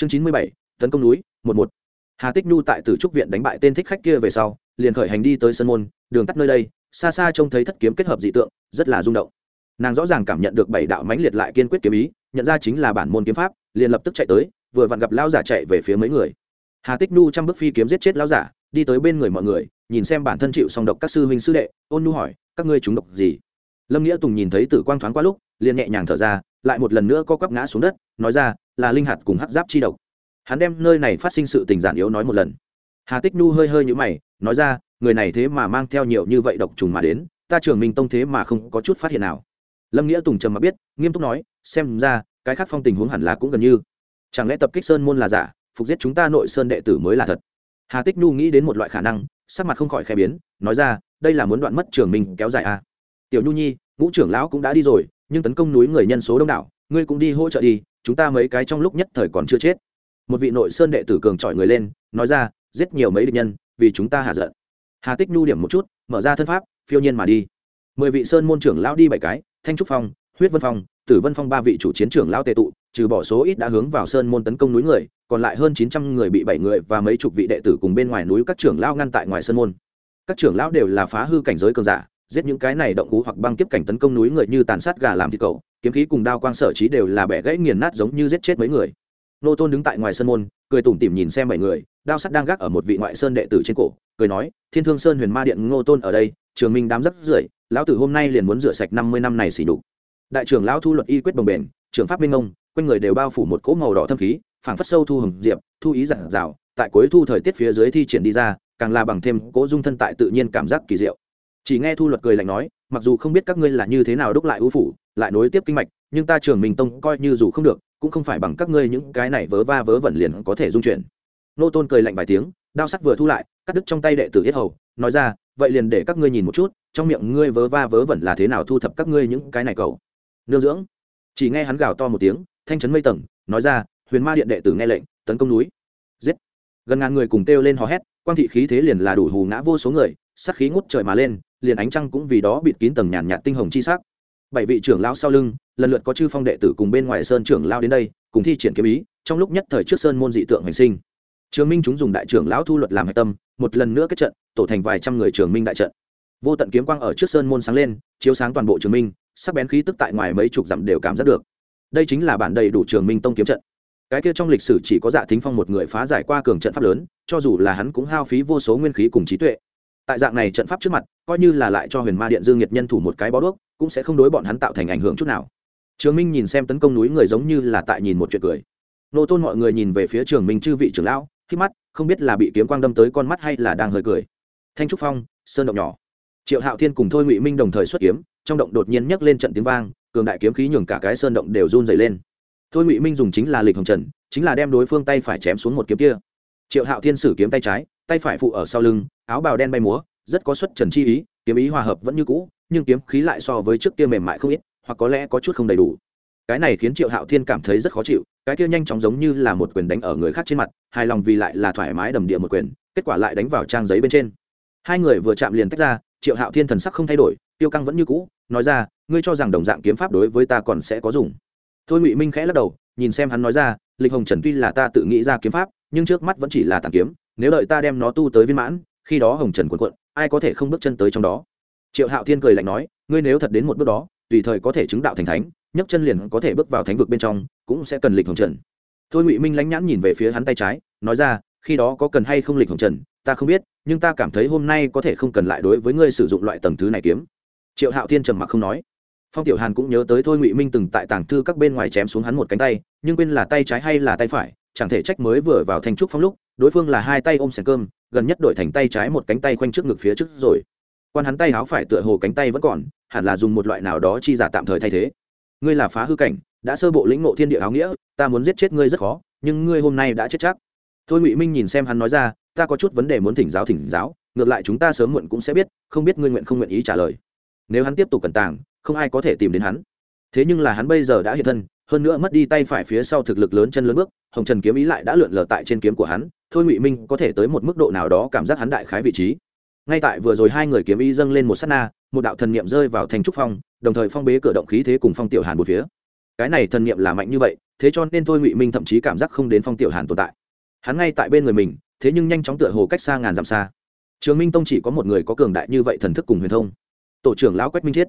chương chín mươi bảy, tấn công núi, một một. Hà tích nhu tại tử trúc viện đánh bại tên thích khách kia về sau, liền khởi hành đi tới sân môn, đường tắt nơi đây, xa xa trông thấy thất kiếm kết hợp dị tượng, rất là rung động. Nàng rõ ràng cảm nhận được bảy đạo mãnh liệt lại kiên quyết kiếm ý, nhận ra chính là bản môn kiếm pháp, liền lập tức chạy tới, vừa vặn gặp lao giả chạy về phía mấy người. Hà tích nhu trăm bước phi kiếm giết chết lao giả, đi tới bên người mọi người, nhìn xem bản thân chịu song độc các sư huynh sư đệ, ôn nhu hỏi, các ngươi trúng độc gì? Lâm nghĩa tùng nhìn thấy tử quang thoáng qua lúc, liền nhẹ nhàng thở ra, lại một lần nữa co quắp ngã xuống đất, nói ra là linh hạt cùng hắc giáp chi độc. Hắn đem nơi này phát sinh sự tình giản yếu nói một lần. Hà tích nhu hơi hơi nhũ mày, nói ra, người này thế mà mang theo nhiều như vậy độc trùng mà đến, ta trường minh tông thế mà không có chút phát hiện nào. Lâm nghĩa tùng trầm mà biết, nghiêm túc nói, xem ra, cái khác phong tình huống hẳn là cũng gần như. Chẳng lẽ tập kích sơn môn là giả, phục giết chúng ta nội sơn đệ tử mới là thật? Hà tích nhu nghĩ đến một loại khả năng, sắc mặt không khỏi khẽ biến, nói ra, đây là muốn đoạn mất trường minh kéo dài à. tiểu nhu nhi, ngũ trưởng lão cũng đã đi rồi, nhưng tấn công núi người nhân số đông đảo, ngươi cũng đi hỗ trợ đi chúng ta mấy cái trong lúc nhất thời còn chưa chết. Một vị nội sơn đệ tử cường trọi người lên, nói ra, giết nhiều mấy địch nhân, vì chúng ta hạ giận. Hà tích nhu điểm một chút, mở ra thân pháp, phiêu nhiên mà đi. Mười vị sơn môn trưởng lao đi bảy cái, thanh trúc phong, huyết vân phong, tử vân phong ba vị chủ chiến trưởng lao tề tụ, trừ bỏ số ít đã hướng vào sơn môn tấn công núi người, còn lại hơn chín trăm người bị bảy người và mấy chục vị đệ tử cùng bên ngoài núi các trưởng lao ngăn tại ngoài sơn môn. Các trưởng lão đều là phá hư cảnh giới cường giả, giết những cái này động cú hoặc băng kiếp cảnh tấn công núi người như tàn sát gà làm thịt cầu kiếm khí cùng đao quang sở trí đều là bẻ gãy nghiền nát giống như giết chết mấy người. Nô tôn đứng tại ngoài sân môn, cười tủm tỉm nhìn xem bảy người, đao sắt đang gác ở một vị ngoại sơn đệ tử trên cổ, cười nói, thiên thương sơn huyền ma điện ngô tôn ở đây, trường minh đám rất rưởi, lão tử hôm nay liền muốn rửa sạch năm mươi năm này xỉ đục đại trưởng lão thu luật y quyết bồng bền trưởng pháp minh ông, quanh người đều bao phủ một cỗ màu đỏ thâm khí, phảng phất sâu thu hồng diệp, thu ý giản rào, tại cuối thu thời tiết phía dưới thi triển đi ra, càng là bằng thêm cỗ dung thân tại tự nhiên cảm giác kỳ diệu. Chỉ nghe thu luật cười lạnh nói mặc dù không biết các ngươi là như thế nào đúc lại ưu phủ, lại nối tiếp kinh mạch, nhưng ta trường minh tông coi như dù không được, cũng không phải bằng các ngươi những cái này vớ va vớ vẩn liền có thể dung chuyển. Nô tôn cười lạnh vài tiếng, đao sắt vừa thu lại, cắt đứt trong tay đệ tử yết hầu, nói ra, vậy liền để các ngươi nhìn một chút, trong miệng ngươi vớ va vớ vẩn là thế nào thu thập các ngươi những cái này cầu nương dưỡng, chỉ nghe hắn gào to một tiếng, thanh chấn mây tầng, nói ra, huyền ma điện đệ tử nghe lệnh, tấn công núi. Giết. Gần ngàn người cùng kêu lên hò hét, quang thị khí thế liền là đủ hù ngã vô số người sắc khí ngút trời mà lên liền ánh trăng cũng vì đó bịt kín tầng nhàn nhạt tinh hồng chi sắc. Bảy vị trưởng lão sau lưng, lần lượt có chư phong đệ tử cùng bên ngoài sơn trưởng lao đến đây, cùng thi triển kiếm ý, trong lúc nhất thời trước sơn môn dị tượng hành sinh. Trường minh chúng dùng đại trưởng lão thu luật làm hệ tâm, một lần nữa kết trận, tổ thành vài trăm người trường minh đại trận. Vô tận kiếm quang ở trước sơn môn sáng lên, chiếu sáng toàn bộ trường minh, sắc bén khí tức tại ngoài mấy chục dặm đều cảm giác được. Đây chính là bản đầy đủ trường minh tông kiếm trận. Cái kia trong lịch sử chỉ có dạ thính phong một người phá giải qua cường trận pháp lớn, cho dù là hắn cũng hao phí vô số nguyên khí cùng trí tuệ tại dạng này trận pháp trước mặt, coi như là lại cho huyền ma điện dương nhiệt nhân thủ một cái bó đuốc, cũng sẽ không đối bọn hắn tạo thành ảnh hưởng chút nào. Trường minh nhìn xem tấn công núi người giống như là tại nhìn một chuyện cười. Nô tôn mọi người nhìn về phía trường minh chư vị trưởng lão, khi mắt không biết là bị kiếm quang đâm tới con mắt hay là đang hơi cười. Thanh trúc phong, sơn động nhỏ. Triệu hạo thiên cùng thôi ngụy minh đồng thời xuất kiếm, trong động đột nhiên nhấc lên trận tiếng vang, cường đại kiếm khí nhường cả cái sơn động đều run dày lên. Thôi ngụy minh dùng chính là lịch hồng trần, chính là đem đối phương tay phải chém xuống một kiếm kia. Triệu hạo thiên sử kiếm tay trái tay phải phụ ở sau lưng, áo bào đen bay múa, rất có xuất trần chi ý, kiếm ý hòa hợp vẫn như cũ, nhưng kiếm khí lại so với trước kia mềm mại không ít, hoặc có lẽ có chút không đầy đủ. Cái này khiến triệu hạo thiên cảm thấy rất khó chịu, cái kia nhanh chóng giống như là một quyền đánh ở người khác trên mặt, hài lòng vì lại là thoải mái đầm địa một quyền, kết quả lại đánh vào trang giấy bên trên. Hai người vừa chạm liền tách ra, triệu hạo thiên thần sắc không thay đổi, tiêu căng vẫn như cũ, nói ra, ngươi cho rằng đồng dạng kiếm pháp đối với ta còn sẽ có dùng. Thôi ngụy minh khẽ lắc đầu, nhìn xem hắn nói ra, lịch hồng trần tuy là ta tự nghĩ ra kiếm pháp, nhưng trước mắt vẫn chỉ là tàn kiếm nếu đợi ta đem nó tu tới viên mãn, khi đó hồng trần quần quận ai có thể không bước chân tới trong đó? Triệu hạo thiên cười lạnh nói, ngươi nếu thật đến một bước đó, tùy thời có thể chứng đạo thành thánh, nhấc chân liền có thể bước vào thánh vực bên trong, cũng sẽ cần lịch hồng trần. Thôi ngụy minh lánh nhãn nhìn về phía hắn tay trái, nói ra, khi đó có cần hay không lịch hồng trần, ta không biết, nhưng ta cảm thấy hôm nay có thể không cần lại đối với ngươi sử dụng loại tầng thứ này kiếm. Triệu hạo thiên trầm mặc không nói. Phong tiểu hàn cũng nhớ tới thôi ngụy minh từng tại tàng thư các bên ngoài chém xuống hắn một cánh tay, nhưng quên là tay trái hay là tay phải, chẳng thể trách mới vừa vào thanh trúc phong lúc đối phương là hai tay ôm sèn cơm, gần nhất đổi thành tay trái một cánh tay quanh trước ngực phía trước rồi. Quan hắn tay áo phải tựa hồ cánh tay vẫn còn, hẳn là dùng một loại nào đó chi giả tạm thời thay thế. Ngươi là phá hư cảnh, đã sơ bộ lĩnh ngộ thiên địa áo nghĩa, ta muốn giết chết ngươi rất khó, nhưng ngươi hôm nay đã chết chắc. Thôi ngụy minh nhìn xem hắn nói ra, ta có chút vấn đề muốn thỉnh giáo thỉnh giáo, ngược lại chúng ta sớm muộn cũng sẽ biết, không biết ngươi nguyện không nguyện ý trả lời. Nếu hắn tiếp tục cẩn tàng, không ai có thể tìm đến hắn. Thế nhưng là hắn bây giờ đã hiện thân hơn nữa mất đi tay phải phía sau thực lực lớn chân lớn bước, hồng trần kiếm ý lại đã lượn lờ tại trên kiếm của hắn, thôi ngụy minh có thể tới một mức độ nào đó cảm giác hắn đại khái vị trí. Ngay tại vừa rồi hai người kiếm ý dâng lên một s á t na, một đạo thần niệm rơi vào thành trúc phong, đồng thời phong bế cửa động khí thế cùng phong tiểu hàn một phía. Cái này thần niệm là mạnh như vậy, thế cho nên thôi ngụy minh thậm chí cảm giác không đến phong tiểu hàn tồn tại. Hắn ngay tại bên người mình, thế nhưng nhanh chóng tựa hồ cách xa ngàn dặm xa. Trường minh tông chỉ có một người có cường đại như vậy thần thức cùng huyền thông. Tổ trưởng lão quách minh chết.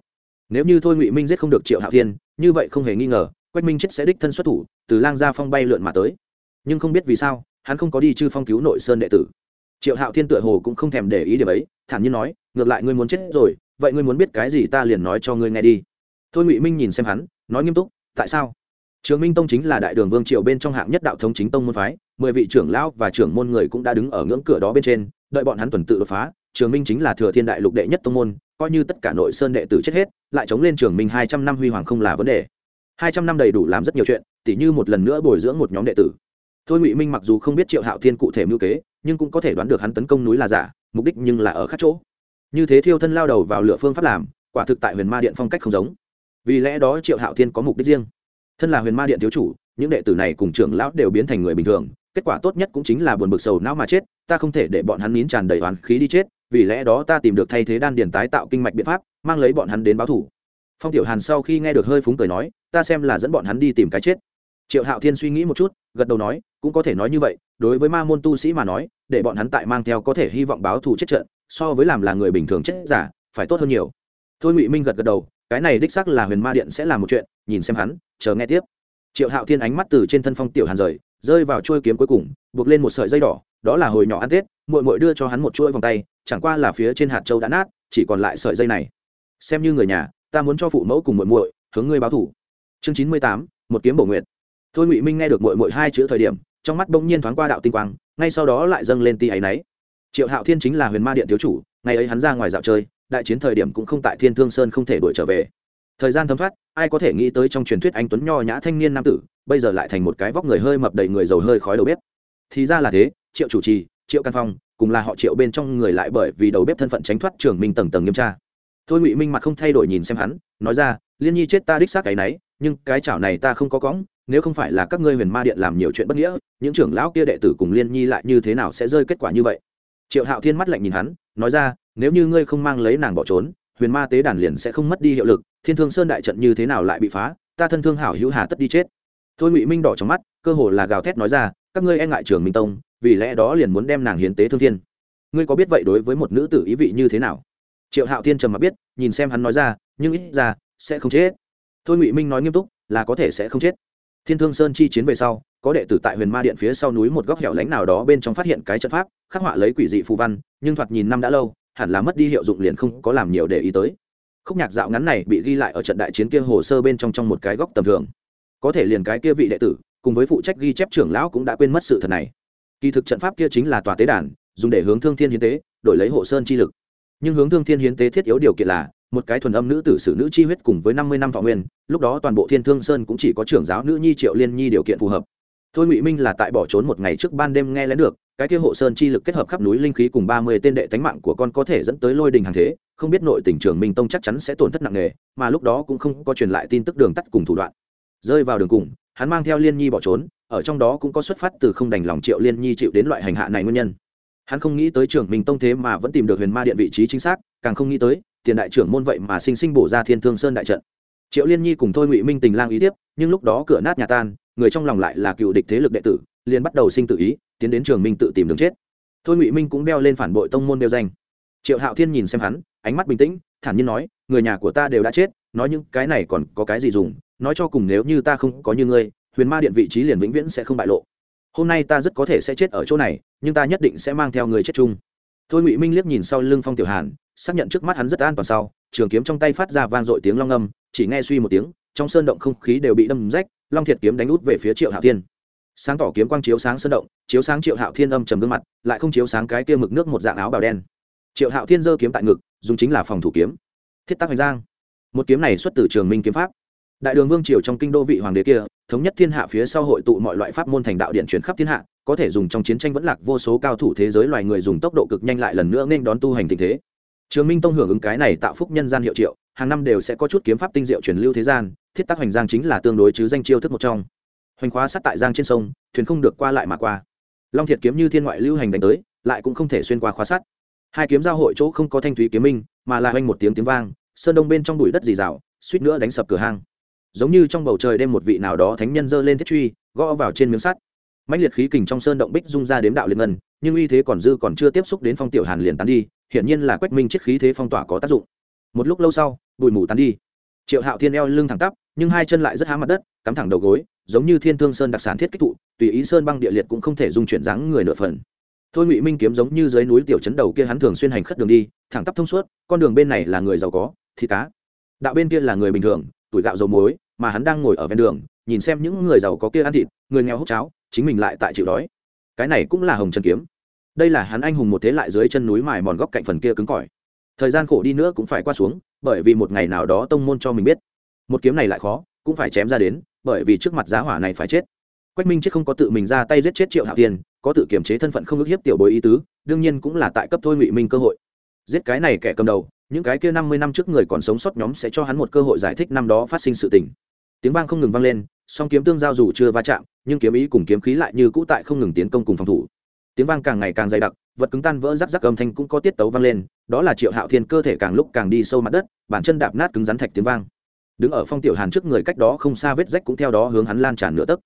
Nếu như thôi ngụy minh giết không được triệu hạo thiên, như vậy không hề nghi ngờ quách minh chết sẽ đích thân xuất thủ, từ lang gia phong bay lượn mà tới. Nhưng không biết vì sao, hắn không có đi chư phong cứu nội sơn đệ tử. Triệu hạo thiên tựa hồ cũng không thèm để ý điểm ấy, thản nhiên nói, ngược lại ngươi muốn chết rồi, vậy ngươi muốn biết cái gì ta liền nói cho ngươi nghe đi. Thôi ngụy minh nhìn xem hắn, nói nghiêm túc, tại sao? Trường minh tông chính là đại đường vương triều bên trong hạng nhất đạo thống chính tông môn phái, mười vị trưởng lão và trưởng môn người cũng đã đứng ở ngưỡng cửa đó bên trên, đợi bọn hắn tuần tự đột phá, trường minh chính là thừa thiên đại lục đệ nhất tông môn, coi như tất cả nội sơn đệ tử chết hết, lại chống lên trường minh hai trăm năm huy hoàng không là vấn đề hai trăm năm đầy đủ làm rất nhiều chuyện, tỉ như một lần nữa bồi dưỡng một nhóm đệ tử. Thôi ngụy minh mặc dù không biết triệu hạo thiên cụ thể mưu kế, nhưng cũng có thể đoán được hắn tấn công núi là giả, mục đích nhưng là ở khác chỗ. Như thế thiêu thân lao đầu vào lửa phương pháp làm, quả thực tại huyền ma điện phong cách không giống. Vì lẽ đó triệu hạo thiên có mục đích riêng. Thân là huyền ma điện thiếu chủ, những đệ tử này cùng trưởng lão đều biến thành người bình thường, kết quả tốt nhất cũng chính là buồn bực sầu não mà chết, ta không thể để bọn hắn nín tràn đầy oán khí đi chết, vì lẽ đó ta tìm được thay thế đan điền tái tạo kinh mạch biện pháp, mang lấy bọn hắn đến báo thủ. Phong tiểu hàn sau khi nghe được hơi phúng cười nói ta xem là dẫn bọn hắn đi tìm cái chết. Triệu hạo thiên suy nghĩ một chút, gật đầu nói, cũng có thể nói như vậy, đối với ma môn tu sĩ mà nói, để bọn hắn tại mang theo có thể hy vọng báo thù chết trận, so với làm là người bình thường chết giả, phải tốt hơn nhiều. Thôi ngụy minh gật gật đầu, cái này đích xác là huyền ma điện sẽ làm một chuyện, nhìn xem hắn, chờ nghe tiếp. Triệu hạo thiên ánh mắt từ trên thân phong tiểu hàn rời, rơi vào chuôi kiếm cuối cùng, buộc lên một sợi dây đỏ, đó là hồi nhỏ ăn tết mội mội đưa cho hắn một chuỗi vòng tay, chẳng qua là phía trên hạt châu đã nát, chỉ còn lại sợi dây này. Xem như người nhà, ta muốn cho phụ mẫu cùng muội muội hướng ngươi báo thủ chương chín mươi tám, một kiếm bổ nguyện thôi ngụy minh nghe được muội muội hai chữ thời điểm, trong mắt bỗng nhiên thoáng qua đạo tinh quang, ngay sau đó lại dâng lên ti áy náy. Triệu hạo thiên chính là huyền ma điện thiếu chủ, ngày ấy hắn ra ngoài dạo chơi, đại chiến thời điểm cũng không tại thiên thương sơn không thể đuổi trở về. Thời gian thấm thoát, ai có thể nghĩ tới trong truyền thuyết anh tuấn nho nhã thanh niên nam tử, bây giờ lại thành một cái vóc người hơi mập đầy người dầu hơi khói đầu bếp. Thì ra là thế, triệu chủ trì, triệu căn phong, cùng là họ triệu bên trong người lại bởi vì đầu bếp thân phận tránh thoát trường minh tầng tầng nghiêm tra. Thôi ngụy minh mặt không thay đổi nhìn xem hắn, nói ra, liên nhi chết ta đích xác cái náy nhưng cái chảo này ta không có cõng, nếu không phải là các ngươi huyền ma điện làm nhiều chuyện bất nghĩa, những trưởng lão kia đệ tử cùng liên nhi lại như thế nào sẽ rơi kết quả như vậy? Triệu hạo thiên mắt lạnh nhìn hắn, nói ra, nếu như ngươi không mang lấy nàng bỏ trốn, huyền ma tế đàn liền sẽ không mất đi hiệu lực, thiên thương sơn đại trận như thế nào lại bị phá, ta thân thương hảo hữu hà tất đi chết. Thôi ngụy minh đỏ trong mắt, cơ hồ là gào thét nói ra, các ngươi e ngại trường minh tông, vì lẽ đó liền muốn đem nàng hiến tế thương thiên. Ngươi có biết vậy đối với một nữ tử ý vị như thế nào? Triệu hạo thiên trầm mặc biết, nhìn xem hắn nói ra, nhưng ít ra, sẽ không chết thôi ngụy minh nói nghiêm túc, là có thể sẽ không chết. Thiên thương sơn chi chiến về sau, có đệ tử tại huyền ma điện phía sau núi một góc hẻo lánh nào đó bên trong phát hiện cái trận pháp, khắc họa lấy quỷ dị phù văn, nhưng thoạt nhìn năm đã lâu, hẳn là mất đi hiệu dụng liền không có làm nhiều để ý tới. Khúc nhạc dạo ngắn này bị ghi lại ở trận đại chiến kia hồ sơ bên trong trong một cái góc tầm thường. Có thể liền cái kia vị đệ tử, cùng với phụ trách ghi chép trưởng lão cũng đã quên mất sự thật này. Kỳ thực trận pháp kia chính là tòa tế đàn, dùng để hướng thương thiên hiến tế, đổi lấy hộ sơn chi lực. Nhưng hướng thương thiên hiến tế thiết yếu điều kiện là một cái thuần âm nữ tử sử nữ chi huyết cùng với năm mươi năm thọ nguyên, lúc đó toàn bộ thiên thương sơn cũng chỉ có trưởng giáo nữ nhi triệu liên nhi điều kiện phù hợp. Thôi ngụy minh là tại bỏ trốn một ngày trước ban đêm nghe lén được, cái kia hộ sơn chi lực kết hợp khắp núi linh khí cùng ba mươi tên đệ tánh mạng của con có thể dẫn tới lôi đình hàng thế, không biết nội tỉnh trường minh tông chắc chắn sẽ tổn thất nặng nề, mà lúc đó cũng không có truyền lại tin tức đường tắt cùng thủ đoạn. Rơi vào đường cùng, hắn mang theo liên nhi bỏ trốn, ở trong đó cũng có xuất phát từ không đành lòng triệu liên nhi chịu đến loại hành hạ này nguyên nhân. Hắn không nghĩ tới trường minh tông thế mà vẫn tìm được huyền ma điện vị trí chính xác, càng không nghĩ tới tiền đại trưởng môn vậy mà sinh sinh bổ ra thiên thương sơn đại trận. Triệu liên nhi cùng thôi ngụy minh tình lang ý tiếp, nhưng lúc đó cửa nát nhà tan, người trong lòng lại là cựu địch thế lực đệ tử, liền bắt đầu sinh tự ý, tiến đến trường minh tự tìm đường chết. Thôi ngụy minh cũng đeo lên phản bội tông môn đeo danh. Triệu hạo thiên nhìn xem hắn, ánh mắt bình tĩnh, thản nhiên nói, người nhà của ta đều đã chết, nói những cái này còn có cái gì dùng, nói cho cùng nếu như ta không có như ngươi, huyền ma điện vị trí liền vĩnh viễn sẽ không bại lộ. Hôm nay ta rất có thể sẽ chết ở chỗ này, nhưng ta nhất định sẽ mang theo người chết chung thôi ngụy minh liếc nhìn sau lưng phong tiểu hàn, xác nhận trước mắt hắn rất an toàn sau, trường kiếm trong tay phát ra vang dội tiếng long âm, chỉ nghe suy một tiếng, trong sơn động không khí đều bị đâm rách, long thiệt kiếm đánh út về phía triệu hạo thiên. Sáng tỏ kiếm quang chiếu sáng sơn động, chiếu sáng triệu hạo thiên âm trầm gương mặt, lại không chiếu sáng cái kia mực nước một dạng áo bào đen. Triệu hạo thiên giơ kiếm tại ngực, dùng chính là phòng thủ kiếm. Thiết tác hoành giang. Một kiếm này xuất từ trường minh kiếm pháp đại đường vương triều trong kinh đô vị hoàng đế kia, thống nhất thiên hạ phía sau hội tụ mọi loại pháp môn thành đạo điện chuyển khắp thiên hạ, có thể dùng trong chiến tranh vẫn lạc vô số cao thủ thế giới loài người dùng tốc độ cực nhanh lại lần nữa nên đón tu hành tình thế. Trường minh tông hưởng ứng cái này tạo phúc nhân gian hiệu triệu, hàng năm đều sẽ có chút kiếm pháp tinh diệu truyền lưu thế gian, thiết tác hoành giang chính là tương đối chứ danh chiêu thức một trong. Hoành khóa sát tại giang trên sông, thuyền không được qua lại mà qua. Long thiệt kiếm như thiên ngoại lưu hành đánh tới, lại cũng không thể xuyên qua khóa sắt. Hai kiếm giao hội chỗ không có thanh thúy kiếm minh, mà là hoành một tiếng tiếng vang, sơn đông bên trong bụi đất dì rào, suýt nữa đánh sập cửa hang giống như trong bầu trời đêm một vị nào đó thánh nhân giơ lên thiết truy, gõ vào trên miếng sắt. Mãnh liệt khí kình trong sơn động bích dung ra đếm đạo liên ngân, nhưng uy thế còn dư còn chưa tiếp xúc đến phong tiểu hàn liền tán đi, hiển nhiên là quách minh chiết khí thế phong tỏa có tác dụng. Một lúc lâu sau, bụi mù tán đi. Triệu hạo thiên eo lưng thẳng tắp, nhưng hai chân lại rất há mặt đất, cắm thẳng đầu gối, giống như thiên thương sơn đặc sản thiết kích thụ, tùy ý sơn băng địa liệt cũng không thể dung chuyển dáng người nửa phần. Thôi ngụy minh kiếm giống như dưới núi tiểu trấn đầu kia hắn thường xuyên hành khất đường đi, thẳng tắp thông suốt, con đường bên này là người giàu có, thịt cá. Đạo bên kia là người bình thường, tuổi gạo dầu muối mà hắn đang ngồi ở ven đường, nhìn xem những người giàu có kia ăn thịt, người nghèo hút cháo, chính mình lại tại chịu đói. Cái này cũng là hồng trần kiếm. Đây là hắn anh hùng một thế lại dưới chân núi mài mòn góc cạnh phần kia cứng cỏi. Thời gian khổ đi nữa cũng phải qua xuống, bởi vì một ngày nào đó tông môn cho mình biết. Một kiếm này lại khó, cũng phải chém ra đến, bởi vì trước mặt giá hỏa này phải chết. Quách minh chết không có tự mình ra tay giết chết triệu hạo tiền có tự kiểm chế thân phận không ước hiếp tiểu bối ý tứ, đương nhiên cũng là tại cấp thôi ngụy minh cơ hội. Giết cái này kẻ cầm đầu, những cái kia năm mươi năm trước người còn sống sót nhóm sẽ cho hắn một cơ hội giải thích năm đó phát sinh sự tình tiếng vang không ngừng vang lên, song kiếm tương giao dù chưa va chạm, nhưng kiếm ý cùng kiếm khí lại như cũ tại không ngừng tiến công cùng phòng thủ. Tiếng vang càng ngày càng dày đặc, vật cứng tan vỡ rắc rắc âm thanh cũng có tiết tấu vang lên, đó là triệu hạo thiên cơ thể càng lúc càng đi sâu mặt đất bản chân đạp nát cứng rắn thạch tiếng vang. Đứng ở phong tiểu hàn trước người cách đó không xa vết rách cũng theo đó hướng hắn lan tràn nửa tấc.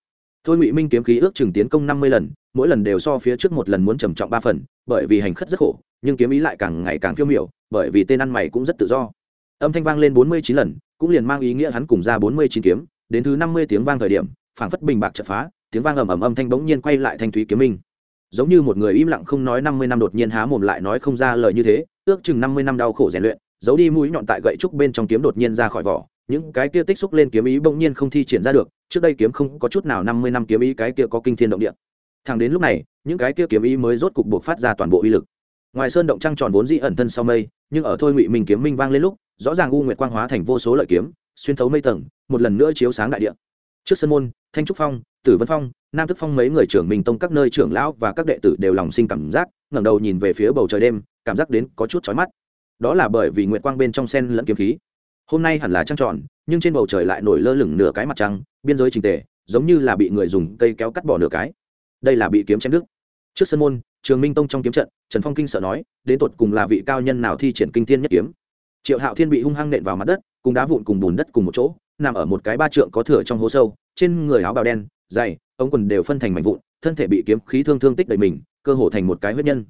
Thôi ngụy minh kiếm khí ước chừng tiến công năm mươi lần, mỗi lần đều so phía trước một lần muốn trầm trọng ba phần, bởi vì hành khất rất khổ, nhưng kiếm ý lại càng ngày càng phiêu miểu, bởi vì tên ăn mày cũng rất tự do. Âm thanh vang lên bốn mươi chín lần cũng liền mang ý nghĩa hắn cùng ra bốn mươi chín kiếm, đến thứ năm mươi tiếng vang thời điểm, phảng phất bình bạc chợt phá, tiếng vang ầm ầm âm thanh bỗng nhiên quay lại thanh thúy kiếm minh. Giống như một người im lặng không nói năm mươi năm đột nhiên há mồm lại nói không ra lời như thế, ước chừng năm mươi năm đau khổ rèn luyện, giấu đi mũi nhọn tại gậy trúc bên trong kiếm đột nhiên ra khỏi vỏ, những cái kia tích xúc lên kiếm ý bỗng nhiên không thi triển ra được, trước đây kiếm không có chút nào năm mươi năm kiếm ý cái kia có kinh thiên động địa. Thẳng đến lúc này, những cái kia kiếm ý mới rốt cục buộc phát ra toàn bộ uy lực. Ngoài sơn động trăng tròn vốn dĩ ẩn thân sau mây, nhưng ở thôi ngụy mình kiếm minh vang lên lúc rõ ràng u nguyệt quang hóa thành vô số lợi kiếm, xuyên thấu mây tầng, một lần nữa chiếu sáng đại địa. Trước sân môn, thanh trúc phong, tử vân phong, nam thức phong mấy người trưởng minh tông các nơi trưởng lão và các đệ tử đều lòng sinh cảm giác, ngẩng đầu nhìn về phía bầu trời đêm, cảm giác đến có chút chói mắt. Đó là bởi vì nguyệt quang bên trong sen lẫn kiếm khí. Hôm nay hẳn là trăng tròn, nhưng trên bầu trời lại nổi lơ lửng nửa cái mặt trăng, biên giới trình tề, giống như là bị người dùng cây kéo cắt bỏ nửa cái. Đây là bị kiếm chém đứt. Trước sân môn, trường minh tông trong kiếm trận, trần phong kinh sợ nói, đến tột cùng là vị cao nhân nào thi triển kinh thiên nhất kiếm? Triệu hạo thiên bị hung hăng nện vào mặt đất, cùng đá vụn cùng bùn đất cùng một chỗ, nằm ở một cái ba trượng có thửa trong hố sâu, trên người áo bào đen, dày, ống quần đều phân thành mảnh vụn, thân thể bị kiếm khí thương thương tích đầy mình, cơ hồ thành một cái huyết nhân.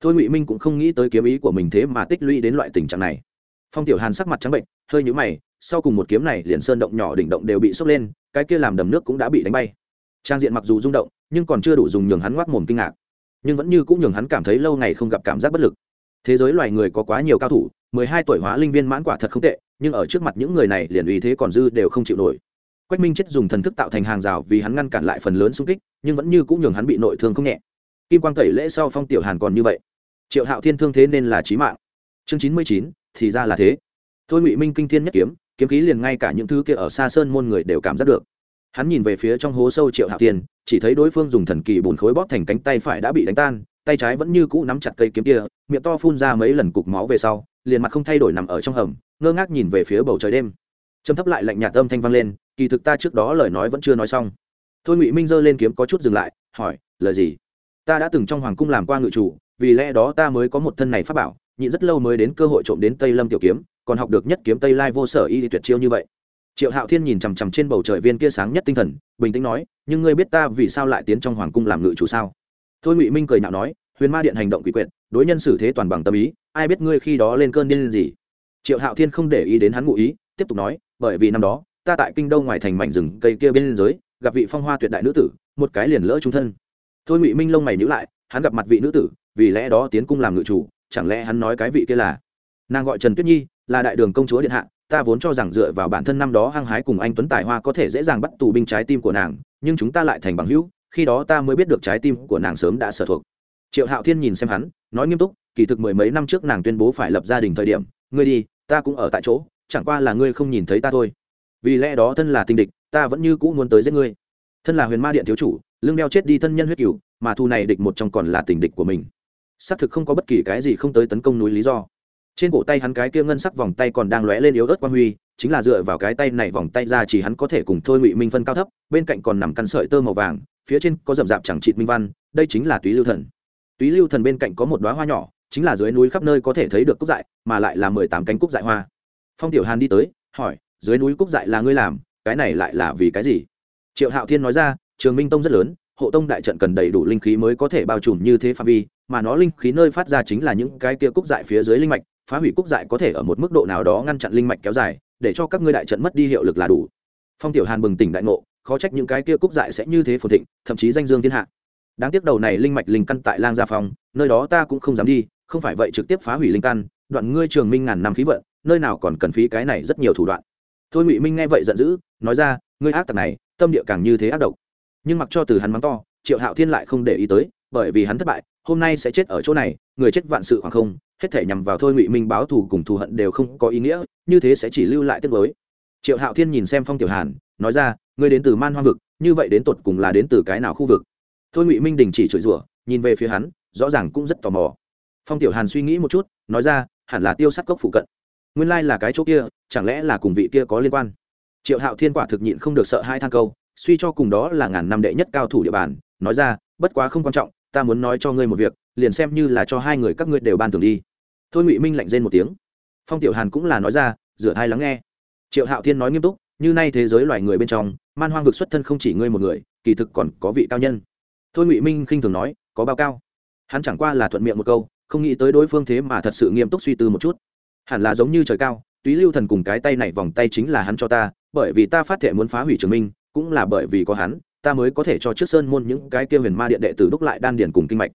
Thôi ngụy minh cũng không nghĩ tới kiếm ý của mình thế mà tích lũy đến loại tình trạng này. Phong tiểu hàn sắc mặt trắng bệnh, hơi nhũ mày, sau cùng một kiếm này liền sơn động nhỏ đỉnh động đều bị sốc lên, cái kia làm đầm nước cũng đã bị đánh bay. Trang diện mặc dù rung động, nhưng còn chưa đủ dùng nhường hắn ngoác mồm kinh ngạc. Nhưng vẫn như cũng nhường hắn cảm thấy lâu ngày không gặp cảm giác bất lực thế giới loài người có quá nhiều cao thủ, mười hai tuổi hóa linh viên mãn quả thật không tệ, nhưng ở trước mặt những người này liền uy thế còn dư đều không chịu nổi. Quách minh chết dùng thần thức tạo thành hàng rào vì hắn ngăn cản lại phần lớn xung kích, nhưng vẫn như cũng nhường hắn bị nội thương không nhẹ. Kim quang tẩy lễ sau phong tiểu hàn còn như vậy. Triệu hạo thiên thương thế nên là trí mạng. Chương chín mươi chín, thì ra là thế. Thôi ngụy minh kinh thiên nhất kiếm kiếm khí liền ngay cả những thứ kia ở xa sơn môn người đều cảm giác được. Hắn nhìn về phía trong hố sâu triệu hạo thiên, chỉ thấy đối phương dùng thần kỳ bùn khối bóp thành cánh tay phải đã bị đánh tan tay trái vẫn như cũ nắm chặt cây kiếm kia, miệng to phun ra mấy lần cục máu về sau, liền mặt không thay đổi nằm ở trong hầm, ngơ ngác nhìn về phía bầu trời đêm. Châm thấp lại lạnh nhạt âm thanh vang lên, kỳ thực ta trước đó lời nói vẫn chưa nói xong. Thôi ngụy minh giơ lên kiếm có chút dừng lại, hỏi, lời gì? Ta đã từng trong hoàng cung làm qua ngự chủ, vì lẽ đó ta mới có một thân này pháp bảo, nhịn rất lâu mới đến cơ hội trộm đến tây lâm tiểu kiếm, còn học được nhất kiếm tây lai vô sở y tuyệt chiêu như vậy. Triệu hạo thiên nhìn chằm chằm trên bầu trời viên kia sáng nhất tinh thần, bình tĩnh nói, nhưng ngươi biết ta vì sao lại tiến trong hoàng cung làm ngự chủ sao? Thôi ngụy minh cười nhạo nói, huyền ma điện hành động quỷ quyệt, đối nhân xử thế toàn bằng tâm ý, ai biết ngươi khi đó lên cơn điên gì? Triệu hạo thiên không để ý đến hắn ngụ ý, tiếp tục nói, bởi vì năm đó, ta tại kinh đô ngoài thành mảnh rừng cây kia bên giới, gặp vị phong hoa tuyệt đại nữ tử, một cái liền lỡ trung thân. Thôi ngụy minh lông mày nhữ lại, hắn gặp mặt vị nữ tử, vì lẽ đó tiến cung làm ngự chủ, chẳng lẽ hắn nói cái vị kia là? Nàng gọi trần tuyết nhi, là đại đường công chúa điện hạ, ta vốn cho rằng dựa vào bản thân năm đó hăng hái cùng anh tuấn tài hoa có thể dễ dàng bắt tù binh trái tim của nàng, nhưng chúng ta lại thành bằng hữu khi đó ta mới biết được trái tim của nàng sớm đã sở thuộc. Triệu hạo thiên nhìn xem hắn, nói nghiêm túc, kỳ thực mười mấy năm trước nàng tuyên bố phải lập gia đình thời điểm, ngươi đi, ta cũng ở tại chỗ, chẳng qua là ngươi không nhìn thấy ta thôi. Vì lẽ đó thân là tình địch, ta vẫn như cũ muốn tới giết ngươi. Thân là huyền ma điện thiếu chủ lương đeo chết đi thân nhân huyết cửu mà thu này địch một trong còn là tình địch của mình. Xác thực không có bất kỳ cái gì không tới tấn công núi lý do. Trên cổ tay hắn cái kia ngân sắc vòng tay còn đang lóe lên yếu ớt quan huy, chính là dựa vào cái tay này vòng tay ra chỉ hắn có thể cùng thôi ngụy minh phân cao thấp, bên cạnh còn nằm căn sợi tơ màu vàng phía trên có rậm rạp chẳng trịt minh văn, đây chính là túy lưu thần. Túy lưu thần bên cạnh có một đoá hoa nhỏ, chính là dưới núi khắp nơi có thể thấy được cúc dại, mà lại là mười tám cánh cúc dại hoa. Phong tiểu hàn đi tới, hỏi, dưới núi cúc dại là ngươi làm, cái này lại là vì cái gì? Triệu hạo thiên nói ra, trường minh tông rất lớn, hộ tông đại trận cần đầy đủ linh khí mới có thể bao trùm như thế phạm vi, mà nó linh khí nơi phát ra chính là những cái kia cúc dại phía dưới linh mạch, phá hủy cúc dại có thể ở một mức độ nào đó ngăn chặn linh mạch kéo dài, để cho các ngươi đại trận mất đi hiệu lực là đủ. Phong tiểu hàn bừng tỉnh đại ngộ khó trách những cái kia cúc dại sẽ như thế phồn thịnh, thậm chí danh dương thiên hạ. Đáng tiếc đầu này linh mạch linh căn tại lang gia phòng nơi đó ta cũng không dám đi, không phải vậy trực tiếp phá hủy linh căn, đoạn ngươi trường minh ngàn năm khí vận, nơi nào còn cần phí cái này rất nhiều thủ đoạn. Thôi ngụy minh nghe vậy giận dữ, nói ra, ngươi ác tặc này, tâm địa càng như thế ác độc. Nhưng mặc cho từ hắn mắng to, triệu hạo thiên lại không để ý tới, bởi vì hắn thất bại, hôm nay sẽ chết ở chỗ này, người chết vạn sự khoảng không, hết thể nhằm vào thôi ngụy minh báo thù cùng thù hận đều không có ý nghĩa, như thế sẽ chỉ lưu lại tiết mới triệu hạo thiên nhìn xem phong tiểu hàn, nói ra ngươi đến từ man hoa vực, như vậy đến tột cùng là đến từ cái nào khu vực? Thôi ngụy minh đình chỉ chửi rủa, nhìn về phía hắn, rõ ràng cũng rất tò mò. Phong tiểu hàn suy nghĩ một chút, nói ra, hẳn là tiêu sắt cốc phụ cận. Nguyên lai là cái chỗ kia, chẳng lẽ là cùng vị kia có liên quan? Triệu hạo thiên quả thực nhịn không được sợ hai thang câu, suy cho cùng đó là ngàn năm đệ nhất cao thủ địa bàn, nói ra, bất quá không quan trọng, ta muốn nói cho ngươi một việc, liền xem như là cho hai người các ngươi đều ban thường đi. Thôi ngụy minh lạnh rên một tiếng. Phong tiểu hàn cũng là nói ra, rửa thai lắng nghe. Triệu hạo thiên nói nghiêm túc, như nay thế giới loài người bên trong man hoang vực xuất thân không chỉ ngươi một người, kỳ thực còn có vị cao nhân. Thôi ngụy minh khinh thường nói, có bao cao? Hắn chẳng qua là thuận miệng một câu, không nghĩ tới đối phương thế mà thật sự nghiêm túc suy tư một chút. Hẳn là giống như trời cao, túy lưu thần cùng cái tay này vòng tay chính là hắn cho ta, bởi vì ta phát thệ muốn phá hủy trường minh, cũng là bởi vì có hắn, ta mới có thể cho trước sơn môn những cái kia huyền ma điện đệ tử đúc lại đan điển cùng kinh mạch.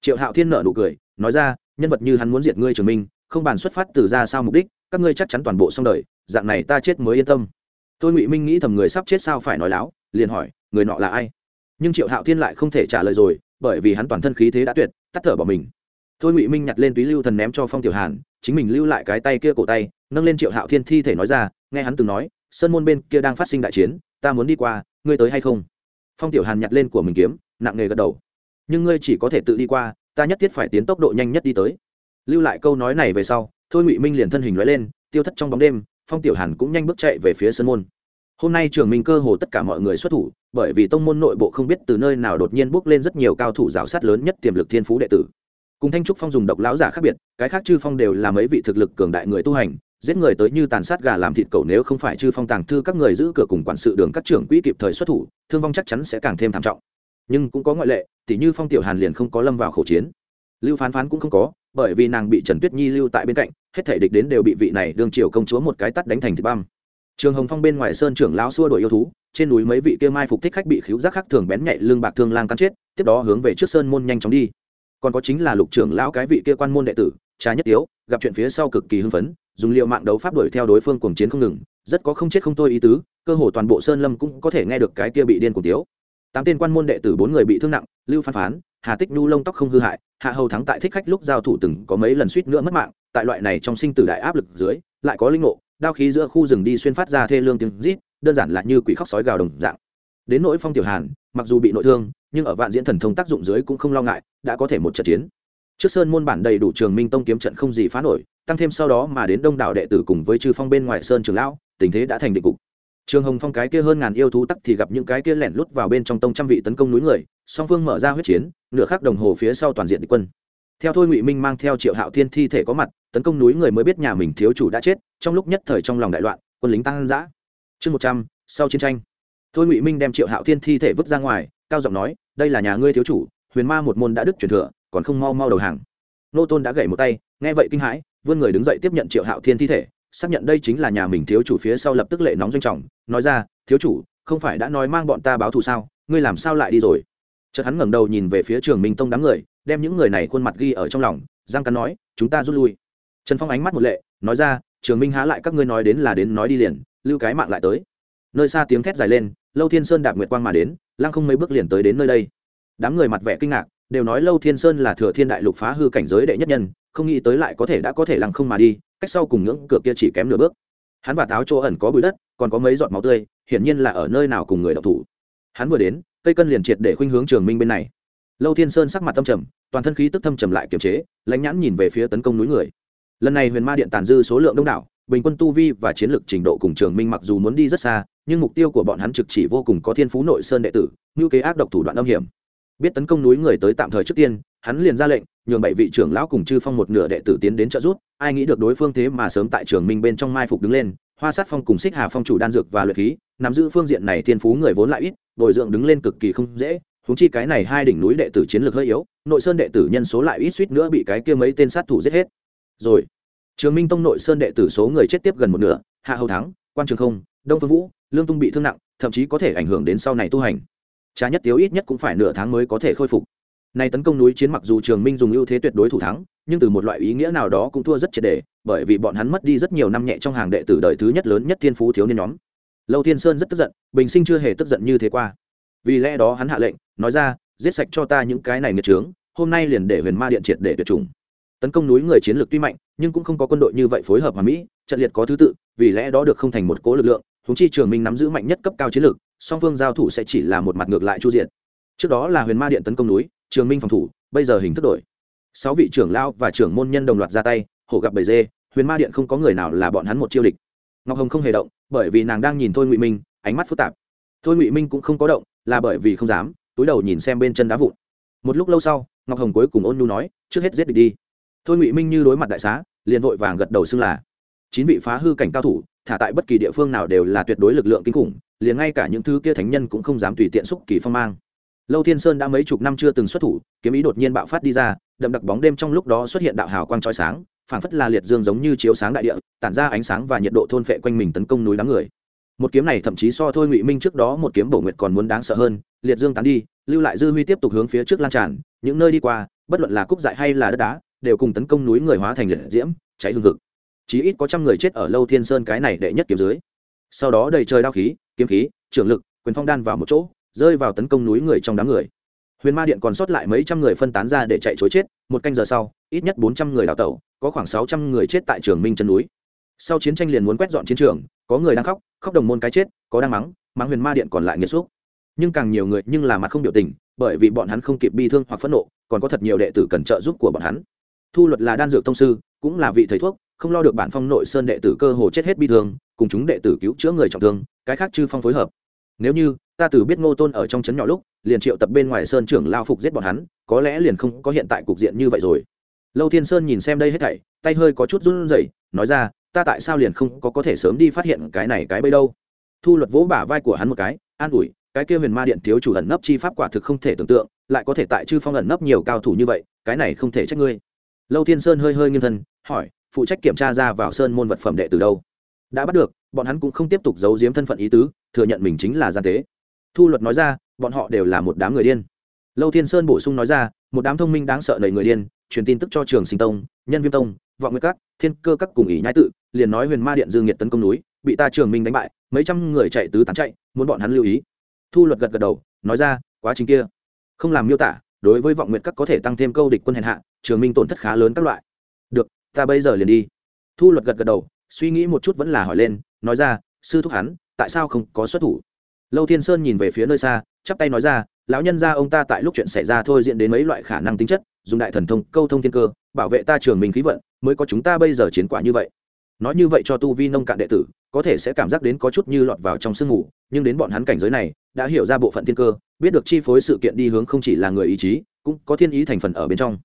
Triệu hạo thiên nợ nụ cười, nói ra, nhân vật như hắn muốn diệt ngươi trường minh, không bàn xuất phát từ ra sao mục đích, các ngươi chắc chắn toàn bộ xong đời, dạng này ta chết mới yên tâm tôi ngụy minh nghĩ thầm người sắp chết sao phải nói láo, liền hỏi, người nọ là ai? Nhưng triệu hạo thiên lại không thể trả lời rồi, bởi vì hắn toàn thân khí thế đã tuyệt, tắt thở bỏ mình. Thôi ngụy minh nhặt lên túy lưu thần ném cho phong tiểu hàn, chính mình lưu lại cái tay kia cổ tay, nâng lên triệu hạo thiên thi thể nói ra, nghe hắn từng nói, sơn môn bên kia đang phát sinh đại chiến, ta muốn đi qua, ngươi tới hay không? Phong tiểu hàn nhặt lên của mình kiếm, nặng nề gật đầu. Nhưng ngươi chỉ có thể tự đi qua, ta nhất thiết phải tiến tốc độ nhanh nhất đi tới. Lưu lại câu nói này về sau, thôi ngụy minh liền thân hình nói lên, tiêu thất trong bóng đêm, phong tiểu hàn cũng nhanh bước chạy về phía sân môn hôm nay trường minh cơ hồ tất cả mọi người xuất thủ, bởi vì tông môn nội bộ không biết từ nơi nào đột nhiên bước lên rất nhiều cao thủ rào sát lớn nhất tiềm lực thiên phú đệ tử. Cùng thanh trúc phong dùng độc lão giả khác biệt, cái khác chư phong đều là mấy vị thực lực cường đại người tu hành, giết người tới như tàn sát gà làm thịt cầu nếu không phải chư phong tàng thư các người giữ cửa cùng quản sự đường các trưởng quỹ kịp thời xuất thủ, thương vong chắc chắn sẽ càng thêm thảm trọng. Nhưng cũng có ngoại lệ tỷ như phong tiểu hàn liền không có lâm vào khẩu chiến. Lưu phán phán cũng không có, bởi vì nàng bị trần tuyết nhi lưu tại bên cạnh, hết thể địch đến đều bị vị này đương triều công chúa một cái tắt đánh thành thịt băm trường hồng phong bên ngoài sơn trưởng lão xua đuổi yêu thú, trên núi mấy vị kia mai phục thích khách bị khiếu giác khác thường bén nhạy lương bạc thương lang cắn chết, tiếp đó hướng về trước sơn môn nhanh chóng đi. Còn có chính là lục trưởng lão cái vị kia quan môn đệ tử, trà nhất tiếu, gặp chuyện phía sau cực kỳ hưng phấn, dùng liệu mạng đấu pháp đuổi theo đối phương cuồng chiến không ngừng, rất có không chết không thôi ý tứ, cơ hồ toàn bộ sơn lâm cũng có thể nghe được cái kia bị điên cuồng tiếu. Tám tên quan môn đệ tử bốn người bị thương nặng, lưu phán phán, hà tích nhu lông tóc không hư hại, hạ hầu thắng tại thích khách lúc giao thủ từng có mấy lần suýt nữa mất mạng, tại loại này trong sinh tử đại áp lực dưới, lại có linh ngộ đao khí giữa khu rừng đi xuyên phát ra thê lương tiếng rít, đơn giản là như quỷ khóc sói gào đồng dạng. Đến nỗi phong tiểu hàn, mặc dù bị nội thương, nhưng ở vạn diễn thần thông tác dụng dưới cũng không lo ngại, đã có thể một trận chiến. Trước sơn môn bản đầy đủ trường minh tông kiếm trận không gì phá nổi, tăng thêm sau đó mà đến đông đảo đệ tử cùng với chư phong bên ngoài sơn trường lão, tình thế đã thành định cục. Trường hồng phong cái kia hơn ngàn yêu thú tắc thì gặp những cái kia lẻn lút vào bên trong tông trăm vị tấn công núi người, song phương mở ra huyết chiến, nửa khắc đồng hồ phía sau toàn diện địch quân theo thôi ngụy minh mang theo triệu hạo thiên thi thể có mặt, tấn công núi người mới biết nhà mình thiếu chủ đã chết, trong lúc nhất thời trong lòng đại loạn, quân lính tăng giã chương một trăm, sau chiến tranh. Thôi ngụy minh đem triệu hạo thiên thi thể vứt ra ngoài, cao giọng nói, đây là nhà ngươi thiếu chủ, huyền ma một môn đã đức truyền thừa, còn không mau mau đầu hàng. Nô tôn đã gậy một tay, nghe vậy kinh hãi, vươn người đứng dậy tiếp nhận triệu hạo thiên thi thể, xác nhận đây chính là nhà mình thiếu chủ phía sau lập tức lệ nóng doanh trọng, nói ra, thiếu chủ, không phải đã nói mang bọn ta báo thù sao? Ngươi làm sao lại đi rồi? Chợt hắn ngẩng đầu nhìn về phía trường minh tông đám người, đem những người này khuôn mặt ghi ở trong lòng, giang cắn nói, chúng ta rút lui. Trần phong ánh mắt một lệ, nói ra, trường minh há lại các ngươi nói đến là đến nói đi liền, lưu cái mạng lại tới. Nơi xa tiếng thét dài lên, lâu thiên sơn đạp nguyệt quang mà đến, lăng không mấy bước liền tới đến nơi đây. Đám người mặt vẻ kinh ngạc, đều nói lâu thiên sơn là thừa thiên đại lục phá hư cảnh giới đệ nhất nhân, không nghĩ tới lại có thể đã có thể lăng không mà đi, cách sau cùng ngưỡng cửa kia chỉ kém nửa bước. Hắn và táo chỗ ẩn có bụi đất, còn có mấy giọt máu tươi, hiển nhiên là ở nơi nào cùng người đọc thủ. Hắn vừa đến cây cân liền triệt để khuynh hướng trường minh bên này. Lâu thiên sơn sắc mặt tâm trầm, toàn thân khí tức thâm trầm lại kiềm chế, lãnh nhãn nhìn về phía tấn công núi người. Lần này huyền ma điện tàn dư số lượng đông đảo, bình quân tu vi và chiến lược trình độ cùng trường minh mặc dù muốn đi rất xa, nhưng mục tiêu của bọn hắn trực chỉ vô cùng có thiên phú nội sơn đệ tử ngưu kế ác độc thủ đoạn âm hiểm. Biết tấn công núi người tới tạm thời trước tiên, hắn liền ra lệnh, nhường bảy vị trưởng lão cùng chư phong một nửa đệ tử tiến đến trợ giúp, ai nghĩ được đối phương thế mà sớm tại trường minh bên trong mai phục đứng lên, hoa sát phong cùng xích hà phong chủ đan dược và luyện khí, nắm giữ phương diện này thiên phú người vốn lại ít bồi dưỡng đứng lên cực kỳ không dễ húng chi cái này hai đỉnh núi đệ tử chiến lược hơi yếu, nội sơn đệ tử nhân số lại ít suýt nữa bị cái kia mấy tên sát thủ giết hết. Rồi, trường minh tông nội sơn đệ tử số người chết tiếp gần một nửa, hạ hầu thắng, quan trường không, đông phương vũ, lương tung bị thương nặng, thậm chí có thể ảnh hưởng đến sau này tu hành. Trá nhất tiếu ít nhất cũng phải nửa tháng mới có thể khôi phục. Nay tấn công núi chiến mặc dù trường minh dùng ưu thế tuyệt đối thủ thắng, nhưng từ một loại ý nghĩa nào đó cũng thua rất triệt đề bởi vì bọn hắn mất đi rất nhiều năm nhẹ trong hàng đệ tử đời thứ nhất lớn nhất thiên phú thiếu niên nhóm lâu thiên sơn rất tức giận, bình sinh chưa hề tức giận như thế qua. Vì lẽ đó hắn hạ lệnh, nói ra, giết sạch cho ta những cái này nghiệt trướng hôm nay liền để huyền ma điện triệt để tuyệt chủng. Tấn công núi người chiến lược tuy mạnh, nhưng cũng không có quân đội như vậy phối hợp hòa mỹ, trận liệt có thứ tự, vì lẽ đó được không thành một cố lực lượng húng chi trường minh nắm giữ mạnh nhất cấp cao chiến lược, song phương giao thủ sẽ chỉ là một mặt ngược lại chu diện trước đó là huyền ma điện tấn công núi, trường minh phòng thủ, bây giờ hình thức đổi. Sáu vị trưởng lao và trưởng môn nhân đồng loạt ra tay, hổ gặp bầy dê, huyền ma điện không có người nào là bọn hắn một chiêu địch. Ngọc hồng không hề động bởi vì nàng đang nhìn thôi ngụy minh, ánh mắt phức tạp. Thôi ngụy minh cũng không có động, là bởi vì không dám, túi đầu nhìn xem bên chân đá vụn. Một lúc lâu sau, ngọc hồng cuối cùng ôn nhu nói, trước hết giết địch đi. Thôi ngụy minh như đối mặt đại xá, liền vội vàng gật đầu xưng là. Chín vị phá hư cảnh cao thủ, thả tại bất kỳ địa phương nào đều là tuyệt đối lực lượng kinh khủng, liền ngay cả những thứ kia thánh nhân cũng không dám tùy tiện xúc kỳ phong mang. Lâu thiên sơn đã mấy chục năm chưa từng xuất thủ, kiếm ý đột nhiên bạo phát đi ra, đậm đặc bóng đêm trong lúc đó xuất hiện đạo hào quang trói sáng phảng phất là liệt dương giống như chiếu sáng đại địa, tản ra ánh sáng và nhiệt độ thôn phệ quanh mình tấn công núi đám người. Một kiếm này thậm chí so thôi ngụy minh trước đó một kiếm bổ nguyệt còn muốn đáng sợ hơn, liệt dương tán đi, lưu lại dư huy tiếp tục hướng phía trước lan tràn, những nơi đi qua, bất luận là cúc dại hay là đất đá, đều cùng tấn công núi người hóa thành liệt diễm, cháy hương thực chí ít có trăm người chết ở lâu thiên sơn cái này đệ nhất kiếm dưới. Sau đó đầy trời đao khí, kiếm khí, trưởng lực, quyền phong đan vào một chỗ, rơi vào tấn công núi người trong đám người huyền ma điện còn sót lại mấy trăm người phân tán ra để chạy chối chết, một canh giờ sau, ít nhất bốn trăm người đào tẩu, có khoảng sáu trăm người chết tại trường minh chân núi. Sau chiến tranh liền muốn quét dọn chiến trường, có người đang khóc khóc đồng môn cái chết, có đang mắng mắng huyền ma điện còn lại nghiêm xúc. Nhưng càng nhiều người nhưng là mặt không biểu tình, bởi vì bọn hắn không kịp bi thương hoặc phẫn nộ, còn có thật nhiều đệ tử cần trợ giúp của bọn hắn. Thu luật là đan dược tông sư, cũng là vị thầy thuốc, không lo được bản phong nội sơn đệ tử cơ hồ chết hết bi thương, cùng chúng đệ tử cứu chữa người trọng thương, cái khác chư phong phối hợp. Nếu như ta từ biết ngô tôn ở trong trấn nhỏ lúc, liền triệu tập bên ngoài sơn trưởng lao phục giết bọn hắn, có lẽ liền không có hiện tại cục diện như vậy rồi. Lâu thiên sơn nhìn xem đây hết thảy, tay hơi có chút run rẩy, nói ra, ta tại sao liền không có có thể sớm đi phát hiện cái này cái bây đâu? Thu luật vỗ bả vai của hắn một cái, an ủi, cái kia huyền ma điện thiếu chủ ẩn nấp chi pháp quả thực không thể tưởng tượng, lại có thể tại chư phong ẩn nấp nhiều cao thủ như vậy, cái này không thể trách ngươi. Lâu thiên sơn hơi hơi nghiêng thân, hỏi, phụ trách kiểm tra ra vào sơn môn vật phẩm đệ từ đâu? Đã bắt được, bọn hắn cũng không tiếp tục giấu giếm thân phận ý tứ, thừa nhận mình chính là gian tế thu luật nói ra, bọn họ đều là một đám người điên. Lâu thiên sơn bổ sung nói ra, một đám thông minh đáng sợ đầy người điên, truyền tin tức cho trường sinh tông, nhân viêm tông, vọng nguyệt các, thiên cơ các cùng ý nhai tự, liền nói huyền ma điện dương nhiệt tấn công núi, bị ta trường minh đánh bại, mấy trăm người chạy tứ tán chạy, muốn bọn hắn lưu ý. Thu luật gật gật đầu, nói ra, quá trình kia không làm miêu tả, đối với vọng nguyệt các có thể tăng thêm câu địch quân hèn hạ, trường minh tổn thất khá lớn các loại. Được, ta bây giờ liền đi. Thu luật gật gật đầu, suy nghĩ một chút vẫn là hỏi lên, nói ra, sư thúc hắn, tại sao không có xuất thủ? Lâu thiên sơn nhìn về phía nơi xa, chắp tay nói ra, lão nhân gia ông ta tại lúc chuyện xảy ra thôi diễn đến mấy loại khả năng tính chất, dùng đại thần thông, câu thông thiên cơ, bảo vệ ta trường mình khí vận, mới có chúng ta bây giờ chiến quả như vậy. Nói như vậy cho tu vi nông cạn đệ tử, có thể sẽ cảm giác đến có chút như lọt vào trong sương mù, nhưng đến bọn hắn cảnh giới này, đã hiểu ra bộ phận thiên cơ, biết được chi phối sự kiện đi hướng không chỉ là người ý chí, cũng có thiên ý thành phần ở bên trong.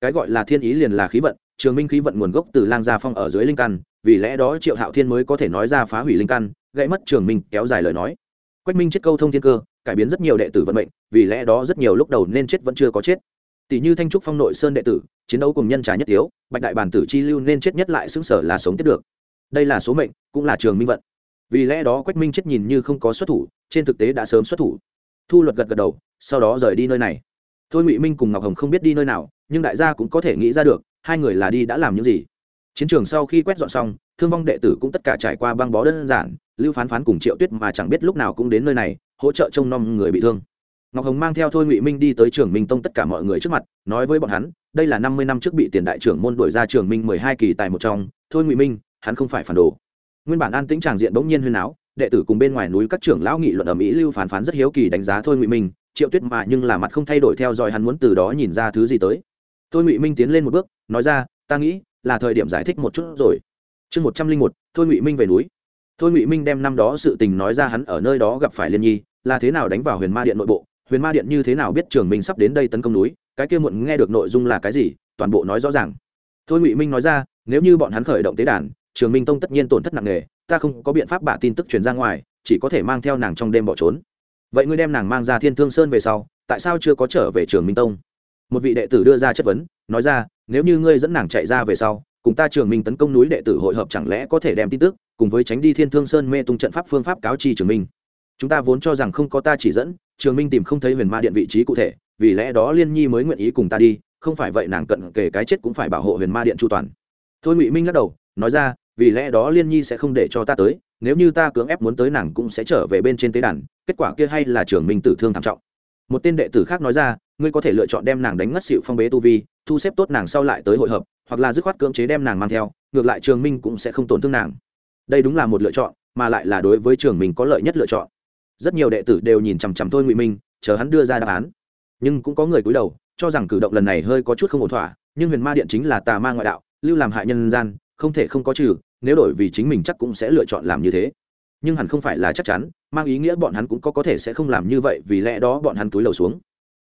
Cái gọi là thiên ý liền là khí vận, trường minh khí vận nguồn gốc từ lang gia phong ở dưới linh căn, vì lẽ đó triệu hạo thiên mới có thể nói ra phá hủy linh căn, gãy mất trường minh, kéo dài lời nói quách minh chết câu thông thiên cơ, cải biến rất nhiều đệ tử vận mệnh, vì lẽ đó rất nhiều lúc đầu nên chết vẫn chưa có chết. Tỷ như thanh trúc phong nội sơn đệ tử, chiến đấu cùng nhân trà nhất tiếu, bạch đại bản tử chi lưu nên chết nhất lại xứng sở là sống tiếp được. Đây là số mệnh, cũng là trường minh vận. Vì lẽ đó quách minh chết nhìn như không có xuất thủ, trên thực tế đã sớm xuất thủ. Thu luật gật gật đầu, sau đó rời đi nơi này. Thôi ngụy minh cùng ngọc hồng không biết đi nơi nào, nhưng đại gia cũng có thể nghĩ ra được, hai người là đi đã làm những gì. Chiến trường sau khi quét dọn xong thương vong đệ tử cũng tất cả trải qua băng bó đơn giản, lưu phán phán cùng triệu tuyết mà chẳng biết lúc nào cũng đến nơi này, hỗ trợ trông nom người bị thương. Ngọc hồng mang theo thôi ngụy minh đi tới trường minh tông tất cả mọi người trước mặt, nói với bọn hắn, đây là năm mươi năm trước bị tiền đại trưởng môn đổi ra trường minh mười hai kỳ tài một trong, thôi ngụy minh, hắn không phải phản đồ. Nguyên bản an tĩnh tràng diện bỗng nhiên huyên áo đệ tử cùng bên ngoài núi các trưởng lão nghị luận ở mỹ lưu phán phán rất hiếu kỳ đánh giá thôi ngụy minh, triệu tuyết mà nhưng là mặt không thay đổi theo dõi hắn muốn từ đó nhìn ra thứ gì tới. Thôi ngụy minh tiến lên một bước, nói ra, ta nghĩ là thời điểm giải thích một chút rồi chương một trăm linh một, thôi ngụy minh về núi. Thôi ngụy minh đem năm đó sự tình nói ra hắn ở nơi đó gặp phải liên nhi, là thế nào đánh vào huyền ma điện nội bộ, huyền ma điện như thế nào biết trường minh sắp đến đây tấn công núi, cái kia muộn nghe được nội dung là cái gì, toàn bộ nói rõ ràng. Thôi ngụy minh nói ra, nếu như bọn hắn khởi động tế đàn, trường minh tông tất nhiên tổn thất nặng nề, ta không có biện pháp bả tin tức truyền ra ngoài, chỉ có thể mang theo nàng trong đêm bỏ trốn. Vậy ngươi đem nàng mang ra thiên thương sơn về sau, tại sao chưa có trở về trường minh tông? Một vị đệ tử đưa ra chất vấn, nói ra, nếu như ngươi dẫn nàng chạy ra về sau cùng ta trường minh tấn công núi đệ tử hội hợp chẳng lẽ có thể đem tin tức cùng với tránh đi thiên thương sơn mê tung trận pháp phương pháp cáo chi trường minh? Chúng ta vốn cho rằng không có ta chỉ dẫn, trường minh tìm không thấy huyền ma điện vị trí cụ thể, vì lẽ đó liên nhi mới nguyện ý cùng ta đi, không phải vậy nàng cận kể cái chết cũng phải bảo hộ huyền ma điện chu toàn. Thôi ngụy minh lắc đầu, nói ra, vì lẽ đó liên nhi sẽ không để cho ta tới, nếu như ta cưỡng ép muốn tới nàng cũng sẽ trở về bên trên tế đàn, kết quả kia hay là trường minh tử thương thảm trọng. Một tên đệ tử khác nói ra, ngươi có thể lựa chọn đem nàng đánh ngất xịu phong bế tu vi, thu xếp tốt nàng sau lại tới hội hợp hoặc là dứt khoát cưỡng chế đem nàng mang theo, ngược lại trường minh cũng sẽ không tổn thương nàng. Đây đúng là một lựa chọn, mà lại là đối với trường mình có lợi nhất lựa chọn. Rất nhiều đệ tử đều nhìn chằm chằm thôi ngụy minh, chờ hắn đưa ra đáp án. Nhưng cũng có người cúi đầu, cho rằng cử động lần này hơi có chút không ổn thỏa, nhưng huyền ma điện chính là tà ma ngoại đạo, lưu làm hại nhân gian, không thể không có trừ, nếu đổi vì chính mình chắc cũng sẽ lựa chọn làm như thế. Nhưng hẳn không phải là chắc chắn, mang ý nghĩa bọn hắn cũng có có thể sẽ không làm như vậy vì lẽ đó bọn hắn túi lầu xuống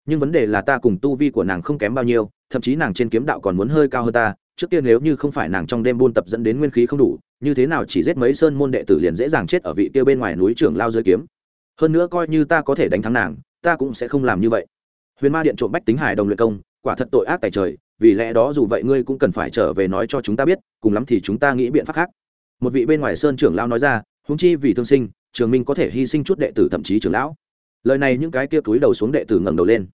nhưng vấn đề là ta cùng tu vi của nàng không kém bao nhiêu, thậm chí nàng trên kiếm đạo còn muốn hơi cao hơn ta, trước kia nếu như không phải nàng trong đêm buôn tập dẫn đến nguyên khí không đủ, như thế nào chỉ giết mấy sơn môn đệ tử liền dễ dàng chết ở vị kia bên ngoài núi trưởng lao dưới kiếm. Hơn nữa coi như ta có thể đánh thắng nàng, ta cũng sẽ không làm như vậy. Huyền ma điện trộm bách tính hải đồng luyện công, quả thật tội ác tại trời, vì lẽ đó dù vậy ngươi cũng cần phải trở về nói cho chúng ta biết, cùng lắm thì chúng ta nghĩ biện pháp khác. Một vị bên ngoài sơn trưởng lao nói ra húng chi vì thương sinh, trường minh có thể hy sinh chút đệ tử thậm chí trưởng lão. Lời này những cái kia túi đầu xuống đệ tử ngẩng đầu lên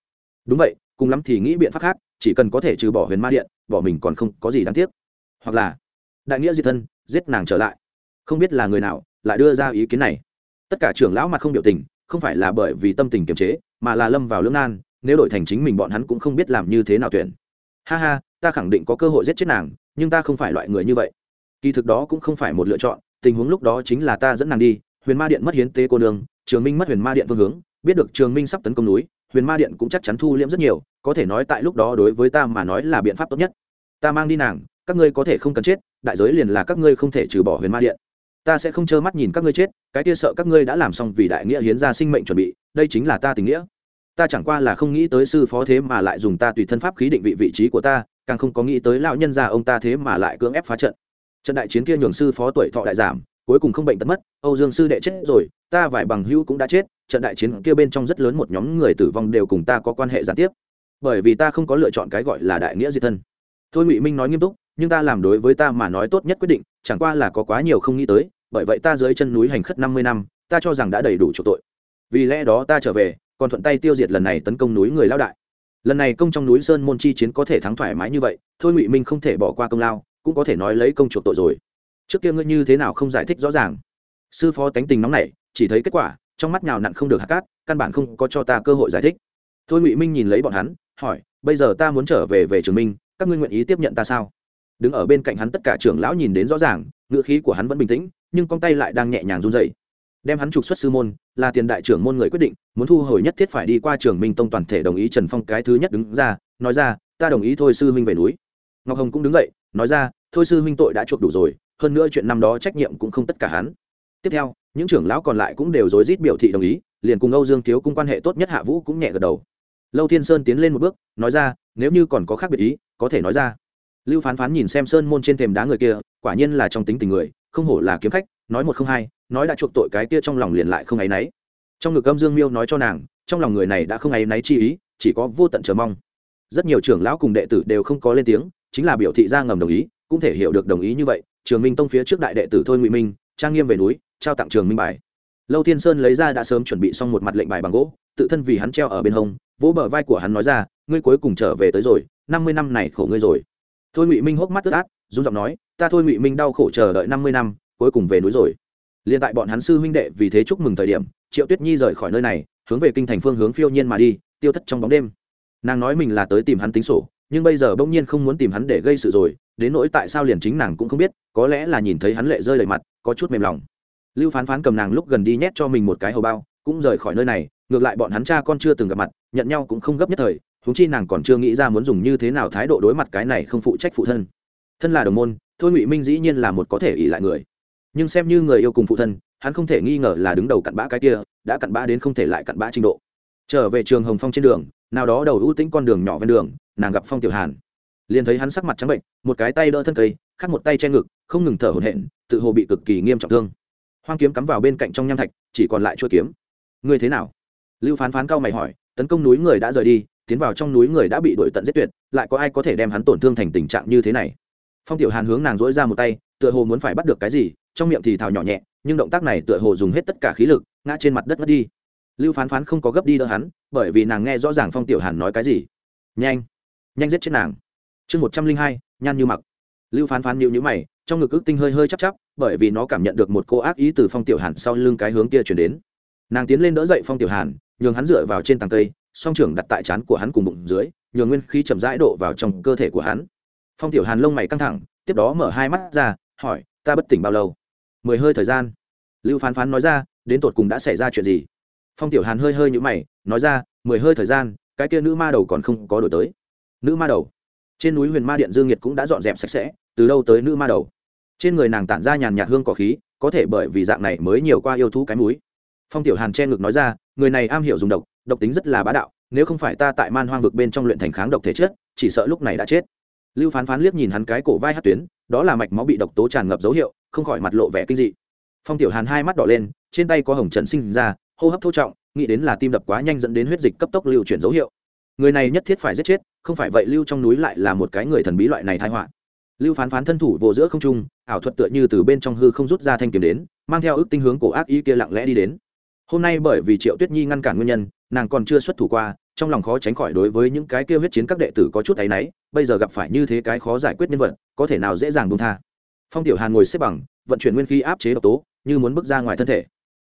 đúng vậy, cùng lắm thì nghĩ biện pháp khác, chỉ cần có thể trừ bỏ huyền ma điện, bỏ mình còn không có gì đáng tiếc. Hoặc là, đại nghĩa diệt thân, giết nàng trở lại. Không biết là người nào lại đưa ra ý kiến này. Tất cả trưởng lão mặt không biểu tình, không phải là bởi vì tâm tình kiềm chế, mà là lâm vào lưỡng nan, nếu đổi thành chính mình bọn hắn cũng không biết làm như thế nào tuyển. Ha ha, ta khẳng định có cơ hội giết chết nàng, nhưng ta không phải loại người như vậy. Kỳ thực đó cũng không phải một lựa chọn, tình huống lúc đó chính là ta dẫn nàng đi, huyền ma điện mất hiến tế cô nương, trường minh mất huyền ma điện phương hướng, biết được trường minh sắp tấn công núi huyền ma điện cũng chắc chắn thu liễm rất nhiều, có thể nói tại lúc đó đối với ta mà nói là biện pháp tốt nhất. Ta mang đi nàng, các ngươi có thể không cần chết, đại giới liền là các ngươi không thể trừ bỏ huyền ma điện. Ta sẽ không trơ mắt nhìn các ngươi chết, cái kia sợ các ngươi đã làm xong vì đại nghĩa hiến ra sinh mệnh chuẩn bị, đây chính là ta tình nghĩa. Ta chẳng qua là không nghĩ tới sư phó thế mà lại dùng ta tùy thân pháp khí định vị vị trí của ta, càng không có nghĩ tới lão nhân gia ông ta thế mà lại cưỡng ép phá trận. Trận đại chiến kia nhường sư phó tuổi thọ đại giảm cuối cùng không bệnh tật mất, âu dương sư đệ chết rồi, ta vài bằng hữu cũng đã chết, trận đại chiến kia bên trong rất lớn một nhóm người tử vong đều cùng ta có quan hệ gián tiếp. Bởi vì ta không có lựa chọn cái gọi là đại nghĩa diệt thân. Thôi ngụy minh nói nghiêm túc, nhưng ta làm đối với ta mà nói tốt nhất quyết định, chẳng qua là có quá nhiều không nghĩ tới, bởi vậy ta dưới chân núi hành khất năm mươi năm, ta cho rằng đã đầy đủ chỗ tội. Vì lẽ đó ta trở về, còn thuận tay tiêu diệt lần này tấn công núi người lao đại. Lần này công trong núi sơn môn chi chiến có thể thắng thoải mái như vậy, thôi ngụy minh không thể bỏ qua công lao, cũng có thể nói lấy công chuộc tội rồi trước kia ngươi như thế nào không giải thích rõ ràng? Sư phó tánh tình nóng này chỉ thấy kết quả, trong mắt nhào nặn không được hạt cát, căn bản không có cho ta cơ hội giải thích. Thôi ngụy minh nhìn lấy bọn hắn, hỏi, bây giờ ta muốn trở về về trường minh, các ngươi nguyện ý tiếp nhận ta sao? Đứng ở bên cạnh hắn tất cả trưởng lão nhìn đến rõ ràng ngựa khí của hắn vẫn bình tĩnh, nhưng con tay lại đang nhẹ nhàng run dậy đem hắn trục xuất sư môn, là tiền đại trưởng môn người quyết định, muốn thu hồi nhất thiết phải đi qua trường minh tông toàn thể đồng ý trần phong cái thứ nhất đứng ra, nói ra, ta đồng ý thôi sư huynh về núi. Ngọc hồng cũng đứng dậy, nói ra, thôi sư huynh tội đã chuộc đủ rồi hơn nữa chuyện năm đó trách nhiệm cũng không tất cả hắn. Tiếp theo, những trưởng lão còn lại cũng đều rối rít biểu thị đồng ý, liền cùng âu dương thiếu cung quan hệ tốt nhất hạ vũ cũng nhẹ gật đầu. Lâu thiên sơn tiến lên một bước, nói ra, nếu như còn có khác biệt ý, có thể nói ra. Lưu phán phán nhìn xem sơn môn trên thềm đá người kia, quả nhiên là trong tính tình người, không hổ là kiếm khách, nói một không hai, nói đã chuộc tội cái kia trong lòng liền lại không áy náy. Trong ngực âm dương miêu nói cho nàng, trong lòng người này đã không áy náy chi ý, chỉ có vô tận chờ mong. Rất nhiều trưởng lão cùng đệ tử đều không có lên tiếng, chính là biểu thị ra ngầm đồng ý, cũng thể hiểu được đồng ý như vậy trường minh tông phía trước đại đệ tử thôi ngụy minh, trang nghiêm về núi, trao tặng trường minh bài. Lâu thiên sơn lấy ra đã sớm chuẩn bị xong một mặt lệnh bài bằng gỗ, tự thân vì hắn treo ở bên hông, vỗ bờ vai của hắn nói ra, ngươi cuối cùng trở về tới rồi, năm mươi năm này khổ ngươi rồi. Thôi ngụy minh hốc mắt tức át run giọng nói, ta thôi ngụy minh đau khổ chờ đợi năm mươi năm, cuối cùng về núi rồi. Liền tại bọn hắn sư huynh đệ vì thế chúc mừng thời điểm, triệu tuyết nhi rời khỏi nơi này, hướng về kinh thành phương hướng phiêu nhiên mà đi, tiêu thất trong bóng đêm. Nàng nói mình là tới tìm hắn tính sổ, nhưng bây giờ bỗng nhiên không muốn tìm hắn để gây sự rồi đến nỗi tại sao liền chính nàng cũng không biết, có lẽ là nhìn thấy hắn lệ rơi đầy mặt, có chút mềm lòng. Lưu phán phán cầm nàng lúc gần đi nhét cho mình một cái hầu bao, cũng rời khỏi nơi này, ngược lại bọn hắn cha con chưa từng gặp mặt, nhận nhau cũng không gấp nhất thời húng chi nàng còn chưa nghĩ ra muốn dùng như thế nào thái độ đối mặt cái này không phụ trách phụ thân. Thân là đồng môn, thôi ngụy minh dĩ nhiên là một có thể ỷ lại người. Nhưng xem như người yêu cùng phụ thân, hắn không thể nghi ngờ là đứng đầu cặn bã cái kia, đã cặn bã đến không thể lại cặn bã trình độ. Trở về trường hồng phong trên đường, nào đó đầu ưu tĩnh con đường nhỏ ven đường, nàng gặp phong tiểu hàn liền thấy hắn sắc mặt trắng bệnh, một cái tay đỡ thân cây, khác một tay che ngực, không ngừng thở hổn hển, tự hồ bị cực kỳ nghiêm trọng thương. Hoang kiếm cắm vào bên cạnh trong nham thạch, chỉ còn lại chuôi kiếm. Ngươi thế nào? Lưu phán phán cao mày hỏi, tấn công núi người đã rời đi, tiến vào trong núi người đã bị đuổi tận giết tuyệt, lại có ai có thể đem hắn tổn thương thành tình trạng như thế này? Phong tiểu hàn hướng nàng dỗi ra một tay, tựa hồ muốn phải bắt được cái gì, trong miệng thì thào nhỏ nhẹ, nhưng động tác này tựa hồ dùng hết tất cả khí lực, ngã trên mặt đất mất đi. Lưu phán phán không có gấp đi đỡ hắn, bởi vì nàng nghe rõ ràng phong tiểu hàn nói cái gì. Nhanh nhanh giết chết nàng chương một trăm linh hai, nhan như mặc. Lưu phán phán nhịu nhữ mày, trong ngực ước tinh hơi hơi chắp chắp, bởi vì nó cảm nhận được một cô ác ý từ phong tiểu hàn sau lưng cái hướng kia chuyển đến. Nàng tiến lên đỡ dậy phong tiểu hàn, nhường hắn dựa vào trên tàng cây, song trưởng đặt tại trán của hắn cùng bụng dưới, nhường nguyên khí chậm rãi độ vào trong cơ thể của hắn. Phong tiểu hàn lông mày căng thẳng, tiếp đó mở hai mắt ra, hỏi, ta bất tỉnh bao lâu? Mười hơi thời gian. Lưu phán phán nói ra, đến tột cùng đã xảy ra chuyện gì? Phong tiểu hàn hơi hơi nhũ mày, nói ra, mười hơi thời gian, cái kia nữ ma đầu còn không có đổi tới. Nữ ma đầu? Trên núi huyền ma điện dương nhiệt cũng đã dọn dẹp sạch sẽ, từ đâu tới nữ ma đầu? Trên người nàng tản ra nhàn nhạt hương cỏ khí, có thể bởi vì dạng này mới nhiều qua yêu thú cái múi phong tiểu hàn che ngực nói ra, người này am hiểu dùng độc độc tính rất là bá đạo, nếu không phải ta tại man hoang vực bên trong luyện thành kháng độc thể chất, chỉ sợ lúc này đã chết. Lưu phán phán liếc nhìn hắn cái cổ vai hát tuyến, đó là mạch máu bị độc tố tràn ngập dấu hiệu, không khỏi mặt lộ vẻ kinh dị. Phong tiểu hàn hai mắt đỏ lên, trên tay có hồng trần sinh ra, hô hấp thô trọng, nghĩ đến là tim đập quá nhanh dẫn đến huyết dịch cấp tốc lưu chuyển dấu hiệu. Người này nhất thiết phải giết chết không phải vậy lưu trong núi lại là một cái người thần bí loại này thai họa. Lưu phán phán thân thủ vô giữa không trung, ảo thuật tựa như từ bên trong hư không rút ra thanh kiếm đến, mang theo ước tinh hướng cổ ác ý kia lặng lẽ đi đến. Hôm nay bởi vì triệu tuyết nhi ngăn cản nguyên nhân, nàng còn chưa xuất thủ qua, trong lòng khó tránh khỏi đối với những cái kia huyết chiến các đệ tử có chút áy náy, bây giờ gặp phải như thế cái khó giải quyết nhân vật, có thể nào dễ dàng buông tha. Phong tiểu hàn ngồi xếp bằng, vận chuyển nguyên khí áp chế độc tố, như muốn bước ra ngoài thân thể.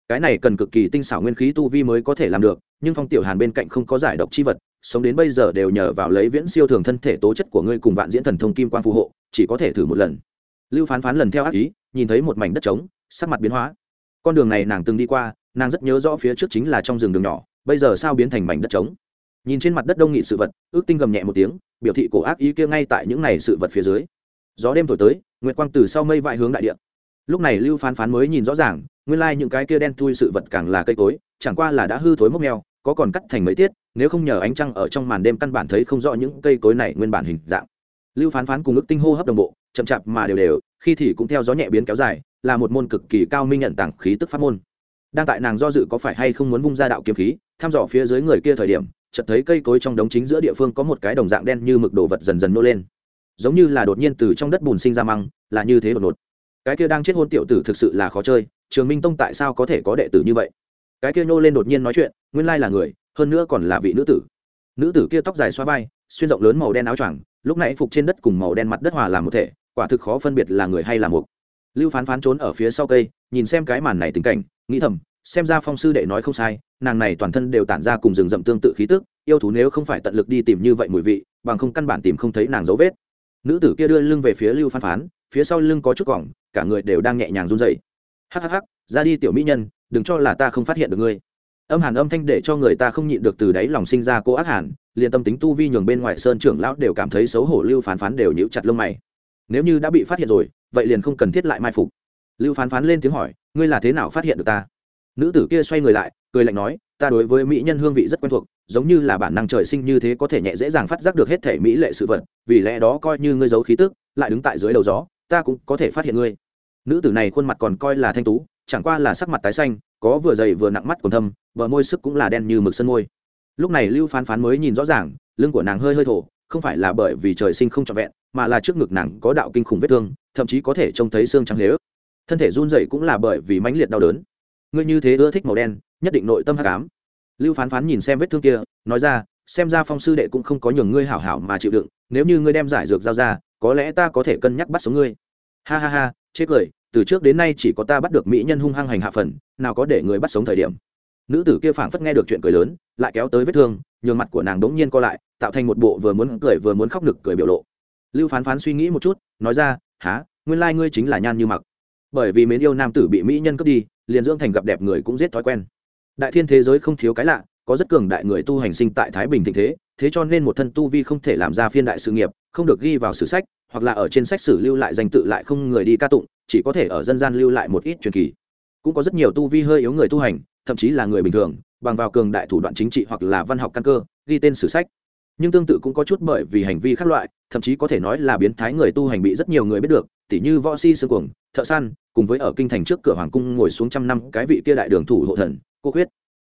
Cái này cần cực kỳ tinh xảo nguyên khí tu vi mới có thể làm được, nhưng phong tiểu hàn bên cạnh không có giải độc chi vật sống đến bây giờ đều nhờ vào lấy viễn siêu thường thân thể tố chất của ngươi cùng vạn diễn thần thông kim quan phù hộ, chỉ có thể thử một lần. Lưu phán phán lần theo ác ý, nhìn thấy một mảnh đất trống, sắc mặt biến hóa. Con đường này nàng từng đi qua, nàng rất nhớ rõ phía trước chính là trong rừng đường nhỏ, bây giờ sao biến thành mảnh đất trống? Nhìn trên mặt đất đông nghị sự vật, ước tinh gầm nhẹ một tiếng, biểu thị cổ ác ý kia ngay tại những này sự vật phía dưới. Gió đêm thổi tới, nguyệt quang từ sau mây vại hướng đại địa. Lúc này lưu phán phán mới nhìn rõ ràng, nguyên lai những cái kia đen thui sự vật càng là cây cối, chẳng qua là đã hư thối mốc neo có còn cắt thành mấy tiết, nếu không nhờ ánh trăng ở trong màn đêm căn bản thấy không rõ những cây cối này nguyên bản hình dạng. Lưu phán phán cùng ước tinh hô hấp đồng bộ, chậm chạp mà đều đều, khi thì cũng theo gió nhẹ biến kéo dài, là một môn cực kỳ cao minh nhận tảng khí tức pháp môn. Đang tại nàng do dự có phải hay không muốn vung ra đạo kiếm khí, thăm dò phía dưới người kia thời điểm, chợt thấy cây cối trong đống chính giữa địa phương có một cái đồng dạng đen như mực đồ vật dần dần nô lên. Giống như là đột nhiên từ trong đất bùn sinh ra măng, là như thế đột ngột. Cái kia đang chết hôn tiểu tử thực sự là khó chơi, trường minh tông tại sao có thể có đệ tử như vậy? Cái kia nô lên đột nhiên nói chuyện, nguyên lai là người, hơn nữa còn là vị nữ tử. Nữ tử kia tóc dài xoa vai, xuyên rộng lớn màu đen áo choàng, lúc nãy phục trên đất cùng màu đen mặt đất hòa làm một thể, quả thực khó phân biệt là người hay là mục lưu phán phán trốn ở phía sau cây, nhìn xem cái màn này tình cảnh, nghĩ thầm, xem ra phong sư đệ nói không sai, nàng này toàn thân đều tản ra cùng rừng rậm tương tự khí tức, yêu thú nếu không phải tận lực đi tìm như vậy mùi vị, bằng không căn bản tìm không thấy nàng dấu vết. Nữ tử kia đưa lưng về phía lưu phán phán, phía sau lưng có chút cỏng, cả người đều đang nhẹ nhàng run dậy hắc hắc ra đi tiểu mỹ nhân đừng cho là ta không phát hiện được ngươi. Âm hàn âm thanh để cho người ta không nhịn được từ đáy lòng sinh ra cô ác hàn, liền tâm tính tu vi nhường bên ngoài sơn trưởng lão đều cảm thấy xấu hổ, lưu phán phán đều nhíu chặt lông mày. Nếu như đã bị phát hiện rồi, vậy liền không cần thiết lại mai phục. Lưu phán phán lên tiếng hỏi, ngươi là thế nào phát hiện được ta? Nữ tử kia xoay người lại, cười lạnh nói, ta đối với mỹ nhân hương vị rất quen thuộc, giống như là bản năng trời sinh như thế có thể nhẹ dễ dàng phát giác được hết thể mỹ lệ sự vật, vì lẽ đó coi như ngươi giấu khí tức, lại đứng tại dưới đầu gió, ta cũng có thể phát hiện ngươi. Nữ tử này khuôn mặt còn coi là thanh tú chẳng qua là sắc mặt tái xanh, có vừa dày vừa nặng mắt còn thâm, bờ môi sức cũng là đen như mực sân môi. Lúc này lưu phán phán mới nhìn rõ ràng, lưng của nàng hơi hơi thổ, không phải là bởi vì trời sinh không trọn vẹn, mà là trước ngực nàng có đạo kinh khủng vết thương, thậm chí có thể trông thấy xương trắng lế ức. Thân thể run dậy cũng là bởi vì mãnh liệt đau đớn. Ngươi như thế ưa thích màu đen, nhất định nội tâm hắc ám. Lưu phán phán nhìn xem vết thương kia, nói ra, xem ra phong sư đệ cũng không có nhường ngươi hảo hảo mà chịu đựng, nếu như ngươi đem giải dược giao ra, có lẽ ta có thể cân nhắc bắt sống ngươi. Ha ha ha chết cười, từ trước đến nay chỉ có ta bắt được mỹ nhân hung hăng hành hạ phần, nào có để người bắt sống thời điểm. Nữ tử kia phảng phất nghe được chuyện cười lớn, lại kéo tới vết thương, nhường mặt của nàng đống nhiên co lại, tạo thành một bộ vừa muốn cười vừa muốn khóc nực cười biểu lộ. Lưu phán phán suy nghĩ một chút, nói ra há nguyên lai ngươi chính là nhan như mặc. Bởi vì mến yêu nam tử bị mỹ nhân cướp đi, liền dưỡng thành gặp đẹp người cũng giết thói quen. Đại thiên thế giới không thiếu cái lạ, có rất cường đại người tu hành sinh tại thái bình thịnh thế thế cho nên một thân tu vi không thể làm ra phiên đại sự nghiệp, không được ghi vào sử sách, hoặc là ở trên sách sử lưu lại danh tự lại không người đi ca tụng, chỉ có thể ở dân gian lưu lại một ít truyền kỳ. Cũng có rất nhiều tu vi hơi yếu người tu hành, thậm chí là người bình thường, bằng vào cường đại thủ đoạn chính trị hoặc là văn học căn cơ, ghi tên sử sách. Nhưng tương tự cũng có chút bởi vì hành vi khác loại, thậm chí có thể nói là biến thái người tu hành bị rất nhiều người biết được, tỉ như võ si sương cuồng, thợ săn, cùng với ở kinh thành trước cửa hoàng cung ngồi xuống trăm năm cái vị kia đại đường thủ hộ thần, cô khuyết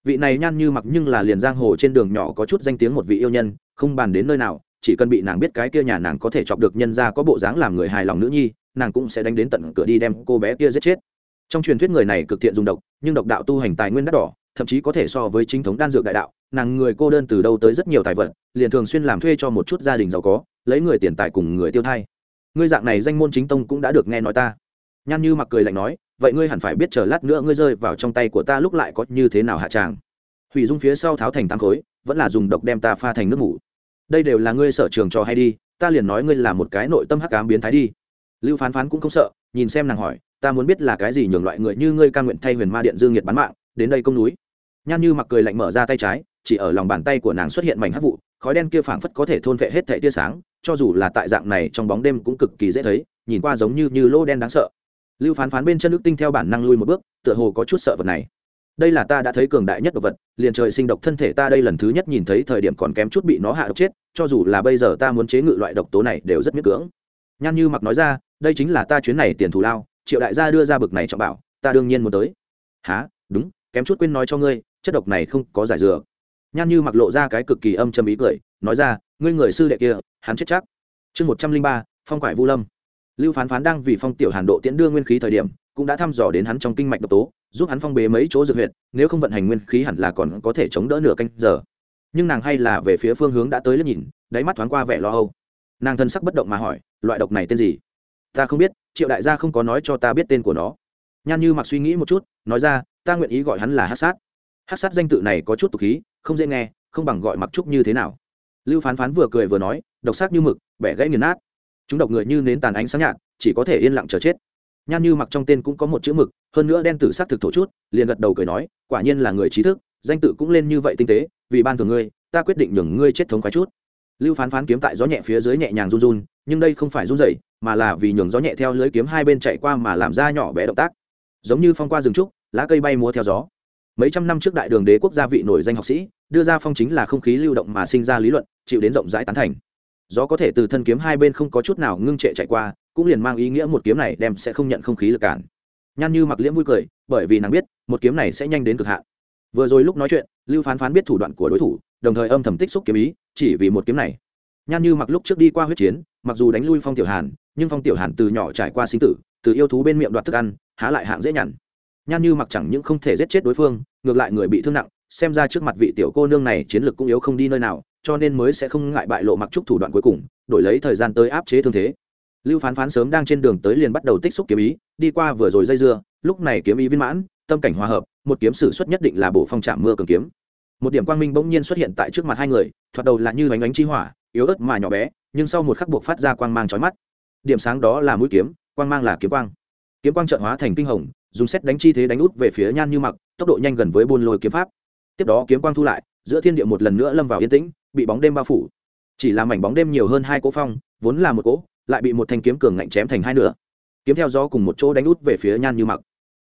vị này nhan như mặc nhưng là liền giang hồ trên đường nhỏ có chút danh tiếng một vị yêu nhân, không bàn đến nơi nào, chỉ cần bị nàng biết cái kia nhà nàng có thể chọc được nhân ra có bộ dáng làm người hài lòng nữ nhi, nàng cũng sẽ đánh đến tận cửa đi đem cô bé kia giết chết. Trong truyền thuyết người này cực thiện dùng độc, nhưng độc đạo tu hành tài nguyên đắt đỏ, thậm chí có thể so với chính thống đan dược đại đạo, nàng người cô đơn từ đâu tới rất nhiều tài vật, liền thường xuyên làm thuê cho một chút gia đình giàu có, lấy người tiền tài cùng người tiêu thai. Ngươi dạng này danh môn chính tông cũng đã được nghe nói ta. Nhan như mặc cười lạnh nói vậy ngươi hẳn phải biết chờ lát nữa ngươi rơi vào trong tay của ta lúc lại có như thế nào hạ tràng. Hủy dung phía sau tháo thành tám khối, vẫn là dùng độc đem ta pha thành nước ngủ đây đều là ngươi sở trường trò hay đi, ta liền nói ngươi là một cái nội tâm hắc ám biến thái đi. Lưu phán phán cũng không sợ, nhìn xem nàng hỏi, ta muốn biết là cái gì nhường loại người như ngươi ca nguyện thay huyền ma điện dương nhiệt bán mạng, đến đây công núi. Nhan như mặc cười lạnh mở ra tay trái, chỉ ở lòng bàn tay của nàng xuất hiện mảnh hắc vụ, khói đen kia phảng phất có thể thôn vệ hết thệ tia sáng, cho dù là tại dạng này trong bóng đêm cũng cực kỳ dễ thấy, nhìn qua giống như như lô đen đáng sợ lưu phán phán bên chân nước tinh theo bản năng lui một bước, tựa hồ có chút sợ vật này. Đây là ta đã thấy cường đại nhất độc vật, liền trời sinh độc thân thể ta đây lần thứ nhất nhìn thấy thời điểm còn kém chút bị nó hạ độc chết, cho dù là bây giờ ta muốn chế ngự loại độc tố này đều rất miễn cưỡng. Nhan như mặc nói ra, đây chính là ta chuyến này tiền thù lao, triệu đại gia đưa ra bực này cho bảo, ta đương nhiên muốn tới. Há đúng, kém chút quên nói cho ngươi, chất độc này không có giải dừa. Nhan như mặc lộ ra cái cực kỳ âm châm ý cười, nói ra, ngươi người sư đệ kia, hắn chết chắc. Chương một trăm linh ba, phong quải vu lâm lưu phán phán đang vì phong tiểu hàn độ tiễn đưa nguyên khí thời điểm, cũng đã thăm dò đến hắn trong kinh mạch độc tố, giúp hắn phong bế mấy chỗ dược huyệt, nếu không vận hành nguyên khí hẳn là còn có thể chống đỡ nửa canh giờ. Nhưng nàng hay là về phía phương hướng đã tới liếc nhìn, đáy mắt thoáng qua vẻ lo âu. Nàng thân sắc bất động mà hỏi, loại độc này tên gì? Ta không biết, triệu đại gia không có nói cho ta biết tên của nó. Nhan như mặc suy nghĩ một chút, nói ra, ta nguyện ý gọi hắn là hát sát. Hát sát danh tự này có chút tục khí, không dễ nghe, không bằng gọi mặc trúc như thế nào. Lưu phán phán vừa cười vừa nói, độc sắc như mực, bẻ gãy nghiền nát chúng độc người như nến tàn ánh sáng nhạt, chỉ có thể yên lặng chờ chết. Nhan như mặc trong tên cũng có một chữ mực, hơn nữa đen tử sắc thực thổ chút, liền gật đầu cười nói, quả nhiên là người trí thức, danh tự cũng lên như vậy tinh tế, vì ban thường ngươi, ta quyết định nhường ngươi chết thống khoái chút. Lưu phán phán kiếm tại gió nhẹ phía dưới nhẹ nhàng run run, nhưng đây không phải run rẩy, mà là vì nhường gió nhẹ theo lưới kiếm hai bên chạy qua mà làm ra nhỏ bé động tác. Giống như phong qua rừng trúc, lá cây bay múa theo gió. Mấy trăm năm trước đại đường đế quốc gia vị nổi danh học sĩ, đưa ra phong chính là không khí lưu động mà sinh ra lý luận, chịu đến rộng rãi tán thành gió có thể từ thân kiếm hai bên không có chút nào ngưng trệ chạy qua, cũng liền mang ý nghĩa một kiếm này đem sẽ không nhận không khí lực cản. Nhan như mặc liễm vui cười, bởi vì nàng biết, một kiếm này sẽ nhanh đến cực hạn. Vừa rồi lúc nói chuyện, lưu phán phán biết thủ đoạn của đối thủ, đồng thời âm thầm tích xúc kiếm ý, chỉ vì một kiếm này. Nhan như mặc lúc trước đi qua huyết chiến, mặc dù đánh lui phong tiểu hàn, nhưng phong tiểu hàn từ nhỏ trải qua sinh tử, từ yêu thú bên miệng đoạt thức ăn, há lại hạng dễ nhằn. Nhan như mặc chẳng những không thể giết chết đối phương, ngược lại người bị thương nặng xem ra trước mặt vị tiểu cô nương này chiến lược cũng yếu không đi nơi nào, cho nên mới sẽ không ngại bại lộ mặc trúc thủ đoạn cuối cùng, đổi lấy thời gian tới áp chế thương thế. Lưu phán phán sớm đang trên đường tới liền bắt đầu tích xúc kiếm ý, đi qua vừa rồi dây dưa, lúc này kiếm ý viên mãn, tâm cảnh hòa hợp, một kiếm sử xuất nhất định là bổ phong trạm mưa cường kiếm. Một điểm quang minh bỗng nhiên xuất hiện tại trước mặt hai người, thoạt đầu là như bánh bánh chi hỏa, yếu ớt mà nhỏ bé, nhưng sau một khắc buộc phát ra quang mang trói mắt. Điểm sáng đó là mũi kiếm, quang mang là kiếm quang. Kiếm quang trợn hóa thành kinh hồng, dùng xét đánh chi thế đánh út về phía nhan như mặc, tốc độ nhanh gần với buôn lôi kiếm pháp tiếp đó kiếm quang thu lại, giữa thiên địa một lần nữa lâm vào yên tĩnh, bị bóng đêm bao phủ. Chỉ là mảnh bóng đêm nhiều hơn hai cỗ phong, vốn là một cỗ, lại bị một thanh kiếm cường ngạnh chém thành hai nửa. Kiếm theo gió cùng một chỗ đánh út về phía nhan như mặc.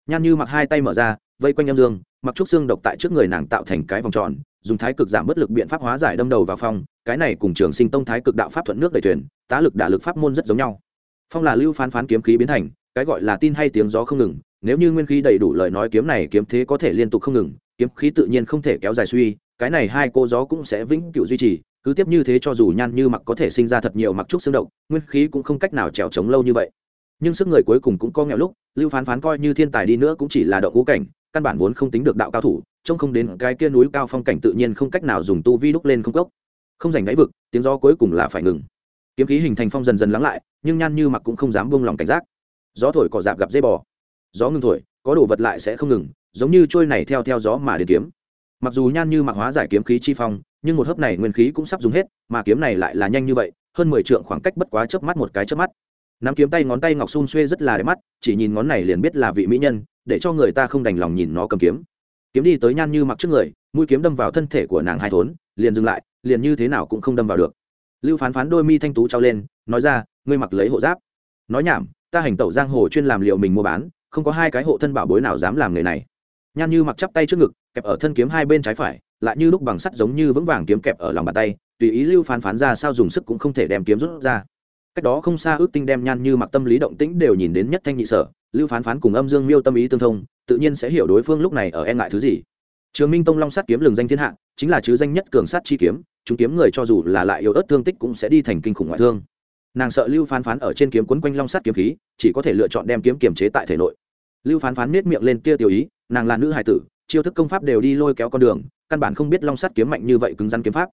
Nhan như mặc hai tay mở ra, vây quanh âm dương, mặc trúc xương độc tại trước người nàng tạo thành cái vòng tròn, dùng thái cực giảm bất lực biện pháp hóa giải đâm đầu vào phong, cái này cùng trường sinh tông thái cực đạo pháp thuận nước đầy thuyền, tá lực đả lực pháp môn rất giống nhau. Phong là lưu phán phán kiếm khí biến thành, cái gọi là tin hay tiếng gió không ngừng, nếu như nguyên khí đầy đủ lời nói kiếm này kiếm thế có thể liên tục không ngừng kiếm khí tự nhiên không thể kéo dài suy, cái này hai cô gió cũng sẽ vĩnh cửu duy trì, cứ tiếp như thế cho dù nhan như mặc có thể sinh ra thật nhiều mặc trúc xương động nguyên khí cũng không cách nào trèo trống lâu như vậy. Nhưng sức người cuối cùng cũng có nghèo lúc, lưu phán phán coi như thiên tài đi nữa cũng chỉ là đậu ngũ cảnh, căn bản vốn không tính được đạo cao thủ, trông không đến cái kia núi cao phong cảnh tự nhiên không cách nào dùng tu vi đúc lên không cốc. Không giành đáy vực, tiếng gió cuối cùng là phải ngừng. Kiếm khí hình thành phong dần dần lắng lại, nhưng nhan như mặc cũng không dám buông lòng cảnh giác. Gió thổi cỏ dạp gặp dây bò. Gió ngừng thổi, có đồ vật lại sẽ không ngừng giống như trôi này theo theo gió mà đến kiếm. Mặc dù nhan như mặc hóa giải kiếm khí chi phong, nhưng một hớp này nguyên khí cũng sắp dùng hết, mà kiếm này lại là nhanh như vậy, hơn mười trượng khoảng cách bất quá chớp mắt một cái chớp mắt. Nắm kiếm tay ngón tay ngọc xun xuê rất là đẹp mắt, chỉ nhìn ngón này liền biết là vị mỹ nhân, để cho người ta không đành lòng nhìn nó cầm kiếm. Kiếm đi tới nhan như mặc trước người, mũi kiếm đâm vào thân thể của nàng hai thốn, liền dừng lại, liền như thế nào cũng không đâm vào được. Lưu phán phán đôi mi thanh tú trao lên, nói ra, ngươi mặc lấy hộ giáp. Nói nhảm, ta hành tẩu giang hồ chuyên làm liệu mình mua bán, không có hai cái hộ thân bảo bối nào dám làm nghề này nhan như mặc chắp tay trước ngực, kẹp ở thân kiếm hai bên trái phải, lại như lúc bằng sắt giống như vững vàng kiếm kẹp ở lòng bàn tay, tùy ý lưu phán phán ra sao dùng sức cũng không thể đem kiếm rút ra. Cách đó không xa ước tinh đem nhan như mặc tâm lý động tĩnh đều nhìn đến nhất thanh nhị sở, lưu phán phán cùng âm dương miêu tâm ý tương thông, tự nhiên sẽ hiểu đối phương lúc này ở e ngại thứ gì. Trường minh tông long sát kiếm lường danh thiên hạ, chính là chứ danh nhất cường sát chi kiếm, chúng kiếm người cho dù là lại yếu ớt thương tích cũng sẽ đi thành kinh khủng ngoại thương. Nàng sợ lưu phán phán ở trên kiếm quấn quanh long sát kiếm khí, chỉ có thể lựa chọn đem kiếm kiềm chế tại thể nội. Lưu phán phán miết miệng lên tia tiểu ý nàng là nữ hải tử, chiêu thức công pháp đều đi lôi kéo con đường, căn bản không biết long sắt kiếm mạnh như vậy cứng rắn kiếm pháp.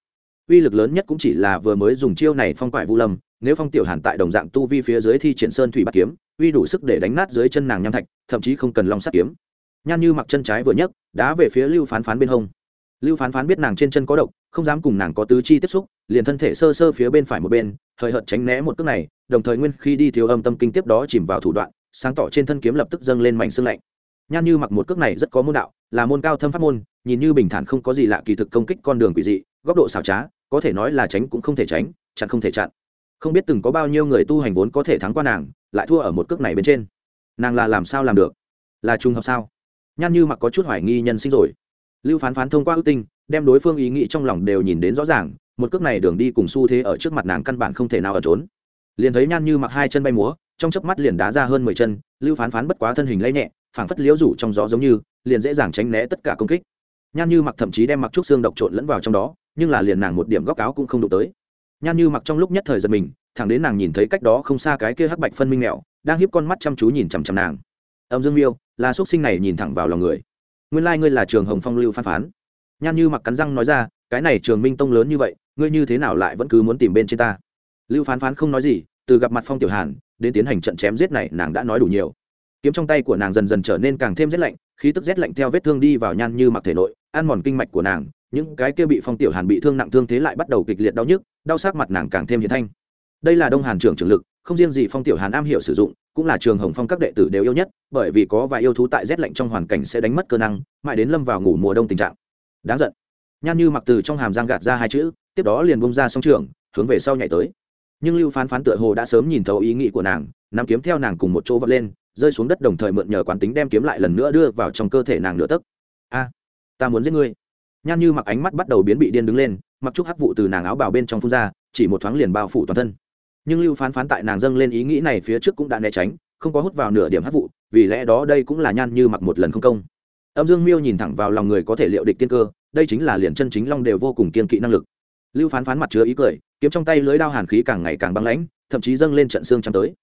Uy lực lớn nhất cũng chỉ là vừa mới dùng chiêu này phong quải vu lâm, nếu phong tiểu hàn tại đồng dạng tu vi phía dưới thi triển sơn thủy bát kiếm, uy đủ sức để đánh nát dưới chân nàng nham thạch, thậm chí không cần long sắt kiếm. Nhan như mặc chân trái vừa nhấc, đá về phía lưu phán phán bên hông. Lưu phán phán biết nàng trên chân có độc, không dám cùng nàng có tứ chi tiếp xúc, liền thân thể sơ sơ phía bên phải một bên, hời hợt tránh né một cước này, đồng thời nguyên khi đi thiếu âm tâm kinh tiếp đó chìm vào thủ đoạn, sáng tỏ trên thân kiếm lập tức dâng lên mảnh xương lạnh nhan như mặc một cước này rất có môn đạo, là môn cao thâm pháp môn, nhìn như bình thản không có gì lạ kỳ thực công kích con đường quỷ dị, góc độ xảo trá, có thể nói là tránh cũng không thể tránh, chặn không thể chặn. Không biết từng có bao nhiêu người tu hành vốn có thể thắng qua nàng, lại thua ở một cước này bên trên. Nàng là làm sao làm được? Là trùng hợp sao? Nhan như mặc có chút hoài nghi nhân sinh rồi. Lưu phán phán thông qua ước tinh, đem đối phương ý nghĩ trong lòng đều nhìn đến rõ ràng, một cước này đường đi cùng xu thế ở trước mặt nàng căn bản không thể nào ở trốn. Liền thấy nhan như mặc hai chân bay múa, trong chớp mắt liền đá ra hơn mười chân, lưu phán phán bất quá thân hình lấy nhẹ phảng phất liễu rủ trong gió giống như, liền dễ dàng tránh né tất cả công kích. Nhan như mặc thậm chí đem mặc trúc xương độc trộn lẫn vào trong đó, nhưng là liền nàng một điểm góc áo cũng không đụng tới. Nhan như mặc trong lúc nhất thời giật mình, thẳng đến nàng nhìn thấy cách đó không xa cái kia hắc bạch phân minh mèo đang hiếp con mắt chăm chú nhìn chằm chằm nàng. Âm dương miêu, là x sinh này nhìn thẳng vào lòng người. Nguyên lai、like、ngươi là trường hồng phong lưu phan phán. Nhan như mặc cắn răng nói ra, cái này trường minh tông lớn như vậy, ngươi như thế nào lại vẫn cứ muốn tìm bên trên ta? Lưu phán phán không nói gì, từ gặp mặt phong tiểu hàn, đến tiến hành trận chém giết này nàng đã nói đủ nhiều kiếm trong tay của nàng dần dần trở nên càng thêm rét lạnh, khí tức rét lạnh theo vết thương đi vào nhan như mặc thể nội, ăn mòn kinh mạch của nàng, những cái kia bị phong tiểu hàn bị thương nặng thương thế lại bắt đầu kịch liệt đau nhức, đau sát mặt nàng càng thêm hiền thanh. Đây là đông hàn trưởng trưởng lực, không riêng gì phong tiểu hàn am hiểu sử dụng, cũng là trường hồng phong các đệ tử đều yêu nhất, bởi vì có vài yêu thú tại rét lạnh trong hoàn cảnh sẽ đánh mất cơ năng, mãi đến lâm vào ngủ mùa đông tình trạng. Đáng giận. Nhan như mặc từ trong hàm giang gạt ra hai chữ, tiếp đó liền bông ra song trường, hướng về sau nhảy tới. Nhưng lưu phán phán tựa hồ đã sớm nhìn thấu ý nghĩ của nàng, nắm kiếm theo nàng cùng một chỗ vật lên rơi xuống đất đồng thời mượn nhờ quán tính đem kiếm lại lần nữa đưa vào trong cơ thể nàng nửa tấc. A, ta muốn giết ngươi. Nhan như mặc ánh mắt bắt đầu biến bị điên đứng lên, mặc chút hắc vụ từ nàng áo bào bên trong phun ra, chỉ một thoáng liền bao phủ toàn thân. Nhưng lưu phán phán tại nàng dâng lên ý nghĩ này phía trước cũng đã né tránh, không có hút vào nửa điểm hắc vụ, vì lẽ đó đây cũng là nhan như mặc một lần không công. Âm dương miêu nhìn thẳng vào lòng người có thể liệu địch tiên cơ, đây chính là liền chân chính long đều vô cùng kiên kỵ năng lực. Lưu phán phán mặt chứa ý cười, kiếm trong tay lưới đao hàn khí càng ngày càng băng lãnh, thậm chí dâng lên trận xương trắng tới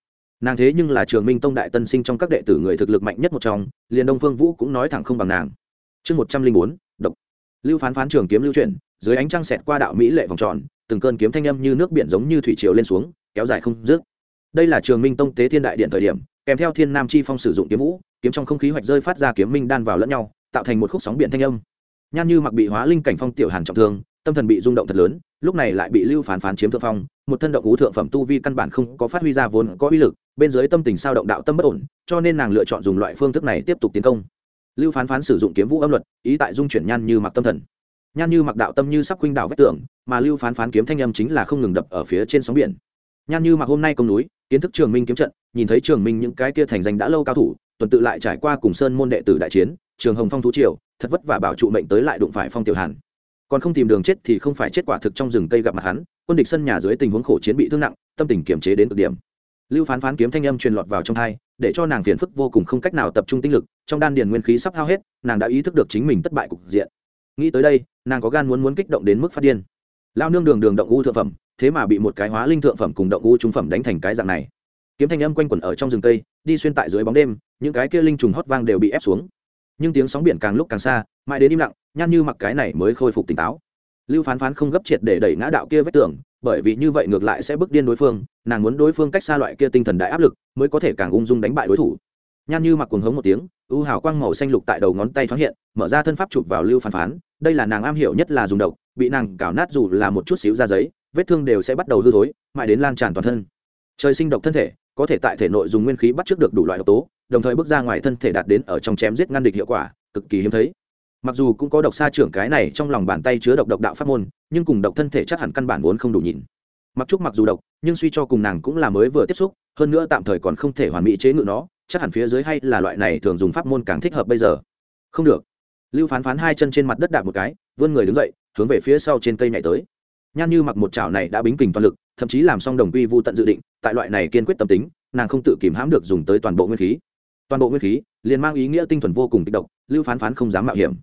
nàng thế nhưng là trường minh tông đại tân sinh trong các đệ tử người thực lực mạnh nhất một trong, liền đông phương vũ cũng nói thẳng không bằng nàng. Chương một trăm linh bốn, độc. Lưu phán phán trường kiếm lưu chuyển, dưới ánh trăng xẹt qua đạo mỹ lệ vòng tròn, từng cơn kiếm thanh âm như nước biển giống như thủy triều lên xuống, kéo dài không dứt. Đây là trường minh tông tế thiên đại điện thời điểm, kèm theo thiên nam chi phong sử dụng kiếm vũ, kiếm trong không khí hoạch rơi phát ra kiếm minh đan vào lẫn nhau, tạo thành một khúc sóng biển thanh âm. Nhan như mặc bị hóa linh cảnh phong tiểu hàn trọng thương, tâm thần bị rung động thật lớn, lúc này lại bị lưu phán phán chiếm thượng phong một thân động ú thượng phẩm tu vi căn bản không có phát huy ra vốn có uy lực, bên dưới tâm tình sao động đạo tâm bất ổn, cho nên nàng lựa chọn dùng loại phương thức này tiếp tục tiến công. Lưu phán phán sử dụng kiếm vũ âm luật, ý tại dung chuyển nhan như mặc tâm thần. Nhan như mặc đạo tâm như sắp khuynh đạo vách tường, mà lưu phán phán kiếm thanh âm chính là không ngừng đập ở phía trên sóng biển. Nhan như mặc hôm nay công núi, kiến thức trường minh kiếm trận, nhìn thấy trường minh những cái kia thành danh đã lâu cao thủ, tuần tự lại trải qua cùng sơn môn đệ tử đại chiến, trường hồng phong thú triều, thật vất vả bảo trụ mệnh tới lại đụng phải phong tiểu hàn. Còn không tìm đường chết thì không phải chết quả thực trong rừng cây gặp mặt hắn quân địch sân nhà dưới tình huống khổ chiến bị thương nặng, tâm tình kiềm chế đến cực điểm. Lưu phán phán kiếm thanh âm truyền lọt vào trong hai, để cho nàng phiền phức vô cùng không cách nào tập trung tinh lực, trong đan điền nguyên khí sắp hao hết, nàng đã ý thức được chính mình thất bại cục diện. Nghĩ tới đây, nàng có gan muốn muốn kích động đến mức phát điên. Lao nương đường đường động u thượng phẩm, thế mà bị một cái hóa linh thượng phẩm cùng động u trung phẩm đánh thành cái dạng này. Kiếm thanh âm quanh quẩn ở trong rừng cây, đi xuyên tại dưới bóng đêm, những cái kia linh trùng hót vang đều bị ép xuống. Nhưng tiếng sóng biển càng lúc càng xa, mãi đến im lặng nhan như mặc cái này mới khôi phục tỉnh táo lưu phán phán không gấp triệt để đẩy ngã đạo kia vách tường, bởi vì như vậy ngược lại sẽ bước điên đối phương, nàng muốn đối phương cách xa loại kia tinh thần đại áp lực, mới có thể càng ung dung đánh bại đối thủ. Nhan như mặc cuồng hống một tiếng, u hào quang màu xanh lục tại đầu ngón tay thoáng hiện, mở ra thân pháp chụp vào lưu phán phán, đây là nàng am hiểu nhất là dùng độc, bị nàng cào nát dù là một chút xíu ra giấy, vết thương đều sẽ bắt đầu hư thối, mãi đến lan tràn toàn thân. Trời sinh độc thân thể, có thể tại thể nội dùng nguyên khí bắt trước được đủ loại độc tố, đồng thời bước ra ngoài thân thể đạt đến ở trong chém giết ngăn địch hiệu quả, cực kỳ hiếm thấy mặc dù cũng có độc xa trưởng cái này trong lòng bàn tay chứa độc độc đạo pháp môn, nhưng cùng độc thân thể chắc hẳn căn bản vốn không đủ nhìn. Mặc trúc mặc dù độc, nhưng suy cho cùng nàng cũng là mới vừa tiếp xúc, hơn nữa tạm thời còn không thể hoàn mỹ chế ngự nó, chắc hẳn phía dưới hay là loại này thường dùng pháp môn càng thích hợp bây giờ. Không được. Lưu phán phán hai chân trên mặt đất đạp một cái, vươn người đứng dậy, hướng về phía sau trên cây nhảy tới. Nhan như mặc một chảo này đã bính kình toàn lực, thậm chí làm xong đồng quy vô tận dự định, tại loại này kiên quyết tâm tính, nàng không tự kìm hãm được dùng tới toàn bộ nguyên khí. Toàn bộ nguyên khí, liền mang ý nghĩa tinh thuần vô cùng kích động lưu phán phán không dám mạo hiểm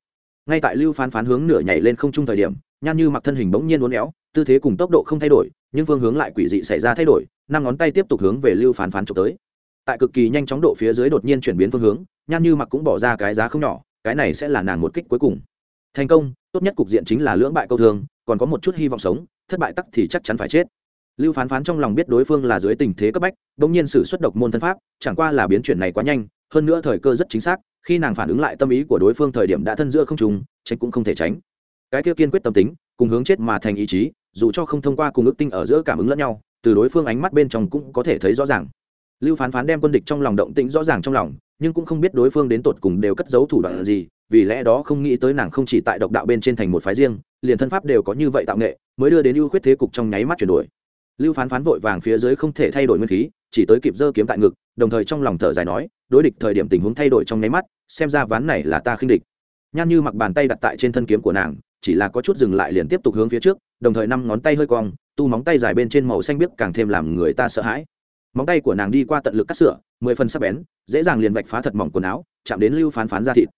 ngay tại lưu phán phán hướng nửa nhảy lên không trung thời điểm nhan như mặc thân hình bỗng nhiên uốn éo tư thế cùng tốc độ không thay đổi nhưng phương hướng lại quỷ dị xảy ra thay đổi năm ngón tay tiếp tục hướng về lưu phán phán trục tới. Tại cực kỳ nhanh chóng độ phía dưới đột nhiên chuyển biến phương hướng nhan như mặc cũng bỏ ra cái giá không nhỏ cái này sẽ là nàng một kích cuối cùng. Thành công tốt nhất cục diện chính là lưỡng bại câu thường, còn có một chút hy vọng sống thất bại tắc thì chắc chắn phải chết. Lưu phán phán trong lòng biết đối phương là dưới tình thế cấp bách đ ỗ n g nhiên sử xuất độc môn thân pháp chẳng qua là biến chuyển này quá nhanh hơn nữa thời cơ rất chính xác, khi nàng phản ứng lại tâm ý của đối phương thời điểm đã thân giữa không trùng tránh cũng không thể tránh. Cái kia kiên quyết tâm tính, cùng hướng chết mà thành ý chí, dù cho không thông qua cùng ước tinh ở giữa cảm ứng lẫn nhau, từ đối phương ánh mắt bên trong cũng có thể thấy rõ ràng. Lưu phán phán đem quân địch trong lòng động tĩnh rõ ràng trong lòng, nhưng cũng không biết đối phương đến tột cùng đều cất giấu thủ đoạn gì, vì lẽ đó không nghĩ tới nàng không chỉ tại độc đạo bên trên thành một phái riêng, liền thân pháp đều có như vậy tạo nghệ, mới đưa đến ưu khuyết thế cục trong nháy mắt chuyển đổi lưu phán phán vội vàng phía dưới không thể thay đổi nguyên khí, chỉ tới kịp giơ kiếm tại ngực, đồng thời trong lòng thở dài nói, đối địch thời điểm tình huống thay đổi trong nháy mắt, xem ra ván này là ta khinh địch. Nhan như mặc bàn tay đặt tại trên thân kiếm của nàng, chỉ là có chút dừng lại liền tiếp tục hướng phía trước, đồng thời năm ngón tay hơi cong, tu móng tay dài bên trên màu xanh biếc càng thêm làm người ta sợ hãi. Móng tay của nàng đi qua tận lực cắt sửa, mười phần sắc bén, dễ dàng liền vạch phá thật mỏng quần áo, chạm đến lưu phán phán ra thịt.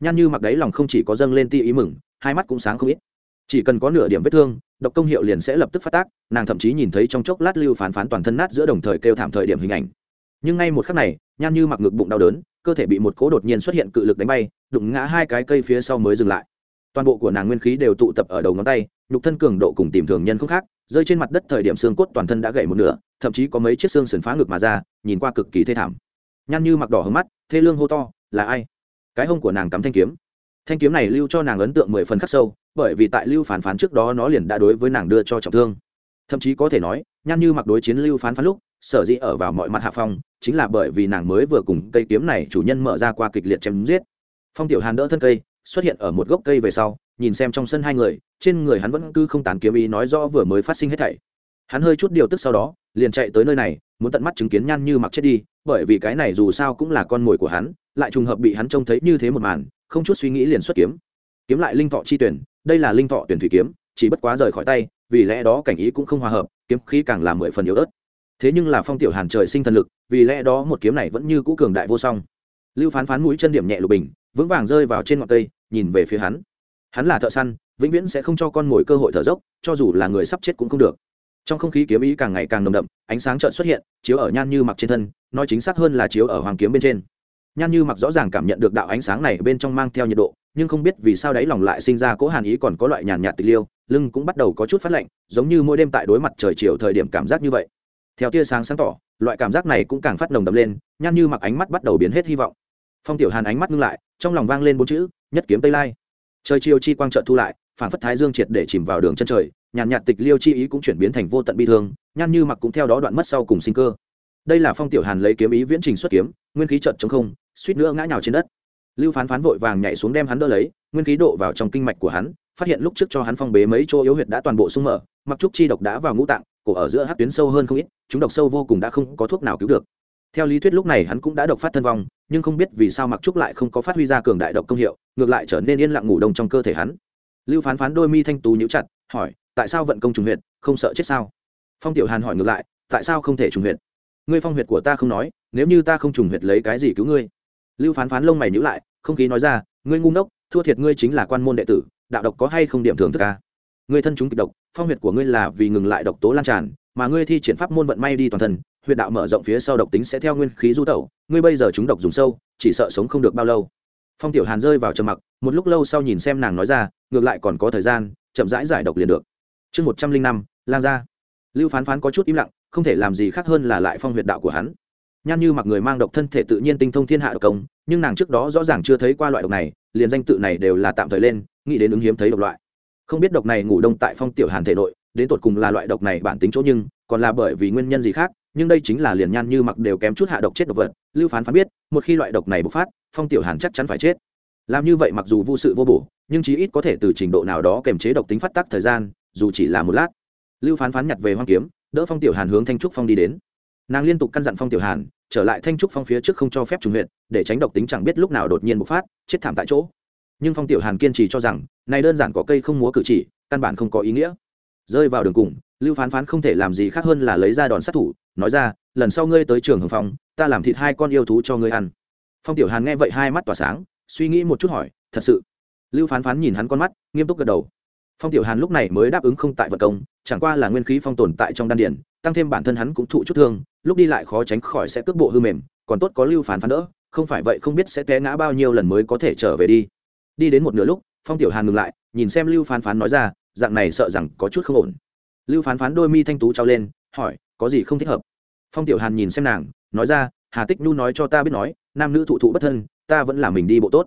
Nhan như mặc đấy lòng không chỉ có dâng lên ti ý mừng, hai mắt cũng sáng không ít chỉ cần có nửa điểm vết thương, độc công hiệu liền sẽ lập tức phát tác, nàng thậm chí nhìn thấy trong chốc lát lưu phán phán toàn thân nát giữa đồng thời kêu thảm thời điểm hình ảnh. Nhưng ngay một khắc này, nhan như mặc ngực bụng đau đớn, cơ thể bị một cỗ đột nhiên xuất hiện cự lực đánh bay, đụng ngã hai cái cây phía sau mới dừng lại. Toàn bộ của nàng nguyên khí đều tụ tập ở đầu ngón tay, nhục thân cường độ cùng tìm thường nhân không khác, rơi trên mặt đất thời điểm xương cốt toàn thân đã gãy một nửa, thậm chí có mấy chiếc xương sườn phá ngực mà ra, nhìn qua cực kỳ thê thảm. Nhăn như mặc đỏ hướng mắt, thê lương hô to, là ai? Cái hông của nàng cắm thanh kiếm thanh kiếm này lưu cho nàng ấn tượng mười phần khắc sâu, bởi vì tại lưu phán phán trước đó nó liền đã đối với nàng đưa cho trọng thương. Thậm chí có thể nói nhan như mặc đối chiến lưu phán phán lúc, sở dĩ ở vào mọi mặt hạ phong, chính là bởi vì nàng mới vừa cùng cây kiếm này chủ nhân mở ra qua kịch liệt chém giết. Phong tiểu hàn đỡ thân cây, xuất hiện ở một gốc cây về sau, nhìn xem trong sân hai người, trên người hắn vẫn cứ không tán kiếm ý nói rõ vừa mới phát sinh hết thảy. Hắn hơi chút điều tức sau đó, liền chạy tới nơi này, muốn tận mắt chứng kiến nhan như mặc chết đi, bởi vì cái này dù sao cũng là con mồi của hắn, lại trùng hợp bị hắn trông thấy như thế một màn không chút suy nghĩ liền xuất kiếm. Kiếm lại linh thọ chi tuyển, đây là linh thọ tuyển thủy kiếm, chỉ bất quá rời khỏi tay, vì lẽ đó cảnh ý cũng không hòa hợp, kiếm khí càng là mười phần yếu ớt. Thế nhưng là phong tiểu hàn trời sinh thần lực, vì lẽ đó một kiếm này vẫn như cũ cường đại vô song. Lưu phán phán mũi chân điểm nhẹ lục bình, vững vàng rơi vào trên ngọn cây, nhìn về phía hắn. Hắn là thợ săn, vĩnh viễn sẽ không cho con mồi cơ hội thở dốc, cho dù là người sắp chết cũng không được. Trong không khí kiếm ý càng ngày càng nồng đậm, ánh sáng trợn xuất hiện, chiếu ở nhan như mặc trên thân, nói chính xác hơn là chiếu ở hoàng kiếm bên trên nhan như mặc rõ ràng cảm nhận được đạo ánh sáng này bên trong mang theo nhiệt độ, nhưng không biết vì sao đấy lòng lại sinh ra cố hàn ý còn có loại nhàn nhạt tịch liêu, lưng cũng bắt đầu có chút phát lạnh, giống như mỗi đêm tại đối mặt trời chiều thời điểm cảm giác như vậy. Theo tia sáng sáng tỏ, loại cảm giác này cũng càng phát nồng đậm lên, nhan như mặc ánh mắt bắt đầu biến hết hy vọng. Phong tiểu hàn ánh mắt ngưng lại, trong lòng vang lên bốn chữ, nhất kiếm tây lai. Trời chiều chi quang trợ thu lại phản phất thái dương triệt để chìm vào đường chân trời, nhàn nhạt tịch liêu chi ý cũng chuyển biến thành vô tận bi thương, nhan như mặc cũng theo đó đoạn mất sau cùng sinh cơ đây là phong tiểu hàn lấy kiếm ý viễn trình xuất kiếm, nguyên khí trợt chống không, suýt nữa ngã nhào trên đất. Lưu phán phán vội vàng nhảy xuống đem hắn đỡ lấy, nguyên khí độ vào trong kinh mạch của hắn, phát hiện lúc trước cho hắn phong bế mấy chỗ yếu huyệt đã toàn bộ sung mở, mặc trúc chi độc đã vào ngũ tạng, cổ ở giữa hát tuyến sâu hơn không ít, chúng độc sâu vô cùng đã không có thuốc nào cứu được. Theo lý thuyết lúc này hắn cũng đã độc phát thân vong, nhưng không biết vì sao mặc trúc lại không có phát huy ra cường đại độc công hiệu, ngược lại trở nên yên lặng ngủ đông trong cơ thể hắn. Lưu phán phán đôi mi thanh tú nhíu chặt, hỏi, tại sao vận công trùng huyệt, không sợ chết sao? Phong tiểu hàn hỏi ngược lại, tại sao không thể trùng huyệt? Ngươi phong huyệt của ta không nói, nếu như ta không trùng huyệt lấy cái gì cứu ngươi. Lưu phán phán lông mày nhữ lại, không khí nói ra, ngươi ngu ngốc, thua thiệt ngươi chính là quan môn đệ tử, đạo độc có hay không điểm thường thức ca ngươi thân chúng kịch độc, phong huyệt của ngươi là vì ngừng lại độc tố lan tràn, mà ngươi thi triển pháp môn vận may đi toàn thân, huyệt đạo mở rộng phía sau độc tính sẽ theo nguyên khí du tẩu, ngươi bây giờ chúng độc dùng sâu, chỉ sợ sống không được bao lâu. Phong tiểu hàn rơi vào trầm mặc, một lúc lâu sau nhìn xem nàng nói ra, ngược lại còn có thời gian, chậm rãi giải độc liền được. Chương một trăm linh năm, lang gia. Lưu phán phán có chút im lặng không thể làm gì khác hơn là lại phong huyệt đạo của hắn. Nhan như mặc người mang độc thân thể tự nhiên tinh thông thiên hạ độc công, nhưng nàng trước đó rõ ràng chưa thấy qua loại độc này, liền danh tự này đều là tạm thời lên, nghĩ đến ứng hiếm thấy độc loại. Không biết độc này ngủ đông tại phong tiểu hàn thể nội, đến tột cùng là loại độc này bản tính chỗ nhưng, còn là bởi vì nguyên nhân gì khác, nhưng đây chính là liền nhan như mặc đều kém chút hạ độc chết độc vật, lưu phán phán biết, một khi loại độc này bộc phát, phong tiểu hàn chắc chắn phải chết. Làm như vậy mặc dù vô sự vô bổ, nhưng chí ít có thể từ trình độ nào đó kềm chế độc tính phát tác thời gian, dù chỉ là một lát. Lưu phán phán nhặt về hoang kiếm đỡ phong tiểu hàn hướng thanh trúc phong đi đến nàng liên tục căn dặn phong tiểu hàn trở lại thanh trúc phong phía trước không cho phép trùng huyện để tránh độc tính chẳng biết lúc nào đột nhiên bộc phát chết thảm tại chỗ nhưng phong tiểu hàn kiên trì cho rằng này đơn giản có cây không múa cử chỉ căn bản không có ý nghĩa rơi vào đường cùng lưu phán phán không thể làm gì khác hơn là lấy ra đòn sát thủ nói ra lần sau ngươi tới trường hồng phong ta làm thịt hai con yêu thú cho ngươi ăn phong tiểu hàn nghe vậy hai mắt tỏa sáng suy nghĩ một chút hỏi thật sự lưu phán phán nhìn hắn con mắt nghiêm túc gật đầu phong tiểu hàn lúc này mới đáp ứng không tại vật công, chẳng qua là nguyên khí phong tồn tại trong đan điển tăng thêm bản thân hắn cũng thụ chút thương, lúc đi lại khó tránh khỏi sẽ cước bộ hư mềm, còn tốt có lưu phán phán đỡ, không phải vậy không biết sẽ té ngã bao nhiêu lần mới có thể trở về đi. Đi đến một nửa lúc, phong tiểu hàn ngừng lại, nhìn xem lưu phán phán nói ra, dạng này sợ rằng có chút không ổn. Lưu phán phán đôi mi thanh tú trao lên, hỏi, có gì không thích hợp? Phong tiểu hàn nhìn xem nàng, nói ra, hà tích nhu nói cho ta biết nói, nam nữ thụ thụ bất thân, ta vẫn là mình đi bộ tốt.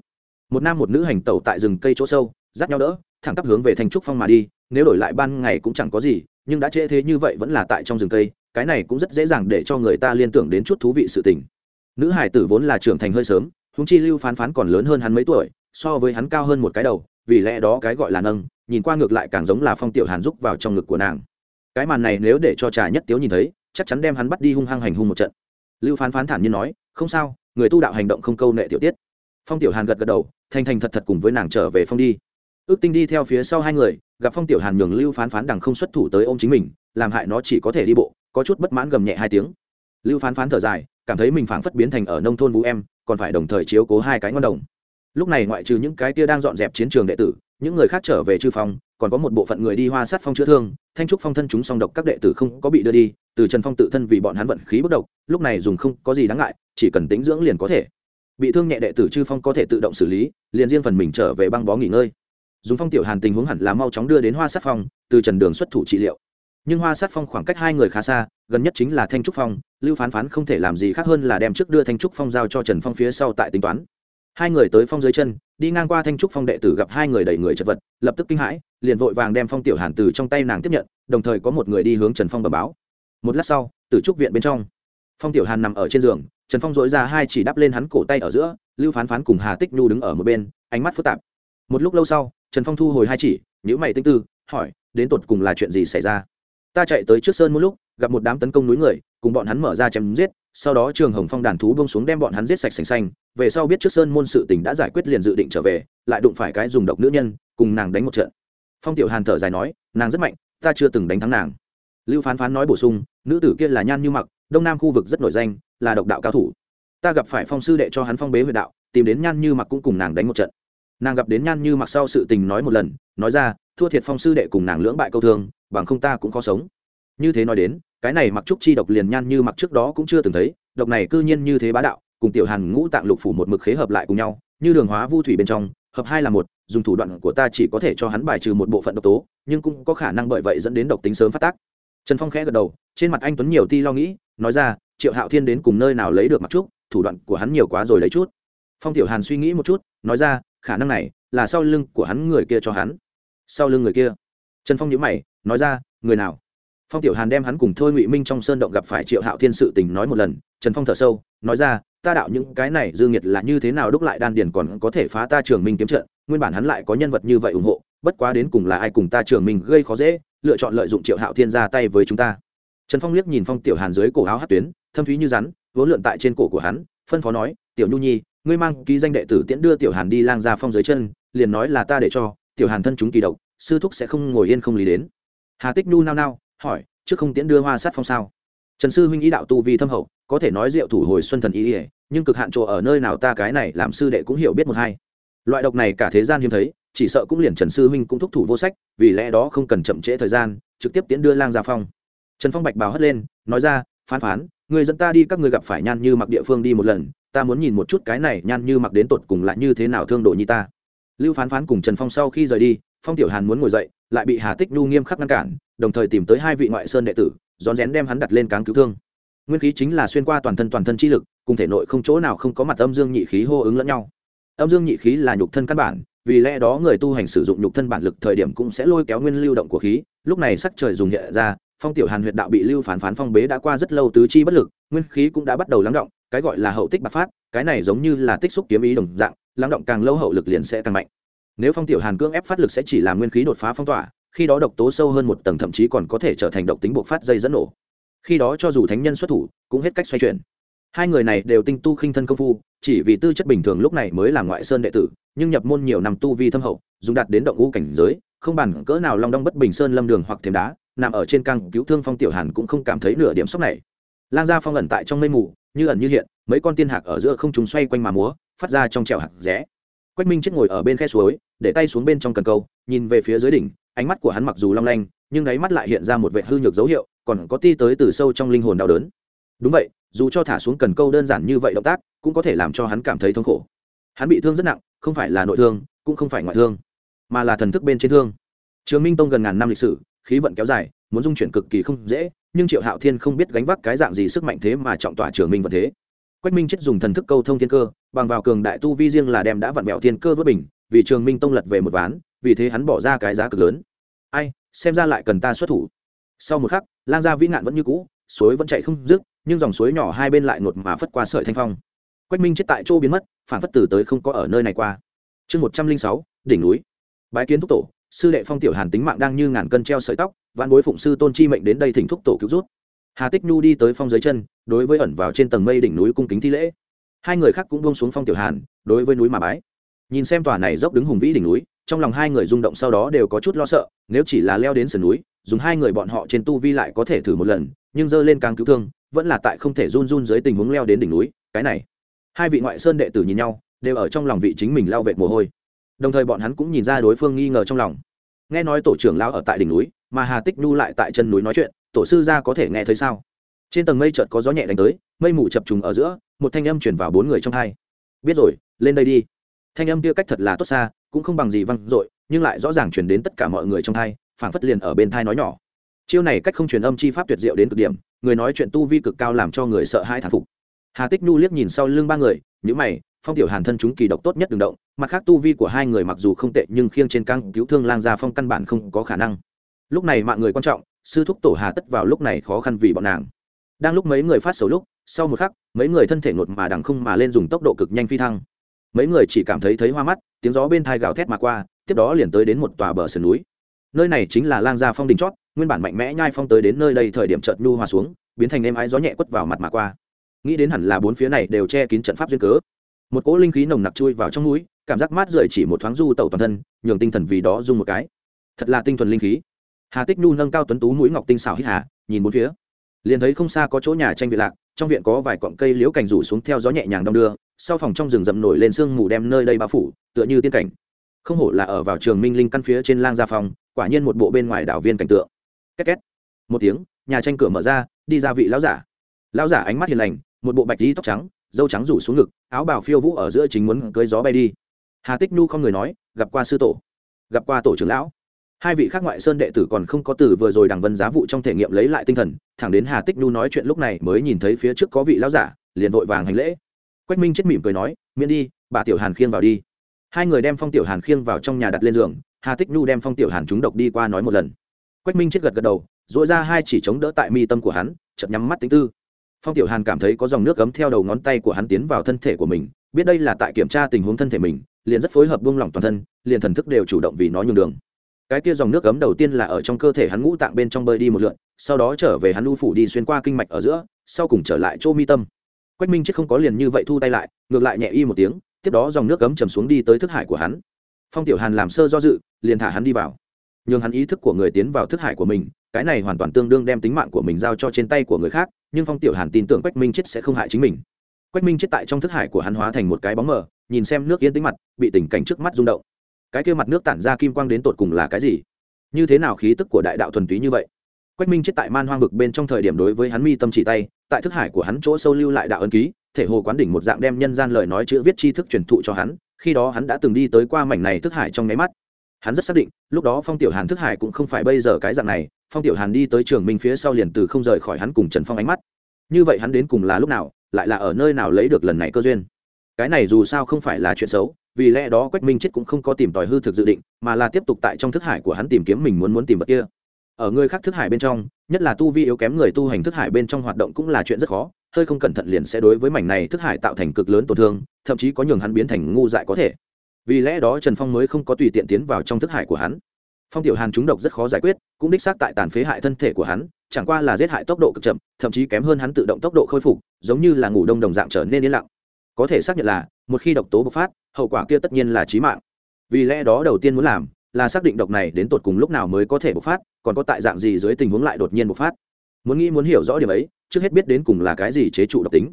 Một nam một nữ hành tẩu tại rừng cây chỗ sâu, dắt nhau đỡ thẳng tắp hướng về thanh trúc phong mà đi, nếu đổi lại ban ngày cũng chẳng có gì, nhưng đã trễ thế như vậy vẫn là tại trong rừng cây, cái này cũng rất dễ dàng để cho người ta liên tưởng đến chút thú vị sự tình. Nữ hải tử vốn là trưởng thành hơi sớm húng chi lưu phán phán còn lớn hơn hắn mấy tuổi, so với hắn cao hơn một cái đầu, vì lẽ đó cái gọi là nâng, nhìn qua ngược lại càng giống là phong tiểu hàn rúc vào trong ngực của nàng. Cái màn này nếu để cho trà nhất tiếu nhìn thấy, chắc chắn đem hắn bắt đi hung hăng hành hung một trận. Lưu phán phán thản nhiên nói, không sao, người tu đạo hành động không câu nệ tiểu tiết. Phong tiểu hàn gật gật đầu, thành thành thật thật cùng với nàng trở về phong đi ước tinh đi theo phía sau hai người, gặp phong tiểu hàn nhường lưu phán phán đằng không xuất thủ tới ô m chính mình, làm hại nó chỉ có thể đi bộ, có chút bất mãn gầm nhẹ hai tiếng. Lưu phán phán thở dài, cảm thấy mình phảng phất biến thành ở nông thôn vũ em, còn phải đồng thời chiếu cố hai cái ngon đồng. Lúc này ngoại trừ những cái tia đang dọn dẹp chiến trường đệ tử, những người khác trở về chư phong còn có một bộ phận người đi hoa sát phong chữa thương, thanh trúc phong thân chúng song độc các đệ tử không có bị đưa đi, từ trần phong tự thân vì bọn hắn vận khí bất độc, lúc này dùng không có gì đáng ngại, chỉ cần tính dưỡng liền có thể. Bị thương nhẹ đệ tử chư phong có thể tự động xử lý, liền riêng phần mình trở về băng bó nghỉ ngơi dùng phong tiểu hàn tình huống hẳn là mau chóng đưa đến hoa sát phong, từ trần đường xuất thủ trị liệu. Nhưng hoa sát phong khoảng cách hai người khá xa, gần nhất chính là thanh trúc phong, lưu phán phán không thể làm gì khác hơn là đem trước đưa thanh trúc phong giao cho trần phong phía sau tại tính toán. Hai người tới phong dưới chân, đi ngang qua thanh trúc phong đệ tử gặp hai người đẩy người chật vật, lập tức kinh hãi, liền vội vàng đem phong tiểu hàn từ trong tay nàng tiếp nhận, đồng thời có một người đi hướng trần phong bờ báo. Một lát sau, từ trúc viện bên trong, phong tiểu hàn nằm ở trên giường, trần phong dội ra hai chỉ đắp lên hắn cổ tay ở giữa, lưu phán phán cùng hà tích nhu đứng ở một bên, ánh mắt phức tạp. Một lúc lâu sau trần phong thu hồi hai chỉ nhữ mày tinh tư, hỏi, đến tột cùng là chuyện gì xảy ra? Ta chạy tới trước sơn một lúc, gặp một đám tấn công núi người, cùng bọn hắn mở ra chém giết, sau đó trường hồng phong đàn thú bông xuống đem bọn hắn giết sạch sành xanh, về sau biết trước sơn môn sự tình đã giải quyết liền dự định trở về, lại đụng phải cái dùng độc nữ nhân, cùng nàng đánh một trận. Phong tiểu hàn thở dài nói, nàng rất mạnh, ta chưa từng đánh thắng nàng. Lưu phán phán nói bổ sung, nữ tử kia là nhan như mặc, đông nam khu vực rất nổi danh, là độc đạo cao thủ. Ta gặp phải phong sư đệ cho hắn phong bế huyệt đạo, tìm đến nhan như mặc cũng cùng nàng đánh một trận nàng gặp đến nhan như mặc sau sự tình nói một lần, nói ra, thua thiệt phong sư đệ cùng nàng lưỡng bại câu thương, bằng không ta cũng khó sống. Như thế nói đến, cái này mặc trúc chi độc liền nhan như mặc trước đó cũng chưa từng thấy, độc này cư nhiên như thế bá đạo, cùng tiểu hàn ngũ tạng lục phủ một mực khế hợp lại cùng nhau, như đường hóa vu thủy bên trong, hợp hai là một, dùng thủ đoạn của ta chỉ có thể cho hắn bài trừ một bộ phận độc tố, nhưng cũng có khả năng bởi vậy dẫn đến độc tính sớm phát tác. Trần phong khẽ gật đầu, trên mặt anh tuấn nhiều ti lo nghĩ, nói ra, triệu hạo thiên đến cùng nơi nào lấy được mặc trúc, thủ đoạn của hắn nhiều quá rồi lấy chút. Phong tiểu hàn suy nghĩ một chút, nói ra khả năng này là sau lưng của hắn người kia cho hắn. Sau lưng người kia. Trần phong nhữ mày, nói ra, người nào? Phong tiểu hàn đem hắn cùng thôi ngụy minh trong sơn động gặp phải triệu hạo thiên sự tình nói một lần, trần phong thở sâu, nói ra, ta đạo những cái này dương nhiệt là như thế nào đúc lại đan điền còn có thể phá ta trường minh kiếm trận, nguyên bản hắn lại có nhân vật như vậy ủng hộ, bất quá đến cùng là ai cùng ta trường minh gây khó dễ, lựa chọn lợi dụng triệu hạo thiên ra tay với chúng ta. Trần phong liếc nhìn phong tiểu hàn dưới cổ áo hát tuyến, thâm thúy như rắn, vốn lượn tại trên cổ của hắn, phân phó nói, tiểu nhu nhi ngươi mang ký danh đệ tử tiễn đưa tiểu hàn đi lang ra phong dưới chân, liền nói là ta để cho, tiểu hàn thân chúng kỳ độc, sư thúc sẽ không ngồi yên không lý đến. Hà tích nhu nao nao, hỏi, trước không tiễn đưa hoa sát phong sao? Trần sư huynh ý đạo tu vi thâm hậu, có thể nói diệu thủ hồi xuân thần ý ỉa nhưng cực hạn chỗ ở nơi nào ta cái này làm sư đệ cũng hiểu biết một hai. Loại độc này cả thế gian hiếm thấy, chỉ sợ cũng liền trần sư huynh cũng thúc thủ vô sách, vì lẽ đó không cần chậm trễ thời gian, trực tiếp tiễn đưa lang gia phong. Trần phong bạch bào hất lên, nói ra, phán phán người dẫn ta đi các người gặp phải nhan như mặc địa phương đi một lần ta muốn nhìn một chút cái này nhan như mặc đến tột cùng lại như thế nào thương độ như ta. Lưu phán phán cùng trần phong sau khi rời đi, phong tiểu hàn muốn ngồi dậy, lại bị hà tích nhu nghiêm khắc ngăn cản, đồng thời tìm tới hai vị ngoại sơn đệ tử, rón rén đem hắn đặt lên cáng cứu thương. Nguyên khí chính là xuyên qua toàn thân toàn thân chi lực, cùng thể nội không chỗ nào không có mặt âm dương nhị khí hô ứng lẫn nhau. Âm dương nhị khí là nhục thân căn bản, vì lẽ đó người tu hành sử dụng nhục thân bản lực thời điểm cũng sẽ lôi kéo nguyên lưu động của khí, lúc này sắc trời dùng hiện ra phong tiểu hàn huyệt đạo bị lưu phán phán phong bế đã qua rất lâu tứ chi bất lực, nguyên khí cũng đã bắt đầu lắng động, cái gọi là hậu tích bạc phát, cái này giống như là tích xúc kiếm ý đồng dạng, lắng động càng lâu hậu lực liền sẽ càng mạnh. Nếu phong tiểu hàn cưỡng ép phát lực sẽ chỉ làm nguyên khí đột phá phong tỏa, khi đó độc tố sâu hơn một tầng thậm chí còn có thể trở thành độc tính bộc phát dây dẫn nổ. Khi đó cho dù thánh nhân xuất thủ, cũng hết cách xoay chuyển. Hai người này đều tinh tu khinh thân công phu, chỉ vì tư chất bình thường lúc này mới là ngoại sơn đệ tử, nhưng nhập môn nhiều năm tu vi thâm hậu, dùng đạt đến động ngũ cảnh giới, không bàn cỡ nào long đong bất bình sơn lâm đường hoặc thềm đá nằm ở trên căng cứu thương phong tiểu hàn cũng không cảm thấy nửa điểm sốc này. Lang gia phong ẩn tại trong mây mù, như ẩn như hiện, mấy con tiên hạc ở giữa không trung xoay quanh mà múa, phát ra trong trèo hạc rẽ. Quách minh chết ngồi ở bên khe suối, để tay xuống bên trong cần câu, nhìn về phía dưới đỉnh, ánh mắt của hắn mặc dù long lanh, nhưng đáy mắt lại hiện ra một vệ hư nhược dấu hiệu, còn có ti tới từ sâu trong linh hồn đau đớn. Đúng vậy, dù cho thả xuống cần câu đơn giản như vậy động tác, cũng có thể làm cho hắn cảm thấy thống khổ. Hắn bị thương rất nặng, không phải là nội thương, cũng không phải ngoại thương, mà là thần thức bên trên thương. Trường minh tông gần ngàn năm lịch sử khí vận kéo dài, muốn dung chuyển cực kỳ không dễ, nhưng triệu hạo thiên không biết gánh vác cái dạng gì sức mạnh thế mà trọng tỏa trường minh vận thế. Quách minh chết dùng thần thức câu thông thiên cơ, bằng vào cường đại tu vi riêng là đem đã vặn vẹo thiên cơ vớt bình, vì trường minh tông lật về một ván, vì thế hắn bỏ ra cái giá cực lớn. Ai, xem ra lại cần ta xuất thủ. Sau một khắc, lang gia vĩ nạn vẫn như cũ, suối vẫn chạy không dứt, nhưng dòng suối nhỏ hai bên lại ngột mà phất qua sợi thanh phong. Quách minh chết tại chỗ biến mất, phản phất tử tới không có ở nơi này qua. Chương một trăm linh sáu, đỉnh núi. Bái kiến thúc tổ sư đệ phong tiểu hàn tính mạng đang như ngàn cân treo sợi tóc vạn bối phụng sư tôn chi mệnh đến đây thỉnh thúc tổ cứu rút. Hà tích nhu đi tới phong dưới chân, đối với ẩn vào trên tầng mây đỉnh núi cung kính thi lễ. Hai người khác cũng buông xuống phong tiểu hàn, đối với núi mà bái. Nhìn xem tòa này dốc đứng hùng vĩ đỉnh núi, trong lòng hai người rung động sau đó đều có chút lo sợ, nếu chỉ là leo đến sườn núi, dùng hai người bọn họ trên tu vi lại có thể thử một lần, nhưng dơ lên càng cứu thương, vẫn là tại không thể run run dưới tình huống leo đến đỉnh núi, cái này. Hai vị ngoại sơn đệ tử nhìn nhau, đều ở trong lòng vị chính mình lao vệt mồ hôi đồng thời bọn hắn cũng nhìn ra đối phương nghi ngờ trong lòng. Nghe nói tổ trưởng lão ở tại đỉnh núi, mà hà tích nhu lại tại chân núi nói chuyện, tổ sư ra có thể nghe thấy sao? Trên tầng mây chợt có gió nhẹ đánh tới, mây mù chập trùng ở giữa, một thanh âm chuyển vào bốn người trong hai. Biết rồi, lên đây đi. Thanh âm kia cách thật là tốt xa, cũng không bằng gì văng dội, nhưng lại rõ ràng chuyển đến tất cả mọi người trong hai, phảng phất liền ở bên thai nói nhỏ. Chiêu này cách không truyền âm chi pháp tuyệt diệu đến cực điểm, người nói chuyện tu vi cực cao làm cho người sợ hai thản phục. Hà tích nhu liếc nhìn sau lưng ba người những mày phong tiểu hàn thân chúng kỳ độc tốt nhất đường động, mặt khác tu vi của hai người mặc dù không tệ nhưng khiêng trên căng cứu thương lang gia phong căn bản không có khả năng. Lúc này mạng người quan trọng, sư thúc tổ hà tất vào lúc này khó khăn vì bọn nàng. Đang lúc mấy người phát xấu lúc, sau một khắc, mấy người thân thể ngột mà đằng không mà lên dùng tốc độ cực nhanh phi thăng. Mấy người chỉ cảm thấy thấy hoa mắt, tiếng gió bên thai gào thét mà qua, tiếp đó liền tới đến một tòa bờ sườn núi. Nơi này chính là lang gia phong đình chót, nguyên bản mạnh mẽ nhai phong tới đến nơi đây thời điểm chợt nhu hòa xuống, biến thành êm ái gió nhẹ quất vào mặt mà qua. Nghĩ đến hẳn là bốn phía này đều che kín trận pháp duyên cớ một cỗ linh khí nồng nặc chui vào trong núi cảm giác mát rời chỉ một thoáng du tẩu toàn thân, nhường tinh thần vì đó dung một cái. Thật là tinh thuần linh khí. Hà tích nhu nâng cao tuấn tú mũi ngọc tinh xảo hít hà, nhìn bốn phía. Liền thấy không xa có chỗ nhà tranh viện lạc, trong viện có vài cọng cây liễu cành rủ xuống theo gió nhẹ nhàng đong đưa, sau phòng trong rừng rậm nổi lên sương mù đem nơi đây bao phủ, tựa như tiên cảnh. Không hổ là ở vào trường minh linh căn phía trên lang gia phòng, quả nhiên một bộ bên ngoài đảo viên cảnh tượng. Két két. Một tiếng, nhà tranh cửa mở ra, đi ra vị lão giả. Lão giả ánh mắt hiền lành, một bộ bạch tí tóc trắng dâu trắng rủ xuống ngực, áo bào phiêu vũ ở giữa chính muốn cưới gió bay đi. Hà tích nhu không người nói, gặp qua sư tổ, gặp qua tổ trưởng lão. Hai vị khác ngoại sơn đệ tử còn không có từ vừa rồi đằng vân giá vụ trong thể nghiệm lấy lại tinh thần, thẳng đến hà tích nhu nói chuyện lúc này mới nhìn thấy phía trước có vị lão giả, liền vội vàng hành lễ. Quách minh chết mỉm cười nói, miễn đi, bà tiểu hàn khiêng vào đi. Hai người đem phong tiểu hàn khiêng vào trong nhà đặt lên giường, hà tích nhu đem phong tiểu hàn trúng độc đi qua nói một lần. Quách minh chết gật gật đầu dội ra hai chỉ chống đỡ tại mi tâm của hắn chậm nhắm mắt tính tư phong tiểu hàn cảm thấy có dòng nước cấm theo đầu ngón tay của hắn tiến vào thân thể của mình, biết đây là tại kiểm tra tình huống thân thể mình, liền rất phối hợp buông lỏng toàn thân, liền thần thức đều chủ động vì nó nhường đường. Cái kia dòng nước cấm đầu tiên là ở trong cơ thể hắn ngũ tạng bên trong bơi đi một lượn, sau đó trở về hắn lưu phủ đi xuyên qua kinh mạch ở giữa, sau cùng trở lại chỗ mi tâm. Quách minh chết không có liền như vậy thu tay lại, ngược lại nhẹ y một tiếng, tiếp đó dòng nước cấm chầm xuống đi tới thức hải của hắn. Phong tiểu hàn làm sơ do dự, liền thả hắn đi vào. Nhường hắn ý thức của người tiến vào thức hải của mình, cái này hoàn toàn tương đương đem tính mạng của mình giao cho trên tay của người khác nhưng phong tiểu hàn tin tưởng quách minh chết sẽ không hại chính mình quách minh chết tại trong thức hải của hắn hóa thành một cái bóng mờ nhìn xem nước yên tính mặt bị tình cảnh trước mắt rung động cái kia mặt nước tản ra kim quang đến tột cùng là cái gì như thế nào khí tức của đại đạo thuần túy như vậy quách minh chết tại man hoang vực bên trong thời điểm đối với hắn mi tâm chỉ tay tại thức hải của hắn chỗ sâu lưu lại đạo ân ký thể hồ quán đỉnh một dạng đem nhân gian lời nói chữ viết tri thức truyền thụ cho hắn khi đó hắn đã từng đi tới qua mảnh này thức hải trong nháy mắt hắn rất xác định, lúc đó phong tiểu hàn thức hải cũng không phải bây giờ cái dạng này, phong tiểu hàn đi tới trường minh phía sau liền từ không rời khỏi hắn cùng trần phong ánh mắt. Như vậy hắn đến cùng là lúc nào, lại là ở nơi nào lấy được lần này cơ duyên? Cái này dù sao không phải là chuyện xấu, vì lẽ đó quách minh chết cũng không có tìm tòi hư thực dự định, mà là tiếp tục tại trong thức hải của hắn tìm kiếm mình muốn muốn tìm vật kia. Ở người khác thức hải bên trong, nhất là tu vi yếu kém người tu hành thức hải bên trong hoạt động cũng là chuyện rất khó, hơi không cẩn thận liền sẽ đối với mảnh này thức hải tạo thành cực lớn tổn thương, thậm chí có nhường hắn biến thành ngu dại có thể vì lẽ đó trần phong mới không có tùy tiện tiến vào trong thức hải của hắn. Phong tiểu hàn trúng độc rất khó giải quyết, cũng đích xác tại tàn phế hại thân thể của hắn, chẳng qua là giết hại tốc độ cực chậm, thậm chí kém hơn hắn tự động tốc độ khôi phục, giống như là ngủ đông đồng dạng trở nên yên lặng. Có thể xác nhận là, một khi độc tố bộc phát, hậu quả kia tất nhiên là trí mạng. Vì lẽ đó đầu tiên muốn làm, là xác định độc này đến tột cùng lúc nào mới có thể bộc phát, còn có tại dạng gì dưới tình huống lại đột nhiên bộc phát. Muốn nghĩ muốn hiểu rõ điểm ấy, trước hết biết đến cùng là cái gì chế trụ độc tính.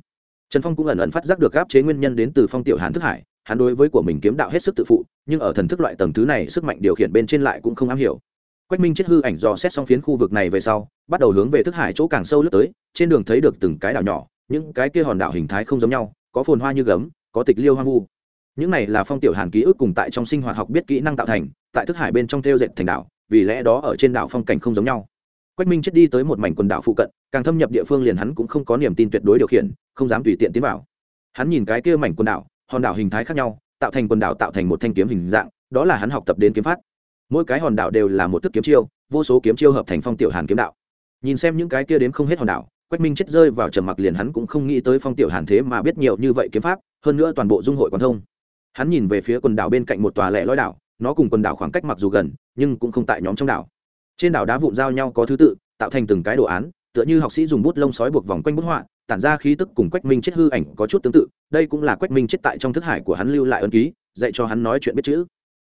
Trần phong cũng ẩn ẩn phát giác được gáp chế nguyên nhân đến từ phong tiểu hàn thức hải hắn đối với của mình kiếm đạo hết sức tự phụ, nhưng ở thần thức loại tầng thứ này sức mạnh điều khiển bên trên lại cũng không am hiểu. Quách minh chết hư ảnh dò xét xong phiến khu vực này về sau, bắt đầu hướng về thức hải chỗ càng sâu lướt tới, trên đường thấy được từng cái đảo nhỏ, những cái kia hòn đảo hình thái không giống nhau, có phồn hoa như gấm, có tịch liêu hoang vu. Những này là phong tiểu hàn ký ức cùng tại trong sinh hoạt học biết kỹ năng tạo thành, tại thức hải bên trong theo dệt thành đảo, vì lẽ đó ở trên đảo phong cảnh không giống nhau. Quách minh chết đi tới một mảnh quần đảo phụ cận, càng thâm nhập địa phương liền hắn cũng không có niềm tin tuyệt đối điều khiển, không dám tùy tiện tiến vào. Hắn nhìn cái kia mảnh quần đảo hòn đảo hình thái khác nhau, tạo thành quần đảo tạo thành một thanh kiếm hình dạng, đó là hắn học tập đến kiếm pháp. Mỗi cái hòn đảo đều là một thức kiếm chiêu, vô số kiếm chiêu hợp thành phong tiểu hàn kiếm đạo. Nhìn xem những cái kia đến không hết hòn đảo, quách minh chết rơi vào trầm mặc liền hắn cũng không nghĩ tới phong tiểu hàn thế mà biết nhiều như vậy kiếm pháp, hơn nữa toàn bộ dung hội quan thông. Hắn nhìn về phía quần đảo bên cạnh một tòa lẻ lõi đảo, nó cùng quần đảo khoảng cách mặc dù gần, nhưng cũng không tại nhóm trong đảo. Trên đảo đá vụn giao nhau có thứ tự, tạo thành từng cái đồ án, tựa như học sĩ dùng bút lông sói buộc vòng quanh bút họa tản ra khí tức cùng quách minh chết hư ảnh có chút tương tự, đây cũng là quách minh chết tại trong thức hải của hắn lưu lại ân ký, dạy cho hắn nói chuyện biết chữ.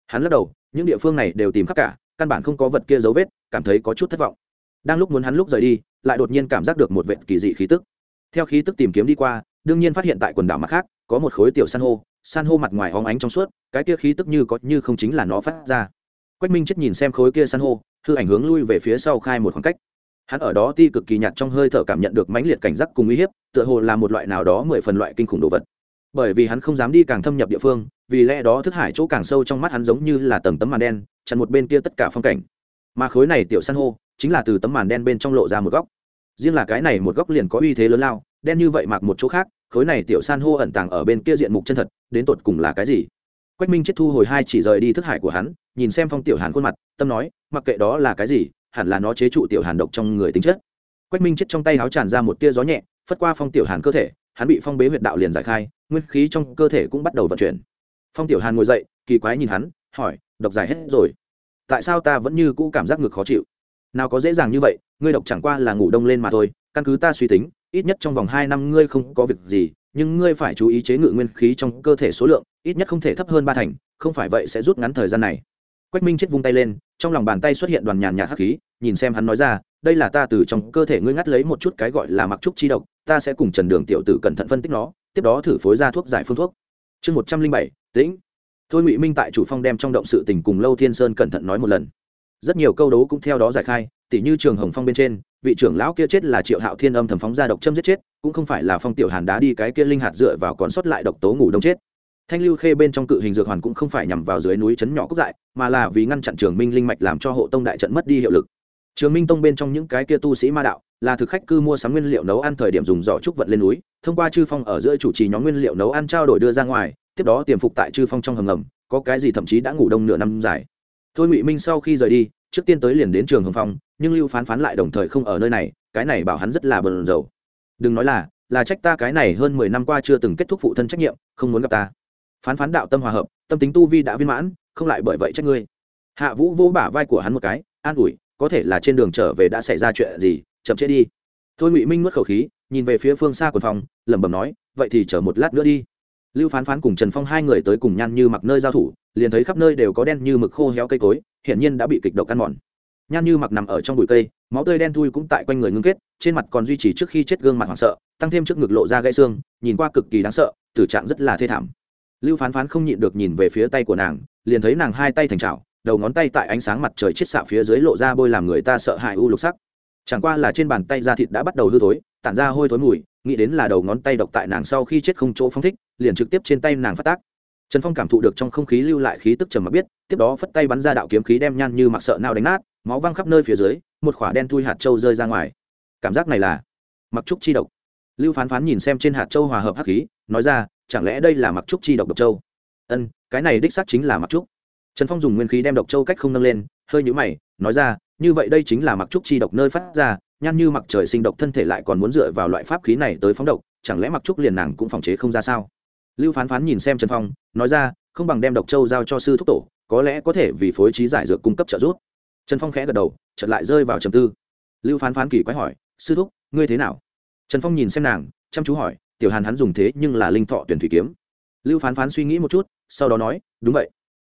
Hắn lắc đầu, những địa phương này đều tìm khắp cả, căn bản không có vật kia dấu vết, cảm thấy có chút thất vọng. Đang lúc muốn hắn lúc rời đi, lại đột nhiên cảm giác được một vệ kỳ dị khí tức. Theo khí tức tìm kiếm đi qua, đương nhiên phát hiện tại quần đảo mặt khác, có một khối tiểu san hô san hô mặt ngoài hóng ánh trong suốt, cái kia khí tức như có như không chính là nó phát ra. Quách minh chết nhìn xem khối kia san hô, hư ảnh hướng lui về phía sau khai một khoảng cách hắn ở đó ti cực kỳ nhạt trong hơi thở cảm nhận được mãnh liệt cảnh giác cùng uy hiếp, tựa hồ là một loại nào đó mười phần loại kinh khủng đồ vật. Bởi vì hắn không dám đi càng thâm nhập địa phương, vì lẽ đó thức hải chỗ càng sâu trong mắt hắn giống như là tầng tấm màn đen, chặn một bên kia tất cả phong cảnh. Mà khối này tiểu san hô, chính là từ tấm màn đen bên trong lộ ra một góc. Riêng là cái này một góc liền có uy thế lớn lao, đen như vậy mặc một chỗ khác, khối này tiểu san hô ẩn tàng ở bên kia diện mục chân thật, đến tột cùng là cái gì? Quách minh chết thu hồi hai chỉ rời đi thức hải của hắn, nhìn xem phong tiểu hàn khuôn mặt, tâm nói, mặc kệ đó là cái gì hẳn là nó chế trụ tiểu hàn độc trong người tính chất. Quách minh chết trong tay háo tràn ra một tia gió nhẹ, phất qua phong tiểu hàn cơ thể, hắn bị phong bế huyệt đạo liền giải khai, nguyên khí trong cơ thể cũng bắt đầu vận chuyển. Phong tiểu hàn ngồi dậy, kỳ quái nhìn hắn, hỏi, độc giải hết rồi? Tại sao ta vẫn như cũ cảm giác ngực khó chịu? Nào có dễ dàng như vậy, ngươi độc chẳng qua là ngủ đông lên mà thôi, căn cứ ta suy tính, ít nhất trong vòng hai năm ngươi không có việc gì, nhưng ngươi phải chú ý chế ngự nguyên khí trong cơ thể số lượng, ít nhất không thể thấp hơn ba thành, không phải vậy sẽ rút ngắn thời gian này quách minh chết vung tay lên, trong lòng bàn tay xuất hiện đoàn nhàn nhạt hắc khí, nhìn xem hắn nói ra, đây là ta từ trong cơ thể ngươi ngắt lấy một chút cái gọi là mặc trúc chi độc, ta sẽ cùng trần đường tiểu tử cẩn thận phân tích nó, tiếp đó thử phối ra thuốc giải phương thuốc. Chương một trăm linh bảy, tĩnh. Thôi ngụy minh tại chủ phong đem trong động sự tình cùng lâu thiên sơn cẩn thận nói một lần. Rất nhiều câu đấu cũng theo đó giải khai, tỉ như trường hồng phong bên trên, vị trưởng lão kia chết là triệu hạo thiên âm thầm phóng ra độc châm giết chết, cũng không phải là phong tiểu hàn đá đi cái kia linh hạt dựa vào còn sót lại độc tố ngủ đông chết thanh lưu khê bên trong cự hình dược hoàn cũng không phải nhằm vào dưới núi trấn nhỏ cốc dại, mà là vì ngăn chặn trường minh linh mạch làm cho hộ tông đại trận mất đi hiệu lực. Trường minh tông bên trong những cái kia tu sĩ ma đạo, là thực khách cư mua sắm nguyên liệu nấu ăn thời điểm dùng giỏ trúc vận lên núi, thông qua chư phong ở giữa chủ trì nhóm nguyên liệu nấu ăn trao đổi đưa ra ngoài, tiếp đó tiềm phục tại chư phong trong hầm ngầm, có cái gì thậm chí đã ngủ đông nửa năm dài. Thôi ngụy minh sau khi rời đi, trước tiên tới liền đến trường hồng phong, nhưng lưu phán phán lại đồng thời không ở nơi này, cái này bảo hắn rất là bờn dầu đừng nói là là trách ta cái này hơn mười năm qua chưa từng kết thúc phụ thân trách nhiệm, không muốn gặp ta phán phán đạo tâm hòa hợp, tâm tính tu vi đã viên mãn, không lại bởi vậy trách ngươi. Hạ vũ vỗ bả vai của hắn một cái, an ủi, có thể là trên đường trở về đã xảy ra chuyện gì, chậm chết đi. Thôi ngụy minh nuốt khẩu khí, nhìn về phía phương xa quần phòng, lẩm bẩm nói, vậy thì chờ một lát nữa đi. Lưu phán phán cùng trần phong hai người tới cùng nhan như mặc nơi giao thủ, liền thấy khắp nơi đều có đen như mực khô héo cây cối, hiển nhiên đã bị kịch độc ăn mòn. Nhan như mặc nằm ở trong bụi cây, máu tươi đen thui cũng tại quanh người ngưng kết, trên mặt còn duy trì trước khi chết gương mặt hoảng sợ, tăng thêm trước ngực lộ ra gãy xương, nhìn qua cực kỳ đáng sợ, tử trạng rất là thê thảm lưu phán phán không nhịn được nhìn về phía tay của nàng, liền thấy nàng hai tay thành trào đầu ngón tay tại ánh sáng mặt trời chết xạ phía dưới lộ ra bôi làm người ta sợ hãi u lục sắc. Chẳng qua là trên bàn tay da thịt đã bắt đầu hư thối, tản ra hôi thối mùi, nghĩ đến là đầu ngón tay độc tại nàng sau khi chết không chỗ phong thích, liền trực tiếp trên tay nàng phát tác. Trần phong cảm thụ được trong không khí lưu lại khí tức trầm mặc biết, tiếp đó phất tay bắn ra đạo kiếm khí đem nhan như mặc sợ nào đánh nát, máu văng khắp nơi phía dưới, một khỏa đen thui hạt trâu rơi ra ngoài. Cảm giác này là mặc trúc chi độc. Lưu phán phán nhìn xem trên hạt trâu hòa hợp hắc khí, nói ra chẳng lẽ đây là mặc trúc chi độc độc châu? Ân, cái này đích xác chính là mặc trúc. Trần phong dùng nguyên khí đem độc châu cách không nâng lên, hơi nhũ mày, nói ra, như vậy đây chính là mặc trúc chi độc nơi phát ra, nhan như mặc trời sinh độc thân thể lại còn muốn dựa vào loại pháp khí này tới phóng độc, chẳng lẽ mặc trúc liền nàng cũng phòng chế không ra sao? Lưu phán phán nhìn xem trần phong, nói ra, không bằng đem độc châu giao cho sư thúc tổ, có lẽ có thể vì phối trí giải dược cung cấp trợ giúp. Trần phong khẽ gật đầu, chợt lại rơi vào trầm tư. Lưu phán phán kỳ quái hỏi, sư thúc, ngươi thế nào? Trần phong nhìn xem nàng, chăm chú hỏi tiểu hàn hắn dùng thế nhưng là linh thọ tuyển thủy kiếm. Lưu phán phán suy nghĩ một chút, sau đó nói, đúng vậy.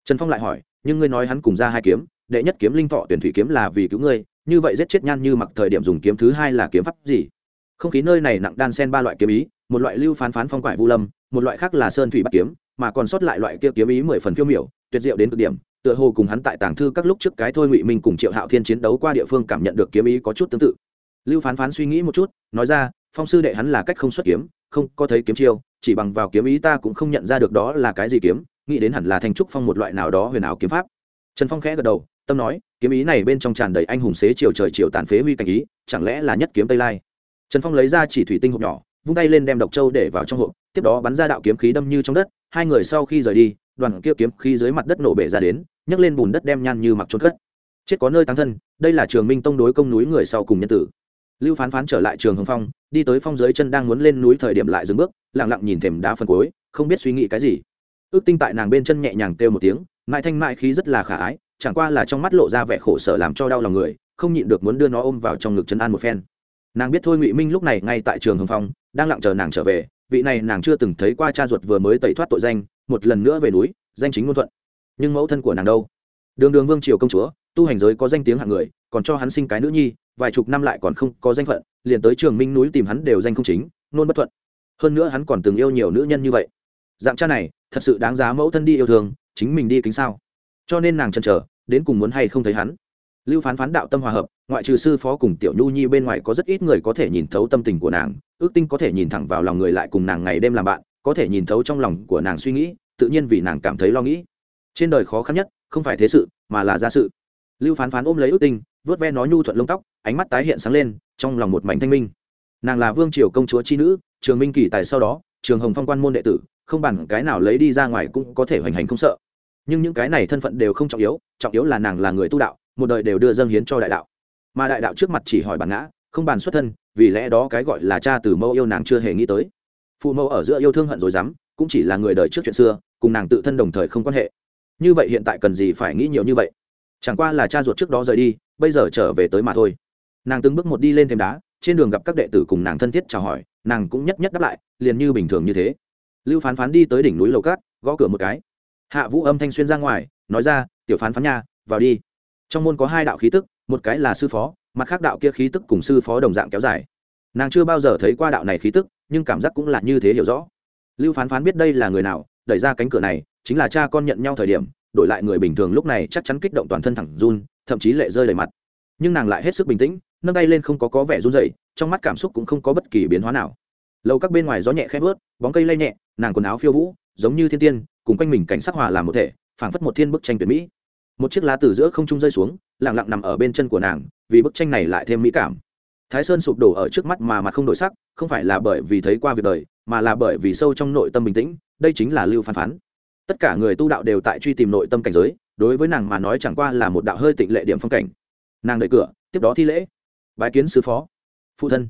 Trần phong lại hỏi, nhưng ngươi nói hắn cùng ra hai kiếm, đệ nhất kiếm linh thọ tuyển thủy kiếm là vì cứu ngươi, như vậy giết chết nhan như mặc thời điểm dùng kiếm thứ hai là kiếm pháp gì? Không khí nơi này nặng đan sen ba loại kiếm ý, một loại lưu phán phán phong quải vu lâm, một loại khác là sơn thủy bắt kiếm, mà còn sót lại loại kia kiếm ý mười phần phiêu miểu, tuyệt diệu đến cực điểm, tựa hồ cùng hắn tại tàng thư các lúc trước cái thôi ngụy minh cùng triệu hạo thiên chiến đấu qua địa phương cảm nhận được kiếm ý có chút tương tự. Lưu phán phán suy nghĩ một chút, nói ra, phong sư đệ hắn là cách không xuất kiếm không có thấy kiếm chiêu, chỉ bằng vào kiếm ý ta cũng không nhận ra được đó là cái gì kiếm, nghĩ đến hẳn là thanh trúc phong một loại nào đó huyền ảo kiếm pháp. Trần phong khẽ gật đầu, tâm nói, kiếm ý này bên trong tràn đầy anh hùng xế chiều trời chiều tàn phế huy cảnh ý, chẳng lẽ là nhất kiếm tây lai? Trần phong lấy ra chỉ thủy tinh hộp nhỏ, vung tay lên đem độc châu để vào trong hộp, tiếp đó bắn ra đạo kiếm khí đâm như trong đất, hai người sau khi rời đi, đoàn kia kiếm khí dưới mặt đất nổ bể ra đến, nhấc lên bùn đất đem nhan như mặc trốn cất. Chết có nơi tăng thân, đây là trường minh tông đối công núi người sau cùng nhân tử lưu phán phán trở lại trường hồng phong, đi tới phong dưới chân đang muốn lên núi thời điểm lại dừng bước, lặng lặng nhìn thềm đá phần cuối, không biết suy nghĩ cái gì. Ước tinh tại nàng bên chân nhẹ nhàng kêu một tiếng, mại thanh mại khí rất là khả ái, chẳng qua là trong mắt lộ ra vẻ khổ sở làm cho đau lòng người, không nhịn được muốn đưa nó ôm vào trong ngực chân an một phen. Nàng biết thôi ngụy minh lúc này ngay tại trường hồng phong, đang lặng chờ nàng trở về, vị này nàng chưa từng thấy qua cha ruột vừa mới tẩy thoát tội danh, một lần nữa về núi, danh chính ngôn thuận. Nhưng mẫu thân của nàng đâu? Đường đường vương triều công chúa, tu hành giới có danh tiếng hạng người, còn cho hắn sinh cái nữ nhi vài chục năm lại còn không có danh phận, liền tới trường minh núi tìm hắn đều danh không chính, nôn bất thuận. Hơn nữa hắn còn từng yêu nhiều nữ nhân như vậy. Dạng cha này, thật sự đáng giá mẫu thân đi yêu thương, chính mình đi kính sao. Cho nên nàng chần chờ, đến cùng muốn hay không thấy hắn. Lưu phán phán đạo tâm hòa hợp, ngoại trừ sư phó cùng tiểu nhu nhi bên ngoài có rất ít người có thể nhìn thấu tâm tình của nàng, ước tinh có thể nhìn thẳng vào lòng người lại cùng nàng ngày đêm làm bạn, có thể nhìn thấu trong lòng của nàng suy nghĩ, tự nhiên vì nàng cảm thấy lo nghĩ. Trên đời khó khăn nhất, không phải thế sự, mà là gia sự. Lưu phán phán ôm lấy ước tinh vớt ve nó nhu thuận lông tóc, ánh mắt tái hiện sáng lên, trong lòng một mảnh thanh minh. Nàng là vương triều công chúa c h i nữ, trường minh kỳ tài sau đó, trường hồng phong quan môn đệ tử, không bằng cái nào lấy đi ra ngoài cũng có thể hoành hành không sợ. Nhưng những cái này thân phận đều không trọng yếu trọng yếu là nàng là người tu đạo, một đời đều đưa dâng hiến cho đại đạo. Mà đại đạo trước mặt chỉ hỏi bản ngã, không bàn xuất thân, vì lẽ đó cái gọi là cha từ mẫu yêu nàng chưa hề nghĩ tới. Phụ mẫu ở giữa yêu thương hận rồi dám, cũng chỉ là người đời trước chuyện xưa, cùng nàng tự thân đồng thời không quan hệ. Như vậy hiện tại cần gì phải nghĩ nhiều như vậy? Chẳng qua là cha ruột trước đó rời đi, bây giờ trở về tới mà thôi. Nàng từng bước một đi lên thêm đá, trên đường gặp các đệ tử cùng nàng thân thiết chào hỏi, nàng cũng nhất nhất đáp lại, liền như bình thường như thế. Lưu phán phán đi tới đỉnh núi lầu cát, gõ cửa một cái. Hạ vũ âm thanh xuyên ra ngoài, nói ra, tiểu phán phán nha, vào đi. Trong môn có hai đạo khí tức, một cái là sư phó, mặt khác đạo kia khí tức cùng sư phó đồng dạng kéo dài. Nàng chưa bao giờ thấy qua đạo này khí tức, nhưng cảm giác cũng là như thế hiểu rõ. Lưu phán phán biết đây là người nào, đẩy ra cánh cửa này, chính là cha con nhận nhau thời điểm đổi lại người bình thường lúc này chắc chắn kích động toàn thân thẳng run, thậm chí lệ rơi đầy mặt. Nhưng nàng lại hết sức bình tĩnh, nâng tay lên không có có vẻ run dậy trong mắt cảm xúc cũng không có bất kỳ biến hóa nào. Lâu các bên ngoài gió nhẹ khẽ vớt, bóng cây lay nhẹ, nàng quần áo phiêu vũ, giống như thiên tiên, cùng quanh mình cảnh sắc hòa làm một thể, phảng phất một thiên bức tranh tuyệt mỹ. Một chiếc lá từ giữa không trung rơi xuống lẳng lặng nằm ở bên chân của nàng, vì bức tranh này lại thêm mỹ cảm. Thái sơn sụp đổ ở trước mắt mà mặt không đổi sắc, không phải là bởi vì thấy qua việc đời, mà là bởi vì sâu trong nội tâm bình tĩnh, đây chính là lưu phán phán tất cả người tu đạo đều tại truy tìm nội tâm cảnh giới, đối với nàng mà nói chẳng qua là một đạo hơi tịnh lệ điểm phong cảnh. Nàng đợi cửa, tiếp đó thi lễ. Bái kiến sứ phó, phụ thân.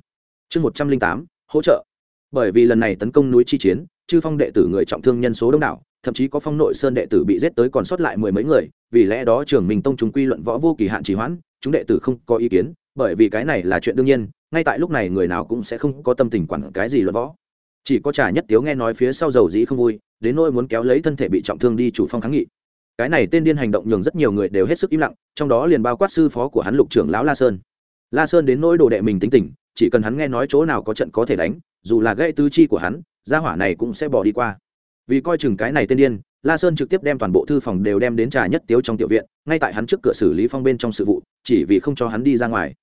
Chương một trăm linh tám, hỗ trợ. Bởi vì lần này tấn công núi chi chiến, chư phong đệ tử người trọng thương nhân số đông đảo, thậm chí có phong nội sơn đệ tử bị giết tới còn sót lại mười mấy người, vì lẽ đó trường mình tông chúng quy luận võ vô kỳ hạn trì hoãn, chúng đệ tử không có ý kiến, bởi vì cái này là chuyện đương nhiên, ngay tại lúc này người nào cũng sẽ không có tâm tình quản cái gì luận võ chỉ có trà nhất tiếu nghe nói phía sau dầu dĩ không vui, đến nỗi muốn kéo lấy thân thể bị trọng thương đi chủ phong kháng nghị. Cái này tên điên hành động nhường rất nhiều người đều hết sức im lặng, trong đó liền bao quát sư phó của hắn lục trưởng lão la sơn. La sơn đến nỗi đồ đệ mình tính tình, chỉ cần hắn nghe nói chỗ nào có trận có thể đánh, dù là gây tư chi của hắn, gia hỏa này cũng sẽ bỏ đi qua. Vì coi chừng cái này tên điên, la sơn trực tiếp đem toàn bộ thư phòng đều đem đến trà nhất tiếu trong tiểu viện, ngay tại hắn trước cửa xử lý phong bên trong sự vụ, chỉ vì không cho hắn đi ra ngoài.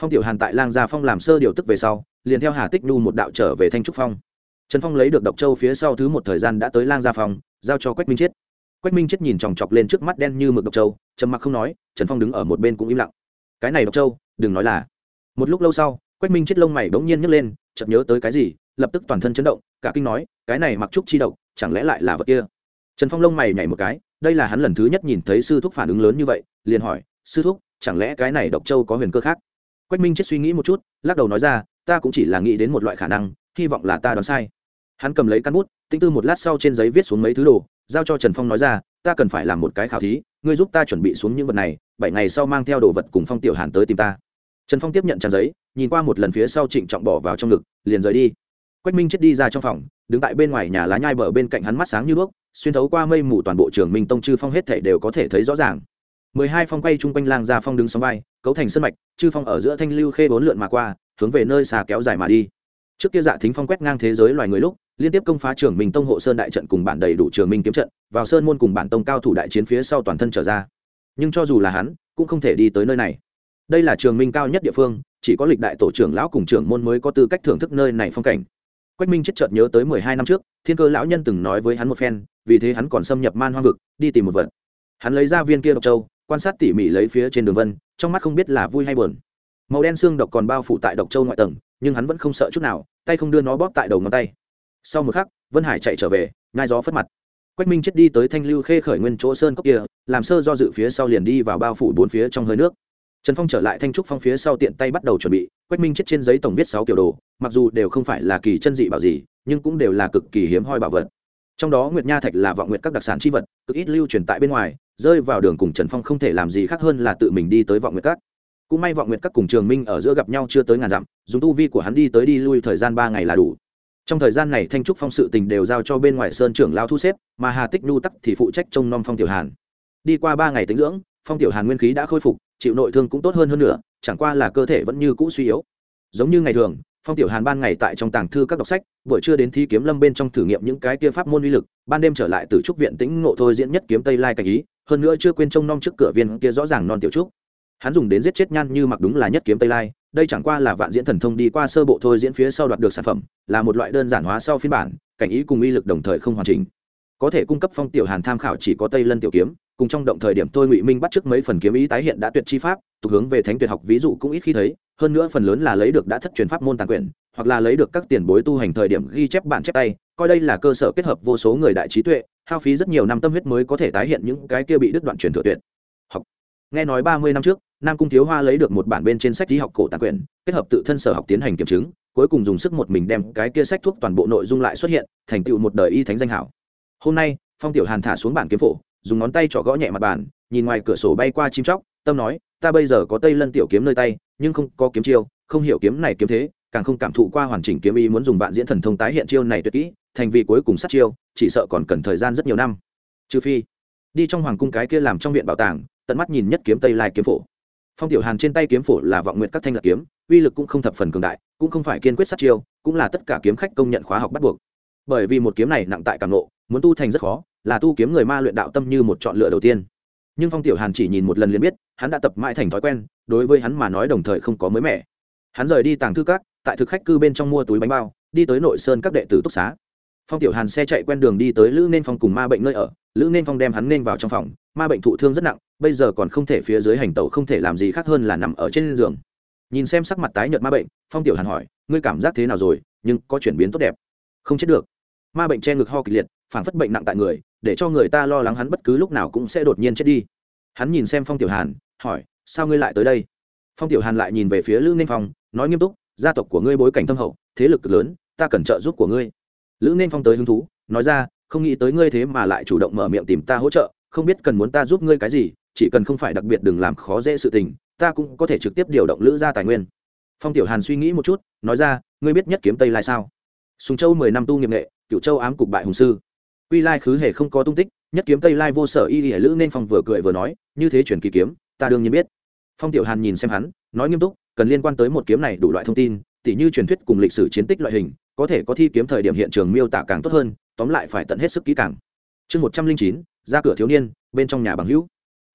Phong tiểu hàn tại lang gia phong làm sơ điều tức về sau, liền theo hà tích nhu một đạo trở về thanh trúc phong trần phong lấy được độc châu phía sau thứ một thời gian đã tới lang gia phòng giao cho quách minh chiết. Quách minh chiết nhìn chòng chọc lên trước mắt đen như mực độc châu, trầm mặc không nói, trần phong đứng ở một bên cũng im lặng. Cái này độc châu, đừng nói là. Một lúc lâu sau, quách minh chiết lông mày bỗng nhiên nhấc lên, chợt nhớ tới cái gì, lập tức toàn thân chấn động, cả kinh nói, cái này mặc trúc chi độc, chẳng lẽ lại là vật kia? Trần phong lông mày nhảy một cái, đây là hắn lần thứ nhất nhìn thấy sư thúc phản ứng lớn như vậy, liền hỏi, sư thúc, chẳng lẽ cái này độc châu có huyền cơ khác? Quách minh chết suy nghĩ một chút, lắc đầu nói ra, ta cũng chỉ là nghĩ đến một loại khả năng, hy vọng là ta đoán sai hắn cầm lấy căn bút, tinh tư một lát sau trên giấy viết xuống mấy thứ đồ, giao cho trần phong nói ra, ta cần phải làm một cái khảo thí, ngươi giúp ta chuẩn bị xuống những vật này, bảy ngày sau mang theo đồ vật cùng phong tiểu hàn tới tìm ta. Trần phong tiếp nhận trang giấy, nhìn qua một lần phía sau trịnh trọng bỏ vào trong ngực, liền rời đi. Quách minh chết đi ra trong phòng, đứng tại bên ngoài nhà lá nhai bờ bên cạnh hắn mắt sáng như đuốc, xuyên thấu qua mây mù toàn bộ trường minh tông chư phong hết thể đều có thể thấy rõ ràng. Mười hai phong quay chung quanh lang ra phong đứng sóng vai, cấu thành sân mạch, chư phong ở giữa thanh lưu khê bốn lượn mà qua, hướng về nơi xà kéo dài mà đi. Trước kia dạ thính phong quét ngang thế giới loài người lúc liên tiếp công phá trường minh tông hộ sơn đại trận cùng bản đầy đủ trường minh kiếm trận, vào sơn môn cùng bản tông cao thủ đại chiến phía sau toàn thân trở ra. Nhưng cho dù là hắn, cũng không thể đi tới nơi này. Đây là trường minh cao nhất địa phương, chỉ có lịch đại tổ trưởng lão cùng trưởng môn mới có tư cách thưởng thức nơi này phong cảnh. Quách minh chết chợt nhớ tới mười hai năm trước, thiên cơ lão nhân từng nói với hắn một phen, vì thế hắn còn xâm nhập man hoang vực, đi tìm một vật. Hắn lấy ra viên kia độc châu, quan sát tỉ mỉ lấy phía trên đường vân, trong mắt không biết là vui hay buồn. Màu đen xương độc còn bao phủ tại độc châu ngoại tầng, nhưng hắn vẫn không sợ chút nào, tay không đưa nó bóp tại đầu ngón tay sau một khắc, vân hải chạy trở về ngai gió phất mặt. Quách minh chết đi tới thanh lưu khê khởi nguyên chỗ sơn cốc kia, làm sơ do dự phía sau liền đi vào bao phủ bốn phía trong hơi nước. Trần phong trở lại thanh trúc phong phía sau tiện tay bắt đầu chuẩn bị, quách minh chết trên giấy tổng viết sáu kiểu đồ, mặc dù đều không phải là kỳ chân dị bảo gì, nhưng cũng đều là cực kỳ hiếm hoi bảo vật. Trong đó nguyệt nha thạch là vọng nguyệt các đặc sản c h i vật, cực ít lưu truyền tại bên ngoài, rơi vào đường cùng trần phong không thể làm gì khác hơn là tự mình đi tới vọng nguyệt các. Cũng may vọng nguyệt các cùng trường minh ở giữa gặp nhau chưa tới ngàn dặm, dùng tu vi của hắn đi tới đi lui thời gian ba ngày là đủ trong thời gian này thanh trúc phong sự tình đều giao cho bên ngoài sơn trưởng lao thu xếp, mà hà tích nhu tắc thì phụ trách trông nom phong tiểu hàn. Đi qua ba ngày tính dưỡng, phong tiểu hàn nguyên khí đã khôi phục, chịu nội thương cũng tốt hơn hơn nữa, chẳng qua là cơ thể vẫn như cũ suy yếu. Giống như ngày thường, phong tiểu hàn ban ngày tại trong tàng thư các đọc sách, buổi trưa đến thi kiếm lâm bên trong thử nghiệm những cái kia pháp môn uy lực, ban đêm trở lại từ trúc viện tĩnh ngộ thôi diễn nhất kiếm tây lai cảnh ý, hơn nữa chưa quên trông nom trước cửa viên kia rõ ràng non tiểu trúc. Hắn dùng đến giết chết nhan như mặc đúng là nhất kiếm tây lai đây chẳng qua là vạn diễn thần thông đi qua sơ bộ thôi diễn phía sau đoạt được sản phẩm, là một loại đơn giản hóa sau phiên bản, cảnh ý cùng uy lực đồng thời không hoàn chỉnh. Có thể cung cấp phong tiểu hàn tham khảo chỉ có tây lân tiểu kiếm, cùng trong động thời điểm tôi ngụy minh bắt trước mấy phần kiếm ý tái hiện đã tuyệt chi pháp, tục hướng về thánh tuyệt học ví dụ cũng ít khi thấy, hơn nữa phần lớn là lấy được đã thất truyền pháp môn tàn quyền hoặc là lấy được các tiền bối tu hành thời điểm ghi chép bản chép tay, coi đây là cơ sở kết hợp vô số người đại trí tuệ, hao phí rất nhiều năm tâm huyết mới có thể tái hiện những cái kia bị đứt đoạn truyền thừa tuyệt nghe nói ba mươi năm trước nam cung thiếu hoa lấy được một bản bên trên sách lý học cổ tàn quyển, kết hợp tự thân sở học tiến hành kiểm chứng cuối cùng dùng sức một mình đem cái kia sách thuốc toàn bộ nội dung lại xuất hiện thành tựu một đời y thánh danh hảo. Hôm nay phong tiểu hàn thả xuống bản kiếm phổ dùng ngón tay trỏ gõ nhẹ mặt bàn nhìn ngoài cửa sổ bay qua chim chóc tâm nói ta bây giờ có tây lân tiểu kiếm nơi tay nhưng không có kiếm chiêu không hiểu kiếm này kiếm thế càng không cảm thụ qua hoàn chỉnh kiếm ý muốn dùng vạn diễn thần thông tái hiện chiêu này tuyệt kỹ thành vì cuối cùng sát chiêu chỉ sợ còn cần thời gian rất nhiều năm. Trừ phi đi trong hoàng cung cái kia làm trong viện bảo tàng tận mắt nhìn nhất kiếm tây lai kiếm phổ. Phong tiểu hàn trên tay kiếm phổ là vọng nguyện các thanh lạc kiếm, uy lực cũng không thập phần cường đại, cũng không phải kiên quyết sát chiêu, cũng là tất cả kiếm khách công nhận khóa học bắt buộc. Bởi vì một kiếm này nặng tại cảm nộ muốn tu thành rất khó, là tu kiếm người ma luyện đạo tâm như một chọn lựa đầu tiên. Nhưng phong tiểu hàn chỉ nhìn một lần liền biết, hắn đã tập mãi thành thói quen, đối với hắn mà nói đồng thời không có mới mẻ. Hắn rời đi tàng thư các, tại thực khách cư bên trong mua túi bánh bao, đi tới nội sơn các đệ tử túc xá. Phong tiểu hàn xe chạy quen đường đi tới lữ nên phong cùng ma bệnh nơi ở, lữ nên phong đem hắn nên vào trong phòng, ma bệnh thụ thương rất nặng bây giờ còn không thể phía dưới hành tẩu, không thể làm gì khác hơn là nằm ở trên giường. Nhìn xem sắc mặt tái nhợt ma bệnh, phong tiểu hàn hỏi, ngươi cảm giác thế nào rồi? Nhưng có chuyển biến tốt đẹp? Không chết được. Ma bệnh che ngực ho kịch liệt, phản phất bệnh nặng tại người, để cho người ta lo lắng hắn bất cứ lúc nào cũng sẽ đột nhiên chết đi. Hắn nhìn xem phong tiểu hàn, hỏi, sao ngươi lại tới đây? Phong tiểu hàn lại nhìn về phía lữ ninh phong, nói nghiêm túc, gia tộc của ngươi bối cảnh thâm hậu, thế lực lớn, ta cần trợ giúp của ngươi. Lữ ninh phong tới hứng thú, nói ra, không nghĩ tới ngươi thế mà lại chủ động mở miệng tìm ta hỗ trợ, không biết cần muốn ta giúp ngươi cái gì chỉ cần không phải đặc biệt đừng làm khó dễ sự tình, ta cũng có thể trực tiếp điều động lữ ra tài nguyên. Phong tiểu hàn suy nghĩ một chút, nói ra, ngươi biết nhất kiếm tây lai sao? Sùng châu mười năm tu nghiệp nghệ cựu châu ám cục bại hùng sư. Quy lai khứ hề không có tung tích, nhất kiếm tây lai vô sở y lý lữ nên phong vừa cười vừa nói, như thế chuyển kỳ kiếm, ta đương nhiên biết. Phong tiểu hàn nhìn xem hắn, nói nghiêm túc, cần liên quan tới một kiếm này đủ loại thông tin, tỉ như truyền thuyết cùng lịch sử chiến tích loại hình, có thể có thi kiếm thời điểm hiện trường miêu tả càng tốt hơn, tóm lại phải tận hết sức kỹ càng. Chương một trăm linh chín, ra cửa thiếu niên, bên trong nhà bằng hữu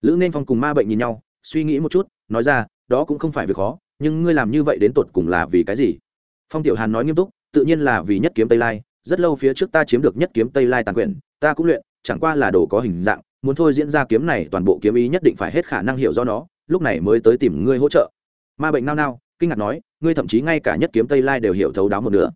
lữ nên phong cùng ma bệnh nhìn nhau suy nghĩ một chút nói ra đó cũng không phải việc khó nhưng ngươi làm như vậy đến tột cùng là vì cái gì? Phong tiểu hàn nói nghiêm túc tự nhiên là vì nhất kiếm tây lai rất lâu phía trước ta chiếm được nhất kiếm tây lai tàn quyền ta cũng luyện chẳng qua là đồ có hình dạng muốn thôi diễn ra kiếm này toàn bộ kiếm ý nhất định phải hết khả năng hiểu do nó lúc này mới tới tìm ngươi hỗ trợ. Ma bệnh nao nao kinh ngạc nói ngươi thậm chí ngay cả nhất kiếm tây lai đều hiểu thấu đáo một nửa,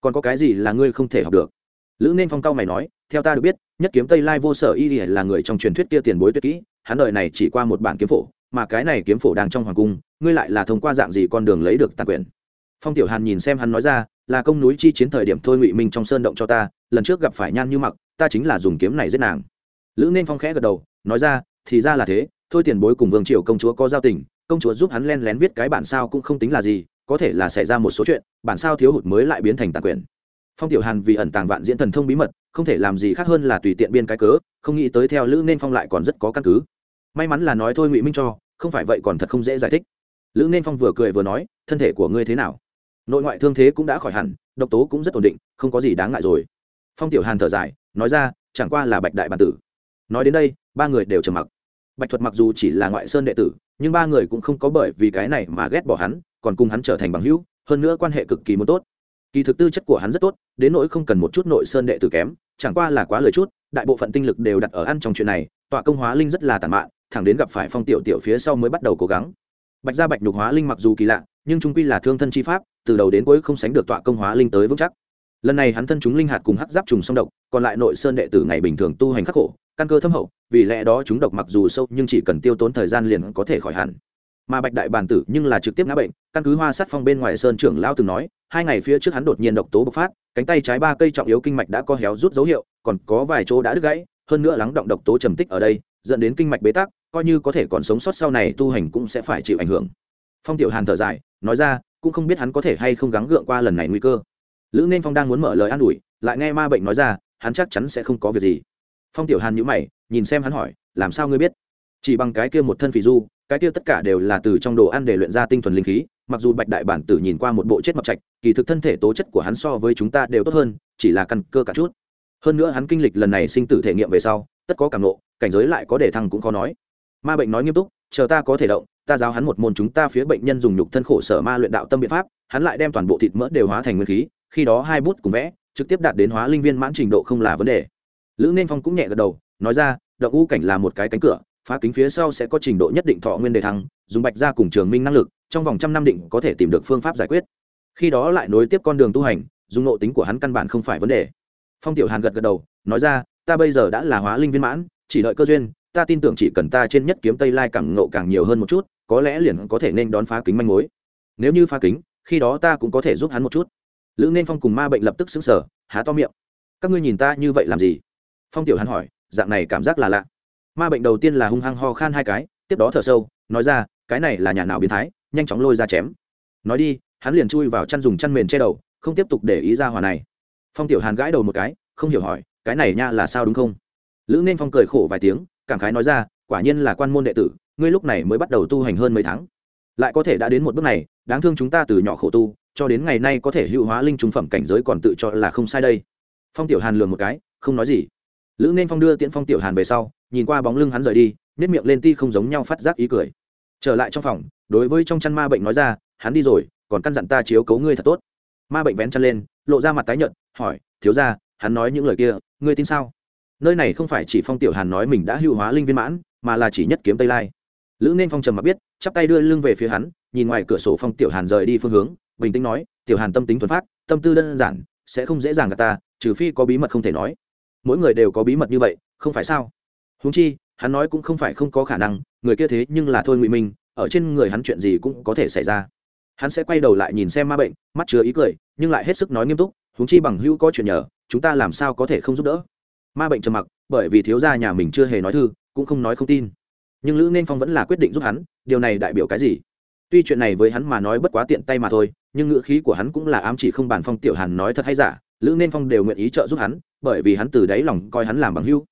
còn có cái gì là ngươi không thể học được? Lữ nên phong cao mày nói theo ta được biết nhất kiếm tây lai vô sở y là người trong truyền thuyết kia tiền bối tuyệt kỹ hắn đời này chỉ qua một bản kiếm phổ, mà cái này kiếm phổ đang trong hoàng cung, ngươi lại là thông qua dạng gì con đường lấy được tàn quyền? Phong tiểu hàn nhìn xem hắn nói ra, là công núi chi chiến thời điểm thôi ngụy minh trong sơn động cho ta, lần trước gặp phải nhan như mặc, ta chính là dùng kiếm này giết nàng. Lữ nên phong khẽ gật đầu, nói ra, thì ra là thế, thôi tiền bối cùng vương triều công chúa có giao tình, công chúa giúp hắn len lén viết cái bản sao cũng không tính là gì, có thể là xảy ra một số chuyện, bản sao thiếu hụt mới lại biến thành tàn quyền. Phong tiểu hàn vì ẩn tàng vạn diễn thần thông bí mật, không thể làm gì khác hơn là tùy tiện biên cái cớ, không nghĩ tới theo lữ nên phong lại còn rất có căn cứ may mắn là nói thôi ngụy minh cho không phải vậy còn thật không dễ giải thích lữ nên phong vừa cười vừa nói thân thể của ngươi thế nào nội ngoại thương thế cũng đã khỏi hẳn độc tố cũng rất ổn định không có gì đáng ngại rồi phong tiểu hàn thở dài nói ra chẳng qua là bạch đại bản tử nói đến đây ba người đều trầm mặc bạch thuật mặc dù chỉ là ngoại sơn đệ tử nhưng ba người cũng không có bởi vì cái này mà ghét bỏ hắn còn cùng hắn trở thành bằng hữu hơn nữa quan hệ cực kỳ muốn tốt kỳ thực tư chất của hắn rất tốt đến nỗi không cần một chút nội sơn đệ tử kém chẳng qua là quá lời chút đại bộ phận tinh lực đều đặt ở ăn trong chuyện này tọa công hóa linh rất là tàn mạn thẳng đến gặp phải phong tiểu tiểu phía sau mới bắt đầu cố gắng. Bạch gia bạch nhục hóa linh mặc dù kỳ lạ, nhưng trung quy là thương thân chi pháp, từ đầu đến cuối không sánh được tọa công hóa linh tới vững chắc. Lần này hắn thân chúng linh hạt cùng hắc giáp trùng song độc, còn lại nội sơn đệ tử ngày bình thường tu hành khắc khổ, căn cơ thâm hậu, vì lẽ đó chúng độc mặc dù sâu nhưng chỉ cần tiêu tốn thời gian liền có thể khỏi hẳn. Mà bạch đại bản tử nhưng là trực tiếp ngã bệnh, căn cứ hoa sát phong bên ngoài sơn trưởng lao từng nói, hai ngày phía trước hắn đột nhiên độc tố bộc phát, cánh tay trái ba cây trọng yếu kinh mạch đã có héo rút dấu hiệu, còn có vài chỗ đã đứt gãy, hơn nữa lắng động độc tố trầm tích ở đây dẫn đến kinh mạch bế tắc, coi như có thể còn sống sót sau này tu hành cũng sẽ phải chịu ảnh hưởng. Phong tiểu hàn thở dài, nói ra, cũng không biết hắn có thể hay không gắng gượng qua lần này nguy cơ. Lữ nên phong đang muốn mở lời an ủi, lại nghe ma bệnh nói ra, hắn chắc chắn sẽ không có việc gì. Phong tiểu hàn nhữ mày, nhìn xem hắn hỏi, làm sao ngươi biết? Chỉ bằng cái kia một thân phì du, cái kia tất cả đều là từ trong đồ ăn để luyện ra tinh thuần linh khí, mặc dù bạch đại bản tử nhìn qua một bộ chết mập trạch, kỳ thực thân thể tố chất của hắn so với chúng ta đều tốt hơn, chỉ là căn cơ cả chút. Hơn nữa hắn kinh lịch lần này sinh tử thể nghiệm về sau, tất có cảm nộ cảnh giới lại có để thăng cũng khó nói. Ma bệnh nói nghiêm túc, chờ ta có thể động, ta giáo hắn một môn chúng ta phía bệnh nhân dùng nhục thân khổ sở ma luyện đạo tâm biện pháp, hắn lại đem toàn bộ thịt mỡ đều hóa thành nguyên khí, khi đó hai bút cùng vẽ, trực tiếp đạt đến hóa linh viên mãn trình độ không là vấn đề. Lữ nên phong cũng nhẹ gật đầu, nói ra, động u cảnh là một cái cánh cửa, phá kính phía sau sẽ có trình độ nhất định thọ nguyên đề thăng, dùng bạch ra cùng trường minh năng lực, trong vòng trăm năm định có thể tìm được phương pháp giải quyết. Khi đó lại nối tiếp con đường tu hành, dùng nội tính của hắn căn bản không phải vấn đề. Phong tiểu hàn gật gật đầu, nói ra, ta bây giờ đã là hóa linh viên mãn chỉ đợi cơ duyên, ta tin tưởng chỉ cần ta trên nhất kiếm tây lai càng ngộ càng nhiều hơn một chút, có lẽ liền có thể nên đón phá kính manh mối. Nếu như phá kính, khi đó ta cũng có thể giúp hắn một chút. Lữ nên phong cùng ma bệnh lập tức xứng sở há to miệng. Các ngươi nhìn ta như vậy làm gì? Phong tiểu hắn hỏi, dạng này cảm giác là lạ. Ma bệnh đầu tiên là hung hăng ho khan hai cái, tiếp đó thở sâu, nói ra, cái này là nhà nào biến thái, nhanh chóng lôi ra chém. Nói đi, hắn liền chui vào chăn dùng chăn mền che đầu, không tiếp tục để ý ra hòa này. Phong tiểu hàn gãi đầu một cái, không hiểu hỏi, cái này nha là sao đúng không? Lữ nên phong cười khổ vài tiếng, cảm khái nói ra, quả nhiên là quan môn đệ tử, ngươi lúc này mới bắt đầu tu hành hơn mấy tháng. Lại có thể đã đến một bước này, đáng thương chúng ta từ nhỏ khổ tu, cho đến ngày nay có thể hữu hóa linh trung phẩm cảnh giới còn tự cho là không sai đây. Phong tiểu hàn lường một cái, không nói gì. Lữ nên phong đưa tiễn phong tiểu hàn về sau, nhìn qua bóng lưng hắn rời đi nếp miệng lên ti không giống nhau phát giác ý cười. Trở lại trong phòng, đối với trong chăn ma bệnh nói ra, hắn đi rồi, còn căn dặn ta chiếu cấu ngươi thật tốt. Ma bệnh vén chăn lên, lộ ra mặt tái nhợt, hỏi, thiếu ra hắn nói những lời kia, ngươi tin sao? Nơi này không phải chỉ phong tiểu hàn nói mình đã hữu hóa linh viên mãn, mà là chỉ nhất kiếm tây lai. Lữ nên phong trầm mặc biết, chắp tay đưa lưng về phía hắn, nhìn ngoài cửa sổ phong tiểu hàn rời đi phương hướng, bình tĩnh nói, tiểu hàn tâm tính thuần phát tâm tư đơn giản, sẽ không dễ dàng gặp ta, trừ phi có bí mật không thể nói. Mỗi người đều có bí mật như vậy, không phải sao? Huống chi, hắn nói cũng không phải không có khả năng, người kia thế nhưng là thôi ngụy minh, ở trên người hắn chuyện gì cũng có thể xảy ra. Hắn sẽ quay đầu lại nhìn xem ma bệnh, mắt chứa ý cười, nhưng lại hết sức nói nghiêm túc, huống chi bằng hữu có chuyện nhờ, chúng ta làm sao có thể không giúp đỡ? Ma bệnh trầm mặc, bởi vì thiếu gia nhà mình chưa hề nói thư, cũng không nói không tin. Nhưng lữ nên phong vẫn là quyết định giúp hắn, điều này đại biểu cái gì? Tuy chuyện này với hắn mà nói bất quá tiện tay mà thôi, nhưng ngữ khí của hắn cũng là ám chỉ không bàn phong tiểu hàn nói thật hay giả, lữ nên phong đều nguyện ý trợ giúp hắn, bởi vì hắn từ đáy lòng coi hắn làm bằng hữu.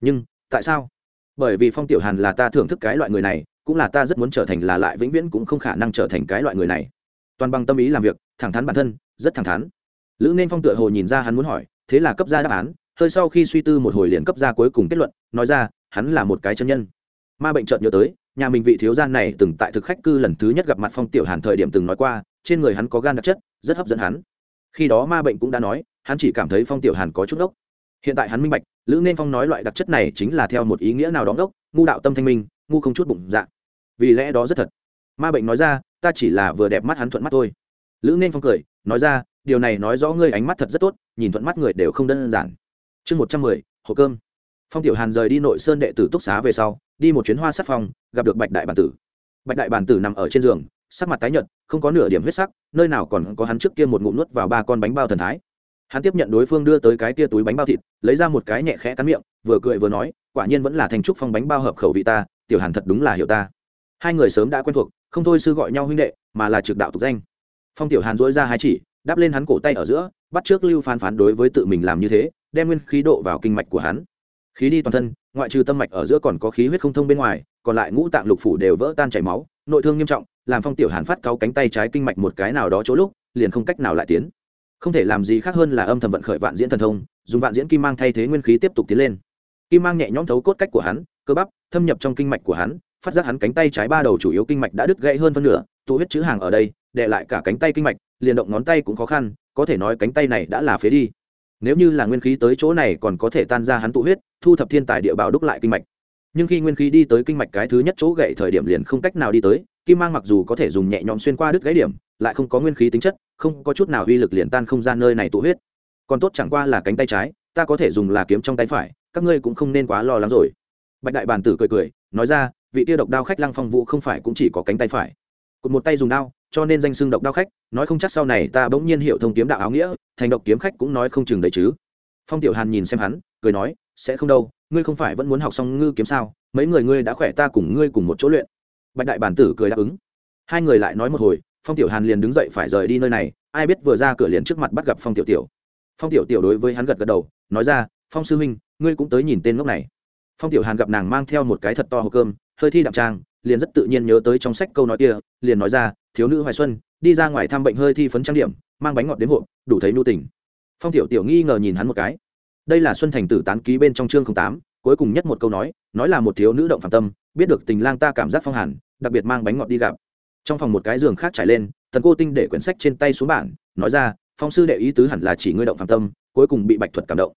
nhưng, tại sao? Bởi vì phong tiểu hàn là ta thưởng thức cái loại người này, cũng là ta rất muốn trở thành là lại vĩnh viễn cũng không khả năng trở thành cái loại người này. Toàn bằng tâm ý làm việc, thẳng thắn bản thân, rất thẳng thắn. Lữ nên phong tựa hồ nhìn ra hắn muốn hỏi, thế là cấp ra đáp án hơi sau khi suy tư một hồi liền cấp ra cuối cùng kết luận, nói ra, hắn là một cái chân nhân. Ma bệnh chợt nhớ tới, nhà mình vị thiếu gia này từng tại thực khách cư lần thứ nhất gặp mặt phong tiểu hàn thời điểm từng nói qua, trên người hắn có gan đặc chất, rất hấp dẫn hắn. Khi đó ma bệnh cũng đã nói, hắn chỉ cảm thấy phong tiểu hàn có chút đốc. Hiện tại hắn minh bạch, lữ nên phong nói loại đặc chất này chính là theo một ý nghĩa nào đó đốc, ngu đạo tâm thanh minh, ngu không chút bụng dạ. Vì lẽ đó rất thật. Ma bệnh nói ra, ta chỉ là vừa đẹp mắt hắn thuận mắt thôi. Lữ nên phong cười, nói ra, điều này nói rõ ngươi ánh mắt thật rất tốt, nhìn thuận mắt người đều không đơn giản chương một trăm mười, hộp cơm. Phong tiểu hàn rời đi nội sơn đệ tử túc xá về sau, đi một chuyến hoa sắc phong gặp được bạch đại bản tử. Bạch đại bản tử nằm ở trên giường, sắc mặt tái nhợt, không có nửa điểm huyết sắc, nơi nào còn có hắn trước kia một ngụm nuốt vào ba con bánh bao thần thái. Hắn tiếp nhận đối phương đưa tới cái tia túi bánh bao thịt, lấy ra một cái nhẹ khẽ cắn miệng, vừa cười vừa nói, quả nhiên vẫn là thành trúc phong bánh bao hợp khẩu vị ta, tiểu hàn thật đúng là hiểu ta. Hai người sớm đã quen thuộc, không thôi sư gọi nhau huynh đệ, mà là trực đạo tục danh. Phong tiểu hàn dỗi ra hai chỉ đáp lên hắn cổ tay ở giữa, bắt trước lưu phán phán đối với tự mình làm như thế đem nguyên khí độ vào kinh mạch của hắn. Khí đi toàn thân, ngoại trừ tâm mạch ở giữa còn có khí huyết không thông bên ngoài, còn lại ngũ tạng lục phủ đều vỡ tan chảy máu, nội thương nghiêm trọng, làm phong tiểu hàn phát cao cánh tay trái kinh mạch một cái nào đó chỗ lúc, liền không cách nào lại tiến. Không thể làm gì khác hơn là âm thầm vận khởi vạn diễn thần thông, dùng vạn diễn kim mang thay thế nguyên khí tiếp tục tiến lên. Kim mang nhẹ nhõm thấu cốt cách của hắn, cơ bắp, thâm nhập trong kinh mạch của hắn, phát giác hắn cánh tay trái ba đầu chủ yếu kinh mạch đã đứt gãy hơn phân nửa, tụ huyết chữ hàng ở đây, để lại cả cánh tay kinh mạch, liền động ngón tay cũng khó khăn, có thể nói cánh tay này đã là phế đi nếu như là nguyên khí tới chỗ này còn có thể tan ra hắn tụ huyết, thu thập thiên tài địa bảo đúc lại kinh mạch. Nhưng khi nguyên khí đi tới kinh mạch cái thứ nhất chỗ gậy thời điểm liền không cách nào đi tới, kim mang mặc dù có thể dùng nhẹ nhõm xuyên qua đứt gãy điểm, lại không có nguyên khí tính chất, không có chút nào uy lực liền tan không gian nơi này tụ huyết. Còn tốt chẳng qua là cánh tay trái, ta có thể dùng là kiếm trong tay phải, các ngươi cũng không nên quá lo lắng rồi. Bạch đại bàn tử cười cười, nói ra, vị tiêu độc đao khách lăng phong vũ không phải cũng chỉ có cánh tay phải. Cụt một tay dùng đao cho nên danh xưng độc đao khách, nói không chắc sau này ta bỗng nhiên hiểu thông kiếm đạo áo nghĩa, thành độc kiếm khách cũng nói không chừng đấy chứ. Phong tiểu hàn nhìn xem hắn, cười nói, sẽ không đâu, ngươi không phải vẫn muốn học xong ngư kiếm sao? Mấy người ngươi đã khỏe, ta cùng ngươi cùng một chỗ luyện. Bạch đại bản tử cười đáp ứng. Hai người lại nói một hồi, phong tiểu hàn liền đứng dậy phải rời đi nơi này, ai biết vừa ra cửa liền trước mặt bắt gặp phong tiểu tiểu. Phong tiểu tiểu đối với hắn gật gật đầu, nói ra, phong sư huynh, ngươi cũng tới nhìn tên ngốc này. Phong tiểu hàn gặp nàng mang theo một cái thật to hộp cơm, hơi thi đạm trang, liền rất tự nhiên nhớ tới trong sách câu nói kia, liền nói ra thiếu nữ hoài xuân, đi ra ngoài thăm bệnh hơi thi phấn trang điểm, mang bánh ngọt đến hộp, đủ thấy nhu tình. Phong tiểu tiểu nghi ngờ nhìn hắn một cái. Đây là xuân thành tử tán ký bên trong chương tám, cuối cùng nhất một câu nói nói là một thiếu nữ động phạm tâm, biết được tình lang ta cảm giác phong hàn, đặc biệt mang bánh ngọt đi gặp. Trong phòng một cái giường khác trải lên, thần cô tinh để quyển sách trên tay xuống bản nói ra, phong sư đệ ý tứ hẳn là chỉ ngươi động phạm tâm, cuối cùng bị bạch thuật cảm động.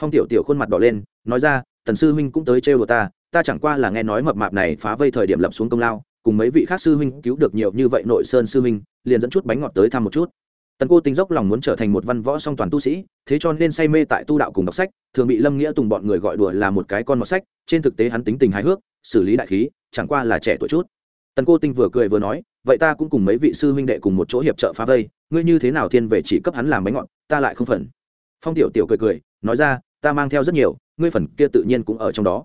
Phong tiểu tiểu khuôn mặt đỏ lên, nói ra tần sư huynh cũng tới trêu đồ ta ta chẳng qua là nghe nói mập mạp này phá vây thời điểm lập xuống công lao cùng mấy vị khác sư huynh cứu được nhiều như vậy nội sơn sư huynh, liền dẫn chút bánh ngọt tới thăm một chút. Tần cô tính dốc lòng muốn trở thành một văn võ song toàn tu sĩ, thế cho nên say mê tại tu đạo cùng đọc sách, thường bị lâm nghĩa tùng bọn người gọi đùa là một cái con mọt sách, trên thực tế hắn tính tình hài hước, xử lý đại khí, chẳng qua là trẻ tuổi chút. Tần cô tinh vừa cười vừa nói, vậy ta cũng cùng mấy vị sư huynh đệ cùng một chỗ hiệp trợ phá vây, ngươi như thế nào thiên về chỉ cấp hắn làm bánh ngọt, ta lại không phần phong tiểu tiểu cười cười, nói ra, ta mang theo rất nhiều, ngươi phần kia tự nhiên cũng ở trong đó.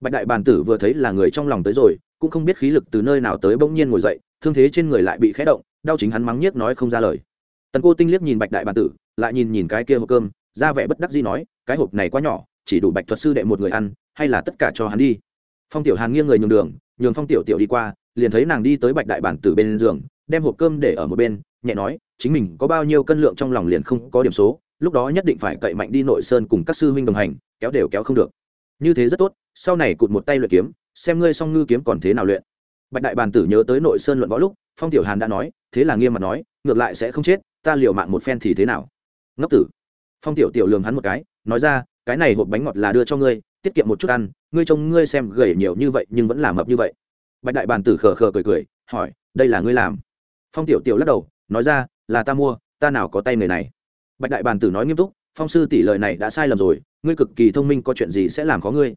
Bạch đại bàn tử vừa thấy là người trong lòng tới rồi cũng không biết khí lực từ nơi nào tới bỗng nhiên ngồi dậy, thương thế trên người lại bị khẽ động, đau chính hắn mắng nhiếc nói không ra lời. Tần cô tinh liếc nhìn bạch đại bản tử, lại nhìn nhìn cái kia hộp cơm, ra vẻ bất đắc gì nói, cái hộp này quá nhỏ, chỉ đủ bạch thuật sư đệ một người ăn, hay là tất cả cho hắn đi. Phong tiểu hàn nghiêng người nhường đường, nhường phong tiểu tiểu đi qua, liền thấy nàng đi tới bạch đại bản tử bên giường, đem hộp cơm để ở một bên, nhẹ nói, chính mình có bao nhiêu cân lượng trong lòng liền không có điểm số, lúc đó nhất định phải cậy mạnh đi nội sơn cùng các sư huynh đồng hành, kéo đều kéo không được. Như thế rất tốt, sau này cụt một tay luyện kiếm xem ngươi song ngư kiếm còn thế nào luyện. Bạch đại bàn tử nhớ tới nội sơn luận võ lúc, phong tiểu hàn đã nói, thế là nghiêm mặt nói, ngược lại sẽ không chết, ta liều mạng một phen thì thế nào? Ngốc tử. Phong tiểu tiểu lường hắn một cái, nói ra, cái này hộp bánh ngọt là đưa cho ngươi, tiết kiệm một chút ăn, ngươi trông ngươi xem gầy nhiều như vậy nhưng vẫn làm mập như vậy. Bạch đại bàn tử khờ khờ cười cười, hỏi, đây là ngươi làm? Phong tiểu tiểu lắc đầu, nói ra, là ta mua, ta nào có tay người này. Bạch đại bàn tử nói nghiêm túc, phong sư tỷ lời này đã sai lầm rồi, ngươi cực kỳ thông minh có chuyện gì sẽ làm có ngươi?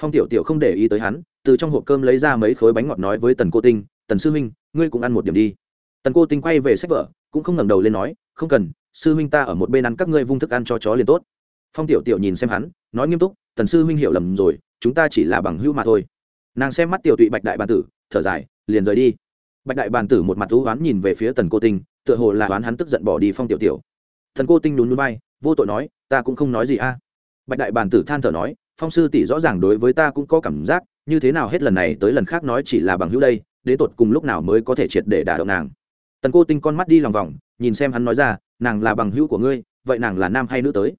Phong tiểu tiểu không để ý tới hắn từ trong hộp cơm lấy ra mấy khối bánh ngọt nói với tần cô tinh, tần sư huynh, ngươi cũng ăn một điểm đi. Tần cô tinh quay về sách vở, cũng không ngẩng đầu lên nói, không cần, sư huynh ta ở một bên ăn các ngươi vung thức ăn cho chó liền tốt. Phong tiểu tiểu nhìn xem hắn, nói nghiêm túc, tần sư huynh hiểu lầm rồi, chúng ta chỉ là bằng hữu mà thôi. Nàng xem mắt tiểu tụy bạch đại bàn tử, thở dài, liền rời đi. Bạch đại bàn tử một mặt thú oán nhìn về phía tần cô tinh, tựa hồ là oán hắn tức giận bỏ đi phong tiểu tiểu. Thần cô tinh nhún núi bay vô tội nói, ta cũng không nói gì a. Bạch đại bàn tử than thở nói, phong sư tỷ rõ ràng đối với ta cũng có cảm giác như thế nào hết lần này tới lần khác nói chỉ là bằng hữu đây, đến tột cùng lúc nào mới có thể triệt để đả động nàng. Tần cô tinh con mắt đi lòng vòng, nhìn xem hắn nói ra, nàng là bằng hữu của ngươi, vậy nàng là nam hay nữ tới?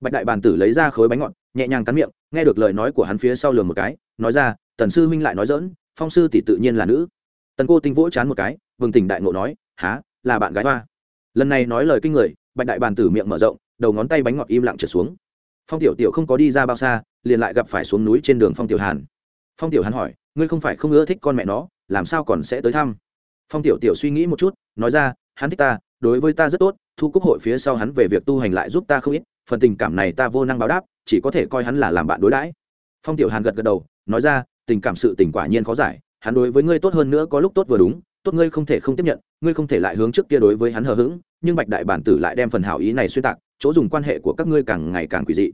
Bạch đại bàn tử lấy ra khối bánh ngọt, nhẹ nhàng cắn miệng, nghe được lời nói của hắn phía sau lường một cái, nói ra, tần sư huynh lại nói dỡn phong sư tỷ tự nhiên là nữ. Tần cô tinh vỗ chán một cái vừng tỉnh đại ngộ nói há là bạn gái hoa. Lần này nói lời kinh người, bạch đại bàn tử miệng mở rộng, đầu ngón tay bánh ngọt im lặng trượt xuống. Phong tiểu tiểu không có đi ra bao xa, liền lại gặp phải xuống núi trên đường phong tiểu hàn phong tiểu hàn hỏi, ngươi không phải không ưa thích con mẹ nó, làm sao còn sẽ tới thăm? Phong tiểu tiểu suy nghĩ một chút, nói ra, hắn thích ta, đối với ta rất tốt, thu cúc hội phía sau hắn về việc tu hành lại giúp ta không ít, phần tình cảm này ta vô năng báo đáp, chỉ có thể coi hắn là làm bạn đối đãi. Phong tiểu hàn gật gật đầu, nói ra, tình cảm sự tình quả nhiên khó giải, hắn đối với ngươi tốt hơn nữa có lúc tốt vừa đúng, tốt ngươi không thể không tiếp nhận, ngươi không thể lại hướng trước kia đối với hắn hờ hững, nhưng bạch đại bản tử lại đem phần hảo ý này xuyên tạc, chỗ dùng quan hệ của các ngươi càng ngày càng quỷ dị.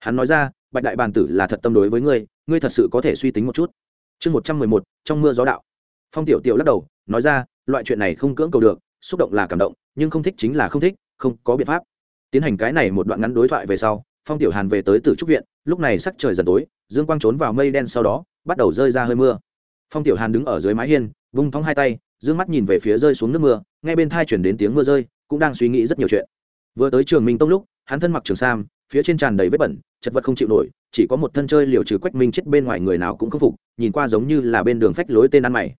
Hắn nói ra, bạch đại bản tử là thật tâm đối với ngươi ngươi thật sự có thể suy tính một chút. Chương một trăm mười một, trong mưa gió đạo. Phong tiểu tiểu lắc đầu, nói ra, loại chuyện này không cưỡng cầu được, xúc động là cảm động, nhưng không thích chính là không thích, không có biện pháp. Tiến hành cái này một đoạn ngắn đối thoại về sau, phong tiểu hàn về tới tử trúc viện, lúc này sắc trời dần tối, dương quang trốn vào mây đen sau đó, bắt đầu rơi ra hơi mưa. Phong tiểu hàn đứng ở dưới mái hiên, vung thong hai tay, dương mắt nhìn về phía rơi xuống nước mưa ngay bên thai chuyển đến tiếng mưa rơi, cũng đang suy nghĩ rất nhiều chuyện. Vừa tới trường minh tông lúc, hắn thân mặc trường sam, phía trên tràn đầy vết bẩn chật vật không chịu nổi, chỉ có một thân chơi liều trừ quách minh chết bên ngoài người nào cũng khâm phục, nhìn qua giống như là bên đường phách lối tên ăn mày.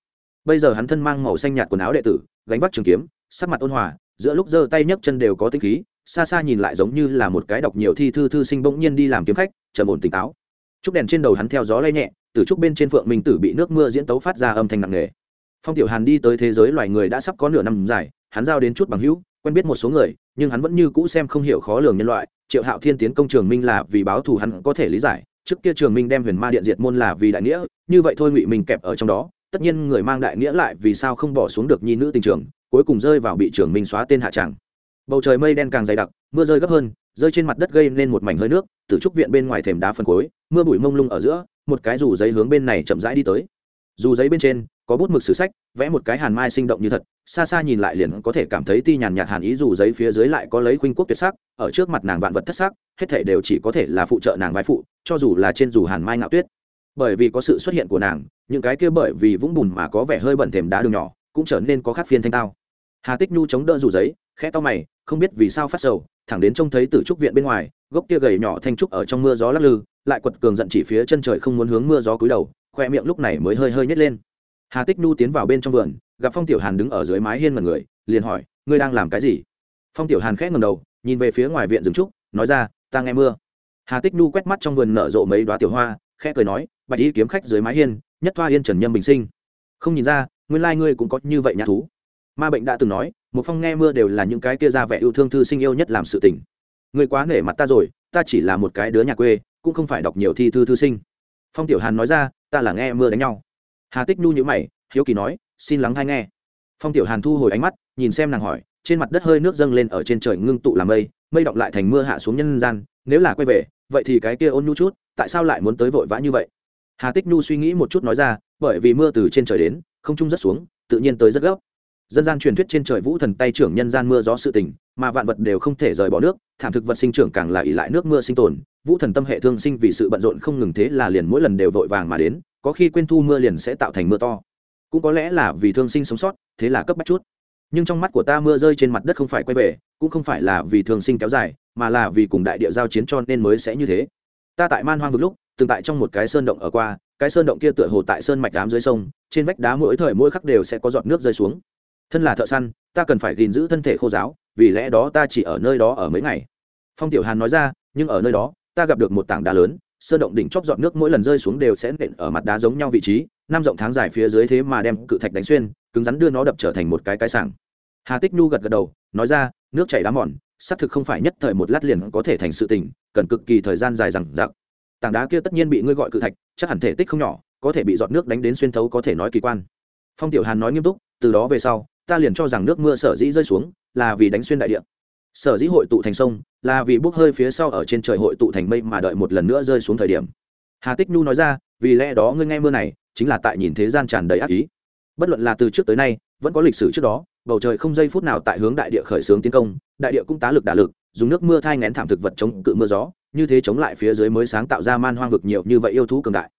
Bây giờ hắn thân mang màu xanh nhạt quần áo đệ tử, gánh vác trường kiếm, sắc mặt ôn hòa, giữa lúc giơ tay nhấc chân đều có tinh khí, xa xa nhìn lại giống như là một cái đọc nhiều thi thư thư sinh bỗng nhiên đi làm kiếm khách, trầm ổn tỉnh táo. Chúc đèn trên đầu hắn theo gió lay nhẹ, từ trúc bên trên phượng minh tử bị nước mưa diễn tấu phát ra âm thanh nặng nề phong tiểu hàn đi tới thế giới loài người đã sắp có nửa năm dài, hắn giao đến chút bằng hữu, quen biết một số người, nhưng hắn vẫn như cũ xem không hiểu khó lường nhân loại. Triệu hạo thiên tiến công trường minh là vì báo thù hắn có thể lý giải, trước kia trường minh đem huyền ma điện diệt môn là vì đại nghĩa, như vậy thôi ngụy mình kẹp ở trong đó, tất nhiên người mang đại nghĩa lại vì sao không bỏ xuống được nhi nữ tình trường, cuối cùng rơi vào bị trường minh xóa tên hạ tràng. Bầu trời mây đen càng dày đặc, mưa rơi gấp hơn, rơi trên mặt đất gây nên một mảnh hơi nước, từ trúc viện bên ngoài thềm đá phân cối mưa bụi mông lung ở giữa, một cái dù giấy hướng bên này chậm rãi đi tới. Dù giấy bên trên có bút mực sử sách, vẽ một cái hàn mai sinh động như thật, xa xa nhìn lại liền có thể cảm thấy ti nhàn nhạt hàn ý dù giấy phía dưới lại có lấy khuynh quốc tuyệt sắc, ở trước mặt nàng vạn vật thất sắc, hết thể đều chỉ có thể là phụ trợ nàng vai phụ, cho dù là trên dù hàn mai ngạo tuyết. Bởi vì có sự xuất hiện của nàng, những cái kia bởi vì vũng bùn mà có vẻ hơi bẩn thềm đá đường nhỏ, cũng trở nên có khác phiên thanh tao. Hà tích nhu chống đỡ dù giấy, khẽ to mày, không biết vì sao phát sầu, thẳng đến trông thấy từ trúc viện bên ngoài, gốc kia gầy nhỏ thanh trúc ở trong mưa gió lắc lư, lại quật cường giận chỉ phía chân trời không muốn hướng mưa gió cúi đầu, khoe miệng lúc này mới hơi hơi nhét lên hà tích nhu tiến vào bên trong vườn, gặp phong tiểu hàn đứng ở dưới mái hiên mật người, liền hỏi, ngươi đang làm cái gì? Phong tiểu hàn khẽ ngầm đầu, nhìn về phía ngoài viện rừng trúc, nói ra, ta nghe mưa. Hà tích nhu quét mắt trong vườn nở rộ mấy đoá tiểu hoa, khẽ cười nói, bạch y kiếm khách dưới mái hiên, nhất thoa yên trần nhâm bình sinh. Không nhìn ra, nguyên lai ngươi cũng có như vậy nhã thú. Ma bệnh đã từng nói, một phong nghe mưa đều là những cái kia ra vẻ yêu thương thư sinh yêu nhất làm sự tình. Ngươi quá nể mặt ta rồi, ta chỉ là một cái đứa nhà quê, cũng không phải đọc nhiều thi thư thư sinh. Phong tiểu hàn nói ra, ta là nghe mưa đánh nhau hà tích nhu nhữ mày, hiếu kỳ nói, xin lắng hay nghe. Phong tiểu hàn thu hồi ánh mắt, nhìn xem nàng hỏi, trên mặt đất hơi nước dâng lên ở trên trời ngưng tụ làm mây mây động lại thành mưa hạ xuống nhân gian, nếu là quay về, vậy thì cái kia ôn nhu chút, tại sao lại muốn tới vội vã như vậy? Hà tích nhu suy nghĩ một chút nói ra, bởi vì mưa từ trên trời đến, không trung rất xuống, tự nhiên tới rất gấp. Dân gian truyền thuyết trên trời vũ thần tay trưởng nhân gian mưa gió sự tình, mà vạn vật đều không thể rời bỏ nước, thảm thực vật sinh trưởng càng là ỉ lại nước mưa sinh tồn, vũ thần tâm hệ thương sinh vì sự bận rộn không ngừng thế là liền mỗi lần đều vội vàng mà đến có khi quên thu mưa liền sẽ tạo thành mưa to. Cũng có lẽ là vì thương sinh sống sót, thế là cấp bách chút. Nhưng trong mắt của ta mưa rơi trên mặt đất không phải quay về, cũng không phải là vì thương sinh kéo dài, mà là vì cùng đại địa giao chiến cho nên mới sẽ như thế. Ta tại man hoang vực lúc, từng tại trong một cái sơn động ở qua, cái sơn động kia tựa hồ tại sơn mạch đám dưới sông, trên vách đá mỗi thời mỗi khắc đều sẽ có giọt nước rơi xuống. Thân là thợ săn, ta cần phải gìn giữ thân thể khô giáo, vì lẽ đó ta chỉ ở nơi đó ở mấy ngày. Phong tiểu hàn nói ra, nhưng ở nơi đó, ta gặp được một tảng đá lớn sơn động đỉnh chóp giọt nước mỗi lần rơi xuống đều sẽ nện ở mặt đá giống nhau vị trí, năm rộng tháng dài phía dưới thế mà đem cự thạch đánh xuyên, cứng rắn đưa nó đập trở thành một cái cái sảng. Hà tích nhu gật gật đầu, nói ra, nước chảy đá mòn, xác thực không phải nhất thời một lát liền có thể thành sự tình, cần cực kỳ thời gian dài rằng giặc tảng đá kia tất nhiên bị ngươi gọi cự thạch, chắc hẳn thể tích không nhỏ, có thể bị giọt nước đánh đến xuyên thấu có thể nói kỳ quan. Phong tiểu hàn nói nghiêm túc, từ đó về sau, ta liền cho rằng nước mưa sở dĩ rơi xuống, là vì đánh xuyên đại địa sở dĩ hội tụ thành sông là vì bốc hơi phía sau ở trên trời hội tụ thành mây mà đợi một lần nữa rơi xuống thời điểm. Hà tích nhu nói ra, vì lẽ đó ngươi nghe mưa này, chính là tại nhìn thế gian tràn đầy ác ý. Bất luận là từ trước tới nay, vẫn có lịch sử trước đó, bầu trời không giây phút nào tại hướng đại địa khởi xướng tiến công, đại địa cũng tá lực đả lực, dùng nước mưa thai ngén thảm thực vật chống cự mưa gió, như thế chống lại phía dưới mới sáng tạo ra man hoang vực nhiều như vậy yêu thú cường đại.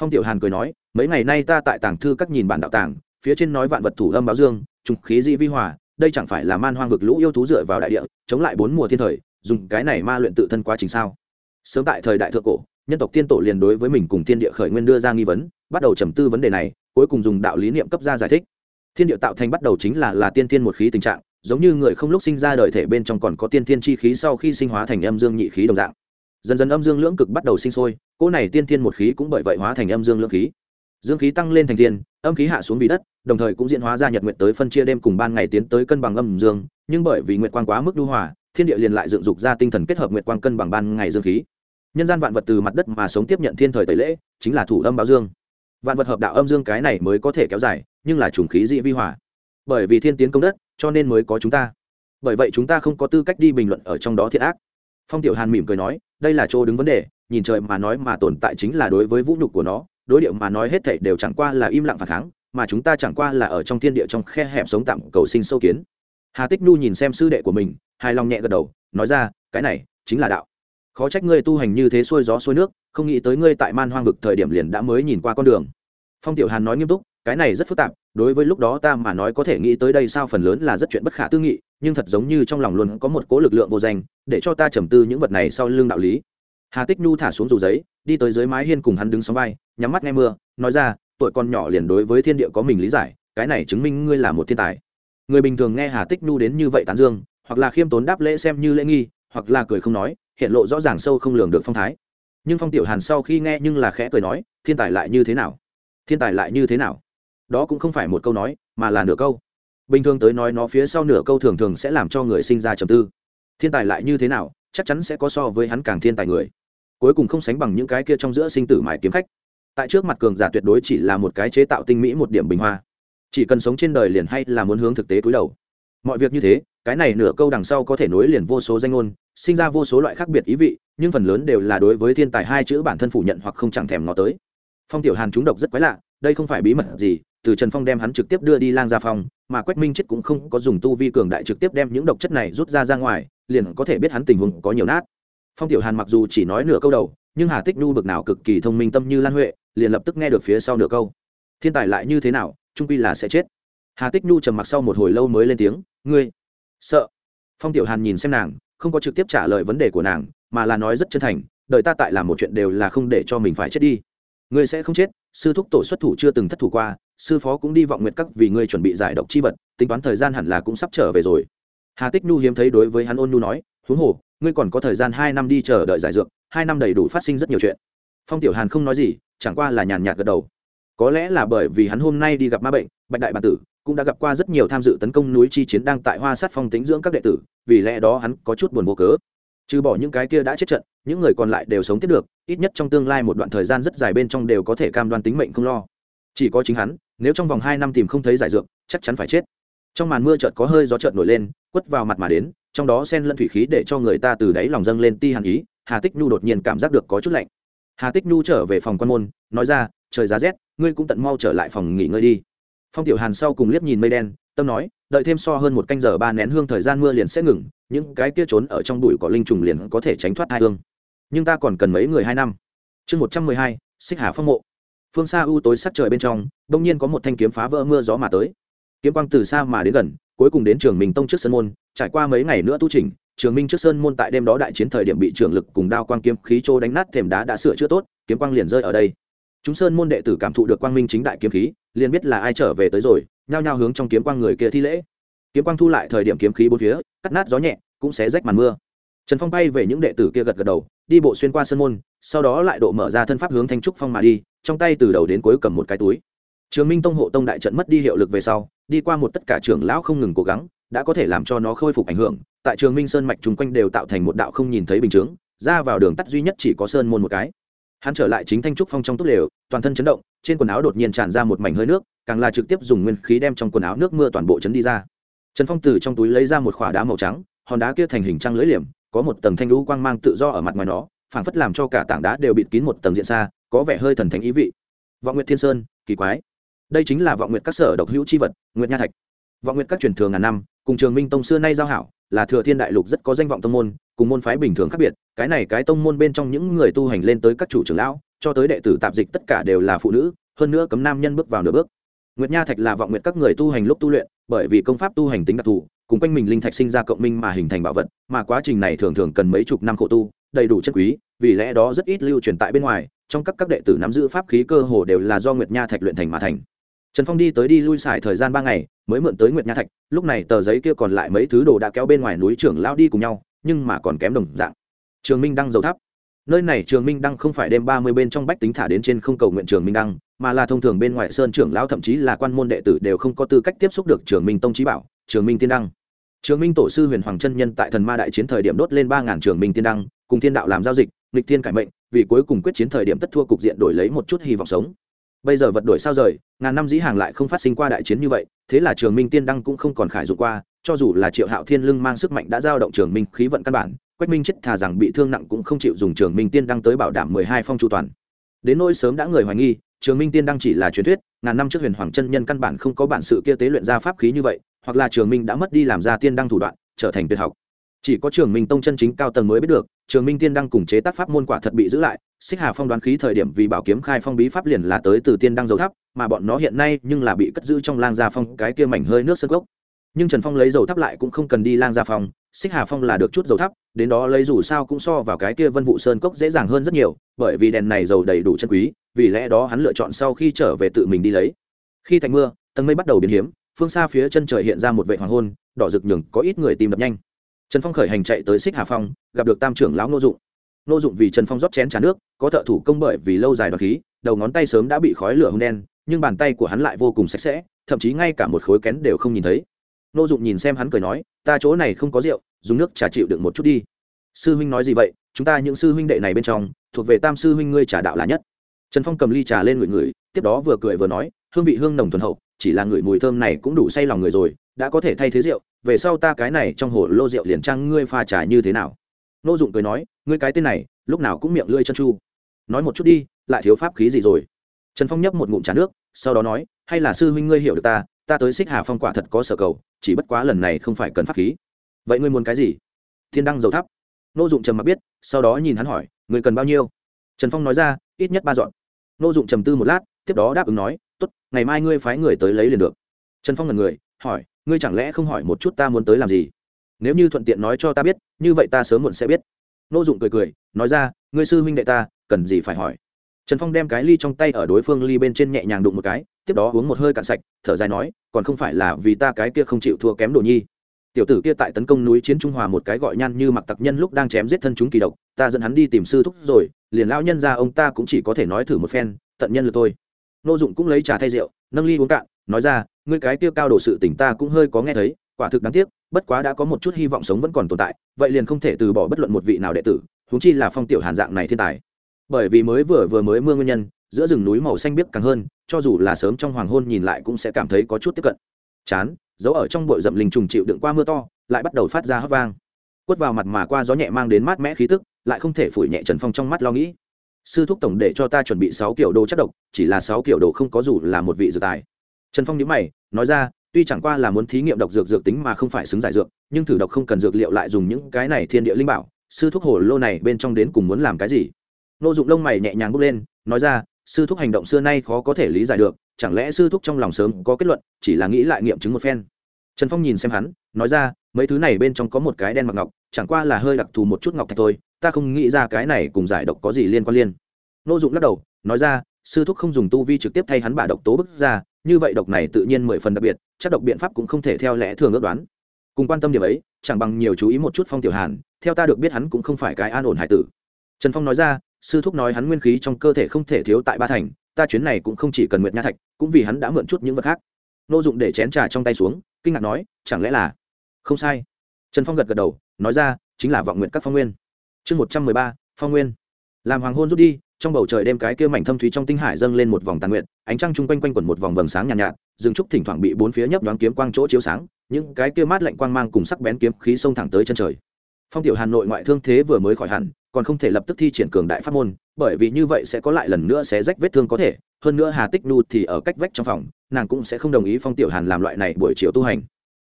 Phong tiểu hàn cười nói, mấy ngày nay ta tại tàng thư các nhìn bản đạo tàng, phía trên nói vạn vật thủ âm báo dương, trùng khí dị vi hòa đây chẳng phải là man hoang vực lũ yêu thú dựa vào đại địa, chống lại bốn mùa thiên thời, dùng cái này ma luyện tự thân quá trình sao? Sớm tại thời đại thượng cổ, nhân tộc tiên tổ liền đối với mình cùng thiên địa khởi nguyên đưa ra nghi vấn, bắt đầu trầm tư vấn đề này, cuối cùng dùng đạo lý niệm cấp ra giải thích. Thiên địa tạo thành bắt đầu chính là là tiên thiên một khí tình trạng, giống như người không lúc sinh ra đời thể bên trong còn có tiên thiên chi khí sau khi sinh hóa thành âm dương nhị khí đồng dạng. Dần dần âm dương lưỡng cực bắt đầu sinh sôi, cỗ này tiên thiên một khí cũng bởi vậy hóa thành âm dương lưỡng khí. Dương khí tăng lên thành thiên, âm khí hạ xuống vì đất đồng thời cũng diễn hóa ra nhật nguyện tới phân chia đêm cùng ban ngày tiến tới cân bằng âm dương, nhưng bởi vì nguyện quang quá mức đu hòa, thiên địa liền lại dựng dục ra tinh thần kết hợp nguyện quang cân bằng ban ngày dương khí. Nhân gian vạn vật từ mặt đất mà sống tiếp nhận thiên thời tẩy lễ, chính là thủ âm báo dương. Vạn vật hợp đạo âm dương cái này mới có thể kéo dài, nhưng là trùng khí dị vi hòa. Bởi vì thiên tiến công đất, cho nên mới có chúng ta. Bởi vậy chúng ta không có tư cách đi bình luận ở trong đó thiệt ác. Phong tiểu hàn mỉm cười nói, đây là chỗ đứng vấn đề, nhìn trời mà nói mà tồn tại chính là đối với vũ nhục của nó, đối điệu mà nói hết thảy đều chẳng qua là im lặng phản kháng mà chúng ta chẳng qua là ở trong thiên địa trong khe hẹp sống tạm cầu sinh sâu kiến. Hà tích nu nhìn xem sư đệ của mình, hài lòng nhẹ gật đầu, nói ra, cái này chính là đạo. Khó trách ngươi tu hành như thế xuôi gió xuôi nước, không nghĩ tới ngươi tại man hoang vực thời điểm liền đã mới nhìn qua con đường. Phong tiểu hàn nói nghiêm túc, cái này rất phức tạp, đối với lúc đó ta mà nói có thể nghĩ tới đây sao phần lớn là rất chuyện bất khả tư nghị, nhưng thật giống như trong lòng luôn có một cố lực lượng vô danh, để cho ta trầm tư những vật này sau lưng đạo lý. Hà tích nhu thả xuống dù giấy, đi tới dưới mái hiên cùng hắn đứng sóng vai, nhắm mắt nghe mưa, nói ra tuổi con nhỏ liền đối với thiên địa có mình lý giải, cái này chứng minh ngươi là một thiên tài. Người bình thường nghe hà tích nhu đến như vậy tán dương, hoặc là khiêm tốn đáp lễ xem như lễ nghi, hoặc là cười không nói, hiện lộ rõ ràng sâu không lường được phong thái. Nhưng phong tiểu hàn sau khi nghe nhưng là khẽ cười nói, thiên tài lại như thế nào? Thiên tài lại như thế nào? Đó cũng không phải một câu nói, mà là nửa câu. Bình thường tới nói nó phía sau nửa câu thường thường sẽ làm cho người sinh ra trầm tư. Thiên tài lại như thế nào, chắc chắn sẽ có so với hắn càng thiên tài người. Cuối cùng không sánh bằng những cái kia trong giữa sinh tử mài kiếm khách tại trước mặt cường giả tuyệt đối chỉ là một cái chế tạo tinh mỹ một điểm bình hoa. Chỉ cần sống trên đời liền hay là muốn hướng thực tế cúi đầu. Mọi việc như thế, cái này nửa câu đằng sau có thể nối liền vô số danh ngôn, sinh ra vô số loại khác biệt ý vị, nhưng phần lớn đều là đối với thiên tài hai chữ bản thân phủ nhận hoặc không chẳng thèm ngó tới. Phong tiểu hàn trúng độc rất quái lạ, đây không phải bí mật gì, từ trần phong đem hắn trực tiếp đưa đi lang gia phong mà quách minh chết cũng không có dùng tu vi cường đại trực tiếp đem những độc chất này rút ra ra ngoài, liền có thể biết hắn tình huống có nhiều nát. Phong tiểu hàn mặc dù chỉ nói nửa câu đầu nhưng hà tích nhu bực nào cực kỳ thông minh tâm như lan huệ, liền lập tức nghe được phía sau nửa câu. Thiên tài lại như thế nào, trung quy là sẽ chết. Hà tích nhu trầm mặc sau một hồi lâu mới lên tiếng, ngươi, sợ. Phong tiểu hàn nhìn xem nàng, không có trực tiếp trả lời vấn đề của nàng, mà là nói rất chân thành, đợi ta tại làm một chuyện đều là không để cho mình phải chết đi. Ngươi sẽ không chết, sư thúc tổ xuất thủ chưa từng thất thủ qua, sư phó cũng đi vọng nguyện các vì ngươi chuẩn bị giải độc chi vật, tính toán thời gian hẳn là cũng sắp trở về rồi. Hà tích nhu hiếm thấy đối với hắn ôn nhu nói, huống hồ, ngươi còn có thời gian hai năm đi chờ đợi giải dược hai năm đầy đủ phát sinh rất nhiều chuyện. Phong tiểu hàn không nói gì, chẳng qua là nhàn nhạt gật đầu. Có lẽ là bởi vì hắn hôm nay đi gặp ma bệnh, bạch đại bản tử cũng đã gặp qua rất nhiều tham dự tấn công núi chi chiến đang tại hoa sát phong tính dưỡng các đệ tử, vì lẽ đó hắn có chút buồn vô cớ. Trừ bỏ những cái kia đã chết trận, những người còn lại đều sống tiếp được, ít nhất trong tương lai một đoạn thời gian rất dài bên trong đều có thể cam đoan tính mệnh không lo. Chỉ có chính hắn, nếu trong vòng hai năm tìm không thấy giải dược, chắc chắn phải chết. Trong màn mưa chợt có hơi gió chợt nổi lên, quất vào mặt mà đến, trong đó sen lẫn thủy khí để cho người ta từ đáy lòng dâng lên ti hàn ý hà tích nhu đột nhiên cảm giác được có chút lạnh. Hà tích nhu trở về phòng quan môn, nói ra, trời giá rét, ngươi cũng tận mau trở lại phòng nghỉ ngơi đi. Phong tiểu hàn sau cùng liếc nhìn mây đen, tâm nói, đợi thêm so hơn một canh giờ ba nén hương thời gian mưa liền sẽ ngừng, những cái kia trốn ở trong bụi cỏ linh trùng liền có thể tránh thoát hai hương. Nhưng ta còn cần mấy người hai năm. Chương một trăm mười hai, xích hà phong mộ. Phương xa u tối sắc trời bên trong, đông nhiên có một thanh kiếm phá vỡ mưa gió mà tới. Kiếm quang từ xa mà đến gần, cuối cùng đến trường mình tông trước sân môn, trải qua mấy ngày nữa tu trình trường minh trước sơn môn tại đêm đó đại chiến thời điểm bị trưởng lực cùng đao quang kiếm khí trô đánh nát, thềm đá đã sửa chữa tốt, kiếm quang liền rơi ở đây. Chúng sơn môn đệ tử cảm thụ được quang minh chính đại kiếm khí, liền biết là ai trở về tới rồi, nhao nhao hướng trong kiếm quang người kia thi lễ. Kiếm quang thu lại thời điểm kiếm khí bốn phía, cắt nát gió nhẹ, cũng sẽ rách màn mưa. Trần phong bay về những đệ tử kia gật gật đầu, đi bộ xuyên qua sơn môn, sau đó lại độ mở ra thân pháp hướng thanh trúc phong mà đi, trong tay từ đầu đến cuối cầm một cái túi. Trường minh tông hộ tông đại trận mất đi hiệu lực về sau, đi qua một tất cả trưởng lão không ngừng cố gắng, đã có thể làm cho nó khôi phục ảnh hưởng tại trường minh sơn mạch chung quanh đều tạo thành một đạo không nhìn thấy bình chướng, ra vào đường tắt duy nhất chỉ có sơn môn một cái. Hắn trở lại chính thanh trúc phong trong túp lều, toàn thân chấn động, trên quần áo đột nhiên tràn ra một mảnh hơi nước, càng là trực tiếp dùng nguyên khí đem trong quần áo nước mưa toàn bộ chấn đi ra. Trần phong từ trong túi lấy ra một khoả đá màu trắng, hòn đá kia thành hình trăng lưỡi liềm, có một tầng thanh lũ quang mang tự do ở mặt ngoài nó, phảng phất làm cho cả tảng đá đều bịt kín một tầng diện xa, có vẻ hơi thần thánh ý vị. Vọng nguyệt thiên sơn, kỳ quái. Đây chính là vọng nguyệt các sở độc hữu chi vật, nguyệt nha thạch. Vọng nguyệt các truyền thường ngàn năm, cùng trường minh tông xưa nay giao hảo là thừa thiên đại lục rất có danh vọng tông môn, cùng môn phái bình thường khác biệt, cái này cái tông môn bên trong những người tu hành lên tới các chủ trưởng lão, cho tới đệ tử tạp dịch tất cả đều là phụ nữ, hơn nữa cấm nam nhân bước vào nửa bước. Nguyệt nha thạch là vọng nguyệt các người tu hành lúc tu luyện, bởi vì công pháp tu hành tính đặc thù, cùng quanh mình linh thạch sinh ra cộng minh mà hình thành bảo vật, mà quá trình này thường thường cần mấy chục năm khổ tu, đầy đủ chất quý, vì lẽ đó rất ít lưu truyền tại bên ngoài, trong các các đệ tử nắm giữ pháp khí cơ hồ đều là do nguyệt nha thạch luyện thành mà thành. Trần phong đi tới đi lui xài thời gian ba ngày mới mượn tới nguyệt nha thạch, lúc này tờ giấy kia còn lại mấy thứ đồ đã kéo bên ngoài núi trưởng lao đi cùng nhau, nhưng mà còn kém đồng dạng. Trường minh đăng dầu tháp. Nơi này trường minh đăng không phải đêm ba mươi bên trong bách tính thả đến trên không cầu nguyện trường minh đăng, mà là thông thường bên ngoài sơn trưởng lão thậm chí là quan môn đệ tử đều không có tư cách tiếp xúc được trường minh tông trí bảo, trường minh tiên đăng. Trường minh tổ sư huyền hoàng chân nhân tại thần ma đại chiến thời điểm đốt lên ba ngàn trường minh tiên đăng, cùng thiên đạo làm giao dịch, nghịch thiên cải mệnh, vì cuối cùng quyết chiến thời điểm tất thua cục diện đổi lấy một chút hy vọng sống bây giờ vật đổi sao rời, ngàn năm dĩ hàng lại không phát sinh qua đại chiến như vậy, thế là trường minh tiên đăng cũng không còn khải dụng qua, cho dù là triệu hạo thiên lưng mang sức mạnh đã giao động trường minh khí vận căn bản, quách minh chết thà rằng bị thương nặng cũng không chịu dùng trường minh tiên đăng tới bảo đảm mười hai phong chu toàn. Đến nỗi sớm đã người hoài nghi, trường minh tiên đăng chỉ là truyền thuyết, ngàn năm trước huyền hoàng chân nhân căn bản không có bản sự kia tế luyện ra pháp khí như vậy, hoặc là trường minh đã mất đi làm ra tiên đăng thủ đoạn, trở thành tuyệt học chỉ có trường minh tông chân chính cao tầng mới biết được, trường minh tiên đăng cùng chế tác pháp môn quả thật bị giữ lại, xích hà phong đoán khí thời điểm vì bảo kiếm khai phong bí pháp liền là tới từ tiên đăng dầu thắp mà bọn nó hiện nay nhưng là bị cất giữ trong lang gia phong, cái kia mảnh hơi nước sơ gốc nhưng trần phong lấy dầu thắp lại cũng không cần đi lang gia phong, xích hà phong là được chút dầu thắp đến đó lấy dù sao cũng so vào cái kia vân vụ sơn cốc dễ dàng hơn rất nhiều, bởi vì đèn này dầu đầy đủ chân quý, vì lẽ đó hắn lựa chọn sau khi trở về tự mình đi lấy. Khi thành mưa, tầng mây bắt đầu biến hiếm, phương xa phía chân trời hiện ra một vệ hoàng hôn, đỏ rực nhường có ít người tìm đập nhanh trần phong khởi hành chạy tới xích hà phong gặp được tam trưởng lão nô dụng. Nô dụng vì trần phong rót chén trà nước có thợ thủ công bởi vì lâu dài đoạt khí đầu ngón tay sớm đã bị khói lửa hông đen nhưng bàn tay của hắn lại vô cùng sạch sẽ thậm chí ngay cả một khối kén đều không nhìn thấy. Nô dụng nhìn xem hắn cười nói ta chỗ này không có rượu dùng nước trà chịu đựng một chút đi. Sư huynh nói gì vậy? Chúng ta những sư huynh đệ này bên trong thuộc về tam sư huynh ngươi trà đạo là nhất. Trần phong cầm ly trà lên ngửi ngửi, tiếp đó vừa cười vừa nói hương vị hương nồng thuần hậu chỉ là người mùi thơm này cũng đủ say lòng người rồi đã có thể thay thế rượu về sau ta cái này trong hồ lô rượu liền trang ngươi pha trà như thế nào? Nô dụng cười nói, ngươi cái tên này, lúc nào cũng miệng lưỡi chân chu. Nói một chút đi, lại thiếu pháp khí gì rồi? Trần phong nhấp một ngụm trà nước, sau đó nói, hay là sư huynh ngươi hiểu được ta ta tới xích hà phong quả thật có sở cầu, chỉ bất quá lần này không phải cần pháp khí. Vậy ngươi muốn cái gì? Thiên đăng dầu thắp. Nô dụng trầm mặc biết, sau đó nhìn hắn hỏi, ngươi cần bao nhiêu? Trần phong nói ra, ít nhất ba dọn. Nô dụng trầm tư một lát, tiếp đó đáp ứng nói, tốt, ngày mai ngươi phái người tới lấy liền được. Trần phong là người, hỏi ngươi chẳng lẽ không hỏi một chút ta muốn tới làm gì? Nếu như thuận tiện nói cho ta biết, như vậy ta sớm muộn sẽ biết. Nô dụng cười cười, nói ra, ngươi sư huynh đệ ta, cần gì phải hỏi? Trần phong đem cái ly trong tay ở đối phương ly bên trên nhẹ nhàng đụng một cái, tiếp đó uống một hơi cạn sạch, thở dài nói, còn không phải là vì ta cái kia không chịu thua kém đồ nhi. Tiểu tử kia tại tấn công núi chiến trung hòa một cái gọi nhan như mặc tặc nhân lúc đang chém giết thân chúng kỳ độc, ta dẫn hắn đi tìm sư thúc rồi, liền lão nhân ra ông ta cũng chỉ có thể nói thử một phen, tận nhân lực thôi nô dụng cũng lấy trà thay rượu, nâng ly uống cạn nói ra, ngươi cái tiêu cao độ sự tỉnh ta cũng hơi có nghe thấy, quả thực đáng tiếc, bất quá đã có một chút hy vọng sống vẫn còn tồn tại, vậy liền không thể từ bỏ bất luận một vị nào đệ tử, huống chi là phong tiểu hàn dạng này thiên tài. Bởi vì mới vừa vừa mới mưa nguyên nhân, giữa rừng núi màu xanh biếc càng hơn, cho dù là sớm trong hoàng hôn nhìn lại cũng sẽ cảm thấy có chút tiếp cận. Chán, giấu ở trong bụi rậm linh trùng chịu đựng qua mưa to, lại bắt đầu phát ra hấp vang. Quất vào mặt mà qua gió nhẹ mang đến mát mẽ khí tức, lại không thể phủi nhẹ trần phong trong mắt lo nghĩ. Sư thúc tổng để cho ta chuẩn bị sáu kiểu đồ chất độc, chỉ là sáu kiểu đồ không có dù là một vị dự tài trần phong nhớ mày, nói ra, tuy chẳng qua là muốn thí nghiệm độc dược dược tính mà không phải xứng giải dược, nhưng thử độc không cần dược liệu lại dùng những cái này thiên địa linh bảo, sư thúc hồ lô này bên trong đến cùng muốn làm cái gì? Nô dụng lông mày nhẹ nhàng bốc lên, nói ra, sư thúc hành động xưa nay khó có thể lý giải được, chẳng lẽ sư thúc trong lòng sớm có kết luận, chỉ là nghĩ lại nghiệm chứng một phen? Trần phong nhìn xem hắn, nói ra, mấy thứ này bên trong có một cái đen mặc ngọc, chẳng qua là hơi đặc thù một chút ngọc thạch thôi, ta không nghĩ ra cái này cùng giải độc có gì liên quan liên. Nô dụng lắc đầu, nói ra sư thúc không dùng tu vi trực tiếp thay hắn bả độc tố bức ra, như vậy độc này tự nhiên mười phần đặc biệt, chắc độc biện pháp cũng không thể theo lẽ thường ước đoán. Cùng quan tâm điểm ấy, chẳng bằng nhiều chú ý một chút phong tiểu hàn, theo ta được biết hắn cũng không phải cái an ổn hải tử. Trần phong nói ra, sư thúc nói hắn nguyên khí trong cơ thể không thể thiếu tại ba thành, ta chuyến này cũng không chỉ cần nguyệt nha thạch, cũng vì hắn đã mượn chút những vật khác. Nô dụng để chén trà trong tay xuống, kinh ngạc nói, chẳng lẽ là không sai? Trần phong gật gật đầu, nói ra, chính là vọng nguyện các phong nguyên. Chương một trăm mười ba, phong nguyên. Làm hoàng hôn rút đi trong bầu trời đêm cái kia mảnh thâm thúy trong tinh hải dâng lên một vòng tàn nguyện ánh trăng chung quanh quanh quẩn một vòng vầng sáng nhàn nhạt, nhạt rừng trúc thỉnh thoảng bị bốn phía nhấp nhoáng kiếm quang chỗ chiếu sáng những cái kia mát lạnh quang mang cùng sắc bén kiếm khí xông thẳng tới chân trời. Phong tiểu hà nội ngoại thương thế vừa mới khỏi hẳn còn không thể lập tức thi triển cường đại pháp môn bởi vì như vậy sẽ có lại lần nữa sẽ rách vết thương có thể hơn nữa hà tích nu thì ở cách vách trong phòng nàng cũng sẽ không đồng ý phong tiểu hàn làm loại này buổi chiều tu hành.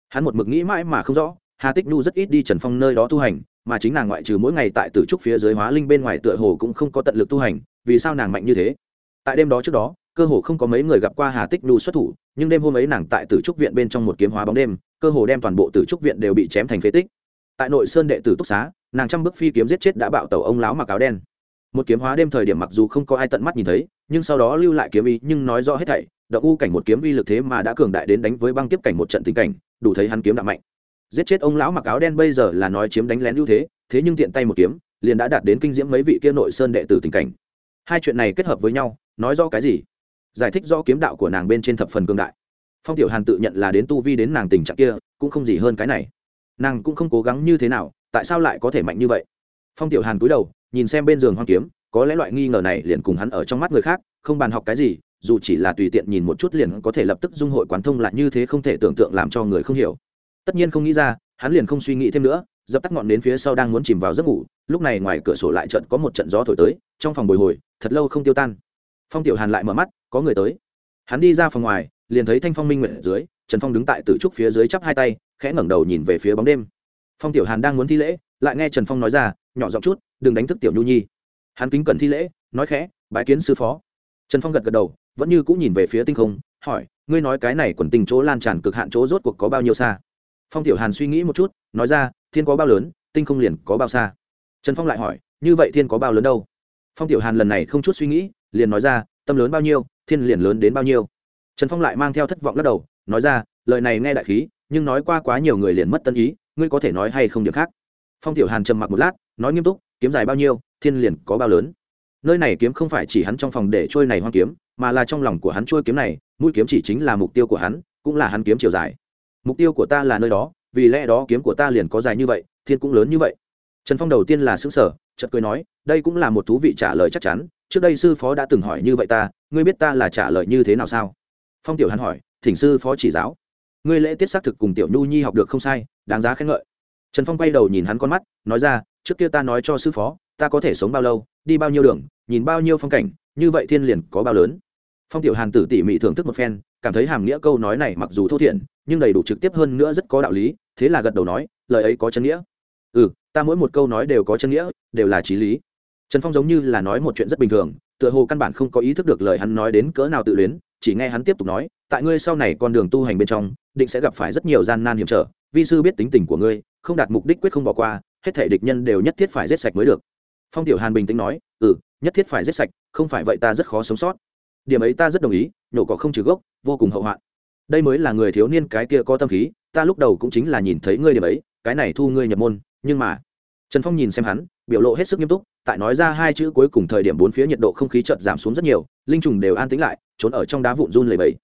Hắn một mực nghĩ mãi mà không rõ hà tích nu rất ít đi trần phong nơi đó tu hành mà chính nàng ngoại trừ mỗi ngày tại tử trúc phía dưới hóa linh bên ngoài tựa hồ cũng không có tận lực tu hành, vì sao nàng mạnh như thế? Tại đêm đó trước đó, cơ hồ không có mấy người gặp qua hà tích nhu xuất thủ, nhưng đêm hôm ấy nàng tại tử trúc viện bên trong một kiếm hóa bóng đêm, cơ hồ đem toàn bộ tử trúc viện đều bị chém thành phế tích. Tại nội sơn đệ tử túc xá, nàng trăm bước phi kiếm giết chết đã bạo tàu ông láo mặc áo đen. Một kiếm hóa đêm thời điểm mặc dù không có ai tận mắt nhìn thấy, nhưng sau đó lưu lại kiếm ý, nhưng nói rõ hết thảy đậu u cảnh một kiếm uy lực thế mà đã cường đại đến đánh với băng tiếp cảnh một trận tình cảnh, đủ thấy hắn kiếm đạm mạnh giết chết ông lão mặc áo đen bây giờ là nói chiếm đánh lén ưu thế thế nhưng tiện tay một kiếm, liền đã đạt đến kinh diễm mấy vị kia nội sơn đệ tử tình cảnh. Hai chuyện này kết hợp với nhau, nói rõ cái gì? Giải thích do kiếm đạo của nàng bên trên thập phần cương đại. Phong tiểu hàn tự nhận là đến tu vi đến nàng tình trạng kia, cũng không gì hơn cái này. Nàng cũng không cố gắng như thế nào, tại sao lại có thể mạnh như vậy? Phong tiểu hàn cúi đầu, nhìn xem bên giường hoang kiếm, có lẽ loại nghi ngờ này liền cùng hắn ở trong mắt người khác, không bàn học cái gì, dù chỉ là tùy tiện nhìn một chút liền có thể lập tức dung hội quán thông lại như thế không thể tưởng tượng làm cho người không hiểu tất nhiên không nghĩ ra, hắn liền không suy nghĩ thêm nữa, dập tắt ngọn đến phía sau đang muốn chìm vào giấc ngủ, lúc này ngoài cửa sổ lại trận có một trận gió thổi tới, trong phòng bồi hồi, thật lâu không tiêu tan. Phong tiểu hàn lại mở mắt, có người tới. Hắn đi ra phòng ngoài, liền thấy thanh phong minh nguyện dưới, trần phong đứng tại tử trúc phía dưới chắp hai tay, khẽ ngẩng đầu nhìn về phía bóng đêm. Phong tiểu hàn đang muốn thi lễ, lại nghe trần phong nói ra, nhỏ giọng chút, đừng đánh thức tiểu nhu nhi. Hắn kính cẩn thi lễ, nói khẽ, bái kiến sư phó. Trần phong gật gật đầu, vẫn như cũng nhìn về phía tinh không, hỏi, ngươi nói cái này quần tình chỗ lan tràn cực hạn chỗ rốt cuộc có bao nhiêu xa? Phong tiểu hàn suy nghĩ một chút, nói ra, thiên có bao lớn, tinh không liền có bao xa? Trần phong lại hỏi, như vậy thiên có bao lớn đâu? Phong tiểu hàn lần này không chút suy nghĩ, liền nói ra, tâm lớn bao nhiêu, thiên liền lớn đến bao nhiêu? Trần phong lại mang theo thất vọng lắc đầu, nói ra, lời này nghe đại khí, nhưng nói qua quá nhiều người liền mất tân ý, ngươi có thể nói hay không điểm khác? Phong tiểu hàn trầm mặc một lát, nói nghiêm túc, kiếm dài bao nhiêu, thiên liền có bao lớn? Nơi này kiếm không phải chỉ hắn trong phòng để trôi này hoang kiếm, mà là trong lòng của hắn trôi kiếm này, mũi kiếm chỉ chính là mục tiêu của hắn, cũng là hắn kiếm chiều dài mục tiêu của ta là nơi đó, vì lẽ đó kiếm của ta liền có dài như vậy, thiên cũng lớn như vậy. Trần phong đầu tiên là xứng sở chợt cười nói, đây cũng là một thú vị trả lời chắc chắn, trước đây sư phó đã từng hỏi như vậy ta, ngươi biết ta là trả lời như thế nào sao? Phong tiểu hắn hỏi, thỉnh sư phó chỉ giáo. Ngươi lễ tiết xác thực cùng tiểu nhu nhi học được không sai, đáng giá khen ngợi. Trần phong quay đầu nhìn hắn con mắt, nói ra, trước kia ta nói cho sư phó, ta có thể sống bao lâu, đi bao nhiêu đường, nhìn bao nhiêu phong cảnh, như vậy thiên liền có bao lớn phong tiểu hàn tử tỉ mỉ thưởng thức một phen, cảm thấy hàm nghĩa câu nói này mặc dù thô thiển, nhưng đầy đủ trực tiếp hơn nữa rất có đạo lý, thế là gật đầu nói, lời ấy có chân nghĩa. Ừ ta mỗi một câu nói đều có chân nghĩa, đều là trí lý. Trần phong giống như là nói một chuyện rất bình thường, tựa hồ căn bản không có ý thức được lời hắn nói đến cỡ nào tự luyến, chỉ nghe hắn tiếp tục nói, tại ngươi sau này con đường tu hành bên trong, định sẽ gặp phải rất nhiều gian nan hiểm trở, vi sư biết tính tình của ngươi, không đạt mục đích quyết không bỏ qua, hết thể địch nhân đều nhất thiết phải giết sạch mới được. Phong tiểu hàn bình tĩnh nói ừ nhất thiết phải giết sạch, không phải vậy ta rất khó sống sót điểm ấy ta rất đồng ý, nhổ cỏ không trừ gốc, vô cùng hậu hoạn. Đây mới là người thiếu niên cái kia có tâm khí, ta lúc đầu cũng chính là nhìn thấy ngươi điểm ấy, cái này thu ngươi nhập môn, nhưng mà trần phong nhìn xem hắn, biểu lộ hết sức nghiêm túc, tại nói ra hai chữ cuối cùng thời điểm bốn phía nhiệt độ không khí chợt giảm xuống rất nhiều, linh trùng đều an tĩnh lại, trốn ở trong đá vụn run lầy bẫy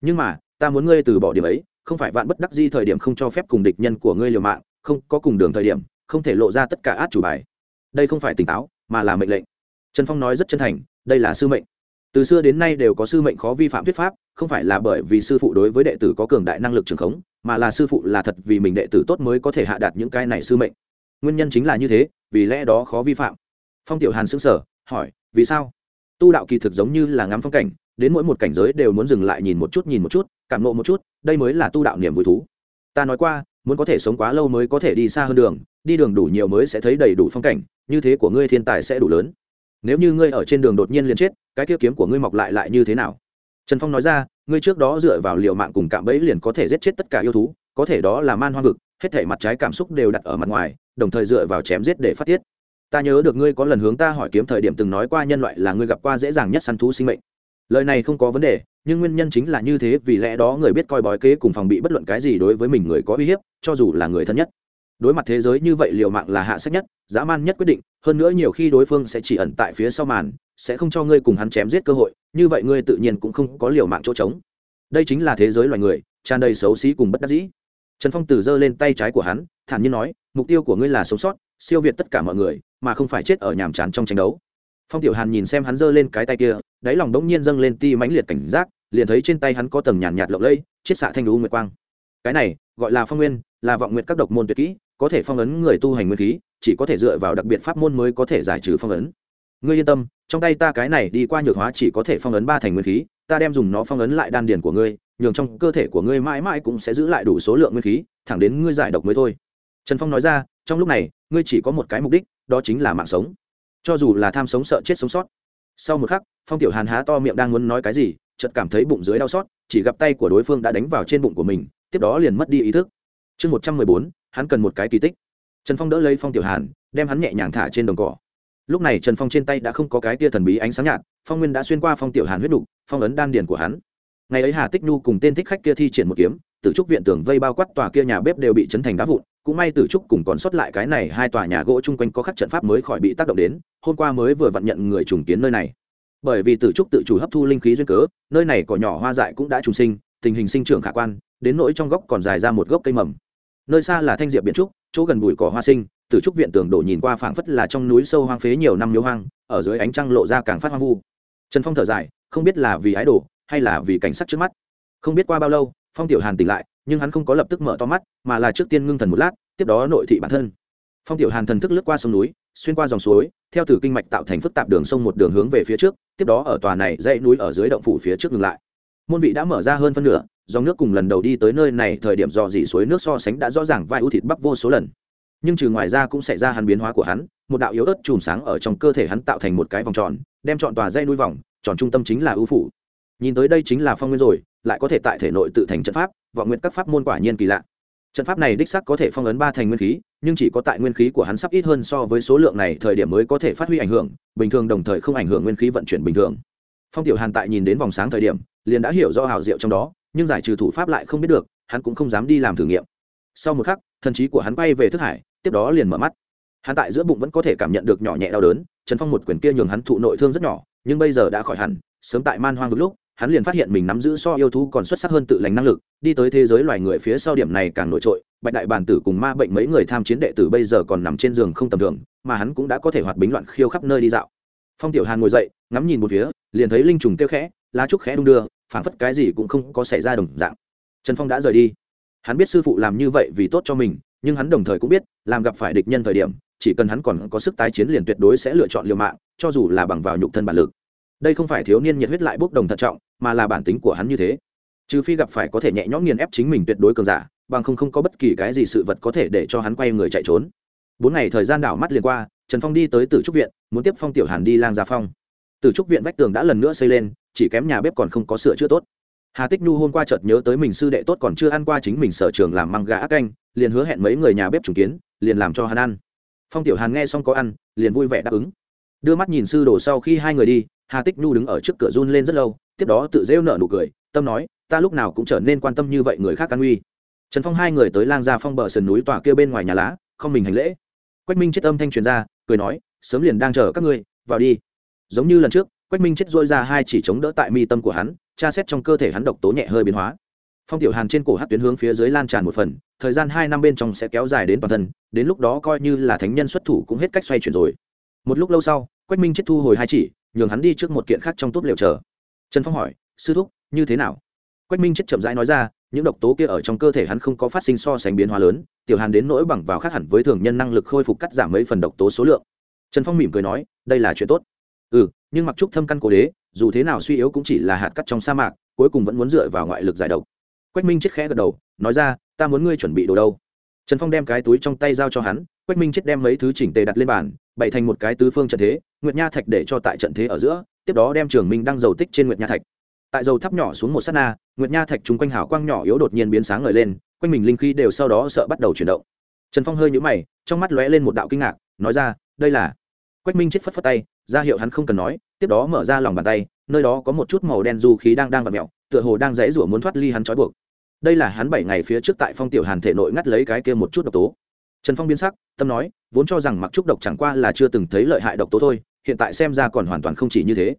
nhưng mà, ta muốn ngươi từ bỏ điểm ấy, không phải vạn bất đắc di thời điểm không cho phép cùng địch nhân của ngươi liều mạng, không có cùng đường thời điểm, không thể lộ ra tất cả át chủ bài. Đây không phải tỉnh táo, mà là mệnh lệnh. Trần phong nói rất chân thành, đây là sư mệnh từ xưa đến nay đều có sư mệnh khó vi phạm thuyết pháp, không phải là bởi vì sư phụ đối với đệ tử có cường đại năng lực trường khống, mà là sư phụ là thật vì mình đệ tử tốt mới có thể hạ đạt những cái này sư mệnh. Nguyên nhân chính là như thế, vì lẽ đó khó vi phạm. Phong tiểu hàn xứng sở hỏi, vì sao? Tu đạo kỳ thực giống như là ngắm phong cảnh, đến mỗi một cảnh giới đều muốn dừng lại nhìn một chút, nhìn một chút, cảm nộ một chút, đây mới là tu đạo niềm vui thú. Ta nói qua, muốn có thể sống quá lâu mới có thể đi xa hơn đường, đi đường đủ nhiều mới sẽ thấy đầy đủ phong cảnh, như thế của ngươi thiên tài sẽ đủ lớn nếu như ngươi ở trên đường đột nhiên liền chết, cái kia kiếm của ngươi mọc lại lại như thế nào? Trần phong nói ra, ngươi trước đó dựa vào liều mạng cùng cạm bẫy liền có thể giết chết tất cả yêu thú, có thể đó là man hoang vực, hết thể mặt trái cảm xúc đều đặt ở mặt ngoài, đồng thời dựa vào chém giết để phát tiết. Ta nhớ được ngươi có lần hướng ta hỏi kiếm thời điểm từng nói qua nhân loại là ngươi gặp qua dễ dàng nhất săn thú sinh mệnh. Lời này không có vấn đề, nhưng nguyên nhân chính là như thế, vì lẽ đó người biết coi bói kế cùng phòng bị bất luận cái gì đối với mình người có uy hiếp, cho dù là người thân nhất. Đối mặt thế giới như vậy liều mạng là hạ sách nhất, dã man nhất quyết định hơn nữa nhiều khi đối phương sẽ chỉ ẩn tại phía sau màn, sẽ không cho ngươi cùng hắn chém giết cơ hội, như vậy ngươi tự nhiên cũng không có liều mạng chỗ trống. Đây chính là thế giới loài người, tràn đầy xấu xí cùng bất đắc dĩ. Trần phong từ giơ lên tay trái của hắn, thản nhiên nói, mục tiêu của ngươi là sống sót, siêu việt tất cả mọi người, mà không phải chết ở nhàm chán trong tranh đấu. Phong tiểu hàn nhìn xem hắn giơ lên cái tay kia, đáy lòng bỗng nhiên dâng lên ti mãnh liệt cảnh giác, liền thấy trên tay hắn có tầng nhàn nhạt lộng lẫy, chiết xạ thanh lũ nguyệt quang. Cái này, gọi là phong nguyên, là vọng nguyệt các độc môn tuyệt kỹ, có thể phong ấn người tu hành nguyên khí chỉ có thể dựa vào đặc biệt pháp môn mới có thể giải trừ phong ấn. Ngươi yên tâm, trong tay ta cái này đi qua nhược hóa chỉ có thể phong ấn ba thành nguyên khí, ta đem dùng nó phong ấn lại đan điền của ngươi, nhường trong cơ thể của ngươi mãi mãi cũng sẽ giữ lại đủ số lượng nguyên khí, thẳng đến ngươi giải độc mới thôi. Trần phong nói ra, trong lúc này, ngươi chỉ có một cái mục đích, đó chính là mạng sống. Cho dù là tham sống sợ chết sống sót. Sau một khắc, phong tiểu hàn há to miệng đang muốn nói cái gì, chợt cảm thấy bụng dưới đau xót, chỉ gặp tay của đối phương đã đánh vào trên bụng của mình, tiếp đó liền mất đi ý thức. Chương một trăm mười bốn, hắn cần một cái kỳ tích trần phong đỡ lấy phong tiểu hàn, đem hắn nhẹ nhàng thả trên đồng cỏ. Lúc này trần phong trên tay đã không có cái tia thần bí ánh sáng nhạt, phong nguyên đã xuyên qua phong tiểu hàn huyết đục phong ấn đan điền của hắn. Ngày ấy hà tích nhu cùng tên thích khách kia thi triển một kiếm, tử trúc viện tường vây bao quát tòa kia nhà bếp đều bị chấn thành đá vụn, cũng may tử trúc cùng còn sót lại cái này hai tòa nhà gỗ chung quanh có khắc trận pháp mới khỏi bị tác động đến, hôm qua mới vừa vặn nhận người trùng kiến nơi này. Bởi vì tử trúc tự chủ hấp thu linh khí duyên cớ, nơi này cỏ nhỏ hoa dại cũng đã trùng sinh, tình hình sinh trưởng khả quan, đến nỗi trong góc còn dài ra một gốc cây mầm. Nơi xa là thanh diệp biển trúc chỗ gần bụi cỏ hoa sinh, từ trúc viện tường đổ nhìn qua phảng phất là trong núi sâu hoang phế nhiều năm miếu hoang, ở dưới ánh trăng lộ ra càng phát hoang vu. Trần phong thở dài, không biết là vì ái đồ, hay là vì cảnh sắc trước mắt. Không biết qua bao lâu, phong tiểu hàn tỉnh lại, nhưng hắn không có lập tức mở to mắt, mà là trước tiên ngưng thần một lát, tiếp đó nội thị bản thân. Phong tiểu hàn thần thức lướt qua sông núi, xuyên qua dòng suối, theo từ kinh mạch tạo thành phức tạp đường sông một đường hướng về phía trước, tiếp đó ở tòa này dãy núi ở dưới động phủ phía trước ngừng lại. Môn vị đã mở ra hơn phân nửa dòng nước cùng lần đầu đi tới nơi này, thời điểm dò dỉ suối nước so sánh đã rõ ràng vai ưu thịt bắp vô số lần. Nhưng trừ ngoài ra cũng xảy ra hắn biến hóa của hắn, một đạo yếu ớt chùm sáng ở trong cơ thể hắn tạo thành một cái vòng tròn, đem chọn tòa dây nuôi vòng, tròn trung tâm chính là ưu phủ. Nhìn tới đây chính là phong nguyên rồi, lại có thể tại thể nội tự thành trận pháp, vọng nguyện các pháp môn quả nhiên kỳ lạ. Trận pháp này đích sắc có thể phong ấn ba thành nguyên khí, nhưng chỉ có tại nguyên khí của hắn sắp ít hơn so với số lượng này, thời điểm mới có thể phát huy ảnh hưởng, bình thường đồng thời không ảnh hưởng nguyên khí vận chuyển bình thường. Phong tiểu hàn tại nhìn đến vòng sáng thời điểm, liền đã hiểu do hào diệu trong đó nhưng giải trừ thủ pháp lại không biết được, hắn cũng không dám đi làm thử nghiệm. Sau một khắc, thần trí của hắn bay về thức hải, tiếp đó liền mở mắt. Hắn tại giữa bụng vẫn có thể cảm nhận được nhỏ nhẹ đau đớn, trần phong một quyền kia nhường hắn thụ nội thương rất nhỏ, nhưng bây giờ đã khỏi hẳn, sớm tại man hoang vực lúc, hắn liền phát hiện mình nắm giữ so yêu thú còn xuất sắc hơn tự lành năng lực, đi tới thế giới loài người phía sau điểm này càng nổi trội, bạch đại bản tử cùng ma bệnh mấy người tham chiến đệ tử bây giờ còn nằm trên giường không tầm thường, mà hắn cũng đã có thể hoạt bính loạn khiêu khắp nơi đi dạo. Phong tiểu hàn ngồi dậy, ngắm nhìn một phía, liền thấy linh trùng kêu khẽ, lá trúc khẽ đung đưa phảng phất cái gì cũng không có xảy ra đồng dạng. Trần phong đã rời đi. Hắn biết sư phụ làm như vậy vì tốt cho mình, nhưng hắn đồng thời cũng biết, làm gặp phải địch nhân thời điểm, chỉ cần hắn còn có sức tái chiến liền tuyệt đối sẽ lựa chọn liều mạng, cho dù là bằng vào nhục thân bản lực. Đây không phải thiếu niên nhiệt huyết lại bốc đồng thận trọng, mà là bản tính của hắn như thế. Trừ phi gặp phải có thể nhẹ nhõm nghiền ép chính mình tuyệt đối cường giả, bằng không không có bất kỳ cái gì sự vật có thể để cho hắn quay người chạy trốn. Bốn ngày thời gian đảo mắt liền qua, trần phong đi tới tử trúc viện, muốn tiếp phong tiểu hàn đi lang gia phong. Tử trúc viện vách tường đã lần nữa xây lên chỉ kém nhà bếp còn không có sửa chữa tốt. Hà tích nhu hôm qua chợt nhớ tới mình sư đệ tốt còn chưa ăn qua chính mình sở trường làm măng gà ác canh, liền hứa hẹn mấy người nhà bếp trùng kiến, liền làm cho hắn ăn. Phong tiểu hàn nghe xong có ăn, liền vui vẻ đáp ứng. Đưa mắt nhìn sư đồ sau khi hai người đi, hà tích nhu đứng ở trước cửa run lên rất lâu, tiếp đó tự rêu nợ nụ cười, tâm nói, ta lúc nào cũng trở nên quan tâm như vậy người khác an uy trần phong hai người tới lang gia phong bờ sườn núi tòa kia bên ngoài nhà lá, không mình hành lễ. Quách minh chết âm thanh truyền ra, cười nói, sớm liền đang chờ các ngươi, vào đi. Giống như lần trước quách minh chết dôi ra hai chỉ chống đỡ tại mi tâm của hắn, tra xét trong cơ thể hắn độc tố nhẹ hơi biến hóa. Phong tiểu hàn trên cổ hát tuyến hướng phía dưới lan tràn một phần, thời gian hai năm bên trong sẽ kéo dài đến toàn thân, đến lúc đó coi như là thánh nhân xuất thủ cũng hết cách xoay chuyển rồi. Một lúc lâu sau, quách minh chết thu hồi hai chỉ, nhường hắn đi trước một kiện khác trong tốt liều chờ. Trần phong hỏi, sư thúc, như thế nào? Quách minh chết chậm rãi nói ra, những độc tố kia ở trong cơ thể hắn không có phát sinh so sánh biến hóa lớn, tiểu hàn đến nỗi bằng vào khác hẳn với thường nhân năng lực khôi phục cắt giảm mấy phần độc tố số lượng. Trần phong mỉm cười nói, đây là chuyện tốt. Ừ nhưng mặc trúc thâm căn cố đế, dù thế nào suy yếu cũng chỉ là hạt cắt trong sa mạc, cuối cùng vẫn muốn dựa vào ngoại lực giải độc. Quách minh chết khẽ gật đầu, nói ra, ta muốn ngươi chuẩn bị đồ đâu? Trần phong đem cái túi trong tay giao cho hắn, quách minh chết đem mấy thứ chỉnh tề đặt lên bàn, bày thành một cái tứ phương trận thế, nguyệt nha thạch để cho tại trận thế ở giữa, tiếp đó đem trường minh đăng dầu tích trên nguyệt nha thạch. Tại dầu thắp nhỏ xuống một s á t na, nguyệt nha thạch chung quanh hào quang nhỏ yếu đột nhiên biến sáng ngời lên, quanh mình linh khí đều sau đó sợ bắt đầu chuyển động. Trần phong hơi nhũ mày, trong mắt lóe lên một đạo kinh ngạc, nói ra, đây là quách minh chết phất phất tay, ra hiệu hắn không cần nói, tiếp đó mở ra lòng bàn tay, nơi đó có một chút màu đen du khí đang đang v ặ mẹo tựa hồ đang dãy rủa muốn thoát ly hắn trói buộc. Đây là hắn bảy ngày phía trước tại phong tiểu hàn thể nội ngắt lấy cái kia một chút độc tố. Trần phong biến sắc, tâm nói, vốn cho rằng mặc trúc độc chẳng qua là chưa từng thấy lợi hại độc tố thôi, hiện tại xem ra còn hoàn toàn không chỉ như thế.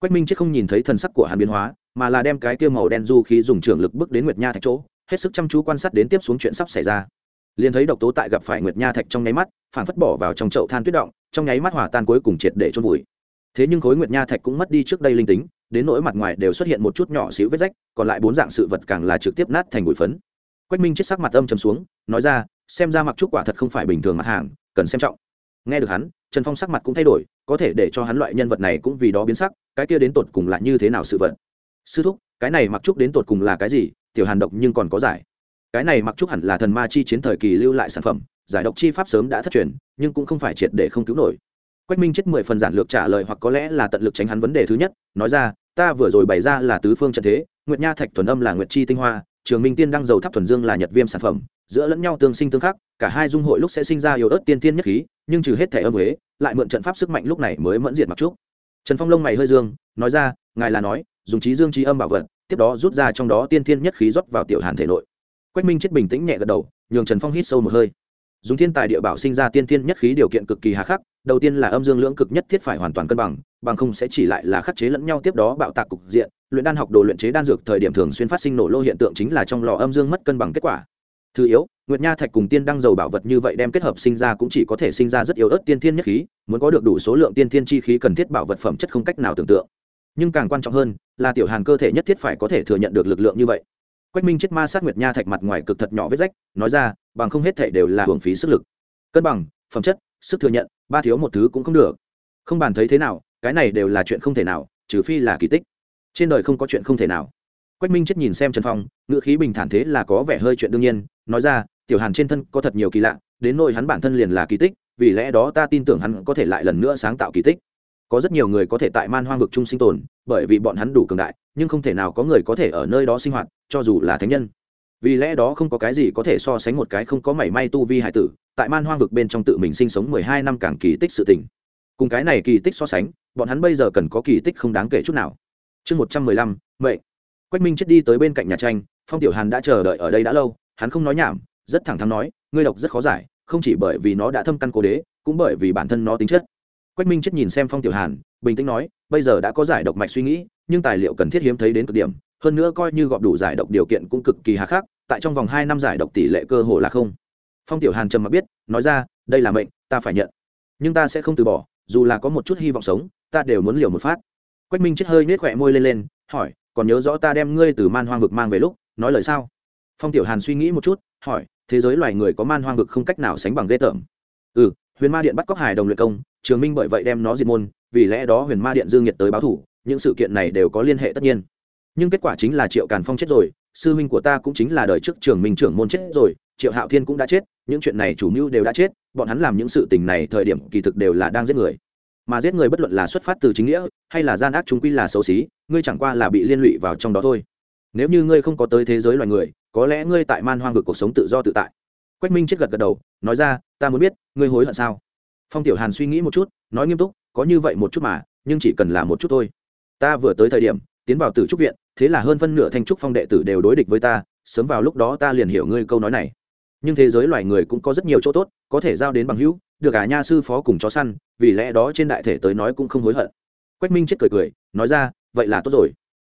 Quách minh chết không nhìn thấy thần sắc của hàn biến hóa, mà là đem cái kia màu đen du khí dùng trường lực bước đến nguyệt nha thạch chỗ, hết sức chăm chú quan sát đến tiếp xuống chuyện sắp xảy ra liền thấy độc tố tại gặp phải nguyệt nha thạch trong nháy mắt phản phất bỏ vào trong chậu than tuyết động, trong nháy mắt hòa tan cuối cùng triệt để chôn vùi. Thế nhưng khối nguyệt nha thạch cũng mất đi trước đây linh tính, đến nỗi mặt ngoài đều xuất hiện một chút nhỏ xíu vết rách, còn lại bốn dạng sự vật càng là trực tiếp nát thành bụi phấn. Quách minh chết sắc mặt âm trầm xuống, nói ra, xem ra mặc trúc quả thật không phải bình thường mặt hàng, cần xem trọng. Nghe được hắn, trần phong sắc mặt cũng thay đổi, có thể để cho hắn loại nhân vật này cũng vì đó biến sắc, cái kia đến tột cùng là như thế nào sự vật? Sư thúc, cái này mặc trúc đến tột cùng là cái gì? Tiểu hàn độc nhưng còn có giải cái này mặc trúc hẳn là thần ma chi chiến thời kỳ lưu lại sản phẩm, giải độc chi pháp sớm đã thất truyền, nhưng cũng không phải triệt để không cứu nổi. Quách minh chết mười phần giản lược trả lời hoặc có lẽ là tận lực tránh hắn vấn đề thứ nhất, nói ra, ta vừa rồi bày ra là tứ phương trận thế, nguyệt nha thạch thuần âm là nguyệt chi tinh hoa, trường minh tiên đăng dầu tháp thuần dương là nhật viêm sản phẩm, giữa lẫn nhau tương sinh tương khắc, cả hai dung hội lúc sẽ sinh ra yếu ớt tiên tiên nhất khí, nhưng trừ hết thể âm huế, lại mượn trận pháp sức mạnh lúc này mới mẫn diệt mặc trúc trần phong lông mày hơi dương, nói ra, ngài là nói, dùng trí dương trí âm bảo vật, tiếp đó rút ra trong đó tiên thiên nhất khí rót vào tiểu hàn thể nội quách minh chết bình tĩnh nhẹ gật đầu, nhường trần phong hít sâu một hơi. Dùng thiên tài địa bảo sinh ra tiên thiên nhất khí điều kiện cực kỳ hà khắc, đầu tiên là âm dương lưỡng cực nhất thiết phải hoàn toàn cân bằng bằng không sẽ chỉ lại là khắc chế lẫn nhau tiếp đó bạo tạc cục diện, luyện đan học đồ luyện chế đan dược thời điểm thường xuyên phát sinh nổ lô hiện tượng chính là trong lò âm dương mất cân bằng kết quả. Thứ yếu, nguyệt nha thạch cùng tiên đăng dầu bảo vật như vậy đem kết hợp sinh ra cũng chỉ có thể sinh ra rất yếu ớt tiên thiên nhất khí, muốn có được đủ số lượng tiên thiên chi khí cần thiết bảo vật phẩm chất không cách nào tưởng tượng. Nhưng càng quan trọng hơn là tiểu hàn cơ thể nhất thiết phải có thể thừa nhận được lực lượng như vậy quách minh chết ma sát nguyệt nha thạch mặt ngoài cực thật nhỏ vết rách, nói ra, bằng không hết thể đều là hưởng phí sức lực. Cân bằng, phẩm chất, sức thừa nhận, ba thiếu một thứ cũng không được. Không bàn thấy thế nào, cái này đều là chuyện không thể nào, trừ phi là kỳ tích. Trên đời không có chuyện không thể nào. Quách minh chết nhìn xem trần phong ngựa khí bình thản thế là có vẻ hơi chuyện đương nhiên, nói ra, tiểu hàn trên thân có thật nhiều kỳ lạ, đến nỗi hắn bản thân liền là kỳ tích, vì lẽ đó ta tin tưởng hắn có thể lại lần nữa sáng tạo kỳ tích có rất nhiều người có thể tại man hoang vực chung sinh tồn, bởi vì bọn hắn đủ cường đại, nhưng không thể nào có người có thể ở nơi đó sinh hoạt, cho dù là thánh nhân. Vì lẽ đó không có cái gì có thể so sánh một cái không có mảy may tu vi hải tử, tại man hoang vực bên trong tự mình sinh sống mười hai năm càng kỳ tích sự tình. Cùng cái này kỳ tích so sánh, bọn hắn bây giờ cần có kỳ tích không đáng kể chút nào. Chương một trăm mười lăm vậy quách minh chết đi tới bên cạnh nhà tranh, phong tiểu hàn đã chờ đợi ở đây đã lâu, hắn không nói nhảm, rất thẳng thắn nói, ngươi độc rất khó giải, không chỉ bởi vì nó đã thâm căn cố đế, cũng bởi vì bản thân nó tính chất quách minh chết nhìn xem phong tiểu hàn, bình tĩnh nói, bây giờ đã có giải độc mạch suy nghĩ, nhưng tài liệu cần thiết hiếm thấy đến cực điểm, hơn nữa coi như gọp đủ giải độc điều kiện cũng cực kỳ hà khắc, tại trong vòng hai năm giải độc tỷ lệ cơ hồ là không. Phong tiểu hàn trầm mặc biết, nói ra, đây là mệnh, ta phải nhận. Nhưng ta sẽ không từ bỏ, dù là có một chút hy vọng sống, ta đều muốn liều một phát. Quách minh chết hơi nhếch khỏe môi lên lên, hỏi, còn nhớ rõ ta đem ngươi từ man hoang vực mang về lúc, nói lời sao? Phong tiểu hàn suy nghĩ một chút, hỏi, thế giới loài người có man hoang vực không cách nào sánh bằng ghê tởm? Ừ huyền ma điện bắt cóc hải đồng luyện công trường minh bởi vậy đem nó diệt môn, vì lẽ đó huyền ma điện dương nhiệt tới báo thủ, những sự kiện này đều có liên hệ tất nhiên. Nhưng kết quả chính là triệu càn phong chết rồi, sư huynh của ta cũng chính là đời trước trường minh trưởng môn chết rồi, triệu hạo thiên cũng đã chết, những chuyện này chủ mưu đều đã chết, bọn hắn làm những sự tình này thời điểm kỳ thực đều là đang giết người. Mà giết người bất luận là xuất phát từ chính nghĩa, hay là gian ác chúng quy là xấu xí, ngươi chẳng qua là bị liên lụy vào trong đó thôi. Nếu như ngươi không có tới thế giới loài người, có lẽ ngươi tại man hoang vực cuộc sống tự do tự tại. Quách minh chết gật gật đầu, nói ra, ta muốn biết, ngươi hối hận sao? Phong tiểu hàn suy nghĩ một chút, nói nghiêm túc, có như vậy một chút mà, nhưng chỉ cần là một chút thôi. Ta vừa tới thời điểm, tiến vào tử trúc viện, thế là hơn phân nửa thanh trúc phong đệ tử đều đối địch với ta, sớm vào lúc đó ta liền hiểu ngươi câu nói này. Nhưng thế giới loài người cũng có rất nhiều chỗ tốt, có thể giao đến bằng hữu, được cả nha sư phó cùng chó săn, vì lẽ đó trên đại thể tới nói cũng không hối hận. Quách minh chết cười cười, nói ra, vậy là tốt rồi.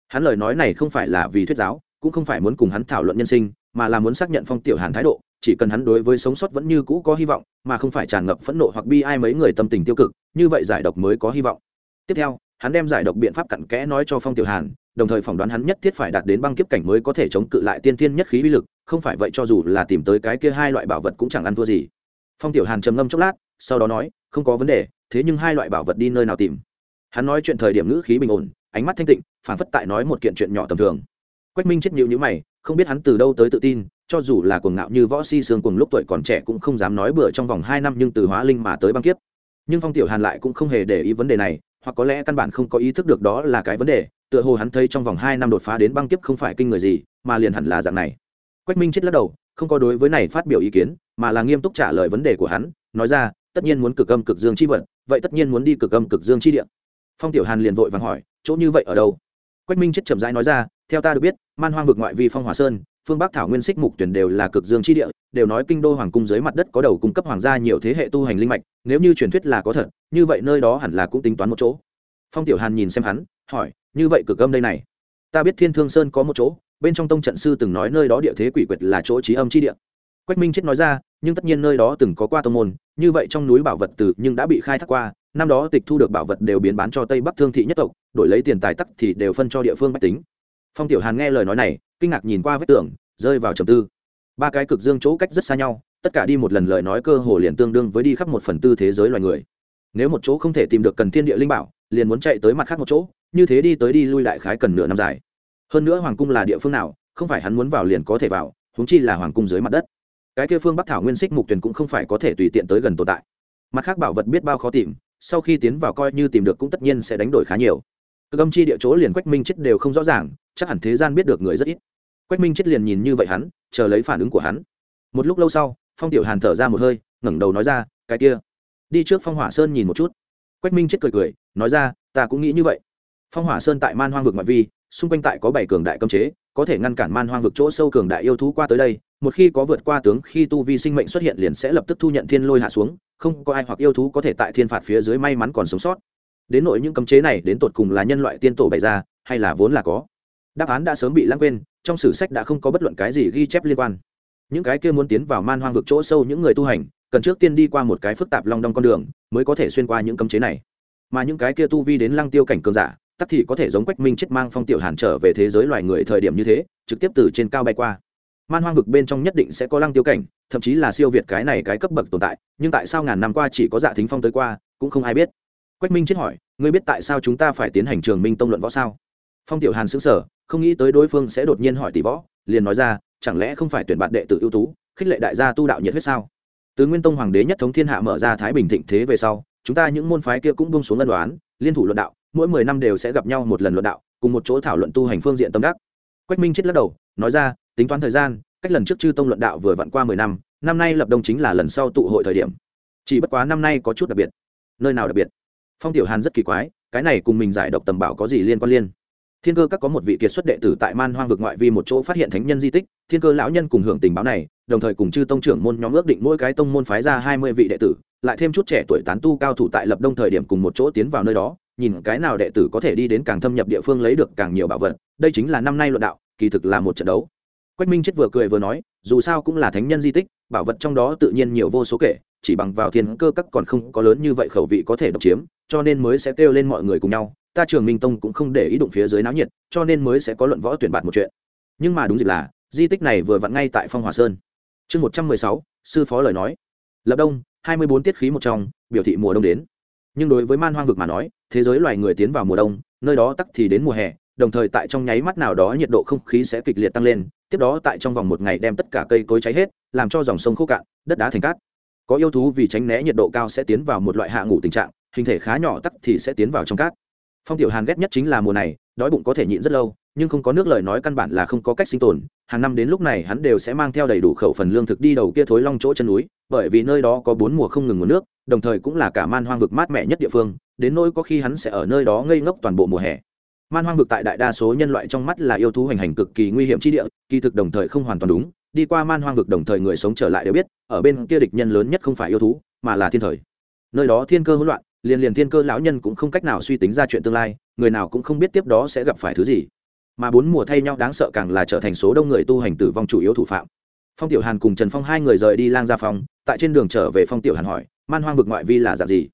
Hắn lời nói này không phải là vì thuyết giáo, cũng không phải muốn cùng hắn thảo luận nhân sinh, mà là muốn xác nhận phong tiểu hàn thái độ chỉ cần hắn đối với sống sót vẫn như cũ có hy vọng, mà không phải tràn ngập phẫn nộ hoặc bi ai mấy người tâm tình tiêu cực, như vậy giải độc mới có hy vọng. Tiếp theo, hắn đem giải độc biện pháp cặn kẽ nói cho phong tiểu hàn, đồng thời phỏng đoán hắn nhất thiết phải đạt đến băng kiếp cảnh mới có thể chống cự lại tiên thiên nhất khí uy lực, không phải vậy cho dù là tìm tới cái kia hai loại bảo vật cũng chẳng ăn thua gì. Phong tiểu hàn trầm ngâm chốc lát, sau đó nói, không có vấn đề, thế nhưng hai loại bảo vật đi nơi nào tìm? Hắn nói chuyện thời điểm ngữ khí bình ổn, ánh mắt thanh tịnh, phản phất tại nói một kiện chuyện nhỏ tầm thường. Quách minh chết nhịu nhữ mày, không biết hắn từ đâu tới tự tin cho dù là cuồng ngạo như võ si sương cùng lúc tuổi còn trẻ cũng không dám nói bừa trong vòng hai năm nhưng từ hóa linh mà tới băng kiếp. Nhưng phong tiểu hàn lại cũng không hề để ý vấn đề này, hoặc có lẽ căn bản không có ý thức được đó là cái vấn đề, tựa hồ hắn thấy trong vòng hai năm đột phá đến băng kiếp không phải kinh người gì, mà liền hẳn là dạng này. Quách minh chết lắc đầu, không có đối với này phát biểu ý kiến, mà là nghiêm túc trả lời vấn đề của hắn, nói ra, tất nhiên muốn cực âm cực dương chi vật vậy tất nhiên muốn đi cực âm cực dương chi địa. Phong tiểu hàn liền vội vàng hỏi, chỗ như vậy ở đâu? Quách minh chết chậm rãi nói ra, theo ta được biết, man hoang vực ngoại vi phong hỏa sơn phương bắc thảo nguyên xích mục tuyển đều là cực dương chi địa, đều nói kinh đô hoàng cung dưới mặt đất có đầu cung cấp hoàng gia nhiều thế hệ tu hành linh mạch, nếu như truyền thuyết là có thật, như vậy nơi đó hẳn là cũng tính toán một chỗ. Phong tiểu hàn nhìn xem hắn, hỏi, như vậy cực âm đây này? Ta biết thiên thương sơn có một chỗ, bên trong tông trận sư từng nói nơi đó địa thế quỷ quyệt là chỗ trí âm chi địa. Quách minh chết nói ra, nhưng tất nhiên nơi đó từng có qua tông môn, như vậy trong núi bảo vật từ nhưng đã bị khai thác qua, năm đó tịch thu được bảo vật đều biến bán cho tây bắc thương thị nhất tộc, đổi lấy tiền tài tắc thì đều phân cho địa phương bách tính. Phong tiểu hàn nghe lời nói này kinh ngạc nhìn qua vết tường, rơi vào trầm tư. Ba cái cực dương chỗ cách rất xa nhau, tất cả đi một lần lời nói cơ hồ liền tương đương với đi khắp một phần tư thế giới loài người. Nếu một chỗ không thể tìm được cần thiên địa linh bảo, liền muốn chạy tới mặt khác một chỗ, như thế đi tới đi lui đại khái cần nửa năm dài. Hơn nữa hoàng cung là địa phương nào, không phải hắn muốn vào liền có thể vào húng chi là hoàng cung dưới mặt đất. Cái kia phương bắc thảo nguyên xích mục tuyền cũng không phải có thể tùy tiện tới gần tồn tại. Mặt khác bảo vật biết bao khó tìm, sau khi tiến vào coi như tìm được cũng tất nhiên sẽ đánh đổi khá nhiều. Cực âm chi địa chỗ liền quách minh chết đều không rõ ràng, chắc hẳn thế gian biết được người rất ít quách minh chết liền nhìn như vậy hắn, chờ lấy phản ứng của hắn. Một lúc lâu sau, phong tiểu hàn thở ra một hơi, ngẩng đầu nói ra, cái kia, đi trước phong hỏa sơn nhìn một chút. Quách minh chết cười cười, nói ra, ta cũng nghĩ như vậy. Phong hỏa sơn tại man hoang vực ngoại vi, xung quanh tại có bảy cường đại cấm chế, có thể ngăn cản man hoang vực chỗ sâu cường đại yêu thú qua tới đây, một khi có vượt qua tướng khi tu vi sinh mệnh xuất hiện liền sẽ lập tức thu nhận thiên lôi hạ xuống, không có ai hoặc yêu thú có thể tại thiên phạt phía dưới may mắn còn sống sót. Đến nội những cấm chế này đến tột cùng là nhân loại tiên tổ bày ra, hay là vốn là có? Đáp án đã sớm bị lãng quên trong sử sách đã không có bất luận cái gì ghi chép liên quan. Những cái kia muốn tiến vào man hoang vực chỗ sâu những người tu hành, cần trước tiên đi qua một cái phức tạp long đong con đường, mới có thể xuyên qua những cấm chế này. Mà những cái kia tu vi đến lăng tiêu cảnh cường giả, tắc thì có thể giống quách minh chết mang phong tiểu hàn trở về thế giới loài người thời điểm như thế, trực tiếp từ trên cao bay qua. Man hoang vực bên trong nhất định sẽ có lăng tiêu cảnh, thậm chí là siêu việt cái này cái cấp bậc tồn tại, nhưng tại sao ngàn năm qua chỉ có dạ thính phong tới qua, cũng không ai biết. Quách minh chết hỏi, ngươi biết tại sao chúng ta phải tiến hành trường minh tông luận võ sao? Phong tiểu hàn xứng sở không nghĩ tới đối phương sẽ đột nhiên hỏi tỷ võ, liền nói ra, chẳng lẽ không phải tuyển bạn đệ tử ưu tú, khích lệ đại gia tu đạo nhiệt huyết sao? Từ nguyên tông hoàng đế nhất thống thiên hạ mở ra thái bình thịnh thế về sau, chúng ta những môn phái kia cũng bung xuống ân đoán liên thủ luận đạo, mỗi mười năm đều sẽ gặp nhau một lần luận đạo, cùng một chỗ thảo luận tu hành phương diện tâm đắc. Quách minh chết lắc đầu, nói ra, tính toán thời gian, cách lần trước chư tông luận đạo vừa vặn qua mười năm năm nay lập đông chính là lần sau tụ hội thời điểm. Chỉ bất quá năm nay có chút đặc biệt. Nơi nào đặc biệt? Phong tiểu hàn rất kỳ quái, cái này cùng mình giải độc tầm bảo có gì liên quan liên? Thiên cơ các có một vị kiệt xuất đệ tử tại man hoang vực ngoại vi một chỗ phát hiện thánh nhân di tích, thiên cơ lão nhân cùng hưởng tình báo này, đồng thời cùng chư tông trưởng môn nhóm ước định mỗi cái tông môn phái ra hai mươi vị đệ tử, lại thêm chút trẻ tuổi tán tu cao thủ tại lập đông thời điểm cùng một chỗ tiến vào nơi đó, nhìn cái nào đệ tử có thể đi đến càng thâm nhập địa phương lấy được càng nhiều bảo vật, đây chính là năm nay luận đạo, kỳ thực là một trận đấu. Quách minh chết vừa cười vừa nói, dù sao cũng là thánh nhân di tích, bảo vật trong đó tự nhiên nhiều vô số kể, chỉ bằng vào thiên cơ các còn không có lớn như vậy khẩu vị có thể độc chiếm, cho nên mới sẽ kêu lên mọi người cùng nhau ta trường minh tông cũng không để ý đụng phía dưới náo nhiệt, cho nên mới sẽ có luận võ tuyển bạt một chuyện. Nhưng mà đúng dịp là, di tích này vừa vặn ngay tại phong hòa sơn. Chương một trăm mười sáu, sư phó lời nói. Lập đông, hai mươi bốn tiết khí một trong, biểu thị mùa đông đến. Nhưng đối với man hoang vực mà nói, thế giới loài người tiến vào mùa đông, nơi đó tắc thì đến mùa hè, đồng thời tại trong nháy mắt nào đó nhiệt độ không khí sẽ kịch liệt tăng lên, tiếp đó tại trong vòng một ngày đem tất cả cây cối cháy hết, làm cho dòng sông khô cạn, đất đá thành cát. Có yêu thú vì tránh né nhiệt độ cao sẽ tiến vào một loại hạ ngủ tình trạng, hình thể khá nhỏ tắc thì sẽ tiến vào trong cát phong tiểu hàn ghét nhất chính là mùa này, đói bụng có thể nhịn rất lâu, nhưng không có nước lời nói căn bản là không có cách sinh tồn. Hàng năm đến lúc này hắn đều sẽ mang theo đầy đủ khẩu phần lương thực đi đầu kia thối long chỗ chân núi, bởi vì nơi đó có bốn mùa không ngừng nguồn nước, đồng thời cũng là cả man hoang vực mát mẻ nhất địa phương, đến nỗi có khi hắn sẽ ở nơi đó ngây ngốc toàn bộ mùa hè. Man hoang vực tại đại đa số nhân loại trong mắt là yêu thú hành hành cực kỳ nguy hiểm chi địa, kỳ thực đồng thời không hoàn toàn đúng, đi qua man hoang vực đồng thời người sống trở lại đều biết, ở bên kia địch nhân lớn nhất không phải yêu thú, mà là thiên thời. Nơi đó thiên cơ hỗn loạn liền liền thiên cơ lão nhân cũng không cách nào suy tính ra chuyện tương lai, người nào cũng không biết tiếp đó sẽ gặp phải thứ gì. Mà bốn mùa thay nhau đáng sợ càng là trở thành số đông người tu hành tử vong chủ yếu thủ phạm. Phong tiểu hàn cùng trần phong hai người rời đi lang gia phong tại trên đường trở về phong tiểu hàn hỏi, man hoang vực ngoại vi là dạng gì?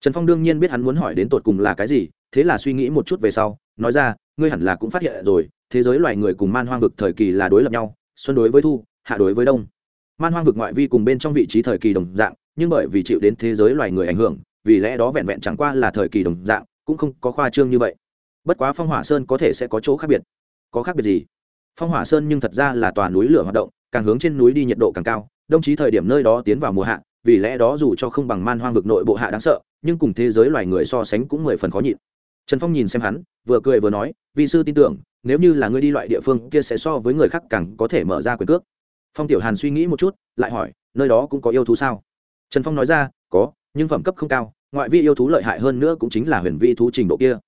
Trần phong đương nhiên biết hắn muốn hỏi đến tột cùng là cái gì, thế là suy nghĩ một chút về sau, nói ra, ngươi hẳn là cũng phát hiện rồi, thế giới loài người cùng man hoang vực thời kỳ là đối lập nhau, xuân đối với thu, hạ đối với đông. Man hoang vực ngoại vi cùng bên trong vị trí thời kỳ đồng dạng, nhưng bởi vì chịu đến thế giới loài người ảnh hưởng vì lẽ đó vẹn vẹn chẳng qua là thời kỳ đồng dạng, cũng không có khoa trương như vậy. Bất quá phong hỏa sơn có thể sẽ có chỗ khác biệt. Có khác biệt gì? Phong hỏa sơn nhưng thật ra là tòa núi lửa hoạt động, càng hướng trên núi đi nhiệt độ càng cao, đồng chí thời điểm nơi đó tiến vào mùa hạ, vì lẽ đó dù cho không bằng man hoang vực nội bộ hạ đáng sợ, nhưng cùng thế giới loài người so sánh cũng mười phần khó nhịn. Trần phong nhìn xem hắn, vừa cười vừa nói vị sư tin tưởng, nếu như là ngươi đi loại địa phương kia sẽ so với người khác càng có thể mở ra quyền cước. Phong tiểu hàn suy nghĩ một chút, lại hỏi, nơi đó cũng có yêu thú sao? Trần phong nói ra, có, nhưng phẩm cấp không cao ngoại vi yêu thú lợi hại hơn nữa cũng chính là huyền vi thú trình độ kia.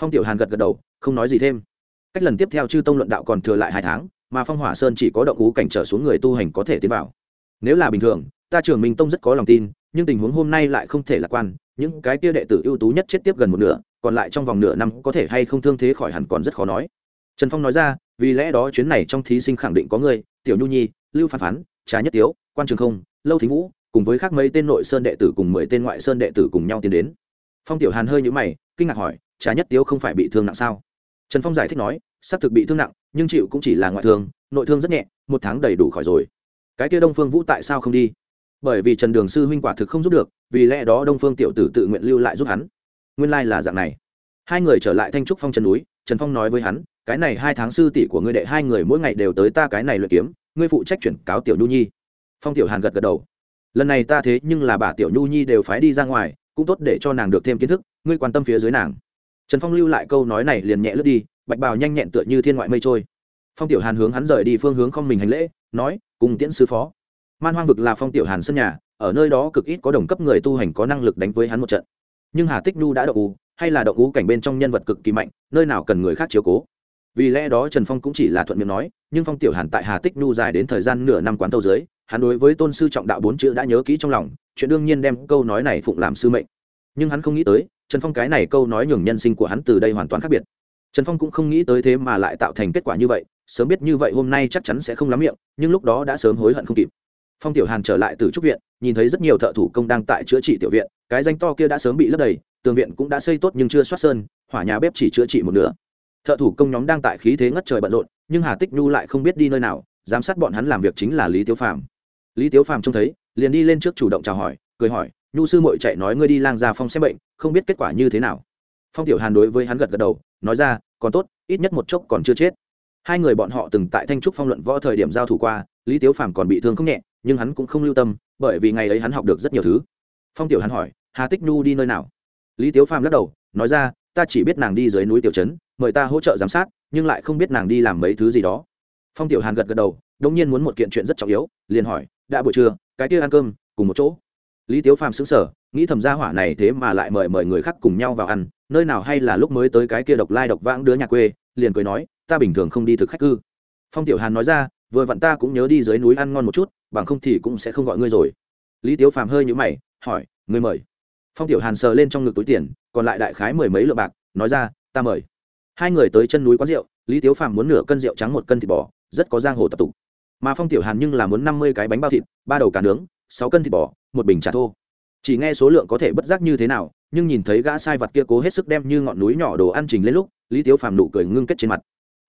Phong tiểu hàn gật gật đầu, không nói gì thêm. Cách lần tiếp theo chư tông luận đạo còn thừa lại hai tháng, mà phong hỏa sơn chỉ có động cú cảnh trở xuống người tu hành có thể tiến vào. Nếu là bình thường, ta trường minh tông rất có lòng tin, nhưng tình huống hôm nay lại không thể lạc quan, những cái kia đệ tử ưu tú nhất chết tiếp gần một nửa, còn lại trong vòng nửa năm có thể hay không thương thế khỏi hẳn còn rất khó nói. Trần phong nói ra, vì lẽ đó chuyến này trong thí sinh khẳng định có người, tiểu nhu nhi, lưu phán phán, trà nhất tiếu, quan trường không, lâu thính vũ cùng với khác mấy tên nội sơn đệ tử cùng mười tên ngoại sơn đệ tử cùng nhau tiến đến. Phong tiểu hàn hơi nhũ mày, kinh ngạc hỏi, trà nhất tiếu không phải bị thương nặng sao? Trần phong giải thích nói, xác thực bị thương nặng, nhưng chịu cũng chỉ là ngoại thương, nội thương rất nhẹ, một tháng đầy đủ khỏi rồi. Cái kia đông phương vũ tại sao không đi? Bởi vì trần đường sư huynh quả thực không giúp được, vì lẽ đó đông phương tiểu tử tự nguyện lưu lại giúp hắn. Nguyên lai、like、là dạng này. Hai người trở lại thanh trúc phong trần núi, trần phong nói với hắn, cái này hai tháng sư tỷ của ngươi đệ hai người mỗi ngày đều tới ta cái này luyện kiếm, ngươi phụ trách chuyển cáo tiểu nhu nhi. Phong tiểu hàn gật gật đầu lần này ta thế nhưng là bà tiểu nhu nhi đều phái đi ra ngoài, cũng tốt để cho nàng được thêm kiến thức, ngươi quan tâm phía dưới nàng. Trần phong lưu lại câu nói này liền nhẹ lướt đi, bạch bào nhanh nhẹn tựa như thiên ngoại mây trôi. Phong tiểu hàn hướng hắn rời đi phương hướng không mình hành lễ, nói, cùng tiễn sư phó. Man hoang vực là phong tiểu hàn sân nhà, ở nơi đó cực ít có đồng cấp người tu hành có năng lực đánh với hắn một trận. Nhưng hà tích nhu đã đậu u, hay là đậu u cảnh bên trong nhân vật cực kỳ mạnh, nơi nào cần người khác chiếu cố. Vì lẽ đó trần phong cũng chỉ là thuận miệng nói, nhưng phong tiểu hàn tại hà tích nhu dài đến thời gian nửa năm quán tâu dưới hắn đối với tôn sư trọng đạo bốn chữ đã nhớ kỹ trong lòng, chuyện đương nhiên đem câu nói này phụng làm sư mệnh. Nhưng hắn không nghĩ tới, trần phong cái này câu nói nhường nhân sinh của hắn từ đây hoàn toàn khác biệt. Trần phong cũng không nghĩ tới thế mà lại tạo thành kết quả như vậy, sớm biết như vậy hôm nay chắc chắn sẽ không lắm miệng, nhưng lúc đó đã sớm hối hận không kịp. Phong tiểu hàn trở lại từ trúc viện, nhìn thấy rất nhiều thợ thủ công đang tại chữa trị tiểu viện, cái danh to kia đã sớm bị lấp đầy, tường viện cũng đã xây tốt nhưng chưa soát sơn, hỏa nhà bếp chỉ chữa trị một nửa. Thợ thủ công nhóm đang tại khí thế ngất trời bận rộn, nhưng hà tích nhu lại không biết đi nơi nào, giám sát bọn hắn làm việc chính là lý tiêu phàm lý tiếu phàm trông thấy, liền đi lên trước chủ động chào hỏi, cười hỏi, nhu sư mội chạy nói ngươi đi lang Gia phong xem bệnh, không biết kết quả như thế nào? Phong tiểu hàn đối với hắn gật gật đầu, nói ra, còn tốt, ít nhất một chốc còn chưa chết. Hai người bọn họ từng tại thanh trúc phong luận võ thời điểm giao thủ qua, lý tiếu phàm còn bị thương không nhẹ, nhưng hắn cũng không lưu tâm, bởi vì ngày ấy hắn học được rất nhiều thứ. Phong tiểu hắn hỏi, hà tích nhu đi nơi nào? Lý tiếu phàm lắc đầu, nói ra, ta chỉ biết nàng đi dưới núi tiểu trấn, mời ta hỗ trợ giám sát, nhưng lại không biết nàng đi làm mấy thứ gì đó. Phong tiểu hàn gật gật đầu đông nhiên muốn một kiện chuyện rất trọng yếu, liền hỏi đã buổi trưa, cái kia ăn cơm, cùng một chỗ. Lý tiếu phàm xứng sở nghĩ thầm gia hỏa này thế mà lại mời mời người khác cùng nhau vào ăn, nơi nào hay là lúc mới tới cái kia độc lai độc vãng đứa nhà quê, liền cười nói, ta bình thường không đi thực khách cư. Phong tiểu hàn nói ra, vừa vặn ta cũng nhớ đi dưới núi ăn ngon một chút, bằng không thì cũng sẽ không gọi ngươi rồi. Lý tiếu phàm hơi nhũ mày, hỏi, ngươi mời? Phong tiểu hàn sờ lên trong ngực túi tiền, còn lại đại khái mười mấy lượng bạc, nói ra, ta mời. Hai người tới chân núi quán rượu, lý tiếu phàm muốn nửa cân rượu trắng một cân thịt bò, rất có giang hồ tập tục mà phong tiểu hàn nhưng là muốn năm mươi cái bánh bao thịt, ba đầu cá nướng, sáu cân thịt bò, một bình trà thô. Chỉ nghe số lượng có thể bất giác như thế nào, nhưng nhìn thấy gã sai vật kia cố hết sức đem như ngọn núi nhỏ đồ ăn trình lên lúc, lý tiếu phàm nụ cười ngưng kết trên mặt.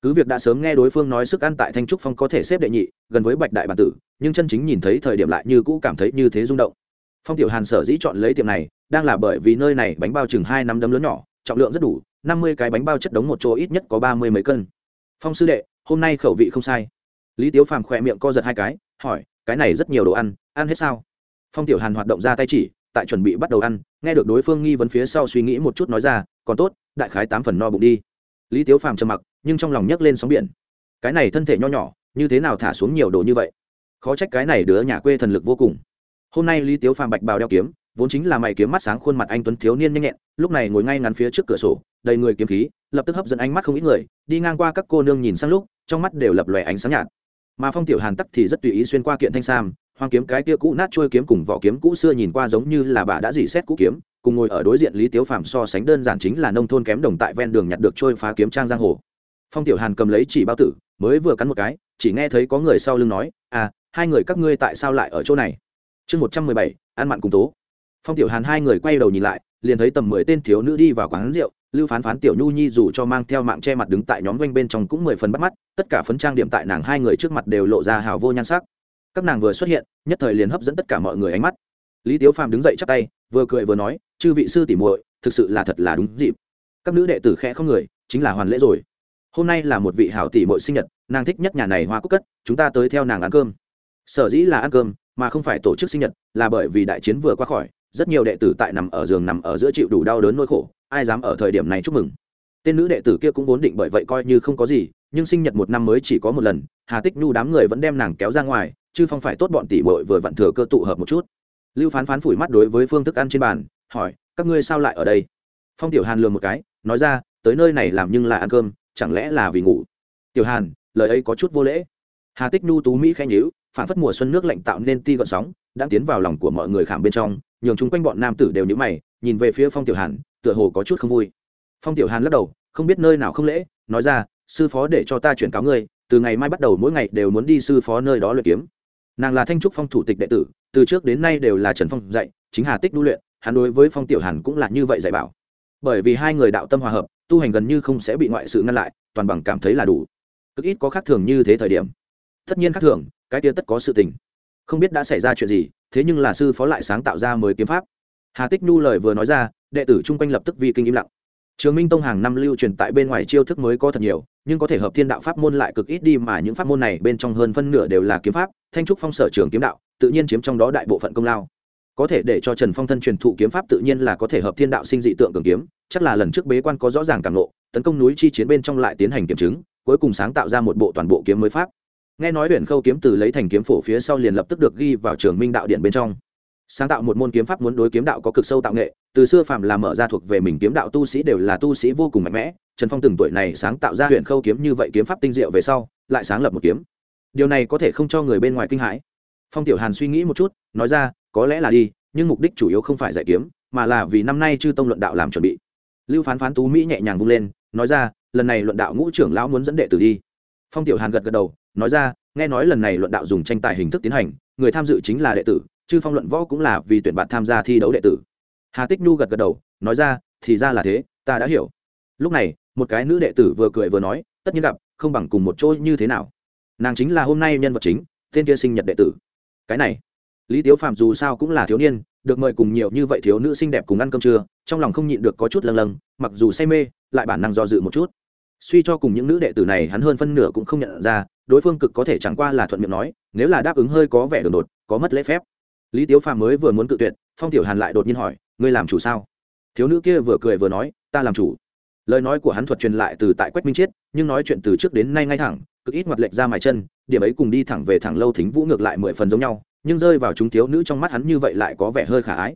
Cứ việc đã sớm nghe đối phương nói sức ăn tại thanh trúc phong có thể xếp đệ nhị, gần với bạch đại bản tử, nhưng chân chính nhìn thấy thời điểm lại như cũ cảm thấy như thế rung động. Phong tiểu hàn sở dĩ chọn lấy tiệm này, đang là bởi vì nơi này bánh bao chừng hai năm đấm lớn nhỏ, trọng lượng rất đủ, năm mươi cái bánh bao chất đống một chỗ ít nhất có ba mươi mấy cân. Phong sư đệ, hôm nay khẩu vị không sai lý tiếu phàm khỏe miệng co giật hai cái, hỏi, cái này rất nhiều đồ ăn ăn hết sao? Phong tiểu hàn hoạt động ra tay chỉ, tại chuẩn bị bắt đầu ăn, nghe được đối phương nghi vấn phía sau suy nghĩ một chút nói ra, còn tốt, đại khái tám phần no bụng đi. Lý tiếu phàm trầm mặc, nhưng trong lòng nhấc lên sóng biển. Cái này thân thể nho nhỏ, như thế nào thả xuống nhiều đồ như vậy? Khó trách cái này đứa nhà quê thần lực vô cùng. Hôm nay lý tiếu phàm bạch bào đeo kiếm, vốn chính là mày kiếm mắt sáng khuôn mặt anh tuấn thiếu niên nhanh nhẹn, lúc này ngồi ngay ngắn phía trước cửa sổ, đầy người kiếm khí, lập tức hấp dẫn ánh mắt không ít người, đi ngang qua các cô nương nhìn sang lúc, trong mắt đều lập lòe ánh sáng nhạt mà phong tiểu hàn tắc thì rất tùy ý xuyên qua kiện thanh sam, hoang kiếm cái kia cũ nát trôi kiếm cùng vỏ kiếm cũ xưa nhìn qua giống như là bà đã dỉ xét cũ kiếm, cùng ngồi ở đối diện lý tiếu phàm so sánh đơn giản chính là nông thôn kém đồng tại ven đường nhặt được trôi phá kiếm trang giang hồ. Phong tiểu hàn cầm lấy chỉ bao tử, mới vừa cắn một cái, chỉ nghe thấy có người sau lưng nói à hai người các ngươi tại sao lại ở chỗ này? Chương một trăm mười bảy, ăn mặn cùng tố. Phong tiểu hàn hai người quay đầu nhìn lại, liền thấy tầm mười tên thiếu nữ đi vào quán rượu, lưu phán phán, tiểu nhu nhi dù cho mang theo mạng che mặt đứng tại nhóm doanh bên trong cũng mười phần bắt mắt tất cả phấn trang điểm tại nàng hai người trước mặt đều lộ ra hào vô nhan sắc. Các nàng vừa xuất hiện, nhất thời liền hấp dẫn tất cả mọi người ánh mắt. Lý tiếu phàm đứng dậy chắp tay, vừa cười vừa nói, chư vị sư tỉ muội, thực sự là thật là đúng dịp. Các nữ đệ tử khẽ không người, chính là hoàn lễ rồi. Hôm nay là một vị hảo tỷ muội sinh nhật, nàng thích nhất nhà này hoa cúc cất, chúng ta tới theo nàng ăn cơm. Sở dĩ là ăn cơm, mà không phải tổ chức sinh nhật, là bởi vì đại chiến vừa qua khỏi, rất nhiều đệ tử tại nằm ở giường nằm ở giữa chịu đủ đau đớn nỗi khổ, ai dám ở thời điểm này chúc mừng. Tên nữ đệ tử kia cũng vốn định bởi vậy coi như không có gì nhưng sinh nhật một năm mới chỉ có một lần, hà tích nhu đám người vẫn đem nàng kéo ra ngoài, chứ Phong phải tốt bọn tỷ bội vừa vặn thừa cơ tụ hợp một chút. Lưu phán phán phủi mắt đối với phương thức ăn trên bàn, hỏi, các ngươi sao lại ở đây? Phong tiểu hàn lường một cái, nói ra, tới nơi này làm nhưng là ăn cơm, chẳng lẽ là vì ngủ? Tiểu hàn, lời ấy có chút vô lễ. Hà tích nhu tú mỹ khen nhíu, phản phất mùa xuân nước lạnh tạo nên ti gọn sóng, đã tiến vào lòng của mọi người khảm bên trong, nhường chung quanh bọn nam tử đều nhíu mày, nhìn về phía phong tiểu hàn, tựa hồ có chút không vui. Phong tiểu hàn lắc đầu, không biết nơi nào không lễ, nói ra sư phó để cho ta chuyển cáo ngươi, từ ngày mai bắt đầu mỗi ngày đều muốn đi sư phó nơi đó luyện kiếm. Nàng là thanh trúc phong thủ tịch đệ tử, từ trước đến nay đều là trần phong dạy, chính hà tích đu luyện, hắn đối với phong tiểu hàn cũng là như vậy dạy bảo. Bởi vì hai người đạo tâm hòa hợp, tu hành gần như không sẽ bị ngoại sự ngăn lại, toàn bằng cảm thấy là đủ. Cực ít có khác thường như thế thời điểm. Tất nhiên khác thường, cái kia tất có sự tình. Không biết đã xảy ra chuyện gì, thế nhưng là sư phó lại sáng tạo ra mới kiếm pháp. Hà tích nhu lời vừa nói ra, đệ tử chung quanh lập tức vi kinh im lặng. Trường minh tông hàng năm lưu truyền tại bên ngoài chiêu thức mới có thật nhiều nhưng có thể hợp thiên đạo pháp môn lại cực ít đi mà những pháp môn này bên trong hơn phân nửa đều là kiếm pháp, thanh trúc phong sở trường kiếm đạo, tự nhiên chiếm trong đó đại bộ phận công lao. Có thể để cho trần phong thân truyền thụ kiếm pháp tự nhiên là có thể hợp thiên đạo sinh dị tượng cường kiếm, chắc là lần trước bế quan có rõ ràng cảm lộ tấn công núi chi chiến bên trong lại tiến hành kiểm chứng, cuối cùng sáng tạo ra một bộ toàn bộ kiếm mới pháp. Nghe nói huyện khâu kiếm từ lấy thành kiếm phổ phía sau liền lập tức được ghi vào trường minh đạo điện bên trong. Sáng tạo một môn kiếm pháp muốn đối kiếm đạo có cực sâu tạo nghệ, từ xưa phạm là mở ra thuộc về mình kiếm đạo tu sĩ đều là tu sĩ vô cùng mạnh mẽ trần phong từng tuổi này sáng tạo ra huyện khâu kiếm như vậy kiếm pháp tinh diệu về sau, lại sáng lập một kiếm. Điều này có thể không cho người bên ngoài kinh hãi. Phong tiểu hàn suy nghĩ một chút, nói ra, có lẽ là đi, nhưng mục đích chủ yếu không phải giải kiếm, mà là vì năm nay chư tông luận đạo làm chuẩn bị. Lưu phán phán tú mỹ nhẹ nhàng vung lên, nói ra, lần này luận đạo ngũ trưởng lão muốn dẫn đệ tử đi. Phong tiểu hàn gật gật đầu, nói ra, nghe nói lần này luận đạo dùng tranh tài hình thức tiến hành, người tham dự chính là đệ tử, chư phong luận võ cũng là vì tuyển bạn tham gia thi đấu đệ tử. Hà tích nhu gật gật đầu, nói ra, thì ra là thế, ta đã hiểu. Lúc này một cái nữ đệ tử vừa cười vừa nói, tất nhiên gặp, không bằng cùng một chỗ như thế nào. Nàng chính là hôm nay nhân vật chính, tên kia sinh nhật đệ tử. Cái này, lý tiếu phạm dù sao cũng là thiếu niên, được mời cùng nhiều như vậy thiếu nữ xinh đẹp cùng ăn cơm trưa, trong lòng không nhịn được có chút lâng lâng, mặc dù say mê, lại bản năng do dự một chút. Suy cho cùng những nữ đệ tử này hắn hơn phân nửa cũng không nhận ra, đối phương cực có thể chẳng qua là thuận miệng nói, nếu là đáp ứng hơi có vẻ đường đột, có mất lễ phép. Lý tiếu phàm mới vừa muốn cự tuyệt, phong tiểu hàn lại đột nhiên hỏi, ngươi làm chủ sao? Thiếu nữ kia vừa cười vừa nói, ta làm chủ lời nói của hắn thuật truyền lại từ tại quách minh chiết, nhưng nói chuyện từ trước đến nay ngay thẳng, cực ít ngoặt lệch ra mài chân, điểm ấy cùng đi thẳng về thẳng lâu thính vũ ngược lại mười phần giống nhau, nhưng rơi vào chúng thiếu nữ trong mắt hắn như vậy lại có vẻ hơi khả ái.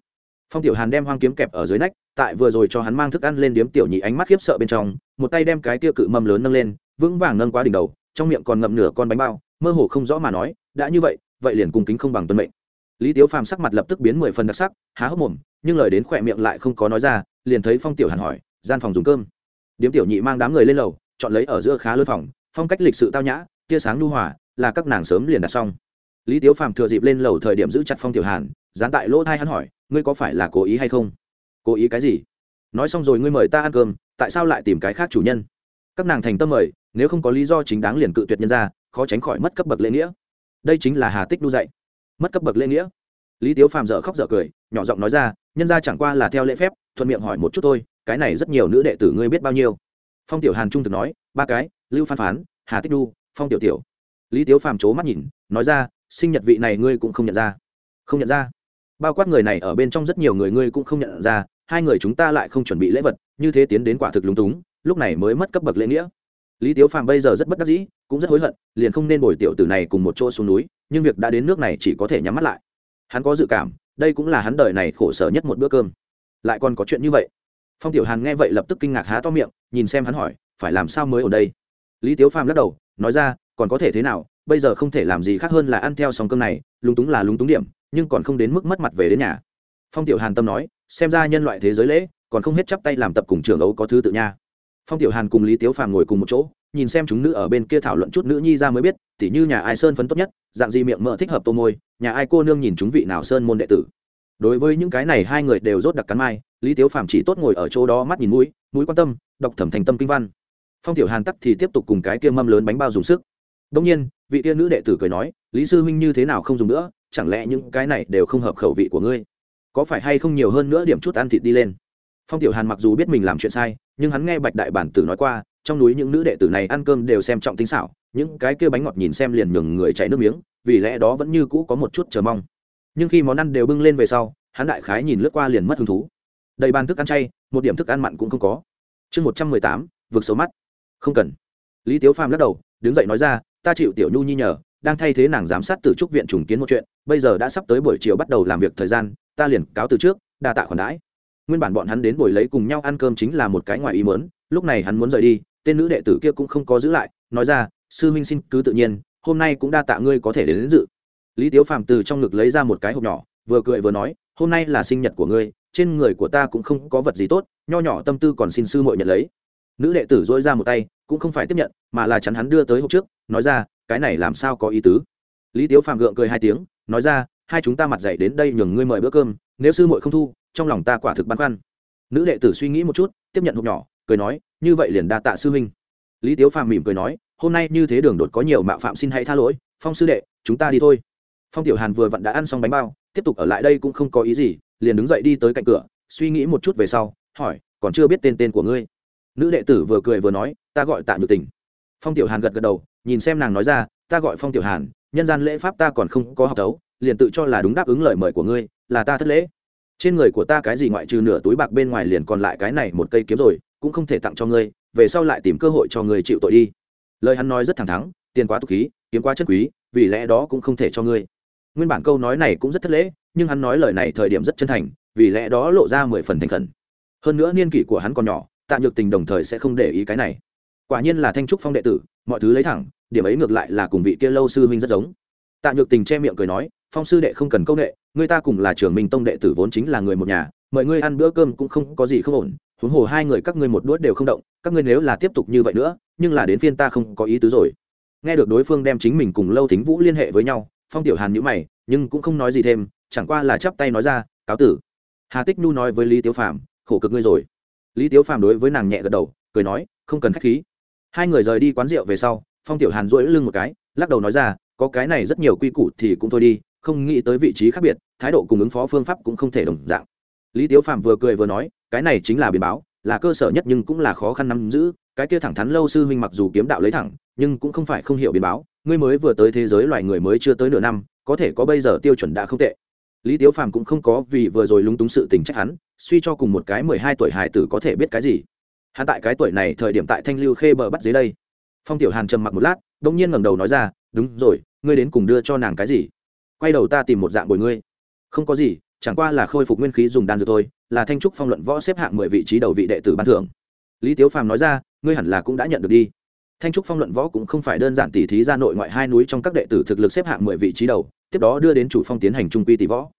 Phong tiểu hàn đem hoang kiếm kẹp ở dưới nách, tại vừa rồi cho hắn mang thức ăn lên điếm tiểu nhị ánh mắt khiếp sợ bên trong, một tay đem cái tia cự mâm lớn nâng lên, vững vàng nâng qua đỉnh đầu, trong miệng còn ngậm nửa con bánh bao, mơ hồ không rõ mà nói, đã như vậy vậy liền cùng kính không bằng tuân mệnh. Lý tiếu phàm sắc mặt lập tức biến mười phần đặc sắc, há hốc mồm, nhưng lời đến khỏe miệng lại không có nói ra, liền thấy phong tiểu hàn hỏi, gian phòng dùng cơm? Điếm tiểu nhị mang đám người lên lầu, chọn lấy ở giữa khá lớn phòng, phong cách lịch sự tao nhã, tia sáng nhu hòa, là các nàng sớm liền đặt xong. Lý tiếu phàm thừa dịp lên lầu thời điểm giữ chặt phong tiểu hàn, dán tại lỗ thai hắn hỏi, ngươi có phải là cố ý hay không? Cố ý cái gì? Nói xong rồi ngươi mời ta ăn cơm, tại sao lại tìm cái khác chủ nhân? Các nàng thành tâm mời, nếu không có lý do chính đáng liền cự tuyệt nhân ra, khó tránh khỏi mất cấp bậc lễ nghĩa. Đây chính là hà tích đu dạy. Mất cấp bậc lễ nghĩa. Lý tiếu phàm dở khóc dở cười, nhỏ giọng nói ra, nhân ra chẳng qua là theo lễ phép, thuận miệng hỏi một chút thôi cái này rất nhiều nữ đệ tử ngươi biết bao nhiêu? Phong tiểu hàn trung thực nói, ba cái, lưu phan phán, hà tích đu, phong tiểu tiểu. Lý tiếu phàm c mắt nhìn, nói ra, sinh nhật vị này ngươi cũng không nhận ra. Không nhận ra. Bao quát người này ở bên trong rất nhiều người ngươi cũng không nhận ra, hai người chúng ta lại không chuẩn bị lễ vật, như thế tiến đến quả thực lúng túng, lúc này mới mất cấp bậc lễ nghĩa. Lý tiếu phàm bây giờ rất bất đắc dĩ, cũng rất hối hận, liền không nên bồi tiểu tử này cùng một chỗ xuống núi, nhưng việc đã đến nước này chỉ có thể nhắm mắt lại. Hắn có dự cảm, đây cũng là hắn đời này khổ sở nhất một bữa cơm. Lại còn có chuyện như vậy phong tiểu hàn nghe vậy lập tức kinh ngạc há to miệng, nhìn xem hắn hỏi, phải làm sao mới ở đây? Lý tiếu phàm lắc đầu, nói ra, còn có thể thế nào, bây giờ không thể làm gì khác hơn là ăn theo sòng cơm này, lúng túng là lúng túng điểm, nhưng còn không đến mức mất mặt về đến nhà. Phong tiểu hàn tâm nói, xem ra nhân loại thế giới lễ, còn không hết chắp tay làm tập cùng trường ấu có thứ tự nha. Phong tiểu hàn cùng lý tiếu phàm ngồi cùng một chỗ, nhìn xem chúng nữ ở bên kia thảo luận chút nữ nhi ra mới biết, tỉ như nhà ai sơn phấn tốt nhất, dạng gì miệng mỡ thích hợp tô môi, nhà ai cô nương nhìn chúng vị nào sơn môn đệ tử đối với những cái này hai người đều rốt đặc cắn mai, lý tiếu Phạm chỉ tốt ngồi ở chỗ đó mắt nhìn mũi mũi quan tâm, đọc thẩm thành tâm kinh văn. Phong tiểu hàn tắc thì tiếp tục cùng cái kia mâm lớn bánh bao dùng sức. Đông nhiên, vị tiên nữ đệ tử cười nói, lý sư huynh như thế nào không dùng nữa, chẳng lẽ những cái này đều không hợp khẩu vị của ngươi? Có phải hay không nhiều hơn nữa điểm chút ăn thịt đi lên? Phong tiểu hàn mặc dù biết mình làm chuyện sai, nhưng hắn nghe bạch đại bản tử nói qua, trong núi những nữ đệ tử này ăn cơm đều xem trọng tính xảo, những cái kia bánh ngọt nhìn xem liền nhường người chảy nước miếng, vì lẽ đó vẫn như cũ có một chút chờ mong nhưng khi món ăn đều bưng lên về sau hắn đại khái nhìn lướt qua liền mất hứng thú. Đầy bàn thức ăn chay một điểm thức ăn mặn cũng không có. Chương một trăm mười tám vượt số mắt. Không cần. Lý tiếu phàm lắc đầu đứng dậy nói ra ta chịu tiểu nhu nhi nhờ đang thay thế nàng giám sát từ trúc viện trùng kiến một chuyện bây giờ đã sắp tới buổi chiều bắt đầu làm việc thời gian ta liền cáo từ trước đa tạ khoản đãi. Nguyên bản bọn hắn đến buổi lấy cùng nhau ăn cơm chính là một cái ngoài ý mớn lúc này hắn muốn rời đi tên nữ đệ tử kia cũng không có giữ lại nói ra sư huynh xin cứ tự nhiên hôm nay cũng đa tạ ngươi có thể đến, đến dự lý tiếu phàm từ trong ngực lấy ra một cái hộp nhỏ, vừa cười vừa nói, hôm nay là sinh nhật của ngươi, trên người của ta cũng không có vật gì tốt, nho nhỏ tâm tư còn xin sư muội nhận lấy. Nữ đệ tử dỗi ra một tay, cũng không phải tiếp nhận, mà là chắn hắn đưa tới hộp trước, nói ra, cái này làm sao có ý tứ? Lý tiếu phàm gượng cười hai tiếng, nói ra, hai chúng ta mặt dậy đến đây nhường ngươi mời bữa cơm, nếu sư muội không thu, trong lòng ta quả thực băn khoăn. Nữ đệ tử suy nghĩ một chút, tiếp nhận hộp nhỏ, cười nói, như vậy liền đa tạ sư huynh. Lý tiếu phàm mỉm cười nói, hôm nay như thế đường đột có nhiều mạo phạm xin hãy tha lỗi, phong sư đệ, chúng ta đi thôi phong tiểu hàn vừa vặn đã ăn xong bánh bao, tiếp tục ở lại đây cũng không có ý gì, liền đứng dậy đi tới cạnh cửa, suy nghĩ một chút về sau, hỏi, còn chưa biết tên tên của ngươi? Nữ đệ tử vừa cười vừa nói, ta gọi tạ nhược tình. Phong tiểu hàn gật gật đầu, nhìn xem nàng nói ra, ta gọi phong tiểu hàn, nhân gian lễ pháp ta còn không có học tấu, liền tự cho là đúng đáp ứng lời mời của ngươi, là ta thất lễ. Trên người của ta cái gì ngoại trừ nửa túi bạc bên ngoài liền còn lại cái này một cây kiếm rồi, cũng không thể tặng cho ngươi, về sau lại tìm cơ hội cho ngươi chịu tội đi. Lời hắn nói rất thẳng thắn, tiền quá tục khí, kiếm quá chất quý, vì lẽ đó cũng không thể cho ngươi nguyên bản câu nói này cũng rất thất lễ, nhưng hắn nói lời này thời điểm rất chân thành, vì lẽ đó lộ ra mười phần thành khẩn. Hơn nữa niên kỷ của hắn còn nhỏ, tạ nhược tình đồng thời sẽ không để ý cái này. Quả nhiên là thanh trúc phong đệ tử, mọi thứ lấy thẳng, điểm ấy ngược lại là cùng vị kia lâu sư huynh rất giống. Tạ nhược tình che miệng cười nói, phong sư đệ không cần công nghệ người ta cùng là trưởng minh tông đệ tử vốn chính là người một nhà mọi ngươi ăn bữa cơm cũng không có gì không ổn, huống hồ hai người các ngươi một đuốt đều không động, các ngươi nếu là tiếp tục như vậy nữa, nhưng là đến phiên ta không có ý tứ rồi. Nghe được đối phương đem chính mình cùng lâu thính vũ liên hệ với nhau phong tiểu hàn nhữ mày, nhưng cũng không nói gì thêm, chẳng qua là chắp tay nói ra, cáo tử. Hà tích nhu nói với lý tiếu phàm, khổ cực ngươi rồi. Lý tiếu phàm đối với nàng nhẹ gật đầu, cười nói, không cần k h á c h khí. Hai người rời đi quán rượu về sau, phong tiểu hàn dỗi lưng một cái, lắc đầu nói ra, có cái này rất nhiều quy củ thì cũng thôi đi, không nghĩ tới vị trí khác biệt, thái độ cùng ứng phó phương pháp cũng không thể đồng dạng. Lý tiếu phạm vừa cười vừa nói, cái này chính là biển báo, là cơ sở nhất nhưng cũng là khó khăn nắm giữ, cái kia thẳng thắn lâu sư huynh mặc dù kiếm đạo lấy thẳng, nhưng cũng không phải không hiểu biến báo ngươi mới vừa tới thế giới loài người mới chưa tới nửa năm, có thể có bây giờ tiêu chuẩn đã không tệ. Lý tiếu phàm cũng không có vì vừa rồi lúng túng sự tình trách hắn, suy cho cùng một cái mười hai tuổi hải tử có thể biết cái gì. Hắn tại cái tuổi này thời điểm tại thanh lưu khê bờ bắt dưới đây. Phong tiểu hàn trầm mặc một lát đ ỗ n g nhiên ngẩng đầu nói ra, đúng rồi, ngươi đến cùng đưa cho nàng cái gì? Quay đầu ta tìm một dạng bồi ngươi. Không có gì, chẳng qua là khôi phục nguyên khí dùng đan dược thôi, là thanh trúc phong luận võ xếp hạng mười vị trí đầu vị đệ tử ban thưởng. Lý tiếu phàm nói ra, ngươi hẳn là cũng đã nhận được đi thanh trúc phong luận võ cũng không phải đơn giản tỉ thí ra nội ngoại hai núi trong các đệ tử thực lực xếp hạng mười vị trí đầu, tiếp đó đưa đến chủ phong tiến hành trung quy tỷ võ.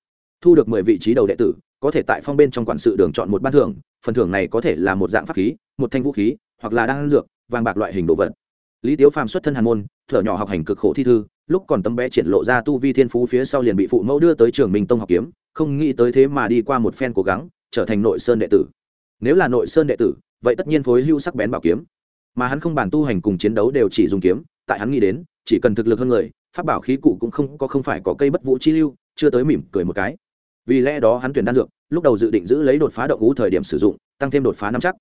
Thu được mười vị trí đầu đệ tử, có thể tại phong bên trong quản sự đường chọn một ban thưởng, phần thưởng này có thể là một dạng pháp khí, một thanh vũ khí, hoặc là đan dược, vàng bạc loại hình đồ vật. Lý tiếu phàm xuất thân hàn môn, thở nhỏ học hành cực khổ thi thư, lúc còn tấm bé triển lộ ra tu vi thiên phú phía sau liền bị phụ mẫu đưa tới trường minh tông học kiếm, không nghĩ tới thế mà đi qua một phen cố gắng, trở thành nội sơn đệ tử. Nếu là nội sơn đệ tử, vậy tất nhiên phối hưu sắc bén bảo kiếm mà hắn không bàn tu hành cùng chiến đấu đều chỉ dùng kiếm, tại hắn nghĩ đến, chỉ cần thực lực hơn người, pháp bảo khí cụ cũng không có không phải có cây bất vũ chi lưu, chưa tới mỉm cười một cái. Vì lẽ đó hắn tuyển đan dược, lúc đầu dự định giữ lấy đột phá động ngũ thời điểm sử dụng, tăng thêm đột phá năm chắc.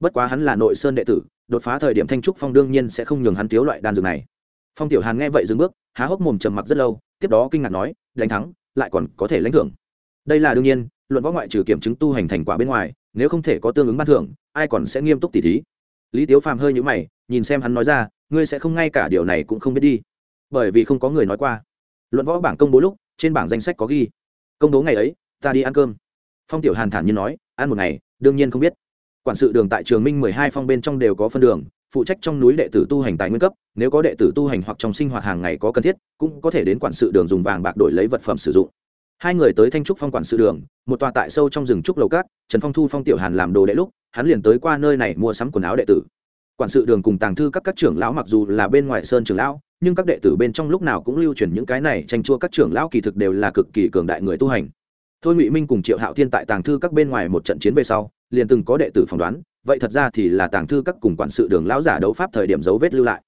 Bất quá hắn là nội sơn đệ tử, đột phá thời điểm thanh trúc phong đương nhiên sẽ không nhường hắn thiếu loại đan dược này. Phong tiểu hàn nghe vậy dừng bước, há hốc mồm trầm mặc rất lâu, tiếp đó kinh ngạc nói, đánh thắng, lại còn có thể lãnh thưởng. Đây là đương nhiên, luận võ ngoại trừ kiểm chứng tu hành thành quả bên ngoài, nếu không thể có tương ứng ban thưởng, ai còn sẽ nghiêm túc tỉ thí? Lý tiếu phàm hơi nhũ mày, nhìn xem hắn nói ra, ngươi sẽ không ngay cả điều này cũng không biết đi, bởi vì không có người nói qua. Luận võ bảng công bố lúc, trên bảng danh sách có ghi, công bố ngày ấy, ta đi ăn cơm. Phong tiểu hàn thản nhiên nói, ăn một ngày, đương nhiên không biết. Quản sự đường tại trường minh mười hai phong bên trong đều có phân đường, phụ trách trong núi đệ tử tu hành tài nguyên cấp, nếu có đệ tử tu hành hoặc trong sinh hoạt hàng ngày có cần thiết, cũng có thể đến quản sự đường dùng vàng bạc đổi lấy vật phẩm sử dụng hai người tới thanh trúc phong quản sự đường, một tòa tại sâu trong rừng trúc lầu cát, trần phong thu phong tiểu hàn làm đồ đệ lúc, hắn liền tới qua nơi này mua sắm quần áo đệ tử. Quản sự đường cùng tàng thư các các trưởng lão mặc dù là bên ngoài sơn trưởng lão, nhưng các đệ tử bên trong lúc nào cũng lưu truyền những cái này tranh chua các trưởng lão kỳ thực đều là cực kỳ cường đại người tu hành. Thôi ngụy minh cùng triệu hạo thiên tại tàng thư các bên ngoài một trận chiến về sau, liền từng có đệ tử phỏng đoán, vậy thật ra thì là tàng thư các cùng quản sự đường lão giả đấu pháp thời điểm dấu vết lưu lại.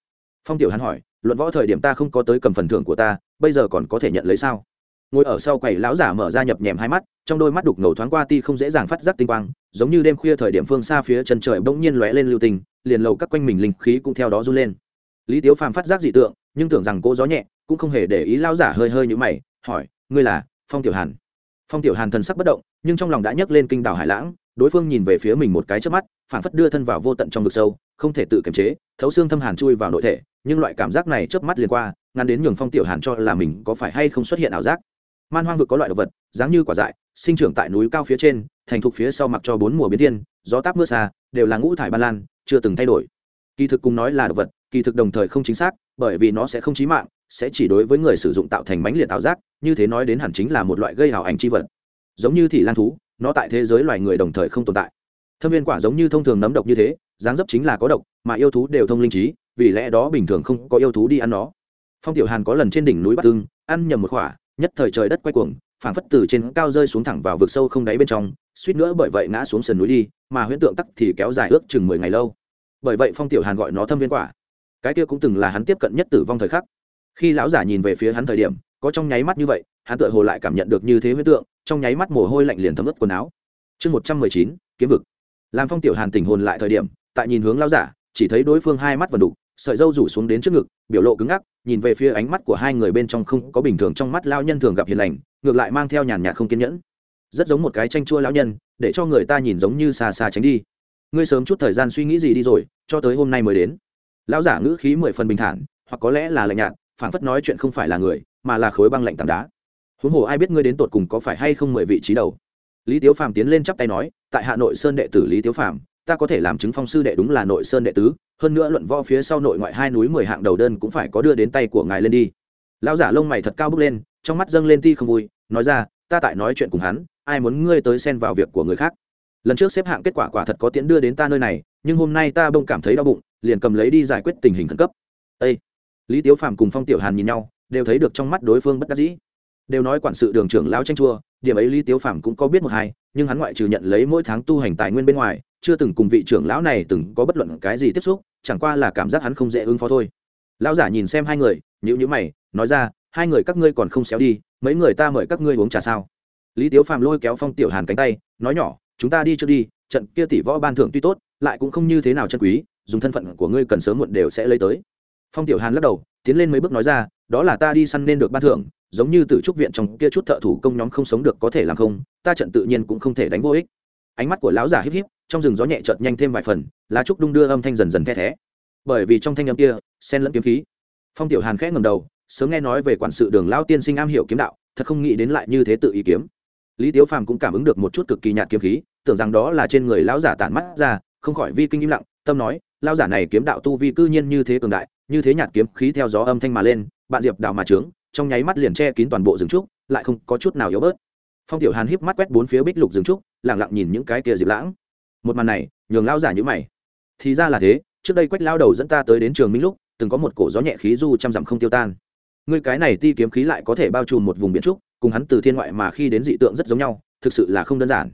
Phong tiểu hắn hỏi, luận võ thời điểm ta không có tới cầm phần thưởng của ta, bây giờ còn có thể nhận lấy sao? Ngồi ở sau quầy lão giả mở ra nhập nhèm hai mắt, trong đôi mắt đục ngầu thoáng qua ti không dễ dàng phát giác tinh quang, giống như đêm khuya thời điểm phương xa phía chân trời bỗng nhiên lóe lên lưu tình, liền lầu các quanh mình linh khí cũng theo đó run lên. Lý tiếu phàm phát giác dị tượng, nhưng tưởng rằng cô gió nhẹ, cũng không hề để ý lão giả hơi hơi như mày, hỏi, ngươi là phong tiểu hàn? Phong tiểu hàn thần sắc bất động, nhưng trong lòng đã nhấc lên kinh đảo hải lãng, đối phương nhìn về phía mình một cái trước mắt phản phất đưa thân vào vô tận trong vực sâu, không thể tự kiềm chế, thấu xương thâm hàn chui vào nội thể, nhưng loại cảm giác này chớp mắt liền qua, ngăn đến nhường phong tiểu hàn cho là mình có phải hay không xuất hiện ảo giác man hoang vực có loại động vật, dáng như quả dại, sinh trưởng tại núi cao phía trên, thành thục phía sau mặc cho bốn mùa biến thiên, gió táp mưa xa, đều là ngũ thải ban lan, chưa từng thay đổi. Kỳ thực cùng nói là động vật, kỳ thực đồng thời không chính xác, bởi vì nó sẽ không chí mạng, sẽ chỉ đối với người sử dụng tạo thành mãnh liệt ảo giác, như thế nói đến hẳn chính là một loại gây hào ảnh chi vật. Giống như thị lan thú, nó tại thế giới loài người đồng thời không tồn tại. Thâm viên quả giống như thông thường nấm độc như thế, dáng dấp chính là có độc, mà yêu thú đều thông linh trí, vì lẽ đó bình thường không có yêu thú đi ăn nó. Phong tiểu hàn có lần trên đỉnh núi bắc ưng, ăn nhầm một khỏa nhất thời trời đất quay cuồng, phảng phất từ trên cao rơi xuống thẳng vào vực sâu không đáy bên trong, suýt nữa bởi vậy ngã xuống sườn núi đi, mà huyễn tượng tắc thì kéo dài ước chừng mười ngày lâu. Bởi vậy phong tiểu hàn gọi nó thâm viên quả. Cái kia cũng từng là hắn tiếp cận nhất tử vong thời khắc. Khi lão giả nhìn về phía hắn thời điểm, có trong nháy mắt như vậy, hắn tựa hồ lại cảm nhận được như thế huyễn tượng, trong nháy mắt mồ hôi lạnh liền thấm ướt quần áo. Chương một trăm mười chín, kiếm vực. Làm phong tiểu hàn tỉnh hồn lại thời điểm, tại nhìn hướng lão giả, chỉ thấy đối phương hai mắt vần đục sợi dâu rủ xuống đến trước ngực, biểu lộ cứng ngắc, nhìn về phía ánh mắt của hai người bên trong không có bình thường trong mắt lao nhân thường gặp hiền lành, ngược lại mang theo nhàn nhạt không kiên nhẫn. Rất giống một cái tranh chua lão nhân, để cho người ta nhìn giống như xa xa tránh đi. Ngươi sớm chút thời gian suy nghĩ gì đi rồi, cho tới hôm nay mới đến. Lão giả ngữ khí mười phần bình thản, hoặc có lẽ là lạnh nhạt, phảng phất nói chuyện không phải là người, mà là khối băng lạnh tảng đá. Huống hồ ai biết ngươi đến tột cùng có phải hay không mười vị trí đầu? Lý tiếu phàm tiến lên chắp tay nói, tại hà nội sơn đệ tử lý tiếu phàm ta có thể làm chứng phong sư đệ đúng là nội sơn đệ tứ, hơn nữa luận võ phía sau nội ngoại hai núi mười hạng đầu đơn cũng phải có đưa đến tay của ngài lên đi. Lão giả lông mày thật cao bước lên, trong mắt dâng lên ti không vui, nói ra, ta tại nói chuyện cùng hắn, ai muốn ngươi tới xen vào việc của người khác. Lần trước xếp hạng kết quả quả thật có tiễn đưa đến ta nơi này, nhưng hôm nay ta bông cảm thấy đau bụng, liền cầm lấy đi giải quyết tình hình khẩn cấp. Ê! lý tiếu phàm cùng phong tiểu hàn nhìn nhau, đều thấy được trong mắt đối phương bất đắc dĩ. Đều nói quản sự đường trưởng lão tranh chua, điểm ấy lý tiếu phàm cũng có biết một hai nhưng hắn ngoại trừ nhận lấy mỗi tháng tu hành tài nguyên bên ngoài, chưa từng cùng vị trưởng lão này từng có bất luận cái gì tiếp xúc, chẳng qua là cảm giác hắn không dễ ứng phó thôi. Lão giả nhìn xem hai người nhữ nhữ mày, nói ra, hai người các ngươi còn không xéo đi, mấy người ta mời các ngươi uống trà sao? Lý tiếu phàm lôi kéo phong tiểu hàn cánh tay, nói nhỏ, chúng ta đi trước đi, trận kia tỷ võ ban thưởng tuy tốt, lại cũng không như thế nào chân quý, dùng thân phận của ngươi cần sớm muộn đều sẽ lấy tới. Phong tiểu hàn lắc đầu, tiến lên mấy bước nói ra, đó là ta đi săn nên được ban thưởng giống như từ trúc viện trong kia chút thợ thủ công nhóm không sống được có thể làm không, ta trận tự nhiên cũng không thể đánh vô ích. Ánh mắt của lão giả híp híp, trong rừng gió nhẹ chợt nhanh thêm vài phần, lá trúc đung đưa âm thanh dần dần the thé. Bởi vì trong thanh âm kia, xen lẫn kiếm khí. Phong tiểu hàn khẽ ngầm đầu, sớm nghe nói về quản sự đường lao tiên sinh am hiểu kiếm đạo, thật không nghĩ đến lại như thế tự ý kiếm. Lý tiếu phàm cũng cảm ứng được một chút cực kỳ nhạt kiếm khí, tưởng rằng đó là trên người lão giả tản mắt ra, không khỏi vi kinh im lặng, tâm nói, lão giả này kiếm đạo tu vi cư nhiên như thế cường đại, như thế nhạt kiếm khí theo gió âm thanh mà lên, bạn diệp đào mà trướng trong nháy mắt liền che kín toàn bộ rừng trúc, lại không có chút nào yếu bớt. Phong tiểu hàn híp mắt quét bốn phía bích lục rừng trúc lẳng lặng nhìn những cái kia dịp lãng. Một màn này, nhường lão giả như mày. Thì ra là thế, trước đây quách lao đầu dẫn ta tới đến trường minh lúc, từng có một cổ gió nhẹ khí du trăm dặm không tiêu tan. Ngươi cái này ti kiếm khí lại có thể bao trùm một vùng biển trúc, cùng hắn từ thiên ngoại mà khi đến dị tượng rất giống nhau, thực sự là không đơn giản.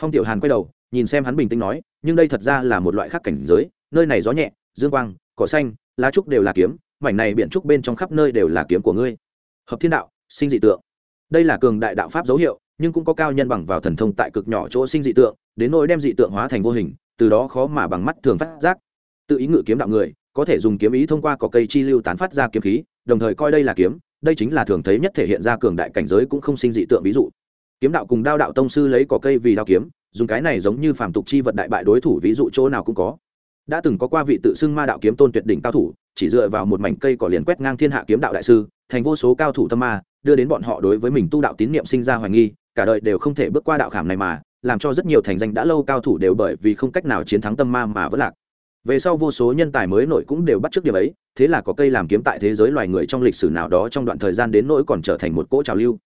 Phong tiểu hàn quay đầu, nhìn xem hắn bình tĩnh nói, nhưng đây thật ra là một loại khác cảnh giới, nơi này gió nhẹ, dương quang, cỏ xanh, lá trúc đều là kiếm, mảnh này biển trúc bên trong khắp nơi đều là kiếm của ngươi hợp thiên đạo, sinh dị tượng. Đây là cường đại đạo pháp dấu hiệu, nhưng cũng có cao nhân bằng vào thần thông tại cực nhỏ chỗ sinh dị tượng, đến nỗi đem dị tượng hóa thành vô hình, từ đó khó mà bằng mắt thường phát giác. Tự ý ngự kiếm đạo người, có thể dùng kiếm ý thông qua cỏ cây chi lưu tán phát ra kiếm khí, đồng thời coi đây là kiếm, đây chính là thường thấy nhất thể hiện ra cường đại cảnh giới cũng không sinh dị tượng ví dụ. Kiếm đạo cùng đao đạo tông sư lấy cỏ cây vì đao kiếm, dùng cái này giống như phàm tục chi vật đại bại đối thủ ví dụ chỗ nào cũng có. Đã từng có qua vị tự xưng ma đạo kiếm tôn tuyệt đỉnh cao thủ, chỉ dựa vào một mảnh cây cỏ liền quét ngang thiên hạ kiếm đạo đại sư thành vô số cao thủ tâm ma, đưa đến bọn họ đối với mình tu đạo tín niệm sinh ra hoài nghi, cả đời đều không thể bước qua đạo khảm này mà, làm cho rất nhiều thành danh đã lâu cao thủ đều bởi vì không cách nào chiến thắng tâm ma mà vẫn lạc. Về sau vô số nhân tài mới nổi cũng đều bắt trước điểm ấy, thế là có cây làm kiếm tại thế giới loài người trong lịch sử nào đó trong đoạn thời gian đến nỗi còn trở thành một cỗ trào lưu.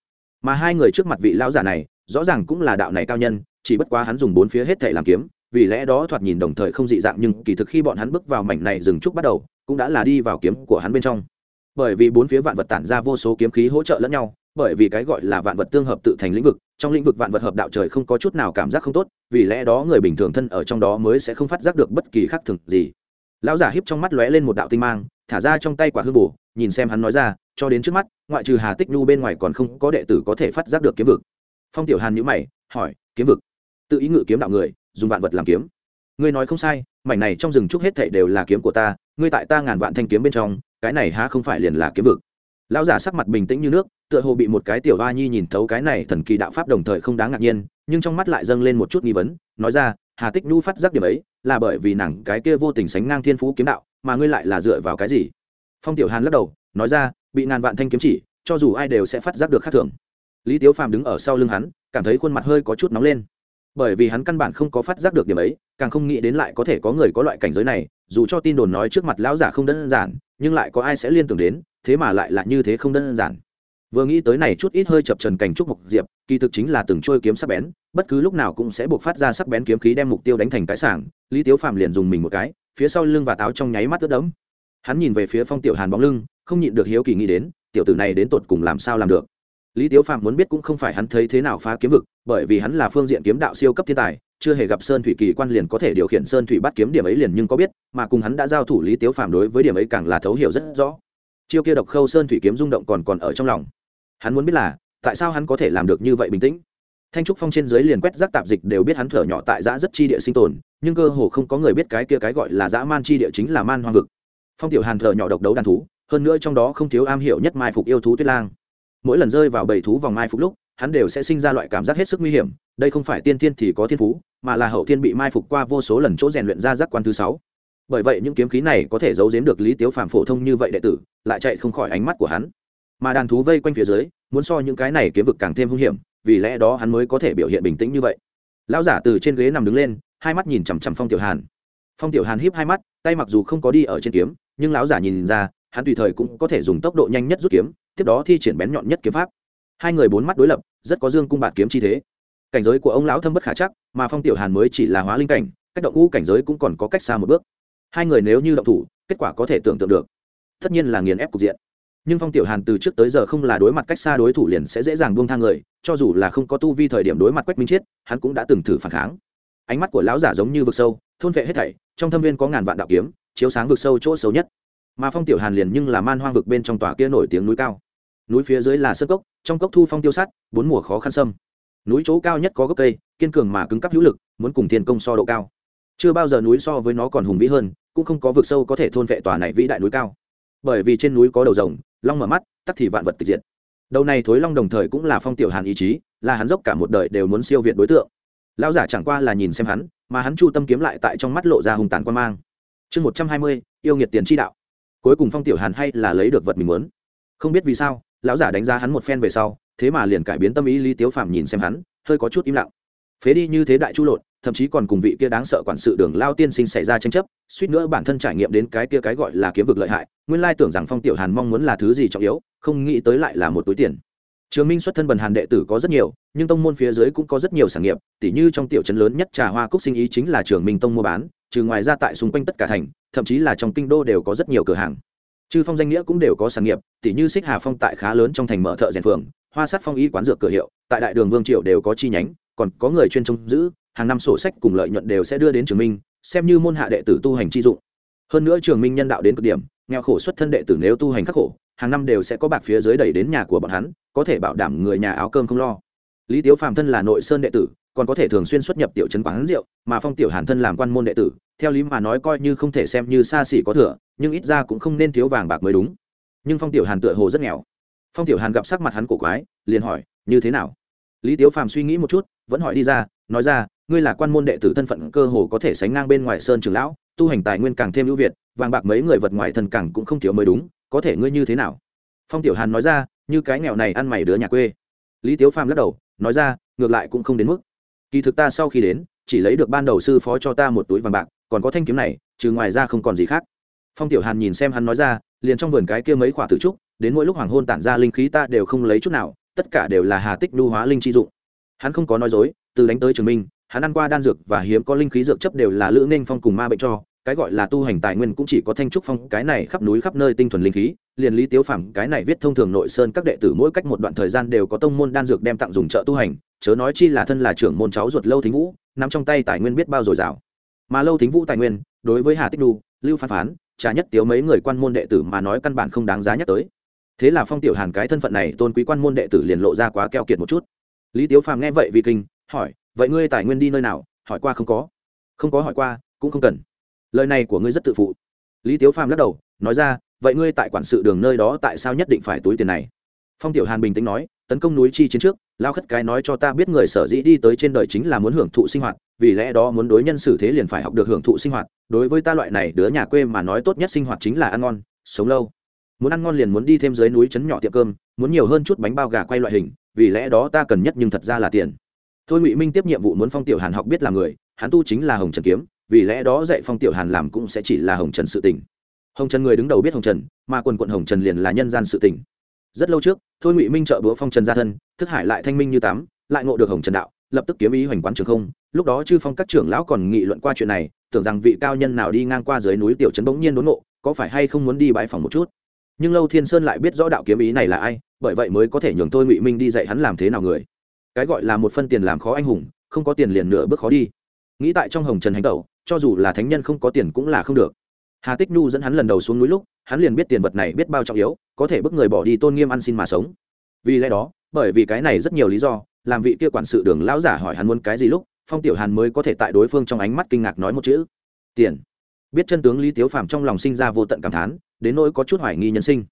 Mà hai người trước mặt vị lão giả này, rõ ràng cũng là đạo này cao nhân, chỉ bất quá hắn dùng bốn phía hết thể làm kiếm, vì lẽ đó thoạt nhìn đồng thời không dị dạng nhưng kỳ thực khi bọn hắn bước vào mảnh này dừng trúc bắt đầu, cũng đã là đi vào kiếm của hắn bên trong bởi vì bốn phía vạn vật tản ra vô số kiếm khí hỗ trợ lẫn nhau, bởi vì cái gọi là vạn vật tương hợp tự thành lĩnh vực, trong lĩnh vực vạn vật hợp đạo trời không có chút nào cảm giác không tốt, vì lẽ đó người bình thường thân ở trong đó mới sẽ không phát giác được bất kỳ khác thường gì. Lão giả hiếp trong mắt lóe lên một đạo tinh mang, thả ra trong tay quả hư bổ, nhìn xem hắn nói ra, cho đến trước mắt, ngoại trừ hà tích nhu bên ngoài còn không có đệ tử có thể phát giác được kiếm vực. Phong tiểu hàn nhữ mày, hỏi, kiếm vực? Tự ý ngự kiếm đạo người, dùng vạn vật làm kiếm. Ngươi nói không sai, mảnh này trong rừng trúc hết thảy đều là kiếm của ta, ngươi tại ta ngàn vạn thanh kiếm bên trong cái này há không phải liền là kiếm vực. Lão giả sắc mặt bình tĩnh như nước, tựa hồ bị một cái tiểu hoa nhi nhìn thấu cái này thần kỳ đạo pháp đồng thời không đáng ngạc nhiên, nhưng trong mắt lại dâng lên một chút nghi vấn, nói ra, hà tích nhu phát giác điểm ấy, là bởi vì nàng cái kia vô tình sánh ngang thiên phú kiếm đạo, mà ngươi lại là dựa vào cái gì? Phong tiểu hàn lắc đầu, nói ra, bị ngàn vạn thanh kiếm chỉ, cho dù ai đều sẽ phát giác được khác thường. Lý tiếu phàm đứng ở sau lưng hắn, cảm thấy khuôn mặt hơi có chút nóng lên. Bởi vì hắn căn bản không có phát giác được điểm ấy, càng không nghĩ đến lại có thể có người có loại cảnh giới này dù cho tin đồn nói trước mặt lão giả không đơn giản, nhưng lại có ai sẽ liên tưởng đến, thế mà lại là như thế không đơn giản. Vừa nghĩ tới này chút ít hơi chập trần cảnh trúc mục diệp, kỳ thực chính là từng trôi kiếm sắc bén, bất cứ lúc nào cũng sẽ buộc phát ra sắc bén kiếm khí đem mục tiêu đánh thành cái sảng, lý tiếu phàm liền dùng mình một cái, phía sau lưng và táo trong nháy mắt ướt đẫm. Hắn nhìn về phía phong tiểu hàn bóng lưng, không nhịn được hiếu kỳ nghĩ đến, tiểu tử này đến tột cùng làm sao làm được? Lý tiếu phàm muốn biết cũng không phải hắn thấy thế nào phá kiếm vực, bởi vì hắn là phương diện kiếm đạo siêu cấp thiên tài, chưa hề gặp sơn thủy kỳ quan liền có thể điều khiển sơn thủy bắt kiếm điểm ấy liền nhưng có biết, mà cùng hắn đã giao thủ lý tiếu phàm đối với điểm ấy càng là thấu hiểu rất rõ. Chiêu kia độc khâu sơn thủy kiếm rung động còn còn ở trong lòng. Hắn muốn biết là, tại sao hắn có thể làm được như vậy bình tĩnh? Thanh trúc phong trên dưới liền quét rác tạp dịch đều biết hắn thở nhỏ tại giã rất chi địa sinh tồn, nhưng cơ hồ không có người biết cái kia cái gọi là dã man chi địa chính là man hoang vực. Phong tiểu hàn thở nhỏ độc đấu đàn thú, hơn nữa trong đó không thiếu am hiểu nhất mai phục yêu thú tuyết lang mỗi lần rơi vào bầy thú vòng mai phục lúc, hắn đều sẽ sinh ra loại cảm giác hết sức nguy hiểm. Đây không phải tiên thiên thì có thiên phú, mà là hậu thiên bị mai phục qua vô số lần chỗ rèn luyện ra giác quan thứ sáu. Bởi vậy, những kiếm khí này có thể giấu giếm được lý tiếu phàm phổ thông như vậy đệ tử, lại chạy không khỏi ánh mắt của hắn. Mà đàn thú vây quanh phía dưới, muốn so những cái này kiếm vực càng thêm hung hiểm, vì lẽ đó hắn mới có thể biểu hiện bình tĩnh như vậy. Lão giả từ trên ghế nằm đứng lên, hai mắt nhìn chằm chằm phong tiểu hàn. Phong tiểu hàn híp hai mắt, tay mặc dù không có đi ở trên kiếm, nhưng lão giả nhìn ra, hắn tùy thời cũng có thể dùng tốc độ nhanh nhất rút kiếm tiếp đó thi triển bén nhọn nhất kiếm pháp. Hai người bốn mắt đối lập, rất có dương cung bạt kiếm chi thế. Cảnh giới của ông lão thâm bất khả chắc, mà phong tiểu hàn mới chỉ là hóa linh cảnh, cách động ngũ cảnh giới cũng còn có cách xa một bước. Hai người nếu như động thủ, kết quả có thể tưởng tượng được. Tất nhiên là nghiền ép cục diện. Nhưng phong tiểu hàn từ trước tới giờ không là đối mặt cách xa đối thủ liền sẽ dễ dàng buông thang người, cho dù là không có tu vi thời điểm đối mặt quách minh chiết, hắn cũng đã từng thử phản kháng. Ánh mắt của lão giả giống như vực sâu, thôn vệ hết thảy, trong thâm viên có ngàn vạn đạo kiếm, chiếu sáng vực sâu chỗ sâu nhất. Mà phong tiểu hàn liền nhưng là man hoang vực bên trong tòa kia nổi tiếng núi cao núi phía dưới là sơn cốc, trong cốc thu phong tiêu sát, bốn mùa khó khăn sâm. Núi chỗ cao nhất có gốc cây, kiên cường mà cứng cắp hữu lực, muốn cùng thiên công so độ cao. Chưa bao giờ núi so với nó còn hùng vĩ hơn, cũng không có vực sâu có thể thôn vệ tòa này vĩ đại núi cao. Bởi vì trên núi có đầu rồng, long mở mắt, tắc thì vạn vật tịch diệt. Đầu này thối long đồng thời cũng là phong tiểu hàn ý chí, là hắn dốc cả một đời đều muốn siêu việt đối tượng. Lão giả chẳng qua là nhìn xem hắn, mà hắn chu tâm kiếm lại tại trong mắt lộ ra hùng tàn quan mang. Chương một trăm hai mươi, yêu nghiệt tiền chi đạo. Cuối cùng phong tiểu hàn hay là lấy được vật mình muốn. Không biết vì sao lão giả đánh giá hắn một phen về sau, thế mà liền cải biến tâm ý lý tiếu phạm nhìn xem hắn, hơi có chút im lặng. Phế đi như thế đại chu lột, thậm chí còn cùng vị kia đáng sợ quản sự đường lao tiên sinh xảy ra tranh chấp, suýt nữa bản thân trải nghiệm đến cái kia cái gọi là kiếm vực lợi hại, nguyên lai tưởng rằng phong tiểu hàn mong muốn là thứ gì trọng yếu, không nghĩ tới lại là một túi tiền. Trường minh xuất thân bần hàn đệ tử có rất nhiều, nhưng tông môn phía dưới cũng có rất nhiều sản nghiệp, tỉ như trong tiểu trấn lớn nhất trà hoa cúc sinh ý chính là trường minh tông mua bán, trừ ngoài ra tại xung quanh tất cả thành, thậm chí là trong kinh đô đều có rất nhiều cửa hàng chư phong danh nghĩa cũng đều có sản nghiệp tỷ như xích hà phong tại khá lớn trong thành mở thợ rèn phường, hoa sắt phong y quán dược cửa hiệu, tại đại đường vương triệu đều có chi nhánh, còn có người chuyên trông giữ, hàng năm sổ sách cùng lợi nhuận đều sẽ đưa đến trường minh, xem như môn hạ đệ tử tu hành chi dụng. Hơn nữa trường minh nhân đạo đến cực điểm, nghèo khổ xuất thân đệ tử nếu tu hành khắc khổ, hàng năm đều sẽ có bạc phía dưới đẩy đến nhà của bọn hắn, có thể bảo đảm người nhà áo cơm không lo. Lý tiếu phàm thân là nội sơn đệ tử, còn có thể thường xuyên xuất nhập tiểu trấn quán rượu, mà phong tiểu hàn thân làm quan môn đệ tử theo lý mà nói coi như không thể xem như xa xỉ có thừa, nhưng ít ra cũng không nên thiếu vàng bạc mới đúng. Nhưng phong tiểu hàn tựa hồ rất nghèo. Phong tiểu hàn gặp sắc mặt hắn cổ quái, liền hỏi, như thế nào? Lý tiếu phàm suy nghĩ một chút, vẫn hỏi đi ra, nói ra, ngươi là quan môn đệ tử thân phận cơ hồ có thể sánh ngang bên ngoài sơn trường lão, tu hành tài nguyên càng thêm ưu việt, vàng bạc mấy người vật ngoài thần càng cũng không thiếu mới đúng, có thể ngươi như thế nào? Phong tiểu hàn nói ra, như cái nghèo này ăn mày đứa nhà quê. Lý tiếu phàm lắc đầu, nói ra, ngược lại cũng không đến mức. Kỳ thực ta sau khi đến, chỉ lấy được ban đầu sư phó cho ta một túi vàng bạc còn có thanh kiếm này, trừ ngoài ra không còn gì khác. Phong tiểu hàn nhìn xem hắn nói ra, liền trong vườn cái kia mấy quả tử trúc, đến mỗi lúc hoàng hôn tản ra linh khí ta đều không lấy chút nào, tất cả đều là hà tích nhu hóa linh chi dụng. Hắn không có nói dối, từ đánh tới trường minh, hắn ăn qua đan dược và hiếm có linh khí dược chấp đều là lữ nên phong cùng ma bệnh cho, cái gọi là tu hành tài nguyên cũng chỉ có thanh trúc phong, cái này khắp núi khắp nơi tinh thuần linh khí, liền lý tiếu phẳng cái này viết thông thường nội sơn các đệ tử mỗi cách một đoạn thời gian đều có tông môn đan dược đem tặng dùng trợ tu hành, chớ nói chi là thân là trưởng môn cháu ruột lâu thính vũ, nắm trong tay tài nguyên biết bao dồi dào mà lâu thính vũ tài nguyên, đối với hà tích đu, lưu phán phán, trà nhất tiếu mấy người quan môn đệ tử mà nói căn bản không đáng giá nhắc tới. Thế là phong tiểu hàn cái thân phận này tôn quý quan môn đệ tử liền lộ ra quá keo kiệt một chút. Lý tiếu phàm nghe vậy vì kinh, hỏi, vậy ngươi tài nguyên đi nơi nào? Hỏi qua không có? Không có hỏi qua, cũng không cần. Lời này của ngươi rất tự phụ. Lý tiếu phàm lắc đầu, nói ra, vậy ngươi tại quản sự đường nơi đó tại sao nhất định phải túi tiền này? Phong tiểu hàn bình tĩnh nói tấn công núi chi chiến trước, lao khất cái nói cho ta biết người sở dĩ đi tới trên đời chính là muốn hưởng thụ sinh hoạt, vì lẽ đó muốn đối nhân xử thế liền phải học được hưởng thụ sinh hoạt, đối với ta loại này đứa nhà quê mà nói tốt nhất sinh hoạt chính là ăn ngon, sống lâu. Muốn ăn ngon liền muốn đi thêm dưới núi trấn nhỏ tiệm cơm, muốn nhiều hơn chút bánh bao gà quay loại hình, vì lẽ đó ta cần nhất nhưng thật ra là tiền. Thôi ngụy minh tiếp nhiệm vụ muốn phong tiểu hàn học biết là người, hắn tu chính là hồng trần kiếm, vì lẽ đó dạy phong tiểu hàn làm cũng sẽ chỉ là hồng trần sự tình. Hồng trần người đứng đầu biết hồng trần, mà quần quận hồng trần liền là nhân gian sự tình rất lâu trước, thôi ngụy minh trợ búa phong trần gia thân, thức hải lại thanh minh như tắm, lại ngộ được hồng trần đạo, lập tức kiếm ý hoành quán trường không. Lúc đó chư phong các trưởng lão còn nghị luận qua chuyện này, tưởng rằng vị cao nhân nào đi ngang qua dưới núi tiểu trấn bỗng nhiên đốn ngộ, có phải hay không muốn đi bãi phòng một chút? Nhưng lâu thiên sơn lại biết rõ đạo kiếm ý này là ai, bởi vậy mới có thể nhường tôi ngụy minh đi dạy hắn làm thế nào người. Cái gọi là một phân tiền làm khó anh hùng, không có tiền liền nửa bước khó đi. Nghĩ tại trong hồng trần hành tẩu, cho dù là thánh nhân không có tiền cũng là không được hà tích nhu dẫn hắn lần đầu xuống núi lúc, hắn liền biết tiền vật này biết bao trọng yếu, có thể bức người bỏ đi tôn nghiêm ăn xin mà sống. Vì lẽ đó, bởi vì cái này rất nhiều lý do, làm vị kia quản sự đường lão giả hỏi hắn muốn cái gì lúc, phong tiểu hàn mới có thể tại đối phương trong ánh mắt kinh ngạc nói một chữ. Tiền. Biết chân tướng lý tiếu phàm trong lòng sinh ra vô tận cảm thán, đến nỗi có chút hoài nghi nhân sinh.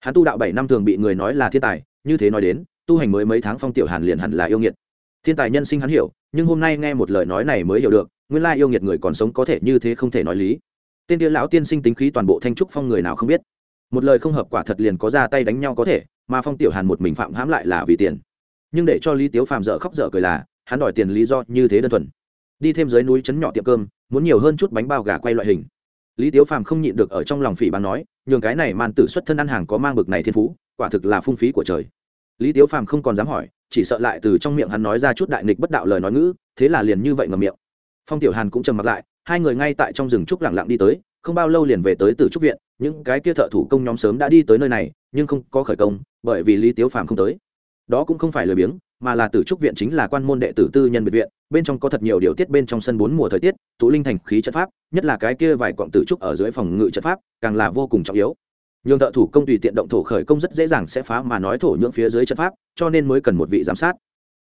Hắn tu đạo bảy năm thường bị người nói là thiên tài, như thế nói đến, tu hành mới mấy tháng phong tiểu hàn liền hẳn là yêu nghiệt. Thiên tài nhân sinh hắn hiểu, nhưng hôm nay nghe một lời nói này mới hiểu được, nguyên lai yêu nghiệt người còn sống có thể như thế không thể nói lý tên tia lão tiên sinh tính khí toàn bộ thanh trúc phong người nào không biết. Một lời không hợp quả thật liền có ra tay đánh nhau có thể, mà phong tiểu hàn một mình phạm hãm lại là vì tiền. Nhưng để cho lý tiếu phàm dở khóc dở cười là, hắn đòi tiền lý do như thế đơn thuần. Đi thêm dưới núi trấn nhỏ tiệm cơm, muốn nhiều hơn chút bánh bao gà quay loại hình. Lý tiếu phàm không nhịn được ở trong lòng phỉ bán nói, nhường cái này man tử xuất thân ăn hàng có mang bực này thiên phú, quả thực là phung phí của trời. Lý tiếu phàm không còn dám hỏi, chỉ sợ lại từ trong miệng hắn nói ra chút đại nghịch bất đạo lời nói ngữ, thế là liền như vậy ngầm miệng. Phong tiểu hàn cũng trầm mặt lại hai người ngay tại trong rừng trúc lặng lặng đi tới, không bao lâu liền về tới từ trúc viện, những cái kia thợ thủ công nhóm sớm đã đi tới nơi này, nhưng không có khởi công, bởi vì lý tiếu phàm không tới. Đó cũng không phải lười biếng, mà là tử trúc viện chính là quan môn đệ tử tư nhân biệt viện, bên trong có thật nhiều điều tiết bên trong sân bốn mùa thời tiết, tụ linh thành khí trận pháp, nhất là cái kia vài quặng tử trúc ở dưới phòng ngự trận pháp, càng là vô cùng trọng yếu. Nhường thợ thủ công tùy tiện động thổ khởi công rất dễ dàng sẽ phá mà nói thổ nhưỡng phía dưới trận pháp, cho nên mới cần một vị giám sát.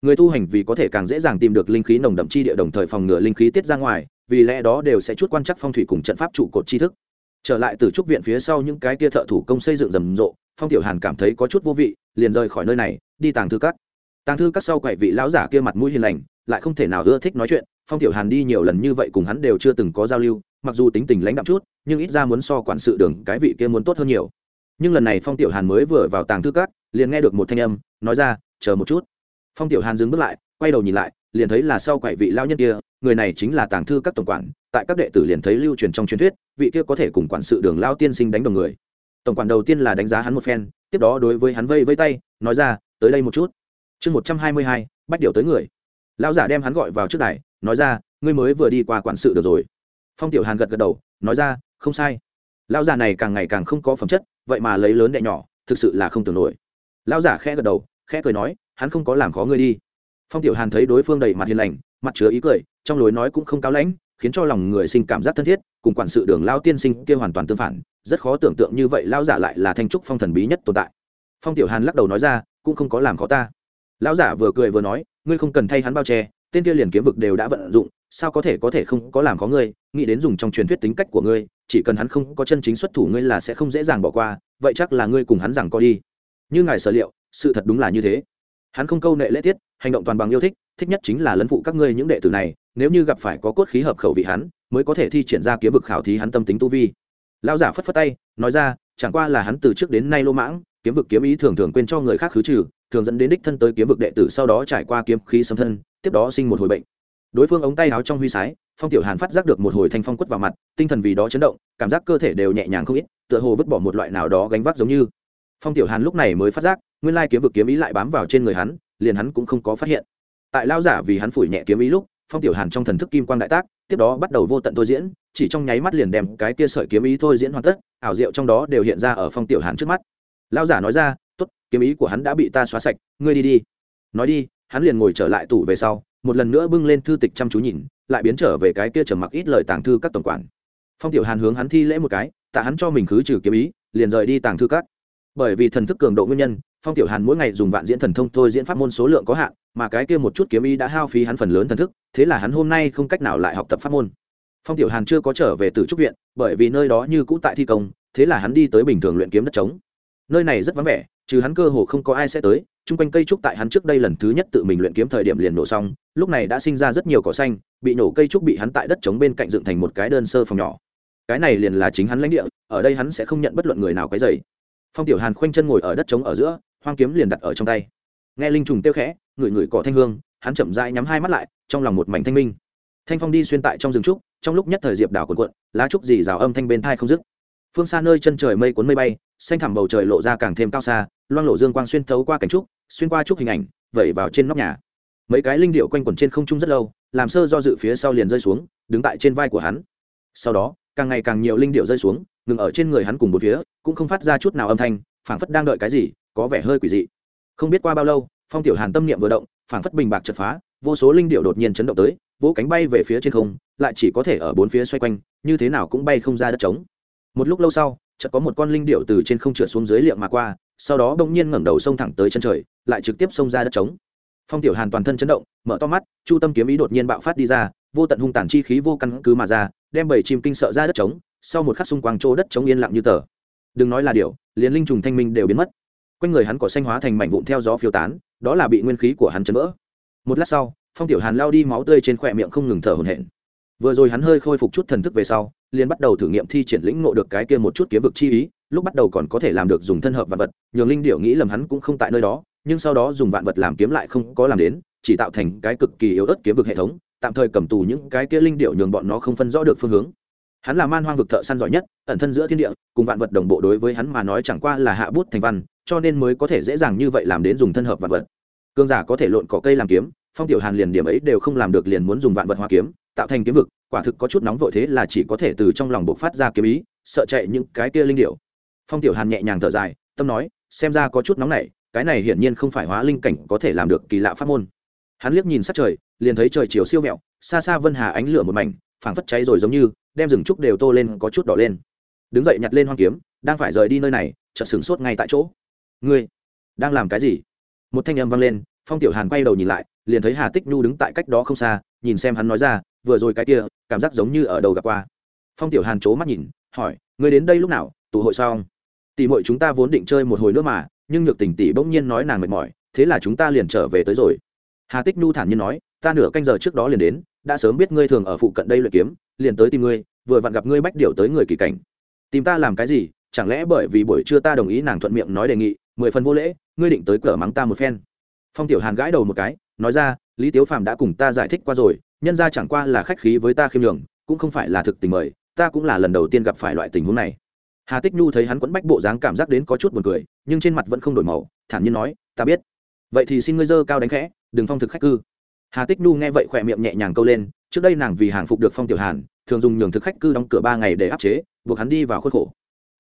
Người tu hành vì có thể càng dễ dàng tìm được linh khí nồng đậm chi địa đồng thời phòng ngừa linh khí tiết ra ngoài vì lẽ đó đều sẽ chút quan chắc phong thủy cùng trận pháp trụ cột tri thức. Trở lại từ trúc viện phía sau những cái kia thợ thủ công xây dựng rầm rộ, phong tiểu hàn cảm thấy có chút vô vị, liền rời khỏi nơi này, đi tàng thư các. Tàng thư các sau quậy vị lão giả kia mặt mũi hiền lành, lại không thể nào ưa thích nói chuyện, phong tiểu hàn đi nhiều lần như vậy cùng hắn đều chưa từng có giao lưu, mặc dù tính tình lãnh đạm chút, nhưng ít ra muốn so quản sự đường cái vị kia muốn tốt hơn nhiều. Nhưng lần này phong tiểu hàn mới vừa vào tàng thư các, liền nghe được một thanh âm, nói ra, chờ một chút. Phong tiểu hàn dừng bước lại, quay đầu nhìn lại liền thấy là sau quậy vị lao nhân kia, người này chính là tàng thư các tổng quản, tại các đệ tử liền thấy lưu truyền trong truyền thuyết, vị kia có thể cùng quản sự đường lao tiên sinh đánh đồng người. Tổng quản đầu tiên là đánh giá hắn một phen, tiếp đó đối với hắn vây vây tay, nói ra, tới đây một chút. Chương một trăm hai mươi hai bắt điều tới người. Lão giả đem hắn gọi vào trước đài, nói ra, ngươi mới vừa đi qua quản sự được rồi. Phong tiểu hàn gật gật đầu, nói ra, không sai. Lão giả này càng ngày càng không có phẩm chất, vậy mà lấy lớn đệ nhỏ, thực sự là không tưởng nổi. Lão giả khẽ gật đầu, khẽ cười nói, hắn không có làm khó ngươi đi phong tiểu hàn thấy đối phương đầy mặt hiền lành, mặt chứa ý cười, trong lối nói cũng không cao lãnh, khiến cho lòng người sinh cảm giác thân thiết, cùng quản sự đường lao tiên sinh kia hoàn toàn tương phản, rất khó tưởng tượng như vậy lao giả lại là thanh trúc phong thần bí nhất tồn tại. Phong tiểu hàn lắc đầu nói ra, cũng không có làm khó ta. Lão giả vừa cười vừa nói, ngươi không cần thay hắn bao che, tên kia liền kiếm vực đều đã vận dụng, sao có thể có thể không có làm khó ngươi? Nghĩ đến dùng trong truyền thuyết tính cách của ngươi, chỉ cần hắn không có chân chính xuất thủ ngươi là sẽ không dễ dàng bỏ qua, vậy chắc là ngươi cùng hắn rằng có đi. Như ngài sở liệu, sự thật đúng là như thế. Hắn không câu nệ lễ tiết hành động toàn bằng yêu thích thích nhất chính là lấn phụ các ngươi những đệ tử này, nếu như gặp phải có cốt khí hợp khẩu vị hắn, mới có thể thi triển ra kiếm vực khảo thí hắn tâm tính tu vi. Lao giả phất phất tay, nói ra, chẳng qua là hắn từ trước đến nay lô mãng, kiếm vực kiếm ý thường thường quên cho người khác khứ trừ, thường dẫn đến đích thân tới kiếm vực đệ tử sau đó trải qua kiếm khí xâm thân, tiếp đó sinh một hồi bệnh. Đối phương ống tay áo trong huy sái, phong tiểu hàn phát giác được một hồi thanh phong quất vào mặt, tinh thần vì đó chấn động, cảm giác cơ thể đều nhẹ nhàng không ít, tựa hồ vứt bỏ một loại nào đó gánh vác giống như. Phong tiểu hàn lúc này mới phát giác, nguyên lai kiếm vực kiếm ý lại bám vào trên người hắn liền hắn cũng không có phát hiện. Tại lao giả vì hắn phủi nhẹ kiếm ý lúc, phong tiểu hàn trong thần thức kim quang đại tác, tiếp đó bắt đầu vô tận thôi diễn, chỉ trong nháy mắt liền đem cái kia sợi kiếm ý thôi diễn hoàn tất, ảo diệu trong đó đều hiện ra ở phong tiểu hàn trước mắt. Lao giả nói ra t ố t kiếm ý của hắn đã bị ta xóa sạch, ngươi đi đi. Nói đi, hắn liền ngồi trở lại tủ về sau, một lần nữa bưng lên thư tịch chăm chú nhìn, lại biến trở về cái kia trầm mặc ít lời tàng thư các tổng quản. Phong tiểu hàn hướng hắn thi lễ một cái, tạ hắn cho mình khứ trừ kiếm ý, liền rời đi tàng thư các. Bởi vì thần thức cường độ nguyên nhân phong tiểu hàn mỗi ngày dùng vạn diễn thần thông thôi diễn pháp môn số lượng có hạn, mà cái kia một chút kiếm ý đã hao phí hắn phần lớn thần thức, thế là hắn hôm nay không cách nào lại học tập pháp môn. Phong tiểu hàn chưa có trở về từ trúc viện, bởi vì nơi đó như cũ tại thi công, thế là hắn đi tới bình thường luyện kiếm đất trống. Nơi này rất vắng vẻ, trừ hắn cơ hồ không có ai sẽ tới, chung quanh cây trúc tại hắn trước đây lần thứ nhất tự mình luyện kiếm thời điểm liền nổ xong, lúc này đã sinh ra rất nhiều cỏ xanh, bị nổ cây trúc bị hắn tại đất trống bên cạnh dựng thành một cái đơn sơ phòng nhỏ. Cái này liền là chính hắn lãnh địa, ở đây hắn sẽ không nhận bất luận người nào cái dày phong tiểu hàn khoanh chân ngồi ở đất trống ở giữa hoang kiếm liền đặt ở trong tay. Nghe linh trùng tiêu khẽ, ngửi ngửi cỏ thanh hương, hắn chậm rãi nhắm hai mắt lại, trong lòng một mảnh thanh minh. Thanh phong đi xuyên tại trong rừng trúc, trong lúc nhất thời diệp đảo cuộn cuộn, lá trúc dì rào âm thanh bên thai không dứt. Phương xa nơi chân trời mây cuốn mây bay, xanh thẳm bầu trời lộ ra càng thêm cao xa, loang lộ dương quang xuyên thấu qua cảnh trúc, xuyên qua trúc hình ảnh, vẩy vào trên nóc nhà. Mấy cái linh điệu quanh quẩn trên không trung rất lâu, làm sơ do dự phía sau liền rơi xuống, đứng tại trên vai của hắn. Sau đó, càng ngày càng nhiều linh điệu rơi xuống, ngừng ở trên người hắn cùng một phía, cũng không phát ra chút nào âm thanh, phảng phất đang đợi cái gì có vẻ hơi quỷ dị. Không biết qua bao lâu, phong tiểu hàn tâm niệm vừa động, phảng phất bình bạc chật phá, vô số linh điệu đột nhiên chấn động tới, vỗ cánh bay về phía trên không, lại chỉ có thể ở bốn phía xoay quanh, như thế nào cũng bay không ra đất trống. Một lúc lâu sau, chợt có một con linh điệu từ trên không trượt xuống dưới liệm mà qua, sau đó bỗng nhiên ngẩng đầu xông thẳng tới chân trời, lại trực tiếp xông ra đất trống. Phong tiểu hàn toàn thân chấn động, mở to mắt, chu tâm kiếm ý đột nhiên bạo phát đi ra, vô tận hung tàn chi khí vô căn cứ mà ra, đem bảy chim kinh sợ ra đất trống, sau một khắc xung quanh chỗ đất trống yên lặng như tờ. Đừng nói là điều liền linh trùng thanh minh đều biến mất quanh người hắn cỏ xanh hóa thành mảnh vụn theo gió phiêu tán, đó là bị nguyên khí của hắn chấn vỡ. Một lát sau, phong tiểu hàn lao đi máu tươi trên khỏe miệng không ngừng thở hổn hển. Vừa rồi hắn hơi khôi phục chút thần thức về sau, liền bắt đầu thử nghiệm thi triển lĩnh ngộ được cái kia một chút kiếm vực chi ý, lúc bắt đầu còn có thể làm được dùng thân hợp vạn vật, nhường linh điệu nghĩ lầm hắn cũng không tại nơi đó, nhưng sau đó dùng vạn vật làm kiếm lại không có làm đến, chỉ tạo thành cái cực kỳ yếu ớt kiếm vực hệ thống, tạm thời cầm tù những cái kia linh điệu nhường bọn nó không phân rõ được phương hướng. Hắn là man hoang vực thợ săn giỏi nhất, ẩn thân giữa thiên địa, cùng vạn vật đồng bộ đối với hắn mà nói chẳng qua là hạ bút thành văn cho nên mới có thể dễ dàng như vậy làm đến dùng thân hợp vạn vật. Cương giả có thể lộn cỏ cây làm kiếm, phong tiểu hàn liền điểm ấy đều không làm được liền muốn dùng vạn vật hoa kiếm, tạo thành kiếm vực, quả thực có chút nóng vội thế là chỉ có thể từ trong lòng bộc phát ra kiếm ý, sợ chạy những cái kia linh điệu phong tiểu hàn nhẹ nhàng thở dài, tâm nói, xem ra có chút nóng này, cái này hiển nhiên không phải hóa linh cảnh có thể làm được kỳ lạ pháp môn. Hắn liếc nhìn sát trời, liền thấy trời chiều siêu vẹo, xa xa vân hà ánh lửa một mảnh, phảng phất cháy rồi giống như, đem rừng trúc đều tô lên có chút đỏ lên. Đứng dậy nhặt lên hoang kiếm, đang phải rời đi nơi này, chợt sửng sốt ngay tại chỗ ngươi đang làm cái gì? Một thanh âm vang lên, phong tiểu hàn quay đầu nhìn lại, liền thấy hà tích nhu đứng tại cách đó không xa, nhìn xem hắn nói ra, vừa rồi cái kia, cảm giác giống như ở đầu gặp qua. Phong tiểu hàn c mắt nhìn, hỏi, ngươi đến đây lúc nào? Tụ hội xong tỷ muội chúng ta vốn định chơi một hồi nữa mà, nhưng nhược tình tỷ bỗng nhiên nói nàng mệt mỏi, thế là chúng ta liền trở về tới rồi. Hà tích nhu thản nhiên nói, ta nửa canh giờ trước đó liền đến, đã sớm biết ngươi thường ở phụ cận đây luyện kiếm, liền tới tìm ngươi, vừa vặn gặp ngươi bách điều tới người kỳ cảnh. Tìm ta làm cái gì? Chẳng lẽ bởi vì buổi trưa ta đồng ý nàng thuận miệng nói đề nghị mười phần vô lễ, ngươi định tới cửa mắng ta một phen. Phong tiểu hàn gãi đầu một cái, nói ra, lý tiếu phàm đã cùng ta giải thích qua rồi, nhân ra chẳng qua là khách khí với ta khiêm nhường, cũng không phải là thực tình mời, ta cũng là lần đầu tiên gặp phải loại tình huống này. Hà tích nhu thấy hắn quẫn bách bộ dáng cảm giác đến có chút buồn cười, nhưng trên mặt vẫn không đổi màu, thản nhiên nói, ta biết. Vậy thì xin ngươi dơ cao đánh khẽ, đừng phong thực khách cư. Hà tích nhu nghe vậy khỏe miệng nhẹ nhàng câu lên, trước đây nàng vì hàng phục được phong tiểu hàn, thường dùng nhường thực khách cư đóng cửa ba ngày để áp chế, buộc hắn đi vào khuất khổ.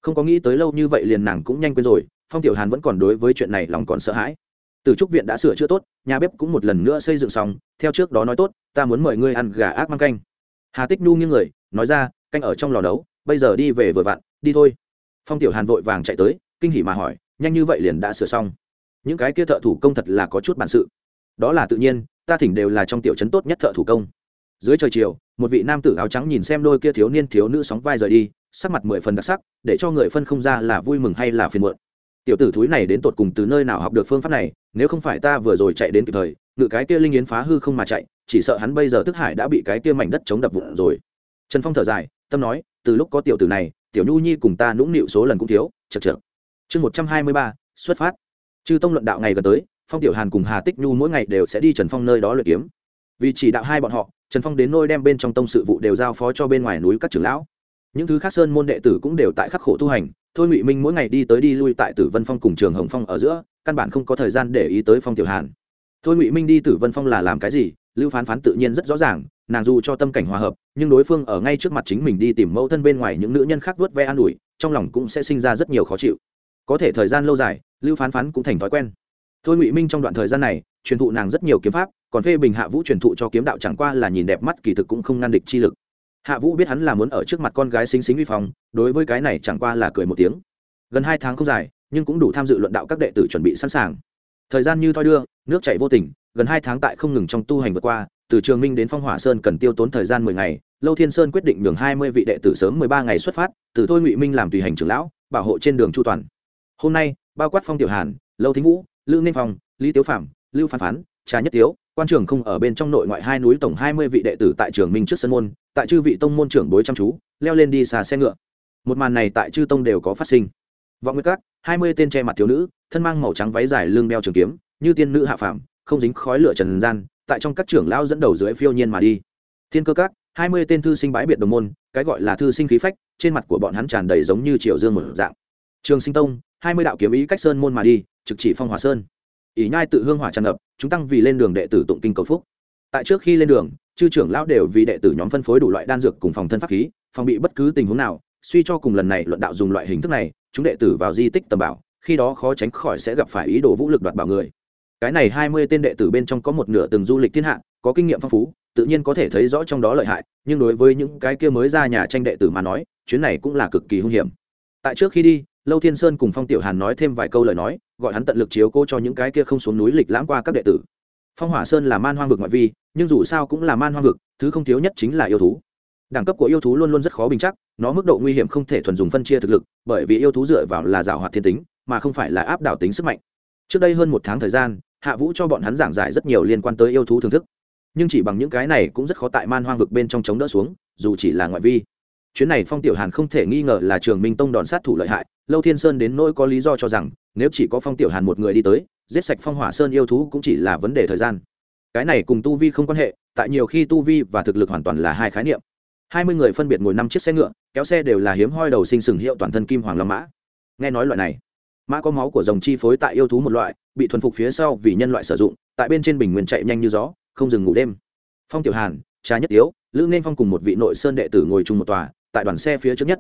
Không có nghĩ tới lâu như vậy liền nàng cũng nhanh quên rồi phong tiểu hàn vẫn còn đối với chuyện này lòng còn sợ hãi từ trúc viện đã sửa chữa tốt nhà bếp cũng một lần nữa xây dựng xong theo trước đó nói tốt ta muốn mời ngươi ăn gà ác mang canh hà tích nhu nghiêng người nói ra canh ở trong lò nấu bây giờ đi về vừa vặn đi thôi phong tiểu hàn vội vàng chạy tới kinh hỉ mà hỏi nhanh như vậy liền đã sửa xong những cái kia thợ thủ công thật là có chút bản sự đó là tự nhiên ta thỉnh đều là trong tiểu trấn tốt nhất thợ thủ công dưới trời chiều một vị nam tử áo trắng nhìn xem đôi kia thiếu niên thiếu nữ sóng vai rời đi sắc mặt mười phần đặc sắc để cho người phân không ra là vui mừng hay là phiền muộn tiểu tử thúi này đến tột cùng từ nơi nào học được phương pháp này, nếu không phải ta vừa rồi chạy đến kịp thời, ngự cái kia linh yến phá hư không mà chạy, chỉ sợ hắn bây giờ thức hải đã bị cái kia mảnh đất chống đập vụn rồi. Trần phong thở dài, tâm nói, từ lúc có tiểu tử này, tiểu nhu nhi cùng ta nũng nịu số lần cũng thiếu chật chật chương một trăm hai mươi ba, xuất phát. Chư tông luận đạo ngày gần tới, phong tiểu hàn cùng hà tích nhu mỗi ngày đều sẽ đi trần phong nơi đó luyện kiếm. Vì chỉ đạo hai bọn họ, trần phong đến nôi đem bên trong tông sự vụ đều giao phó cho bên ngoài núi các trưởng lão những thứ khác sơn môn đệ tử cũng đều tại khắc khổ tu hành. Thôi ngụy minh mỗi ngày đi tới đi lui tại tử vân phong cùng trường hồng phong ở giữa, căn bản không có thời gian để ý tới phong tiểu hàn. Thôi ngụy minh đi tử vân phong là làm cái gì? Lưu phán phán tự nhiên rất rõ ràng, nàng dù cho tâm cảnh hòa hợp, nhưng đối phương ở ngay trước mặt chính mình đi tìm mẫu thân bên ngoài những nữ nhân khác vớt ve an ủi, trong lòng cũng sẽ sinh ra rất nhiều khó chịu. Có thể thời gian lâu dài, lưu phán phán cũng thành thói quen. Thôi ngụy minh trong đoạn thời gian này, truyền thụ nàng rất nhiều kiếm pháp, còn phê bình hạ vũ truyền thụ cho kiếm đạo chẳng qua là nhìn đẹp mắt kỳ thực cũng không ngăn địch chi lực hạ vũ biết hắn là muốn ở trước mặt con gái xinh xính vi phong, đối với cái này chẳng qua là cười một tiếng. Gần hai tháng không dài, nhưng cũng đủ tham dự luận đạo các đệ tử chuẩn bị sẵn sàng. Thời gian như thoi đưa, nước chảy vô tình, gần hai tháng tại không ngừng trong tu hành vượt qua, từ trường minh đến phong hỏa sơn cần tiêu tốn thời gian mười ngày, lâu thiên sơn quyết định nhường hai mươi vị đệ tử sớm mười ba ngày xuất phát, từ thôi ngụy minh làm tùy hành trưởng lão, bảo hộ trên đường chu toàn. Hôm nay, bao quát phong tiểu hàn, lâu thính vũ lương ninh phong, lý tiếu phạm lưu phán phán, trà nhất tiếu quan trường không ở bên trong nội ngoại hai núi tổng hai mươi vị đệ tử tại trường minh trước sân môn, tại chư vị tông môn trưởng bối chăm chú, leo lên đi xà xe ngựa. Một màn này tại chư tông đều có phát sinh. Vọng nguyệt các, hai mươi tên che mặt thiếu nữ, thân mang màu trắng váy dài lưng đeo trường kiếm, như tiên nữ hạ phàm, không dính khói lửa trần gian, tại trong các trưởng lão dẫn đầu dưới phiêu nhiên mà đi. Thiên cơ các, hai mươi tên thư sinh bái biệt đồng môn, cái gọi là thư sinh khí phách, trên mặt của bọn hắn tràn đầy giống như triều dương một dạng. Trường sinh tông, hai mươi đạo kiếm ý cách sơn môn mà đi, trực chỉ phong hỏa sơn ỷ nhai tự hương hỏa tràn ngập, chúng tăng vì lên đường đệ tử tụng kinh cầu phúc. Tại trước khi lên đường, chư trưởng lão đều vì đệ tử nhóm phân phối đủ loại đan dược cùng phòng thân pháp khí, phòng bị bất cứ tình huống nào, suy cho cùng lần này luận đạo dùng loại hình thức này, chúng đệ tử vào di tích tầm bảo, khi đó khó tránh khỏi sẽ gặp phải ý đồ vũ lực đoạt bảo người. Cái này hai mươi tên đệ tử bên trong có một nửa từng du lịch thiên hạ, có kinh nghiệm phong phú, tự nhiên có thể thấy rõ trong đó lợi hại, nhưng đối với những cái kia mới ra nhà tranh đệ tử mà nói, chuyến này cũng là cực kỳ hung hiểm. Tại trước khi đi lâu thiên sơn cùng phong tiểu hàn nói thêm vài câu lời nói, gọi hắn tận lực chiếu cố cho những cái kia không xuống núi lịch lãm qua các đệ tử. Phong hỏa sơn là man hoang vực ngoại vi, nhưng dù sao cũng là man hoang vực, thứ không thiếu nhất chính là yêu thú. Đẳng cấp của yêu thú luôn luôn rất khó bình chắc, nó mức độ nguy hiểm không thể thuần dùng phân chia thực lực, bởi vì yêu thú dựa vào là giảo hoạt thiên tính, mà không phải là áp đảo tính sức mạnh. Trước đây hơn một tháng thời gian, hạ vũ cho bọn hắn giảng giải rất nhiều liên quan tới yêu thú thưởng thức. Nhưng chỉ bằng những cái này cũng rất khó tại man hoang vực bên trong chống đỡ xuống, dù chỉ là ngoại vi chuyến này phong tiểu hàn không thể nghi ngờ là trường minh tông đòn sát thủ lợi hại, lâu thiên sơn đến nỗi có lý do cho rằng, nếu chỉ có phong tiểu hàn một người đi tới, giết sạch phong hỏa sơn yêu thú cũng chỉ là vấn đề thời gian. Cái này cùng tu vi không quan hệ, tại nhiều khi tu vi và thực lực hoàn toàn là hai khái niệm. Hai mươi người phân biệt ngồi năm chiếc xe ngựa, kéo xe đều là hiếm hoi đầu sinh sừng hiệu toàn thân kim hoàng long mã. Nghe nói loại này, mã có máu của dòng chi phối tại yêu thú một loại, bị thuần phục phía sau vì nhân loại sử dụng, tại bên trên bình nguyên chạy nhanh như gió, không dừng ngủ đêm. Phong tiểu hàn trà nhất tiếu, lữ nên phong cùng một vị nội sơn đệ tử ngồi chung một tòa tại đoàn xe phía trước nhất.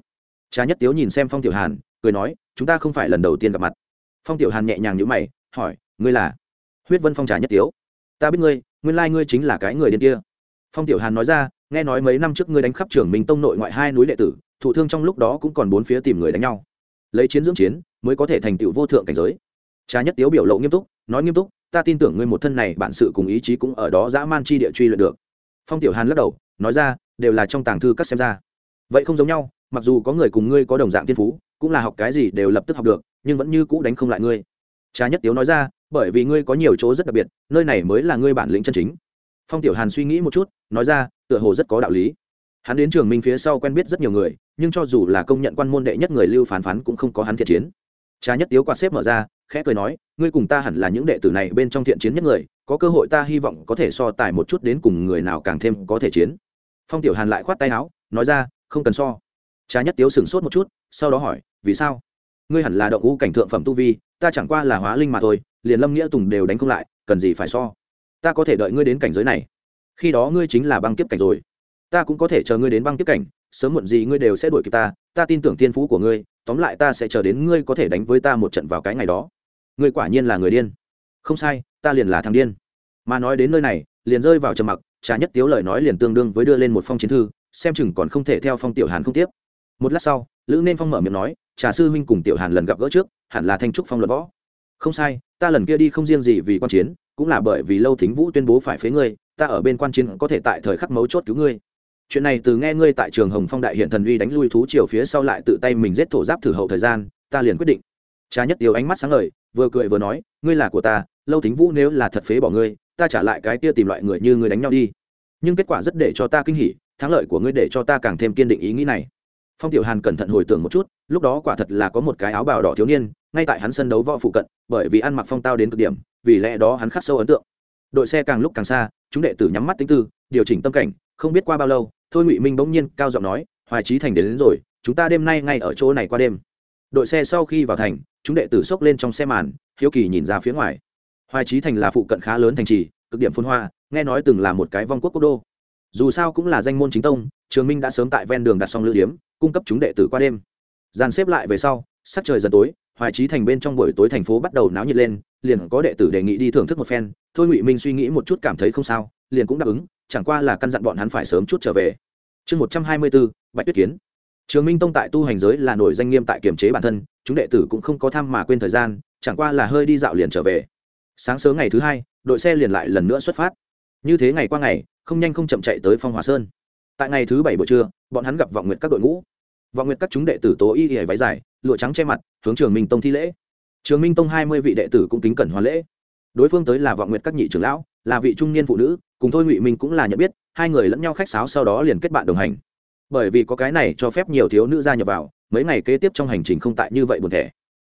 Trà nhất tiếu nhìn xem phong tiểu hàn, cười nói, chúng ta không phải lần đầu tiên gặp mặt. Phong tiểu hàn nhẹ nhàng nhữ mày, hỏi, ngươi là? Huyết vân phong trà nhất tiếu. Ta biết ngươi, nguyên lai ngươi chính là cái người điên kia. Phong tiểu hàn nói ra, nghe nói mấy năm trước ngươi đánh khắp trường minh tông nội ngoại hai núi đệ tử, thụ thương trong lúc đó cũng còn bốn phía tìm người đánh nhau. Lấy chiến dưỡng chiến, mới có thể thành tựu vô thượng cảnh giới. Trà nhất tiếu biểu lộ nghiêm túc, nói nghiêm túc, ta tin tưởng ngươi một thân này bản sự cùng ý chí cũng ở đó dã man chi địa truy luyện được. Phong tiểu hàn lắc đầu, nói ra, đều là trong tàng thư các xem ra vậy không giống nhau, mặc dù có người cùng ngươi có đồng dạng thiên phú, cũng là học cái gì đều lập tức học được, nhưng vẫn như cũ đánh không lại ngươi. Trà nhất tiếu nói ra, bởi vì ngươi có nhiều chỗ rất đặc biệt, nơi này mới là ngươi bản lĩnh chân chính. Phong tiểu hàn suy nghĩ một chút, nói ra, tựa hồ rất có đạo lý. Hắn đến trường minh phía sau quen biết rất nhiều người, nhưng cho dù là công nhận quan môn đệ nhất người lưu phán phán cũng không có hắn thiện chiến. Trà nhất tiếu quạt xếp mở ra, khẽ cười nói, ngươi cùng ta hẳn là những đệ tử này bên trong thiện chiến nhất người, có cơ hội ta hy vọng có thể so tài một chút đến cùng người nào càng thêm có thể chiến. Phong tiểu hàn lại khoát tay áo, nói ra không cần so. Trà nhất tiếu sửng sốt một chút, sau đó hỏi, vì sao? Ngươi hẳn là động u cảnh thượng phẩm tu vi, ta chẳng qua là hóa linh mà thôi, liền lâm nghĩa tùng đều đánh không lại, cần gì phải so? Ta có thể đợi ngươi đến cảnh giới này. Khi đó ngươi chính là băng kiếp cảnh rồi. Ta cũng có thể chờ ngươi đến băng kiếp cảnh, sớm muộn gì ngươi đều sẽ đuổi kịp ta ta tin tưởng thiên phú của ngươi, tóm lại ta sẽ chờ đến ngươi có thể đánh với ta một trận vào cái ngày đó. Ngươi quả nhiên là người điên. Không sai, ta liền là thằng điên. Mà nói đến nơi này, liền rơi vào trầm mặc trà nhất tiếu lời nói liền tương đương với đưa lên một phong chiến thư xem chừng còn không thể theo phong tiểu hàn không tiếp. Một lát sau, lữ nên phong mở miệng nói, trà sư huynh cùng tiểu hàn lần gặp gỡ trước, hẳn là thanh trúc phong luận võ. Không sai, ta lần kia đi không riêng gì vì quan chiến, cũng là bởi vì lâu thính vũ tuyên bố phải phế ngươi, ta ở bên quan chiến có thể tại thời khắc mấu chốt cứu ngươi. Chuyện này từ nghe ngươi tại trường hồng phong đại hiện thần uy đánh lui thú triều phía sau lại tự tay mình giết thổ giáp thử hậu thời gian, ta liền quyết định. Trà nhất tiêu ánh mắt sáng ngời, vừa cười vừa nói, ngươi là của ta, lâu thính vũ nếu là thật phế bỏ ngươi, ta trả lại cái kia tìm loại người như ngươi đánh nhau đi. Nhưng kết quả rất để cho ta kinh hỉ thắng lợi của ngươi để cho ta càng thêm kiên định ý nghĩ này. Phong tiểu hàn cẩn thận hồi tưởng một chút lúc đó quả thật là có một cái áo bào đỏ thiếu niên ngay tại hắn sân đấu võ phụ cận bởi vì ăn mặc phong tao đến cực điểm vì lẽ đó hắn khắc sâu ấn tượng. Đội xe càng lúc càng xa chúng đệ tử nhắm mắt tính tư điều chỉnh tâm cảnh không biết qua bao lâu thôi ngụy minh bỗng nhiên cao giọng nói hoài trí thành đến, đến rồi chúng ta đêm nay ngay ở chỗ này qua đêm. Đội xe sau khi vào thành chúng đệ tử xốc lên trong xe màn hiếu kỳ nhìn ra phía ngoài. Hoài trí thành là phụ cận khá lớn thành trì cực điểm phôn hoa nghe nói từng là một cái vong quốc quốc đô dù sao cũng là danh môn chính tông, trường minh đã sớm tại ven đường đặt xong lữ điếm, cung cấp chúng đệ tử qua đêm. Dàn xếp lại về sau, sắc trời dần tối, hoài trí thành bên trong buổi tối thành phố bắt đầu náo nhiệt lên, liền có đệ tử đề nghị đi thưởng thức một phen. Thôi ngụy minh suy nghĩ một chút cảm thấy không sao, liền cũng đáp ứng, chẳng qua là căn dặn bọn hắn phải sớm chút trở về. Chương một trăm hai mươi bốn, bạch tuyết kiến. Trường minh tông tại tu hành giới là nổi danh nghiêm tại kiềm chế bản thân, chúng đệ tử cũng không có thăm mà quên thời gian, chẳng qua là hơi đi dạo liền trở về. Sáng sớm ngày thứ hai, đội xe liền lại lần nữa xuất phát. Như thế ngày qua ngày không nhanh không chậm chạy tới phong hòa sơn tại ngày thứ bảy buổi trưa bọn hắn gặp vọng nguyện các đội ngũ vọng nguyện các chúng đệ tử tố y y váy dài lụa trắng che mặt hướng trường minh tông thi lễ trường minh tông hai mươi vị đệ tử cũng kính cẩn hoàn lễ đối phương tới là vọng nguyện các nhị trưởng lão là vị trung niên phụ nữ cùng thôi ngụy minh cũng là nhận biết hai người lẫn nhau khách sáo sau đó liền kết bạn đồng hành bởi vì có cái này cho phép nhiều thiếu nữ gia nhập vào mấy ngày kế tiếp trong hành trình không tại như vậy buồn thẻ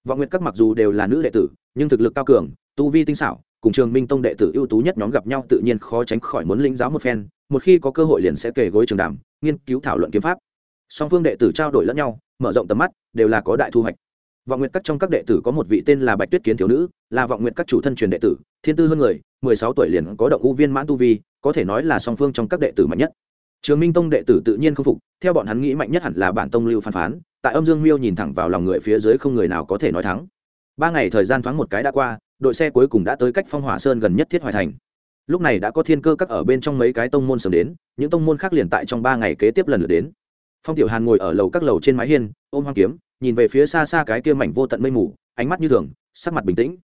vọng nguyện các mặc dù đều là nữ đệ tử nhưng thực lực cao cường tu vi tinh xảo cùng trường minh tông đệ tử ưu tú nhất nhóm gặp nhau tự nhiên khó tránh khỏi muốn lĩnh giáo một phen, một khi có cơ hội liền sẽ kể gối trường đàm, nghiên cứu thảo luận kiếm pháp. Song phương đệ tử trao đổi lẫn nhau, mở rộng tầm mắt, đều là có đại thu hoạch. Vọng nguyện các trong các đệ tử có một vị tên là bạch tuyết kiến thiếu nữ, là vọng nguyện các chủ thân truyền đệ tử, thiên tư hơn người, mười sáu tuổi liền có động u viên mãn tu vi, có thể nói là song phương trong các đệ tử mạnh nhất. Trường minh tông đệ tử tự nhiên không phục, theo bọn hắn nghĩ mạnh nhất hẳn là bản tông lưu phán phán, tại âm dương miêu nhìn thẳng vào lòng người phía dưới không người nào có thể nói thắng. Ba ngày thời gian thoáng một cái đã qua đội xe cuối cùng đã tới cách phong hỏa sơn gần nhất thiết hoài thành. Lúc này đã có thiên cơ các ở bên trong mấy cái tông môn sớm đến, những tông môn khác liền tại trong ba ngày kế tiếp lần lượt đến. Phong tiểu hàn ngồi ở lầu các lầu trên mái hiên, ôm hoang kiếm, nhìn về phía xa xa cái kia mảnh vô tận mây mù, ánh mắt như thường, sắc mặt bình tĩnh.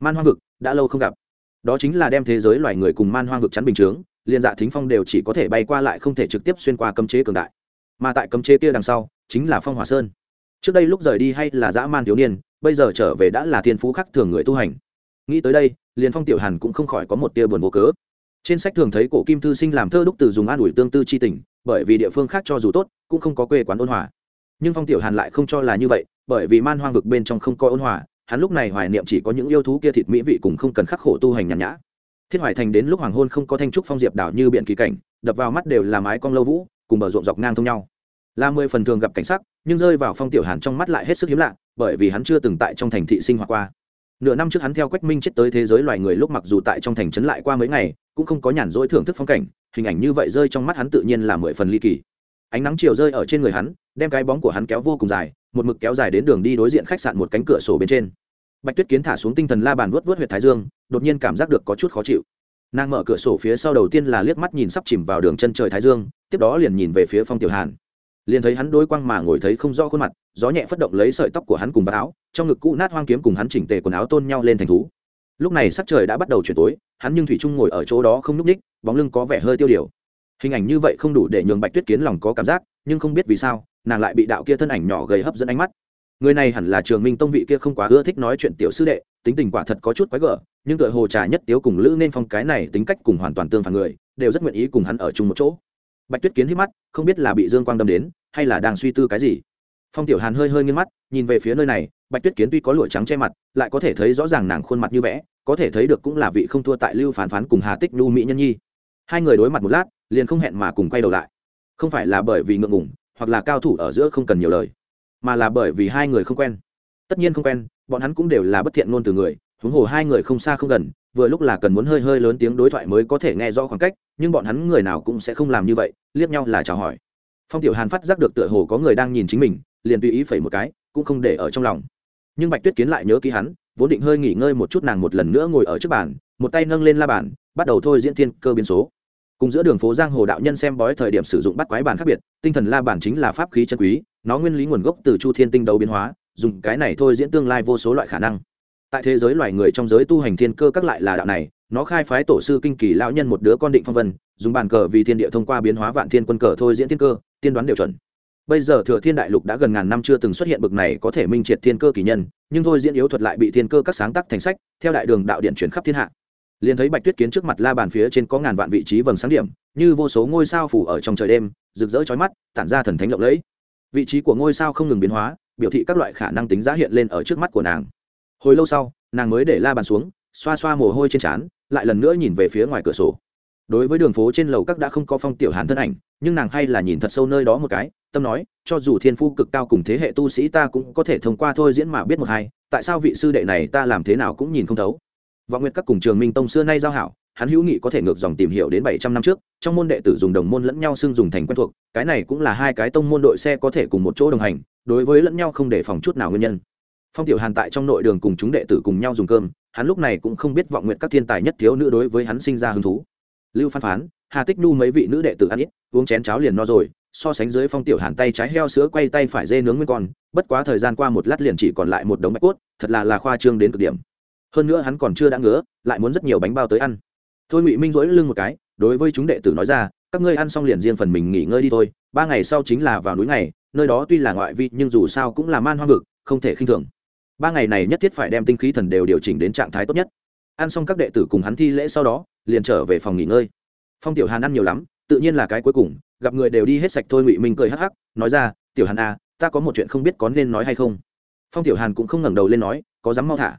Man hoang vực, đã lâu không gặp. Đó chính là đem thế giới loài người cùng man hoang vực chắn bình chướng liên dạ thính phong đều chỉ có thể bay qua lại không thể trực tiếp xuyên qua cấm chế cường đại. Mà tại cấm chế kia đằng sau, chính là phong hỏa sơn. Trước đây lúc rời đi hay là dã man thiếu niên, bây giờ trở về đã là thiên phú khắc thường người tu hành nghĩ tới đây liền phong tiểu hàn cũng không khỏi có một tia buồn vô cớ. Trên sách thường thấy cổ kim thư sinh làm thơ đúc từ dùng an ủi tương tư c h i tình, bởi vì địa phương khác cho dù tốt, cũng không có quê quán ôn hòa. Nhưng phong tiểu hàn lại không cho là như vậy, bởi vì man hoang vực bên trong không có ôn hòa, hắn lúc này hoài niệm chỉ có những yêu thú kia thịt mỹ vị cùng không cần khắc khổ tu hành nhàn nhã. Thiết hoài thành đến lúc hoàng hôn không có thanh trúc phong diệp đảo như biện kỳ cảnh, đập vào mắt đều là mái cong lâu vũ, cùng bờ ruộng dọc ngang thông nhau. Là mười phần thường gặp cảnh sắc, nhưng rơi vào phong tiểu hàn trong mắt lại hết sức hiếm lạ, bởi vì hắn chưa từng tại trong thành thị sinh hoạt qua nửa năm trước hắn theo quách minh chết tới thế giới loài người lúc mặc dù tại trong thành trấn lại qua mấy ngày, cũng không có nhàn rỗi thưởng thức phong cảnh, hình ảnh như vậy rơi trong mắt hắn tự nhiên là mười phần ly kỳ. Ánh nắng chiều rơi ở trên người hắn, đem cái bóng của hắn kéo vô cùng dài, một mực kéo dài đến đường đi đối diện khách sạn một cánh cửa sổ bên trên. Bạch tuyết kiến thả xuống tinh thần la bàn vớt vớt huyệt thái dương, đột nhiên cảm giác được có chút khó chịu. Nàng mở cửa sổ phía sau đầu tiên là liếc mắt nhìn sắp chìm vào đường chân trời thái dương, tiếp đó liền nhìn về phía phong tiểu hàn. Liền thấy hắn đôi quang mà ngồi thấy không rõ khuôn mặt, gió nhẹ phất động lấy sợi tóc của hắn cùng vào áo trong ngực cũ nát hoang kiếm cùng hắn chỉnh tề quần áo tôn nhau lên thành thú. Lúc này sắc trời đã bắt đầu chuyển tối, hắn nhưng thủy trung ngồi ở chỗ đó không nhúc ních bóng lưng có vẻ hơi tiêu điều. Hình ảnh như vậy không đủ để nhường bạch tuyết kiến lòng có cảm giác, nhưng không biết vì sao, nàng lại bị đạo kia thân ảnh nhỏ gầy hấp dẫn ánh mắt. Người này hẳn là trường minh tông vị kia không quá ưa thích nói chuyện tiểu sư đệ, tính tình quả thật có chút quái gở, nhưng tựa hồ trà nhất tiếu cùng lữ nên phong cái này tính cách cùng hoàn toàn tương phản người, đều rất nguyện ý cùng hắn ở chung một chỗ. Bạch tuyết kiến hít mắt, không biết là bị dương quang đâm đến, hay là đang suy tư cái gì. Phong tiểu hàn hơi hơi nghiêng mắt, nhìn về phía nơi này bạch tuyết kiến tuy có lụa trắng che mặt, lại có thể thấy rõ ràng nàng khuôn mặt như vẽ, có thể thấy được cũng là vị không thua tại lưu phán phán cùng hà tích nhu mỹ nhân nhi. Hai người đối mặt một lát, liền không hẹn mà cùng quay đầu lại. Không phải là bởi vì ngượng ngùng, hoặc là cao thủ ở giữa không cần nhiều lời, mà là bởi vì hai người không quen. Tất nhiên không quen, bọn hắn cũng đều là bất thiện ngôn từ người, huống hồ hai người không xa không gần, vừa lúc là cần muốn hơi hơi lớn tiếng đối thoại mới có thể nghe rõ khoảng cách, nhưng bọn hắn người nào cũng sẽ không làm như vậy, liếc nhau là chào hỏi. Phong tiểu hàn phát giác được tựa hồ có người đang nhìn chính mình, liền tùy ý phẩy một cái, cũng không để ở trong lòng nhưng bạch tuyết kiến lại nhớ ký hắn, vốn định hơi nghỉ ngơi một chút nàng một lần nữa ngồi ở trước bàn, một tay nâng lên la bàn, bắt đầu thôi diễn thiên cơ biến số. Cùng giữa đường phố giang hồ đạo nhân xem bói thời điểm sử dụng bắt quái bàn khác biệt, tinh thần la bàn chính là pháp khí chân quý, nó nguyên lý nguồn gốc từ chu thiên tinh đấu biến hóa, dùng cái này thôi diễn tương lai vô số loại khả năng. Tại thế giới loài người trong giới tu hành thiên cơ các lại là đạo này, nó khai phái tổ sư kinh kỳ lão nhân một đứa con định phong vân, dùng bàn cờ vì thiên địa thông qua biến hóa vạn thiên quân cờ thôi diễn thiên cơ, tiên đoán đều chuẩn bây giờ thừa thiên đại lục đã gần ngàn năm chưa từng xuất hiện bực này có thể minh triệt thiên cơ kỳ nhân, nhưng thôi diễn yếu thuật lại bị thiên cơ các sáng tác thành sách, theo đại đường đạo điện chuyển khắp thiên hạ. Liền thấy bạch tuyết kiến trước mặt la bàn phía trên có ngàn vạn vị trí vầng sáng điểm, như vô số ngôi sao phủ ở trong trời đêm, rực rỡ chói mắt, tản ra thần thánh lộng lẫy. Vị trí của ngôi sao không ngừng biến hóa, biểu thị các loại khả năng tính giá hiện lên ở trước mắt của nàng. Hồi lâu sau, nàng mới để la bàn xuống, xoa xoa mồ hôi trên trán, lại lần nữa nhìn về phía ngoài cửa sổ. Đối với đường phố trên lầu các đã không có phong tiểu hàn thân ảnh, nhưng nàng hay là nhìn thật sâu nơi đó một cái tâm nói, cho dù thiên phu cực cao cùng thế hệ tu sĩ ta cũng có thể thông qua thôi diễn mà biết một hai, tại sao vị sư đệ này ta làm thế nào cũng nhìn không thấu. Vọng nguyệt các cùng trường minh tông xưa nay giao hảo, hắn hữu nghị có thể ngược dòng tìm hiểu đến bảy trăm năm trước, trong môn đệ tử dùng đồng môn lẫn nhau xưng dùng thành quen thuộc, cái này cũng là hai cái tông môn đội xe có thể cùng một chỗ đồng hành, đối với lẫn nhau không để phòng chút nào nguyên nhân. Phong tiểu hàn tại trong nội đường cùng chúng đệ tử cùng nhau dùng cơm, hắn lúc này cũng không biết vọng nguyện các thiên tài nhất thiếu nữ đối với hắn sinh ra hứng thú. Lưu phan phán, hà tích nhu mấy vị nữ đệ tử ăn ít, uống chén cháo liền no rồi so sánh dưới phong tiểu hàn tay trái heo sữa quay tay phải dê nướng nguyên con bất quá thời gian qua một lát liền chỉ còn lại một đống bạch cốt thật là là khoa trương đến cực điểm. Hơn nữa hắn còn chưa đã ngứa lại muốn rất nhiều bánh bao tới ăn. Thôi ngụy minh rỗi lưng một cái đối với chúng đệ tử nói ra các ngươi ăn xong liền riêng phần mình nghỉ ngơi đi thôi ba ngày sau chính là vào núi này, nơi đó tuy là ngoại vi nhưng dù sao cũng là man hoang vực không thể khinh thường. Ba ngày này nhất thiết phải đem tinh khí thần đều điều chỉnh đến trạng thái tốt nhất. Ăn xong các đệ tử cùng hắn thi lễ sau đó liền trở về phòng nghỉ ngơi. Phong tiểu hàn ăn nhiều lắm tự nhiên là cái cuối cùng gặp người đều đi hết sạch thôi ngụy minh cười hắc hắc nói ra tiểu hàn à ta có một chuyện không biết có nên nói hay không. phong tiểu hàn cũng không ngẩng đầu lên nói, có dám mau thả.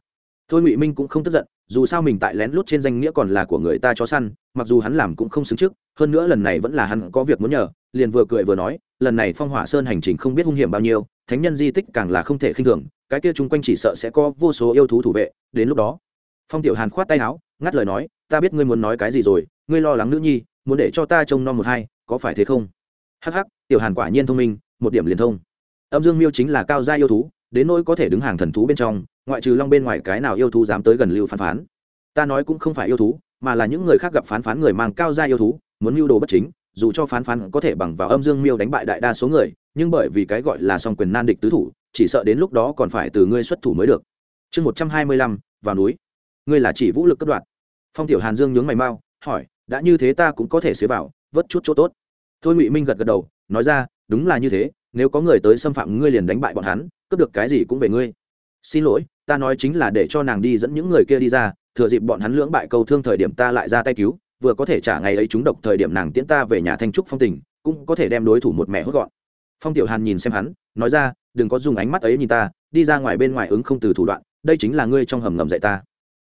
thôi ngụy minh cũng không tức giận, dù sao mình tại lén lút trên danh nghĩa còn là của người ta chó săn, mặc dù hắn làm cũng không xứng trước, hơn nữa lần này vẫn là hắn có việc muốn nhờ, liền vừa cười vừa nói, lần này phong hỏa sơn hành trình không biết hung hiểm bao nhiêu, thánh nhân di tích càng là không thể khinh thường, cái kia chung quanh chỉ sợ sẽ có vô số yêu thú thủ vệ, đến lúc đó, phong tiểu hàn khoát tay áo, ngắt lời nói, ta biết ngươi muốn nói cái gì rồi, ngươi lo lắng nữ nhi, muốn để cho ta trông nom một hai có phải thế không? Hắc hắc, tiểu hàn quả nhiên thông minh, một điểm liền thông. Âm dương miêu chính là cao gia yêu thú, đến nỗi có thể đứng hàng thần thú bên trong, ngoại trừ long bên ngoài cái nào yêu thú dám tới gần lưu phán phán. Ta nói cũng không phải yêu thú, mà là những người khác gặp phán phán người mang cao gia yêu thú, muốn mưu đồ bất chính, dù cho phán phán có thể bằng vào âm dương miêu đánh bại đại đa số người, nhưng bởi vì cái gọi là song quyền nan địch tứ thủ, chỉ sợ đến lúc đó còn phải từ ngươi xuất thủ mới được. Chương một trăm hai mươi lăm, vào núi. Ngươi là chỉ vũ lực cấp đoạn phong tiểu hàn dương nhướng mày mau, hỏi, đã như thế ta cũng có thể xế vào vớt chút chỗ tốt. Thôi ngụy minh gật gật đầu, nói ra, đúng là như thế, nếu có người tới xâm phạm ngươi liền đánh bại bọn hắn, cướp được cái gì cũng về ngươi. Xin lỗi, ta nói chính là để cho nàng đi dẫn những người kia đi ra, thừa dịp bọn hắn lưỡng bại câu thương thời điểm ta lại ra tay cứu, vừa có thể trả ngày ấy chúng độc thời điểm nàng tiễn ta về nhà thanh trúc phong tình, cũng có thể đem đối thủ một mẹ hốt gọn. Phong tiểu hàn nhìn xem hắn, nói ra, đừng có dùng ánh mắt ấy nhìn ta, đi ra ngoài bên ngoài ứng không từ thủ đoạn, đây chính là ngươi trong hầm ngầm dạy ta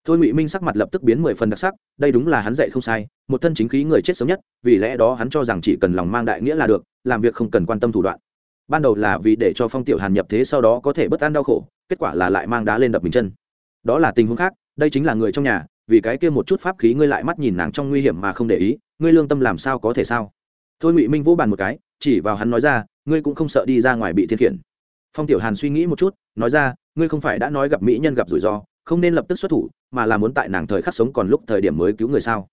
thôi ngụy minh sắc mặt lập tức biến mười phần đặc sắc, đây đúng là hắn dạy không sai, một thân chính khí người chết sớm nhất, vì lẽ đó hắn cho rằng chỉ cần lòng mang đại nghĩa là được, làm việc không cần quan tâm thủ đoạn. Ban đầu là vì để cho phong tiểu hàn nhập thế sau đó có thể bất an đau khổ, kết quả là lại mang đá lên đập mình chân. Đó là tình huống khác, đây chính là người trong nhà, vì cái kia một chút pháp khí ngươi lại mắt nhìn nàng trong nguy hiểm mà không để ý, ngươi lương tâm làm sao có thể sao? Thôi ngụy minh vỗ bàn một cái, chỉ vào hắn nói ra, ngươi cũng không sợ đi ra ngoài bị thiên khiển. Phong tiểu hàn suy nghĩ một chút, nói ra, ngươi không phải đã nói gặp mỹ nhân gặp rủi ro không nên lập tức xuất thủ, mà là muốn tại nàng thời khắc sống còn lúc thời điểm mới cứu người sao?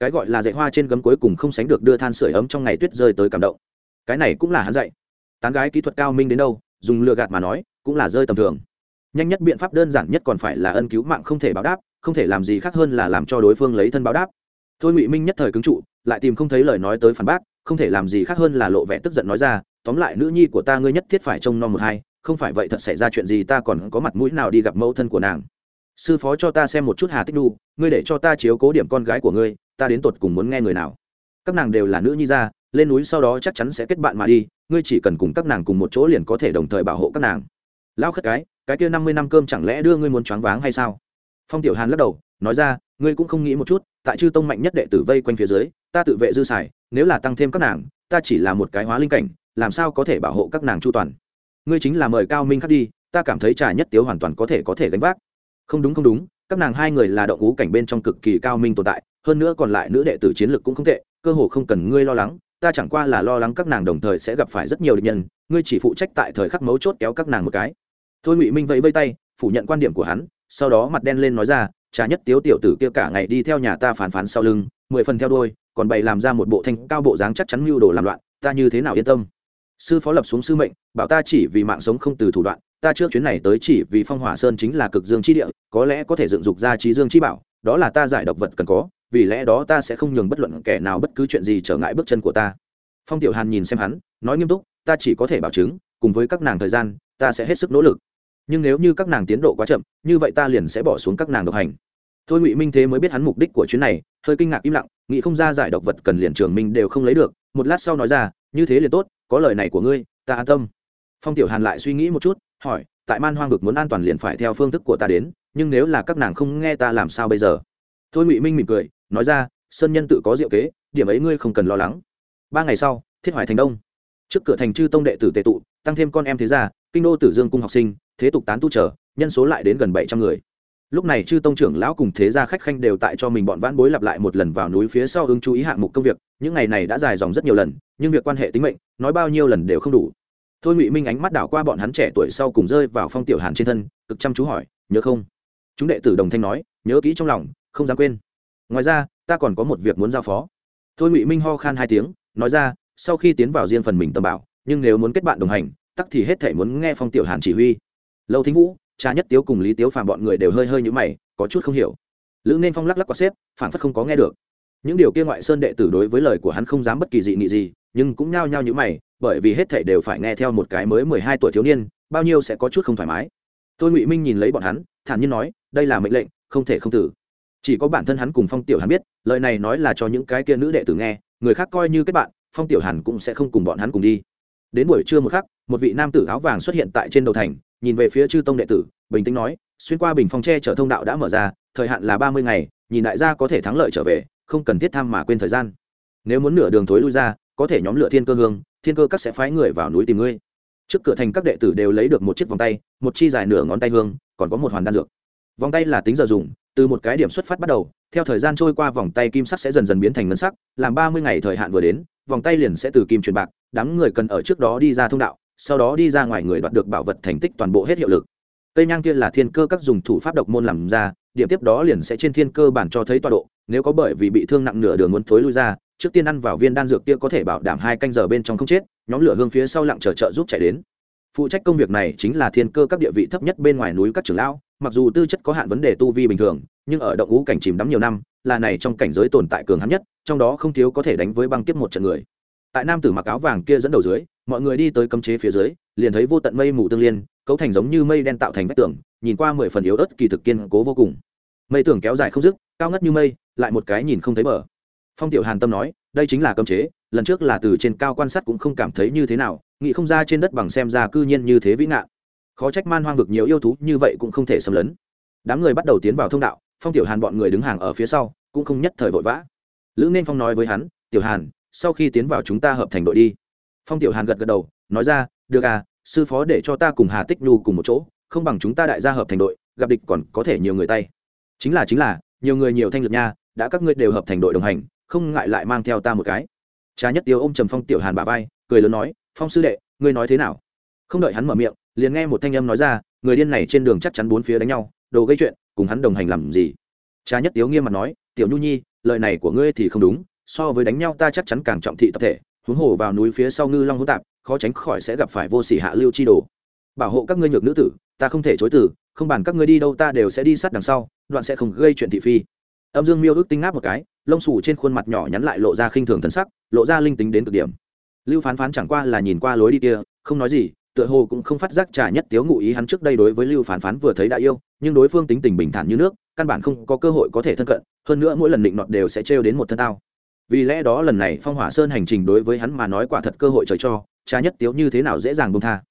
Cái gọi là dạy hoa trên gấm cuối cùng không sánh được đưa than sửa ấm trong ngày tuyết rơi tới cảm động. Cái này cũng là hắn dạy. Tán gái kỹ thuật cao minh đến đâu, dùng lừa gạt mà nói, cũng là rơi tầm thường. Nhanh nhất biện pháp đơn giản nhất còn phải là ân cứu mạng không thể báo đáp, không thể làm gì khác hơn là làm cho đối phương lấy thân báo đáp. Thôi ngụy minh nhất thời cứng trụ, lại tìm không thấy lời nói tới phản bác, không thể làm gì khác hơn là lộ vẻ tức giận nói ra, tóm lại nữ nhi của ta ngươi nhất thiết phải trông nom một hai, không phải vậy thật xảy ra chuyện gì ta còn có mặt mũi nào đi gặp mẫu thân của nàng sư phó cho ta xem một chút hà tích đu ngươi để cho ta chiếu cố điểm con gái của ngươi, ta đến tột cùng muốn nghe người nào. Các nàng đều là nữ nhi ra lên núi sau đó chắc chắn sẽ kết bạn mà đi, ngươi chỉ cần cùng các nàng cùng một chỗ liền có thể đồng thời bảo hộ các nàng. Lao khất cái cái kia năm mươi năm cơm chẳng lẽ đưa ngươi muốn choáng váng hay sao? Phong tiểu hàn lắc đầu, nói ra, ngươi cũng không nghĩ một chút, tại chư tông mạnh nhất đệ tử vây quanh phía dưới, ta tự vệ dư xài, nếu là tăng thêm các nàng, ta chỉ là một cái hóa linh cảnh, làm sao có thể bảo hộ các nàng chu toàn? Ngươi chính là mời cao minh khắc đi, ta cảm thấy trà nhất tiếu hoàn toàn có thể có thể gánh vác không đúng không đúng, các nàng hai người là động ngũ cảnh bên trong cực kỳ cao minh tồn tại, hơn nữa còn lại nữ đệ tử chiến lược cũng không tệ, cơ hồ không cần ngươi lo lắng, ta chẳng qua là lo lắng các nàng đồng thời sẽ gặp phải rất nhiều địch nhân, ngươi chỉ phụ trách tại thời khắc mấu chốt kéo các nàng một cái. Thôi ngụy minh vẫy vây tay, phủ nhận quan điểm của hắn, sau đó mặt đen lên nói ra trà nhất tiếu tiểu tử kia cả ngày đi theo nhà ta phán phán sau lưng, mười phần theo đôi còn bày làm ra một bộ thanh cao bộ dáng chắc chắn mưu đồ làm loạn, ta như thế nào yên tâm? Sư phó lập xuống sư mệnh, bảo ta chỉ vì mạng sống không từ thủ đoạn ta trước chuyến này tới chỉ vì phong hỏa sơn chính là cực dương chi địa, có lẽ có thể dựng dục ra trí dương chi bảo, đó là ta giải độc vật cần có, vì lẽ đó ta sẽ không nhường bất luận kẻ nào bất cứ chuyện gì trở ngại bước chân của ta. Phong tiểu hàn nhìn xem hắn, nói nghiêm túc, ta chỉ có thể bảo chứng, cùng với các nàng thời gian, ta sẽ hết sức nỗ lực. Nhưng nếu như các nàng tiến độ quá chậm, như vậy ta liền sẽ bỏ xuống các nàng độc hành. Thôi ngụy minh thế mới biết hắn mục đích của chuyến này, hơi kinh ngạc im lặng, nghĩ không ra giải độc vật cần liền trường minh đều không lấy được, một lát sau nói ra, như thế liền tốt, có lời này của ngươi, ta an tâm. Phong tiểu hàn lại suy nghĩ một chút hỏi, tại man hoang vực muốn an toàn liền phải theo phương thức của ta đến, nhưng nếu là các nàng không nghe ta làm sao bây giờ? Thôi ngụy minh mỉm cười, nói ra, sơn nhân tự có diệu kế, điểm ấy ngươi không cần lo lắng. Ba ngày sau, thiết hoài thành đông. Trước cửa thành chư tông đệ tử tề tụ, tăng thêm con em thế gia, kinh đô tử dương cung học sinh, thế tục tán tu trở, nhân số lại đến gần bảy trăm người. Lúc này chư tông trưởng lão cùng thế gia khách khanh đều tại cho mình bọn vãn bối lặp lại một lần vào núi phía sau ứng chú ý hạng mục công việc, những ngày này đã dài dòng rất nhiều lần, nhưng việc quan hệ tính mệnh, nói bao nhiêu lần đều không đủ thôi ngụy minh ánh mắt đảo qua bọn hắn trẻ tuổi sau cùng rơi vào phong tiểu hàn trên thân, cực chăm chú hỏi, nhớ không? Chúng đệ tử đồng thanh nói, nhớ kỹ trong lòng, không dám quên. Ngoài ra, ta còn có một việc muốn giao phó. Thôi ngụy minh ho khan hai tiếng, nói ra, sau khi tiến vào riêng phần mình tầm bảo, nhưng nếu muốn kết bạn đồng hành, tắc thì hết thể muốn nghe phong tiểu hàn chỉ huy. Lâu thính vũ, cha nhất tiếu cùng lý tiếu phàm bọn người đều hơi hơi như mày, có chút không hiểu. Lữ nên phong lắc lắc quả xếp phản phất không có nghe được. Những điều kia ngoại sơn đệ tử đối với lời của hắn không dám bất kỳ dị nghị gì, nhưng cũng nhao nhao như mày bởi vì hết thảy đều phải nghe theo một cái mới mười hai tuổi thiếu niên, bao nhiêu sẽ có chút không thoải mái. Tôi ngụy minh nhìn lấy bọn hắn, thản nhiên nói, đây là mệnh lệnh, không thể không tử. Chỉ có bản thân hắn cùng phong tiểu hàn biết, lời này nói là cho những cái kia nữ đệ tử nghe, người khác coi như kết bạn, phong tiểu hàn cũng sẽ không cùng bọn hắn cùng đi. Đến buổi trưa một khắc, một vị nam tử áo vàng xuất hiện tại trên đầu thành, nhìn về phía chư tông đệ tử, bình tĩnh nói, xuyên qua bình phong tre chở thông đạo đã mở ra, thời hạn là ba mươi ngày, nhìn đại gia có thể thắng lợi trở về, không cần thiết tham mà quên thời gian. Nếu muốn nửa đường thối lui ra có thể nhóm lửa thiên cơ hương, thiên cơ các sẽ phái người vào núi tìm ngươi. Trước cửa thành các đệ tử đều lấy được một chiếc vòng tay, một chi dài nửa ngón tay hương, còn có một hoàn đan dược. Vòng tay là tính giờ dùng, từ một cái điểm xuất phát bắt đầu, theo thời gian trôi qua vòng tay kim sắc sẽ dần dần biến thành ngân sắc, làm ba mươi ngày thời hạn vừa đến, vòng tay liền sẽ từ kim chuyển bạc, đám người cần ở trước đó đi ra thông đạo, sau đó đi ra ngoài người đoạt được bảo vật thành tích toàn bộ hết hiệu lực. Cây nhang kia là thiên cơ các dùng thủ pháp độc môn làm ra, điểm tiếp đó liền sẽ trên thiên cơ bản cho thấy tọa độ, nếu có bởi vì bị thương nặng nửa đường muốn thối lui ra trước tiên ăn vào viên đan dược kia có thể bảo đảm hai canh giờ bên trong không chết, nhóm lửa hương phía sau lặng chờ trợ giúp chạy đến. Phụ trách công việc này chính là thiên cơ các địa vị thấp nhất bên ngoài núi các trưởng lão, mặc dù tư chất có hạn vấn đề tu vi bình thường, nhưng ở động ngũ cảnh chìm đắm nhiều năm, là này trong cảnh giới tồn tại cường hắn nhất, trong đó không thiếu có thể đánh với băng kiếp một trận người. Tại nam tử mặc áo vàng kia dẫn đầu dưới, mọi người đi tới cấm chế phía dưới, liền thấy vô tận mây mù tương liên, cấu thành giống như mây đen tạo thành vách tường, nhìn qua mười phần yếu ớt kỳ thực kiên cố vô cùng. Mây tường kéo dài không dứt, cao ngất như mây, lại một cái nhìn không thấy bờ phong tiểu hàn tâm nói, đây chính là cấm chế, lần trước là từ trên cao quan sát cũng không cảm thấy như thế nào, nghĩ không ra trên đất bằng xem ra cư nhiên như thế vĩ ngạn. Khó trách man hoang vực nhiều yêu thú như vậy cũng không thể xâm lấn. Đám người bắt đầu tiến vào thông đạo, phong tiểu hàn bọn người đứng hàng ở phía sau, cũng không nhất thời vội vã. Lữ nên phong nói với hắn, tiểu hàn, sau khi tiến vào chúng ta hợp thành đội đi. Phong tiểu hàn gật gật đầu, nói ra, được à sư phó để cho ta cùng hà tích nhu cùng một chỗ, không bằng chúng ta đại gia hợp thành đội, gặp địch còn có thể nhiều người tay. Chính là chính là, nhiều người nhiều thanh lực nha, đã các ngươi đều hợp thành đội đồng hành không ngại lại mang theo ta một cái. Trà nhất tiêu ôm trầm phong tiểu hàn bà vai, cười lớn nói, phong sư đệ, ngươi nói thế nào? Không đợi hắn mở miệng, liền nghe một thanh âm nói ra, người điên này trên đường chắc chắn bốn phía đánh nhau, đồ gây chuyện, cùng hắn đồng hành làm gì? Trà nhất tiếu nghiêm mặt nói, tiểu nhu nhi, lời này của ngươi thì không đúng, so với đánh nhau ta chắc chắn càng trọng thị tập thể, huống hồ vào núi phía sau ngư long hỗn tạp, khó tránh khỏi sẽ gặp phải vô sỉ hạ lưu chi đồ. Bảo hộ các ngươi nhược nữ tử, ta không thể chối từ, không bàn các ngươi đi đâu ta đều sẽ đi sát đằng sau, đoạn sẽ không gây chuyện thị phi âm dương miêu ước tinh ngáp một cái, lông xù trên khuôn mặt nhỏ nhắn lại lộ ra khinh thường thân sắc, lộ ra linh tính đến cực điểm. Lưu phán phán chẳng qua là nhìn qua lối đi kia, không nói gì, tựa hồ cũng không phát giác trà nhất tiếu ngụ ý hắn trước đây đối với lưu phán phán vừa thấy đã yêu, nhưng đối phương tính tình bình thản như nước, căn bản không có cơ hội có thể thân cận, hơn nữa mỗi lần định nọt đều sẽ trêu đến một thân tao. Vì lẽ đó lần này phong hỏa sơn hành trình đối với hắn mà nói quả thật cơ hội trời cho, trà nhất tiếu như thế nào dễ dàng bông tha.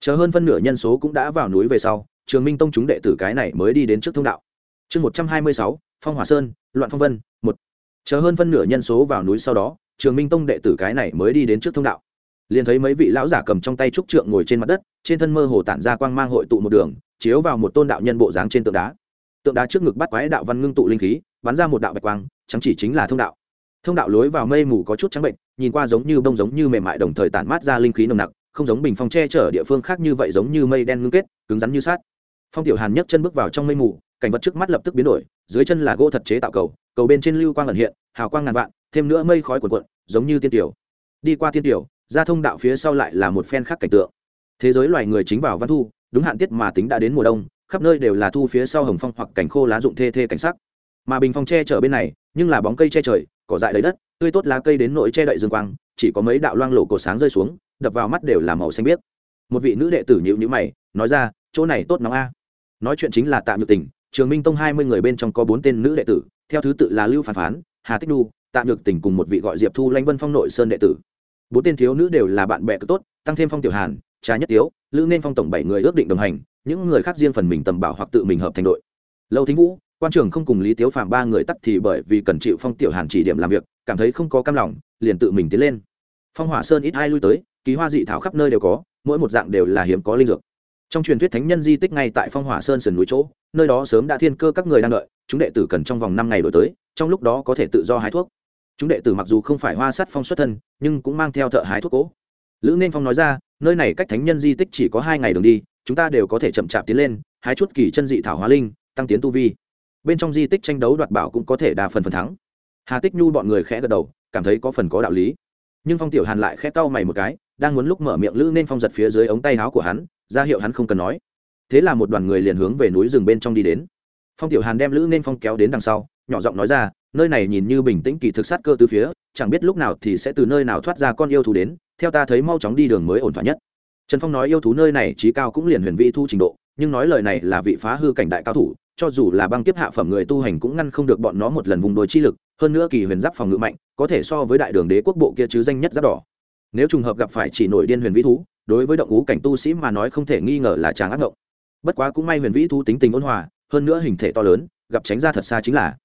Chờ hơn phân nửa nhân số cũng đã vào núi về sau, trường minh tông chúng đệ tử cái này mới đi đến trước thông đạo. Chương một trăm hai mươi sáu phong hòa sơn, loạn phong vân, một. Chờ hơn phân nửa nhân số vào núi sau đó, trường minh tông đệ tử cái này mới đi đến trước thông đạo. Liền thấy mấy vị lão giả cầm trong tay trúc trượng ngồi trên mặt đất, trên thân mơ hồ tản ra quang mang hội tụ một đường, chiếu vào một tôn đạo nhân bộ dáng trên tượng đá. Tượng đá trước ngực bắt quái đạo văn ngưng tụ linh khí, bắn ra một đạo bạch quang, chẳng chỉ chính là thông đạo. Thông đạo lối vào mây mù có chút trắng bệnh, nhìn qua giống như bông giống như mềm mại đồng thời tản mát ra linh khí nồng nặc, không giống bình phong che chở địa phương khác như vậy giống như mây đen ngưng kết, cứng rắn như sát phong tiểu hàn nhấc chân bước vào trong mây mù cảnh vật trước mắt lập tức biến đổi, dưới chân là gỗ thật chế tạo cầu cầu bên trên lưu quang ẩn hiện, hào quang ngàn vạn, thêm nữa mây khói cuồn cuộn, giống như tiên tiểu. Đi qua tiên tiểu, ra thông đạo phía sau lại là một phen khác cảnh tượng. Thế giới loài người chính vào văn thu, đúng hạn tiết mà tính đã đến mùa đông, khắp nơi đều là thu phía sau hồng phong hoặc cảnh khô lá rụng thê thê cảnh sắc. Mà bình phong che chở bên này, nhưng là bóng cây che trời, cỏ dại đầy đất, tươi tốt lá cây đến nỗi che đậy dương quang, chỉ có mấy đạo loang lộ cổ sáng rơi xuống, đập vào mắt đều là màu xanh biếc. Một vị nữ đệ tử nhịu nhữ mày, nói ra, chỗ này tốt nóng a. Nói chuyện chính là tạm nhược tình trường minh tông hai mươi người bên trong có bốn tên nữ đệ tử, theo thứ tự là lưu phản phán, hà tích đu Tạ nhược tình cùng một vị gọi diệp thu lãnh vân phong nội sơn đệ tử. Bốn tên thiếu nữ đều là bạn bè cực tốt, tăng thêm phong tiểu hàn, trà nhất tiếu, lữ nên phong tổng bảy người ước định đồng hành, những người khác riêng phần mình tầm bảo hoặc tự mình hợp thành đội. Lâu thính vũ, quan trường không cùng lý tiếu phạm ba người tắt thì bởi vì cần chịu phong tiểu hàn chỉ điểm làm việc, cảm thấy không có cam lòng, liền tự mình tiến lên. Phong hỏa sơn ít ai lui tới ký hoa dị thảo khắp nơi đều có, mỗi một dạng đều là hiếm có linh dược trong truyền thuyết thánh nhân di tích ngay tại phong hỏa sơn sườn núi chỗ, nơi đó sớm đã thiên cơ các người đang đợi, chúng đệ tử cần trong vòng năm ngày đổi tới, trong lúc đó có thể tự do hái thuốc. Chúng đệ tử mặc dù không phải hoa sắt phong xuất thân, nhưng cũng mang theo thợ hái thuốc cỗ lữ nên phong nói ra, nơi này cách thánh nhân di tích chỉ có hai ngày đường đi, chúng ta đều có thể chậm chạp tiến lên, hái chút kỳ chân dị thảo hóa linh, tăng tiến tu vi. Bên trong di tích tranh đấu đoạt bảo cũng có thể đa phần phần thắng. Hà tích nhu bọn người khẽ gật đầu, cảm thấy có phần có đạo lý. Nhưng phong tiểu hàn lại khẽ cau mày một cái, đang muốn lúc mở miệng lữ nên phong giật phía dưới ống tay áo của hắn ra hiệu hắn không cần nói. Thế là một đoàn người liền hướng về núi rừng bên trong đi đến. Phong tiểu hàn đem lữ nên phong kéo đến đằng sau, nhỏ giọng nói ra, nơi này nhìn như bình tĩnh kỳ thực sát cơ từ phía, chẳng biết lúc nào thì sẽ từ nơi nào thoát ra con yêu thú đến, theo ta thấy mau chóng đi đường mới ổn thỏa nhất. Trần phong nói yêu thú nơi này trí cao cũng liền huyền vị thu trình độ, nhưng nói lời này là vị phá hư cảnh đại cao thủ, cho dù là băng kiếp hạ phẩm người tu hành cũng ngăn không được bọn nó một lần vùng đôi chi lực, hơn nữa kỳ huyền giáp phòng ngự mạnh, có thể so với đại đường đế quốc bộ kia chứ danh nhất giáp đỏ nếu trùng hợp gặp phải chỉ nổi điên huyền vĩ thú, đối với động ngũ cảnh tu sĩ mà nói không thể nghi ngờ là chàng ác ngộng. Bất quá cũng may huyền vĩ thú tính tình ôn hòa, hơn nữa hình thể to lớn, gặp tránh ra thật xa chính là.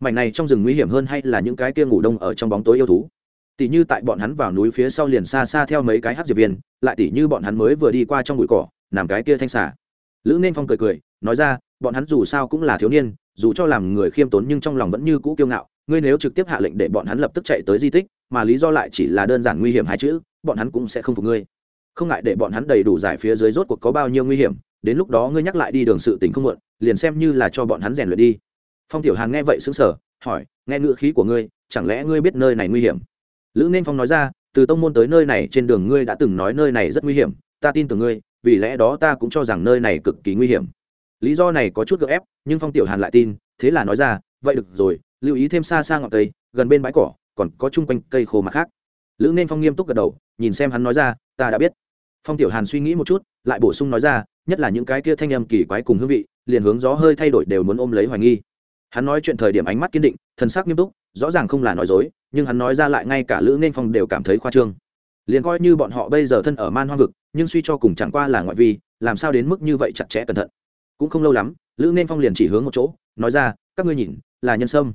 Mảnh này trong rừng nguy hiểm hơn hay là những cái kia ngủ đông ở trong bóng tối yêu thú? Tỉ như tại bọn hắn vào núi phía sau liền xa xa theo mấy cái hát diệp viên, lại tỉ như bọn hắn mới vừa đi qua trong bụi cỏ, nằm cái kia thanh xả lữ nên phong cười cười, nói ra, bọn hắn dù sao cũng là thiếu niên dù cho làm người khiêm tốn nhưng trong lòng vẫn như cũ kiêu ngạo, ngươi nếu trực tiếp hạ lệnh để bọn hắn lập tức chạy tới di tích, mà lý do lại chỉ là đơn giản nguy hiểm hai chữ, bọn hắn cũng sẽ không phục ngươi. Không ngại để bọn hắn đầy đủ giải phía dưới rốt cuộc có bao nhiêu nguy hiểm, đến lúc đó ngươi nhắc lại đi đường sự tình không muộn, liền xem như là cho bọn hắn rèn luyện đi. Phong tiểu hàn nghe vậy xứng sở hỏi, nghe ngữ khí của ngươi, chẳng lẽ ngươi biết nơi này nguy hiểm? Lữ nên phong nói ra, từ tông môn tới nơi này trên đường ngươi đã từng nói nơi này rất nguy hiểm, ta tin tưởng ngươi, vì lẽ đó ta cũng cho rằng nơi này cực kỳ nguy hiểm lý do này có chút gợ ép, nhưng phong tiểu hàn lại tin, thế là nói ra, vậy được rồi, lưu ý thêm xa xa ngọn cây, gần bên bãi cỏ, còn có chung quanh cây khô mặt khác. Lữ nên phong nghiêm túc gật đầu, nhìn xem hắn nói ra, ta đã biết. Phong tiểu hàn suy nghĩ một chút, lại bổ sung nói ra, nhất là những cái kia thanh âm kỳ quái cùng hương vị, liền hướng gió hơi thay đổi đều muốn ôm lấy hoài nghi. Hắn nói chuyện thời điểm ánh mắt kiên định, thần sắc nghiêm túc, rõ ràng không là nói dối, nhưng hắn nói ra lại ngay cả lữ nên phong đều cảm thấy khoa trương. Liền coi như bọn họ bây giờ thân ở man hoang vực, nhưng suy cho cùng chẳng qua là ngoại vi, làm sao đến mức như vậy chặt chẽ cẩn thận cũng không lâu lắm, lữ nên phong liền chỉ hướng một chỗ, nói ra, các ngươi nhìn, là nhân sâm.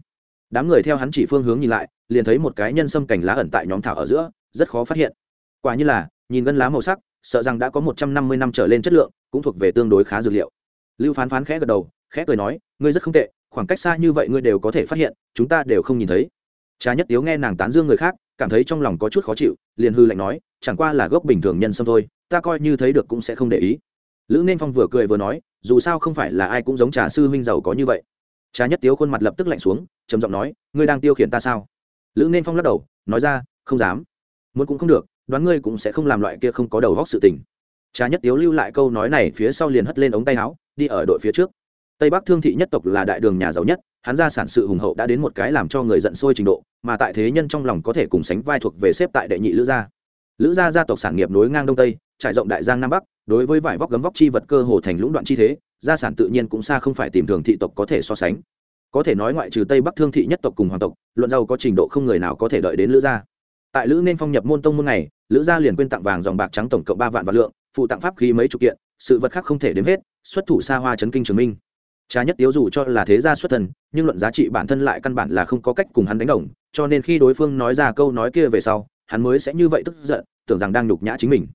Đám người theo hắn chỉ phương hướng nhìn lại, liền thấy một cái nhân sâm cành lá ẩn tại nhóm thảo ở giữa, rất khó phát hiện. Quả như là, nhìn gân lá màu sắc, sợ rằng đã có một trăm năm mươi năm trở lên chất lượng, cũng thuộc về tương đối khá dược liệu. Lưu phán phán khẽ gật đầu, khẽ cười nói, ngươi rất không tệ, khoảng cách xa như vậy ngươi đều có thể phát hiện, chúng ta đều không nhìn thấy. Trà nhất tiếu nghe nàng tán dương người khác, cảm thấy trong lòng có chút khó chịu, liền hư lạnh nói, chẳng qua là gốc bình thường nhân sâm thôi, ta coi như thấy được cũng sẽ không để ý lữ nên phong vừa cười vừa nói, dù sao không phải là ai cũng giống trà sư huynh giàu có như vậy. Trà nhất tiếu khuôn mặt lập tức lạnh xuống, trầm giọng nói, ngươi đang tiêu khiển ta sao? Lữ nên phong lắc đầu, nói ra, không dám. Muốn cũng không được, đoán ngươi cũng sẽ không làm loại kia không có đầu góc sự tình. Trà nhất tiếu lưu lại câu nói này phía sau liền hất lên ống tay áo, đi ở đội phía trước. Tây bắc thương thị nhất tộc là đại đường nhà giàu nhất, hắn gia sản sự hùng hậu đã đến một cái làm cho người giận sôi trình độ, mà tại thế nhân trong lòng có thể cùng sánh vai thuộc về xếp tại đệ nhị lữ gia. Lữ gia gia tộc sản nghiệp nối ngang đông tây, trải rộng đại giang nam bắc đối với vải vóc gấm vóc chi vật cơ hồ thành lũng đoạn chi thế, gia sản tự nhiên cũng xa không phải tìm thường thị tộc có thể so sánh. Có thể nói ngoại trừ tây bắc thương thị nhất tộc cùng hoàng tộc, luận giàu có trình độ không người nào có thể đợi đến lữ gia. Tại lữ nên phong nhập môn tông môn này lữ gia liền quyên tặng vàng dòng bạc trắng tổng cộng ba vạn vạn lượng, phụ tặng pháp khí mấy chục kiện, sự vật khác không thể đếm hết, xuất thủ xa hoa chấn kinh trường minh. Trá nhất tiếu dù cho là thế gia xuất thần nhưng luận giá trị bản thân lại căn bản là không có cách cùng hắn đánh đồng, cho nên khi đối phương nói ra câu nói kia về sau, hắn mới sẽ như vậy tức giận, tưởng rằng đang nhục nhã chính mình.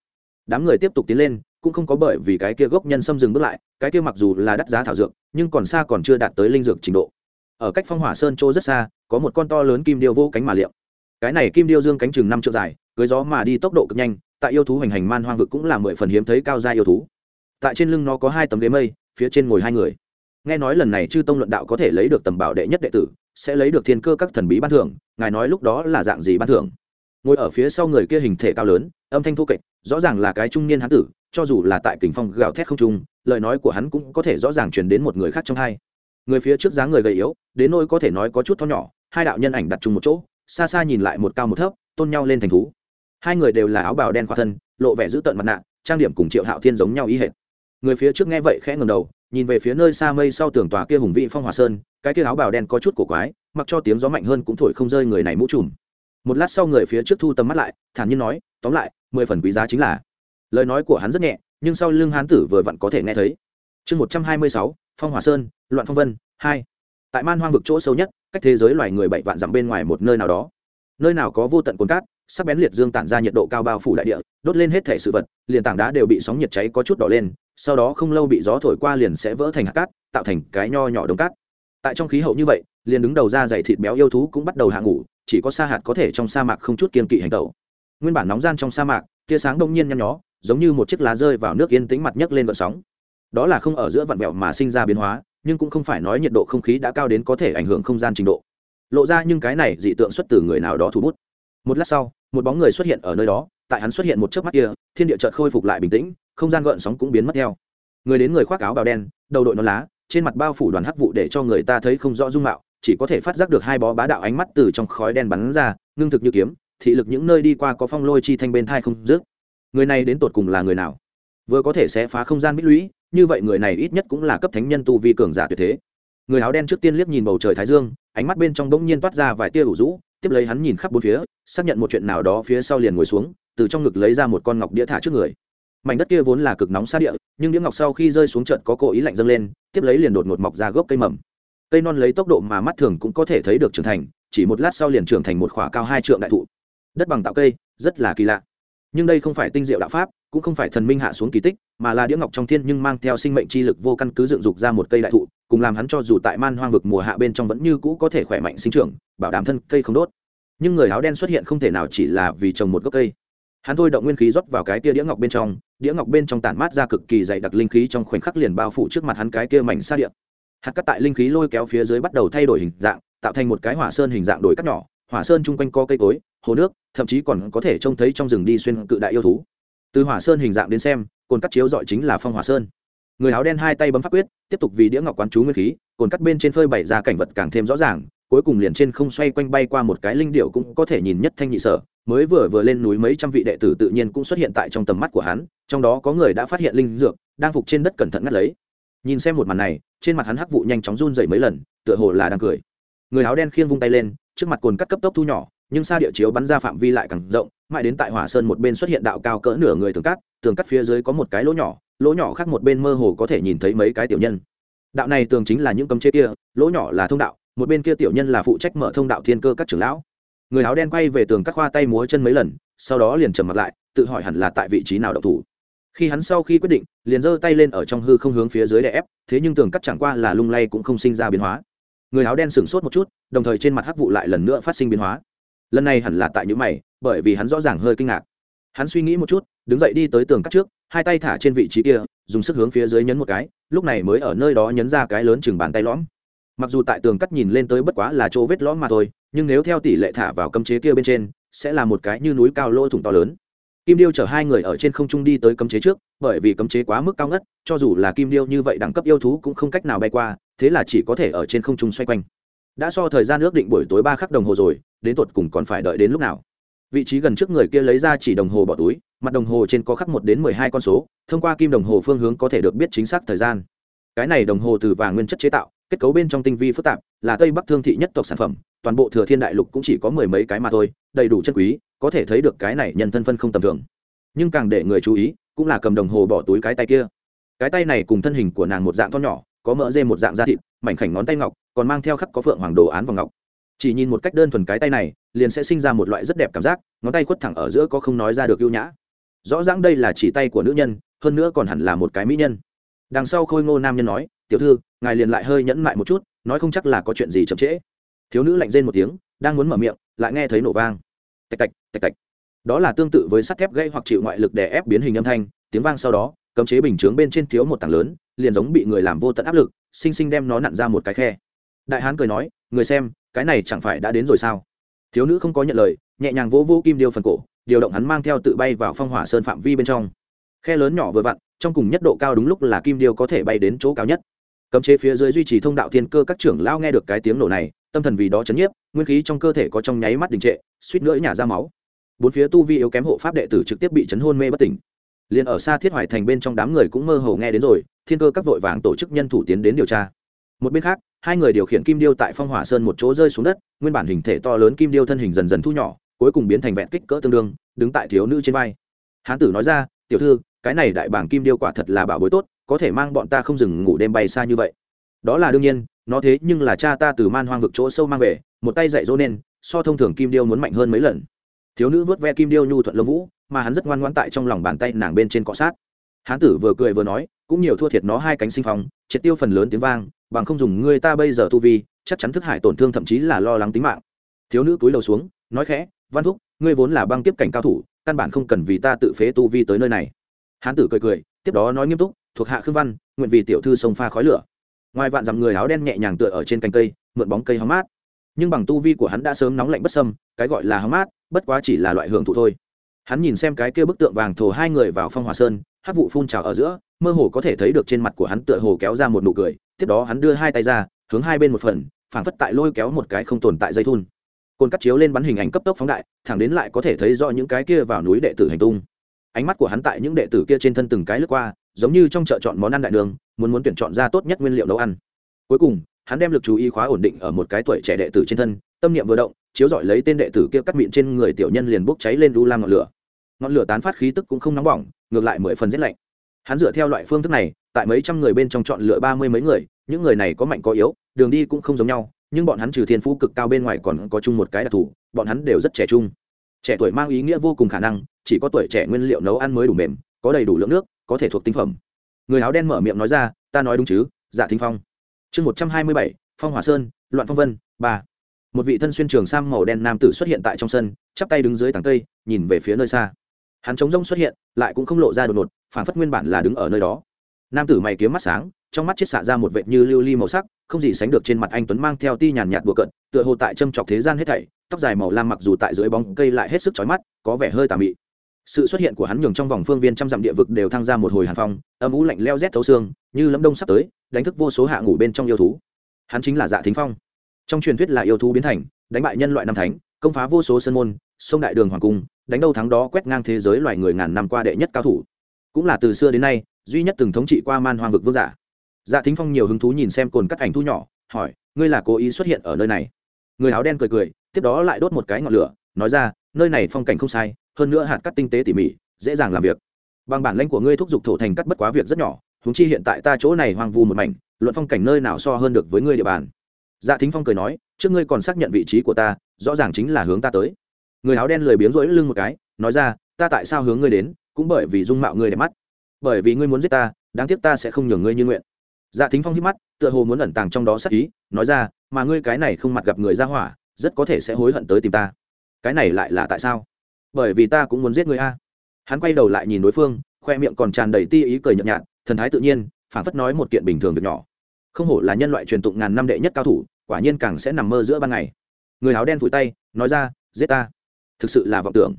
Đám người tiếp tục tiến lên cũng không có bởi vì cái kia gốc nhân xâm dừng bước lại, cái kia mặc dù là đắt giá thảo dược, nhưng còn xa còn chưa đạt tới linh dược trình độ. Ở cách phong hỏa sơn chỗ rất xa, có một con to lớn kim điêu vô cánh mà liệu cái này kim điêu dương cánh chừng năm triệu dài, cưới gió mà đi tốc độ cực nhanh, tại yêu thú hành hành man hoang vực cũng là mười phần hiếm thấy cao gia yêu thú. Tại trên lưng nó có hai tấm ghế mây, phía trên ngồi hai người. Nghe nói lần này chư tông luận đạo có thể lấy được tầm bảo đệ nhất đệ tử, sẽ lấy được thiên cơ các thần bí ban thưởng, ngài nói lúc đó là dạng gì ban thưởng? Ngồi ở phía sau người kia hình thể cao lớn, âm thanh thô kệch, rõ ràng là cái trung niên hán tử cho dù là tại kình phong gào thét không trung, lời nói của hắn cũng có thể rõ ràng truyền đến một người khác trong hai. Người phía trước dáng người gầy yếu, đến nỗi có thể nói có chút to nhỏ, hai đạo nhân ảnh đặt chung một chỗ, xa xa nhìn lại một cao một thấp, tôn nhau lên thành thú. Hai người đều là áo bào đen khoa thân, lộ vẻ giữ tợn mặt nạ, trang điểm cùng triệu hạo thiên giống nhau ý hệt. Người phía trước nghe vậy khẽ ngầm đầu, nhìn về phía nơi xa mây sau tường tòa kia hùng vị phong hòa sơn, cái kia áo bào đen có chút cổ quái, mặc cho tiếng gió mạnh hơn cũng thổi không rơi người này mũ trùm. Một lát sau người phía trước thu tầm mắt lại, thản nhiên nói, tóm lại, mười phần quý giá chính là lời nói của hắn rất nhẹ, nhưng sau lưng hán tử vừa vặn có thể nghe thấy. Chương một trăm hai mươi sáu, phong hòa sơn, loạn phong vân, hai. Tại man hoang vực chỗ sâu nhất, cách thế giới loài người bảy vạn dặm bên ngoài một nơi nào đó. Nơi nào có vô tận cồn cát, sắc bén liệt dương tản ra nhiệt độ cao bao phủ đại địa, đốt lên hết thể sự vật, liền tảng đá đều bị sóng nhiệt cháy có chút đỏ lên, sau đó không lâu bị gió thổi qua liền sẽ vỡ thành hạt cát, tạo thành cái nho nhỏ đống cát. Tại trong khí hậu như vậy, liền đứng đầu ra dày thịt béo yêu thú cũng bắt đầu hạ ngủ, chỉ có sa hạt có thể trong sa mạc không chút kiên kỵ hành tẩu. Nguyên bản nóng gian trong sa mạc, tia sáng đông nhiên nhăn nhó giống như một chiếc lá rơi vào nước yên tĩnh mặt nhấc lên vận sóng. Đó là không ở giữa vạn vẹo mà sinh ra biến hóa, nhưng cũng không phải nói nhiệt độ không khí đã cao đến có thể ảnh hưởng không gian trình độ. Lộ ra nhưng cái này dị tượng xuất từ người nào đó thủ bút. Một lát sau, một bóng người xuất hiện ở nơi đó, tại hắn xuất hiện một chớp mắt kia, thiên địa chợt khôi phục lại bình tĩnh, không gian gợn sóng cũng biến mất theo. Người đến người khoác áo bào đen, đầu đội nón lá, trên mặt bao phủ đoàn hắc vụ để cho người ta thấy không rõ dung mạo, chỉ có thể phát giác được hai bó bá đạo ánh mắt từ trong khói đen bắn ra, ngưng thực như kiếm, thị lực những nơi đi qua có phong lôi chi thanh bên thai không dứt người này đến tột cùng là người nào? Vừa có thể sẽ phá không gian bích lũy, như vậy người này ít nhất cũng là cấp thánh nhân tu vi cường giả tuyệt thế. Người áo đen trước tiên liếc nhìn bầu trời thái dương, ánh mắt bên trong bỗng nhiên toát ra vài tia ủ rũ, tiếp lấy hắn nhìn khắp bốn phía, xác nhận một chuyện nào đó phía sau liền ngồi xuống, từ trong ngực lấy ra một con ngọc đĩa thả trước người. Mảnh đất kia vốn là cực nóng xa địa, nhưng đĩa ngọc sau khi rơi xuống trận có cố ý lạnh dâng lên, tiếp lấy liền đột ngột mọc ra gốc cây mầm. Cây non lấy tốc độ mà mắt thường cũng có thể thấy được trưởng thành, chỉ một lát sau liền trưởng thành một khỏa cao hai trượng đại thụ. Đất bằng tạo cây, rất là kỳ lạ nhưng đây không phải tinh diệu đạo pháp, cũng không phải thần minh hạ xuống kỳ tích, mà là đĩa ngọc trong thiên nhưng mang theo sinh mệnh chi lực vô căn cứ dựng dục ra một cây đại thụ, cùng làm hắn cho dù tại man hoang vực mùa hạ bên trong vẫn như cũ có thể khỏe mạnh sinh trưởng, bảo đảm thân cây không đốt nhưng người áo đen xuất hiện không thể nào chỉ là vì trồng một gốc cây hắn thôi động nguyên khí rót vào cái kia đĩa ngọc bên trong, đĩa ngọc bên trong tản mát ra cực kỳ dày đặc linh khí trong khoảnh khắc liền bao phủ trước mặt hắn cái kia mảnh xa điện. hạt cắt tại linh khí lôi kéo phía dưới bắt đầu thay đổi hình dạng, tạo thành một cái hỏa sơn hình dạng đổi cắt nhỏ hỏa sơn chung quanh có cây cối, hồ nước, thậm chí còn có thể trông thấy trong rừng đi xuyên cự đại yêu thú. Từ hỏa sơn hình dạng đến xem, cồn cắt chiếu dọi chính là phong hỏa sơn. Người áo đen hai tay bấm pháp quyết, tiếp tục vì đĩa ngọc quán chú nguyên khí, cồn cắt bên trên phơi bày ra cảnh vật càng thêm rõ ràng, cuối cùng liền trên không xoay quanh bay qua một cái linh điệu cũng có thể nhìn nhất thanh nhị sở, mới vừa vừa lên núi mấy trăm vị đệ tử tự nhiên cũng xuất hiện tại trong tầm mắt của hắn, trong đó có người đã phát hiện linh dược, đang phục trên đất cẩn thận ngắt lấy. Nhìn xem một màn này, trên mặt hắn hắc vụ nhanh chóng run dậy mấy lần, tựa hồ là đang cười. Người áo đen khiêng vung tay lên trước mặt cồn cắt cấp tốc thu nhỏ, nhưng xa địa chiếu bắn ra phạm vi lại càng rộng, mãi đến tại hỏa sơn một bên xuất hiện đạo cao cỡ nửa người tường cắt tường cắt phía dưới có một cái lỗ nhỏ lỗ nhỏ khác một bên mơ hồ có thể nhìn thấy mấy cái tiểu nhân. Đạo này tường chính là những cấm chế kia, lỗ nhỏ là thông đạo, một bên kia tiểu nhân là phụ trách mở thông đạo thiên cơ các trưởng lão. Người áo đen quay về tường các khoa tay múa chân mấy lần, sau đó liền trầm mặt lại, tự hỏi hẳn là tại vị trí nào đậu thủ. Khi hắn sau khi quyết định, liền giơ tay lên ở trong hư không hướng phía dưới đè ép, thế nhưng tường cắt chẳng qua là lung lay cũng không sinh ra biến hóa. Người áo đen sửng sốt một chút đồng thời trên mặt hắc vụ lại lần nữa phát sinh biến hóa. Lần này hẳn là tại những mày, bởi vì hắn rõ ràng hơi kinh ngạc. Hắn suy nghĩ một chút, đứng dậy đi tới tường cắt trước, hai tay thả trên vị trí kia, dùng sức hướng phía dưới nhấn một cái, lúc này mới ở nơi đó nhấn ra cái lớn chừng bàn tay lõm. Mặc dù tại tường cắt nhìn lên tới bất quá là chỗ vết lõm mà thôi, nhưng nếu theo tỷ lệ thả vào cấm chế kia bên trên, sẽ là một cái như núi cao lỗ thủng to lớn. Kim điêu chở hai người ở trên không trung đi tới cấm chế trước, bởi vì cấm chế quá mức cao ngất, cho dù là kim điêu như vậy đẳng cấp yêu thú cũng không cách nào bay qua, thế là chỉ có thể ở trên không trung xoay quanh đã so thời gian ước định buổi tối ba khắc đồng hồ rồi, đến tột cùng còn phải đợi đến lúc nào? Vị trí gần trước người kia lấy ra chỉ đồng hồ bỏ túi, mặt đồng hồ trên có khắc một đến mười hai con số, thông qua kim đồng hồ phương hướng có thể được biết chính xác thời gian. Cái này đồng hồ từ vàng nguyên chất chế tạo, kết cấu bên trong tinh vi phức tạp, là tây bắc thương thị nhất tộc sản phẩm, toàn bộ thừa thiên đại lục cũng chỉ có mười mấy cái mà thôi, đầy đủ chân quý, có thể thấy được cái này nhân thân phân không tầm thường. Nhưng càng để người chú ý, cũng là cầm đồng hồ bỏ túi cái tay kia. Cái tay này cùng thân hình của nàng một dạng to nhỏ, có mỡ dê một dạng da thịt mảnh khảnh ngón tay ngọc, còn mang theo khắc có phượng hoàng đồ án vào ngọc. Chỉ nhìn một cách đơn thuần cái tay này, liền sẽ sinh ra một loại rất đẹp cảm giác, ngón tay khuất thẳng ở giữa có không nói ra được ưu nhã. Rõ ràng đây là chỉ tay của nữ nhân, hơn nữa còn hẳn là một cái mỹ nhân. Đằng sau khôi ngô nam nhân nói, tiểu thư, ngài liền lại hơi nhẫn lại một chút, nói không chắc là có chuyện gì chậm trễ. Thiếu nữ lạnh rên một tiếng, đang muốn mở miệng, lại nghe thấy nổ vang. Tạch tạch tạch tạch. Đó là tương tự với sắt thép gây hoặc chịu ngoại lực để ép biến hình âm thanh, tiếng vang sau đó, cấm chế bình chướng bên trên thiếu một tảng lớn liền giống bị người làm vô tận áp lực, sinh sinh đem nó nặn ra một cái khe. Đại hán cười nói, người xem, cái này chẳng phải đã đến rồi sao? Thiếu nữ không có nhận lời, nhẹ nhàng vỗ vô kim điêu phần cổ, điều động hắn mang theo tự bay vào phong hỏa sơn phạm vi bên trong. Khe lớn nhỏ vừa vặn, trong cùng nhất độ cao đúng lúc là kim điêu có thể bay đến chỗ cao nhất. Cấm chế phía dưới duy trì thông đạo thiên cơ các trưởng lao nghe được cái tiếng nổ này, tâm thần vì đó chấn nhiếp, nguyên khí trong cơ thể có trong nháy mắt đình trệ, suýt nữa nhả ra máu. Bốn phía tu vi yếu kém hộ pháp đệ tử trực tiếp bị chấn hôn mê bất tỉnh. Liền ở xa thiết hoài thành bên trong đám người cũng mơ hồ nghe đến rồi thiên cơ các vội vàng tổ chức nhân thủ tiến đến điều tra. Một bên khác, hai người điều khiển kim điêu tại phong hỏa sơn một chỗ rơi xuống đất, nguyên bản hình thể to lớn kim điêu thân hình dần dần thu nhỏ, cuối cùng biến thành vẹn kích cỡ tương đương, đứng tại thiếu nữ trên vai. Hán tử nói ra, tiểu thư, cái này đại bảng kim điêu quả thật là bảo bối tốt, có thể mang bọn ta không dừng ngủ đêm bay xa như vậy. Đó là đương nhiên, nó thế nhưng là cha ta từ man hoang vực chỗ sâu mang về, một tay dạy dỗ nên, so thông thường kim điêu muốn mạnh hơn mấy lần. Thiếu nữ vớt ve kim điêu nhu thuận lâm vũ, mà hắn rất ngoan ngoãn tại trong lòng bàn tay nàng bên trên cọ sát hán tử vừa cười vừa nói, cũng nhiều thua thiệt nó hai cánh sinh phong, triệt tiêu phần lớn tiếng vang, bằng không dùng ngươi ta bây giờ tu vi, chắc chắn thức hải tổn thương thậm chí là lo lắng tính mạng. Thiếu nữ cúi đầu xuống, nói khẽ, văn thúc, ngươi vốn là băng tiếp cảnh cao thủ, căn bản không cần vì ta tự phế tu vi tới nơi này. Hán tử cười cười, tiếp đó nói nghiêm túc, thuộc hạ khương văn, nguyện vì tiểu thư sông pha khói lửa. Ngoài vạn dặm người áo đen nhẹ nhàng tựa ở trên cành cây, mượn bóng cây hóng mát. Nhưng bằng tu vi của hắn đã sớm nóng lạnh bất sâm cái gọi là hóng mát, bất quá chỉ là loại hưởng thụ thôi hắn nhìn xem cái kia bức tượng vàng thổ hai người vào phong hòa sơn hát vụ phun trào ở giữa, mơ hồ có thể thấy được trên mặt của hắn tựa hồ kéo ra một nụ cười, tiếp đó hắn đưa hai tay ra, hướng hai bên một phần, phảng phất tại lôi kéo một cái không tồn tại dây thun. Côn cắt chiếu lên bắn hình ảnh cấp tốc phóng đại, thẳng đến lại có thể thấy rõ những cái kia vào núi đệ tử hành tung. Ánh mắt của hắn tại những đệ tử kia trên thân từng cái lướt qua, giống như trong chợ chọn món ăn đại đường, muốn muốn tuyển chọn ra tốt nhất nguyên liệu nấu ăn. Cuối cùng, hắn đem lực chú ý khóa ổn định ở một cái tuổi trẻ đệ tử trên thân, tâm niệm vừa động, chiếu dọi lấy tên đệ tử kia cắt miệng trên người tiểu nhân liền bốc cháy lên đu lam ngọn lửa ngọn lửa tán phát khí tức cũng không nóng bỏng, ngược lại mười phần rét lạnh. Hắn dựa theo loại phương thức này, tại mấy trăm người bên trong chọn lựa ba mươi mấy người, những người này có mạnh có yếu, đường đi cũng không giống nhau, nhưng bọn hắn trừ thiên phú cực cao bên ngoài còn có chung một cái đặc thù, bọn hắn đều rất trẻ trung. Trẻ tuổi mang ý nghĩa vô cùng khả năng, chỉ có tuổi trẻ nguyên liệu nấu ăn mới đủ mềm, có đầy đủ lượng nước, có thể thuộc tinh phẩm. Người áo đen mở miệng nói ra, ta nói đúng chứ dạ thính phong. Chương một trăm hai mươi bảy, phong hòa sơn, loạn phong vân, ba. Một vị thân xuyên trường sam màu đen nam tử xuất hiện tại trong sân, chắp tay đứng dưới tảng cây, nhìn về phía nơi xa hắn chống rông xuất hiện, lại cũng không lộ ra đột ngột phản phất nguyên bản là đứng ở nơi đó. Nam tử mày kiếm mắt sáng, trong mắt chiết xạ ra một vệt như lưu ly màu sắc, không gì sánh được trên mặt anh tuấn mang theo ti nhàn nhạt bùa cận tựa hồ tại châm chọc thế gian hết thảy, tóc dài màu lam mặc dù tại dưới bóng cây lại hết sức chói mắt, có vẻ hơi tà mị. Sự xuất hiện của hắn nhường trong vòng phương viên trăm dặm địa vực đều thăng ra một hồi hàn phong, âm ú lạnh leo rét thấu xương, như lấm đông sắp tới, đánh thức vô số hạ ngủ bên trong yêu thú. Hắn chính là dạ thính phong. Trong truyền thuyết là yêu thú biến thành, đánh bại nhân loại năm thánh, công phá vô số sân môn sông đại đường hoàng cung, đánh đâu thắng đó quét ngang thế giới loài người ngàn năm qua đệ nhất cao thủ. Cũng là từ xưa đến nay, duy nhất từng thống trị qua man hoang vực vương giả. Dạ thính phong nhiều hứng thú nhìn xem cồn cắt ảnh thu nhỏ, hỏi, ngươi là cố ý xuất hiện ở nơi này? Người áo đen cười cười, tiếp đó lại đốt một cái ngọn lửa, nói ra, nơi này phong cảnh không sai, hơn nữa hạt cắt tinh tế tỉ mỉ, dễ dàng làm việc. Bằng bản lãnh của ngươi thúc giục thổ thành cắt bất quá việc rất nhỏ húng chi hiện tại ta chỗ này hoang vu một mảnh, luận phong cảnh nơi nào so hơn được với ngươi địa bàn? Dạ thính phong cười nói, trước ngươi còn xác nhận vị trí của ta, rõ ràng chính là hướng ta tới người áo đen lười biếng rỗi lưng một cái, nói ra, ta tại sao hướng ngươi đến, cũng bởi vì dung mạo ngươi đẹp mắt. Bởi vì ngươi muốn giết ta, đáng tiếc ta sẽ không nhường ngươi như nguyện. Dạ thính phong hít mắt, tựa hồ muốn ẩn tàng trong đó sắc ý, nói ra, mà ngươi cái này không mặt gặp người ra hỏa, rất có thể sẽ hối hận tới tìm ta. Cái này lại là tại sao? Bởi vì ta cũng muốn giết ngươi a. Hắn quay đầu lại nhìn đối phương, khoe miệng còn tràn đầy ti ý cười nhợt nhạt, thần thái tự nhiên phản phất nói một kiện bình thường việc nhỏ. Không hổ là nhân loại truyền tụng ngàn năm đệ nhất cao thủ, quả nhiên càng sẽ nằm mơ giữa ban ngày. Người áo đen vùi tay, nói ra, giết ta thực sự là vọng tưởng.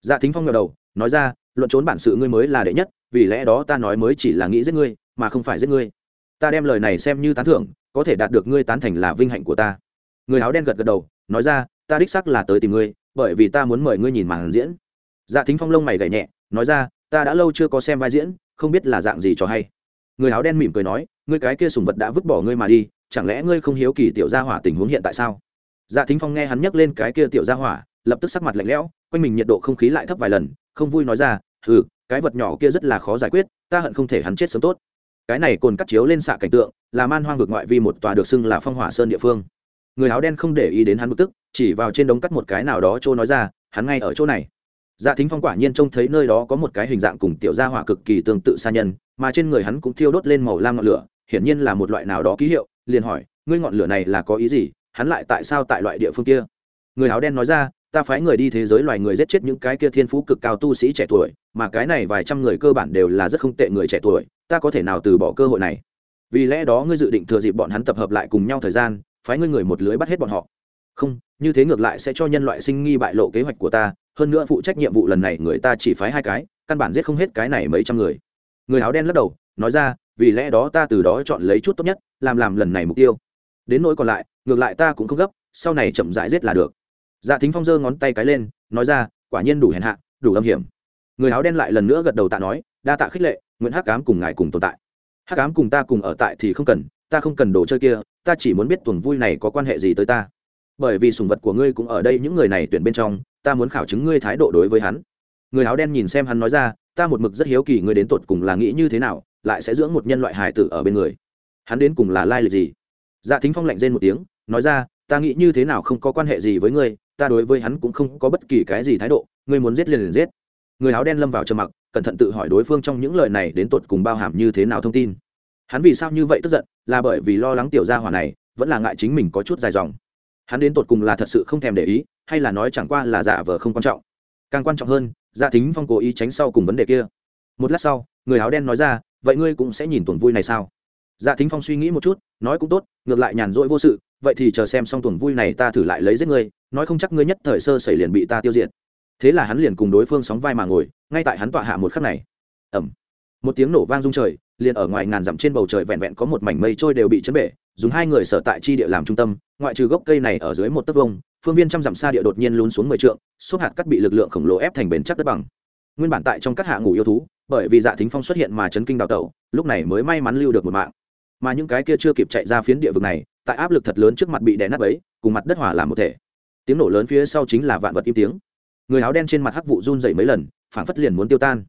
Dạ thính phong ngờ đầu, nói ra, luận trốn bản sự ngươi mới là đệ nhất, vì lẽ đó ta nói mới chỉ là nghĩ giết ngươi, mà không phải giết ngươi. Ta đem lời này xem như tán thưởng, có thể đạt được ngươi tán thành là vinh hạnh của ta. Người áo đen gật gật đầu, nói ra, ta đích xác là tới tìm ngươi, bởi vì ta muốn mời ngươi nhìn màn diễn. Dạ thính phong lông mày gảy nhẹ, nói ra, ta đã lâu chưa có xem vai diễn, không biết là dạng gì cho hay. Người áo đen mỉm cười nói, ngươi cái kia sùng vật đã vứt bỏ ngươi mà đi, chẳng lẽ ngươi không hiếu kỳ tiểu gia hỏa tình huống hiện tại sao? Dạ thính phong nghe hắn nhắc lên cái kia tiểu gia hỏa lập tức sắc mặt lạnh lẽo, quanh mình nhiệt độ không khí lại thấp vài lần, không vui nói ra ừ cái vật nhỏ kia rất là khó giải quyết, ta hận không thể hắn chết sớm tốt. Cái này cồn cắt chiếu lên xạ cảnh tượng, là man hoang vực ngoại vi một tòa được xưng là phong hỏa sơn địa phương. Người áo đen không để ý đến hắn bực tức, chỉ vào trên đống cắt một cái nào đó chỗ nói ra, hắn ngay ở chỗ này. Dạ thính phong quả nhiên trông thấy nơi đó có một cái hình dạng cùng tiểu gia hỏa cực kỳ tương tự xa nhân, mà trên người hắn cũng thiêu đốt lên màu lam ngọn lửa, hiển nhiên là một loại nào đó ký hiệu, liền hỏi, ngươi ngọn lửa này là có ý gì? Hắn lại tại sao tại loại địa phương kia? Người áo đen nói ra ta phái người đi thế giới loài người giết chết những cái kia thiên phú cực cao tu sĩ trẻ tuổi, mà cái này vài trăm người cơ bản đều là rất không tệ người trẻ tuổi, ta có thể nào từ bỏ cơ hội này? Vì lẽ đó ngươi dự định thừa dịp bọn hắn tập hợp lại cùng nhau thời gian, phái ngươi người một lưới bắt hết bọn họ. Không, như thế ngược lại sẽ cho nhân loại sinh nghi bại lộ kế hoạch của ta, hơn nữa phụ trách nhiệm vụ lần này người ta chỉ phái hai cái, căn bản giết không hết cái này mấy trăm người. Người áo đen lắc đầu, nói ra, vì lẽ đó ta từ đó chọn lấy chút tốt nhất, làm làm lần này mục tiêu. Đến nỗi còn lại, ngược lại ta cũng không gấp, sau này chậm rãi giết là được dạ thính phong giơ ngón tay cái lên, nói ra, quả nhiên đủ hèn hạ, đủ âm hiểm. Người áo đen lại lần nữa gật đầu tạ nói, đa tạ khích lệ nguyễn hắc cám cùng ngài cùng tồn tại. Hắc cám cùng ta cùng ở tại thì không cần, ta không cần đồ chơi kia, ta chỉ muốn biết tuần vui này có quan hệ gì tới ta. Bởi vì sùng vật của ngươi cũng ở đây, những người này tuyển bên trong, ta muốn khảo chứng ngươi thái độ đối với hắn. Người áo đen nhìn xem hắn nói ra, ta một mực rất hiếu kỳ ngươi đến tột cùng là nghĩ như thế nào, lại sẽ dưỡng một nhân loại hài tử ở bên người. Hắn đến cùng là lai lịch gì? Dạ thính phong lạnh rên một tiếng, nói ra, ta nghĩ như thế nào không có quan hệ gì với ngươi ta đối với hắn cũng không có bất kỳ cái gì thái độ, ngươi muốn giết liền liền giết. Người áo đen lâm vào trầm mặc, cẩn thận tự hỏi đối phương trong những lời này đến tột cùng bao hàm như thế nào thông tin. Hắn vì sao như vậy tức giận, là bởi vì lo lắng tiểu gia hỏa này, vẫn là ngại chính mình có chút dài dòng. Hắn đến tột cùng là thật sự không thèm để ý, hay là nói chẳng qua là giả vờ không quan trọng. Càng quan trọng hơn gia thính phong cố ý tránh sau cùng vấn đề kia. Một lát sau, người áo đen nói ra, vậy ngươi cũng sẽ nhìn tuần vui này sao? Dạ thính phong suy nghĩ một chút, nói cũng tốt, ngược lại nhàn rỗi vô sự, vậy thì chờ xem xong tuần vui này ta thử lại lấy giết ngươi nói không chắc ngươi nhất thời sơ xảy liền bị ta tiêu diệt. Thế là hắn liền cùng đối phương sóng vai mà ngồi, ngay tại hắn tọa hạ một khắc này. Ẩm một tiếng nổ vang rung trời, liền ở ngoài ngàn dặm trên bầu trời vẹn vẹn có một mảnh mây trôi đều bị chấn bể, dùng hai người sở tại chi địa làm trung tâm, ngoại trừ gốc cây này ở dưới một tấc vông, phương viên trăm dặm xa địa đột nhiên lún xuống mười trượng xúc hạt cắt bị lực lượng khổng lồ ép thành bến chắc đất bằng. Nguyên bản tại trong các hạ ngủ yêu thú, bởi vì dạ thính phong xuất hiện mà chấn kinh đào tẩu, lúc này mới may mắn lưu được một mạng. Mà những cái kia chưa kịp chạy ra phiến địa vực này, tại áp lực thật lớn trước mặt bị đè nát ấy cùng mặt đất hỏa làm một thể tiếng nổ lớn phía sau chính là vạn vật im tiếng. Người áo đen trên mặt hắc vụ run dậy mấy lần, phảng phất liền muốn tiêu tan.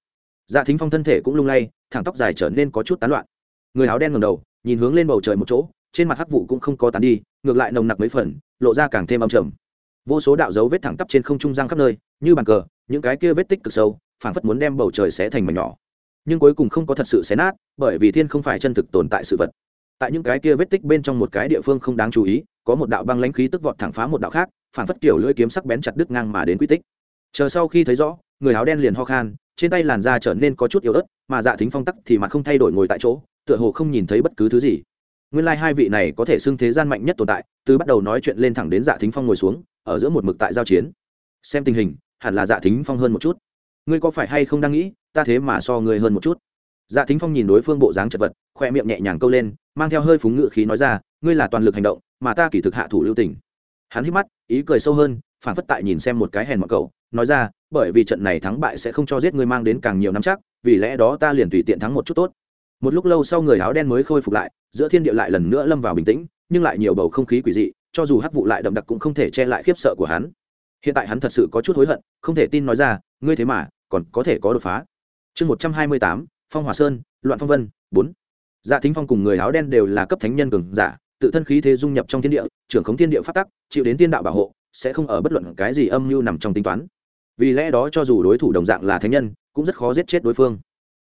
Dạ thính phong thân thể cũng lung lay, thẳng tóc dài trở nên có chút tán loạn. Người áo đen ngầm đầu, nhìn hướng lên bầu trời một chỗ, trên mặt hắc vụ cũng không có tán đi, ngược lại nồng nặc mấy phần, lộ ra càng thêm âm trầm. Vô số đạo dấu vết thẳng tắp trên không trung giang khắp nơi, như bàn cờ, những cái kia vết tích cực sâu, phảng phất muốn đem bầu trời xé thành mảnh nhỏ. Nhưng cuối cùng không có thật sự xé nát, bởi vì thiên không phải chân thực tồn tại sự vật. Tại những cái kia vết tích bên trong một cái địa phương không đáng chú ý có một đạo băng lãnh khí tức vọt thẳng phá một đạo khác, phản phất kiểu lưỡi kiếm sắc bén chặt đứt ngang mà đến quy tích. Chờ sau khi thấy rõ, người áo đen liền ho khan, trên tay làn da trở nên có chút yếu ớt, mà dạ thính phong tắc thì mặt không thay đổi ngồi tại chỗ, tựa hồ không nhìn thấy bất cứ thứ gì. Nguyên lai、like、hai vị này có thể xưng thế gian mạnh nhất tồn tại, từ bắt đầu nói chuyện lên thẳng đến dạ thính phong ngồi xuống, ở giữa một mực tại giao chiến. Xem tình hình, hẳn là dạ thính phong hơn một chút. Ngươi có phải hay không đang nghĩ, ta thế mà so ngươi hơn một chút? Dạ thính phong nhìn đối phương bộ dáng chật vật, khoe miệng nhẹ nhàng câu lên mang theo hơi phúng ngự khí nói ra, ngươi là toàn lực hành động, mà ta kỳ thực hạ thủ lưu tình. Hắn hít mắt, ý cười sâu hơn, phản phất tại nhìn xem một cái hèn mọi cậu, nói ra, bởi vì trận này thắng bại sẽ không cho giết ngươi mang đến càng nhiều năm chắc, vì lẽ đó ta liền tùy tiện thắng một chút tốt. Một lúc lâu sau người áo đen mới khôi phục lại, giữa thiên địa lại lần nữa lâm vào bình tĩnh, nhưng lại nhiều bầu không khí quỷ dị, cho dù hắc vụ lại đậm đặc cũng không thể che lại khiếp sợ của hắn. Hiện tại hắn thật sự có chút hối hận, không thể tin nói ra, ngươi thế mà còn có thể có đột phá. Chương một trăm hai mươi tám, phong hòa sơn, loạn phong vân, bốn dạ thính phong cùng người áo đen đều là cấp thánh nhân cường giả, tự thân khí thế dung nhập trong thiên địa, trưởng khống thiên địa phát tắc, chịu đến tiên đạo bảo hộ, sẽ không ở bất luận cái gì âm mưu nằm trong tính toán. Vì lẽ đó cho dù đối thủ đồng dạng là thánh nhân, cũng rất khó giết chết đối phương.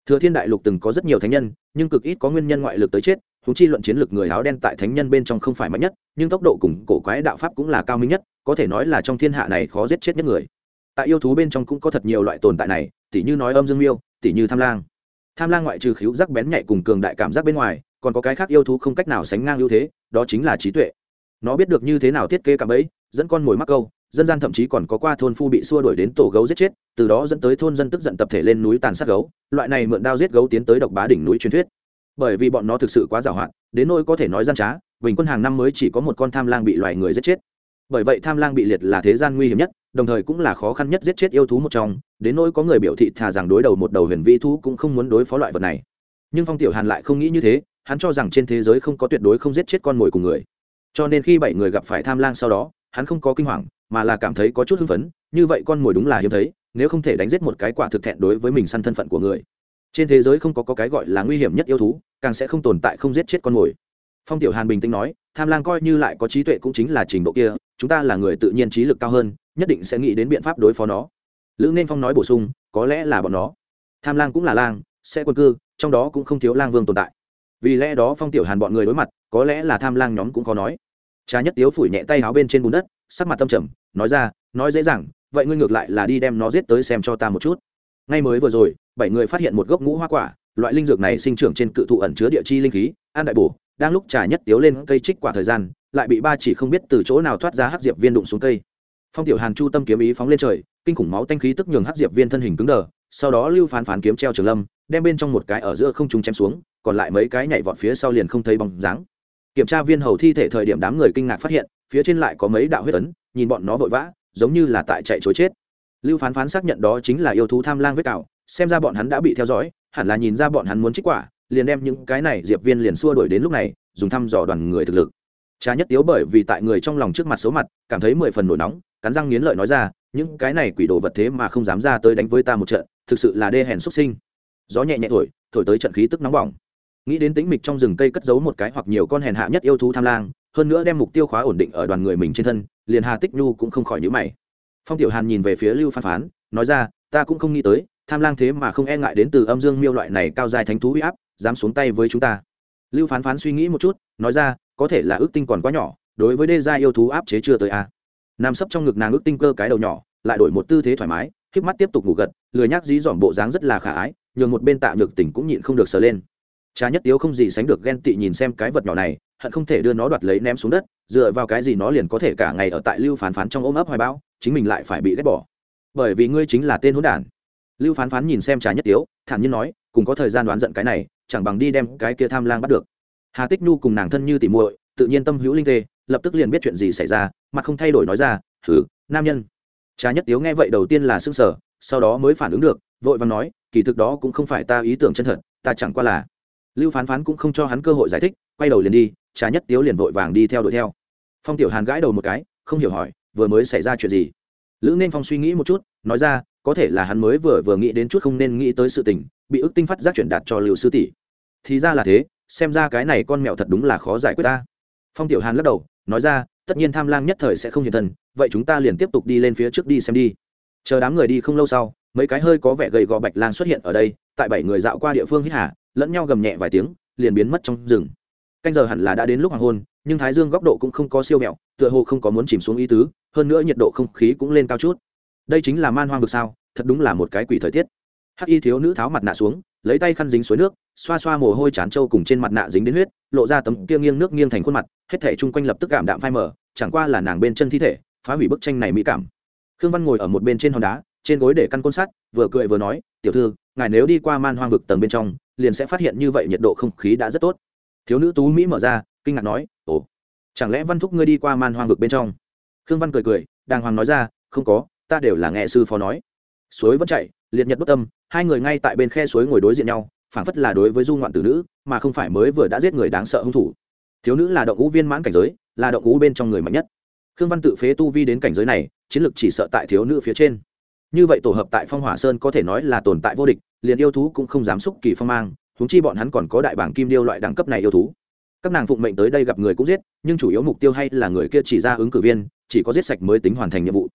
Thừa thiên đại lục từng có rất nhiều thánh nhân, nhưng cực ít có nguyên nhân ngoại lực tới chết húng chi luận chiến lược người áo đen tại thánh nhân bên trong không phải mạnh nhất, nhưng tốc độ cùng cổ quái đạo pháp cũng là cao minh nhất, có thể nói là trong thiên hạ này khó giết chết nhất người. Tại yêu thú bên trong cũng có thật nhiều loại tồn tại này, tỉ như nói âm dương miêu, tỉ như tham lang tham lang ngoại trừ khíu giác bén nhạy cùng cường đại cảm giác bên ngoài, còn có cái khác yêu thú không cách nào sánh ngang ưu thế, đó chính là trí tuệ. Nó biết được như thế nào thiết kế cạm ấy dẫn con mồi mắc câu, dân gian thậm chí còn có qua thôn phu bị xua đuổi đến tổ gấu giết chết, từ đó dẫn tới thôn dân tức giận tập thể lên núi tàn sát gấu, loại này mượn đao giết gấu tiến tới độc bá đỉnh núi truyền thuyết. Bởi vì bọn nó thực sự quá giàu hạn, đến nỗi có thể nói gian trá, bình quân hàng năm mới chỉ có một con tham lang bị loài người giết chết. Bởi vậy tham lang bị liệt là thế gian nguy hiểm nhất đồng thời cũng là khó khăn nhất giết chết yêu thú một trong đến nỗi có người biểu thị thà rằng đối đầu một đầu huyền vĩ thú cũng không muốn đối phó loại vật này. Nhưng phong tiểu hàn lại không nghĩ như thế hắn cho rằng trên thế giới không có tuyệt đối không giết chết con mồi của người. Cho nên khi bảy người gặp phải tham lang sau đó hắn không có kinh hoàng mà là cảm thấy có chút hưng phấn như vậy con mồi đúng là hiếm thấy nếu không thể đánh giết một cái quả thực thẹn đối với mình săn thân phận của người. Trên thế giới không có, có cái gọi là nguy hiểm nhất yêu thú càng sẽ không tồn tại không giết chết con mồi. Phong tiểu hàn bình tĩnh nói tham lang coi như lại có trí tuệ cũng chính là trình độ kia chúng ta là người tự nhiên trí lực cao hơn nhất định sẽ nghĩ đến biện pháp đối phó nó. Lữ nên phong nói bổ sung, có lẽ là bọn nó. Tham lang cũng là lang, sẽ quân cư, trong đó cũng không thiếu lang vương tồn tại. Vì lẽ đó phong tiểu hàn bọn người đối mặt, có lẽ là tham lang nhóm cũng khó nói. Trà nhất tiếu phủi nhẹ tay áo bên trên bùn đất, sắc mặt tâm trầm, nói ra, nói dễ dàng, vậy ngươi ngược lại là đi đem nó giết tới xem cho ta một chút. Ngay mới vừa rồi, bảy người phát hiện một gốc ngũ hoa quả, loại linh dược này sinh trưởng trên cự thụ ẩn chứa địa chi linh khí, an đại bổ, đang lúc trà nhất tiếu lên cây trích quả thời gian, lại bị ba chỉ không biết từ chỗ nào thoát ra hắc diệp viên đụng xuống cây phong tiểu hàn chu tâm kiếm ý phóng lên trời, kinh khủng máu tanh khí tức nhường hắc diệp viên thân hình cứng đờ, sau đó lưu phán phán kiếm treo trường lâm, đem bên trong một cái ở giữa không trung chém xuống, còn lại mấy cái nhảy vọt phía sau liền không thấy bóng dáng. Kiểm tra viên hầu thi thể thời điểm đám người kinh ngạc phát hiện, phía trên lại có mấy đạo huyết ấn, nhìn bọn nó vội vã, giống như là tại chạy chối chết. Lưu phán phán xác nhận đó chính là yêu thú tham lang vết cào, xem ra bọn hắn đã bị theo dõi, hẳn là nhìn ra bọn hắn muốn trích quả, liền đem những cái này diệp viên liền xua đuổi đến lúc này, dùng thăm dò đoàn người thực lực. Cha nhất tiếu bởi vì tại người trong lòng trước mặt xấu mặt, cảm thấy mười phần nổi nóng cắn răng nghiến lợi nói ra, những cái này quỷ đồ vật thế mà không dám ra tới đánh với ta một trận, thực sự là đê hèn xuất sinh. Gió nhẹ nhẹ thổi thổi tới trận khí tức nóng bỏng. Nghĩ đến tĩnh mịch trong rừng cây cất giấu một cái hoặc nhiều con hèn hạ nhất yêu thú tham lang, hơn nữa đem mục tiêu khóa ổn định ở đoàn người mình trên thân, liền hà tích nhu cũng không khỏi nhữ mày. Phong tiểu hàn nhìn về phía lưu phan phán, nói ra, ta cũng không nghĩ tới, tham lang thế mà không e ngại đến từ âm dương miêu loại này cao dài thánh thú huy áp, dám xuống tay với chúng ta. Lưu phán phán suy nghĩ một chút, nói ra, có thể là ước tinh còn quá nhỏ, đối với đê gia yêu thú áp chế chưa tới a. à nằm sấp trong ngực nàng ước tinh cơ cái đầu nhỏ, lại đổi một tư thế thoải mái híp mắt tiếp tục ngủ gật, lười nhác dí dỏm bộ dáng rất là khả ái, nhường một bên tạ nhược tỉnh cũng nhịn không được sờ lên. Cha nhất tiếu không gì sánh được ghen tị nhìn xem cái vật nhỏ này, hận không thể đưa nó đoạt lấy ném xuống đất, dựa vào cái gì nó liền có thể cả ngày ở tại lưu phán phán trong ôm ấp hoài bão, chính mình lại phải bị ghét bỏ. Bởi vì ngươi chính là tên hỗn đản. Lưu phán phán nhìn xem trà nhất tiếu, thản nhiên nói, cùng có thời gian đoán giận cái này, chẳng bằng đi đem cái kia tham lang bắt được. Hà tích nhu cùng nàng thân như tỉ muội, tự nhiên tâm hữu linh tê lập tức liền biết chuyện gì xảy ra, mà không thay đổi nói ra thử nam nhân. Trà nhất tiếu nghe vậy đầu tiên là s ư n g sở sau đó mới phản ứng được, vội và nói, kỳ thực đó cũng không phải ta ý tưởng chân thật, ta chẳng qua là lưu phán phán cũng không cho hắn cơ hội giải thích, quay đầu liền đi, trà nhất tiếu liền vội vàng đi theo đuổi theo. Phong tiểu hàn gãi đầu một cái, không hiểu hỏi, vừa mới xảy ra chuyện gì? Lữ nên phong suy nghĩ một chút, nói ra, có thể là hắn mới vừa vừa nghĩ đến chút không nên nghĩ tới sự tình, bị ức tinh phát giác chuyển đạt cho lưu sư tỷ. Thì ra là thế, xem ra cái này con mèo thật đúng là khó giải quyết ta. Phong tiểu hàn lắc đầu nói ra, tất nhiên tham lang nhất thời sẽ không hiện thân, vậy chúng ta liền tiếp tục đi lên phía trước đi xem đi. Chờ đám người đi không lâu sau, mấy cái hơi có vẻ gầy gò bạch lang xuất hiện ở đây, tại bảy người dạo qua địa phương hít hà, lẫn nhau gầm nhẹ vài tiếng, liền biến mất trong rừng. Canh giờ hẳn là đã đến lúc hoàng hôn, nhưng thái dương góc độ cũng không có siêu mẹo tựa hồ không có muốn chìm xuống ý tứ, hơn nữa nhiệt độ không khí cũng lên cao chút. Đây chính là man hoang vực sao, thật đúng là một cái quỷ thời tiết. Hắc y thiếu nữ tháo mặt nạ xuống lấy tay khăn dính suối nước, xoa xoa mồ hôi chán trâu cùng trên mặt nạ dính đến huyết, lộ ra tấm kia nghiêng nước nghiêng thành khuôn mặt, hết thể chung quanh lập tức cảm đạm phai mở chẳng qua là nàng bên chân thi thể, phá hủy bức tranh này mỹ cảm. Khương văn ngồi ở một bên trên hòn đá, trên gối để căn côn sắt, vừa cười vừa nói, tiểu thư, ngài nếu đi qua man hoang vực tầng bên trong, liền sẽ phát hiện như vậy nhiệt độ không khí đã rất tốt. Thiếu nữ tú mỹ mở ra, kinh ngạc nói, ồ, chẳng lẽ văn thúc ngươi đi qua man hoang vực bên trong? Khương văn cười cười, đàng hoàng nói ra, không có, ta đều là nghe sư phó nói. Suối vẫn chạy, liệt nhật bất tâm hai người ngay tại bên khe suối ngồi đối diện nhau, phảng phất là đối với du ngoạn tử nữ, mà không phải mới vừa đã giết người đáng sợ hung thủ. Thiếu nữ là động ngũ viên mãn cảnh giới, là động ngũ bên trong người mạnh nhất. Khương văn tự phế tu vi đến cảnh giới này, chiến lược chỉ sợ tại thiếu nữ phía trên. Như vậy tổ hợp tại phong hỏa sơn có thể nói là tồn tại vô địch, liền yêu thú cũng không dám xúc kỳ phong mang húng chi bọn hắn còn có đại bảng kim điêu loại đẳng cấp này yêu thú. Các nàng phụng mệnh tới đây gặp người cũng giết, nhưng chủ yếu mục tiêu hay là người kia chỉ ra ứng cử viên, chỉ có giết sạch mới tính hoàn thành nhiệm vụ.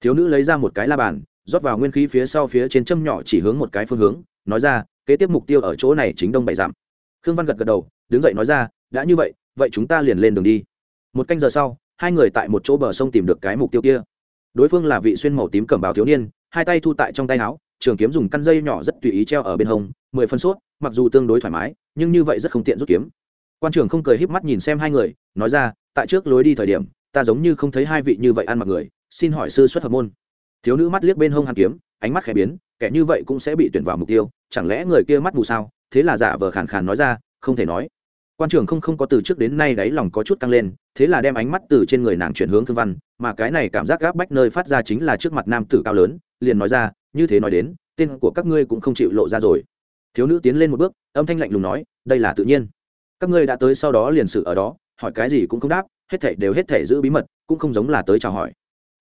Thiếu nữ lấy ra một cái la bàn rót vào nguyên khí phía sau phía trên châm nhỏ chỉ hướng một cái phương hướng, nói ra, kế tiếp mục tiêu ở chỗ này chính đông bảy giảm khương văn gật gật đầu, đứng dậy nói ra, đã như vậy vậy chúng ta liền lên đường đi. Một canh giờ sau, hai người tại một chỗ bờ sông tìm được cái mục tiêu kia. Đối phương là vị xuyên màu tím cẩm bào thiếu niên, hai tay thu tại trong tay áo, trường kiếm dùng căn dây nhỏ rất tùy ý treo ở bên hông, mười phân suốt, mặc dù tương đối thoải mái, nhưng như vậy rất không tiện rút kiếm. Quan trưởng không cười híp mắt nhìn xem hai người, nói ra, tại trước lối đi thời điểm, ta giống như không thấy hai vị như vậy ăn mặc người, xin hỏi sư xuất hợp môn thiếu nữ mắt liếc bên hông hàn kiếm, ánh mắt khẽ biến, kẻ như vậy cũng sẽ bị tuyển vào mục tiêu, chẳng lẽ người kia mắt mù sao? Thế là giả vờ khàn khàn nói ra, không thể nói. Quan trường không không có từ trước đến nay đáy lòng có chút căng lên, thế là đem ánh mắt từ trên người nàng chuyển hướng thương văn, mà cái này cảm giác gáp bách nơi phát ra chính là trước mặt nam tử cao lớn, liền nói ra, như thế nói đến, tên của các ngươi cũng không chịu lộ ra rồi. Thiếu nữ tiến lên một bước, âm thanh lạnh lùng nói, đây là tự nhiên. Các ngươi đã tới sau đó liền sự ở đó, hỏi cái gì cũng không đáp, hết thể đều hết thể giữ bí mật, cũng không giống là tới chào hỏi.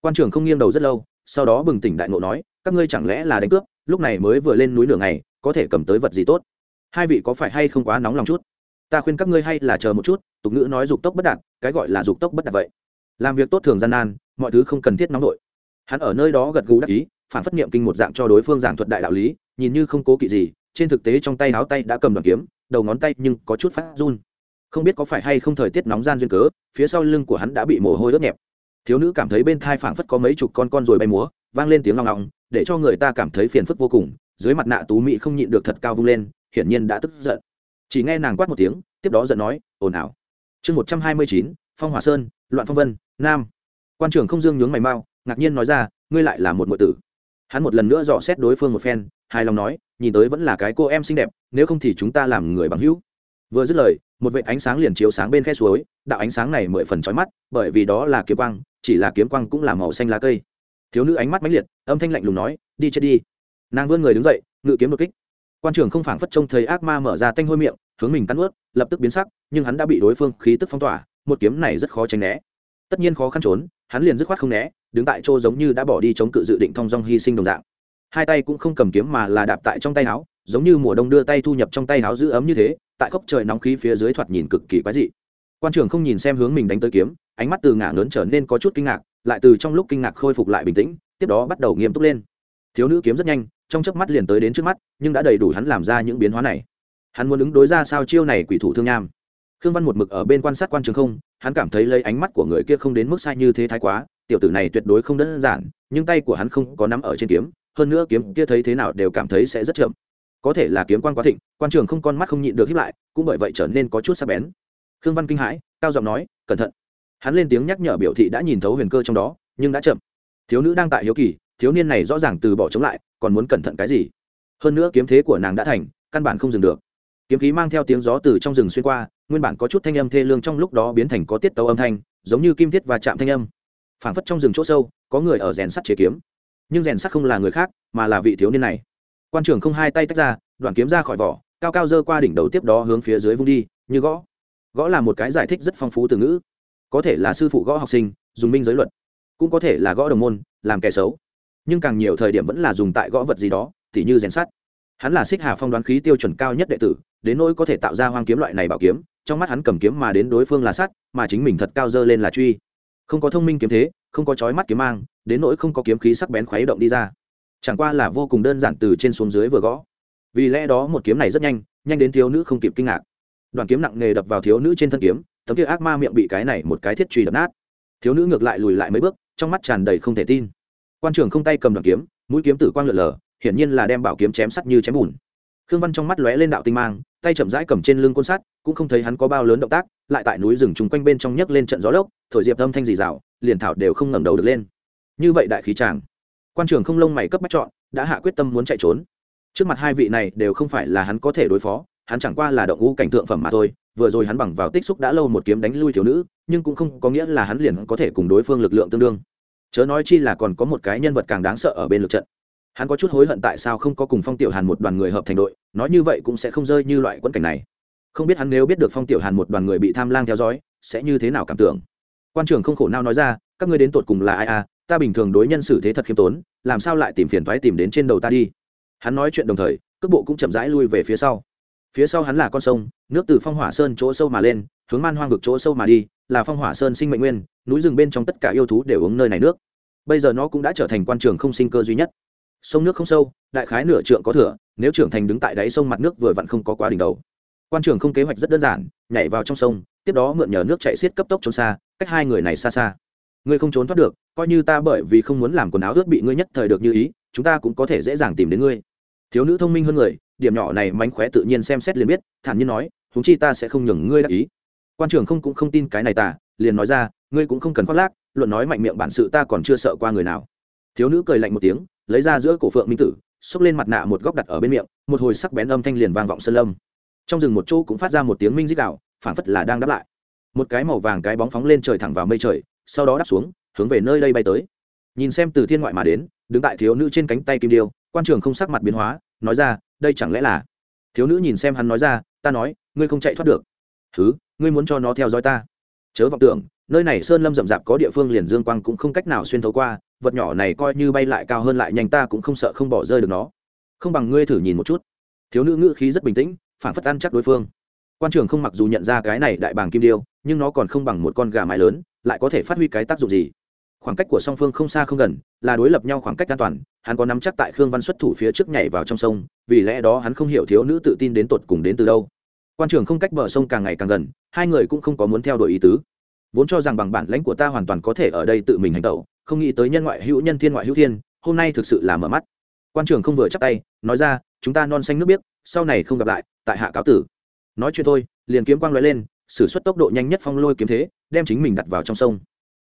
Quan trường không nghiêng đầu rất lâu sau đó bừng tỉnh đại ngộ nói, các ngươi chẳng lẽ là đánh cướp, lúc này mới vừa lên núi nửa ngày, có thể cầm tới vật gì tốt? Hai vị có phải hay không quá nóng lòng chút? Ta khuyên các ngươi hay là chờ một chút, tục ngữ nói dục tốc bất đạt, cái gọi là dục tốc bất đạt vậy. Làm việc tốt thường gian nan, mọi thứ không cần thiết nóng nổi hắn ở nơi đó gật gù đắc ý, phản phất niệm kinh một dạng cho đối phương giảng thuật đại đạo lý, nhìn như không cố kỵ gì, trên thực tế trong tay áo tay đã cầm đoàn kiếm, đầu ngón tay nhưng có chút phát run. Không biết có phải hay không thời tiết nóng gian duyên cớ, phía sau lưng của hắn đã bị mồ hôi đốt nhẹp thiếu nữ cảm thấy bên thai phảng phất có mấy chục con con rồi bay múa, vang lên tiếng long ngọng, để cho người ta cảm thấy phiền phức vô cùng, dưới mặt nạ tú mỹ không nhịn được thật cao vung lên, hiển nhiên đã tức giận. Chỉ nghe nàng quát một tiếng, tiếp đó giận nói, ồn ào. Chương một trăm hai mươi chín, phong hòa sơn, loạn phong vân, nam. Quan trưởng không dương nhướng mày mau, ngạc nhiên nói ra, ngươi lại là một ngụy tử. Hắn một lần nữa dò xét đối phương một phen, hài lòng nói, nhìn tới vẫn là cái cô em xinh đẹp, nếu không thì chúng ta làm người bằng hữu. Vừa dứt lời, một vệ ánh sáng liền chiếu sáng bên khe suối, đạo ánh sáng này mười phần trói mắt, bởi vì đó là kiếm quang chỉ là kiếm quang cũng là màu xanh lá cây. Thiếu nữ ánh mắt mãnh liệt, âm thanh lạnh lùng nói, đi chết đi. Nàng vươn người đứng dậy, ngự kiếm đột kích. Quan trưởng không phảng phất trông thấy ác ma mở ra tanh hôi miệng, hướng mình cắn ướt lập tức biến sắc, nhưng hắn đã bị đối phương khí tức phong tỏa, một kiếm này rất khó tránh né. Tất nhiên khó khăn trốn, hắn liền dứt khoát không né, đứng tại chỗ giống như đã bỏ đi chống cự dự định thong dong hy sinh đồng dạng. Hai tay cũng không cầm kiếm mà là đạp tại trong tay áo, giống như mùa đông đưa tay thu nhập trong tay áo giữ ấm như thế, tại khốc trời nóng khí phía dưới thoạt nhìn cực kỳ quái dị. Quan trưởng không nhìn xem hướng mình đánh tới kiếm ánh mắt từ ngả lớn trở nên có chút kinh ngạc, lại từ trong lúc kinh ngạc khôi phục lại bình tĩnh, tiếp đó bắt đầu nghiêm túc lên. Thiếu nữ kiếm rất nhanh, trong chớp mắt liền tới đến trước mắt, nhưng đã đầy đủ hắn làm ra những biến hóa này. Hắn muốn ứng đối ra sao chiêu này quỷ thủ thương nham. Khương văn một mực ở bên quan sát quan trường không, hắn cảm thấy lấy ánh mắt của người kia không đến mức sai như thế thái quá, tiểu tử này tuyệt đối không đơn giản, nhưng tay của hắn không có nắm ở trên kiếm, hơn nữa kiếm kia thấy thế nào đều cảm thấy sẽ rất chậm. Có thể là kiếm quan quá thịnh, quan trường không con mắt không nhịn được hiếp lại, cũng bởi vậy trở nên có chút sắc bén. Khương văn kinh hãi, cao giọng nói, cẩn thận hắn lên tiếng nhắc nhở biểu thị đã nhìn thấu huyền cơ trong đó, nhưng đã chậm. Thiếu nữ đang tại hiếu kỳ, thiếu niên này rõ ràng từ bỏ chống lại, còn muốn cẩn thận cái gì? Hơn nữa kiếm thế của nàng đã thành, căn bản không dừng được. Kiếm khí mang theo tiếng gió từ trong rừng xuyên qua, nguyên bản có chút thanh âm thê lương trong lúc đó biến thành có tiết tấu âm thanh, giống như kim thiết và chạm thanh âm. Phảng phất trong rừng chỗ sâu, có người ở rèn sắt chế kiếm. Nhưng rèn sắt không là người khác, mà là vị thiếu niên này. Quan trưởng không hai tay tách ra, đoạn kiếm ra khỏi vỏ, cao cao dơ qua đỉnh đầu tiếp đó hướng phía dưới vung đi, như gõ. Gõ là một cái giải thích rất phong phú từ ngữ có thể là sư phụ gõ học sinh, dùng minh giới luật, cũng có thể là gõ đồng môn, làm kẻ xấu. Nhưng càng nhiều thời điểm vẫn là dùng tại gõ vật gì đó, tỉ như rèn sắt. Hắn là xích hà phong đoán khí tiêu chuẩn cao nhất đệ tử, đến nỗi có thể tạo ra hoang kiếm loại này bảo kiếm, trong mắt hắn cầm kiếm mà đến đối phương là sắt, mà chính mình thật cao dơ lên là truy. Không có thông minh kiếm thế, không có trói mắt kiếm mang, đến nỗi không có kiếm khí sắc bén khuấy động đi ra. Chẳng qua là vô cùng đơn giản từ trên xuống dưới vừa gõ. Vì lẽ đó một kiếm này rất nhanh nhanh đến thiếu nữ không kịp kinh ngạc. Đoàn kiếm nặng nề đập vào thiếu nữ trên thân kiếm tấm kia ác ma miệng bị cái này một cái thiết truy đập nát. Thiếu nữ ngược lại lùi lại mấy bước, trong mắt tràn đầy không thể tin. Quan trưởng không tay cầm đoàn kiếm, mũi kiếm tử quang lượn lờ, hiển nhiên là đem bảo kiếm chém sắt như chém bùn. Khương văn trong mắt lóe lên đạo tinh mang, tay chậm rãi cầm trên lưng côn sắt, cũng không thấy hắn có bao lớn động tác, lại tại núi rừng chung quanh bên trong nhấc lên trận gió lốc, thổi diệp âm thanh dì rào, liền thảo đều không ngẩng đầu được lên. Như vậy đại khí tràng quan trưởng không lông mày cấp bách chọn, đã hạ quyết tâm muốn chạy trốn. Trước mặt hai vị này đều không phải là hắn có thể đối phó hắn chẳng qua là động ngũ cảnh thượng phẩm mà thôi, vừa rồi hắn bằng vào tích xúc đã lâu một kiếm đánh lui thiếu nữ, nhưng cũng không có nghĩa là hắn liền có thể cùng đối phương lực lượng tương đương. Chớ nói chi là còn có một cái nhân vật càng đáng sợ ở bên lực trận. Hắn có chút hối hận tại sao không có cùng phong tiểu hàn một đoàn người hợp thành đội, nói như vậy cũng sẽ không rơi như loại quẫn cảnh này. Không biết hắn nếu biết được phong tiểu hàn một đoàn người bị tham lang theo dõi, sẽ như thế nào cảm tưởng? Quan trưởng không khổ nào nói ra, các ngươi đến tột cùng là ai à ta bình thường đối nhân xử thế thật khiêm tốn, làm sao lại tìm phiền thoái tìm đến trên đầu ta đi? Hắn nói chuyện đồng thời, cước bộ cũng chậm rãi lui về phía sau phía sau hắn là con sông, nước từ phong hỏa sơn chỗ sâu mà lên, hướng man hoang vực chỗ sâu mà đi, là phong hỏa sơn sinh mệnh nguyên, núi rừng bên trong tất cả yêu thú đều uống nơi này nước. Bây giờ nó cũng đã trở thành quan trường không sinh cơ duy nhất. Sông nước không sâu, đại khái nửa trượng có thửa nếu trưởng thành đứng tại đáy sông mặt nước vừa vặn không có quá đỉnh đầu. Quan trường không kế hoạch rất đơn giản, nhảy vào trong sông, tiếp đó mượn nhờ nước chạy xiết cấp tốc trốn xa, cách hai người này xa xa. Ngươi không trốn thoát được, coi như ta bởi vì không muốn làm quần áo ướt bị ngươi nhất thời được như ý, chúng ta cũng có thể dễ dàng tìm đến ngươi. Thiếu nữ thông minh hơn người điểm nhỏ này mánh khóe tự nhiên xem xét liền biết, thản nhiên nói húng chi ta sẽ không nhường ngươi đắc ý. Quan trưởng không cũng không tin cái này ta liền nói ra, ngươi cũng không cần khoác lác, luận nói mạnh miệng bản sự ta còn chưa sợ qua người nào. Thiếu nữ cười lạnh một tiếng, lấy ra giữa cổ phượng minh tử, xốc lên mặt nạ một góc đặt ở bên miệng, một hồi sắc bén âm thanh liền vang vọng sơn lâm. Trong rừng một chỗ cũng phát ra một tiếng minh dích đạo phản phất là đang đáp lại. Một cái màu vàng cái bóng phóng lên trời thẳng vào mây trời, sau đó đáp xuống, hướng về nơi đây bay tới. Nhìn xem từ thiên ngoại mà đến, đứng tại thiếu nữ trên cánh tay kim điêu, quan trường không sắc mặt biến hóa, nói ra đây chẳng lẽ là? Thiếu nữ nhìn xem hắn nói ra, ta nói, ngươi không chạy thoát được. Thứ ngươi muốn cho nó theo dõi ta? Chớ vọng tưởng, nơi này sơn lâm rậm rạp có địa phương liền dương quang cũng không cách nào xuyên thấu qua, vật nhỏ này coi như bay lại cao hơn lại nhanh ta cũng không sợ không bỏ rơi được nó. Không bằng ngươi thử nhìn một chút. Thiếu nữ ngữ khí rất bình tĩnh, phản phất ăn chắc đối phương. Quan trường không mặc dù nhận ra cái này đại bàng kim điêu, nhưng nó còn không bằng một con gà mái lớn, lại có thể phát huy cái tác dụng gì? Khoảng cách của song phương không xa không gần, là đối lập nhau khoảng cách an toàn, hắn có nắm chắc tại khương văn xuất thủ phía trước nhảy vào trong sông, vì lẽ đó hắn không hiểu thiếu nữ tự tin đến tột cùng đến từ đâu. Quan trường không cách bờ sông càng ngày càng gần, hai người cũng không có muốn theo đuổi ý tứ. Vốn cho rằng bằng bản lãnh của ta hoàn toàn có thể ở đây tự mình hành tẩu, không nghĩ tới nhân ngoại hữu nhân thiên ngoại hữu thiên, hôm nay thực sự là mở mắt. Quan trường không vừa chắc tay, nói ra, chúng ta non xanh nước biết sau này không gặp lại, tại hạ cáo tử. Nói chuyện thôi, liền kiếm quang lóe lên, sử xuất tốc độ nhanh nhất phong lôi kiếm thế, đem chính mình đặt vào trong sông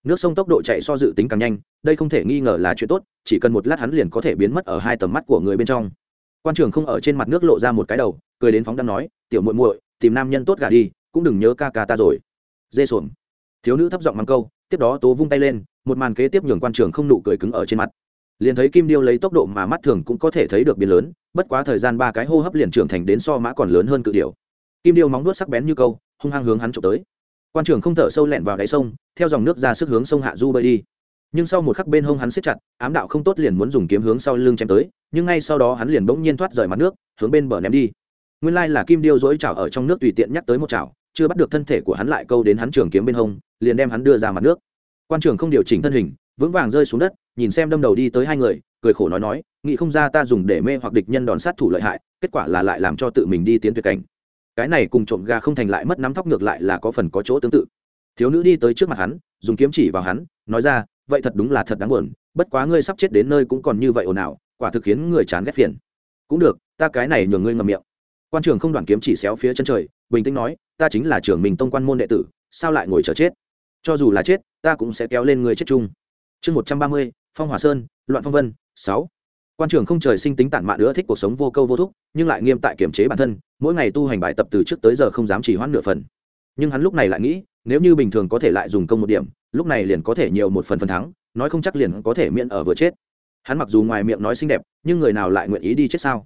nước sông tốc độ chạy so dự tính càng nhanh, đây không thể nghi ngờ là chuyện tốt, chỉ cần một lát hắn liền có thể biến mất ở hai tầm mắt của người bên trong. Quan trường không ở trên mặt nước lộ ra một cái đầu, cười đến phóng đang nói, tiểu muội muội, tìm nam nhân tốt gà đi, cũng đừng nhớ ca ca ta rồi. Dê xuồng. Thiếu nữ thấp giọng mắng câu, tiếp đó tố vung tay lên, một màn kế tiếp nhường quan trường không nụ cười cứng ở trên mặt. Liền thấy kim điêu lấy tốc độ mà mắt thường cũng có thể thấy được biến lớn, bất quá thời gian ba cái hô hấp liền trưởng thành đến so mã còn lớn hơn cự điều. kim điêu móng nuốt sắc bén như câu, hung hăng hướng hắn trộm tới quan trường không thở sâu lẹn vào đáy sông, theo dòng nước ra sức hướng sông hạ du bơi đi. Nhưng sau một khắc bên hông hắn siết chặt, ám đạo không tốt liền muốn dùng kiếm hướng sau lưng chém tới, nhưng ngay sau đó hắn liền bỗng nhiên thoát rời mặt nước, hướng bên bờ ném đi. Nguyên lai là kim điêu dối chảo ở trong nước tùy tiện nhắc tới một chảo, chưa bắt được thân thể của hắn lại câu đến hắn trường kiếm bên hông, liền đem hắn đưa ra mặt nước. Quan trường không điều chỉnh thân hình, vững vàng rơi xuống đất, nhìn xem đâm đầu đi tới hai người, cười khổ nói nói nghĩ không ra ta dùng để mê hoặc địch nhân đòn sát thủ lợi hại, kết quả là lại làm cho tự mình đi tiến tuyệt cảnh cái này cùng trộm gà không thành lại mất nắm thóc ngược lại là có phần có chỗ tương tự. Thiếu nữ đi tới trước mặt hắn, dùng kiếm chỉ vào hắn, nói ra, vậy thật đúng là thật đáng buồn, bất quá ngươi sắp chết đến nơi cũng còn như vậy ồn ào, quả thực khiến người chán ghét phiền. Cũng được, ta cái này nhường ngươi ngầm miệng. Quan trường không đoàn kiếm chỉ xéo phía chân trời, bình tĩnh nói, ta chính là trưởng mình tông quan môn đệ tử, sao lại ngồi chờ chết? Cho dù là chết, ta cũng sẽ kéo lên người chết chung. Chương một trăm ba mươi, phong hòa sơn, loạn phong vân, sáu quan trường không trời sinh tính tản mạn nữa, thích cuộc sống vô câu vô thúc, nhưng lại nghiêm tại kiểm chế bản thân, mỗi ngày tu hành bài tập từ trước tới giờ không dám chỉ hoãn nửa phần. Nhưng hắn lúc này lại nghĩ, nếu như bình thường có thể lại dùng công một điểm, lúc này liền có thể nhiều một phần phần thắng, nói không chắc liền có thể miễn ở vừa chết. Hắn mặc dù ngoài miệng nói xinh đẹp, nhưng người nào lại nguyện ý đi chết sao?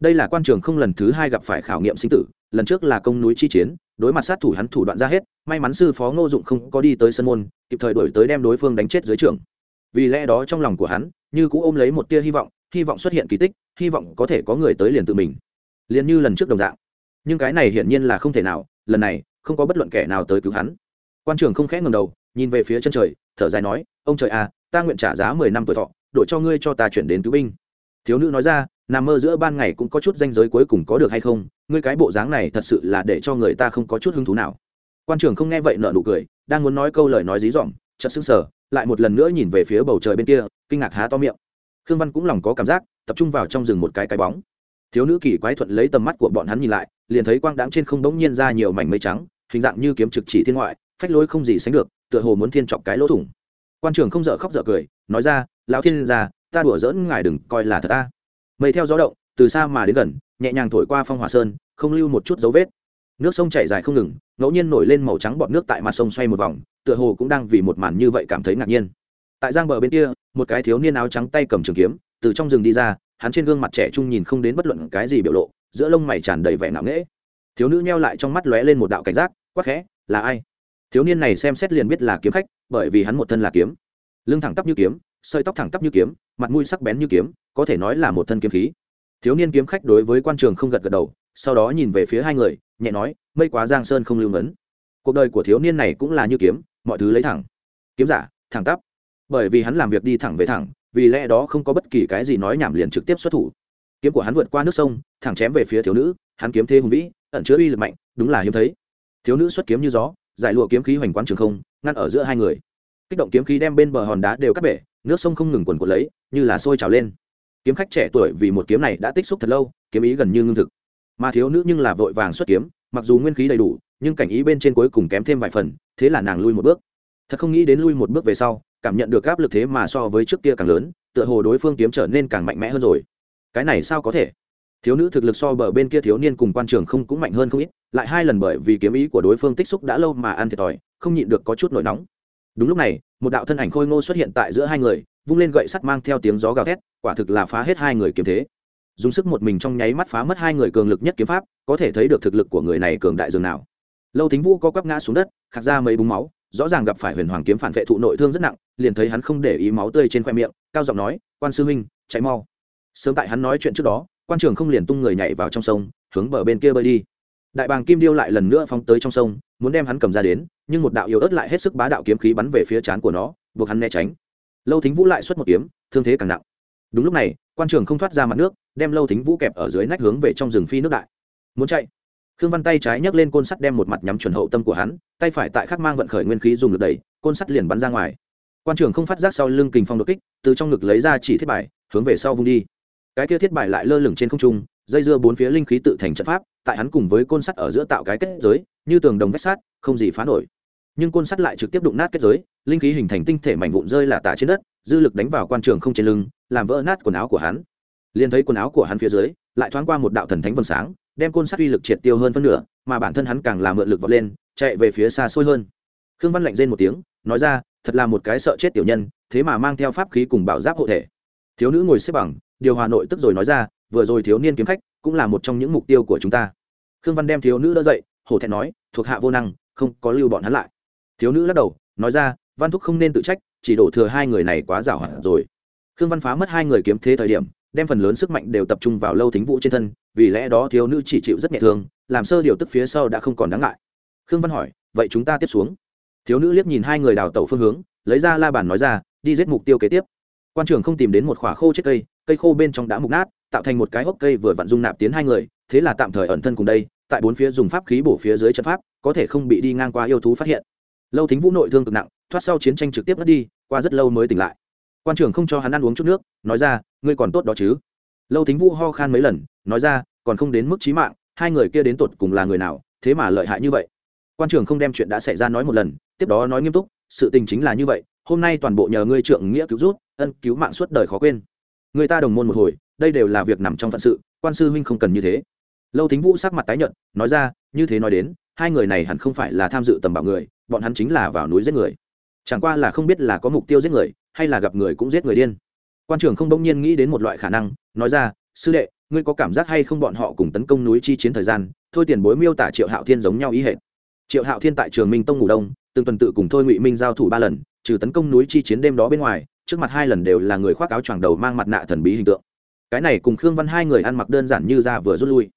Đây là quan trường không lần thứ hai gặp phải khảo nghiệm sinh tử, lần trước là công núi chi chiến, đối mặt sát thủ hắn thủ đoạn ra hết, may mắn sư phó ngô dụng không có đi tới sân môn, kịp thời đổi tới đem đối phương đánh chết dưới trường. Vì lẽ đó trong lòng của hắn, như cũng ôm lấy một tia hy vọng hy vọng xuất hiện kỳ tích, hy vọng có thể có người tới liền tự mình. Liền như lần trước đồng dạng. Nhưng cái này hiển nhiên là không thể nào, lần này, không có bất luận kẻ nào tới cứu hắn. Quan trường không khẽ ngầm đầu, nhìn về phía chân trời, thở dài nói, ông trời à ta nguyện trả giá mười năm tuổi thọ, đổi cho ngươi cho ta chuyển đến cứu binh. Thiếu nữ nói ra, nằm mơ giữa ban ngày cũng có chút danh giới cuối cùng có được hay không? Ngươi cái bộ dáng này thật sự là để cho người ta không có chút hứng thú nào. Quan trường không nghe vậy nợ nụ cười, đang muốn nói câu lời nói dí dỏm, chợt sững sờ, lại một lần nữa nhìn về phía bầu trời bên kia, kinh ngạc há to miệng khương văn cũng lòng có cảm giác, tập trung vào trong rừng một cái cái bóng. Thiếu nữ kỳ quái thuận lấy tầm mắt của bọn hắn nhìn lại, liền thấy quang đãng trên không bỗng nhiên ra nhiều mảnh mây trắng, hình dạng như kiếm trực chỉ thiên ngoại, phách lối không gì sánh được, tựa hồ muốn thiên chọc cái lỗ thủng. Quan trường không dở khóc dở cười, nói ra, lão thiên gia, ta đùa giỡn ngài đừng coi là thật ta. Mây theo gió động, từ xa mà đến gần, nhẹ nhàng thổi qua phong hỏa sơn, không lưu một chút dấu vết. Nước sông chảy dài không ngừng, ngẫu nhiên nổi lên màu trắng bọt nước tại mặt sông xoay một vòng, tựa hồ cũng đang vì một màn như vậy cảm thấy ngạc nhiên tại giang bờ bên kia, một cái thiếu niên áo trắng tay cầm trường kiếm, từ trong rừng đi ra, hắn trên gương mặt trẻ trung nhìn không đến bất luận cái gì biểu lộ, giữa lông mày tràn đầy vẻ ngạo nghễ. Thiếu nữ nheo lại trong mắt lóe lên một đạo cảnh giác quắc khẽ, là ai? Thiếu niên này xem xét liền biết là kiếm khách, bởi vì hắn một thân là kiếm. Lưng thẳng tắp như kiếm, sợi tóc thẳng tắp như kiếm, mặt mũi sắc bén như kiếm, có thể nói là một thân kiếm khí. Thiếu niên kiếm khách đối với quan trường không gật gật đầu, sau đó nhìn về phía hai người, nhẹ nói, mây quá giang sơn không lưu ngấn. Cuộc đời của thiếu niên này cũng là như kiếm, mọi thứ lấy thẳng. Kiếm giả, thẳng tắp bởi vì hắn làm việc đi thẳng về thẳng, vì lẽ đó không có bất kỳ cái gì nói nhảm liền trực tiếp xuất thủ. Kiếm của hắn vượt qua nước sông, thẳng chém về phía thiếu nữ, hắn kiếm thế hùng vĩ, ẩn chứa uy lực mạnh, đúng là hiếm thấy. Thiếu nữ xuất kiếm như gió, giải lụa kiếm khí hoành quán trường không, ngăn ở giữa hai người. Kích động kiếm khí đem bên bờ hòn đá đều cắt bể, nước sông không ngừng quần quật lấy, như là sôi trào lên. Kiếm khách trẻ tuổi vì một kiếm này đã tích xúc thật lâu, kiếm ý gần như ngưng thực. Mà thiếu nữ nhưng là vội vàng xuất kiếm, mặc dù nguyên khí đầy đủ, nhưng cảnh ý bên trên cuối cùng kém thêm vài phần, thế là nàng lui một bước. Thật không nghĩ đến lui một bước về sau cảm nhận được áp lực thế mà so với trước kia càng lớn, tựa hồ đối phương kiếm trở nên càng mạnh mẽ hơn rồi. Cái này sao có thể? Thiếu nữ thực lực so bờ bên kia thiếu niên cùng quan trường không cũng mạnh hơn không ít, lại hai lần bởi vì kiếm ý của đối phương tích xúc đã lâu mà ăn thiệt thòi, không nhịn được có chút nổi nóng. Đúng lúc này, một đạo thân ảnh khôi ngô xuất hiện tại giữa hai người, vung lên gậy sắt mang theo tiếng gió gào thét, quả thực là phá hết hai người kiếm thế. Dùng sức một mình trong nháy mắt phá mất hai người cường lực nhất kiếm pháp, có thể thấy được thực lực của người này cường đại dường nào. Lâu thính vũ co quắp ngã xuống đất, khạc ra mấy búng máu, rõ ràng gặp phải huyền hoàng kiếm phản vệ thụ nội thương rất nặng liền thấy hắn không để ý máu tươi trên khoe miệng, cao giọng nói, quan sư huynh cháy mau. Sớm tại hắn nói chuyện trước đó, quan trường không liền tung người nhảy vào trong sông, hướng bờ bên kia bơi đi. Đại bàng kim điêu lại lần nữa phóng tới trong sông, muốn đem hắn cầm ra đến, nhưng một đạo yếu ớt lại hết sức bá đạo kiếm khí bắn về phía trán của nó, buộc hắn né tránh. Lâu thính vũ lại xuất một kiếm, thương thế càng nặng. Đúng lúc này, quan trường không thoát ra mặt nước, đem lâu thính vũ kẹp ở dưới nách hướng về trong rừng phi nước đại. Muốn chạy. Khương văn tay trái nhấc lên côn sắt đem một mặt nhắm chuẩn hậu tâm của hắn, tay phải tại khắc mang vận khởi nguyên khí dùng lực đẩy, côn sắt liền bắn ra ngoài quan trưởng không phát giác sau lưng kình phong đột kích, từ trong ngực lấy ra chỉ thiết bài, hướng về sau vung đi. Cái kia thiết bài lại lơ lửng trên không trung, dây dưa bốn phía linh khí tự thành trận pháp, tại hắn cùng với côn sắt ở giữa tạo cái kết giới, như tường đồng vách sắt, không gì phá nổi. Nhưng côn sắt lại trực tiếp đụng nát kết giới, linh khí hình thành tinh thể mảnh vụn rơi là tả trên đất, dư lực đánh vào quan trường không trên lưng, làm vỡ nát quần áo của hắn. Liền thấy quần áo của hắn phía dưới, lại thoáng qua một đạo thần thánh vầng sáng, đem côn sắt uy lực triệt tiêu hơn phân nửa, mà bản thân hắn càng làm mượn lực vọt lên, chạy về phía xa xôi hơn. Khương văn lạnh rên một tiếng, nói ra thật là một cái sợ chết tiểu nhân, thế mà mang theo pháp khí cùng bảo giáp hộ thể. Thiếu nữ ngồi xếp bằng, điều hòa nội tức rồi nói ra, vừa rồi thiếu niên kiếm khách cũng là một trong những mục tiêu của chúng ta. Khương văn đem thiếu nữ đỡ dậy, hổ thẹn nói, thuộc hạ vô năng, không có lưu bọn hắn lại. Thiếu nữ lắc đầu, nói ra, văn thúc không nên tự trách, chỉ đổ thừa hai người này quá giảo hẳn rồi. Khương văn phá mất hai người kiếm thế thời điểm, đem phần lớn sức mạnh đều tập trung vào lâu thính vũ trên thân, vì lẽ đó thiếu nữ chỉ chịu rất nhẹ thương, làm sơ điều tức phía sau đã không còn đáng ngại. Khương văn hỏi, vậy chúng ta tiếp xuống? Thiếu nữ liếc nhìn hai người đào tẩu phương hướng, lấy ra la bàn nói ra, đi giết mục tiêu kế tiếp. Quan trưởng không tìm đến một khỏa khô chết cây cây khô bên trong đã mục nát, tạo thành một cái hốc cây vừa vặn dung nạp tiến hai người, thế là tạm thời ẩn thân cùng đây, tại bốn phía dùng pháp khí bổ phía dưới trận pháp, có thể không bị đi ngang qua yêu thú phát hiện. Lâu thính vũ nội thương cực nặng, thoát sau chiến tranh trực tiếp mất đi, qua rất lâu mới tỉnh lại. Quan trưởng không cho hắn ăn uống chút nước, nói ra, ngươi còn tốt đó chứ? Lâu thính vũ ho khan mấy lần, nói ra, còn không đến mức trí mạng, hai người kia đến tột cùng là người nào, thế mà lợi hại như vậy. Quan trưởng không đem chuyện đã xảy ra nói một lần tiếp đó nói nghiêm túc, sự tình chính là như vậy, hôm nay toàn bộ nhờ ngươi trượng nghĩa cứu rút, ân cứu mạng suốt đời khó quên. Người ta đồng môn một hồi, đây đều là việc nằm trong phận sự, quan sư huynh không cần như thế. Lâu thính vũ sắc mặt tái nhợt, nói ra, như thế nói đến, hai người này hẳn không phải là tham dự tầm bảo người, bọn hắn chính là vào núi giết người. Chẳng qua là không biết là có mục tiêu giết người, hay là gặp người cũng giết người điên. Quan trưởng không bỗng nhiên nghĩ đến một loại khả năng, nói ra, sư đệ, ngươi có cảm giác hay không bọn họ cùng tấn công núi chi chiến thời gian, thôi tiền bối miêu tả triệu hạo thiên giống nhau ý hệ triệu hạo thiên tại trường minh tông ngủ đông từng tuần tự cùng thôi ngụy minh giao thủ ba lần, trừ tấn công núi chi chiến đêm đó bên ngoài, trước mặt hai lần đều là người khoác áo choàng đầu mang mặt nạ thần bí hình tượng. Cái này cùng khương văn hai người ăn mặc đơn giản như ra vừa rút lui.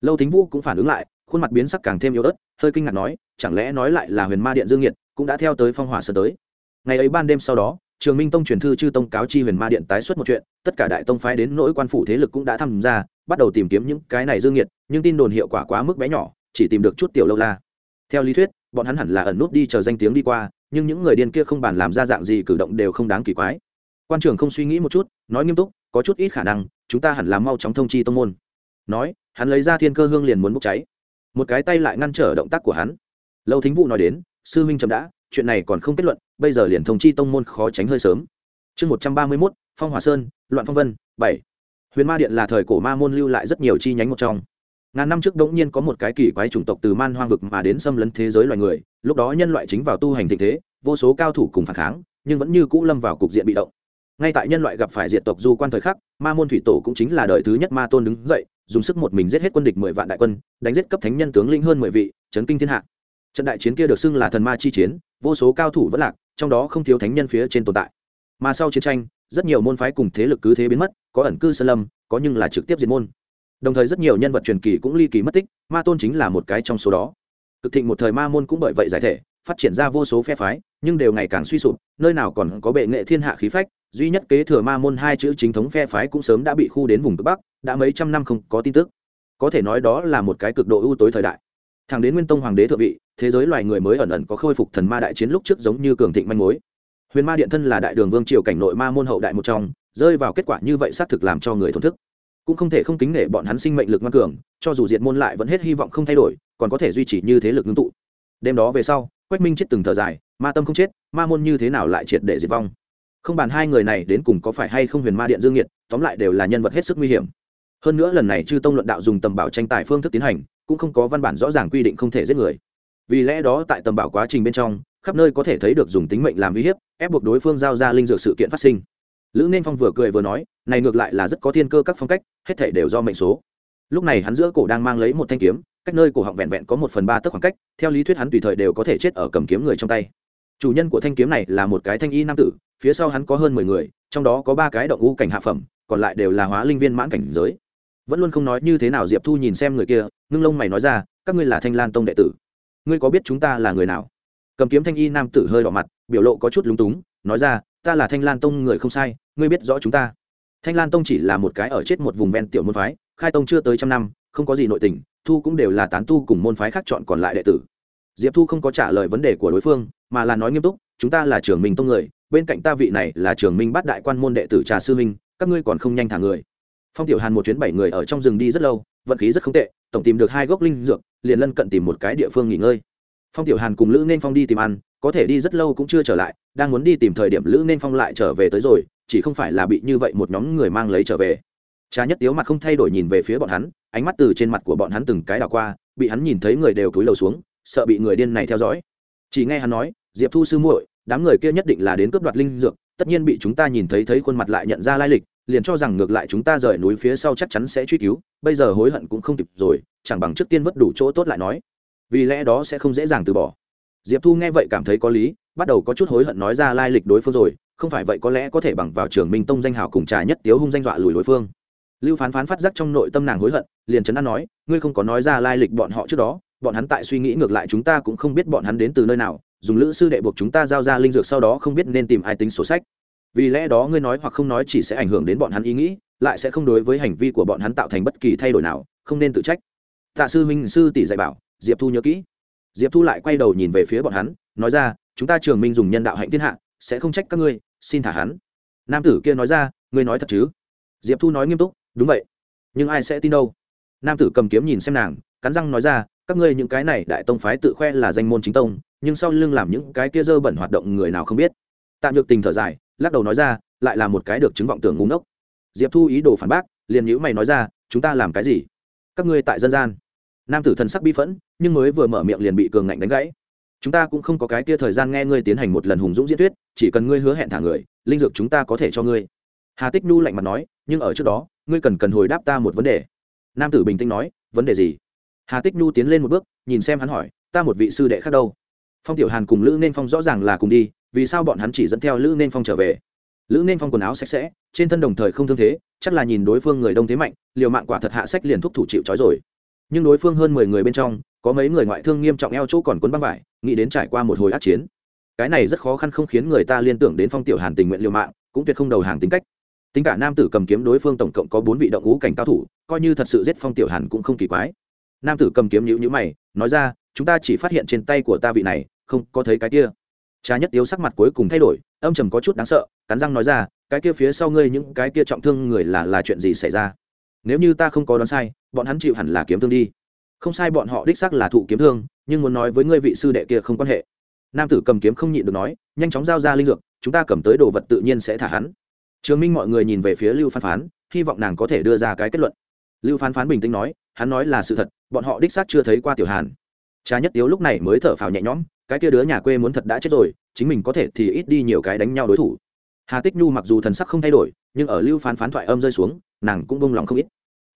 Lâu thính vũ cũng phản ứng lại, khuôn mặt biến sắc càng thêm yếu ớt, hơi kinh ngạc nói, chẳng lẽ nói lại là huyền ma điện dương nhiệt, cũng đã theo tới phong hỏa sơ tới. Ngày ấy ban đêm sau đó, trường minh tông truyền thư chư tông cáo chi huyền ma điện tái xuất một chuyện, tất cả đại tông phái đến nỗi quan phủ thế lực cũng đã tham gia, bắt đầu tìm kiếm những cái này dương nhiệt, nhưng tin đồn hiệu quả quá mức bé nhỏ, chỉ tìm được chút tiểu lâu la. Theo lý thuyết bọn hắn hẳn là ẩn nút đi chờ danh tiếng đi qua, nhưng những người điên kia không bàn làm ra dạng gì cử động đều không đáng kỳ quái. Quan trưởng không suy nghĩ một chút, nói nghiêm túc, có chút ít khả năng, chúng ta hẳn là mau chóng thông chi tông môn. Nói, hắn lấy ra thiên cơ hương liền muốn bốc cháy. Một cái tay lại ngăn trở động tác của hắn. Lâu thính vụ nói đến, sư huynh chậm đã, chuyện này còn không kết luận, bây giờ liền thông chi tông môn khó tránh hơi sớm. Chương một trăm ba mươi mốt, phong hòa sơn, loạn phong vân, bảy. Huyền ma điện là thời cổ ma môn lưu lại rất nhiều chi nhánh một trong ngàn năm trước đ n g nhiên có một cái kỳ quái chủng tộc từ man hoang vực mà đến xâm lấn thế giới loài người, lúc đó nhân loại chính vào tu hành tình thế, vô số cao thủ cùng phản kháng, nhưng vẫn như cũ lâm vào cục diện bị động. Ngay tại nhân loại gặp phải diện tộc du quan thời khắc, ma môn thủy tổ cũng chính là đời thứ nhất ma tôn đứng dậy, dùng sức một mình giết hết quân địch mười vạn đại quân, đánh giết cấp thánh nhân tướng linh hơn mười vị, chấn kinh thiên hạ. Trận đại chiến kia được xưng là thần ma chi chiến, vô số cao thủ vẫn lạc, trong đó không thiếu thánh nhân phía trên tồn tại. Mà sau chiến tranh, rất nhiều môn phái cùng thế lực cứ thế biến mất, có ẩn cư sơn lâm, có nhưng là trực tiếp diệt môn đồng thời rất nhiều nhân vật truyền kỳ cũng ly kỳ mất tích, ma tôn chính là một cái trong số đó. Cực thịnh một thời ma môn cũng bởi vậy giải thể, phát triển ra vô số phe phái, nhưng đều ngày càng suy sụp, nơi nào còn có bệ nghệ thiên hạ khí phách, duy nhất kế thừa ma môn hai chữ chính thống phe phái cũng sớm đã bị khu đến vùng cực bắc, đã mấy trăm năm không có tin tức. Có thể nói đó là một cái cực độ ưu tối thời đại. Thẳng đến nguyên tông hoàng đế thượng vị, thế giới loài người mới ẩn ẩn có khôi phục thần ma đại chiến lúc trước giống như cường thịnh manh mối. Huyền ma điện thân là đại đường vương triều cảnh nội ma môn hậu đại một trong, rơi vào kết quả như vậy xác thực làm cho người thổn thức cũng không thể không kính nể bọn hắn sinh mệnh lực ngoan cường, cho dù diệt môn lại vẫn hết hy vọng không thay đổi, còn có thể duy trì như thế lực ngưng tụ. Đêm đó về sau, quách minh chết từng thở dài, ma tâm không chết, ma môn như thế nào lại triệt để diệt vong? Không bàn hai người này đến cùng có phải hay không huyền ma điện dương nhiệt, tóm lại đều là nhân vật hết sức nguy hiểm. Hơn nữa lần này chư tông luận đạo dùng tầm bảo tranh tài phương thức tiến hành, cũng không có văn bản rõ ràng quy định không thể giết người. Vì lẽ đó tại tầm bảo quá trình bên trong, khắp nơi có thể thấy được dùng tính mệnh làm uy hiếp, ép buộc đối phương giao ra linh dược sự kiện phát sinh lữ nên phong vừa cười vừa nói, này ngược lại là rất có thiên cơ các phong cách, hết thể đều do mệnh số. Lúc này hắn giữa cổ đang mang lấy một thanh kiếm, cách nơi cổ họng vẹn vẹn có một phần ba tấc khoảng cách, theo lý thuyết hắn tùy thời đều có thể chết ở cầm kiếm người trong tay. Chủ nhân của thanh kiếm này là một cái thanh y nam tử, phía sau hắn có hơn mười người, trong đó có ba cái động u cảnh hạ phẩm, còn lại đều là hóa linh viên mãn cảnh giới. Vẫn luôn không nói như thế nào diệp thu nhìn xem người kia, ngưng lông mày nói ra, các ngươi là thanh lan tông đệ tử. Ngươi có biết chúng ta là người nào? Cầm kiếm thanh y nam tử hơi đỏ mặt, biểu lộ có chút lúng túng, nói ra ta là thanh lan tông người không sai, ngươi biết rõ chúng ta. Thanh lan tông chỉ là một cái ở chết một vùng ven tiểu môn phái, khai tông chưa tới trăm năm, không có gì nội tình, thu cũng đều là tán tu cùng môn phái khác chọn còn lại đệ tử. Diệp thu không có trả lời vấn đề của đối phương, mà là nói nghiêm túc, chúng ta là trường minh tông người, bên cạnh ta vị này là trường minh bát đại quan môn đệ tử trà sư minh, các ngươi còn không nhanh thả người. Phong tiểu hàn một chuyến bảy người ở trong rừng đi rất lâu, vận khí rất không tệ, tổng tìm được hai gốc linh dược, liền lân cận tìm một cái địa phương nghỉ ngơi phong tiểu hàn cùng lữ nên phong đi tìm ăn, có thể đi rất lâu cũng chưa trở lại, đang muốn đi tìm thời điểm lữ nên phong lại trở về tới rồi, chỉ không phải là bị như vậy một nhóm người mang lấy trở về. Cha nhất tiếu mặt không thay đổi nhìn về phía bọn hắn, ánh mắt từ trên mặt của bọn hắn từng cái đảo qua, bị hắn nhìn thấy người đều cúi đầu xuống, sợ bị người điên này theo dõi. Chỉ nghe hắn nói, diệp thu sư muội, đám người kia nhất định là đến cướp đoạt linh dược, tất nhiên bị chúng ta nhìn thấy thấy khuôn mặt lại nhận ra lai lịch, liền cho rằng ngược lại chúng ta rời núi phía sau chắc chắn sẽ truy cứu, bây giờ hối hận cũng không kịp rồi, chẳng bằng trước tiên vất đủ chỗ tốt lại nói vì lẽ đó sẽ không dễ dàng từ bỏ. Diệp thu nghe vậy cảm thấy có lý, bắt đầu có chút hối hận nói ra lai lịch đối phương rồi, không phải vậy có lẽ có thể bằng vào trường minh tông danh hào cùng trà nhất tiếu hung danh dọa lùi đối phương. Lưu phán phán phát giác trong nội tâm nàng hối hận, liền trấn an nói, ngươi không có nói ra lai lịch bọn họ trước đó, bọn hắn tại suy nghĩ ngược lại chúng ta cũng không biết bọn hắn đến từ nơi nào, dùng lữ sư đệ buộc chúng ta giao ra linh dược sau đó không biết nên tìm ai tính sổ sách. Vì lẽ đó ngươi nói hoặc không nói chỉ sẽ ảnh hưởng đến bọn hắn ý nghĩ, lại sẽ không đối với hành vi của bọn hắn tạo thành bất kỳ thay đổi nào, không nên tự trách. Tạ sư minh sư tỷ dạy bảo diệp thu nhớ kỹ. Diệp thu lại quay đầu nhìn về phía bọn hắn, nói ra, chúng ta trường minh dùng nhân đạo hạnh thiên hạ, sẽ không trách các ngươi, xin thả hắn. Nam tử kia nói ra, ngươi nói thật chứ? Diệp thu nói nghiêm túc, đúng vậy. Nhưng ai sẽ tin đâu? Nam tử cầm kiếm nhìn xem nàng, cắn răng nói ra, các ngươi những cái này đại tông phái tự khoe là danh môn chính tông, nhưng sau lưng làm những cái kia dơ bẩn hoạt động người nào không biết. Tạm nhược tình thở dài, lắc đầu nói ra, lại là một cái được chứng vọng tưởng ngu ngốc. Diệp thu ý đồ phản bác, liền nhữ mày nói ra, chúng ta làm cái gì? Các ngươi tại dân gian. Nam tử thần sắc bi phẫn nhưng mới vừa mở miệng liền bị cường ngạnh đánh gãy. Chúng ta cũng không có cái kia thời gian nghe ngươi tiến hành một lần hùng dũng diễn thuyết, chỉ cần ngươi hứa hẹn thả người, linh dược chúng ta có thể cho ngươi. Hà tích nhu lạnh mặt nói, nhưng ở trước đó, ngươi cần cần hồi đáp ta một vấn đề. Nam tử bình tĩnh nói, vấn đề gì? Hà tích nhu tiến lên một bước, nhìn xem hắn hỏi, ta một vị sư đệ khác đâu? Phong tiểu hàn cùng lữ nên phong rõ ràng là cùng đi, vì sao bọn hắn chỉ dẫn theo lữ nên phong trở về? Lữ nên phong quần áo sạch sẽ, trên thân đồng thời không thương thế, chắc là nhìn đối phương người đông thế mạnh, liều mạng quả thật hạ sách liền thúc thủ chịu trói rồi nhưng đối phương hơn mười người bên trong, có mấy người ngoại thương nghiêm trọng eo chỗ còn quấn băng vải, nghĩ đến trải qua một hồi át chiến. Cái này rất khó khăn không khiến người ta liên tưởng đến phong tiểu hàn tình nguyện liều mạng, cũng tuyệt không đầu hàng tính cách. Tính cả nam tử cầm kiếm đối phương tổng cộng có bốn vị động ngũ cảnh cao thủ, coi như thật sự giết phong tiểu hàn cũng không kỳ quái. Nam tử cầm kiếm nhữ nhữ mày, nói ra, chúng ta chỉ phát hiện trên tay của ta vị này, không có thấy cái kia. Cha nhất tiếu sắc mặt cuối cùng thay đổi, âm trầm có chút đáng sợ, cắn răng nói ra, cái kia phía sau ngươi những cái kia trọng thương người là là chuyện gì xảy ra? Nếu như ta không có đoán sai, bọn hắn chịu hẳn là kiếm thương đi. Không sai, bọn họ đích sắc là thụ kiếm thương, nhưng muốn nói với ngươi vị sư đệ kia không quan hệ. Nam tử cầm kiếm không nhịn được nói, nhanh chóng giao ra linh dược, chúng ta cầm tới đồ vật tự nhiên sẽ thả hắn. Trường minh mọi người nhìn về phía lưu phán phán, hy vọng nàng có thể đưa ra cái kết luận. Lưu phán phán bình tĩnh nói, hắn nói là sự thật, bọn họ đích xác chưa thấy qua tiểu hàn. Cha nhất tiếu lúc này mới thở phào nhẹ nhõm, cái kia đứa nhà quê muốn thật đã chết rồi, chính mình có thể thì ít đi nhiều cái đánh nhau đối thủ hà tích nhu mặc dù thần sắc không thay đổi, nhưng ở lưu phán phán thoại âm rơi xuống, nàng cũng bông lòng không ít.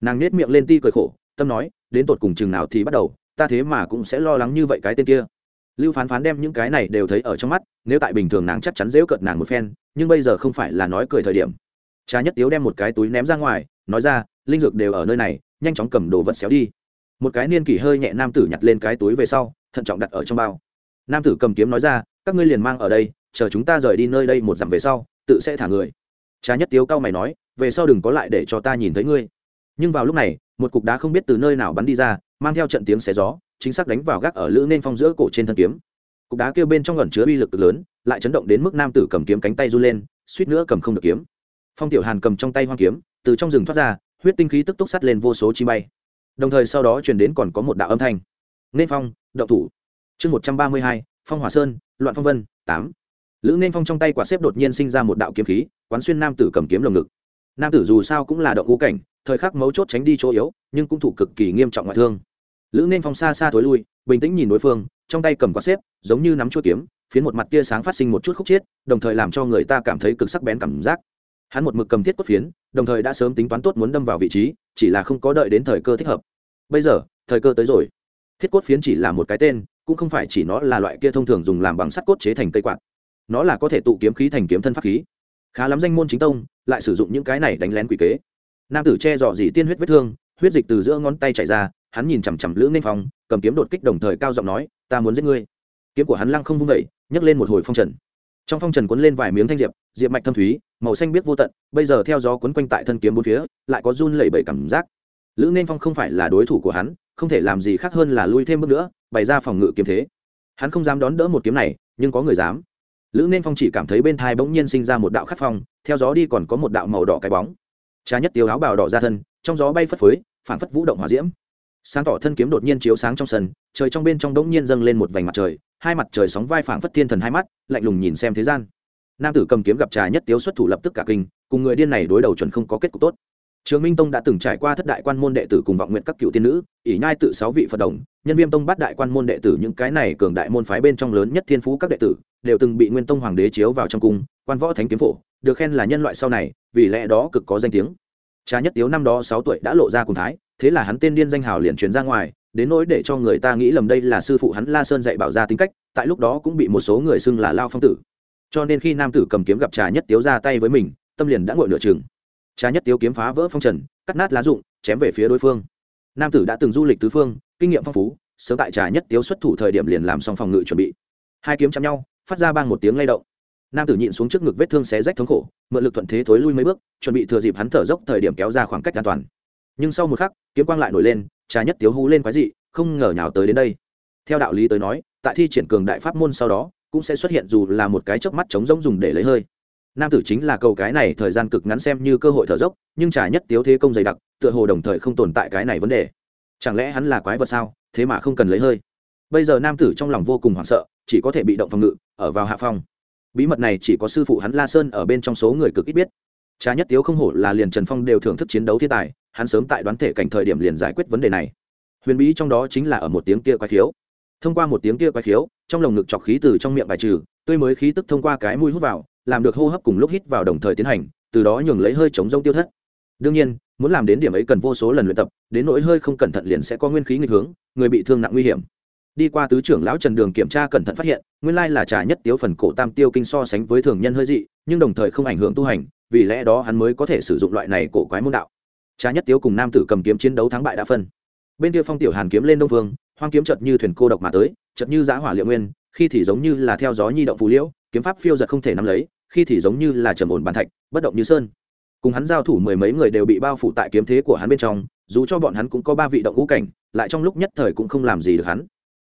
Nàng nết miệng lên ti cười khổ, tâm nói, đến tột cùng chừng nào thì bắt đầu, ta thế mà cũng sẽ lo lắng như vậy cái tên kia. Lưu phán phán đem những cái này đều thấy ở trong mắt, nếu tại bình thường nàng chắc chắn dễu cợt nàng một phen, nhưng bây giờ không phải là nói cười thời điểm. Cha nhất tiếu đem một cái túi ném ra ngoài, nói ra, linh dược đều ở nơi này, nhanh chóng cầm đồ vật xéo đi. Một cái niên kỷ hơi nhẹ nam tử nhặt lên cái túi về sau, thận trọng đặt ở trong bao. Nam tử cầm kiếm nói ra, các ngươi liền mang ở đây, chờ chúng ta rời đi nơi đây một dặm về sau tự sẽ thả người. Trá nhất tiếu cao mày nói, về sau đừng có lại để cho ta nhìn thấy ngươi. Nhưng vào lúc này, một cục đá không biết từ nơi nào bắn đi ra, mang theo trận tiếng xé gió, chính xác đánh vào gác ở lữ nên phong giữa cổ trên thân kiếm. Cục đá kêu bên trong gần chứa uy lực lớn, lại chấn động đến mức nam tử cầm kiếm cánh tay run lên, suýt nữa cầm không được kiếm. Phong tiểu hàn cầm trong tay hoang kiếm, từ trong rừng thoát ra, huyết tinh khí tức túc sắt lên vô số chi bay. Đồng thời sau đó truyền đến còn có một đạo âm thanh. Nên phong, động thủ. Chương một trăm ba mươi hai, phong hỏa sơn, loạn phong vân, tám lữ nên phong trong tay quả xếp đột nhiên sinh ra một đạo kiếm khí, quán xuyên nam tử cầm kiếm lồng ngực. Nam tử dù sao cũng là động ngũ cảnh, thời khắc mấu chốt tránh đi chỗ yếu, nhưng cũng thủ cực kỳ nghiêm trọng ngoại thương. Lữ nên phong xa xa thối lui, bình tĩnh nhìn đối phương, trong tay cầm quả xếp, giống như nắm chuỗi kiếm, phiến một mặt tia sáng phát sinh một chút khúc chiết, đồng thời làm cho người ta cảm thấy cực sắc bén cảm giác. Hắn một mực cầm thiết cốt phiến, đồng thời đã sớm tính toán tốt muốn đâm vào vị trí, chỉ là không có đợi đến thời cơ thích hợp. Bây giờ, thời cơ tới rồi. Thiết cốt phiến chỉ là một cái tên, cũng không phải chỉ nó là loại kia thông thường dùng làm bằng sắt cốt chế thành cây quạt nó là có thể tụ kiếm khí thành kiếm thân pháp khí. Khá lắm danh môn chính tông, lại sử dụng những cái này đánh lén quỷ kế. Nam tử che dò dỉ tiên huyết vết thương, huyết dịch từ giữa ngón tay chảy ra, hắn nhìn chằm chằm lữ nên phong, cầm kiếm đột kích đồng thời cao giọng nói, ta muốn giết ngươi. Kiếm của hắn lăng không vung vẩy nhấc lên một hồi phong trần. Trong phong trần cuốn lên vài miếng thanh diệp diệp mạch thâm thúy, màu xanh biết vô tận, bây giờ theo gió cuốn quanh tại thân kiếm bốn phía, lại có run lẩy bẩy cảm giác. Lữ nên phong không phải là đối thủ của hắn, không thể làm gì khác hơn là lui thêm bước nữa, bày ra phòng ngự kiếm thế. Hắn không dám đón đỡ một kiếm này, nhưng có người dám lữ nên phong chỉ cảm thấy bên thai bỗng nhiên sinh ra một đạo khắc phong, theo gió đi còn có một đạo màu đỏ cái bóng. Trà nhất tiêu áo bào đỏ ra thân, trong gió bay phất phới phản phất vũ động hỏa diễm. Sáng tỏ thân kiếm đột nhiên chiếu sáng trong sân, trời trong bên trong đống nhiên dâng lên một vành mặt trời, hai mặt trời sóng vai phảng phất thiên thần hai mắt, lạnh lùng nhìn xem thế gian. Nam tử cầm kiếm gặp trà nhất tiếu xuất thủ lập tức cả kinh, cùng người điên này đối đầu chuẩn không có kết cục tốt. Trường minh tông đã từng trải qua thất đại quan môn đệ tử cùng vọng nguyện các cựu tiên nữ, ỷ nhai tự sáu vị phật đồng, nhân viêm tông bắt đại quan môn đệ tử, những cái này cường đại môn phái bên trong lớn nhất thiên phú các đệ tử đều từng bị nguyên tông hoàng đế chiếu vào trong cung, quan võ thánh kiếm phổ, được khen là nhân loại sau này, vì lẽ đó cực có danh tiếng. Trà nhất tiếu năm đó sáu tuổi đã lộ ra cùng thái, thế là hắn tên điên danh hào liền truyền ra ngoài, đến nỗi để cho người ta nghĩ lầm đây là sư phụ hắn la sơn dạy bảo ra tính cách, tại lúc đó cũng bị một số người xưng là lao phong tử. Cho nên khi nam tử cầm kiếm gặp trà nhất tiếu ra tay với mình, tâm liền đã ngội nửa chừng. Trà nhất tiếu kiếm phá vỡ phong trần, cắt nát lá rụng, chém về phía đối phương. Nam tử đã từng du lịch tứ phương, kinh nghiệm phong phú, sớm tại trà nhất tiếu xuất thủ thời điểm liền làm xong phòng ngự chuẩn bị. Hai kiếm chạm nhau phát ra bang một tiếng lay động. Nam tử nhịn xuống trước ngực vết thương xé rách thống khổ, mượn lực thuận thế thối lui mấy bước, chuẩn bị thừa dịp hắn thở dốc thời điểm kéo ra khoảng cách an toàn. Nhưng sau một khắc, kiếm quang lại nổi lên, trà nhất tiếu hú lên quái dị, không ngờ nhào tới đến đây. Theo đạo lý tới nói, tại thi triển cường đại pháp môn sau đó, cũng sẽ xuất hiện dù là một cái chớp mắt chống rỗng dùng để lấy hơi. Nam tử chính là cầu cái này thời gian cực ngắn xem như cơ hội thở dốc, nhưng trà nhất tiếu thế công dày đặc, tựa hồ đồng thời không tồn tại cái này vấn đề. Chẳng lẽ hắn là quái vật sao? Thế mà không cần lấy hơi. Bây giờ nam tử trong lòng vô cùng hoảng sợ, chỉ có thể bị động phòng ngự ở vào hạ phong. Bí mật này chỉ có sư phụ hắn la sơn ở bên trong số người cực ít biết. Cha nhất tiếu không hổ là liền trần phong đều thưởng thức chiến đấu thiên tài, hắn sớm tại đoán thể cảnh thời điểm liền giải quyết vấn đề này. Huyền bí trong đó chính là ở một tiếng kia quái khiếu. Thông qua một tiếng kia quái khiếu, trong lồng ngực chọc khí từ trong miệng bài trừ, tươi mới khí tức thông qua cái mũi hút vào, làm được hô hấp cùng lúc hít vào đồng thời tiến hành, từ đó nhường lấy hơi chống rông tiêu thất. Đương nhiên, muốn làm đến điểm ấy cần vô số lần luyện tập, đến nỗi hơi không cẩn thận liền sẽ có nguyên khí nghịch hướng, người bị thương nặng nguy hiểm đi qua tứ trưởng lão trần đường kiểm tra cẩn thận phát hiện, nguyên lai là trà nhất tiếu phần cổ tam tiêu kinh so sánh với thường nhân hơi dị, nhưng đồng thời không ảnh hưởng tu hành, vì lẽ đó hắn mới có thể sử dụng loại này cổ quái môn đạo. Trà nhất tiếu cùng nam tử cầm kiếm chiến đấu thắng bại đã phân. Bên kia phong tiểu hàn kiếm lên đông vương, hoang kiếm chợt như thuyền cô độc mà tới, chợt như giã hỏa liệu nguyên, khi thì giống như là theo gió nhi động phù liễu, kiếm pháp phiêu giật không thể nắm lấy, khi thì giống như là trầm ổn bàn thạch, bất động như sơn. Cùng hắn giao thủ mười mấy người đều bị bao phủ tại kiếm thế của hắn bên trong, dù cho bọn hắn cũng có ba vị động ngũ cảnh, lại trong lúc nhất thời cũng không làm gì được hắn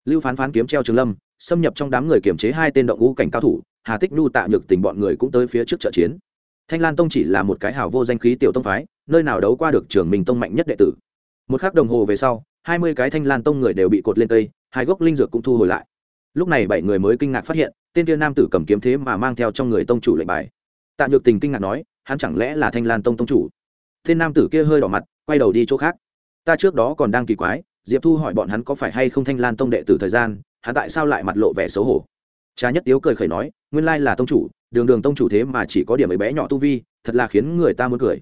lưu phán phán kiếm treo trường lâm, xâm nhập trong đám người kiểm chế hai tên động ngũ cảnh cao thủ, hà tích nhu tạ nhược tình bọn người cũng tới phía trước trợ chiến. Thanh lan tông chỉ là một cái hào vô danh khí tiểu tông phái, nơi nào đấu qua được trường minh tông mạnh nhất đệ tử. Một k h ắ c đồng hồ về sau, hai mươi cái thanh lan tông người đều bị cột lên cây, hai gốc linh dược cũng thu hồi lại. Lúc này bảy người mới kinh ngạc phát hiện, tên kia nam tử cầm kiếm thế mà mang theo trong người tông chủ lệnh bài. Tạ nhược tình kinh ngạc nói, hắn chẳng lẽ là thanh lan tông tông chủ? Tên nam tử kia hơi đỏ mặt, quay đầu đi chỗ khác. Ta trước đó còn đang kỳ quái diệp thu hỏi bọn hắn có phải hay không thanh lan tông đệ tử thời gian, hắn tại sao lại mặt lộ vẻ xấu hổ? Trà nhất tiếu cười khẩy nói, nguyên lai là tông chủ, đường đường tông chủ thế mà chỉ có điểm ấy bé nhỏ tu vi, thật là khiến người ta muốn cười.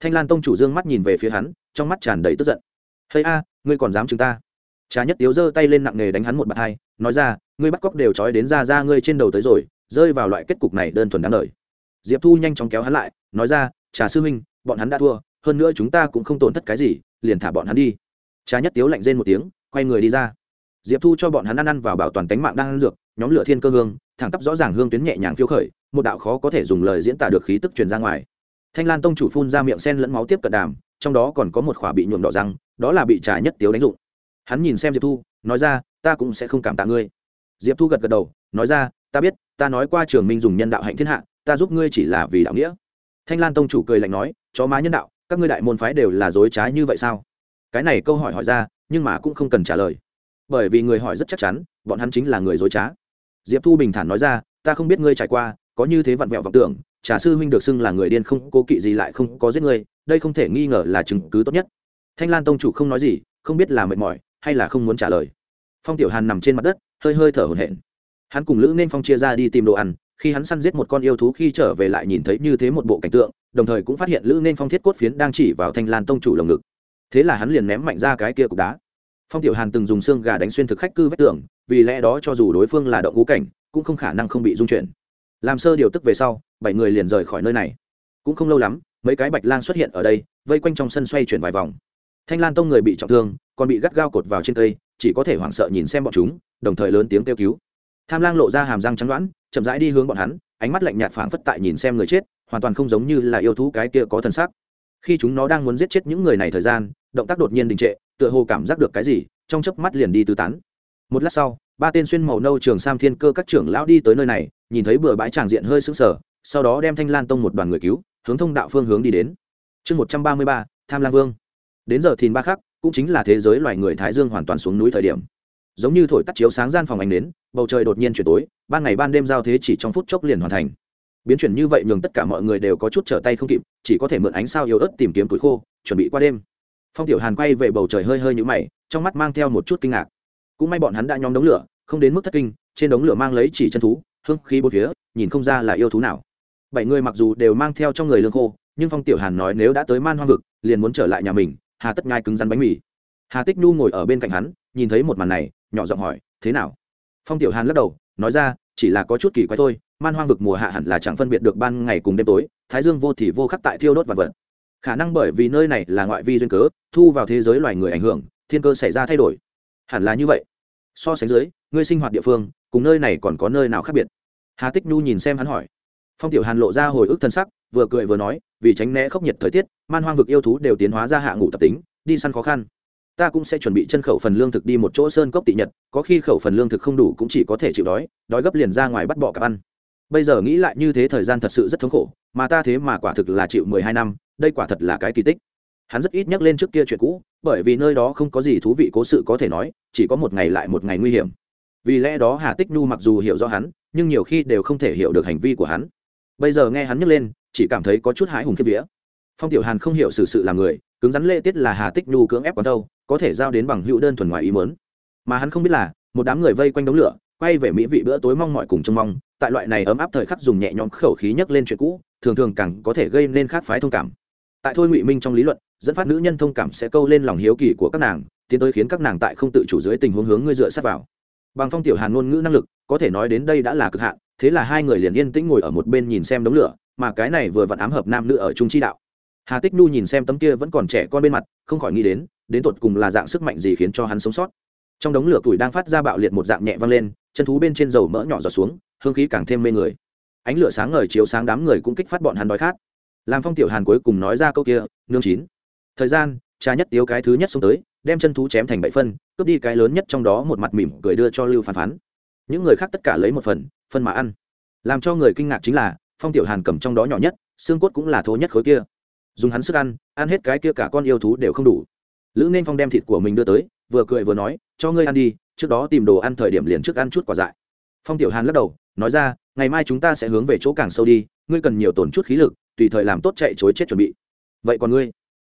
Thanh lan tông chủ dương mắt nhìn về phía hắn, trong mắt tràn đầy tức giận. Hay a, ngươi còn dám chúng ta? Trà nhất tiếu giơ tay lên nặng nề đánh hắn một bạt hai, nói ra, ngươi bắt cóc đều trói đến ra ra ngươi trên đầu tới rồi, rơi vào loại kết cục này đơn thuần đáng lời diệp thu nhanh chóng kéo hắn lại, nói ra, trà sư huynh, bọn hắn đã thua, hơn nữa chúng ta cũng không tổn thất cái gì, liền thả bọn hắn đi trà nhất tiếu lạnh rên một tiếng, quay người đi ra. Diệp thu cho bọn hắn ăn ăn vào bảo toàn tánh mạng đang ăn dược, nhóm lửa thiên cơ hương, thẳng tắp rõ ràng hương tuyến nhẹ nhàng phiêu khởi, một đạo khó có thể dùng lời diễn tả được khí tức truyền ra ngoài. Thanh lan tông chủ phun ra miệng sen lẫn máu tiếp cận đàm, trong đó còn có một khỏa bị nhuộm đỏ răng, đó là bị trà nhất tiếu đánh dụng. Hắn nhìn xem diệp thu, nói ra, ta cũng sẽ không cảm tạ ngươi. Diệp thu gật gật đầu, nói ra, ta biết, ta nói qua trường minh dùng nhân đạo hạnh thiên hạ, ta giúp ngươi chỉ là vì đạo nghĩa. Thanh lan tông chủ cười lạnh nói, chó má nhân đạo, các ngươi đại môn phái đều là dối trá như vậy sao? Cái này câu hỏi hỏi ra, nhưng mà cũng không cần trả lời. Bởi vì người hỏi rất chắc chắn, bọn hắn chính là người dối trá. Diệp thu bình thản nói ra, ta không biết ngươi trải qua, có như thế vặn vẹo vọng tưởng, trà sư huynh được xưng là người điên không, cố kỵ gì lại không có giết người đây không thể nghi ngờ là chứng cứ tốt nhất. Thanh lan tông chủ không nói gì, không biết là mệt mỏi, hay là không muốn trả lời. Phong tiểu hàn nằm trên mặt đất, hơi hơi thở hổn hển. Hắn cùng lữ nên phong chia ra đi tìm đồ ăn, khi hắn săn giết một con yêu thú khi trở về lại nhìn thấy như thế một bộ cảnh tượng, đồng thời cũng phát hiện lữ nên phong thiết cốt phiến đang chỉ vào thanh lan tông chủ lồng ngực thế là hắn liền ném mạnh ra cái kia cục đá. Phong tiểu hàn từng dùng xương gà đánh xuyên thực khách cư vách tường, vì lẽ đó cho dù đối phương là động ngũ cảnh, cũng không khả năng không bị dung chuyển. Làm sơ điều tức về sau, bảy người liền rời khỏi nơi này. Cũng không lâu lắm, mấy cái bạch lang xuất hiện ở đây, vây quanh trong sân xoay chuyển vài vòng. Thanh lan tông người bị trọng thương, còn bị gắt gao cột vào trên cây, chỉ có thể hoảng sợ nhìn xem bọn chúng, đồng thời lớn tiếng kêu cứu. Tham lang lộ ra hàm răng trắng đoán, chậm rãi đi hướng bọn hắn, ánh mắt lạnh nhạt phảng phất tại nhìn xem người chết, hoàn toàn không giống như là yêu thú cái kia có thân xác khi chúng nó đang muốn giết chết những người này thời gian, động tác đột nhiên đình trệ, tựa hồ cảm giác được cái gì, trong chớp mắt liền đi tứ tán. Một lát sau, ba tên xuyên màu nâu trường sam thiên cơ các trưởng lão đi tới nơi này, nhìn thấy bừa bãi tràng diện hơi sững sờ, sau đó đem thanh lan tông một đoàn người cứu, hướng thông đạo phương hướng đi đến. Chương một trăm ba mươi ba, tham lang vương. Đến giờ thìn ba khắc, cũng chính là thế giới loài người thái dương hoàn toàn xuống núi thời điểm. Giống như thổi tắt chiếu sáng gian phòng ánh đến bầu trời đột nhiên chuyển tối, ban ngày ban đêm giao thế chỉ trong phút chốc liền hoàn thành biến chuyển như vậy nhường tất cả mọi người đều có chút trở tay không kịp, chỉ có thể mượn ánh sao yếu ớt tìm kiếm túi khô, chuẩn bị qua đêm. Phong tiểu hàn quay về bầu trời hơi hơi nhũ mày, trong mắt mang theo một chút kinh ngạc. Cũng may bọn hắn đã nhóm đống lửa, không đến mức thất kinh, trên đống lửa mang lấy chỉ chân thú, hương khí bốn phía, nhìn không ra là yêu thú nào. Bảy người mặc dù đều mang theo trong người lương khô, nhưng phong tiểu hàn nói nếu đã tới man hoang vực, liền muốn trở lại nhà mình, hà tất ngai cứng rắn bánh mì. Hà tích nu ngồi ở bên cạnh hắn, nhìn thấy một màn này, nhỏ giọng hỏi, thế nào? Phong tiểu hàn lắc đầu, nói ra chỉ là có chút kỳ quái thôi, man hoang vực mùa hạ hẳn là chẳng phân biệt được ban ngày cùng đêm tối, thái dương vô thì vô khắc tại thiêu đốt và vật. Khả năng bởi vì nơi này là ngoại vi duyên cớ, thu vào thế giới loài người ảnh hưởng, thiên cơ xảy ra thay đổi. Hẳn là như vậy. So sánh dưới, ngươi sinh hoạt địa phương, cùng nơi này còn có nơi nào khác biệt? Hà tích nhu nhìn xem hắn hỏi. Phong tiểu hàn lộ ra hồi ức thân sắc, vừa cười vừa nói, vì tránh né khốc nhiệt thời tiết, man hoang vực yêu thú đều tiến hóa ra hạ ngủ tập tính, đi săn khó khăn ta cũng sẽ chuẩn bị chân khẩu phần lương thực đi một chỗ sơn cốc tị nhật, có khi khẩu phần lương thực không đủ cũng chỉ có thể chịu đói đói gấp liền ra ngoài bắt bọ cặp ăn. Bây giờ nghĩ lại như thế thời gian thật sự rất thống khổ, mà ta thế mà quả thực là chịu mười hai năm, đây quả thật là cái kỳ tích. Hắn rất ít nhắc lên trước kia chuyện cũ, bởi vì nơi đó không có gì thú vị cố sự có thể nói, chỉ có một ngày lại một ngày nguy hiểm. Vì lẽ đó hà tích nhu mặc dù hiểu rõ hắn, nhưng nhiều khi đều không thể hiểu được hành vi của hắn. Bây giờ nghe hắn nhắc lên, chỉ cảm thấy có chút hái hùng kiếp vía. Phong tiểu hàn không hiểu sự sự là người, cứng rắn lễ tiết là hà tích nhu cưỡng ép quán đâu có thể giao đến bằng hữu đơn thuần ngoài ý muốn, mà hắn không biết là một đám người vây quanh đống lửa quay về mỹ vị bữa tối mong mọi cùng trông mong tại loại này ấm áp thời khắc dùng nhẹ nhõm khẩu khí nhấc lên chuyện cũ thường thường càng có thể gây nên khác phái thông cảm. Tại thôi ngụy minh trong lý luận dẫn phát nữ nhân thông cảm sẽ câu lên lòng hiếu kỳ của các nàng tiến tới khiến các nàng tại không tự chủ dưới tình huống hướng ngươi dựa sát vào. Bằng phong tiểu hàn ngôn ngữ năng lực có thể nói đến đây đã là cực hạn thế là hai người liền yên tĩnh ngồi ở một bên nhìn xem đống lửa mà cái này vừa vặn ám hợp nam nữ ở trung chi đạo. Hà tích nu nhìn xem tấm kia vẫn còn trẻ con bên mặt không khỏi nghĩ đến đến tột cùng là dạng sức mạnh gì khiến cho hắn sống sót. Trong đống lửa tuổi đang phát ra bạo liệt một dạng nhẹ văng lên, chân thú bên trên dầu mỡ nhỏ giọt xuống, hương khí càng thêm mê người. Ánh lửa sáng ngời chiếu sáng đám người cũng kích phát bọn hắn đói khát. Làm phong tiểu hàn cuối cùng nói ra câu kia, nương chín, thời gian, cha nhất tiếu cái thứ nhất xuống tới, đem chân thú chém thành bảy phân, cướp đi cái lớn nhất trong đó một mặt mỉm cười đưa cho lưu phán phán. Những người khác tất cả lấy một phần, phân mà ăn. Làm cho người kinh ngạc chính là, phong tiểu hàn cầm trong đó nhỏ nhất, xương cốt cũng là thố nhất khối kia. Dùng hắn sức ăn ăn hết cái kia cả con yêu thú đều không đủ lữ nên phong đem thịt của mình đưa tới, vừa cười vừa nói, cho ngươi ăn đi, trước đó tìm đồ ăn thời điểm liền trước ăn chút quả dại. Phong tiểu hàn lắc đầu, nói ra, ngày mai chúng ta sẽ hướng về chỗ càng sâu đi, ngươi cần nhiều tổn chút khí lực, tùy thời làm tốt chạy chối chết chuẩn bị. Vậy còn ngươi?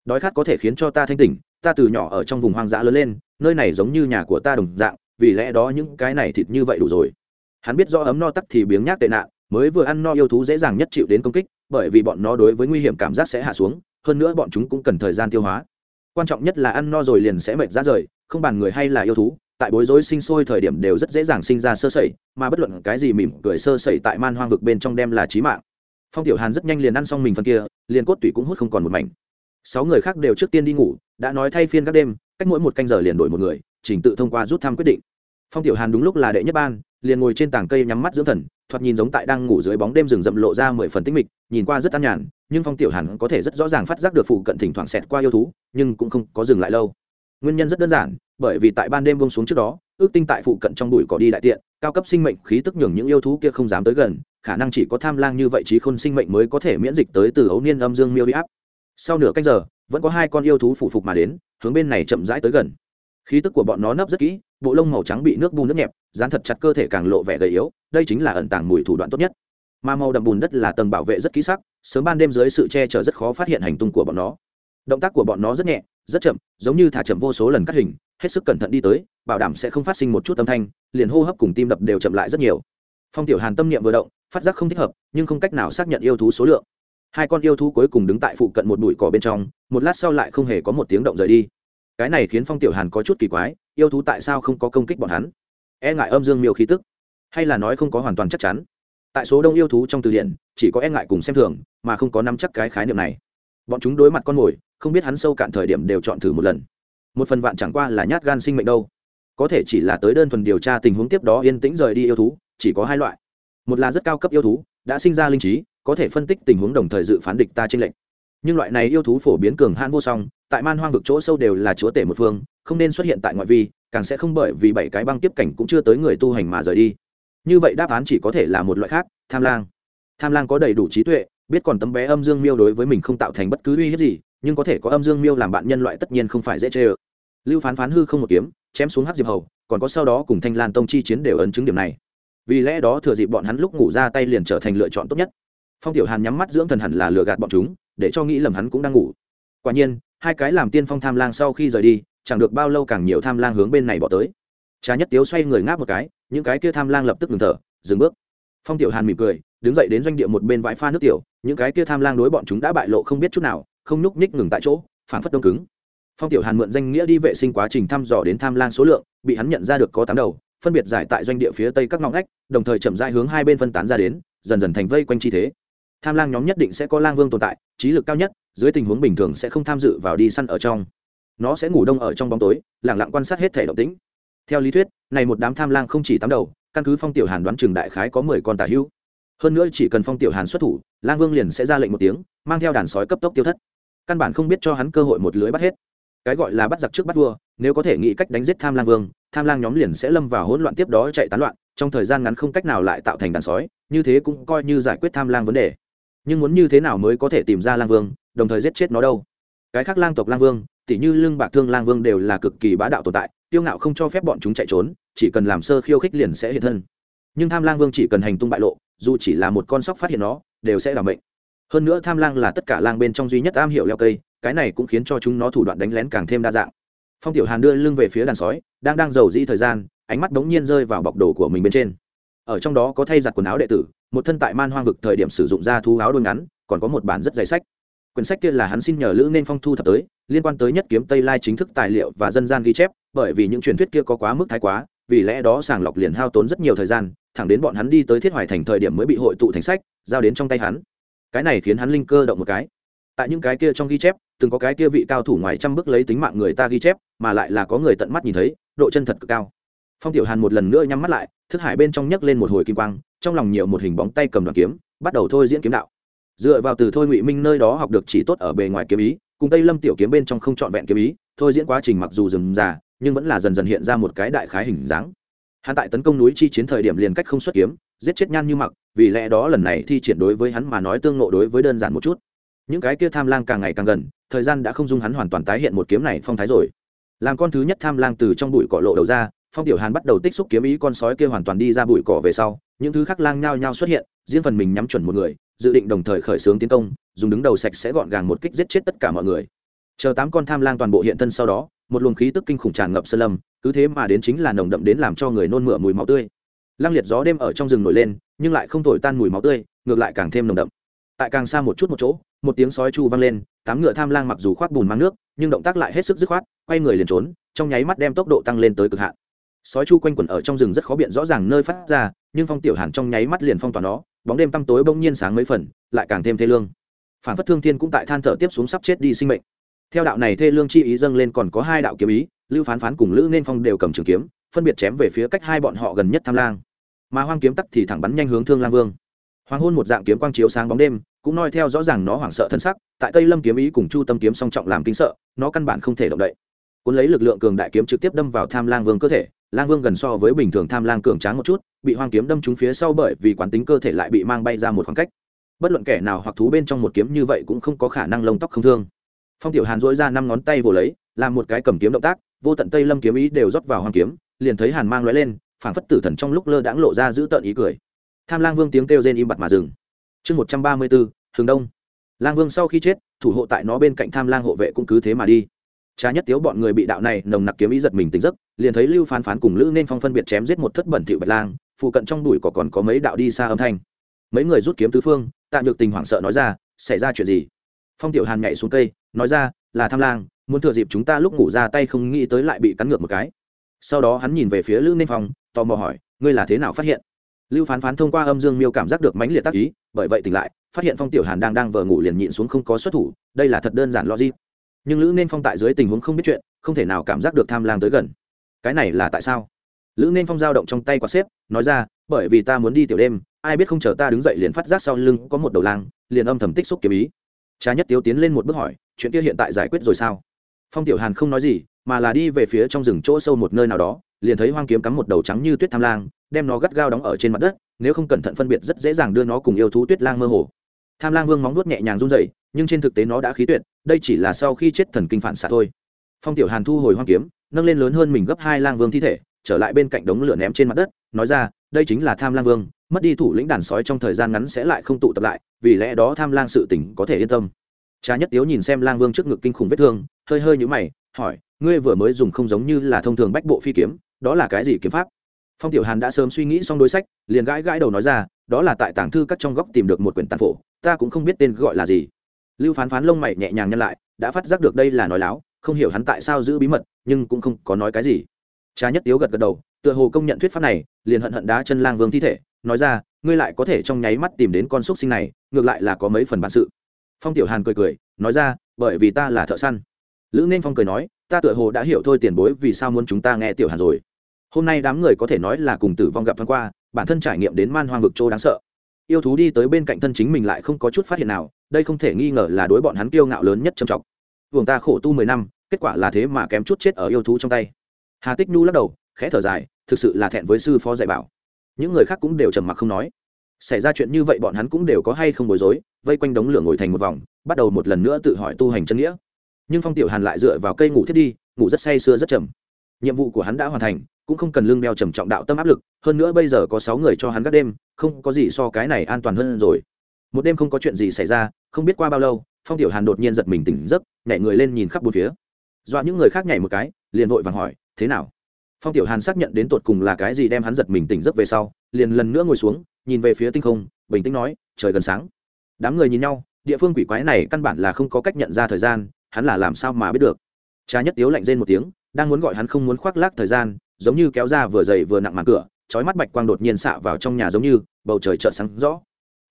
Đói khát có thể khiến cho ta thanh tỉnh, ta từ nhỏ ở trong vùng hoang dã lớn lên, nơi này giống như nhà của ta đồng dạng, vì lẽ đó những cái này thịt như vậy đủ rồi. Hắn biết do ấm no tắc thì biếng nhác tệ nạn, mới vừa ăn no yêu thú dễ dàng nhất chịu đến công kích, bởi vì bọn nó đối với nguy hiểm cảm giác sẽ hạ xuống, hơn nữa bọn chúng cũng cần thời gian tiêu hóa quan trọng nhất là ăn no rồi liền sẽ mệt ra rời, không bàn người hay là yêu thú, tại bối rối sinh sôi thời điểm đều rất dễ dàng sinh ra sơ sẩy, mà bất luận cái gì mỉm cười sơ sẩy tại man hoang vực bên trong đem là trí mạng. Phong tiểu hàn rất nhanh liền ăn xong mình phần kia, liền cốt tủy cũng hút không còn một mảnh. Sáu người khác đều trước tiên đi ngủ, đã nói thay phiên các đêm, cách mỗi một canh giờ liền đổi một người, trình tự thông qua rút thăm quyết định. Phong tiểu hàn đúng lúc là đệ nhất ban, liền ngồi trên tảng cây nhắm mắt dưỡng thần thoạt nhìn giống tại đang ngủ dưới bóng đêm rừng rậm lộ ra mười phần tinh mịch, nhìn qua rất an nhàn, nhưng phong tiểu hàn có thể rất rõ ràng phát giác được phụ cận thỉnh thoảng xẹt qua yêu thú, nhưng cũng không có dừng lại lâu. Nguyên nhân rất đơn giản, bởi vì tại ban đêm bông xuống trước đó, ước tinh tại phụ cận trong bụi cỏ đi đại tiện, cao cấp sinh mệnh khí tức nhường những yêu thú kia không dám tới gần, khả năng chỉ có tham lang như vậy trí khôn sinh mệnh mới có thể miễn dịch tới từ ấu niên âm dương miêu bị áp. Sau nửa canh giờ, vẫn có hai con yêu thú phụ phục mà đến, hướng bên này chậm rãi tới gần. Khí tức của bọn nó nấp rất kỹ, bộ lông màu trắng bị nước bùn nước nhẹp dán thật chặt cơ thể càng lộ vẻ gầy yếu, đây chính là ẩn tàng mùi thủ đoạn tốt nhất. Mà màu đậm bùn đất là tầng bảo vệ rất kỹ sắc, sớm ban đêm dưới sự che chở rất khó phát hiện hành tung của bọn nó. Động tác của bọn nó rất nhẹ, rất chậm, giống như thả chậm vô số lần cắt hình, hết sức cẩn thận đi tới, bảo đảm sẽ không phát sinh một chút âm thanh, liền hô hấp cùng tim đập đều chậm lại rất nhiều. Phong tiểu hàn tâm niệm vừa động, phát giác không thích hợp, nhưng không cách nào xác nhận yêu thú số lượng. Hai con yêu thú cuối cùng đứng tại phụ cận một bụi cỏ bên trong, một lát sau lại không hề có một tiếng động rời đi. Cái này khiến phong tiểu hàn có chút kỳ quái, yêu thú tại sao không có công kích bọn hắn? E ngại âm dương miêu khí tức, hay là nói không có hoàn toàn chắc chắn. Tại số đông yêu thú trong từ điển, chỉ có e ngại cùng xem thường, mà không có nắm chắc cái khái niệm này. Bọn chúng đối mặt con mồi, không biết hắn sâu cạn thời điểm đều chọn thử một lần. Một phần vạn chẳng qua là nhát gan sinh mệnh đâu. Có thể chỉ là tới đơn thuần điều tra tình huống tiếp đó yên tĩnh rời đi yêu thú, chỉ có hai loại. Một là rất cao cấp yêu thú, đã sinh ra linh trí, có thể phân tích tình huống đồng thời dự phán địch ta trên lệnh nhưng loại này yêu thú phổ biến cường hãn vô song, tại man hoang vực chỗ sâu đều là chúa tể một phương, không nên xuất hiện tại ngoại vi càng sẽ không bởi vì bảy cái băng tiếp cảnh cũng chưa tới người tu hành mà rời đi. Như vậy đáp án chỉ có thể là một loại khác, tham lang. Tham lang có đầy đủ trí tuệ, biết còn tấm bé âm dương miêu đối với mình không tạo thành bất cứ uy hiếp gì, nhưng có thể có âm dương miêu làm bạn nhân loại tất nhiên không phải dễ chê ơ. Lưu phán phán hư không một kiếm, chém xuống hát diệp hầu, còn có sau đó cùng thanh lan tông chi chiến đều ấn chứng điểm này. Vì lẽ đó thừa dịp bọn hắn lúc ngủ ra tay liền trở thành lựa chọn tốt nhất. Phong tiểu hàn nhắm mắt dưỡng thần hẳn là lừa gạt bọn chúng, để cho nghĩ lầm hắn cũng đang ngủ. Quả nhiên, hai cái làm tiên phong tham lang sau khi rời đi chẳng được bao lâu càng nhiều tham lang hướng bên này bỏ tới. Trà nhất tiếu xoay người ngáp một cái, những cái kia tham lang lập tức ngừng thở, dừng bước. Phong tiểu hàn mỉm cười, đứng dậy đến doanh địa một bên vãi pha nước tiểu, những cái kia tham lang đối bọn chúng đã bại lộ không biết chút nào, không nhúc nhích ngừng tại chỗ phản phất đông cứng. Phong tiểu hàn mượn danh nghĩa đi vệ sinh quá trình thăm dò đến tham lang số lượng, bị hắn nhận ra được có tám đầu, phân biệt giải tại doanh địa phía tây các ngõ ngách, đồng thời chậm rãi hướng hai bên phân tán ra đến, dần dần thành vây quanh chi thế. Tham lang nhóm nhất định sẽ có lang vương tồn tại, trí lực cao nhất, dưới tình huống bình thường sẽ không tham dự vào đi săn ở trong nó sẽ ngủ đông ở trong bóng tối lẳng lặng quan sát hết thể động tĩnh. Theo lý thuyết, này một đám tham lang không chỉ tám đầu, căn cứ phong tiểu hàn đoán trường đại khái có mười con tả hữu hơn nữa chỉ cần phong tiểu hàn xuất thủ, lang vương liền sẽ ra lệnh một tiếng, mang theo đàn sói cấp tốc tiêu thất. Căn bản không biết cho hắn cơ hội một lưới bắt hết. Cái gọi là bắt giặc trước bắt vua, nếu có thể nghĩ cách đánh giết tham lang vương, tham lang nhóm liền sẽ lâm vào hỗn loạn tiếp đó chạy tán loạn, trong thời gian ngắn không cách nào lại tạo thành đàn sói, như thế cũng coi như giải quyết tham lang vấn đề. Nhưng muốn như thế nào mới có thể tìm ra lang vương, đồng thời giết chết nó đâu? Cái khác lang tộc lang vương tỉ như lưng bạc thương lang vương đều là cực kỳ bá đạo tồn tại, tiêu ngạo không cho phép bọn chúng chạy trốn, chỉ cần làm sơ khiêu khích liền sẽ hiện thân. Nhưng tham lang vương chỉ cần hành tung bại lộ, dù chỉ là một con sóc phát hiện nó, đều sẽ làm mệnh. Hơn nữa tham lang là tất cả lang bên trong duy nhất am hiểu leo cây, cái này cũng khiến cho chúng nó thủ đoạn đánh lén càng thêm đa dạng. Phong tiểu hàn đưa lưng về phía đàn sói, đang đang giàu dĩ thời gian, ánh mắt bỗng nhiên rơi vào bọc đồ của mình bên trên. Ở trong đó có thay giặt quần áo đệ tử, một thân tại man hoang vực thời điểm sử dụng ra thu áo đôi ngắn, còn có một bản rất dày sách. Quyển sách kia là hắn xin nhờ lữ nên phong thu thập tới liên quan tới nhất kiếm tây lai chính thức tài liệu và dân gian ghi chép, bởi vì những truyền thuyết kia có quá mức thái quá, vì lẽ đó sàng lọc liền hao tốn rất nhiều thời gian, thẳng đến bọn hắn đi tới thiết hoài thành thời điểm mới bị hội tụ thành sách, giao đến trong tay hắn. Cái này khiến hắn linh cơ động một cái. Tại những cái kia trong ghi chép, từng có cái kia vị cao thủ ngoài trăm bước lấy tính mạng người ta ghi chép, mà lại là có người tận mắt nhìn thấy, độ chân thật cực cao. Phong tiểu hàn một lần nữa nhắm mắt lại, thức hải bên trong nhấc lên một hồi kim quang, trong lòng nhiều một hình bóng tay cầm đoàn kiếm, bắt đầu thôi diễn kiếm đạo. Dựa vào từ thôi ngụy minh nơi đó học được chỉ tốt ở bề ngoài kiếm ý cùng tây lâm tiểu kiếm bên trong không trọn vẹn kiếm ý, thôi diễn quá trình mặc dù dừng già nhưng vẫn là dần dần hiện ra một cái đại khái hình dáng. Hắn tại tấn công núi chi chiến thời điểm liền cách không xuất kiếm, giết chết nhan như mặc, vì lẽ đó lần này thi triển đối với hắn mà nói tương nộ đối với đơn giản một chút. Những cái kia tham lang càng ngày càng gần, thời gian đã không dung hắn hoàn toàn tái hiện một kiếm này phong thái rồi. Làm con thứ nhất tham lang từ trong bụi cỏ lộ đầu ra, phong tiểu hàn bắt đầu tích xúc kiếm ý con sói kia hoàn toàn đi ra bụi cỏ về sau, những thứ khác lang nhao nhao xuất hiện, riêng phần mình nhắm chuẩn một người dự định đồng thời khởi xướng tiến công, dùng đứng đầu sạch sẽ gọn gàng một kích giết chết tất cả mọi người. Chờ tám con tham lang toàn bộ hiện thân sau đó, một luồng khí tức kinh khủng tràn ngập sơn lâm, cứ thế mà đến chính là nồng đậm đến làm cho người nôn mửa mùi máu tươi. Lăng liệt gió đêm ở trong rừng nổi lên, nhưng lại không thổi tan mùi máu tươi, ngược lại càng thêm nồng đậm. Tại càng xa một chút một chỗ, một tiếng sói chu vang lên, tám ngựa tham lang mặc dù khoác bùn mang nước, nhưng động tác lại hết sức dứt khoát, quay người liền trốn, trong nháy mắt đem tốc độ tăng lên tới cực hạn. Sói chu quanh quẩn ở trong rừng rất khó biện rõ ràng nơi phát ra, nhưng phong tiểu hàn trong nháy mắt liền phong tỏa nó bóng đêm tăm tối bỗng nhiên sáng mấy phần, lại càng thêm thê lương. Phản phất thương thiên cũng tại than thở tiếp xuống sắp chết đi sinh mệnh. Theo đạo này thê lương chi ý dâng lên còn có hai đạo kiếm ý, lưu phán phán cùng lữ nên phong đều cầm trường kiếm, phân biệt chém về phía cách hai bọn họ gần nhất tham lang. Mà hoang kiếm tắc thì thẳng bắn nhanh hướng thương lang vương. Hoàng hôn một dạng kiếm quang chiếu sáng bóng đêm, cũng noi theo rõ ràng nó hoảng sợ thân sắc, tại tây lâm kiếm ý cùng chu tâm kiếm song trọng làm kinh sợ, nó căn bản không thể động đậy. Cuốn lấy lực lượng cường đại kiếm trực tiếp đâm vào tham lang vương cơ thể lang vương gần so với bình thường tham lang cường tráng một chút bị hoang kiếm đâm trúng phía sau bởi vì quán tính cơ thể lại bị mang bay ra một khoảng cách. Bất luận kẻ nào hoặc thú bên trong một kiếm như vậy cũng không có khả năng lông tóc không thương. Phong tiểu hàn dỗi ra năm ngón tay vồ lấy làm một cái cầm kiếm động tác vô tận tây lâm kiếm ý đều rót vào hoang kiếm liền thấy hàn mang lóe lên phảng phất tử thần trong lúc lơ đãng lộ ra giữ tợn ý cười. Tham lang vương tiếng kêu rên im bặt mà dừng. Chương một trăm ba mươi bốn hướng đông. Lang vương sau khi chết thủ hộ tại nó bên cạnh tham lang hộ vệ cũng cứ thế mà đi. Trá nhất tiếu bọn người bị đạo này nồng nặc kiếm ý giật mình tỉnh giấc, liền thấy Lưu Phán Phán cùng Lữ Nên Phong phân biệt chém giết một thất bẩn thịu bạch lang, phụ cận trong bụi cỏ còn có mấy đạo đi xa âm thanh. Mấy người rút kiếm tứ phương, Tạ Nhược Tình hoảng sợ nói ra, xảy ra chuyện gì? Phong Tiểu Hàn nhảy xuống cây, nói ra, là tham lang, muốn thừa dịp chúng ta lúc ngủ ra tay không nghĩ tới lại bị cắn ngược một cái. Sau đó hắn nhìn về phía Lữ Nên Phong, tò mò hỏi, ngươi là thế nào phát hiện? Lưu Phán Phán thông qua âm dương miêu cảm giác được mãnh liệt tác ý, bởi vậy tỉnh lại, phát hiện Phong Tiểu Hàn đang đang vờ ngủ liền nhịn xuống không có xuất thủ, đây là thật đơn giản logic nhưng lữ nên phong tại dưới tình huống không biết chuyện không thể nào cảm giác được tham lang tới gần cái này là tại sao? Lữ nên phong dao động trong tay quạt xếp, nói ra, bởi vì ta muốn đi tiểu đêm, ai biết không chờ ta đứng dậy liền phát giác sau lưng có một đầu lang, liền âm thầm tích xúc kiếm ý. Cha nhất tiếu tiến lên một bước hỏi, chuyện kia hiện tại giải quyết rồi sao? Phong tiểu hàn không nói gì, mà là đi về phía trong rừng chỗ sâu một nơi nào đó, liền thấy hoang kiếm cắm một đầu trắng như tuyết tham lang, đem nó gắt gao đóng ở trên mặt đất, nếu không cẩn thận phân biệt rất dễ dàng đưa nó cùng yêu thú tuyết lang mơ hồ. Tham lang vương móng nuốt nhẹ nhàng run dậy nhưng trên thực tế nó đã khí tuyệt, đây chỉ là sau khi chết thần kinh phản xạ thôi. Phong tiểu hàn thu hồi hoang kiếm nâng lên lớn hơn mình gấp hai lang vương thi thể, trở lại bên cạnh đống lửa ném trên mặt đất, nói ra, đây chính là tham lang vương, mất đi thủ lĩnh đàn sói trong thời gian ngắn sẽ lại không tụ tập lại, vì lẽ đó tham lang sự tỉnh có thể yên tâm. Cha nhất tiếu nhìn xem lang vương trước ngực kinh khủng vết thương, hơi hơi nhũ mày, hỏi, ngươi vừa mới dùng không giống như là thông thường bách bộ phi kiếm, đó là cái gì kiếm pháp? Phong tiểu hàn đã sớm suy nghĩ xong đối sách, liền gãi gãi đầu nói ra, đó là tại tảng thư các trong góc tìm được một quyển tàn phổ, ta cũng không biết tên gọi là gì. Lưu phán phán lông mày nhẹ nhàng nhân lại, đã phát giác được đây là nói láo không hiểu hắn tại sao giữ bí mật, nhưng cũng không có nói cái gì. Cha nhất tiếu gật gật đầu, tựa hồ công nhận thuyết pháp này, liền hận hận đá chân lang vương thi thể, nói ra, ngươi lại có thể trong nháy mắt tìm đến con xúc sinh này, ngược lại là có mấy phần bản sự. Phong tiểu hàn cười cười, nói ra, bởi vì ta là thợ săn. Lữ nên phong cười nói, ta tựa hồ đã hiểu thôi tiền bối vì sao muốn chúng ta nghe tiểu hàn rồi. Hôm nay đám người có thể nói là cùng tử vong gặp thoáng qua, bản thân trải nghiệm đến man hoang vực châu đáng sợ. Yêu thú đi tới bên cạnh thân chính mình lại không có chút phát hiện nào, đây không thể nghi ngờ là đối bọn hắn kiêu ngạo lớn nhất trầm trọng buồng ta khổ tu mười năm, kết quả là thế mà kém chút chết ở yêu thú trong tay. Hà tích nhu lắc đầu, khẽ thở dài, thực sự là thẹn với sư phó dạy bảo. Những người khác cũng đều trầm mặc không nói. Xảy ra chuyện như vậy bọn hắn cũng đều có hay không bối rối, vây quanh đống lửa ngồi thành một vòng, bắt đầu một lần nữa tự hỏi tu hành chân nghĩa. Nhưng phong tiểu hàn lại dựa vào cây ngủ thiết đi, ngủ rất say sưa rất trầm. Nhiệm vụ của hắn đã hoàn thành, cũng không cần lương đeo trầm trọng đạo tâm áp lực, hơn nữa bây giờ có sáu người cho hắn các đêm, không có gì so cái này an toàn hơn rồi. Một đêm không có chuyện gì xảy ra, không biết qua bao lâu phong tiểu hàn đột nhiên giật mình tỉnh giấc, nhảy người lên nhìn khắp bốn phía. Dọa những người khác nhảy một cái, liền vội vàng hỏi, thế nào? Phong tiểu hàn xác nhận đến tột cùng là cái gì đem hắn giật mình tỉnh giấc về sau, liền lần nữa ngồi xuống, nhìn về phía tinh không, bình tĩnh nói, trời gần sáng. Đám người nhìn nhau, địa phương quỷ quái này căn bản là không có cách nhận ra thời gian, hắn là làm sao mà biết được? Cha nhất tiếu lạnh rên một tiếng, đang muốn gọi hắn không muốn khoác lác thời gian, giống như kéo ra vừa dày vừa nặng màn cửa, chói mắt bạch quang đột nhiên xạ vào trong nhà giống như bầu trời chợt sáng rõ.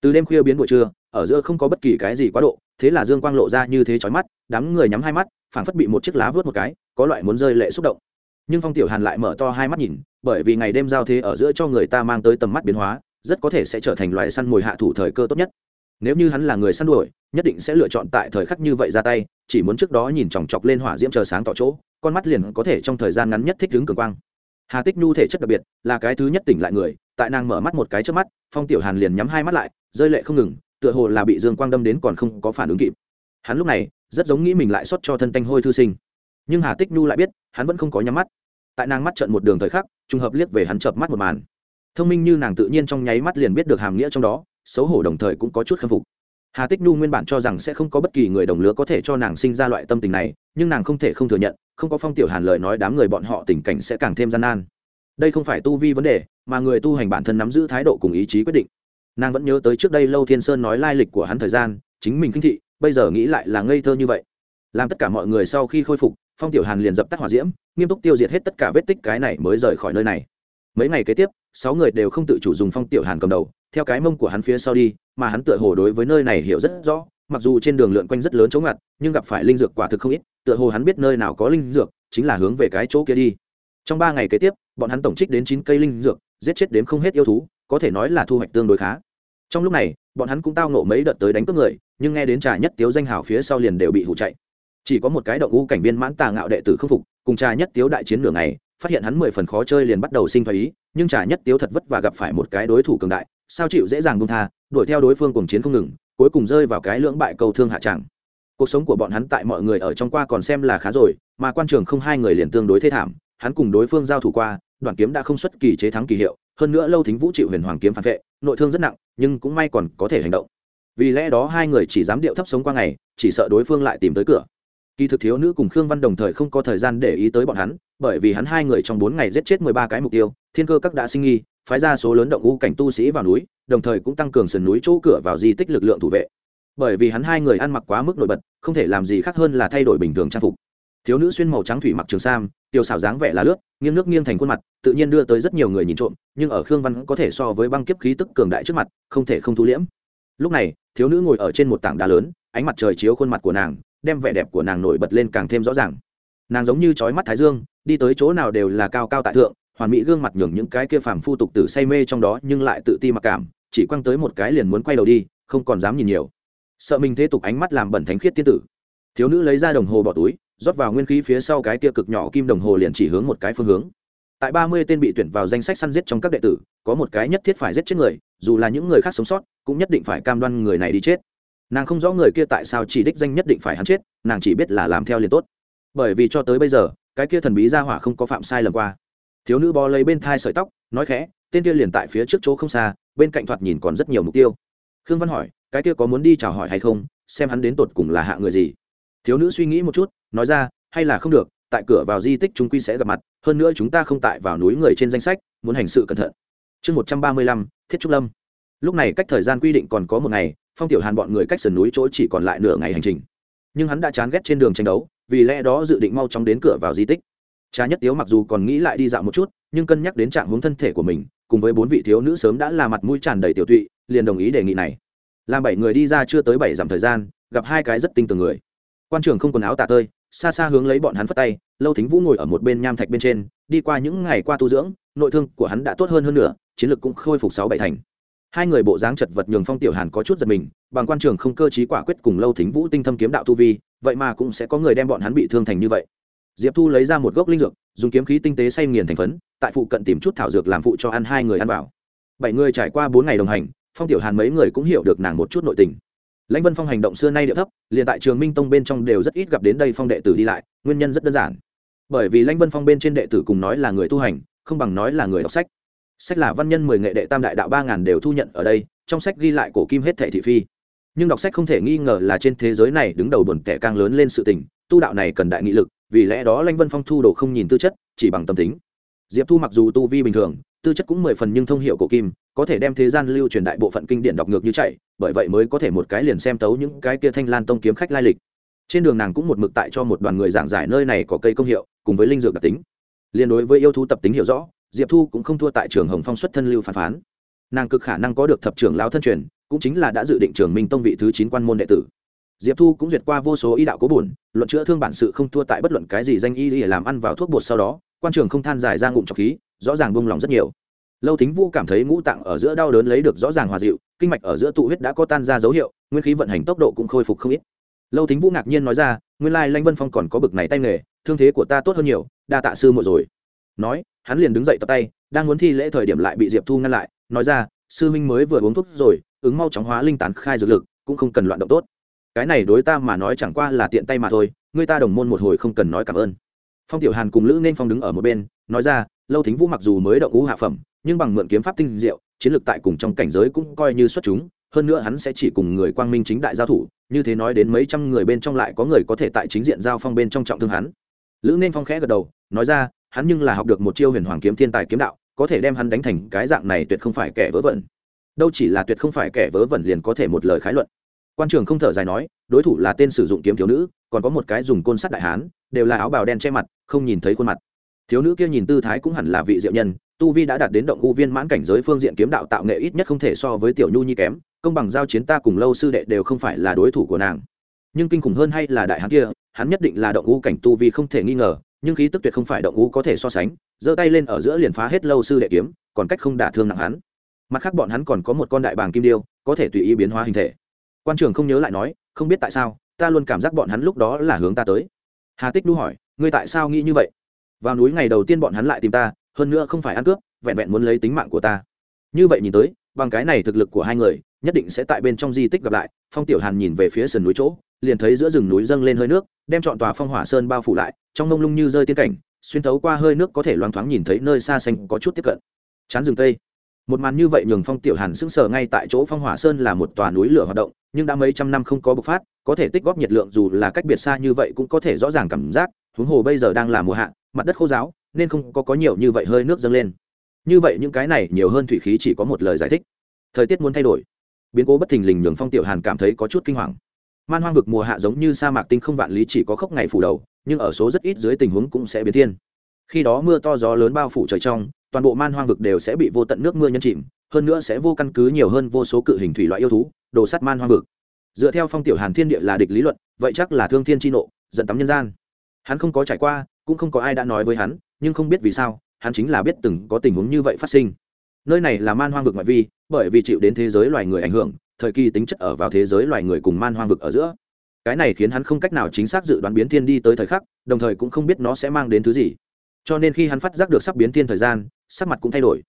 Từ đêm khuya biến buổi trưa, ở giữa không có bất kỳ cái gì quá độ thế là dương quang lộ ra như thế chói mắt, đám người nhắm hai mắt, phảng phất bị một chiếc lá vớt một cái, có loại muốn rơi lệ xúc động. Nhưng phong tiểu hàn lại mở to hai mắt nhìn, bởi vì ngày đêm giao thế ở giữa cho người ta mang tới tầm mắt biến hóa, rất có thể sẽ trở thành loại săn mồi hạ thủ thời cơ tốt nhất. Nếu như hắn là người săn đuổi, nhất định sẽ lựa chọn tại thời khắc như vậy ra tay, chỉ muốn trước đó nhìn chòng chọc lên hỏa diễm chờ sáng tỏ chỗ, con mắt liền có thể trong thời gian ngắn nhất thích ứng cường quang. Hà tích nhu thể chất đặc biệt, là cái thứ nhất tỉnh lại người, tại nàng mở mắt một cái trước mắt, phong tiểu hàn liền nhắm hai mắt lại, rơi lệ không ngừng tựa hồ là bị dương quang đâm đến còn không có phản ứng kịp. Hắn lúc này, rất giống nghĩ mình lại xuất cho thân tanh hôi thư sinh. Nhưng hà tích nhu lại biết, hắn vẫn không có nhắm mắt. Tại nàng mắt trận một đường thời khắc, trùng hợp liếc về hắn chợp mắt một màn. Thông minh như nàng tự nhiên trong nháy mắt liền biết được hàm nghĩa trong đó, xấu hổ đồng thời cũng có chút khâm phục. Hà tích nhu nguyên bản cho rằng sẽ không có bất kỳ người đồng lứa có thể cho nàng sinh ra loại tâm tình này, nhưng nàng không thể không thừa nhận, không có phong tiểu hàn lời nói đám người bọn họ tình cảnh sẽ càng thêm gian nan. Đây không phải tu vi vấn đề, mà người tu hành bản thân nắm giữ thái độ cùng ý chí quyết định nàng vẫn nhớ tới trước đây lâu thiên sơn nói lai lịch của hắn thời gian, chính mình kinh thị, bây giờ nghĩ lại là ngây thơ như vậy. Làm tất cả mọi người sau khi khôi phục, phong tiểu hàn liền dập tắt hỏa diễm, nghiêm túc tiêu diệt hết tất cả vết tích cái này mới rời khỏi nơi này. Mấy ngày kế tiếp, sáu người đều không tự chủ dùng phong tiểu hàn cầm đầu, theo cái mông của hắn phía sau đi, mà hắn tựa hồ đối với nơi này hiểu rất rõ, mặc dù trên đường lượn quanh rất lớn chống ngặt nhưng gặp phải linh dược quả thực không ít, tựa hồ hắn biết nơi nào có linh dược, chính là hướng về cái chỗ kia đi. Trong ba ngày kế tiếp, bọn hắn tổng trích đến chín cây linh dược, giết chết đếm không hết yêu thú có thể nói là thu hoạch tương đối khá. Trong lúc này, bọn hắn cũng tao nộ mấy đợt tới đánh cướp người, nhưng nghe đến trà nhất tiếu danh hào phía sau liền đều bị hụ chạy. Chỉ có một cái động u cảnh viên mãn tà ngạo đệ tử không phục, cùng trà nhất tiếu đại chiến nửa ngày, phát hiện hắn mười phần khó chơi liền bắt đầu sinh thái ý, nhưng trà nhất tiếu thật vất và gặp phải một cái đối thủ cường đại, sao chịu dễ dàng buông tha, đuổi theo đối phương cùng chiến không ngừng, cuối cùng rơi vào cái lưỡng bại cầu thương hạ tràng cuộc sống của bọn hắn tại mọi người ở trong qua còn xem là khá rồi, mà quan trường không hai người liền tương đối thê thảm, hắn cùng đối phương giao thủ qua đoàn kiếm đã không xuất kỳ chế thắng kỳ hiệu hơn nữa lâu thính vũ chịu huyền hoàng kiếm phản vệ, nội thương rất nặng, nhưng cũng may còn có thể hành động. Vì lẽ đó hai người chỉ dám điệu thấp sống qua ngày, chỉ sợ đối phương lại tìm tới cửa. Kỳ thực thiếu nữ cùng khương văn đồng thời không có thời gian để ý tới bọn hắn, bởi vì hắn hai người trong bốn ngày giết chết mười ba cái mục tiêu, thiên cơ các đã sinh nghi, phái ra số lớn động u cảnh tu sĩ vào núi, đồng thời cũng tăng cường sườn núi chỗ cửa vào di tích lực lượng thủ vệ. Bởi vì hắn hai người ăn mặc quá mức nổi bật, không thể làm gì khác hơn là thay đổi bình thường trang phục. Thiếu nữ xuyên màu trắng thủy mặc trường sam tiểu xảo dáng vẻ là lướt, nghiêng nước nghiêng thành khuôn mặt, tự nhiên đưa tới rất nhiều người nhìn trộm, nhưng ở khương văn có thể so với băng kiếp khí tức cường đại trước mặt, không thể không thu liễm. Lúc này, thiếu nữ ngồi ở trên một tảng đá lớn, ánh mặt trời chiếu khuôn mặt của nàng, đem vẻ đẹp của nàng nổi bật lên càng thêm rõ ràng. Nàng giống như trói mắt thái dương, đi tới chỗ nào đều là cao cao tại thượng, hoàn mỹ gương mặt nhường những cái kia phàm phu tục tử say mê trong đó nhưng lại tự ti mặc cảm, chỉ quăng tới một cái liền muốn quay đầu đi, không còn dám nhìn nhiều. Sợ mình thế tục ánh mắt làm bẩn thánh khiết tiên tử. Thiếu nữ lấy ra đồng hồ bỏ túi rót vào nguyên khí phía sau cái kia cực nhỏ kim đồng hồ liền chỉ hướng một cái phương hướng. Tại ba mươi tên bị tuyển vào danh sách săn giết trong các đệ tử, có một cái nhất thiết phải giết chết người, dù là những người khác sống sót, cũng nhất định phải cam đoan người này đi chết. Nàng không rõ người kia tại sao chỉ đích danh nhất định phải hắn chết, nàng chỉ biết là làm theo liền tốt. Bởi vì cho tới bây giờ, cái kia thần bí ra hỏa không có phạm sai lầm qua. Thiếu nữ bò lấy bên thai sợi tóc, nói khẽ, tên kia liền tại phía trước chỗ không xa, bên cạnh thoạt nhìn còn rất nhiều mục tiêu. Khương văn hỏi, cái kia có muốn đi chào hỏi hay không, xem hắn đến tột cùng là hạ người gì thiếu nữ suy nghĩ một chút, nói ra, hay là không được, tại cửa vào di tích chúng quy sẽ gặp mặt, hơn nữa chúng ta không tại vào núi người trên danh sách, muốn hành sự cẩn thận. Chương một trăm ba mươi lăm, thiết trúc lâm. Lúc này cách thời gian quy định còn có một ngày, phong tiểu hàn bọn người cách sườn núi chỗ chỉ còn lại nửa ngày hành trình. Nhưng hắn đã chán ghét trên đường tranh đấu, vì lẽ đó dự định mau chóng đến cửa vào di tích. Cha nhất tiếu mặc dù còn nghĩ lại đi dạo một chút, nhưng cân nhắc đến trạng hướng thân thể của mình, cùng với bốn vị thiếu nữ sớm đã là mặt mũi tràn đầy tiểu tụy, liền đồng ý đề nghị này. Làm bảy người đi ra chưa tới bảy dặm thời gian, gặp hai cái rất tinh tường người quan trường không quần áo tả tơi, xa xa hướng lấy bọn hắn phất tay, lâu thính vũ ngồi ở một bên nham thạch bên trên, đi qua những ngày qua tu dưỡng, nội thương của hắn đã tốt hơn hơn nữa chiến lược cũng khôi phục sáu bảy thành. Hai người bộ dáng chật vật nhường phong tiểu hàn có chút giật mình, bằng quan trường không cơ t quả quyết cùng lâu thính vũ tinh thâm kiếm đạo tu vi, vậy mà cũng sẽ có người đem bọn hắn bị thương thành như vậy. Diệp thu lấy ra một gốc linh dược, dùng kiếm khí tinh tế say nghiền thành phấn, tại phụ cận tìm chút thảo dược làm phụ cho ăn hai người ăn vào. Bảy người trải qua bốn ngày đồng hành, phong tiểu hàn mấy người cũng hiểu được nàng một chút nội tình lãnh vân phong hành động xưa nay địa thấp, liền tại trường minh tông bên trong đều rất ít gặp đến đây phong đệ tử đi lại, nguyên nhân rất đơn giản. Bởi vì lãnh vân phong bên trên đệ tử cùng nói là người tu hành, không bằng nói là người đọc sách. Sách là văn nhân mười nghệ đệ tam đại đạo ba ngàn đều thu nhận ở đây, trong sách ghi lại cổ kim hết thệ thị phi. Nhưng đọc sách không thể nghi ngờ là trên thế giới này đứng đầu buồn tẻ càng lớn lên sự tình, tu đạo này cần đại nghị lực, vì lẽ đó lãnh vân phong thu đồ không nhìn tư chất, chỉ bằng tâm tính. Diệp thu mặc dù tu vi bình thường, tư chất cũng mười phần nhưng thông hiệu cổ kim có thể đem thế gian lưu truyền đại bộ phận kinh điển đọc ngược như chạy, bởi vậy mới có thể một cái liền xem tấu những cái kia thanh lan tông kiếm khách lai lịch. Trên đường nàng cũng một mực tại cho một đoàn người giảng giải nơi này có cây công hiệu, cùng với linh dược đặc tính. Liên đối với yêu thú tập tính hiểu rõ, diệp thu cũng không thua tại trường hồng phong xuất thân lưu phán phán. Nàng cực khả năng có được thập trưởng lao thân truyền, cũng chính là đã dự định trường minh tông vị thứ chín quan môn đệ tử. Diệp thu cũng duyệt qua vô số y đạo cố bổn luận chữa thương bản sự không thua tại bất luận cái gì danh y để làm ăn vào thuốc bột sau đó, quan trường không than dài ra ngụm trọc khí, rõ ràng buông lòng rất nhiều lâu thính vũ cảm thấy ngũ tạng ở giữa đau đớn lấy được rõ ràng hòa dịu, kinh mạch ở giữa tụ huyết đã có tan ra dấu hiệu, nguyên khí vận hành tốc độ cũng khôi phục không ít. Lâu thính vũ ngạc nhiên nói ra, nguyên lai lanh vân phong còn có bực này tay nghề, thương thế của ta tốt hơn nhiều, đa tạ sư muội rồi. Nói, hắn liền đứng dậy tập tay, đang muốn thi lễ thời điểm lại bị diệp thu ngăn lại, nói ra, sư minh mới vừa uống thuốc rồi, ứng mau chóng hóa linh tán khai dược lực, cũng không cần loạn động tốt. Cái này đối ta mà nói chẳng qua là tiện tay mà thôi người ta đồng môn một hồi không cần nói cảm ơn. Phong tiểu hàn cùng lữ nên phong đứng ở một bên, nói ra lâu thính vũ mặc dù mới động ngũ hạ phẩm, nhưng bằng mượn kiếm pháp tinh diệu, chiến lược tại cùng trong cảnh giới cũng coi như xuất chúng, hơn nữa hắn sẽ chỉ cùng người quang minh chính đại giao thủ, như thế nói đến mấy trăm người bên trong lại có người có thể tại chính diện giao phong bên trong trọng thương hắn. Lữ nên phong khẽ gật đầu, nói ra, hắn nhưng là học được một chiêu huyền hoàng kiếm thiên tài kiếm đạo, có thể đem hắn đánh thành cái dạng này tuyệt không phải kẻ vớ vẩn. Đâu chỉ là tuyệt không phải kẻ vớ vẩn liền có thể một lời khái luận. Quan trường không thở dài nói, đối thủ là tên sử dụng kiếm thiếu nữ, còn có một cái dùng côn sắt đại hán, đều là áo bào đen che mặt, không nhìn thấy khuôn mặt thiếu nữ kia nhìn tư thái cũng hẳn là vị diệu nhân, tu vi đã đạt đến động u viên mãn cảnh giới phương diện kiếm đạo tạo nghệ ít nhất không thể so với tiểu nhu nhi kém, công bằng giao chiến ta cùng lâu sư đệ đều không phải là đối thủ của nàng. Nhưng kinh khủng hơn hay là đại hắn kia, hắn nhất định là động u cảnh tu vi không thể nghi ngờ, nhưng khí tức tuyệt không phải động u có thể so sánh, giơ tay lên ở giữa liền phá hết lâu sư đệ kiếm, còn cách không đả thương nặng hắn. Mặt khác bọn hắn còn có một con đại bàng kim điêu, có thể tùy ý biến hóa hình thể. Quan trường không nhớ lại nói, không biết tại sao, ta luôn cảm giác bọn hắn lúc đó là hướng ta tới. Hà tích đu hỏi, ngươi tại sao nghĩ như vậy? Vào núi ngày đầu tiên bọn hắn lại tìm ta, hơn nữa không phải ăn cướp, vẹn vẹn muốn lấy tính mạng của ta. Như vậy nhìn tới, bằng cái này thực lực của hai người, nhất định sẽ tại bên trong di tích gặp lại. Phong tiểu hàn nhìn về phía sườn núi chỗ, liền thấy giữa rừng núi dâng lên hơi nước, đem chọn tòa phong hỏa sơn bao phủ lại, trong mông lung như rơi tiên cảnh, xuyên thấu qua hơi nước có thể loáng thoáng nhìn thấy nơi xa xanh có chút tiếp cận. Chán rừng cây. Một màn như vậy nhường phong tiểu hàn sững sờ ngay tại chỗ phong hỏa sơn là một tòa núi lửa hoạt động, nhưng đã mấy trăm năm không có bộc phát, có thể tích góp nhiệt lượng dù là cách biệt xa như vậy cũng có thể rõ ràng cảm giác huống hồ bây giờ đang là mùa hạ, mặt đất khô giáo nên không có có nhiều như vậy hơi nước dâng lên. Như vậy những cái này nhiều hơn thủy khí chỉ có một lời giải thích. Thời tiết muốn thay đổi. Biến cố bất thình lình nhường phong tiểu hàn cảm thấy có chút kinh hoàng. Man hoang vực mùa hạ giống như sa mạc tinh không vạn lý chỉ có khốc ngày phủ đầu, nhưng ở số rất ít dưới tình huống cũng sẽ biến thiên. Khi đó mưa to gió lớn bao phủ trời trong, toàn bộ man hoang vực đều sẽ bị vô tận nước mưa nhân chìm, hơn nữa sẽ vô căn cứ nhiều hơn vô số cự hình thủy loại yêu thú, đồ sắt man hoang vực. Dựa theo phong tiểu hàn thiên địa là địch lý luận, vậy chắc là thương thiên tri nộ dẫn tắm nhân gian hắn không có trải qua, cũng không có ai đã nói với hắn, nhưng không biết vì sao, hắn chính là biết từng có tình huống như vậy phát sinh. Nơi này là man hoang vực ngoại vi, bởi vì chịu đến thế giới loài người ảnh hưởng, thời kỳ tính chất ở vào thế giới loài người cùng man hoang vực ở giữa. Cái này khiến hắn không cách nào chính xác dự đoán biến thiên đi tới thời khắc, đồng thời cũng không biết nó sẽ mang đến thứ gì. Cho nên khi hắn phát giác được sắp biến thiên thời gian, sắc mặt cũng thay đổi.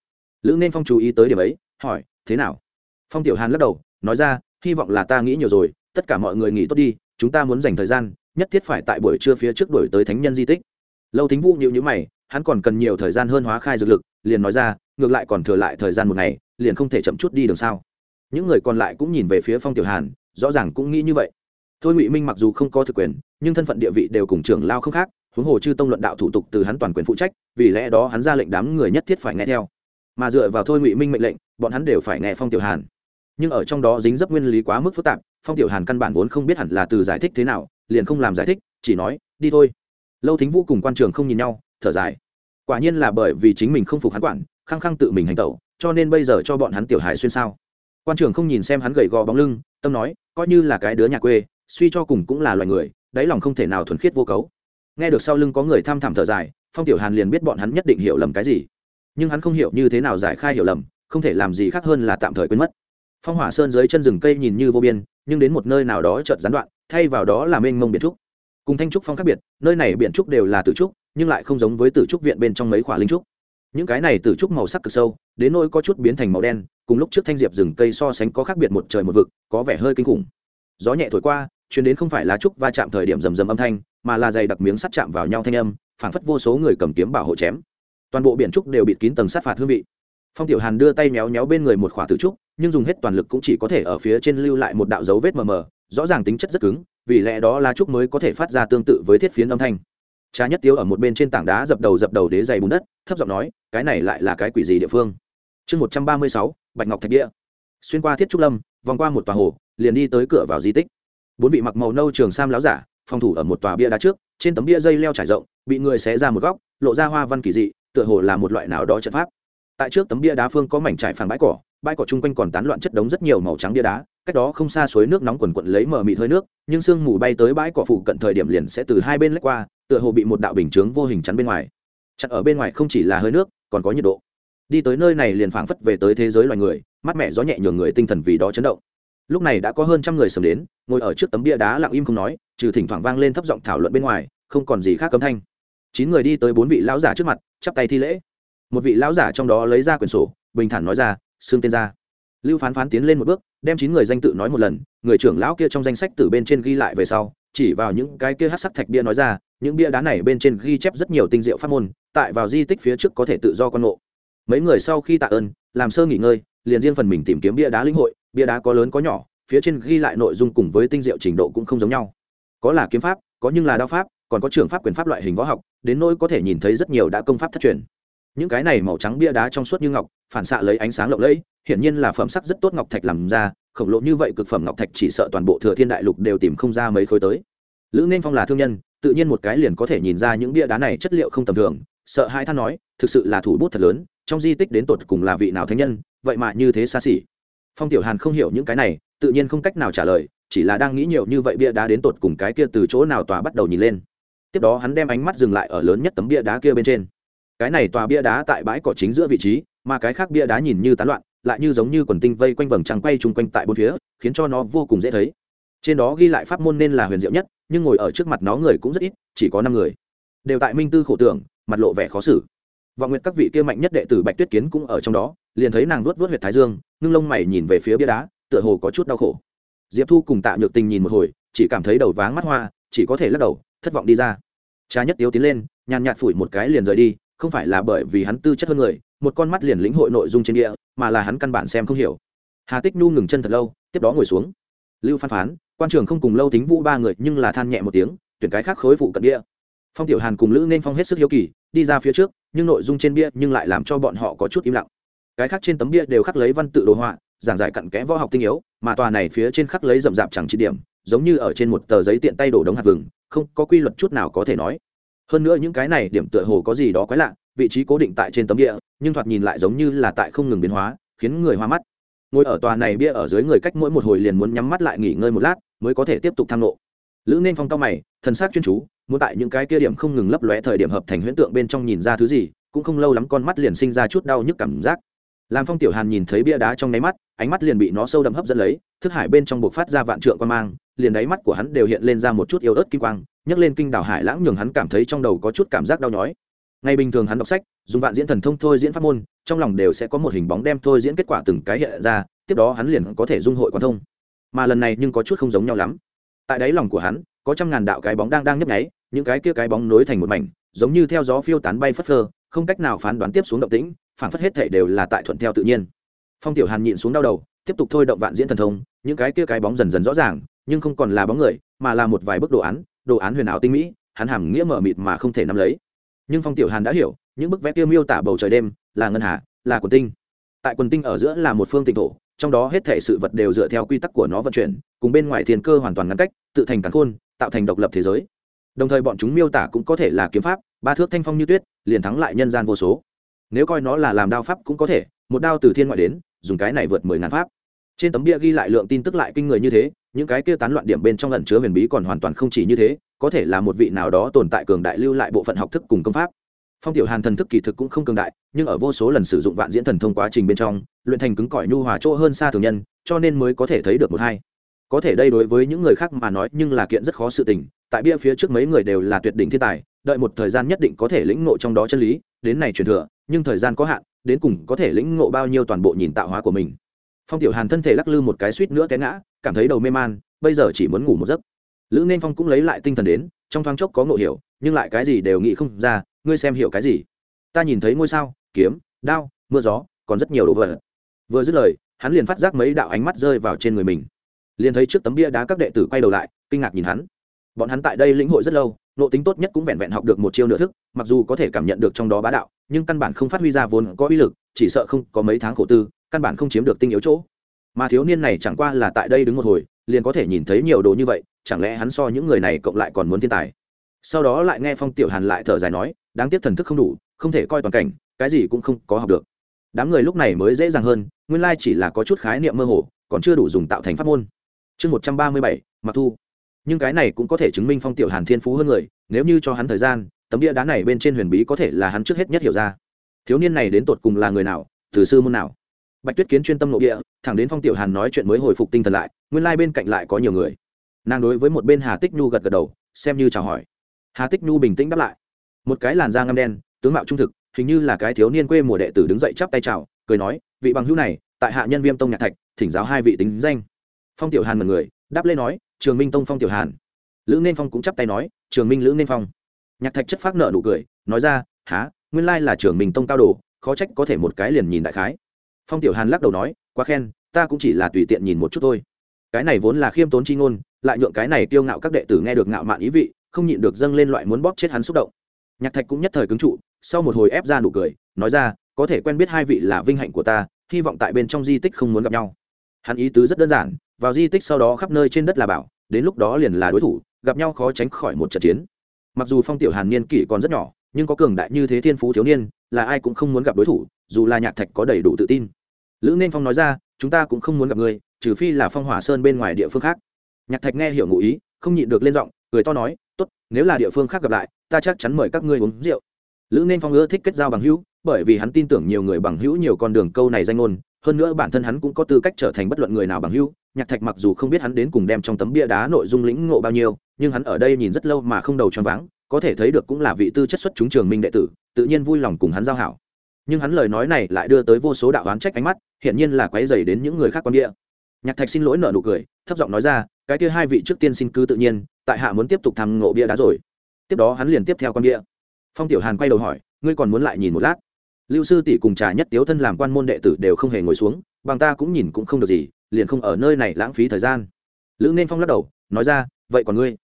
Lữ nên phong chú ý tới điểm ấy, hỏi, thế nào? Phong tiểu hàn lắc đầu, nói ra, hy vọng là ta nghĩ nhiều rồi, tất cả mọi người nghĩ tốt đi, chúng ta muốn dành thời gian nhất thiết phải tại buổi trưa phía trước đổi tới thánh nhân di tích. Lâu thính vũ nhịu nhữ mày, hắn còn cần nhiều thời gian hơn hóa khai dược lực, liền nói ra, ngược lại còn thừa lại thời gian một ngày, liền không thể chậm chút đi đường sao. Những người còn lại cũng nhìn về phía phong tiểu hàn, rõ ràng cũng nghĩ như vậy. Thôi ngụy minh mặc dù không có thực quyền, nhưng thân phận địa vị đều cùng trưởng lao không khác, huống hồ chư tông luận đạo thủ tục từ hắn toàn quyền phụ trách, vì lẽ đó hắn ra lệnh đám người nhất thiết phải nghe theo. Mà dựa vào thôi ngụy minh mệnh lệnh, bọn hắn đều phải nghe phong tiểu hàn. Nhưng ở trong đó dính dấp nguyên lý quá mức phức tạp, phong tiểu hàn căn bản vốn không biết hẳn là từ giải thích thế nào liền không làm giải thích, chỉ nói, đi thôi. Lâu thính vũ cùng quan trường không nhìn nhau, thở dài. Quả nhiên là bởi vì chính mình không phục hắn quản, khăng khăng tự mình hành tẩu, cho nên bây giờ cho bọn hắn tiểu hài xuyên sao. Quan trường không nhìn xem hắn gầy gò bóng lưng, tâm nói, coi như là cái đứa nhà quê, suy cho cùng cũng là loài người, đáy lòng không thể nào thuần khiết vô cấu. Nghe được sau lưng có người tham thảm thở dài, phong tiểu hàn liền biết bọn hắn nhất định hiểu lầm cái gì. Nhưng hắn không hiểu như thế nào giải khai hiểu lầm, không thể làm gì khác hơn là tạm thời quên mất. Phong hỏa sơn dưới chân rừng cây nhìn như vô biên, nhưng đến một nơi nào đó chợt gián đoạn thay vào đó là mênh mông biển trúc. Cùng thanh trúc phong khác biệt, nơi này biển trúc đều là tử trúc, nhưng lại không giống với tử trúc viện bên trong mấy khỏa linh trúc. Những cái này tử trúc màu sắc cực sâu, đến nỗi có chút biến thành màu đen, cùng lúc trước thanh diệp rừng cây so sánh có khác biệt một trời một vực, có vẻ hơi kinh khủng. Gió nhẹ thổi qua chuyến đến không phải lá trúc va chạm thời điểm rầm rầm âm thanh, mà là dày đặc miếng sắt chạm vào nhau thanh âm, phảng phất vô số người cầm kiếm bảo hộ chém. Toàn bộ biển trúc đều bịt kín tầng sát phạt hương vị. Phong tiểu hàn đưa tay méo méo bên người một khỏa tử trúc, nhưng dùng hết toàn lực cũng chỉ có thể ở phía trên lưu lại một đạo dấu vết mờ mờ rõ ràng tính chất rất cứng, vì lẽ đó lá trúc mới có thể phát ra tương tự với thiết phiến âm thanh. Cha nhất tiếu ở một bên trên tảng đá dập đầu dập đầu đế dày bùn đất, thấp giọng nói, cái này lại là cái quỷ gì địa phương? Chương một trăm ba mươi sáu, bạch ngọc thạch địa. Xuyên qua thiết trúc lâm, vòng qua một tòa hồ, liền đi tới cửa vào di tích. Bốn vị mặc màu nâu trường sam láo giả, phòng thủ ở một tòa bia đá trước, trên tấm bia dây leo trải rộng, bị người xé ra một góc, lộ ra hoa văn kỳ dị, tựa hồ là một loại nào đó trận pháp. Tại trước tấm bia đá phương có mảnh trải phản bãi cỏ bãi cỏ chung quanh còn tán loạn chất đống rất nhiều màu trắng bia đá, cách đó không xa suối nước nóng quần quận lấy mờ mịt hơi nước, nhưng sương mù bay tới bãi cỏ phụ cận thời điểm liền sẽ từ hai bên lách qua, tựa hồ bị một đạo bình chướng vô hình chắn bên ngoài. Chặt ở bên ngoài không chỉ là hơi nước, còn có nhiệt độ. Đi tới nơi này liền phảng phất về tới thế giới loài người mắt mẹ gió nhẹ nhường người tinh thần vì đó chấn động. Lúc này đã có hơn trăm người sầm đến, ngồi ở trước tấm bia đá lặng im không nói, trừ thỉnh thoảng vang lên thấp giọng thảo luận bên ngoài, không còn gì khác cấm thanh. Chín người đi tới bốn vị lão giả trước mặt, chắp tay thi lễ. Một vị lão giả trong đó lấy ra quyển sổ, bình thản nói ra xương tên ra. Lưu phán phán tiến lên một bước, đem chín người danh tự nói một lần, người trưởng lão kia trong danh sách từ bên trên ghi lại về sau, chỉ vào những cái kia hát sắc thạch bia nói ra, những bia đá này bên trên ghi chép rất nhiều tinh diệu pháp môn, tại vào di tích phía trước có thể tự do con ngộ. Mấy người sau khi tạ ơn, làm sơ nghỉ ngơi, liền riêng phần mình tìm kiếm bia đá linh hội, bia đá có lớn có nhỏ, phía trên ghi lại nội dung cùng với tinh diệu trình độ cũng không giống nhau. Có là kiếm pháp, có nhưng là đao pháp, còn có trường pháp quyền pháp loại hình võ học, đến nỗi có thể nhìn thấy rất nhiều đã công pháp thất truyền. Những cái này màu trắng bia đá trong suốt như ngọc phản xạ lấy ánh sáng lộng lẫy, hiển nhiên là phẩm sắc rất tốt ngọc thạch làm ra, khổng lồ như vậy cực phẩm ngọc thạch chỉ sợ toàn bộ thừa thiên đại lục đều tìm không ra mấy khối tới. Lữ nên phong là thương nhân, tự nhiên một cái liền có thể nhìn ra những bia đá này chất liệu không tầm thường, sợ hai than nói, thực sự là thủ bút thật lớn, trong di tích đến tột cùng là vị nào thánh nhân, vậy mà như thế xa xỉ. Phong tiểu hàn không hiểu những cái này, tự nhiên không cách nào trả lời, chỉ là đang nghĩ nhiều như vậy bia đá đến tột cùng cái kia từ chỗ nào tòa bắt đầu nhìn lên. Tiếp đó hắn đem ánh mắt dừng lại ở lớn nhất tấm bia đá kia bên trên. Cái này tòa bia đá tại bãi cỏ chính giữa vị trí mà cái khác bia đá nhìn như tán loạn, lại như giống như quần tinh vây quanh vầng trăng quay chung quanh tại bốn phía, khiến cho nó vô cùng dễ thấy. Trên đó ghi lại pháp môn nên là huyền diệu nhất, nhưng ngồi ở trước mặt nó người cũng rất ít, chỉ có năm người. Đều tại minh tư khổ tưởng, mặt lộ vẻ khó xử. Vọng nguyệt các vị kia mạnh nhất đệ tử bạch tuyết kiến cũng ở trong đó, liền thấy nàng vuốt vuốt huyệt thái dương, ngưng lông mày nhìn về phía bia đá, tựa hồ có chút đau khổ. Diệp thu cùng tạ nhược tình nhìn một hồi, chỉ cảm thấy đầu váng mắt hoa, chỉ có thể lắc đầu, thất vọng đi ra. Cha nhất tiếu tiến lên, nhàn nhạt phủi một cái liền rời đi, không phải là bởi vì hắn tư chất hơn người một con mắt liền lĩnh hội nội dung trên địa, mà là hắn căn bản xem không hiểu. Hà tích nhu ngừng chân thật lâu, tiếp đó ngồi xuống. Lưu phan phán, quan trường không cùng lâu tính vũ ba người nhưng là than nhẹ một tiếng, tuyển cái khác khối phụ cận địa. Phong tiểu hàn cùng lữ nên phong hết sức hiếu kỳ, đi ra phía trước, nhưng nội dung trên bia nhưng lại làm cho bọn họ có chút im lặng. Cái khác trên tấm bia đều khắc lấy văn tự đồ họa, giảng giải cặn kẽ võ học tinh yếu, mà tòa này phía trên khắc lấy rậm rạp chẳng chỉ điểm, giống như ở trên một tờ giấy tiện tay đổ đống hạt vừng, không có quy luật chút nào có thể nói. Hơn nữa những cái này điểm tựa hồ có gì đó quái lạ vị trí cố định tại trên tấm địa nhưng thoạt nhìn lại giống như là tại không ngừng biến hóa, khiến người hoa mắt. Ngồi ở tòa này bia ở dưới người cách mỗi một hồi liền muốn nhắm mắt lại nghỉ ngơi một lát, mới có thể tiếp tục tham lộ lữ nên phong cao mày, thần sắc chuyên chú, muốn tại những cái kia điểm không ngừng lấp lóe thời điểm hợp thành huyễn tượng bên trong nhìn ra thứ gì, cũng không lâu lắm con mắt liền sinh ra chút đau nhức cảm giác. Làm phong tiểu hàn nhìn thấy bia đá trong nháy mắt, ánh mắt liền bị nó sâu đậm hấp dẫn lấy, thức hải bên trong buộc phát ra vạn trượng quan mang, liền đáy mắt của hắn đều hiện lên ra một chút yếu ớt kim quang, nhấc lên kinh đảo hải lãng nhường hắn cảm thấy trong đầu có chút cảm giác đau nhói ngày bình thường hắn đọc sách, dùng vạn diễn thần thông thôi diễn pháp môn, trong lòng đều sẽ có một hình bóng đem thôi diễn kết quả từng cái hiện ra, tiếp đó hắn liền có thể dung hội quan thông. Mà lần này nhưng có chút không giống nhau lắm. Tại đáy lòng của hắn, có trăm ngàn đạo cái bóng đang đang nhấp nháy, những cái kia cái bóng nối thành một mảnh, giống như theo gió phiêu tán bay phất phơ, không cách nào phán đoán tiếp xuống động tĩnh, phản phất hết thể đều là tại thuận theo tự nhiên. Phong tiểu hàn nhịn xuống đau đầu, tiếp tục thôi động vạn diễn thần thông, những cái kia cái bóng dần dần rõ ràng, nhưng không còn là bóng người, mà là một vài bức đồ án đồ án huyền ảo tinh mỹ, hắn hàm nghĩa mở mịt mà không thể nắm lấy nhưng phong tiểu hàn đã hiểu, những bức vẽ kia miêu tả bầu trời đêm, là ngân hà, là quần tinh. Tại quần tinh ở giữa là một phương tịnh thổ, trong đó hết thể sự vật đều dựa theo quy tắc của nó vận chuyển, cùng bên ngoài thiên cơ hoàn toàn ngăn cách, tự thành cắn khôn, tạo thành độc lập thế giới. Đồng thời bọn chúng miêu tả cũng có thể là kiếm pháp, ba thước thanh phong như tuyết, liền thắng lại nhân gian vô số. Nếu coi nó là làm đao pháp cũng có thể, một đao từ thiên ngoại đến, dùng cái này vượt mười ngàn pháp. Trên tấm bia ghi lại lượng tin tức lại kinh người như thế, những cái kia tán loạn điểm bên trong lần chứa huyền bí còn hoàn toàn không chỉ như thế có thể là một vị nào đó tồn tại cường đại lưu lại bộ phận học thức cùng công pháp. Phong tiểu hàn thần thức kỳ thực cũng không cường đại, nhưng ở vô số lần sử dụng vạn diễn thần thông quá trình bên trong, luyện thành cứng cỏi nhu hòa chỗ hơn xa thường nhân, cho nên mới có thể thấy được một hai. Có thể đây đối với những người khác mà nói nhưng là kiện rất khó sự tình, tại bia phía trước mấy người đều là tuyệt đỉnh thiên tài, đợi một thời gian nhất định có thể lĩnh ngộ trong đó chân lý, đến này truyền thừa, nhưng thời gian có hạn, đến cùng có thể lĩnh ngộ bao nhiêu toàn bộ nhìn tạo hóa của mình. Phong tiểu hàn thân thể lắc lư một cái suýt nữa té ngã, cảm thấy đầu mê man, bây giờ chỉ muốn ngủ một giấc lữ nên phong cũng lấy lại tinh thần đến, trong thoáng chốc có ngộ hiểu, nhưng lại cái gì đều nghĩ không ra, ngươi xem hiểu cái gì? Ta nhìn thấy ngôi sao, kiếm, đao, mưa gió, còn rất nhiều đồ vật. Vừa dứt lời, hắn liền phát giác mấy đạo ánh mắt rơi vào trên người mình. Liền thấy trước tấm bia đá các đệ tử quay đầu lại, kinh ngạc nhìn hắn. Bọn hắn tại đây lĩnh hội rất lâu nộ tính tốt nhất cũng vẹn vẹn học được một chiêu nửa thức, mặc dù có thể cảm nhận được trong đó bá đạo, nhưng căn bản không phát huy ra vốn có uy lực, chỉ sợ không có mấy tháng khổ tư, căn bản không chiếm được tinh yếu chỗ. Mà thiếu niên này chẳng qua là tại đây đứng một hồi, liền có thể nhìn thấy nhiều đồ như vậy chẳng lẽ hắn so những người này cộng lại còn muốn thiên tài? Sau đó lại nghe phong tiểu hàn lại thở dài nói, đáng tiếc thần thức không đủ, không thể coi toàn cảnh, cái gì cũng không có học được. Đám người lúc này mới dễ dàng hơn, nguyên lai chỉ là có chút khái niệm mơ hồ, còn chưa đủ dùng tạo thành pháp môn. Chương một trăm ba mươi bảy, mặc thu. Nhưng cái này cũng có thể chứng minh phong tiểu hàn thiên phú hơn người, nếu như cho hắn thời gian, tấm bia đá này bên trên huyền bí có thể là hắn trước hết nhất hiểu ra. Thiếu niên này đến tột cùng là người nào, từ sư môn nào? Bạch tuyết kiến chuyên tâm nội địa, thẳng đến phong tiểu hàn nói chuyện mới hồi phục tinh thần lại, nguyên lai bên cạnh lại có nhiều người nàng đối với một bên hà tích nhu gật gật đầu, xem như chào hỏi. Hà tích nhu bình tĩnh đáp lại. Một cái làn da ngâm đen, tướng mạo trung thực, hình như là cái thiếu niên quê mùa đệ tử đứng dậy chắp tay chào, cười nói, vị bằng hữu này, tại hạ nhân viêm tông nhạc thạch, thỉnh giáo hai vị tính danh. Phong tiểu hàn mật người, đáp lên nói, trường minh tông phong tiểu hàn. Lữ nên phong cũng chắp tay nói, trường minh lữ nên phong. Nhạc thạch chất phát nợ nụ cười, nói ra há nguyên lai là trường minh tông cao đồ, khó trách có thể một cái liền nhìn đại khái. Phong tiểu hàn lắc đầu nói, quá khen, ta cũng chỉ là tùy tiện nhìn một chút thôi. Cái này vốn là khiêm tốn chi ngôn lại nhượng cái này kiêu ngạo các đệ tử nghe được ngạo mạn ý vị không nhịn được dâng lên loại muốn bóp chết hắn xúc động. Nhạc thạch cũng nhất thời cứng trụ sau một hồi ép ra nụ cười nói ra có thể quen biết hai vị là vinh hạnh của ta hy vọng tại bên trong di tích không muốn gặp nhau. Hắn ý tứ rất đơn giản vào di tích sau đó khắp nơi trên đất là bảo đến lúc đó liền là đối thủ gặp nhau khó tránh khỏi một trận chiến. Mặc dù phong tiểu hàn niên kỷ còn rất nhỏ nhưng có cường đại như thế thiên phú thiếu niên là ai cũng không muốn gặp đối thủ dù là nhạc thạch có đầy đủ tự tin. Lữ nên phong nói ra chúng ta cũng không muốn gặp người, trừ phi là phong hỏa sơn bên ngoài địa phương khác nhạc thạch nghe hiểu ngụ ý, không nhịn được lên giọng, cười to nói, tốt, nếu là địa phương khác gặp lại, ta chắc chắn mời các ngươi uống rượu. Lữ nên phong ưa thích kết giao bằng hữu, bởi vì hắn tin tưởng nhiều người bằng hữu nhiều con đường câu này danh ngôn, hơn nữa bản thân hắn cũng có tư cách trở thành bất luận người nào bằng hữu. Nhạc thạch mặc dù không biết hắn đến cùng đem trong tấm bia đá nội dung lĩnh ngộ bao nhiêu, nhưng hắn ở đây nhìn rất lâu mà không đầu choáng váng, có thể thấy được cũng là vị tư chất xuất chúng trường minh đệ tử, tự nhiên vui lòng cùng hắn giao hảo. Nhưng hắn lời nói này lại đưa tới vô số đạo oán trách ánh mắt, hiển nhiên là quấy dày đến những người khác quan địa nhạc thạch xin lỗi nợ nụ cười, thấp giọng nói ra, cái kia hai vị trước tiên xin cứ tự nhiên, tại hạ muốn tiếp tục thăm ngộ bia đá rồi. Tiếp đó hắn liền tiếp theo con bia. Phong tiểu hàn quay đầu hỏi, ngươi còn muốn lại nhìn một lát? Lưu sư tỷ cùng trà nhất tiếu thân làm quan môn đệ tử đều không hề ngồi xuống, bằng ta cũng nhìn cũng không được gì, liền không ở nơi này lãng phí thời gian. Lữ nên phong lắc đầu, nói ra, vậy còn ngươi?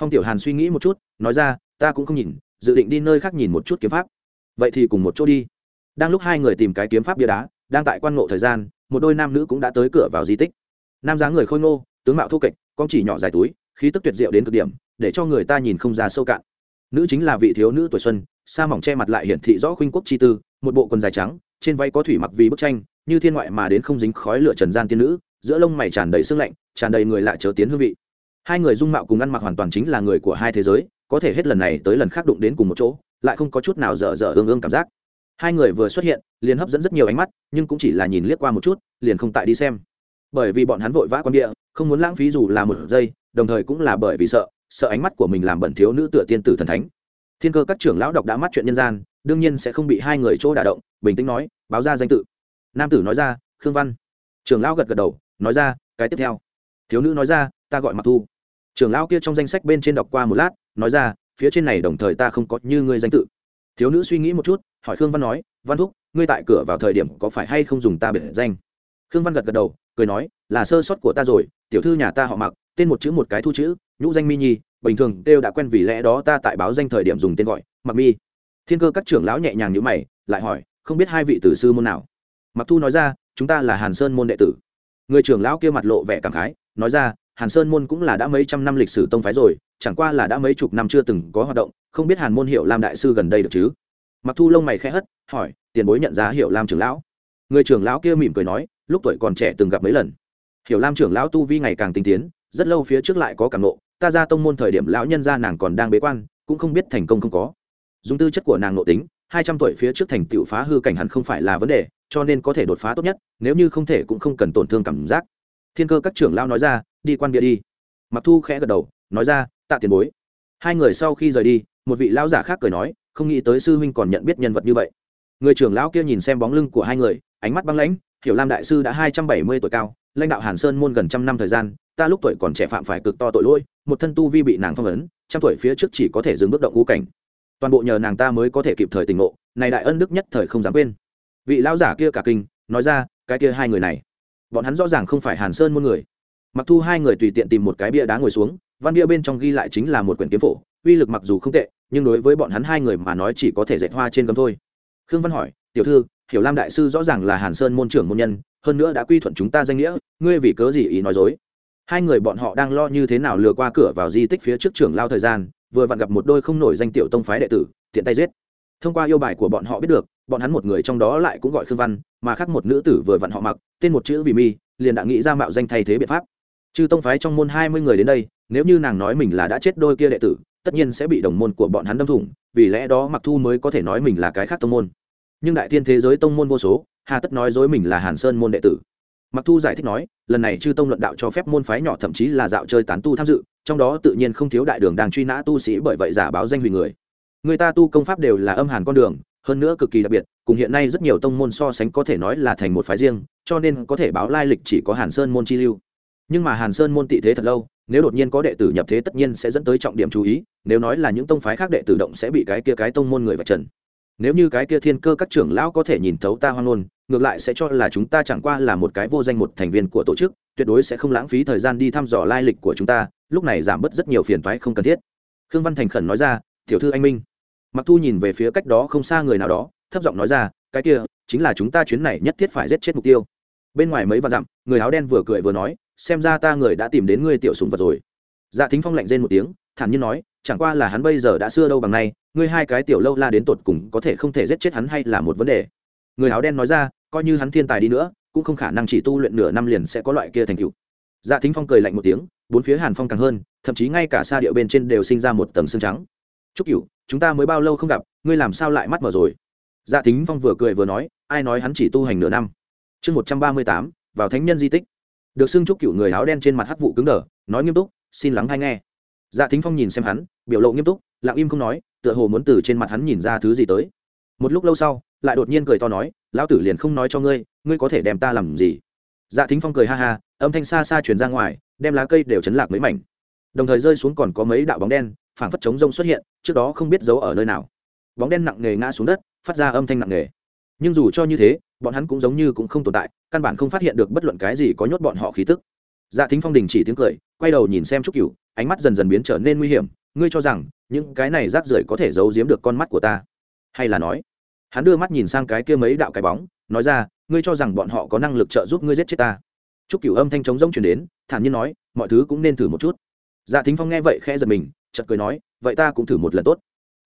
Phong tiểu hàn suy nghĩ một chút, nói ra, ta cũng không nhìn, dự định đi nơi khác nhìn một chút kiếm pháp. Vậy thì cùng một chỗ đi. Đang lúc hai người tìm cái kiếm pháp bia đá, đang tại quan ngộ thời gian, một đôi nam nữ cũng đã tới cửa vào di tích nam dáng người khôi ngô, tướng mạo thô kệch, con chỉ nhỏ dài túi, khí tức tuyệt diệu đến cực điểm, để cho người ta nhìn không ra sâu cạn. Nữ chính là vị thiếu nữ tuổi xuân, sa mỏng che mặt lại hiển thị rõ khuynh quốc chi tư, một bộ quần dài trắng, trên váy có thủy mặc vì bức tranh, như thiên ngoại mà đến không dính khói lửa trần gian tiên nữ, giữa lông mày tràn đầy sương lạnh, tràn đầy người lạ chớ tiến hương vị. Hai người dung mạo cùng ăn mặc hoàn toàn chính là người của hai thế giới, có thể hết lần này tới lần khác đụng đến cùng một chỗ, lại không có chút nào dở dở ương ương cảm giác. Hai người vừa xuất hiện, liền hấp dẫn rất nhiều ánh mắt, nhưng cũng chỉ là nhìn liếc qua một chút, liền không tại đi xem bởi vì bọn hắn vội vã quan địa, không muốn lãng phí dù là một giây, đồng thời cũng là bởi vì sợ sợ ánh mắt của mình làm bẩn thiếu nữ tựa tiên tử thần thánh. Thiên cơ các trưởng lão đọc đã mắt chuyện nhân gian, đương nhiên sẽ không bị hai người chỗ đả động, bình tĩnh nói, báo ra danh tự. Nam tử nói ra, khương văn. Trưởng lão gật gật đầu, nói ra, cái tiếp theo. Thiếu nữ nói ra, ta gọi mặc thu. Trưởng lão kia trong danh sách bên trên đọc qua một lát, nói ra, phía trên này đồng thời ta không có như ngươi danh tự. Thiếu nữ suy nghĩ một chút, hỏi khương văn nói, văn thúc, ngươi tại cửa vào thời điểm có phải hay không dùng ta biệt danh? Khương văn gật gật đầu, cười nói, là sơ sót của ta rồi, tiểu thư nhà ta họ mặc tên một chữ một cái thu chữ, nhũ danh mi nhi, bình thường đều đã quen vì lẽ đó ta tại báo danh thời điểm dùng tên gọi mặc mi. Thiên cơ các trưởng lão nhẹ nhàng như mày, lại hỏi, không biết hai vị tử sư môn nào? Mặc thu nói ra, chúng ta là hàn sơn môn đệ tử. Người trưởng lão kia mặt lộ vẻ cảm khái, nói ra, hàn sơn môn cũng là đã mấy trăm năm lịch sử tông phái rồi, chẳng qua là đã mấy chục năm chưa từng có hoạt động, không biết hàn môn hiệu lam đại sư gần đây được chứ? Mặc thu lông mày khẽ hất, hỏi, tiền bối nhận ra hiệu lam trưởng lão? Người trưởng lão kia mỉm cười nói lúc tuổi còn trẻ từng gặp mấy lần. Hiểu lam trưởng lão tu vi ngày càng tinh tiến, rất lâu phía trước lại có cảm nộ, ta ra tông môn thời điểm lão nhân gia nàng còn đang bế quan, cũng không biết thành công không có. Dùng tư chất của nàng nội tính, hai trăm tuổi phía trước thành tựu phá hư cảnh hẳn không phải là vấn đề, cho nên có thể đột phá tốt nhất, nếu như không thể cũng không cần tổn thương cảm giác. Thiên cơ các trưởng lão nói ra, đi quan bia đi. Mặc thu khẽ gật đầu, nói ra, tạ tiền bối. Hai người sau khi rời đi, một vị lão giả khác cười nói, không nghĩ tới sư huynh còn nhận biết nhân vật như vậy. Người trưởng lão kia nhìn xem bóng lưng của hai người, ánh mắt băng lãnh hiểu lam đại sư đã hai trăm bảy mươi tuổi cao, lãnh đạo hàn sơn môn gần trăm năm thời gian, ta lúc tuổi còn trẻ phạm phải cực to tội lỗi, một thân tu vi bị nàng phong ấn, trăm tuổi phía trước chỉ có thể dừng bước động ngũ cảnh. Toàn bộ nhờ nàng ta mới có thể kịp thời tỉnh ngộ, này đại ân đức nhất thời không dám quên. Vị lão giả kia cả kinh, nói ra, cái kia hai người này, bọn hắn rõ ràng không phải hàn sơn môn người. Mặc thu hai người tùy tiện tìm một cái bia đá ngồi xuống, văn bia bên trong ghi lại chính là một quyển kiếm phổ, uy lực mặc dù không tệ, nhưng đối với bọn hắn hai người mà nói chỉ có thể dạy hoa trên gấm thôi. Khương văn hỏi, tiểu thư hiểu lam đại sư rõ ràng là hàn sơn môn trưởng môn nhân, hơn nữa đã quy thuận chúng ta danh nghĩa, ngươi vì cớ gì ý nói dối? Hai người bọn họ đang lo như thế nào lừa qua cửa vào di tích phía trước trưởng lao thời gian, vừa vặn gặp một đôi không nổi danh tiểu tông phái đệ tử, tiện tay giết. Thông qua yêu bài của bọn họ biết được, bọn hắn một người trong đó lại cũng gọi khương văn, mà khác một nữ tử vừa vặn họ mặc, tên một chữ vì mi, liền đã nghĩ ra mạo danh thay thế biện pháp. Chư tông phái trong môn hai mươi người đến đây, nếu như nàng nói mình là đã chết đôi kia đệ tử, tất nhiên sẽ bị đồng môn của bọn hắn đâm thủng, vì lẽ đó mặc thu mới có thể nói mình là cái khác tông môn nhưng đại thiên thế giới tông môn vô số, hà tất nói dối mình là hàn sơn môn đệ tử. Mặc thu giải thích nói, lần này chư tông luận đạo cho phép môn phái nhỏ thậm chí là dạo chơi tán tu tham dự, trong đó tự nhiên không thiếu đại đường đang truy nã tu sĩ bởi vậy giả báo danh hủy người. Người ta tu công pháp đều là âm hàn con đường, hơn nữa cực kỳ đặc biệt, cùng hiện nay rất nhiều tông môn so sánh có thể nói là thành một phái riêng, cho nên có thể báo lai lịch chỉ có hàn sơn môn chi lưu. Nhưng mà hàn sơn môn tị thế thật lâu, nếu đột nhiên có đệ tử nhập thế tất nhiên sẽ dẫn tới trọng điểm chú ý, nếu nói là những tông phái khác đệ tử động sẽ bị cái kia cái tông môn người vạch trần nếu như cái kia thiên cơ các trưởng lão có thể nhìn thấu ta hoang ngôn, ngược lại sẽ cho là chúng ta chẳng qua là một cái vô danh một thành viên của tổ chức, tuyệt đối sẽ không lãng phí thời gian đi thăm dò lai lịch của chúng ta, lúc này giảm bớt rất nhiều phiền toái không cần thiết. Khương văn thành khẩn nói ra, tiểu thư anh minh. Mặc thu nhìn về phía cách đó không xa người nào đó, thấp giọng nói ra, cái kia chính là chúng ta chuyến này nhất thiết phải giết chết mục tiêu. Bên ngoài mấy vạn dặm, người áo đen vừa cười vừa nói, xem ra ta người đã tìm đến ngươi tiểu sùng vật rồi. Dạ thính phong lạnh rên một tiếng, thản nhiên nói chẳng qua là hắn bây giờ đã xưa đâu bằng nay, ngươi hai cái tiểu lâu la đến tột cùng có thể không thể giết chết hắn hay là một vấn đề. Người áo đen nói ra, coi như hắn thiên tài đi nữa, cũng không khả năng chỉ tu luyện nửa năm liền sẽ có loại kia thành tựu. Dạ thính phong cười lạnh một tiếng, bốn phía hàn phong càng hơn, thậm chí ngay cả xa địa bên trên đều sinh ra một tầng xương trắng. Chúc cửu, chúng ta mới bao lâu không gặp, ngươi làm sao lại mắt mở rồi? Dạ thính phong vừa cười vừa nói, ai nói hắn chỉ tu hành nửa năm? Chương một trăm ba mươi tám, vào thánh nhân di tích. Được xưng chúc cửu người áo đen trên mặt hắc vụ cứng đờ, nói nghiêm túc, xin lắng hay nghe dạ thính phong nhìn xem hắn, biểu lộ nghiêm túc, lặng im không nói, tựa hồ muốn từ trên mặt hắn nhìn ra thứ gì tới. Một lúc lâu sau, lại đột nhiên cười to nói, lão tử liền không nói cho ngươi ngươi có thể đem ta làm gì? Dạ thính phong cười ha ha, âm thanh xa xa truyền ra ngoài, đem lá cây đều chấn lạc mấy mảnh. Đồng thời rơi xuống còn có mấy đạo bóng đen, phảng phất chống rông xuất hiện, trước đó không biết giấu ở nơi nào. Bóng đen nặng nề ngã xuống đất, phát ra âm thanh nặng nề. Nhưng dù cho như thế, bọn hắn cũng giống như cũng không tồn tại, căn bản không phát hiện được bất luận cái gì có nhốt bọn họ khí tức. Dạ thính phong đình chỉ tiếng cười quay đầu nhìn xem trúc cửu, ánh mắt dần dần biến trở nên nguy hiểm. Ngươi cho rằng, những cái này rác rưởi có thể giấu giếm được con mắt của ta? Hay là nói, hắn đưa mắt nhìn sang cái kia mấy đạo cái bóng, nói ra, ngươi cho rằng bọn họ có năng lực trợ giúp ngươi giết chết ta? Trúc cửu âm thanh trống rỗng truyền đến, thản nhiên nói, mọi thứ cũng nên thử một chút. Dạ thính phong nghe vậy khẽ giật mình, chợt cười nói, vậy ta cũng thử một lần tốt.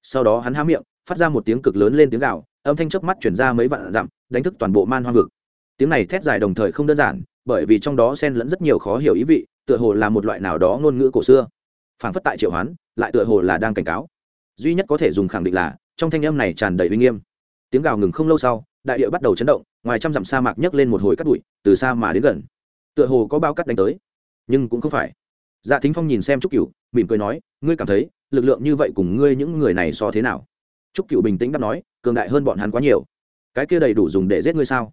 Sau đó hắn há miệng, phát ra một tiếng cực lớn lên tiếng gạo âm thanh chớp mắt chuyển ra mấy vạn dặm, đánh thức toàn bộ man hoang vực. Tiếng này thét dài đồng thời không đơn giản, bởi vì trong đó xen lẫn rất nhiều khó hiểu ý vị tựa hồ là một loại nào đó ngôn ngữ cổ xưa. Phảng phất tại triệu hoán, lại tựa hồ là đang cảnh cáo. Duy nhất có thể dùng khẳng định là, trong thanh âm này tràn đầy uy nghiêm. Tiếng gào ngừng không lâu sau, đại địa bắt đầu chấn động, ngoài trăm dặm sa mạc nhấc lên một hồi cắt bụi, từ xa mà đến gần. Tựa hồ có bao cắt đánh tới. Nhưng cũng không phải. Dạ thính phong nhìn xem trúc cửu, mỉm cười nói, ngươi cảm thấy, lực lượng như vậy cùng ngươi những người này so thế nào? Trúc cửu bình tĩnh đáp nói, cường đại hơn bọn hắn quá nhiều. Cái kia đầy đủ dùng để giết ngươi sao?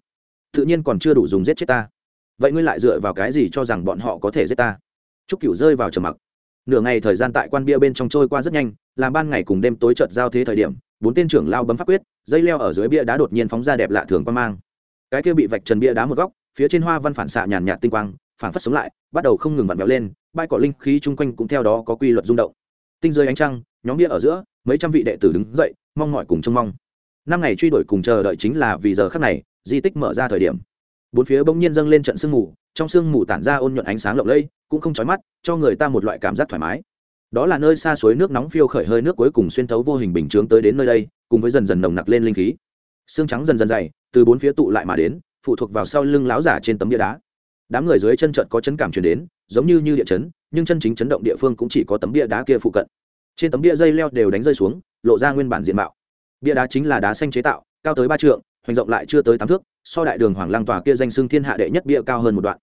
Tự nhiên còn chưa đủ dùng giết chết ta vậy ngươi lại dựa vào cái gì cho rằng bọn họ có thể giết ta? Trúc cửu rơi vào trầm mặc. Nửa ngày thời gian tại quan bia bên trong trôi qua rất nhanh, làm ban ngày cùng đêm tối chợt giao thế thời điểm, bốn tên trưởng lao bấm pháp quyết, dây leo ở dưới bia đá đột nhiên phóng ra đẹp lạ thường quan mang. Cái kia bị vạch trần bia đá một góc, phía trên hoa văn phản xạ nhàn nhạt tinh quang, phản phất sống lại, bắt đầu không ngừng vặn vẹo lên, bãi cỏ linh khí chung quanh cũng theo đó có quy luật rung động. Tinh rơi ánh trăng, nhóm bia ở giữa, mấy trăm vị đệ tử đứng dậy, mong mỏi cùng trông mong. Năm ngày truy đuổi cùng chờ đợi chính là vì giờ khắc này, di tích mở ra thời điểm bốn phía bỗng nhiên dâng lên trận sương mù, trong sương mù tản ra ôn nhuận ánh sáng lộng lẫy, cũng không chói mắt, cho người ta một loại cảm giác thoải mái. Đó là nơi xa suối nước nóng phiêu khởi hơi nước cuối cùng xuyên thấu vô hình bình chướng tới đến nơi đây, cùng với dần dần nồng nặc lên linh khí. Xương trắng dần dần dày, từ bốn phía tụ lại mà đến, phụ thuộc vào sau lưng láo giả trên tấm bia đá. Đám người dưới chân trận có chấn cảm truyền đến, giống như như địa chấn, nhưng chân chính chấn động địa phương cũng chỉ có tấm bia đá kia phụ cận. Trên tấm bia dây leo đều đánh rơi xuống, lộ ra nguyên bản diện mạo. Bia đá chính là đá xanh chế tạo, cao tới ba trượng, hoành rộng lại chưa tới tám thước so đại đường hoàng lang tòa kia danh xưng thiên hạ đệ nhất bia cao hơn một đoạn.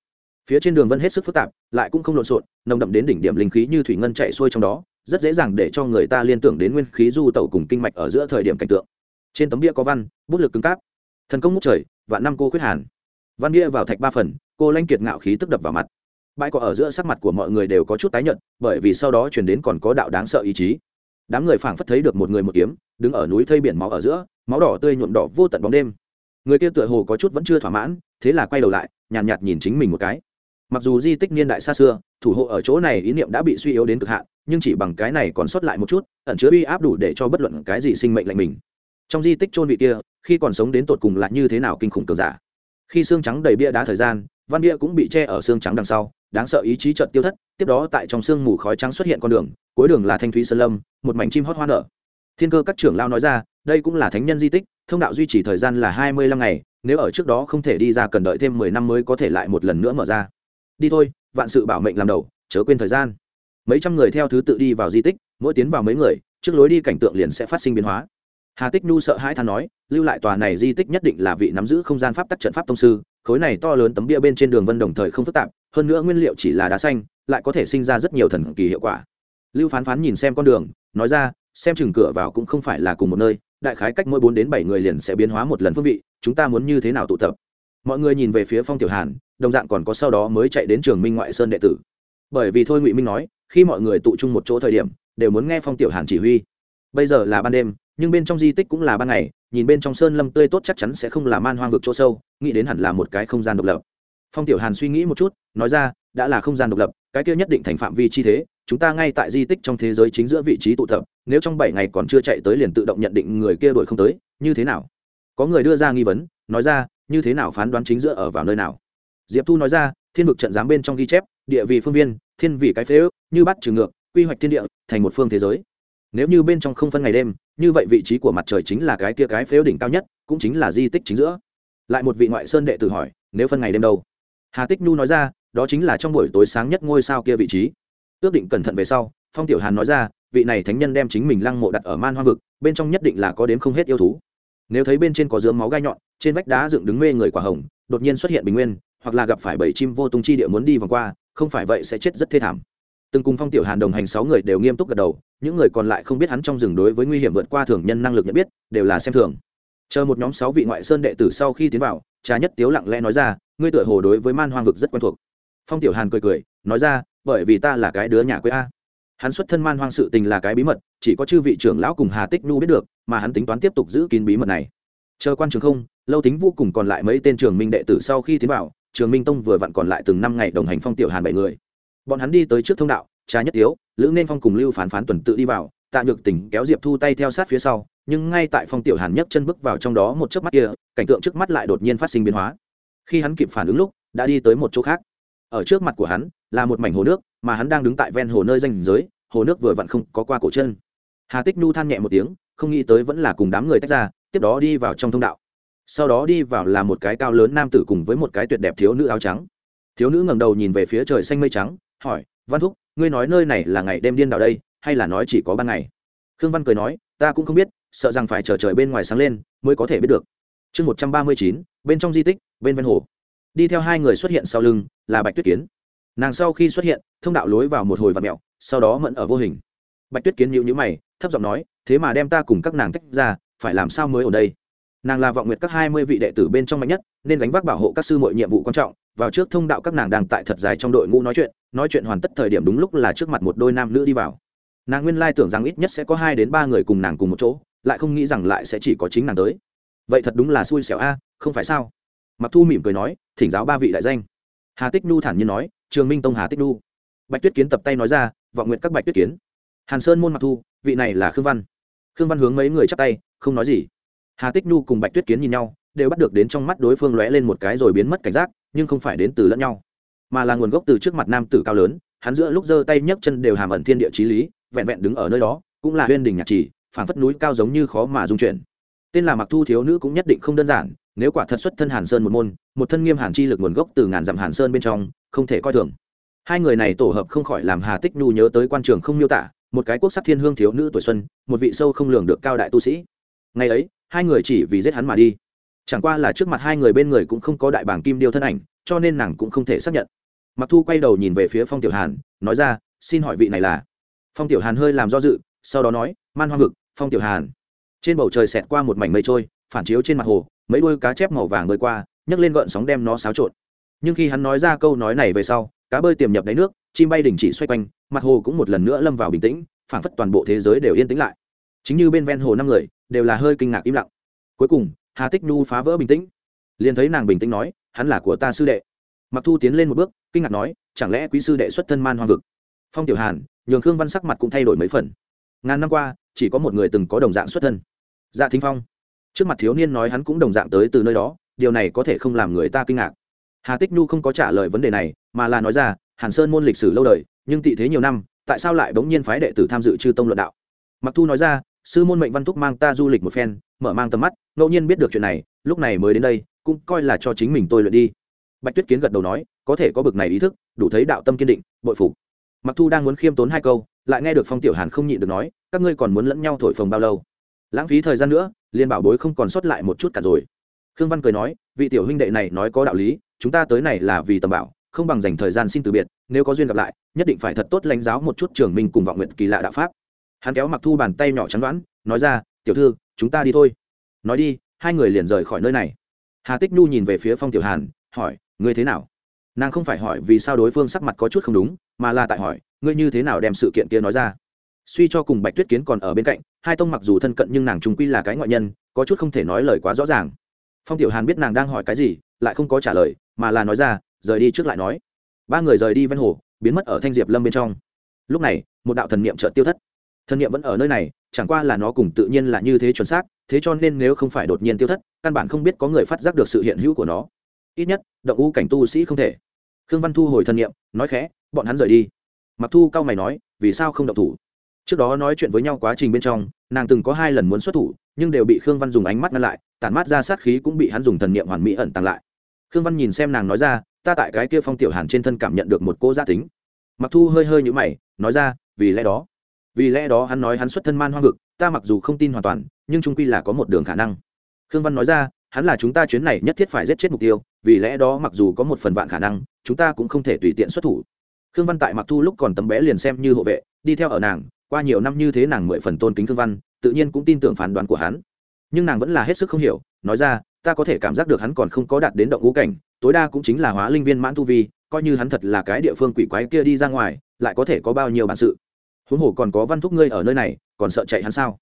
Phía trên đường vân hết sức phức tạp, lại cũng không lộn xộn, nồng đậm đến đỉnh điểm linh khí như thủy ngân chạy xuôi trong đó, rất dễ dàng để cho người ta liên tưởng đến nguyên khí du tẩu cùng kinh mạch ở giữa thời điểm cảnh tượng. Trên tấm bia có văn, bút lực cứng cáp, thần công ngút trời, vạn năm cô khuyết hàn. Văn bia vào thạch ba phần, cô lanh kiệt ngạo khí tức đập vào mặt. Bãi cỏ ở giữa sắc mặt của mọi người đều có chút tái nhợt, bởi vì sau đó chuyển đến còn có đạo đáng sợ ý chí. Đám người phảng phất thấy được một người một kiếm, đứng ở núi thây biển máu ở giữa, máu đỏ tươi nhuộm đỏ vô tận bóng đêm người kia tựa hồ có chút vẫn chưa thỏa mãn thế là quay đầu lại nhàn nhạt, nhạt nhìn chính mình một cái. Mặc dù di tích niên đại xa xưa thủ hộ ở chỗ này ý niệm đã bị suy yếu đến cực hạn nhưng chỉ bằng cái này còn sót lại một chút ẩn chứa uy áp đủ để cho bất luận cái gì sinh mệnh lạnh mình. Trong di tích chôn vị kia khi còn sống đến tột cùng là như thế nào kinh khủng cường giả. Khi xương trắng đầy bia đá thời gian văn bia cũng bị che ở xương trắng đằng sau đáng sợ ý chí trận tiêu thất tiếp đó tại trong xương mù khói trắng xuất hiện con đường cuối đường là thanh thúy sơn lâm một mảnh chim hót hoa nở thiên cơ các trưởng lao nói ra, đây cũng là thánh nhân di tích, thông đạo duy trì thời gian là hai mươi lăm ngày, nếu ở trước đó không thể đi ra cần đợi thêm mười năm mới có thể lại một lần nữa mở ra. Đi thôi, vạn sự bảo mệnh làm đầu, chớ quên thời gian. Mấy trăm người theo thứ tự đi vào di tích, mỗi tiến vào mấy người, trước lối đi cảnh tượng liền sẽ phát sinh biến hóa. Hà tích nhu sợ hãi than nói, lưu lại tòa này di tích nhất định là vị nắm giữ không gian pháp tắc trận pháp tông sư, khối này to lớn tấm bia bên trên đường vân đồng thời không phức tạp, hơn nữa nguyên liệu chỉ là đá xanh, lại có thể sinh ra rất nhiều thần kỳ hiệu quả. Lưu phán phán nhìn xem con đường, nói ra xem chừng cửa vào cũng không phải là cùng một nơi, đại khái cách mỗi bốn đến bảy người liền sẽ biến hóa một lần phương vị, chúng ta muốn như thế nào tụ tập? Mọi người nhìn về phía phong tiểu hàn, đồng dạng còn có sau đó mới chạy đến trường minh ngoại sơn đệ tử. Bởi vì thôi ngụy minh nói, khi mọi người tụ chung một chỗ thời điểm, đều muốn nghe phong tiểu hàn chỉ huy. Bây giờ là ban đêm, nhưng bên trong di tích cũng là ban ngày, nhìn bên trong sơn lâm tươi tốt chắc chắn sẽ không là man hoang vực chỗ sâu, nghĩ đến hẳn là một cái không gian độc lập. Phong tiểu hàn suy nghĩ một chút, nói ra, đã là không gian độc lập, cái kia nhất định thành phạm vi chi thế chúng ta ngay tại di tích trong thế giới chính giữa vị trí tụ tập, nếu trong bảy ngày còn chưa chạy tới liền tự động nhận định người kia đuổi không tới, như thế nào? Có người đưa ra nghi vấn, nói ra, như thế nào phán đoán chính giữa ở vào nơi nào? Diệp thu nói ra, thiên vực trận giám bên trong ghi chép, địa vị phương viên, thiên vị cái phế ước, như bắt trừ ngược, quy hoạch thiên địa, thành một phương thế giới. Nếu như bên trong không phân ngày đêm, như vậy vị trí của mặt trời chính là cái kia cái phế đỉnh cao nhất, cũng chính là di tích chính giữa. Lại một vị ngoại sơn đệ tử hỏi, nếu phân ngày đêm đâu? Hà tích nhu nói ra, đó chính là trong buổi tối sáng nhất ngôi sao kia vị trí ước định cẩn thận về sau, phong tiểu hàn nói ra, vị này thánh nhân đem chính mình lăng mộ đặt ở man hoa vực, bên trong nhất định là có đến không hết yêu thú. Nếu thấy bên trên có dướng máu gai nhọn, trên vách đá dựng đứng mê người quả hồng, đột nhiên xuất hiện bình nguyên, hoặc là gặp phải bảy chim vô tung chi địa muốn đi vòng qua, không phải vậy sẽ chết rất thê thảm. Từng cùng phong tiểu hàn đồng hành sáu người đều nghiêm túc gật đầu, những người còn lại không biết hắn trong rừng đối với nguy hiểm vượt qua thường nhân năng lực nhận biết, đều là xem thường. Chờ một nhóm sáu vị ngoại sơn đệ tử sau khi tiến vào, trà nhất tiếu lặng lẽ nói ra, ngươi tựa hồ đối với man hoang vực rất quen thuộc. Phong tiểu hàn cười cười, nói ra bởi vì ta là cái đứa nhà quê a. Hắn xuất thân man hoang sự tình là cái bí mật, chỉ có chư vị trưởng lão cùng hà tích nu biết được, mà hắn tính toán tiếp tục giữ kín bí mật này. Chờ quan trường không, lâu tính vô cùng còn lại mấy tên trường minh đệ tử sau khi tiến vào, trường minh tông vừa vặn còn lại từng năm ngày đồng hành phong tiểu hàn bảy người. Bọn hắn đi tới trước thông đạo, trà nhất tiếu, lữ nên phong cùng lưu phán phán tuần tự đi vào, tạ nhược tỉnh kéo diệp thu tay theo sát phía sau, nhưng ngay tại phong tiểu hàn nhấc chân bước vào trong đó một chớp mắt kia, cảnh tượng trước mắt lại đột nhiên phát sinh biến hóa. Khi hắn kịp phản ứng lúc, đã đi tới một chỗ khác. Ở trước mặt của hắn là một mảnh hồ nước, mà hắn đang đứng tại ven hồ nơi danh giới, hồ nước vừa vặn không có qua cổ chân. Hà tích nhu than nhẹ một tiếng, không nghĩ tới vẫn là cùng đám người tách ra, tiếp đó đi vào trong thông đạo. Sau đó đi vào là một cái cao lớn nam tử cùng với một cái tuyệt đẹp thiếu nữ áo trắng. Thiếu nữ ngẩng đầu nhìn về phía trời xanh mây trắng, hỏi, văn thúc, ngươi nói nơi này là ngày đêm điên đảo đây, hay là nói chỉ có ban ngày? Khương văn cười nói, ta cũng không biết, sợ rằng phải chờ trời bên ngoài sáng lên mới có thể biết được. Chương một trăm ba mươi chín, bên trong di tích, bên ven hồ. Đi theo hai người xuất hiện sau lưng là bạch tuyết kiến nàng sau khi xuất hiện, thông đạo lối vào một hồi và mẹo sau đó mẫn ở vô hình. Bạch tuyết kiến nhịu nhữ mày, thấp giọng nói, thế mà đem ta cùng các nàng tách ra, phải làm sao mới ở đây? Nàng là vọng nguyệt các hai mươi vị đệ tử bên trong mạnh nhất, nên gánh vác bảo hộ các sư mọi nhiệm vụ quan trọng. Vào trước thông đạo các nàng đang tại thật dài trong đội ngũ nói chuyện nói chuyện hoàn tất thời điểm đúng lúc là trước mặt một đôi nam nữ đi vào. Nàng nguyên lai tưởng rằng ít nhất sẽ có hai đến ba người cùng nàng cùng một chỗ, lại không nghĩ rằng lại sẽ chỉ có chính nàng tới. Vậy thật đúng là xui xẻo a, không phải sao? Mặc thu mỉm cười nói, thỉnh giáo ba vị đại danh. Hà tích nhu thản nhiên nói trường minh tông hà tích đu. Bạch tuyết kiến tập tay nói ra, vọng nguyện các bạch tuyết kiến. Hàn sơn môn mặc thu, vị này là khương văn. Khương văn hướng mấy người chắp tay, không nói gì. Hà tích nhu cùng bạch tuyết kiến nhìn nhau, đều bắt được đến trong mắt đối phương lóe lên một cái rồi biến mất cảnh giác, nhưng không phải đến từ lẫn nhau, mà là nguồn gốc từ trước mặt nam tử cao lớn, hắn giữa lúc giơ tay nhấc chân đều hàm ẩn thiên địa chí lý, vẹn vẹn đứng ở nơi đó, cũng là huyên đình nhạc trì phảng phất núi cao giống như khó mà dung chuyển. Tên là mặc thu thiếu nữ cũng nhất định không đơn giản, nếu quả thật xuất thân hàn sơn một môn, một thân nghiêm hàn chi lực nguồn gốc từ ngàn dặm hàn sơn bên trong không thể coi thường. Hai người này tổ hợp không khỏi làm hà tích nhu nhớ tới quan trường không miêu tả, một cái quốc sắc thiên hương thiếu nữ tuổi xuân, một vị sâu không lường được cao đại tu sĩ. Ngày ấy, hai người chỉ vì giết hắn mà đi. Chẳng qua là trước mặt hai người bên người cũng không có đại bảng kim điêu thân ảnh, cho nên nàng cũng không thể xác nhận. Mặc thu quay đầu nhìn về phía phong tiểu hàn, nói ra, xin hỏi vị này là? Phong tiểu hàn hơi làm do dự, sau đó nói, man hoang vực, phong tiểu hàn. Trên bầu trời xẹt qua một mảnh mây trôi, phản chiếu trên mặt hồ, mấy đuôi cá chép màu vàng bơi qua, nhấc lên gợn sóng đem nó xáo trộn nhưng khi hắn nói ra câu nói này về sau, cá bơi tiềm nhập đáy nước, chim bay đình chỉ xoay quanh, mặt hồ cũng một lần nữa lâm vào bình tĩnh phản phất toàn bộ thế giới đều yên tĩnh lại. Chính như bên ven hồ năm người, đều là hơi kinh ngạc im lặng. Cuối cùng, hà tích nhu phá vỡ bình tĩnh. Liền thấy nàng bình tĩnh nói, hắn là của ta sư đệ. Mặc thu tiến lên một bước, kinh ngạc nói, chẳng lẽ quý sư đệ xuất thân man hoang vực? Phong tiểu hàn, nhường khương văn sắc mặt cũng thay đổi mấy phần. Ngàn năm qua, chỉ có một người từng có đồng dạng xuất thân. Dạ thính phong. Trước mặt thiếu niên nói hắn cũng đồng dạng tới từ nơi đó, điều này có thể không làm người ta kinh ngạc hà tích nhu không có trả lời vấn đề này, mà là nói ra, hàn sơn môn lịch sử lâu đời, nhưng tị thế nhiều năm, tại sao lại bỗng nhiên phái đệ tử tham dự chư tông luận đạo? Mặc thu nói ra, sư môn mệnh văn thúc mang ta du lịch một phen, mở mang tầm mắt, ngẫu nhiên biết được chuyện này, lúc này mới đến đây, cũng coi là cho chính mình tôi luyện đi. Bạch tuyết kiến gật đầu nói, có thể có bực này ý thức, đủ thấy đạo tâm kiên định, bội phục. Mặc thu đang muốn khiêm tốn hai câu, lại nghe được phong tiểu hàn không nhịn được nói, các ngươi còn muốn lẫn nhau thổi phồng bao lâu? Lãng phí thời gian nữa liên bảo bối không còn sót lại một chút cả rồi khương văn cười nói, vị tiểu huynh đệ này nói có đạo lý, chúng ta tới này là vì tầm bảo, không bằng dành thời gian xin từ biệt, nếu có duyên gặp lại, nhất định phải thật tốt lãnh giáo một chút trường minh cùng vọng nguyện kỳ lạ đạo pháp. Hắn kéo mặc thu bàn tay nhỏ chắn đoán, nói ra, tiểu thư, chúng ta đi thôi. Nói đi, hai người liền rời khỏi nơi này. Hà tích nhu nhìn về phía phong tiểu hàn, hỏi, ngươi thế nào? Nàng không phải hỏi vì sao đối phương sắc mặt có chút không đúng, mà là tại hỏi, ngươi như thế nào đem sự kiện kia nói ra? Suy cho cùng bạch tuyết kiến còn ở bên cạnh, hai tông mặc dù thân cận nhưng nàng trung quy là cái ngoại nhân, có chút không thể nói lời quá rõ ràng phong tiểu hàn biết nàng đang hỏi cái gì, lại không có trả lời, mà là nói ra, rời đi trước lại nói. Ba người rời đi ven hồ, biến mất ở thanh diệp lâm bên trong. Lúc này, một đạo thần niệm chợt tiêu thất. Thần niệm vẫn ở nơi này, chẳng qua là nó cùng tự nhiên là như thế chuẩn xác, thế cho nên nếu không phải đột nhiên tiêu thất, căn bản không biết có người phát giác được sự hiện hữu của nó. Ít nhất, động u cảnh tu sĩ không thể. Khương văn thu hồi thần niệm, nói khẽ, bọn hắn rời đi. Mặc thu cao mày nói, vì sao không động thủ? Trước đó nói chuyện với nhau quá trình bên trong, nàng từng có hai lần muốn xuất thủ, nhưng đều bị khương văn dùng ánh mắt ngăn lại, tản mát ra sát khí cũng bị hắn dùng thần niệm hoàn mỹ ẩn tàng lại. Khương văn nhìn xem nàng nói ra, ta tại cái kia phong tiểu hàn trên thân cảm nhận được một cô gia tính. Mặc thu hơi hơi nhũ mày, nói ra, vì lẽ đó, vì lẽ đó hắn nói hắn xuất thân man hoang vực, ta mặc dù không tin hoàn toàn, nhưng trung quy là có một đường khả năng. Khương văn nói ra, hắn là chúng ta chuyến này nhất thiết phải giết chết mục tiêu, vì lẽ đó mặc dù có một phần vạn khả năng, chúng ta cũng không thể tùy tiện xuất thủ. Khương văn tại mặc thu lúc còn tấm bé liền xem như hộ vệ, đi theo ở nàng qua nhiều năm như thế nàng mười phần tôn kính Thương văn, tự nhiên cũng tin tưởng phán đoán của hắn. Nhưng nàng vẫn là hết sức không hiểu, nói ra, ta có thể cảm giác được hắn còn không có đạt đến động ngũ cảnh, tối đa cũng chính là hóa linh viên mãn tu vi, coi như hắn thật là cái địa phương quỷ quái kia đi ra ngoài, lại có thể có bao nhiêu bản sự. Huống hồ còn có văn thúc ngươi ở nơi này, còn sợ chạy hắn sao?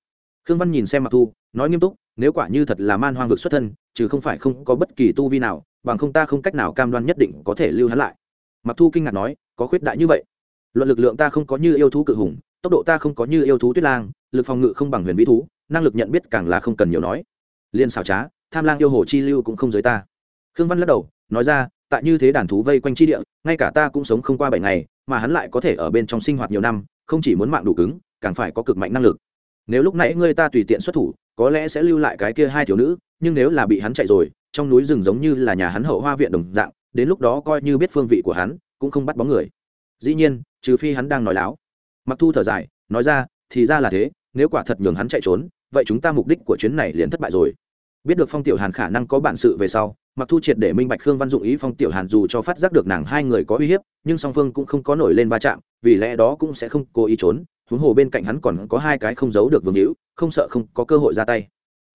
Khương văn nhìn xem mặc thu, nói nghiêm túc, nếu quả như thật là man hoang vực xuất thân chứ không phải không có bất kỳ tu vi nào, bằng không ta không cách nào cam đoan nhất định có thể lưu hắn lại. Mặc thu kinh ngạc nói, có khuyết đại như vậy? Luận lực lượng ta không có như yêu thú cự hùng tốc độ ta không có như yêu thú tuyết lang, lực phòng ngự không bằng huyền vĩ thú, năng lực nhận biết càng là không cần nhiều nói. Liên xảo trá, tham lang yêu hồ chi lưu cũng không giới ta. Khương văn lắc đầu, nói ra, tại như thế đàn thú vây quanh chi địa, ngay cả ta cũng sống không qua bảy ngày, mà hắn lại có thể ở bên trong sinh hoạt nhiều năm, không chỉ muốn mạng đủ cứng, càng phải có cực mạnh năng lực. Nếu lúc nãy ngươi ta tùy tiện xuất thủ, có lẽ sẽ lưu lại cái kia hai thiếu nữ, nhưng nếu là bị hắn chạy rồi, trong núi rừng giống như là nhà hắn hậu hoa viện đồng dạng, đến lúc đó coi như biết phương vị của hắn, cũng không bắt bóng người. Dĩ nhiên, trừ phi hắn đang nói láo mặc thu thở dài, nói ra, thì ra là thế, nếu quả thật nhường hắn chạy trốn, vậy chúng ta mục đích của chuyến này liền thất bại rồi. Biết được phong tiểu hàn khả năng có bản sự về sau, mặc thu triệt để minh bạch khương văn dụng ý phong tiểu hàn dù cho phát giác được nàng hai người có uy hiếp, nhưng song phương cũng không có nổi lên va chạm, vì lẽ đó cũng sẽ không cố ý trốn, huống hồ bên cạnh hắn còn có hai cái không giấu được vương hữu, không sợ không có cơ hội ra tay.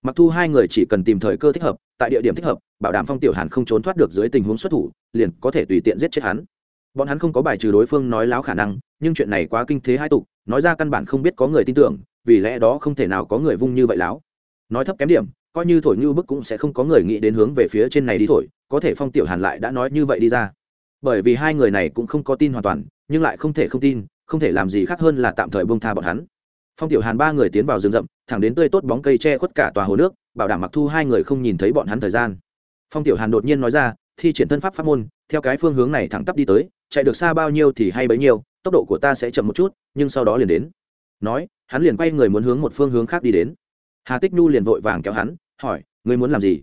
Mặc thu hai người chỉ cần tìm thời cơ thích hợp, tại địa điểm thích hợp, bảo đảm phong tiểu hàn không trốn thoát được dưới tình huống xuất thủ, liền có thể tùy tiện giết chết hắn bọn hắn không có bài trừ đối phương nói láo khả năng, nhưng chuyện này quá kinh thế hai tục, nói ra căn bản không biết có người tin tưởng, vì lẽ đó không thể nào có người vung như vậy láo. Nói thấp kém điểm, coi như thổi như bức cũng sẽ không có người nghĩ đến hướng về phía trên này đi thổi, có thể phong tiểu hàn lại đã nói như vậy đi ra. Bởi vì hai người này cũng không có tin hoàn toàn, nhưng lại không thể không tin, không thể làm gì khác hơn là tạm thời bông tha bọn hắn. Phong tiểu hàn ba người tiến vào rừng rậm, thẳng đến tươi tốt bóng cây che khuất cả tòa hồ nước, bảo đảm mặc thu hai người không nhìn thấy bọn hắn thời gian. Phong tiểu hàn đột nhiên nói ra, thi triển thân pháp pháp môn, theo cái phương hướng này thẳng tắp đi tới chạy được xa bao nhiêu thì hay bấy nhiêu, tốc độ của ta sẽ chậm một chút, nhưng sau đó liền đến. Nói, hắn liền quay người muốn hướng một phương hướng khác đi đến. Hà tích nhu liền vội vàng kéo hắn, hỏi, ngươi muốn làm gì?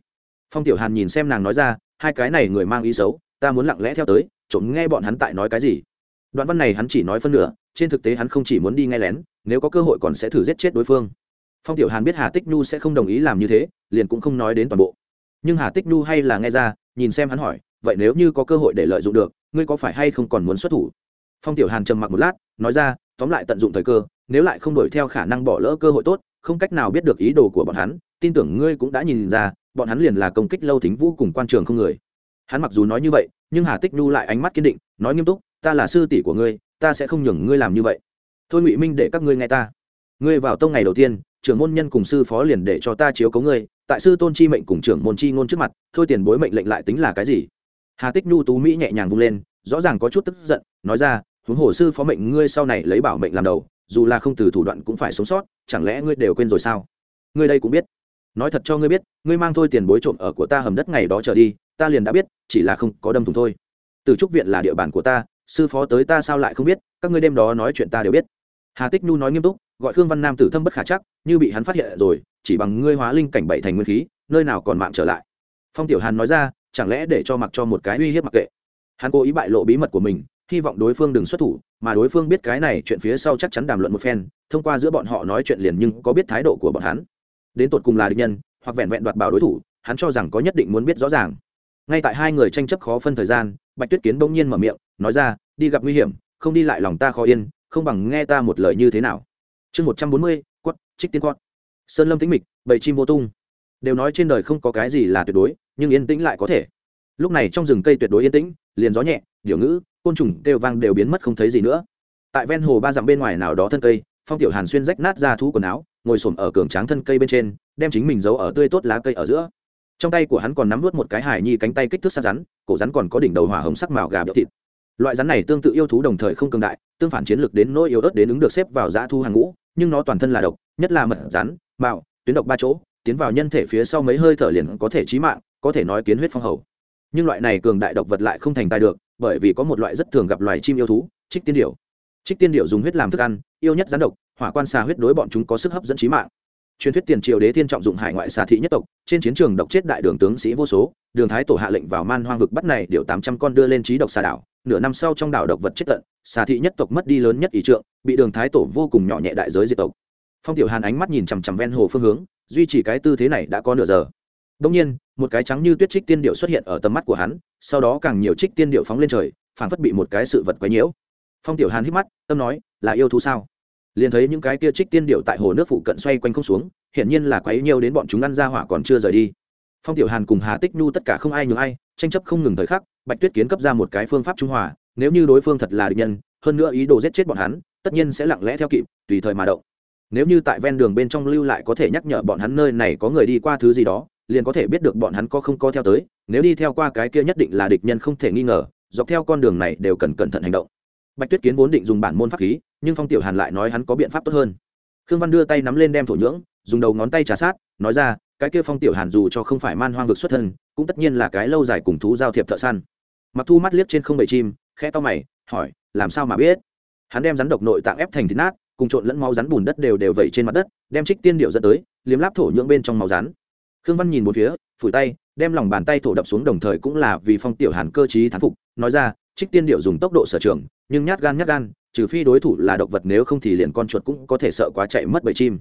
Phong tiểu hàn nhìn xem nàng nói ra, hai cái này người mang ý xấu, ta muốn lặng lẽ theo tới, trộm nghe bọn hắn tại nói cái gì? Đoạn văn này hắn chỉ nói phân nửa, trên thực tế hắn không chỉ muốn đi nghe lén, nếu có cơ hội còn sẽ thử giết chết đối phương. Phong tiểu hàn biết hà tích nhu sẽ không đồng ý làm như thế, liền cũng không nói đến toàn bộ. Nhưng hà tích nhu hay là nghe ra, nhìn xem hắn hỏi, vậy nếu như có cơ hội để lợi dụng được ngươi có phải hay không còn muốn xuất thủ? Phong tiểu hàn trầm mặc một lát, nói ra, tóm lại tận dụng thời cơ, nếu lại không đuổi theo khả năng bỏ lỡ cơ hội tốt, không cách nào biết được ý đồ của bọn hắn, tin tưởng ngươi cũng đã nhìn ra, bọn hắn liền là công kích lâu thính vũ cùng quan trường không người. Hắn mặc dù nói như vậy, nhưng hà tích nhu lại ánh mắt kiên định, nói nghiêm túc, ta là sư tỷ của ngươi, ta sẽ không nhường ngươi làm như vậy. Thôi ngụy minh để các ngươi nghe ta. Ngươi vào tông ngày đầu tiên, trưởng môn nhân cùng sư phó liền để cho ta chiếu cấu ngươi, tại sư tôn chi mệnh cùng trưởng môn chi ngôn trước mặt, thôi tiền bối mệnh lệnh lại tính là cái gì? Hà tích nhu tú mỹ nhẹ nhàng vung lên, rõ ràng có chút tức giận, nói ra, huống hồ sư phó mệnh ngươi sau này lấy bảo mệnh làm đầu, dù là không từ thủ đoạn cũng phải sống sót, chẳng lẽ ngươi đều quên rồi sao? Ngươi đây cũng biết. Nói thật cho ngươi biết, ngươi mang thôi tiền bối trộm ở của ta hầm đất ngày đó trở đi, ta liền đã biết, chỉ là không có đâm thùng thôi. Từ trúc viện là địa bàn của ta, sư phó tới ta sao lại không biết, các ngươi đêm đó nói chuyện ta đều biết. Hà tích nhu nói nghiêm túc, gọi khương văn nam tử thâm bất khả chắc, như bị hắn phát hiện rồi, chỉ bằng ngươi hóa linh cảnh bảy thành nguyên khí, nơi nào còn mạng trở lại. Phong tiểu hàn nói ra chẳng lẽ để cho mặc cho một cái uy hiếp mặc kệ? Hắn cố ý bại lộ bí mật của mình, hy vọng đối phương đừng xuất thủ, mà đối phương biết cái này chuyện phía sau chắc chắn đàm luận một phen, thông qua giữa bọn họ nói chuyện liền nhưng có biết thái độ của bọn hắn. Đến tột cùng là địch nhân, hoặc vẹn vẹn đoạt bảo đối thủ, hắn cho rằng có nhất định muốn biết rõ ràng. Ngay tại hai người tranh chấp khó phân thời gian, bạch tuyết kiến bỗng nhiên mở miệng, nói ra, đi gặp nguy hiểm, không đi lại lòng ta khó yên, không bằng nghe ta một lời như thế nào. Chương một trăm bốn mươi, quất, trích tiên quát. Sơn lâm tĩnh mịch bầy chim vô tung đều nói trên đời không có cái gì là tuyệt đối, nhưng yên tĩnh lại có thể. Lúc này trong rừng cây tuyệt đối yên tĩnh, liền gió nhẹ điệu ngữ, côn trùng đều vang đều biến mất không thấy gì nữa. Tại ven hồ ba dặm bên ngoài nào đó thân cây, phong tiểu hàn xuyên rách nát ra thú quần áo, ngồi xổm ở cường tráng thân cây bên trên, đem chính mình giấu ở tươi tốt lá cây ở giữa. Trong tay của hắn còn nắm vớt một cái hải nhi cánh tay kích thước sát rắn, cổ rắn còn có đỉnh đầu hỏa hồng sắc màu gà béo thịt. Loại rắn này tương tự yêu thú đồng thời không cường đại, tương phản chiến lược đến nỗi yếu ớt đến ứng được xếp vào dã thu hàng ngũ, nhưng nó toàn thân là độc, nhất là mật rắn, mạo, tuyến độc ba chỗ tiến vào nhân thể phía sau mấy hơi thở liền có thể chí mạng, có thể nói kiến huyết phong hầu. Nhưng loại này cường đại độc vật lại không thành tài được, bởi vì có một loại rất thường gặp loài chim yêu thú, trích tiên điểu. Trích tiên điểu dùng huyết làm thức ăn, yêu nhất rắn độc, hỏa quan xà huyết đối bọn chúng có sức hấp dẫn chí mạng. Truyền thuyết tiền triều đế thiên trọng dụng hải ngoại xà thị nhất tộc, trên chiến trường độc chết đại đường tướng sĩ vô số, đường thái tổ hạ lệnh vào man hoang vực bắt này điều tám trăm con đưa lên trí độc xà đảo, nửa năm sau trong đảo độc vật chết tận, xà thị nhất tộc mất đi lớn nhất ý trượng, bị đường thái tổ vô cùng nhỏ nhẹ đại giới diệt tộc. Phong tiểu hàn ánh mắt nhìn chằm chằm ven hồ phương hướng duy trì cái tư thế này đã có nửa giờ. Đông nhiên, một cái trắng như tuyết trích tiên điệu xuất hiện ở tầm mắt của hắn, sau đó càng nhiều trích tiên điệu phóng lên trời, phảng phất bị một cái sự vật quấy nhiễu. Phong tiểu hàn hít mắt, tâm nói, là yêu thú sao? Liền thấy những cái kia trích tiên điệu tại hồ nước phụ cận xoay quanh không xuống, hiển nhiên là quấy nhiều đến bọn chúng ăn ra hỏa còn chưa rời đi. Phong tiểu hàn cùng hà tích nhu tất cả không ai nhường ai, tranh chấp không ngừng thời khắc, bạch tuyết kiến cấp ra một cái phương pháp trung hòa, nếu như đối phương thật là địch nhân, hơn nữa ý đồ giết chết bọn hắn, tất nhiên sẽ lặng lẽ theo kịp, tùy thời mà động nếu như tại ven đường bên trong lưu lại có thể nhắc nhở bọn hắn nơi này có người đi qua thứ gì đó, liền có thể biết được bọn hắn có không có theo tới, nếu đi theo qua cái kia nhất định là địch nhân không thể nghi ngờ, dọc theo con đường này đều cần cẩn thận hành động. Bạch tuyết kiến vốn định dùng bản môn pháp khí, nhưng phong tiểu hàn lại nói hắn có biện pháp tốt hơn. Khương văn đưa tay nắm lên đem thổ nhưỡng, dùng đầu ngón tay trà sát, nói ra, cái kia phong tiểu hàn dù cho không phải man hoang vực xuất thân, cũng tất nhiên là cái lâu dài cùng thú giao thiệp thợ săn. Mặc thu mắt liếc trên không bầy chim, khẽ to mày, hỏi, làm sao mà biết? Hắn đem rắn độc nội tạng ép thành thịt nát cùng trộn lẫn máu rắn bùn đất đều đều vẩy trên mặt đất, đem trích tiên điệu dẫn tới, liếm láp thổ nhưỡng bên trong máu rắn. Khương văn nhìn một phía, phủi tay, đem lòng bàn tay thổ đập xuống đồng thời cũng là vì phong tiểu hàn cơ chí thán phục, nói ra, trích tiên điệu dùng tốc độ sở trường, nhưng nhát gan nhát gan, trừ phi đối thủ là động vật nếu không thì liền con chuột cũng có thể sợ quá chạy mất bầy chim.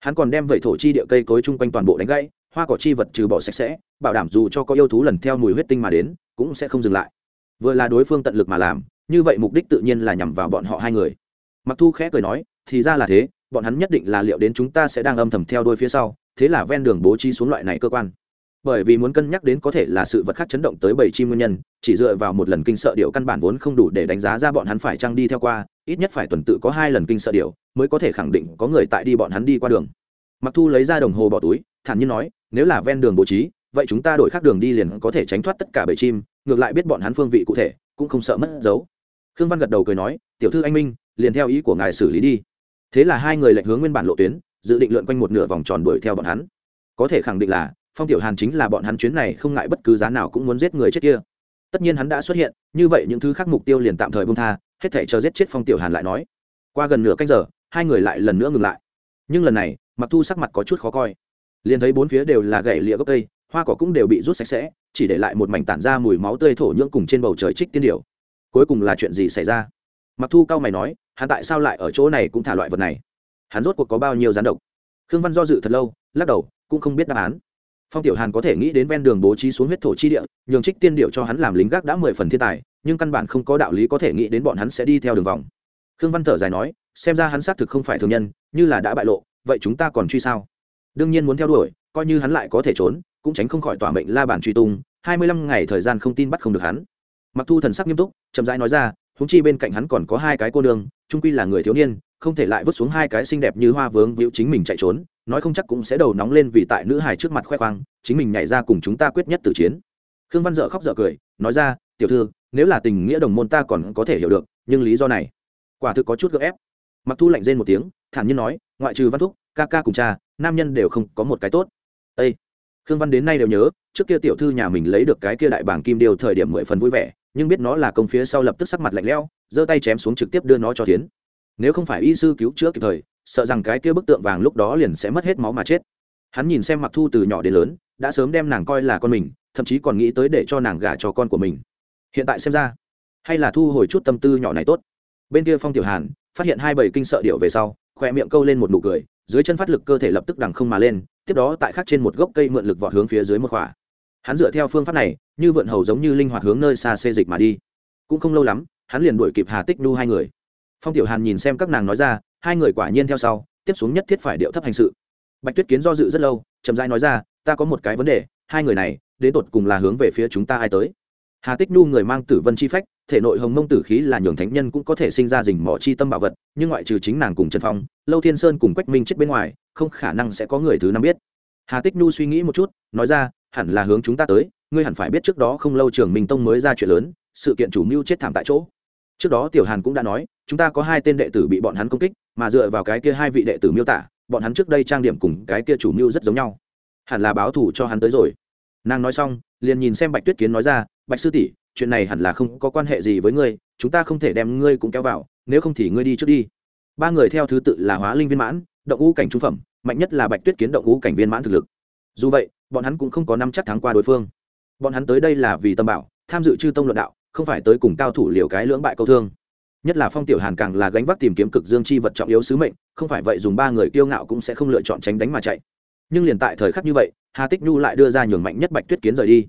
Hắn còn đem vẩy thổ chi địa cây cối chung quanh toàn bộ đánh gãy, hoa cỏ chi vật trừ bỏ sạch sẽ, bảo đảm dù cho có yêu thú lần theo mùi huyết tinh mà đến, cũng sẽ không dừng lại. Vừa là đối phương tận lực mà làm, như vậy mục đích tự nhiên là nhằm vào bọn họ hai người. Mặc thu khẽ cười nói thì ra là thế, bọn hắn nhất định là liệu đến chúng ta sẽ đang âm thầm theo đôi phía sau, thế là ven đường bố trí xuống loại này cơ quan. Bởi vì muốn cân nhắc đến có thể là sự vật khác chấn động tới bảy chim nguyên nhân, chỉ dựa vào một lần kinh sợ điệu căn bản vốn không đủ để đánh giá ra bọn hắn phải trăng đi theo qua, ít nhất phải tuần tự có hai lần kinh sợ điệu mới có thể khẳng định có người tại đi bọn hắn đi qua đường. Mặc thu lấy ra đồng hồ bỏ túi, thản nhiên nói, nếu là ven đường bố trí, vậy chúng ta đổi khác đường đi liền có thể tránh thoát tất cả bầy chim, ngược lại biết bọn hắn phương vị cụ thể, cũng không sợ mất dấu. Khương văn gật đầu cười nói, tiểu thư anh minh, liền theo ý của ngài xử lý đi thế là hai người lệch hướng nguyên bản lộ tuyến, dự định lượn quanh một nửa vòng tròn đuổi theo bọn hắn. Có thể khẳng định là, phong tiểu hàn chính là bọn hắn chuyến này không ngại bất cứ giá nào cũng muốn giết người chết kia. Tất nhiên hắn đã xuất hiện, như vậy những thứ khác mục tiêu liền tạm thời bông tha, hết thể chờ giết chết phong tiểu hàn lại nói. Qua gần nửa canh giờ, hai người lại lần nữa ngừng lại. Nhưng lần này mặc thu sắc mặt có chút khó coi. Liền thấy bốn phía đều là gậy lịa gốc cây, hoa cỏ cũng đều bị rút sạch sẽ, chỉ để lại một mảnh tản ra mùi máu tươi thổ nhưỡng cùng trên bầu trời trích tiên điểu. Cuối cùng là chuyện gì xảy ra? Mặc thu cao mày nói, hắn tại sao lại ở chỗ này cũng thả loại vật này? Hắn rốt cuộc có bao nhiêu gián độc? Khương văn do dự thật lâu, lắc đầu, cũng không biết đáp án. Phong tiểu hàn có thể nghĩ đến ven đường bố trí xuống huyết thổ chi địa, nhường trích tiên điệu cho hắn làm lính gác đã mười phần thiên tài, nhưng căn bản không có đạo lý có thể nghĩ đến bọn hắn sẽ đi theo đường vòng. Khương văn thở dài nói, xem ra hắn xác thực không phải thường nhân, như là đã bại lộ, vậy chúng ta còn truy sao? Đương nhiên muốn theo đuổi, coi như hắn lại có thể trốn, cũng tránh không khỏi tỏa mệnh la bản truy tung, hai mươi lăm ngày thời gian không tin bắt không được hắn. Mặc thu thần sắc nghiêm túc, chậm rãi nói ra húng chi bên cạnh hắn còn có hai cái cô nương trung quy là người thiếu niên, không thể lại vứt xuống hai cái xinh đẹp như hoa vướng víu chính mình chạy trốn, nói không chắc cũng sẽ đầu nóng lên vì tại nữ hài trước mặt khoe khoang, chính mình nhảy ra cùng chúng ta quyết nhất tử chiến. Khương văn dợ khóc dợ cười, nói ra, tiểu thư, nếu là tình nghĩa đồng môn ta còn có thể hiểu được, nhưng lý do này, quả thực có chút gấp ép. Mặc thu lạnh rên một tiếng, thản nhiên nói, ngoại trừ văn thúc, ca ca cùng cha, nam nhân đều không có một cái tốt. Ây khương văn đến nay đều nhớ, trước kia tiểu thư nhà mình lấy được cái kia đại bảng kim điều thời điểm mười phần vui vẻ nhưng biết nó là công phía sau lập tức sắc mặt lạnh lẽo, giơ tay chém xuống trực tiếp đưa nó cho tiến nếu không phải y sư cứu chữa kịp thời, sợ rằng cái kia bức tượng vàng lúc đó liền sẽ mất hết máu mà chết. Hắn nhìn xem mặc thu từ nhỏ đến lớn, đã sớm đem nàng coi là con mình, thậm chí còn nghĩ tới để cho nàng gả cho con của mình. Hiện tại xem ra, hay là thu hồi chút tâm tư nhỏ này tốt. Bên kia phong tiểu hàn, phát hiện hai bầy kinh sợ điệu về sau khoe miệng câu lên một nụ cười, dưới chân phát lực cơ thể lập tức đằng không mà lên, tiếp đó tại khắc trên một gốc cây mượn lực vọt hướng phía dưới một khỏa. Hắn dựa theo phương pháp này như vượn hầu giống như linh hoạt hướng nơi xa xê dịch mà đi. Cũng không lâu lắm, hắn liền đuổi kịp hà tích nu hai người. Phong tiểu hàn nhìn xem các nàng nói ra, hai người quả nhiên theo sau, tiếp xuống nhất thiết phải điệu thấp hành sự. Bạch tuyết kiến do dự rất lâu, chậm rãi nói ra, ta có một cái vấn đề, hai người này, đến tột cùng là hướng về phía chúng ta ai tới? Hà tích nu người mang tử vân chi phách, thể nội hồng mông tử khí là nhường thánh nhân cũng có thể sinh ra dình mỏ chi tâm bảo vật, nhưng ngoại trừ chính nàng cùng trần phong, lâu thiên sơn cùng quách minh chết bên ngoài, không khả năng sẽ có người thứ năm biết. Hà tích nu suy nghĩ một chút, nói ra hẳn là hướng chúng ta tới, ngươi hẳn phải biết trước đó không lâu trường minh tông mới ra chuyện lớn, sự kiện chủ mưu chết thảm tại chỗ. Trước đó tiểu hàn cũng đã nói, chúng ta có hai tên đệ tử bị bọn hắn công kích, mà dựa vào cái kia hai vị đệ tử miêu tả, bọn hắn trước đây trang điểm cùng cái kia chủ mưu rất giống nhau. Hẳn là báo thù cho hắn tới rồi. Nàng nói xong, liền nhìn xem bạch tuyết kiến nói ra, bạch sư tỷ, chuyện này hẳn là không có quan hệ gì với ngươi, chúng ta không thể đem ngươi cũng kéo vào, nếu không thì ngươi đi trước đi. Ba người theo thứ tự là hóa linh viên mãn, động ngũ cảnh trung phẩm, mạnh nhất là bạch tuyết kiến động ngũ cảnh viên mãn thực lực dù vậy, bọn hắn cũng không có năm chắc thắng qua đối phương. Bọn hắn tới đây là vì tâm bảo, tham dự chư tông luận đạo, không phải tới cùng cao thủ liều cái lưỡng bại câu thương. Nhất là phong tiểu hàn càng là gánh vác tìm kiếm cực dương chi vật trọng yếu sứ mệnh, không phải vậy dùng ba người kiêu ngạo cũng sẽ không lựa chọn tránh đánh mà chạy. Nhưng liền tại thời khắc như vậy, hà tích nhu lại đưa ra nhường mạnh nhất bạch tuyết kiến rời đi.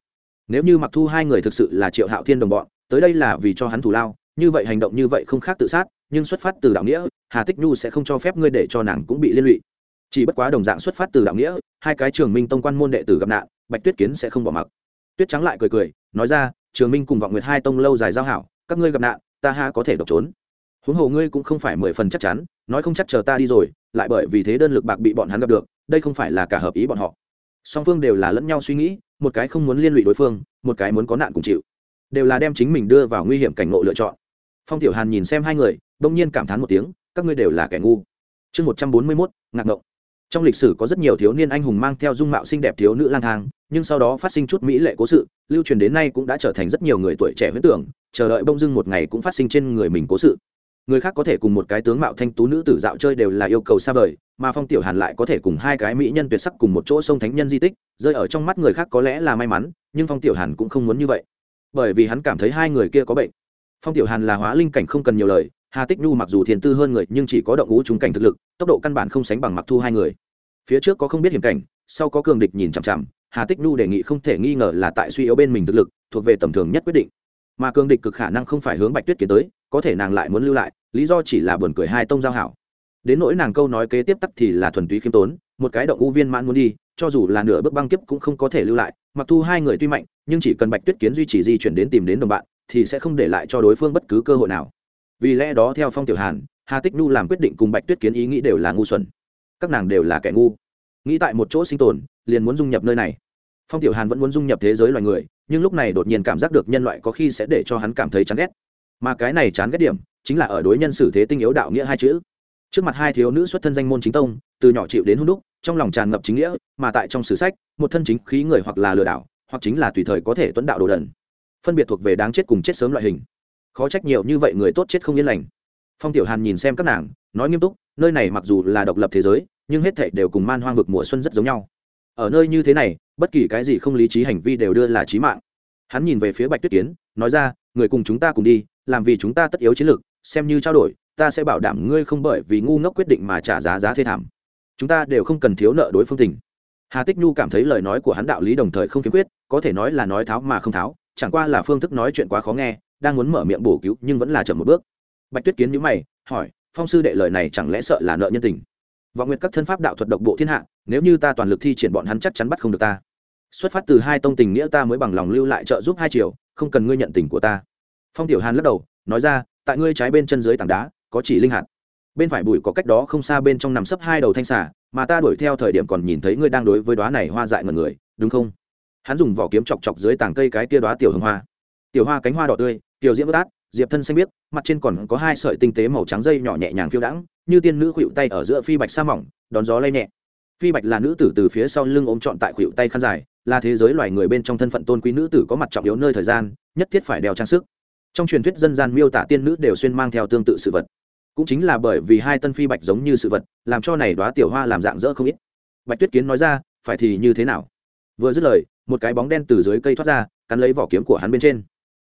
Nếu như mặc thu hai người thực sự là triệu hạo thiên đồng bọn, tới đây là vì cho hắn thủ lao, như vậy hành động như vậy không khác tự sát, nhưng xuất phát từ đạo nghĩa, hà tích nhu sẽ không cho phép ngươi để cho nàng cũng bị liên lụy chỉ bất quá đồng dạng xuất phát từ đạo nghĩa, hai cái trường minh tông quan môn đệ tử gặp nạn, bạch tuyết kiến sẽ không bỏ mặc. Tuyết trắng lại cười cười, nói ra, trường minh cùng vọng nguyệt hai tông lâu dài giao hảo, các ngươi gặp nạn, ta ha có thể độc trốn. Huống hồ ngươi cũng không phải mười phần chắc chắn, nói không chắc chờ ta đi rồi, lại bởi vì thế đơn lực bạc bị bọn hắn gặp được, đây không phải là cả hợp ý bọn họ. Song phương đều là lẫn nhau suy nghĩ, một cái không muốn liên lụy đối phương, một cái muốn có nạn cùng chịu. Đều là đem chính mình đưa vào nguy hiểm cảnh ngộ lựa chọn. Phong tiểu hàn nhìn xem hai người đông nhiên cảm thán một tiếng, các ngươi đều là kẻ ngu. Chương một trăm bốn mươi mốt, ngạc ngộng trong lịch sử có rất nhiều thiếu niên anh hùng mang theo dung mạo xinh đẹp thiếu nữ lang thang, nhưng sau đó phát sinh chút mỹ lệ cố sự, lưu truyền đến nay cũng đã trở thành rất nhiều người tuổi trẻ huyết tưởng, chờ đợi bông dưng một ngày cũng phát sinh trên người mình cố sự. Người khác có thể cùng một cái tướng mạo thanh tú nữ tử dạo chơi đều là yêu cầu xa vời, mà phong tiểu hàn lại có thể cùng hai cái mỹ nhân tuyệt sắc cùng một chỗ sông thánh nhân di tích, rơi ở trong mắt người khác có lẽ là may mắn, nhưng phong tiểu hàn cũng không muốn như vậy. Bởi vì hắn cảm thấy hai người kia có bệnh. Phong tiểu hàn là hóa linh cảnh không cần nhiều lời, hà tích nhu mặc dù thiền tư hơn người, nhưng chỉ có động ngũ trúng cảnh thực lực, tốc độ căn bản không sánh bằng mặc thu hai người phía trước có không biết hiểm cảnh, sau có cường địch nhìn chằm chằm, hà tích nhu đề nghị không thể nghi ngờ là tại suy yếu bên mình thực lực, thuộc về tầm thường nhất quyết định. Mà cường địch cực khả năng không phải hướng bạch tuyết kiến tới, có thể nàng lại muốn lưu lại, lý do chỉ là buồn cười hai tông giao hảo. Đến nỗi nàng câu nói kế tiếp tắt thì là thuần túy khiêm tốn, một cái động u viên mãn muốn đi, cho dù là nửa bước băng kiếp cũng không có thể lưu lại, mặc thu hai người tuy mạnh, nhưng chỉ cần bạch tuyết kiến duy trì di chuyển đến tìm đến đồng bạn, thì sẽ không để lại cho đối phương bất cứ cơ hội nào. Vì lẽ đó theo phong tiểu hàn, hà tích nhu làm quyết định cùng bạch tuyết kiến ý nghĩ đều là ngu xuẩn các nàng đều là kẻ ngu. Nghĩ tại một chỗ sinh tồn, liền muốn dung nhập nơi này. Phong tiểu hàn vẫn muốn dung nhập thế giới loài người, nhưng lúc này đột nhiên cảm giác được nhân loại có khi sẽ để cho hắn cảm thấy chán ghét. Mà cái này chán ghét điểm, chính là ở đối nhân xử thế tinh yếu đạo nghĩa hai chữ. Trước mặt hai thiếu nữ xuất thân danh môn chính tông, từ nhỏ chịu đến hôn đúc, trong lòng tràn ngập chính nghĩa, mà tại trong sử sách, một thân chính khí người hoặc là lừa đảo, hoặc chính là tùy thời có thể tuấn đạo đồ đần. Phân biệt thuộc về đáng chết cùng chết sớm loại hình. Khó trách nhiều như vậy người tốt chết không yên lành. Phong tiểu hàn nhìn xem các nàng, nói nghiêm túc, nơi này mặc dù là độc lập thế giới nhưng hết thảy đều cùng man hoang vực mùa xuân rất giống nhau. Ở nơi như thế này, bất kỳ cái gì không lý trí hành vi đều đưa là trí mạng. Hắn nhìn về phía bạch tuyết kiến, nói ra, người cùng chúng ta cùng đi, làm vì chúng ta tất yếu chiến lược, xem như trao đổi, ta sẽ bảo đảm ngươi không bởi vì ngu ngốc quyết định mà trả giá giá thê thảm. Chúng ta đều không cần thiếu nợ đối phương tình. Hà tích nhu cảm thấy lời nói của hắn đạo lý đồng thời không kiếm quyết, có thể nói là nói tháo mà không tháo, chẳng qua là phương thức nói chuyện quá khó nghe, đang muốn mở miệng bổ cứu nhưng vẫn là chậm một bước. Bạch tuyết kiến nhữ mày, hỏi, phong sư đệ lời này chẳng lẽ sợ là nợ nhân tình? Vọng nguyệt các thân pháp đạo thuật độc bộ thiên hạ, nếu như ta toàn lực thi triển bọn hắn chắc chắn bắt không được ta. Xuất phát từ hai tông tình nghĩa ta mới bằng lòng lưu lại trợ giúp hai triệu không cần ngươi nhận tình của ta. Phong tiểu hàn lắc đầu, nói ra, tại ngươi trái bên chân dưới tảng đá, có chỉ linh hạt. Bên phải bụi có cách đó không xa bên trong nằm sấp hai đầu thanh xà, mà ta đuổi theo thời điểm còn nhìn thấy ngươi đang đối với đóa này hoa dại ngần người, đúng không? Hắn dùng vỏ kiếm chọc chọc dưới tảng cây cái kia đóa tiểu hương hoa. Tiểu hoa cánh hoa đỏ tươi, tiểu diễm bất át diệp thân xanh biết, mặt trên còn có hai sợi tinh tế màu trắng dây nhỏ nhẹ nhàng phiêu đãng như tiên nữ khuỵu tay ở giữa phi bạch sa mỏng đón gió lay nhẹ. Phi bạch là nữ tử từ phía sau lưng ôm trọn tại khuỵu tay khăn dài là thế giới loài người bên trong thân phận tôn quý nữ tử có mặt trọng yếu nơi thời gian nhất thiết phải đeo trang sức. Trong truyền thuyết dân gian miêu tả tiên nữ đều xuyên mang theo tương tự sự vật. Cũng chính là bởi vì hai tân phi bạch giống như sự vật làm cho này đoá tiểu hoa làm dạng dỡ không ít. Bạch tuyết kiến nói ra phải thì như thế nào? Vừa dứt lời một cái bóng đen từ dưới cây thoát ra cắn lấy vỏ kiếm của hắn bên trên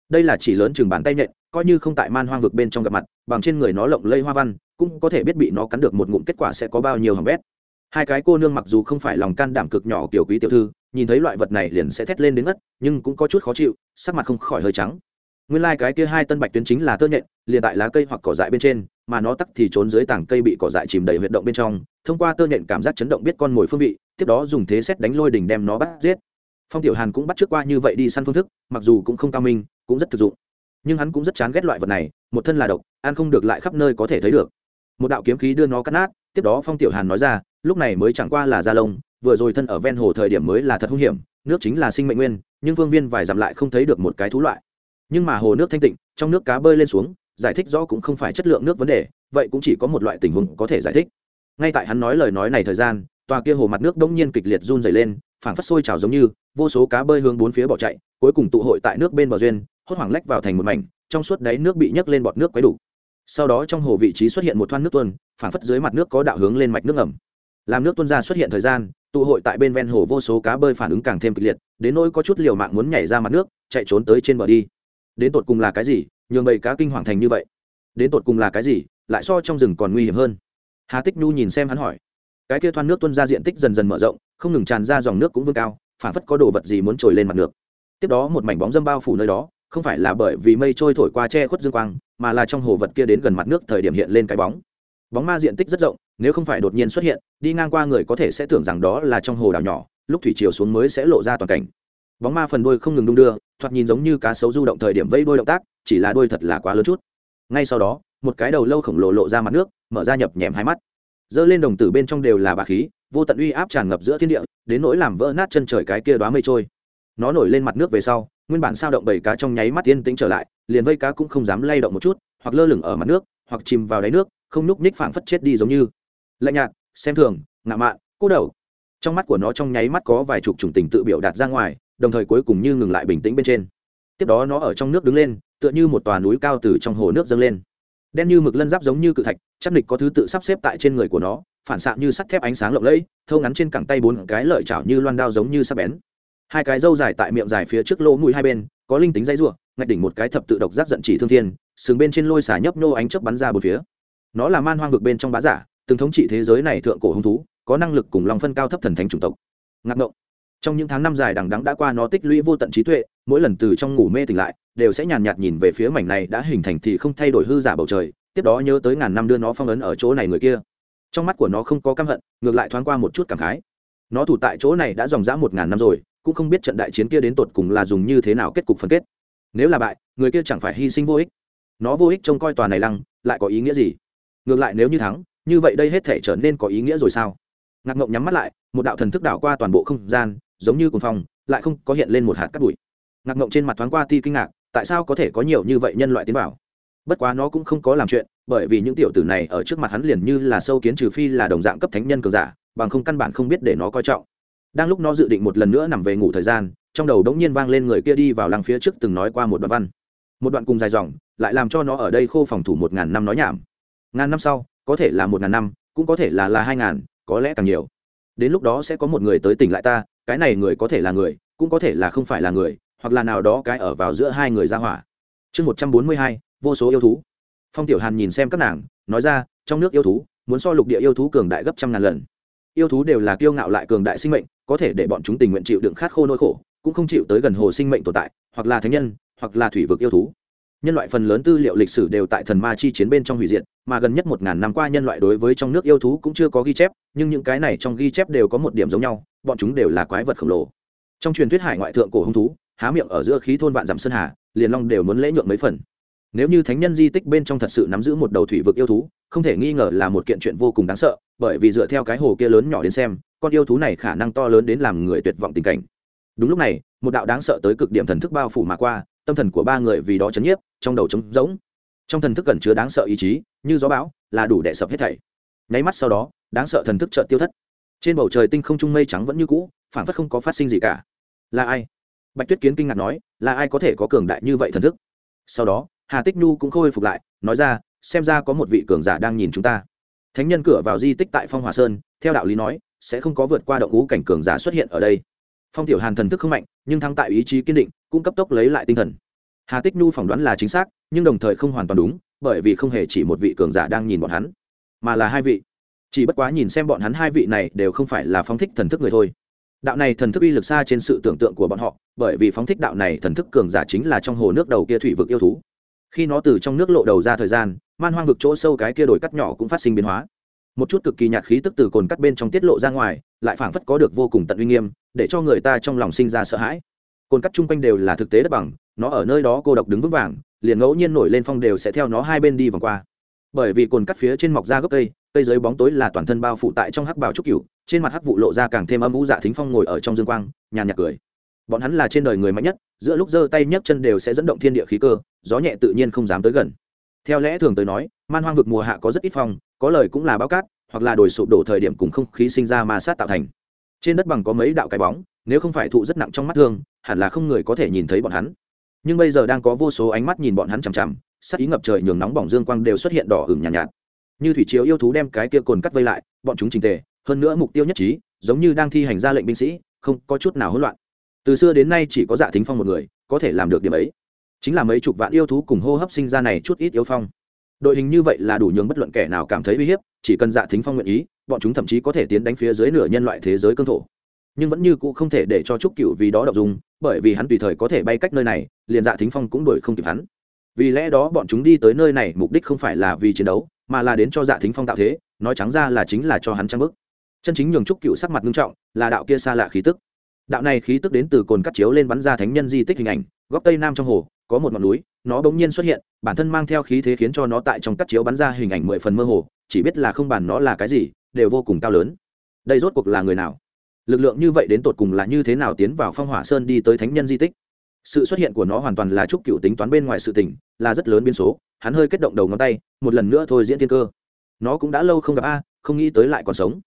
đây là chỉ lớn chừng bàn tay nhện, coi như không tại man hoang vực bên trong gặp mặt, bằng trên người nó lộng lây hoa văn, cũng có thể biết bị nó cắn được một ngụm kết quả sẽ có bao nhiêu hỏng bét. Hai cái cô nương mặc dù không phải lòng can đảm cực nhỏ kiểu quý tiểu thư, nhìn thấy loại vật này liền sẽ thét lên đến ngất, nhưng cũng có chút khó chịu, sắc mặt không khỏi hơi trắng. Nguyên lai、like、cái kia hai tân bạch tuyến chính là tơ nhện, liền tại lá cây hoặc cỏ dại bên trên, mà nó tắc thì trốn dưới tảng cây bị cỏ dại chìm đầy huyệt động bên trong, thông qua tơ nhện cảm giác chấn động biết con mồi phương vị, tiếp đó dùng thế xét đánh lôi đỉnh đem nó bắt giết phong tiểu hàn cũng bắt trước qua như vậy đi săn phương thức, mặc dù cũng không cao minh, cũng rất thực dụng. Nhưng hắn cũng rất chán ghét loại vật này, một thân là độc, ăn không được lại khắp nơi có thể thấy được. Một đạo kiếm khí đưa nó cắt nát, tiếp đó phong tiểu hàn nói ra, lúc này mới chẳng qua là da lông, vừa rồi thân ở ven hồ thời điểm mới là thật hung hiểm, nước chính là sinh mệnh nguyên, nhưng vương viên vài dặm lại không thấy được một cái thú loại. Nhưng mà hồ nước thanh tịnh, trong nước cá bơi lên xuống, giải thích rõ cũng không phải chất lượng nước vấn đề, vậy cũng chỉ có một loại tình huống có thể giải thích. Ngay tại hắn nói lời nói này thời gian, tòa kia hồ mặt nước đông nhiên kịch liệt run dày lên, phảng phất sôi trào giống như vô số cá bơi hướng bốn phía bỏ chạy, cuối cùng tụ hội tại nước bên bờ duyên, hốt hoảng lách vào thành một mảnh, trong suốt đáy nước bị nhấc lên bọt nước quấy đủ. Sau đó trong hồ vị trí xuất hiện một thoăn nước tuôn phản phất dưới mặt nước có đạo hướng lên mạch nước ẩm làm nước tuôn ra xuất hiện thời gian, tụ hội tại bên ven hồ vô số cá bơi phản ứng càng thêm kịch liệt, đến nỗi có chút liều mạng muốn nhảy ra mặt nước, chạy trốn tới trên bờ đi. Đến tột cùng là cái gì? Nhường bầy cá kinh hoàng thành như vậy. Đến tột cùng là cái gì? Lại so trong rừng còn nguy hiểm hơn. Hà tích nhu nhìn xem hắn hỏi. Cái kia thoăn nước tuân ra diện tích dần dần mở rộng, không ngừng tràn ra dòng nước cũng vươn cao phản phất có đồ vật gì muốn trồi lên mặt nước. Tiếp đó một mảnh bóng dâm bao phủ nơi đó, không phải là bởi vì mây trôi thổi qua che khuất dương quang, mà là trong hồ vật kia đến gần mặt nước thời điểm hiện lên cái bóng. Bóng ma diện tích rất rộng, nếu không phải đột nhiên xuất hiện, đi ngang qua người có thể sẽ tưởng rằng đó là trong hồ đảo nhỏ, lúc thủy chiều xuống mới sẽ lộ ra toàn cảnh. Bóng ma phần đôi không ngừng đung đưa, thoạt nhìn giống như cá sấu du động thời điểm vây đôi động tác, chỉ là đôi thật là quá lớn chút. Ngay sau đó, một cái đầu lâu khổng lồ lộ ra mặt nước, mở ra nhập nhèm hai mắt dơ lên đồng tử bên trong đều là bà khí, vô tận uy áp tràn ngập giữa thiên địa, đến nỗi làm vỡ nát chân trời cái kia đoá mây trôi. Nó nổi lên mặt nước về sau, nguyên bản sao động bảy cá trong nháy mắt tiên tĩnh trở lại, liền vây cá cũng không dám lay động một chút, hoặc lơ lửng ở mặt nước, hoặc chìm vào đáy nước, không núp ních phảng phất chết đi giống như. Lạnh nhạt, xem thường ngạo mạn, cô đầu. Trong mắt của nó trong nháy mắt có vài chục chủng tình tự biểu đạt ra ngoài, đồng thời cuối cùng như ngừng lại bình tĩnh bên trên. Tiếp đó nó ở trong nước đứng lên, tựa như một tòa núi cao từ trong hồ nước dâng lên đen như mực lân giáp giống như cự thạch, chắc địch có thứ tự sắp xếp tại trên người của nó, phản xạ như sắt thép ánh sáng lộng lẫy, thâu ngắn trên cẳng tay bốn cái lợi chảo như loan đao giống như sắp bén. Hai cái râu dài tại miệng dài phía trước lỗ mũi hai bên, có linh tính dây ruộng ngạch đỉnh một cái thập tự độc giác giận chỉ thương thiên, sừng bên trên lôi xả nhấp nô ánh chớp bắn ra bốn phía. Nó là man hoang vực bên trong bá giả, từng thống trị thế giới này thượng cổ hung thú, có năng lực cùng lòng phân cao thấp thần thánh chủng tộc. Ngạc ngộng. Trong những tháng năm dài đằng đắng đã qua nó tích lũy vô tận trí tuệ mỗi lần từ trong ngủ mê tỉnh lại, đều sẽ nhàn nhạt nhìn về phía mảnh này đã hình thành thì không thay đổi hư giả bầu trời, tiếp đó nhớ tới ngàn năm đưa nó phong ấn ở chỗ này người kia. Trong mắt của nó không có căm hận, ngược lại thoáng qua một chút cảm khái. Nó thủ tại chỗ này đã dòng dã một ngàn năm rồi, cũng không biết trận đại chiến kia đến tột cùng là dùng như thế nào kết cục phân kết. Nếu là bại, người kia chẳng phải hy sinh vô ích. Nó vô ích trông coi tòa này lăng, lại có ý nghĩa gì? Ngược lại nếu như thắng, như vậy đây hết thể trở nên có ý nghĩa rồi sao? Ngạc ngộng nhắm mắt lại, một đạo thần thức đảo qua toàn bộ không gian, giống như cuồng phong, lại không có hiện lên một hạt cát bụi ngạc ngộng trên mặt thoáng qua ti kinh ngạc, tại sao có thể có nhiều như vậy nhân loại tiến vào? Bất quá nó cũng không có làm chuyện, bởi vì những tiểu tử này ở trước mặt hắn liền như là sâu kiến trừ phi là đồng dạng cấp thánh nhân cường giả, bằng không căn bản không biết để nó coi trọng. Đang lúc nó dự định một lần nữa nằm về ngủ thời gian, trong đầu đống nhiên vang lên người kia đi vào lăng phía trước từng nói qua một đoạn văn. Một đoạn cùng dài dòng, lại làm cho nó ở đây khô phòng thủ một ngàn năm nói nhảm. Ngàn năm sau, có thể là một ngàn năm, cũng có thể là là hai ngàn, có lẽ càng nhiều. Đến lúc đó sẽ có một người tới tỉnh lại ta, cái này người có thể là người, cũng có thể là không phải là người hoặc là nào đó cái ở vào giữa hai người ra hỏa. Chương một trăm bốn mươi hai, vô số yêu thú. Phong tiểu hàn nhìn xem các nàng, nói ra, trong nước yêu thú, muốn so lục địa yêu thú cường đại gấp trăm ngàn lần. Yêu thú đều là kiêu ngạo lại cường đại sinh mệnh, có thể để bọn chúng tình nguyện chịu đựng khát khô nỗi khổ, cũng không chịu tới gần hồ sinh mệnh tồn tại, hoặc là thánh nhân, hoặc là thủy vực yêu thú. Nhân loại phần lớn tư liệu lịch sử đều tại thần ma chi chiến bên trong hủy diệt, mà gần nhất một ngàn năm qua nhân loại đối với trong nước yêu thú cũng chưa có ghi chép, nhưng những cái này trong ghi chép đều có một điểm giống nhau, bọn chúng đều là quái vật khổng lồ. Trong truyền thuyết hải ngoại thượng cổ hung thú há miệng ở giữa khí thôn vạn dặm sơn hà, liền long đều muốn lễ nhượng mấy phần. Nếu như thánh nhân di tích bên trong thật sự nắm giữ một đầu thủy vực yêu thú, không thể nghi ngờ là một kiện chuyện vô cùng đáng sợ, bởi vì dựa theo cái hồ kia lớn nhỏ đến xem, con yêu thú này khả năng to lớn đến làm người tuyệt vọng tình cảnh. Đúng lúc này, một đạo đáng sợ tới cực điểm thần thức bao phủ mà qua, tâm thần của ba người vì đó chấn nhiếp, trong đầu trống rỗng. Trong thần thức cần chứa đáng sợ ý chí, như gió bão, là đủ để sập hết thảy. Nháy mắt sau đó, đáng sợ thần thức chợt tiêu thất. Trên bầu trời tinh không trung mây trắng vẫn như cũ phản phất không có phát sinh gì cả. Là ai? Bạch tuyết kiến kinh ngạc nói, là ai có thể có cường đại như vậy thần thức? Sau đó, hà tích nhu cũng khôi phục lại, nói ra, xem ra có một vị cường giả đang nhìn chúng ta. Thánh nhân cửa vào di tích tại phong hòa sơn, theo đạo lý nói, sẽ không có vượt qua động ngũ cảnh cường giả xuất hiện ở đây. Phong tiểu hàn thần thức không mạnh, nhưng thắng tại ý chí kiên định, cũng cấp tốc lấy lại tinh thần. Hà tích nhu phỏng đoán là chính xác, nhưng đồng thời không hoàn toàn đúng, bởi vì không hề chỉ một vị cường giả đang nhìn bọn hắn, mà là hai vị. Chỉ bất quá nhìn xem bọn hắn hai vị này đều không phải là Phong thích thần thức người thôi đạo này thần thức uy lực xa trên sự tưởng tượng của bọn họ, bởi vì phóng thích đạo này thần thức cường giả chính là trong hồ nước đầu kia thủy vực yêu thú. Khi nó từ trong nước lộ đầu ra thời gian, man hoang vực chỗ sâu cái kia đổi cắt nhỏ cũng phát sinh biến hóa. Một chút cực kỳ nhạt khí tức từ cồn cắt bên trong tiết lộ ra ngoài, lại phảng phất có được vô cùng tận uy nghiêm, để cho người ta trong lòng sinh ra sợ hãi. Cồn cắt chung quanh đều là thực tế đất bằng, nó ở nơi đó cô độc đứng vững vàng, liền ngẫu nhiên nổi lên phong đều sẽ theo nó hai bên đi vòng qua. Bởi vì cồn cắt phía trên mọc ra gốc cây cây dưới bóng tối là toàn thân bao phủ tại trong hắc bào trúc cửu trên mặt hắc vụ lộ ra càng thêm âm u dạ thính phong ngồi ở trong dương quang nhàn nhạt cười. Bọn hắn là trên đời người mạnh nhất giữa lúc giơ tay nhấc chân đều sẽ dẫn động thiên địa khí cơ gió nhẹ tự nhiên không dám tới gần. Theo lẽ thường tới nói man hoang vực mùa hạ có rất ít phong có lời cũng là bao cát hoặc là đồi sụp đổ thời điểm cùng không khí sinh ra ma sát tạo thành. Trên đất bằng có mấy đạo cái bóng nếu không phải thụ rất nặng trong mắt thương hẳn là không người có thể nhìn thấy bọn hắn. Nhưng bây giờ đang có vô số ánh mắt nhìn bọn hắn chằm chằm sắc ý ngập trời nhường nóng bỏng dương quang đều xuất hiện đỏ ửng nhàn nhạt, nhạt như thủy chiếu yêu thú đem cái kia cồn cắt vây lại, bọn chúng trình tề, hơn nữa mục tiêu nhất trí, giống như đang thi hành ra lệnh binh sĩ, không có chút nào hỗn loạn. Từ xưa đến nay chỉ có dạ thính phong một người, có thể làm được điểm ấy. Chính là mấy chục vạn yêu thú cùng hô hấp sinh ra này chút ít yếu phong. Đội hình như vậy là đủ nhường bất luận kẻ nào cảm thấy uy hiếp, chỉ cần dạ thính phong nguyện ý, bọn chúng thậm chí có thể tiến đánh phía dưới nửa nhân loại thế giới cương thổ. Nhưng vẫn như cũ không thể để cho trúc cựu vì đó đọc dùng bởi vì hắn tùy thời có thể bay cách nơi này, liền dạ thính phong cũng đuổi không kịp hắn. Vì lẽ đó bọn chúng đi tới nơi này mục đích không phải là vì chiến đấu mà là đến cho dạ thính phong tạo thế, nói trắng ra là chính là cho hắn trang bức. Chân chính nhường trúc cựu sắc mặt nghiêm trọng, là đạo kia xa lạ khí tức. Đạo này khí tức đến từ cồn cắt chiếu lên bắn ra thánh nhân di tích hình ảnh, góc tây nam trong hồ, có một ngọn núi, nó bỗng nhiên xuất hiện, bản thân mang theo khí thế khiến cho nó tại trong cắt chiếu bắn ra hình ảnh mười phần mơ hồ, chỉ biết là không bàn nó là cái gì, đều vô cùng cao lớn. Đây rốt cuộc là người nào? Lực lượng như vậy đến tột cùng là như thế nào tiến vào phong hỏa sơn đi tới thánh nhân di tích? Sự xuất hiện của nó hoàn toàn là chúc cựu tính toán bên ngoài sự tỉnh là rất lớn biến số, hắn hơi kết động đầu ngón tay, một lần nữa thôi diễn thiên cơ. Nó cũng đã lâu không gặp a, không nghĩ tới lại còn sống.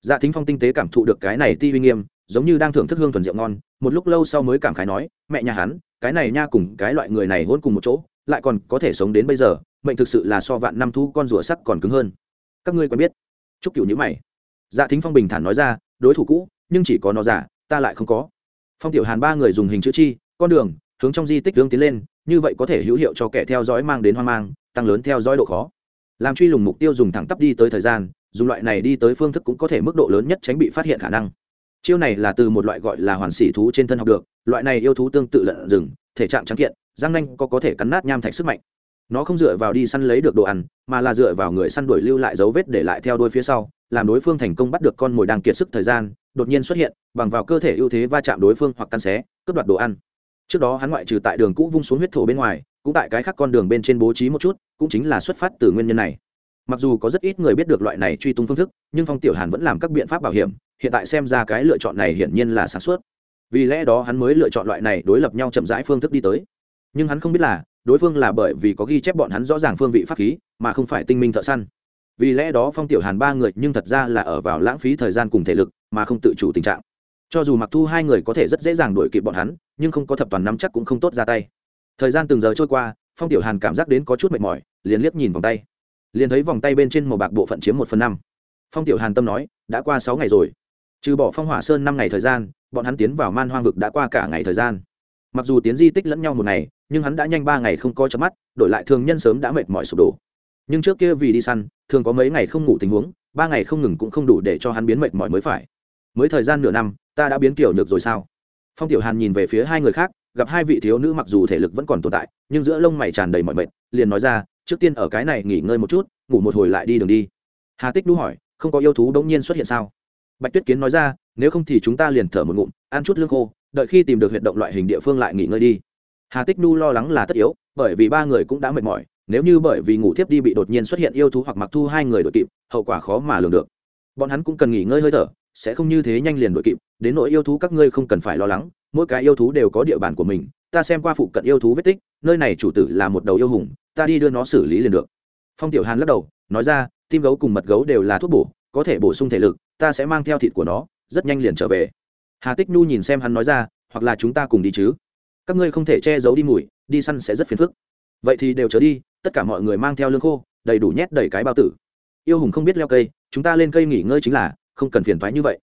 Dạ thính phong tinh tế cảm thụ được cái này ti uy nghiêm, giống như đang thưởng thức hương thuần rượu ngon, một lúc lâu sau mới cảm khái nói, mẹ nhà hắn, cái này nha cùng cái loại người này hôn cùng một chỗ, lại còn có thể sống đến bây giờ, mệnh thực sự là so vạn năm thu con rùa sắc còn cứng hơn. Các ngươi quen biết. Chúc cựu nhữ mày. Dạ thính phong bình thản nói ra, đối thủ cũ, nhưng chỉ có nó giả ta lại không có. Phong tiểu hàn ba người dùng hình chữ chi con đường, hướng trong di tích hướng tiến lên, như vậy có thể hữu hiệu cho kẻ theo dõi mang đến hoang mang, tăng lớn theo dõi độ khó. Làm truy lùng mục tiêu dùng thẳng tắp đi tới thời gian, dùng loại này đi tới phương thức cũng có thể mức độ lớn nhất tránh bị phát hiện khả năng. Chiêu này là từ một loại gọi là hoàn sĩ thú trên thân học được, loại này yêu thú tương tự lợn rừng, thể trạng trắng kiện, răng nanh có có thể cắn nát nham thạch sức mạnh. Nó không dựa vào đi săn lấy được đồ ăn, mà là dựa vào người săn đuổi lưu lại dấu vết để lại theo đuôi phía sau, làm đối phương thành công bắt được con mồi đang kiệt sức thời gian, đột nhiên xuất hiện, bằng vào cơ thể ưu thế va chạm đối phương hoặc căn xé, cướp đoạt đồ ăn trước đó hắn ngoại trừ tại đường cũ vung xuống huyết thổ bên ngoài, cũng tại cái khác con đường bên trên bố trí một chút, cũng chính là xuất phát từ nguyên nhân này. Mặc dù có rất ít người biết được loại này truy tung phương thức, nhưng phong tiểu hàn vẫn làm các biện pháp bảo hiểm, hiện tại xem ra cái lựa chọn này hiển nhiên là sản xuất vì lẽ đó hắn mới lựa chọn loại này đối lập nhau chậm rãi phương thức đi tới. Nhưng hắn không biết là, đối phương là bởi vì có ghi chép bọn hắn rõ ràng phương vị pháp khí, mà không phải tinh minh thợ săn. Vì lẽ đó phong tiểu hàn ba người nhưng thật ra là ở vào lãng phí thời gian cùng thể lực, mà không tự chủ tình trạng cho dù mặc thu hai người có thể rất dễ dàng đuổi kịp bọn hắn, nhưng không có thập toàn nắm chắc cũng không tốt ra tay. Thời gian từng giờ trôi qua, phong tiểu hàn cảm giác đến có chút mệt mỏi, liền liếc nhìn vòng tay. Liền thấy vòng tay bên trên màu bạc bộ phận chiếm một phần năm. Phong tiểu hàn tâm nói, đã qua sáu ngày rồi. Trừ bỏ phong hỏa sơn năm ngày thời gian, bọn hắn tiến vào man hoang vực đã qua cả ngày thời gian. Mặc dù tiến di tích lẫn nhau một ngày, nhưng hắn đã nhanh ba ngày không có chớp mắt, đổi lại thường nhân sớm đã mệt mỏi sụp đổ. Nhưng trước kia vì đi săn, thường có mấy ngày không ngủ tình huống, ba ngày không ngừng cũng không đủ để cho hắn biến mệt mỏi mới phải mới thời gian nửa năm, ta đã biến kiểu nhược rồi sao? Phong tiểu hàn nhìn về phía hai người khác, gặp hai vị thiếu nữ mặc dù thể lực vẫn còn tồn tại, nhưng giữa lông mày tràn đầy mọi mệt, liền nói ra, trước tiên ở cái này nghỉ ngơi một chút, ngủ một hồi lại đi đường đi. Hà tích đu hỏi, không có yêu thú đống nhiên xuất hiện sao? Bạch tuyết kiến nói ra, nếu không thì chúng ta liền thở một ngụm, ăn chút lương khô, đợi khi tìm được huyệt động loại hình địa phương lại nghỉ ngơi đi. Hà tích nu lo lắng là tất yếu, bởi vì ba người cũng đã mệt mỏi, nếu như bởi vì ngủ thiếp đi bị đột nhiên xuất hiện yêu thú hoặc mặc thu hai người đội kịp, hậu quả khó mà lường được. Bọn hắn cũng cần nghỉ ngơi hơi thở sẽ không như thế nhanh liền đội kịp, đến nỗi yêu thú các ngươi không cần phải lo lắng, mỗi cái yêu thú đều có địa bàn của mình, ta xem qua phụ cận yêu thú vết tích, nơi này chủ tử là một đầu yêu hùng, ta đi đưa nó xử lý liền được. Phong tiểu hàn lắc đầu, nói ra, tim gấu cùng mật gấu đều là thuốc bổ, có thể bổ sung thể lực, ta sẽ mang theo thịt của nó, rất nhanh liền trở về. Hà tích nhu nhìn xem hắn nói ra, hoặc là chúng ta cùng đi chứ. Các ngươi không thể che giấu đi mùi, đi săn sẽ rất phiền phức. Vậy thì đều trở đi, tất cả mọi người mang theo lương khô, đầy đủ nhét đầy cái bao tử. Yêu hùng không biết leo cây, chúng ta lên cây nghỉ ngơi chính là không cần phiền thoái như vậy.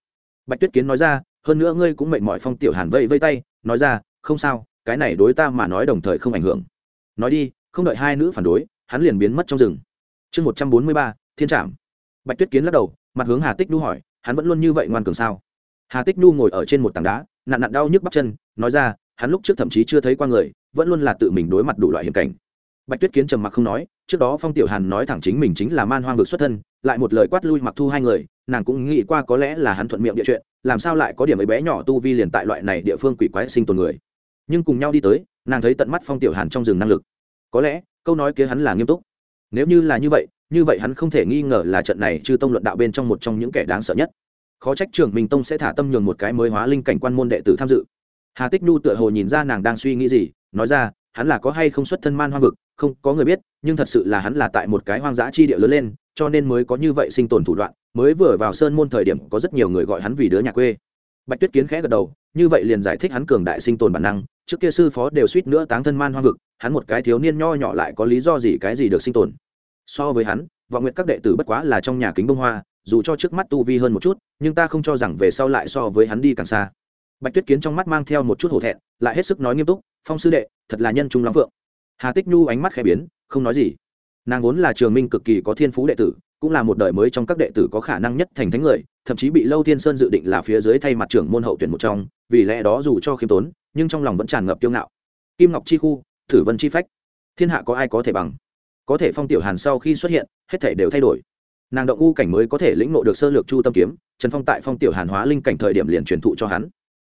Bạch tuyết kiến nói ra, hơn nữa ngươi cũng mệt mỏi phong tiểu hàn vây vây tay, nói ra, không sao, cái này đối ta mà nói đồng thời không ảnh hưởng. Nói đi, không đợi hai nữ phản đối, hắn liền biến mất trong rừng. Chương một trăm bốn mươi ba, thiên trạm bạch tuyết kiến lắc đầu, mặt hướng hà tích nhu hỏi, hắn vẫn luôn như vậy ngoan cường sao? Hà tích nhu ngồi ở trên một tảng đá nạn nạn đau nhức bắp chân, nói ra, hắn lúc trước thậm chí chưa thấy qua người, vẫn luôn là tự mình đối mặt đủ loại hiểm cảnh. Bạch tuyết kiến trầm mặc không nói, trước đó phong tiểu hàn nói thẳng chính mình chính là man hoang vực xuất thân, lại một lời quát lui mặc thu hai người nàng cũng nghĩ qua có lẽ là hắn thuận miệng địa chuyện, làm sao lại có điểm ấy bé nhỏ tu vi liền tại loại này địa phương quỷ quái sinh tồn người. Nhưng cùng nhau đi tới, nàng thấy tận mắt phong tiểu hàn trong rừng năng lực. Có lẽ, câu nói kia hắn là nghiêm túc. Nếu như là như vậy như vậy hắn không thể nghi ngờ là trận này chư tông luận đạo bên trong một trong những kẻ đáng sợ nhất. Khó trách trường minh tông sẽ thả tâm nhường một cái mới hóa linh cảnh quan môn đệ tử tham dự. Hà tích nhu tựa hồ nhìn ra nàng đang suy nghĩ gì, nói ra, hắn là có hay không xuất thân man hoang vực, không có người biết, nhưng thật sự là hắn là tại một cái hoang dã chi địa lớn lên, cho nên mới có như vậy sinh tồn thủ đoạn mới vừa vào sơn môn thời điểm có rất nhiều người gọi hắn vì đứa nhà quê. Bạch tuyết kiến khẽ gật đầu, như vậy liền giải thích hắn cường đại sinh tồn bản năng, trước kia sư phó đều suýt nữa táng thân man hoang vực, hắn một cái thiếu niên nho nhỏ lại có lý do gì cái gì được sinh tồn. So với hắn, vọng nguyện các đệ tử bất quá là trong nhà kính bông hoa, dù cho trước mắt tu vi hơn một chút, nhưng ta không cho rằng về sau lại so với hắn đi càng xa. Bạch tuyết kiến trong mắt mang theo một chút hổ thẹn, lại hết sức nói nghiêm túc, phong sư đệ, thật là nhân trung lắm phượng. Hà tích nhu ánh mắt khẽ biến, không nói gì. Nàng vốn là trường minh cực kỳ có thiên phú đệ tử cũng là một đời mới trong các đệ tử có khả năng nhất thành thánh người, thậm chí bị lâu thiên sơn dự định là phía dưới thay mặt trưởng môn hậu tuyển một trong, vì lẽ đó dù cho khiêm tốn, nhưng trong lòng vẫn tràn ngập kiêu ngạo. Kim ngọc chi khu, thử vân chi phách. Thiên hạ có ai có thể bằng? Có thể phong tiểu hàn sau khi xuất hiện, hết thể đều thay đổi. Nàng động u cảnh mới có thể lĩnh ngộ được sơ lược chu tâm kiếm, trần phong tại phong tiểu hàn hóa linh cảnh thời điểm liền truyền thụ cho hắn.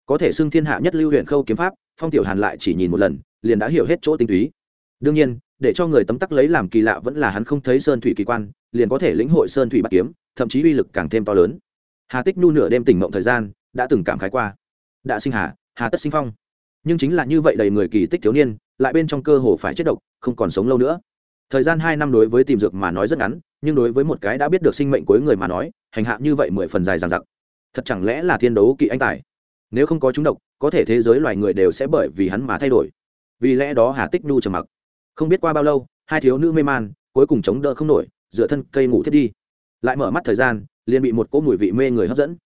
Có thể xưng thiên hạ nhất lưu huyện khâu kiếm pháp, phong tiểu hàn lại chỉ nhìn một lần, liền đã hiểu hết chỗ tinh túy. Đương nhiên, để cho người tấm tắc lấy làm kỳ lạ vẫn là hắn không thấy sơn thủy kỳ quan liền có thể lĩnh hội sơn thủy bát kiếm, thậm chí uy lực càng thêm to lớn. Hà tích nhu nửa đêm tỉnh mộng thời gian, đã từng cảm khái qua. Đã sinh hà hà tất sinh phong. Nhưng chính là như vậy đầy người kỳ tích thiếu niên, lại bên trong cơ hồ phải chết độc, không còn sống lâu nữa. Thời gian hai năm đối với tìm dược mà nói rất ngắn, nhưng đối với một cái đã biết được sinh mệnh cuối người mà nói, hành hạ như vậy mười phần dài dằng dặc. Thật chẳng lẽ là thiên đấu kỵ anh tài? Nếu không có chúng độc, có thể thế giới loài người đều sẽ bởi vì hắn mà thay đổi. Vì lẽ đó hà tích nhu trầm mặc. Không biết qua bao lâu, hai thiếu nữ mê man, cuối cùng chống đỡ không nổi dựa thân cây ngủ thiết đi. Lại mở mắt thời gian, liền bị một cỗ mùi vị mê người hấp dẫn.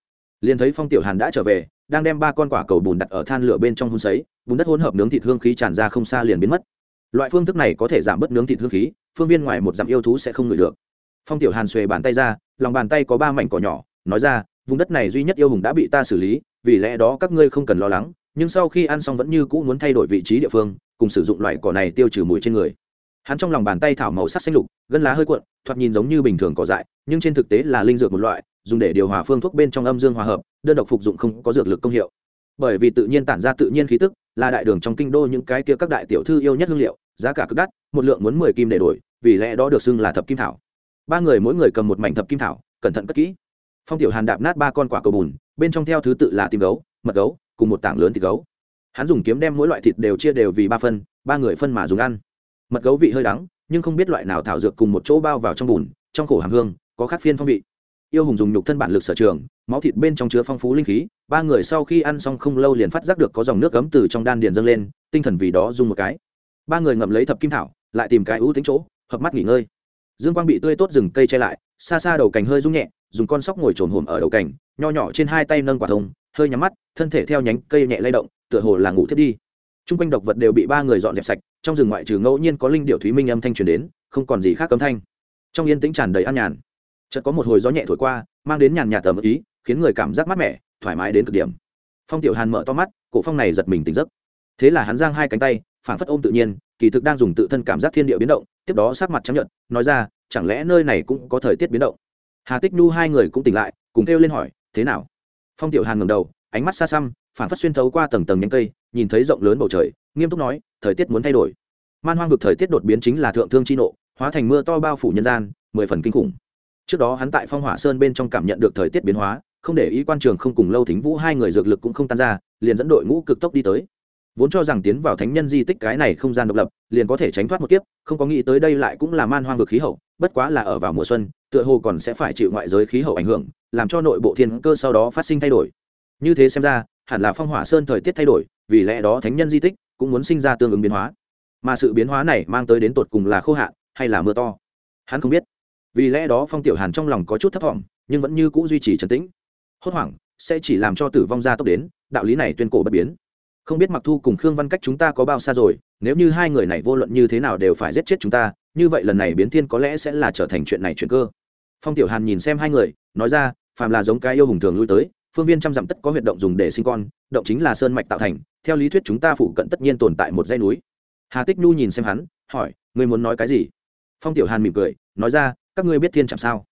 Liền thấy phong tiểu hàn đã trở về, đang đem ba con quả cầu bùn đặt ở than lửa bên trong hun sấy, bùn đất hỗn hợp nướng thịt hương khí tràn ra không xa liền biến mất. Loại phương thức này có thể giảm bớt nướng thịt hương khí, phương viên ngoài một dặm yêu thú sẽ không ngửi được. Phong tiểu hàn xuề bàn tay ra, lòng bàn tay có ba mảnh cỏ nhỏ, nói ra, vùng đất này duy nhất yêu hùng đã bị ta xử lý, vì lẽ đó các ngươi không cần lo lắng, nhưng sau khi ăn xong vẫn như cũ muốn thay đổi vị trí địa phương, cùng sử dụng loại cỏ này tiêu trừ mùi trên người hắn trong lòng bàn tay thảo màu sắc xanh lục, gân lá hơi cuộn, thoạt nhìn giống như bình thường cỏ dại, nhưng trên thực tế là linh dược một loại, dùng để điều hòa phương thuốc bên trong âm dương hòa hợp, đơn độc phục dụng không có dược lực công hiệu. Bởi vì tự nhiên tản ra tự nhiên khí tức, là đại đường trong kinh đô những cái kia các đại tiểu thư yêu nhất hương liệu, giá cả cực đắt, một lượng muốn mười kim để đổi, vì lẽ đó được xưng là thập kim thảo. Ba người mỗi người cầm một mảnh thập kim thảo, cẩn thận cất kỹ. Phong tiểu hàn đạp nát ba con quả cầu bùn, bên trong theo thứ tự là tim gấu, mật gấu, cùng một tảng lớn thịt gấu. Hắn dùng kiếm đem mỗi loại thịt đều chia đều vì ba phân, ba người phân mà dùng ăn mật gấu vị hơi đắng, nhưng không biết loại nào thảo dược cùng một chỗ bao vào trong bùn, trong khổ hàm hương, có khác phiên phong vị. Yêu hùng dùng nhục thân bản lực sở trường, máu thịt bên trong chứa phong phú linh khí, ba người sau khi ăn xong không lâu liền phát giác được có dòng nước cấm từ trong đan điền dâng lên, tinh thần vì đó dùng một cái. Ba người ngậm lấy thập kim thảo, lại tìm cái ưu tính chỗ, hợp mắt nghỉ ngơi. Dương quang bị tươi tốt rừng cây che lại, xa xa đầu cành hơi rung nhẹ, dùng con sóc ngồi trồn hồm ở đầu cành, nho nhỏ trên hai tay nâng quả thông, hơi nhắm mắt, thân thể theo nhánh cây nhẹ lay động, tựa hồ là ngủ thiết đi t r u n g quanh độc vật đều bị ba người dọn dẹp sạch, trong rừng ngoại trừ ngẫu nhiên có linh điệu thúy minh âm thanh truyền đến, không còn gì khác cấm thanh. Trong yên tĩnh tràn đầy an nhàn. Chợt có một hồi gió nhẹ thổi qua, mang đến nhàn nhạt tầm ý, khiến người cảm giác mát mẻ, thoải mái đến cực điểm. Phong tiểu hàn mở to mắt, cổ phong này giật mình tỉnh giấc. Thế là hắn giang hai cánh tay phản phất ôm tự nhiên, kỳ thực đang dùng tự thân cảm giác thiên địa biến động, tiếp đó sắc mặt trắng nhợt, nói ra, chẳng lẽ nơi này cũng có thời tiết biến động? Hà tích nhu hai người cũng tỉnh lại, cùng kêu lên hỏi, thế nào? Phong tiểu hàn ngầm đầu, ánh mắt xa xăm phản phất xuyên thấu qua tầng tầng nhánh cây nhìn thấy rộng lớn bầu trời, nghiêm túc nói, thời tiết muốn thay đổi. Man hoang vực thời tiết đột biến chính là thượng thương chi nộ, hóa thành mưa to bao phủ nhân gian, mười phần kinh khủng. Trước đó hắn tại phong hỏa sơn bên trong cảm nhận được thời tiết biến hóa, không để ý quan trường không cùng lâu thính vũ hai người dược lực cũng không tan ra, liền dẫn đội ngũ cực tốc đi tới. Vốn cho rằng tiến vào thánh nhân di tích cái này không gian độc lập, liền có thể tránh thoát một kiếp, không có nghĩ tới đây lại cũng là man hoang vực khí hậu, bất quá là ở vào mùa xuân, tựa hồ còn sẽ phải chịu ngoại giới khí hậu ảnh hưởng, làm cho nội bộ thiên cơ sau đó phát sinh thay đổi. Như thế xem ra, hẳn là phong hỏa sơn thời tiết thay đổi vì lẽ đó thánh nhân di tích cũng muốn sinh ra tương ứng biến hóa. Mà sự biến hóa này mang tới đến tột cùng là khô hạn hay là mưa to? Hắn không biết. Vì lẽ đó phong tiểu hàn trong lòng có chút thấp thỏm, nhưng vẫn như c ũ duy trì trấn tĩnh. Hốt hoảng sẽ chỉ làm cho tử vong gia tốc đến, đạo lý này tuyên cổ bất biến. Không biết mặc thu cùng khương văn cách chúng ta có bao xa rồi, nếu như hai người này vô luận như thế nào đều phải giết chết chúng ta, như vậy lần này biến thiên có lẽ sẽ là trở thành chuyện này chuyện cơ. Phong tiểu hàn nhìn xem hai người, nói ra, phàm là giống cái yêu hùng thường lui tới, phương viên trăm dặm tất có huyệt động dùng để sinh con, động chính là sơn mạch tạo thành theo lý thuyết chúng ta phụ cận tất nhiên tồn tại một dãy núi. Hà tích nhu nhìn xem hắn, hỏi, ngươi muốn nói cái gì? Phong tiểu hàn mỉm cười, nói ra, các ngươi biết thiên chạm sao?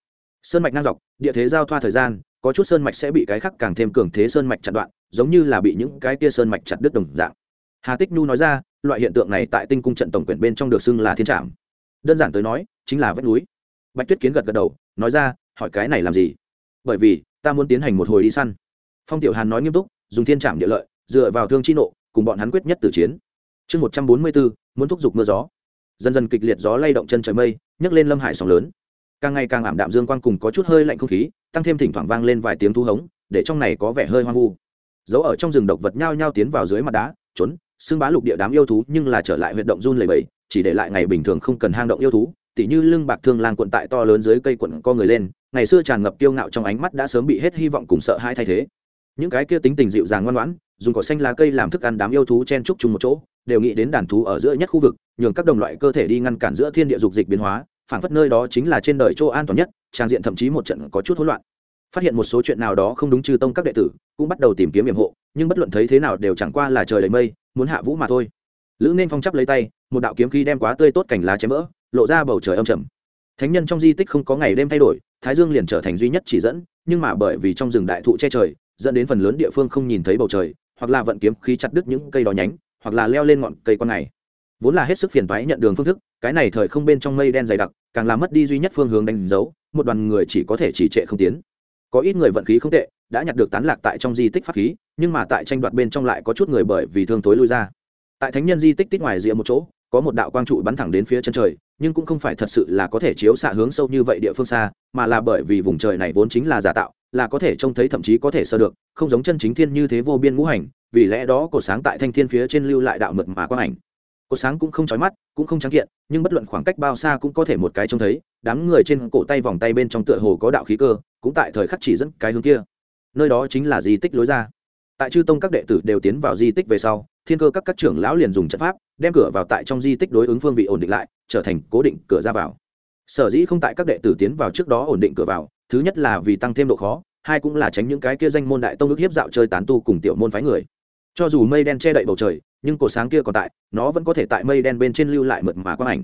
Sơn mạch ngang dọc, địa thế giao thoa thời gian, có chút sơn mạch sẽ bị cái khác càng thêm cường thế sơn mạch chặn đoạn, giống như là bị những cái kia sơn mạch chặt đứt đồng dạng. Hà tích nhu nói ra, loại hiện tượng này tại tinh cung trận tổng quyển bên trong được xưng là thiên trạm. Đơn giản tới nói, chính là vách núi. Bạch tuyết kiến gật gật đầu, nói ra, hỏi cái này làm gì? Bởi vì, ta muốn tiến hành một hồi đi săn. Phong tiểu hàn nói nghiêm túc, dùng thiên trạm địa lợi dựa vào thương chi nộ, cùng bọn hắn quyết nhất tử chiến. Chương một trăm bốn mươi bốn muốn thúc giục mưa gió. Dần dần kịch liệt gió lay động chân trời mây, nhấc lên lâm hải sóng lớn. Càng ngày càng ảm đạm dương quang cùng có chút hơi lạnh không khí, tăng thêm thỉnh thoảng vang lên vài tiếng thu hống, để trong này có vẻ hơi hoang vu. Giấu ở trong rừng độc vật nhao nhao tiến vào dưới mặt đá, trốn xương bá lục địa đám yêu thú nhưng là trở lại huyệt động run lầy bầy chỉ để lại ngày bình thường không cần hang động yêu thú, tỉ như lưng bạc thương lang quận tại to lớn dưới cây quận co người lên, ngày xưa tràn ngập kiêu ngạo trong ánh mắt đã sớm bị hết hy vọng cùng sợ hãi thay thế. Những cái kia tính tình dịu dàng ngoan ngoãn dùng cỏ xanh lá cây làm thức ăn đám yêu thú chen trúc chung một chỗ, đều nghĩ đến đàn thú ở giữa nhất khu vực, nhường các đồng loại cơ thể đi ngăn cản giữa thiên địa dục dịch biến hóa phản phất nơi đó chính là trên đời chỗ an toàn nhất, trang diện thậm chí một trận có chút hỗn loạn. Phát hiện một số chuyện nào đó không đúng trừ tông các đệ tử cũng bắt đầu tìm kiếm hiểm hộ, nhưng bất luận thấy thế nào đều chẳng qua là trời đầy mây, muốn hạ vũ mà thôi. Lữ nên phong chắp lấy tay, một đạo kiếm khí đem quá tươi tốt cảnh lá chém vỡ, lộ ra bầu trời âm trầm. Thánh nhân trong di tích không có ngày đêm thay đổi, thái dương liền trở thành duy nhất chỉ dẫn, nhưng mà bởi vì trong rừng đại thụ che trời, dẫn đến phần lớn địa phương không nhìn thấy bầu trời hoặc là vận kiếm khí chặt đứt những cây đó nhánh, hoặc là leo lên ngọn cây con này. Vốn là hết sức phiền toái nhận đường phương thức, cái này thời không bên trong mây đen dày đặc, càng làm mất đi duy nhất phương hướng đánh dấu, một đoàn người chỉ có thể chỉ trệ không tiến. Có ít người vận khí không tệ, đã nhặt được tán lạc tại trong di tích pháp khí, nhưng mà tại tranh đoạt bên trong lại có chút người bởi vì thương tối lui ra. Tại thánh nhân di tích tích ngoài rìa một chỗ, có một đạo quang trụ bắn thẳng đến phía chân trời, nhưng cũng không phải thật sự là có thể chiếu xạ hướng sâu như vậy địa phương xa, mà là bởi vì vùng trời này vốn chính là giả tạo là có thể trông thấy thậm chí có thể sơ được, không giống chân chính thiên như thế vô biên ngũ hành, vì lẽ đó cổ sáng tại thanh thiên phía trên lưu lại đạo mật mà quang ảnh. Cổ sáng cũng không chói mắt, cũng không trắng kiện, nhưng bất luận khoảng cách bao xa cũng có thể một cái trông thấy, đám người trên cổ tay vòng tay bên trong tựa hồ có đạo khí cơ, cũng tại thời khắc chỉ dẫn cái hướng kia. Nơi đó chính là di tích lối ra. Tại chư tông các đệ tử đều tiến vào di tích về sau, thiên cơ các các trưởng lão liền dùng trận pháp, đem cửa vào tại trong di tích đối ứng phương vị ổn định lại, trở thành cố định cửa ra vào. Sở dĩ không tại các đệ tử tiến vào trước đó ổn định cửa vào thứ nhất là vì tăng thêm độ khó, hai cũng là tránh những cái kia danh môn đại tông ước hiếp dạo chơi tán tu cùng tiểu môn phái người. Cho dù mây đen che đậy bầu trời, nhưng cột sáng kia còn tại, nó vẫn có thể tại mây đen bên trên lưu lại mượt mà quang ảnh.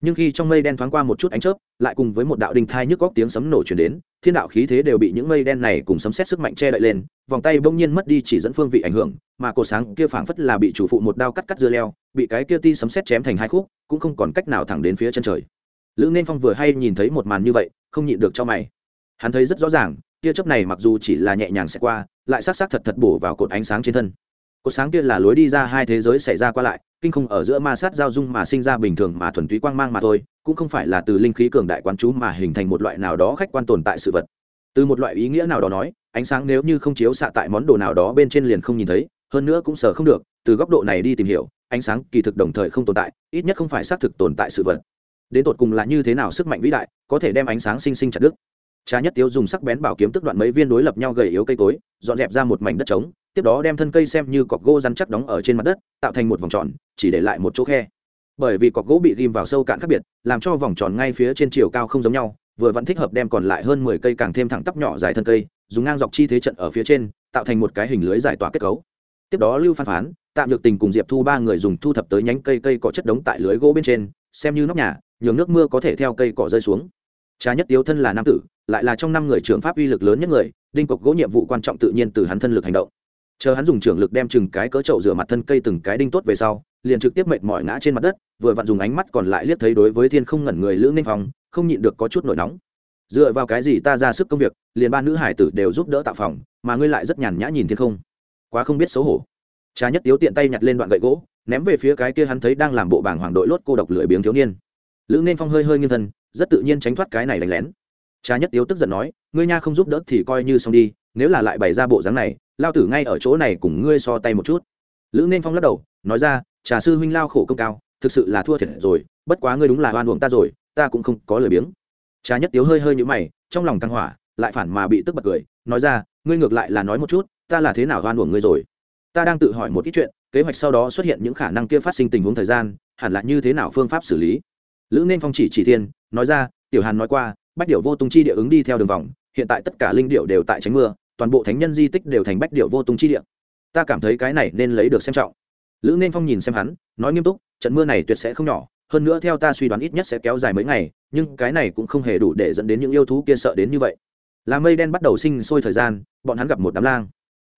Nhưng khi trong mây đen thoáng qua một chút ánh chớp, lại cùng với một đạo đình thai nhức góc tiếng sấm nổ chuyển đến, thiên đạo khí thế đều bị những mây đen này cùng sấm xét sức mạnh che đậy lên, vòng tay bỗng nhiên mất đi chỉ dẫn phương vị ảnh hưởng, mà cột sáng kia phảng phất là bị chủ phụ một đao cắt cắt dưa leo, bị cái kia ti sấm xét chém thành hai khúc, cũng không còn cách nào thẳng đến phía chân trời. Lữ nên phong vừa hay nhìn thấy một màn như vậy, không nhịn được cho mày hắn thấy rất rõ ràng, tia chớp này mặc dù chỉ là nhẹ nhàng sẽ qua, lại s á c s á c thật thật bổ vào cột ánh sáng trên thân. Cột sáng kia là lối đi ra hai thế giới xảy ra qua lại, kinh không ở giữa ma sát giao dung mà sinh ra bình thường mà thuần túy quang mang mà thôi, cũng không phải là từ linh khí cường đại quán chú mà hình thành một loại nào đó khách quan tồn tại sự vật. Từ một loại ý nghĩa nào đó nói, ánh sáng nếu như không chiếu xạ tại món đồ nào đó bên trên liền không nhìn thấy, hơn nữa cũng sờ không được, từ góc độ này đi tìm hiểu, ánh sáng kỳ thực đồng thời không tồn tại, ít nhất không phải xác thực tồn tại sự vật. Đến tột cùng là như thế nào sức mạnh vĩ đại, có thể đem ánh sáng sinh sinh chặt đứt? Trà nhất tiếu dùng sắc bén bảo kiếm tức đoạn mấy viên đối lập nhau gầy yếu cây cối, dọn dẹp ra một mảnh đất trống, tiếp đó đem thân cây xem như cọc gỗ rắn chắc đóng ở trên mặt đất, tạo thành một vòng tròn, chỉ để lại một chỗ khe. Bởi vì cọc gỗ bị ghim vào sâu cạn khác biệt, làm cho vòng tròn ngay phía trên chiều cao không giống nhau, vừa vẫn thích hợp đem còn lại hơn mười cây càng thêm thẳng tắp nhỏ dài thân cây, dùng ngang dọc chi thế trận ở phía trên, tạo thành một cái hình lưới giải tỏa kết cấu. Tiếp đó lưu phan phán, tạm được tình cùng diệp thu ba người dùng thu thập tới nhánh cây cây có chất đống tại lưới gỗ bên trên, xem như nóc nhà, nhường nước mưa có thể theo cây cỏ rơi xuống trà nhất tiếu thân là nam tử, lại là trong năm người trưởng pháp uy lực lớn nhất người, đinh cộc gỗ nhiệm vụ quan trọng tự nhiên từ hắn thân lực hành động. Chờ hắn dùng trưởng lực đem chừng cái cỡ trậu rửa mặt thân cây từng cái đinh tốt về sau, liền trực tiếp mệt mỏi ngã trên mặt đất, vừa vặn dùng ánh mắt còn lại liếc thấy đối với thiên không ngẩn người lữ ninh phong không nhịn được có chút nổi nóng. Dựa vào cái gì ta ra sức công việc, liền ba nữ hải tử đều giúp đỡ tạo phòng, mà ngươi lại rất nhàn nhã nhìn thiên không. Quá không biết xấu hổ. Trà nhất tiếu tiện tay nhặt lên đoạn gậy gỗ, ném về phía cái kia hắn thấy đang làm bộ bảng hoàng đội lốt cô độc lưỡi biếng thiếu niên. Lữ nên phong hơi hơi nghiêng thân rất tự nhiên tránh thoát cái này đánh lén. Cha nhất tiếu tức giận nói, ngươi nha không giúp đỡ thì coi như xong đi, nếu là lại bày ra bộ dáng này, lao tử ngay ở chỗ này cùng ngươi so tay một chút. Lữ nên phong lắc đầu, nói ra, trà sư huynh lao khổ công cao, thực sự là thua thiệt rồi, bất quá ngươi đúng là oan uổng ta rồi, ta cũng không có lời biếng. Trà nhất tiếu hơi hơi như mày, trong lòng căng hỏa, lại phản mà bị tức bật cười, nói ra, ngươi ngược lại là nói một chút, ta là thế nào oan uổng ngươi rồi? Ta đang tự hỏi một ít chuyện, kế hoạch sau đó xuất hiện những khả năng kia phát sinh tình huống thời gian, hẳn là như thế nào phương pháp xử lý? Lữ nên phong chỉ chỉ thiên, nói ra, tiểu hàn nói qua, bách điệu vô tung chi địa ứng đi theo đường vòng, hiện tại tất cả linh điệu đều tại tránh mưa, toàn bộ thánh nhân di tích đều thành bách điệu vô tung chi địa. Ta cảm thấy cái này nên lấy được xem trọng. Lữ nên phong nhìn xem hắn, nói nghiêm túc, trận mưa này tuyệt sẽ không nhỏ, hơn nữa theo ta suy đoán ít nhất sẽ kéo dài mấy ngày, nhưng cái này cũng không hề đủ để dẫn đến những yêu thú kia sợ đến như vậy. Là mây đen bắt đầu sinh sôi thời gian, bọn hắn gặp một đám lang.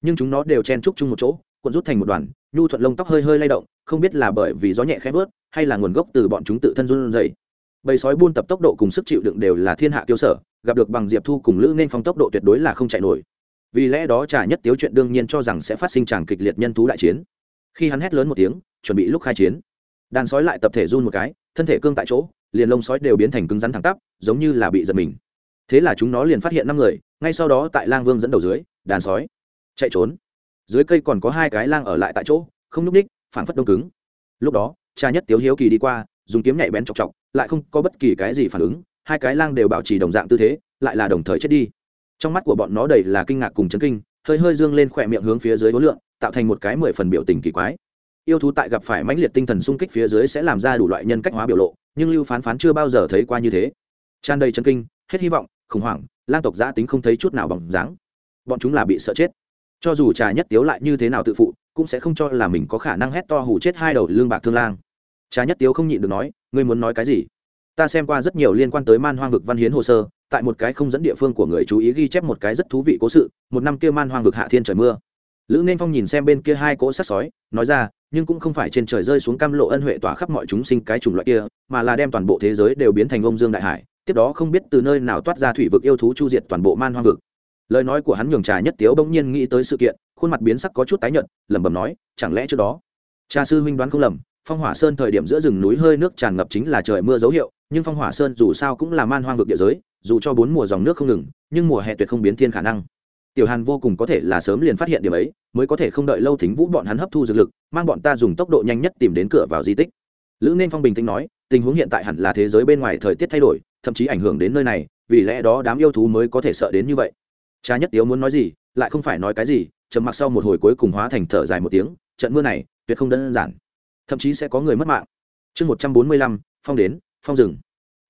Nhưng chúng nó đều chen trúc chung một chỗ, cuộn rút thành một đoàn, nhu thuận lông tóc hơi hơi lay động, không biết là bởi vì gió nhẹ khẽ vớt hay là nguồn gốc từ bọn chúng tự thân run dày bầy sói buôn tập tốc độ cùng sức chịu đựng đều là thiên hạ tiêu sở, gặp được bằng diệp thu cùng lữ nên phong tốc độ tuyệt đối là không chạy nổi. Vì lẽ đó trà nhất tiếu chuyện đương nhiên cho rằng sẽ phát sinh tràng kịch liệt nhân thú đại chiến. Khi hắn hét lớn một tiếng, chuẩn bị lúc khai chiến, đàn sói lại tập thể run một cái, thân thể cương tại chỗ, liền lông sói đều biến thành cứng rắn thẳng tắp, giống như là bị giật mình. Thế là chúng nó liền phát hiện năm người, ngay sau đó tại lang vương dẫn đầu dưới, đàn sói chạy trốn. Dưới cây còn có hai cái lang ở lại tại chỗ, không nhúc ních phản phất đông cứng. Lúc đó cha nhất tiếu hiếu kỳ đi qua, dùng kiếm nhạy bén chọc chọc, lại không có bất kỳ cái gì phản ứng, hai cái lang đều bảo trì đồng dạng tư thế, lại là đồng thời chết đi. Trong mắt của bọn nó đầy là kinh ngạc cùng chấn kinh, hơi hơi dương lên khỏe miệng hướng phía dưới đối lượng, tạo thành một cái mười phần biểu tình kỳ quái. Yêu thú tại gặp phải mãnh liệt tinh thần xung kích phía dưới sẽ làm ra đủ loại nhân cách hóa biểu lộ, nhưng lưu phán phán chưa bao giờ thấy qua như thế. Tràn đầy chấn kinh, hết hy vọng, khủng hoảng, lang tộc giã tính không thấy chút nào bằng dáng. Bọn chúng là bị sợ chết. Cho dù trà nhất tiếu lại như thế nào tự phụ, cũng sẽ không cho là mình có khả năng hét to hủ chết hai đầu lương bạc thương lang trá nhất tiếu không nhịn được nói, ngươi muốn nói cái gì? Ta xem qua rất nhiều liên quan tới man hoang vực văn hiến hồ sơ, tại một cái không dẫn địa phương của người chú ý ghi chép một cái rất thú vị cố sự, một năm kia man hoang vực hạ thiên trời mưa. Lữ nên phong nhìn xem bên kia hai cỗ sắt sói, nói ra, nhưng cũng không phải trên trời rơi xuống cam lộ ân huệ tỏa khắp mọi chúng sinh cái chủng loại kia, mà là đem toàn bộ thế giới đều biến thành ông dương đại hải, tiếp đó không biết từ nơi nào toát ra thủy vực yêu thú chu diệt toàn bộ man hoang vực. Lời nói của hắn nhường trà nhất tiếu bỗng nhiên nghĩ tới sự kiện, khuôn mặt biến sắc có chút tái nhợt, lẩm bẩm nói, chẳng lẽ trước đó cha sư huynh đoán không lầm phong hỏa sơn thời điểm giữa rừng núi hơi nước tràn ngập chính là trời mưa dấu hiệu, nhưng phong hỏa sơn dù sao cũng là man hoang vực địa giới, dù cho bốn mùa dòng nước không ngừng, nhưng mùa hè tuyệt không biến thiên khả năng. Tiểu hàn vô cùng có thể là sớm liền phát hiện điểm ấy, mới có thể không đợi lâu thính vũ bọn hắn hấp thu dược lực, mang bọn ta dùng tốc độ nhanh nhất tìm đến cửa vào di tích. Lữ nên phong bình tĩnh nói, tình huống hiện tại hẳn là thế giới bên ngoài thời tiết thay đổi, thậm chí ảnh hưởng đến nơi này, vì lẽ đó đám yêu thú mới có thể sợ đến như vậy. Cha nhất tiếu muốn nói gì, lại không phải nói cái gì, trầm mặc sau một hồi cuối cùng hóa thành thở dài một tiếng, trận mưa này tuyệt không đơn giản thậm chí sẽ có người mất mạng. Chương một trăm bốn mươi lăm, phong đến, phong rừng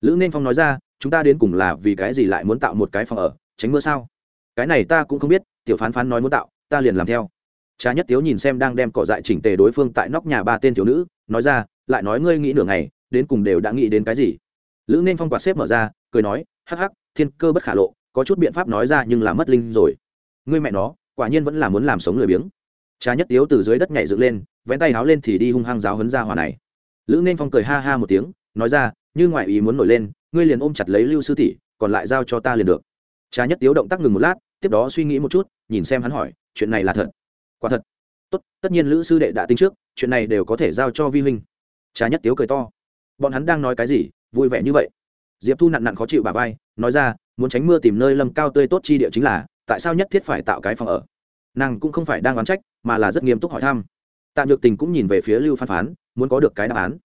lữ nên phong nói ra, chúng ta đến cùng là vì cái gì lại muốn tạo một cái phòng ở? Tránh mưa sao? Cái này ta cũng không biết, tiểu phán phán nói muốn tạo, ta liền làm theo. Cha nhất tiếu nhìn xem đang đem cỏ dại chỉnh tề đối phương tại nóc nhà ba tên thiếu nữ, nói ra, lại nói ngươi nghĩ nửa ngày, đến cùng đều đã nghĩ đến cái gì? Lữ nên phong quạt xếp mở ra, cười nói, hắc hắc, thiên cơ bất khả lộ, có chút biện pháp nói ra nhưng là mất linh rồi. Ngươi mẹ nó, quả nhiên vẫn là muốn làm sống lười biếng cha nhất tiếu từ dưới đất nhảy dựng lên, vén tay háo lên thì đi hung hăng giáo hấn ra hỏa này. Lữ nên phong cười ha ha một tiếng, nói ra, như ngoại ý muốn nổi lên, ngươi liền ôm chặt lấy lưu sư tỷ, còn lại giao cho ta liền được. Cha nhất tiếu động tác ngừng một lát, tiếp đó suy nghĩ một chút, nhìn xem hắn hỏi, chuyện này là thật? Quả thật. Tốt, tất nhiên lữ sư đệ đã tính trước, chuyện này đều có thể giao cho vi huynh. Cha nhất tiếu cười to. Bọn hắn đang nói cái gì, vui vẻ như vậy? Diệp thu nặn nặn khó chịu bà vai, nói ra, muốn tránh mưa tìm nơi lâm cao tươi tốt chi địa chính là, tại sao nhất thiết phải tạo cái phòng ở? Nàng cũng không phải đang oán trách, mà là rất nghiêm túc hỏi thăm. Tạ nhược tình cũng nhìn về phía lưu phán phán, muốn có được cái đáp án.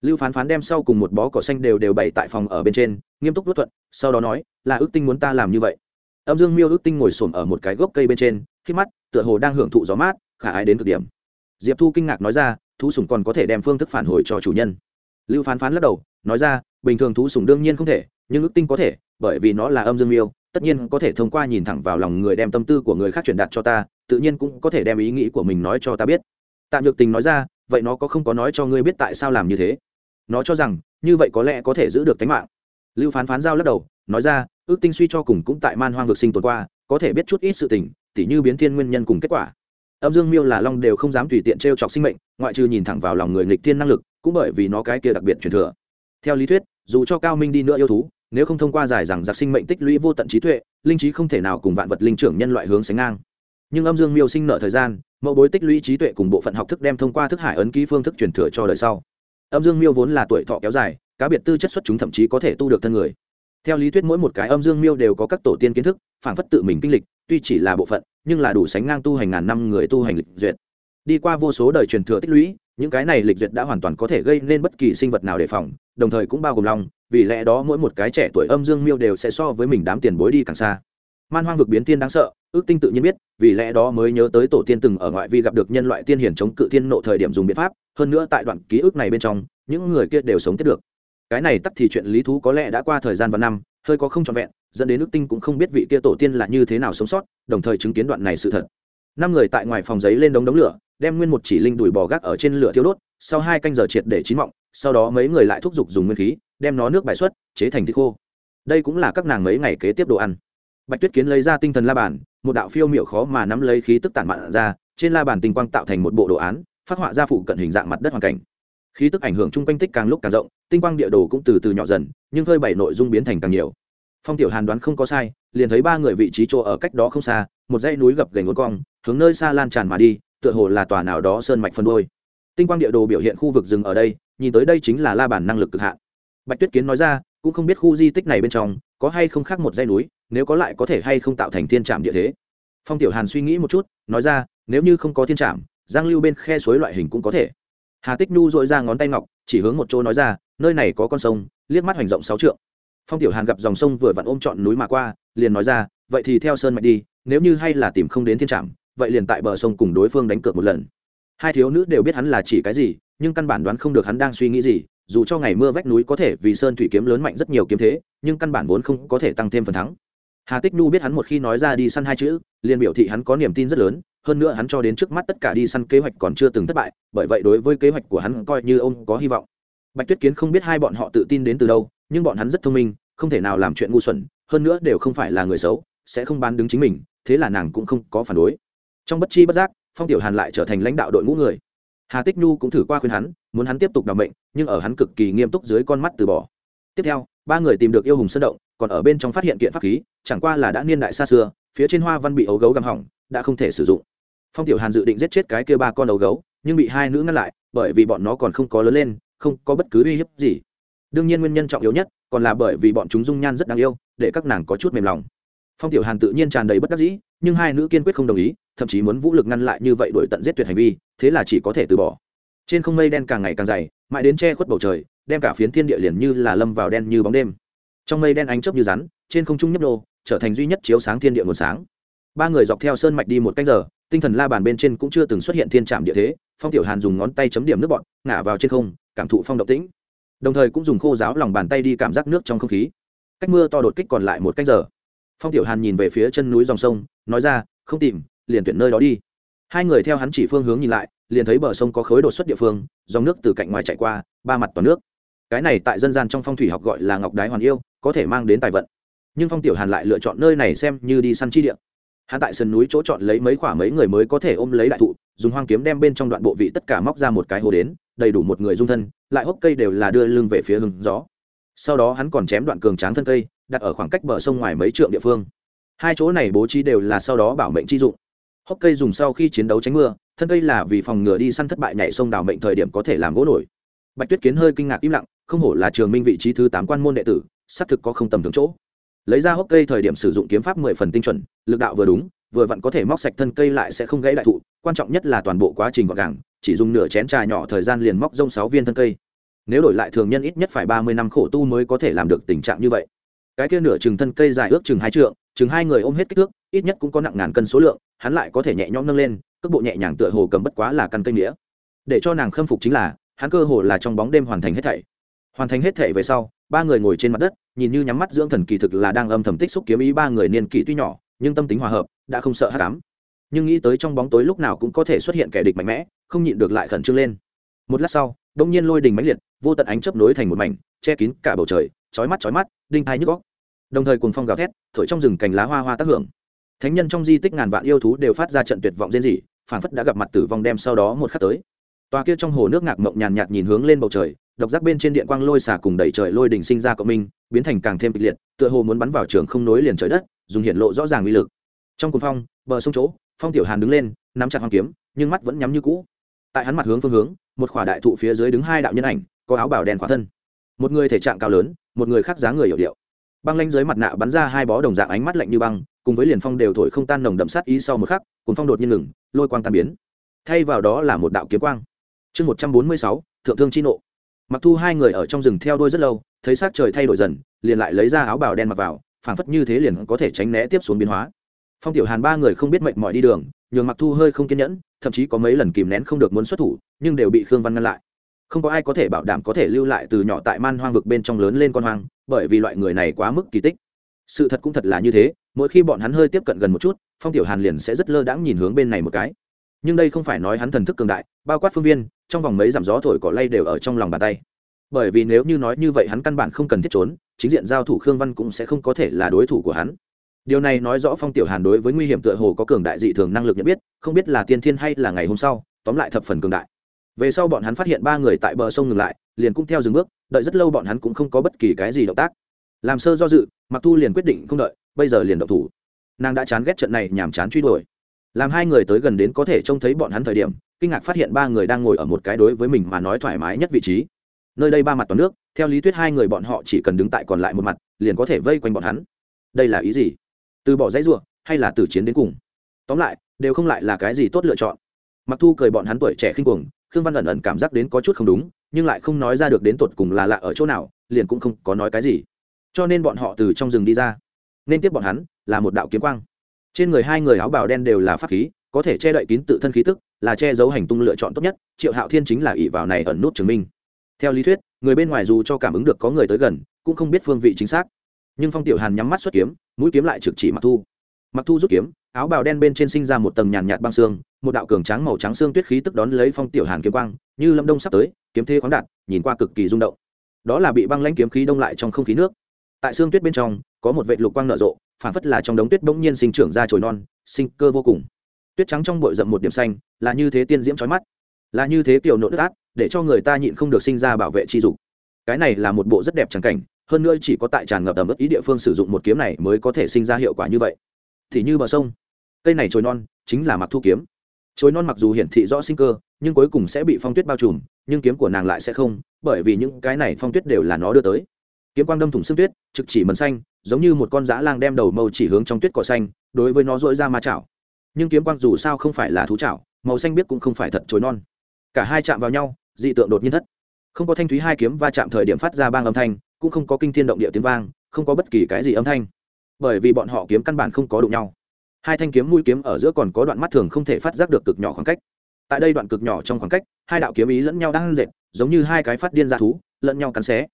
Lưu phán phán đem sau cùng một bó cỏ xanh đều đều bày tại phòng ở bên trên, nghiêm túc vất thuận, sau đó nói, là ước tinh muốn ta làm như vậy. Âm dương miêu ước tinh ngồi xổm ở một cái gốc cây bên trên, khi mắt, tựa hồ đang hưởng thụ gió mát, khả ái đến cực điểm. Diệp thu kinh ngạc nói ra, thú sủng còn có thể đem phương thức phản hồi cho chủ nhân. Lưu phán phán lắc đầu, nói ra, bình thường thú sủng đương nhiên không thể, nhưng ước tinh có thể, bởi vì nó là âm dương miêu tất nhiên có thể thông qua nhìn thẳng vào lòng người đem tâm tư của người khác truyền đạt cho ta, tự nhiên cũng có thể đem ý nghĩ của mình nói cho ta biết. Tạ nhược tình nói ra, vậy nó có không có nói cho ngươi biết tại sao làm như thế? Nó cho rằng, như vậy có lẽ có thể giữ được tính mạng. Lưu phán phán giao lắc đầu, nói ra, ước tinh suy cho cùng cũng tại man hoang vực sinh tồn qua, có thể biết chút ít sự tình, tỉ như biến thiên nguyên nhân cùng kết quả. Âm dương miêu là long đều không dám tùy tiện t r e o chọc sinh mệnh, ngoại trừ nhìn thẳng vào lòng người nghịch thiên năng lực, cũng bởi vì nó cái kia đặc biệt truyền thừa. Theo lý thuyết, dù cho cao minh đi nữa yêu thú nếu không thông qua giải rằng giặc sinh mệnh tích lũy vô tận trí tuệ, linh trí không thể nào cùng vạn vật linh trưởng nhân loại hướng sánh ngang. Nhưng âm dương miêu sinh nợ thời gian, mẫu bối tích lũy trí tuệ cùng bộ phận học thức đem thông qua thức hải ấn ký phương thức truyền thừa cho đời sau. Âm dương miêu vốn là tuổi thọ kéo dài, cá biệt tư chất xuất chúng thậm chí có thể tu được thân người. Theo lý thuyết mỗi một cái âm dương miêu đều có các tổ tiên kiến thức, phản phất tự mình kinh lịch, tuy chỉ là bộ phận, nhưng là đủ sánh ngang tu hành ngàn năm người tu hành lịch duyệt. Đi qua vô số đời truyền thừa tích lũy, những cái này lịch duyệt đã hoàn toàn có thể gây nên bất kỳ sinh vật nào đề phòng đồng thời cũng bao gồm long vì lẽ đó mỗi một cái trẻ tuổi âm dương miêu đều sẽ so với mình đám tiền bối đi càng xa. Man hoang vực biến tiên đáng sợ, ước tinh tự nhiên biết, vì lẽ đó mới nhớ tới tổ tiên từng ở ngoại vi gặp được nhân loại tiên hiển chống cự thiên nộ thời điểm dùng biện pháp, hơn nữa tại đoạn ký ức này bên trong, những người kia đều sống tiếp được. Cái này tắc thì chuyện lý thú có lẽ đã qua thời gian và năm, hơi có không trọn vẹn, dẫn đến ước tinh cũng không biết vị kia tổ tiên là như thế nào sống sót, đồng thời chứng kiến đoạn này sự thật. Năm người tại ngoài phòng giấy lên đống đống lửa, đem nguyên một chỉ linh đùi bò gác ở trên lửa thiêu đốt, sau hai canh giờ triệt để chín mọng sau đó mấy người lại thúc giục dùng nguyên khí, đem nó nước bài xuất, chế thành thịt khô. Đây cũng là các nàng mấy ngày kế tiếp đồ ăn. Bạch tuyết kiến lấy ra tinh thần la bàn, một đạo phiêu miệu khó mà nắm lấy khí tức tản mạn ra, trên la bàn tinh quang tạo thành một bộ đồ án, phát họa ra phụ cận hình dạng mặt đất hoàn cảnh. Khí tức ảnh hưởng chung quanh tích càng lúc càng rộng, tinh quang địa đồ cũng từ từ nhỏ dần, nhưng phơi bảy nội dung biến thành càng nhiều. Phong tiểu hàn đoán không có sai, liền thấy ba người vị trí chỗ ở cách đó không xa, một dãy núi gập gành ngốn cong, hướng nơi xa lan tràn mà đi, tựa hồ là tòa nào đó sơn mạch phân đôi. Tinh quang địa đồ biểu hiện khu vực rừng ở đây nhìn tới đây chính là la bàn năng lực cực hạn. Bạch tuyết kiến nói ra, cũng không biết khu di tích này bên trong có hay không khác một dãy núi, nếu có lại có thể hay không tạo thành thiên trạm địa thế. Phong tiểu hàn suy nghĩ một chút, nói ra, nếu như không có thiên trạm, giang lưu bên khe suối loại hình cũng có thể. Hà tích nhu dội ra ngón tay ngọc, chỉ hướng một chỗ nói ra, nơi này có con sông, liếc mắt hoành rộng sáu trượng. Phong tiểu hàn gặp dòng sông vừa vặn ôm trọn núi mà qua, liền nói ra, vậy thì theo sơn mạch đi, nếu như hay là tìm không đến thiên trạm, vậy liền tại bờ sông cùng đối phương đánh cược một lần hai thiếu nữ đều biết hắn là chỉ cái gì, nhưng căn bản đoán không được hắn đang suy nghĩ gì, dù cho ngày mưa vách núi có thể vì sơn thủy kiếm lớn mạnh rất nhiều kiếm thế, nhưng căn bản vốn không có thể tăng thêm phần thắng. Hà tích nu biết hắn một khi nói ra đi săn hai chữ, liền biểu thị hắn có niềm tin rất lớn, hơn nữa hắn cho đến trước mắt tất cả đi săn kế hoạch còn chưa từng thất bại, bởi vậy đối với kế hoạch của hắn coi như ông có hy vọng. Bạch tuyết kiến không biết hai bọn họ tự tin đến từ đâu, nhưng bọn hắn rất thông minh, không thể nào làm chuyện ngu xuẩn, hơn nữa đều không phải là người xấu, sẽ không bán đứng chính mình, thế là nàng cũng không có phản đối. Trong bất chi bất giác phong tiểu hàn lại trở thành lãnh đạo đội ngũ người. Hà tích nhu cũng thử qua khuyên hắn, muốn hắn tiếp tục đảm mệnh, nhưng ở hắn cực kỳ nghiêm túc dưới con mắt từ bỏ. Tiếp theo, ba người tìm được yêu hùng sơn động, còn ở bên trong phát hiện kiện pháp khí, chẳng qua là đã niên đại xa xưa, phía trên hoa văn bị ấu gấu găm hỏng, đã không thể sử dụng. Phong tiểu hàn dự định giết chết cái kia ba con ấu gấu, nhưng bị hai nữ ngăn lại, bởi vì bọn nó còn không có lớn lên, không có bất cứ uy hiếp gì. Đương nhiên nguyên nhân trọng yếu nhất, còn là bởi vì bọn chúng dung nhan rất đáng yêu, để các nàng có chút mềm lòng. Phong tiểu hàn tự nhiên tràn đầy bất đắc dĩ nhưng hai nữ kiên quyết không đồng ý, thậm chí muốn vũ lực ngăn lại như vậy đổi tận giết tuyệt hành vi, thế là chỉ có thể từ bỏ. Trên không mây đen càng ngày càng dày, mãi đến che khuất bầu trời, đem cả phiến thiên địa liền như là lâm vào đen như bóng đêm. Trong mây đen ánh chớp như rắn, trên không trung nhấp đô trở thành duy nhất chiếu sáng thiên địa nguồn sáng. Ba người dọc theo sơn mạch đi một canh giờ, tinh thần la bàn bên trên cũng chưa từng xuất hiện thiên trạm địa thế, phong tiểu hàn dùng ngón tay chấm điểm nước bọn ngả vào trên không, cảm thụ phong động tĩnh. Đồng thời cũng dùng khô giáo lòng bàn tay đi cảm giác nước trong không khí. Cách mưa to đột kích còn lại một canh giờ. Phong tiểu hàn nhìn về phía chân núi dòng sông nói ra, không tìm, liền tuyển nơi đó đi. Hai người theo hắn chỉ phương hướng nhìn lại, liền thấy bờ sông có khối đột xuất địa phương, dòng nước từ cạnh ngoài chạy qua, ba mặt toàn nước. Cái này tại dân gian trong phong thủy học gọi là ngọc đái hoàn yêu, có thể mang đến tài vận. Nhưng phong tiểu hàn lại lựa chọn nơi này xem như đi săn chi địa. Hắn tại sườn núi chỗ chọn lấy mấy khoả mấy người mới có thể ôm lấy đại thụ, dùng hoang kiếm đem bên trong đoạn bộ vị tất cả móc ra một cái hồ đến, đầy đủ một người dung thân, lại hốc cây đều là đưa lưng về phía hừng gió. Sau đó hắn còn chém đoạn cường tráng thân cây, đặt ở khoảng cách bờ sông ngoài mấy trượng địa phương hai chỗ này bố trí đều là sau đó bảo mệnh chi dụng. Hốc cây dùng sau khi chiến đấu tránh mưa, thân cây là vì phòng ngừa đi săn thất bại nhảy sông đào mệnh thời điểm có thể làm gỗ nổi. Bạch tuyết kiến hơi kinh ngạc im lặng, không hổ là trường minh vị trí thứ tám quan môn đệ tử, xác thực có không tầm thường chỗ. Lấy ra hốc cây thời điểm sử dụng kiếm pháp mười phần tinh chuẩn, lực đạo vừa đúng, vừa vặn có thể móc sạch thân cây lại sẽ không gãy đại thụ, quan trọng nhất là toàn bộ quá trình gọn gàng, chỉ dùng nửa chén trà nhỏ thời gian liền móc rông sáu viên thân cây. Nếu đổi lại thường nhân ít nhất phải ba mươi năm khổ tu mới có thể làm được tình trạng như vậy cái kia nửa chừng thân cây dài ước chừng hai trượng, chừng hai người ôm hết kích thước, ít nhất cũng có nặng ngàn cân số lượng, hắn lại có thể nhẹ nhõm nâng lên, cước bộ nhẹ nhàng tựa hồ cầm bất quá là căn cây nghĩa. Để cho nàng khâm phục chính là, hắn cơ hồ là trong bóng đêm hoàn thành hết thảy. Hoàn thành hết thảy về sau, ba người ngồi trên mặt đất, nhìn như nhắm mắt dưỡng thần kỳ thực là đang âm thầm tích xúc kiếm ý ba người niên kỷ tuy nhỏ, nhưng tâm tính hòa hợp, đã không sợ hát cám nhưng nghĩ tới trong bóng tối lúc nào cũng có thể xuất hiện kẻ địch mạnh mẽ, không nhịn được lại khẩn trương lên. Một lát sau, đông nhiên lôi đình mãnh liệt, vô tận ánh chấp nối thành một mảnh, che kín cả bầu trời chói mắt chói mắt, đinh thai nhức góc đồng thời cùng phong gào thét, thổi trong rừng cành lá hoa hoa tác hưởng. Thánh nhân trong di tích ngàn vạn yêu thú đều phát ra trận tuyệt vọng rên rỉ, phảng phất đã gặp mặt tử vong đem sau đó một khắc tới. Tòa kia trong hồ nước ngạc mộng nhàn nhạt nhìn hướng lên bầu trời, độc giác bên trên điện quang lôi xả cùng đẩy trời lôi đình sinh ra cộng minh, biến thành càng thêm kịch liệt, tựa hồ muốn bắn vào trường không nối liền trời đất, dùng hiện lộ rõ ràng uy lực. Trong cuồng phong, bờ sông chỗ, phong tiểu hàn đứng lên, nắm chặt hoàng kiếm, nhưng mắt vẫn nhắm như cũ. Tại hắn mặt hướng phương hướng, một khỏa đại thụ phía dưới đứng hai đạo nhân ảnh, có áo bảo đen khỏa thân. Một người thể trạng cao lớn một người khác dáng người hiểu điệu. Băng lanh dưới mặt nạ bắn ra hai bó đồng dạng ánh mắt lạnh như băng, cùng với liền phong đều thổi không tan nồng đậm sát ý sau một khắc cùng phong đột nhiên ngừng, lôi quang tan biến. Thay vào đó là một đạo kiếm quang. Chương một trăm bốn mươi sáu, thượng thương chi nộ. Mặc thu hai người ở trong rừng theo đôi rất lâu, thấy s trời thay đổi dần, liền lại lấy ra áo bào đen mặc vào, phảng phất như thế liền có thể tránh né tiếp xuống biến hóa. Phong tiểu hàn ba người không biết mệnh mọi đi đường, nhường mặc thu hơi không kiên nhẫn, thậm chí có mấy lần kìm nén không được muốn xuất thủ, nhưng đều bị khương văn ngăn lại không có ai có thể bảo đảm có thể lưu lại từ nhỏ tại man hoang vực bên trong lớn lên con hoang, bởi vì loại người này quá mức kỳ tích. Sự thật cũng thật là như thế, mỗi khi bọn hắn hơi tiếp cận gần một chút, phong tiểu hàn liền sẽ rất lơ đãng nhìn hướng bên này một cái. Nhưng đây không phải nói hắn thần thức cường đại, bao quát phương viên, trong vòng mấy dặm gió thổi cỏ lay đều ở trong lòng bàn tay. Bởi vì nếu như nói như vậy hắn căn bản không cần thiết trốn, chính diện giao thủ khương văn cũng sẽ không có thể là đối thủ của hắn. Điều này nói rõ phong tiểu hàn đối với nguy hiểm tựa hồ có cường đại dị thường năng lực nhận biết, không biết là tiên thiên hay là ngày hôm sau, tóm lại thập phần cường đại về sau bọn hắn phát hiện ba người tại bờ sông ngừng lại, liền cũng theo dừng bước, đợi rất lâu bọn hắn cũng không có bất kỳ cái gì động tác. Làm sơ do dự mặc thu liền quyết định không đợi, bây giờ liền động thủ. Nàng đã chán ghét trận này nhàm chán truy đuổi. Làm hai người tới gần đến có thể trông thấy bọn hắn thời điểm, kinh ngạc phát hiện ba người đang ngồi ở một cái đối với mình mà nói thoải mái nhất vị trí. Nơi đây ba mặt toàn nước, theo lý thuyết hai người bọn họ chỉ cần đứng tại còn lại một mặt, liền có thể vây quanh bọn hắn. Đây là ý gì? Từ bỏ dãy ruộng hay là từ chiến đến cùng? Tóm lại, đều không lại là cái gì tốt lựa chọn. Mặc thu cười bọn hắn tuổi trẻ khinh cuồng khương văn ẩn ẩn cảm giác đến có chút không đúng, nhưng lại không nói ra được đến tột cùng là lạ ở chỗ nào, liền cũng không có nói cái gì. Cho nên bọn họ từ trong rừng đi ra. Nên tiếp bọn hắn là một đạo kiếm quang. Trên người hai người áo bào đen đều là pháp khí, có thể che đậy kín tự thân khí tức, là che giấu hành tung lựa chọn tốt nhất, triệu hạo thiên chính là ỷ vào này ẩn nút chứng minh. Theo lý thuyết, người bên ngoài dù cho cảm ứng được có người tới gần, cũng không biết phương vị chính xác. Nhưng phong tiểu hàn nhắm mắt xuất kiếm, mũi kiếm lại trực chỉ mặc thu. Mặc thu rút kiếm áo bào đen bên trên sinh ra một tầng nhàn nhạt băng xương, một đạo cường tráng màu trắng xương tuyết khí tức đón lấy phong tiểu hàn kiếm quang, như lâm đông sắp tới, kiếm thế khoáng đạt, nhìn qua cực kỳ rung động. Đó là bị băng lãnh kiếm khí đông lại trong không khí nước. Tại xương tuyết bên trong, có một vệ lục quang nở rộ, phản phất là trong đống tuyết bỗng nhiên sinh trưởng ra trồi non, sinh cơ vô cùng. Tuyết trắng trong bụi rậm một điểm xanh, là như thế tiên diễm trói mắt, là như thế kiểu nộ đất át, để cho người ta nhịn không được sinh ra bảo vệ chi dục. Cái này là một bộ rất đẹp trắng cảnh, hơn nữa chỉ có tại tràn ngập ẩm ướt ý địa phương sử dụng một kiếm này mới có thể sinh ra hiệu quả như vậy. Thì như bờ sông cây này trồi non chính là mặc thu kiếm. Chối non mặc dù hiển thị rõ sinh cơ, nhưng cuối cùng sẽ bị phong tuyết bao trùm, nhưng kiếm của nàng lại sẽ không, bởi vì những cái này phong tuyết đều là nó đưa tới. Kiếm quang đâm thủng xương tuyết, trực chỉ mần xanh, giống như một con dã lang đem đầu màu chỉ hướng trong tuyết cỏ xanh, đối với nó dỗi ra ma chảo. Nhưng kiếm quang dù sao không phải là thú chảo, màu xanh biết cũng không phải thật chối non. Cả hai chạm vào nhau, dị tượng đột nhiên thất. Không có thanh thúy hai kiếm va chạm thời điểm phát ra bang âm thanh, cũng không có kinh thiên động địa tiếng vang, không có bất kỳ cái gì âm thanh. Bởi vì bọn họ kiếm căn bản không có đụng nhau hai thanh kiếm mũi kiếm ở giữa còn có đoạn mắt thường không thể phát giác được cực nhỏ khoảng cách. Tại đây đoạn cực nhỏ trong khoảng cách, hai đạo kiếm ý lẫn nhau đang dệt, giống như hai cái phát điên ra thú, lẫn nhau cắn xé.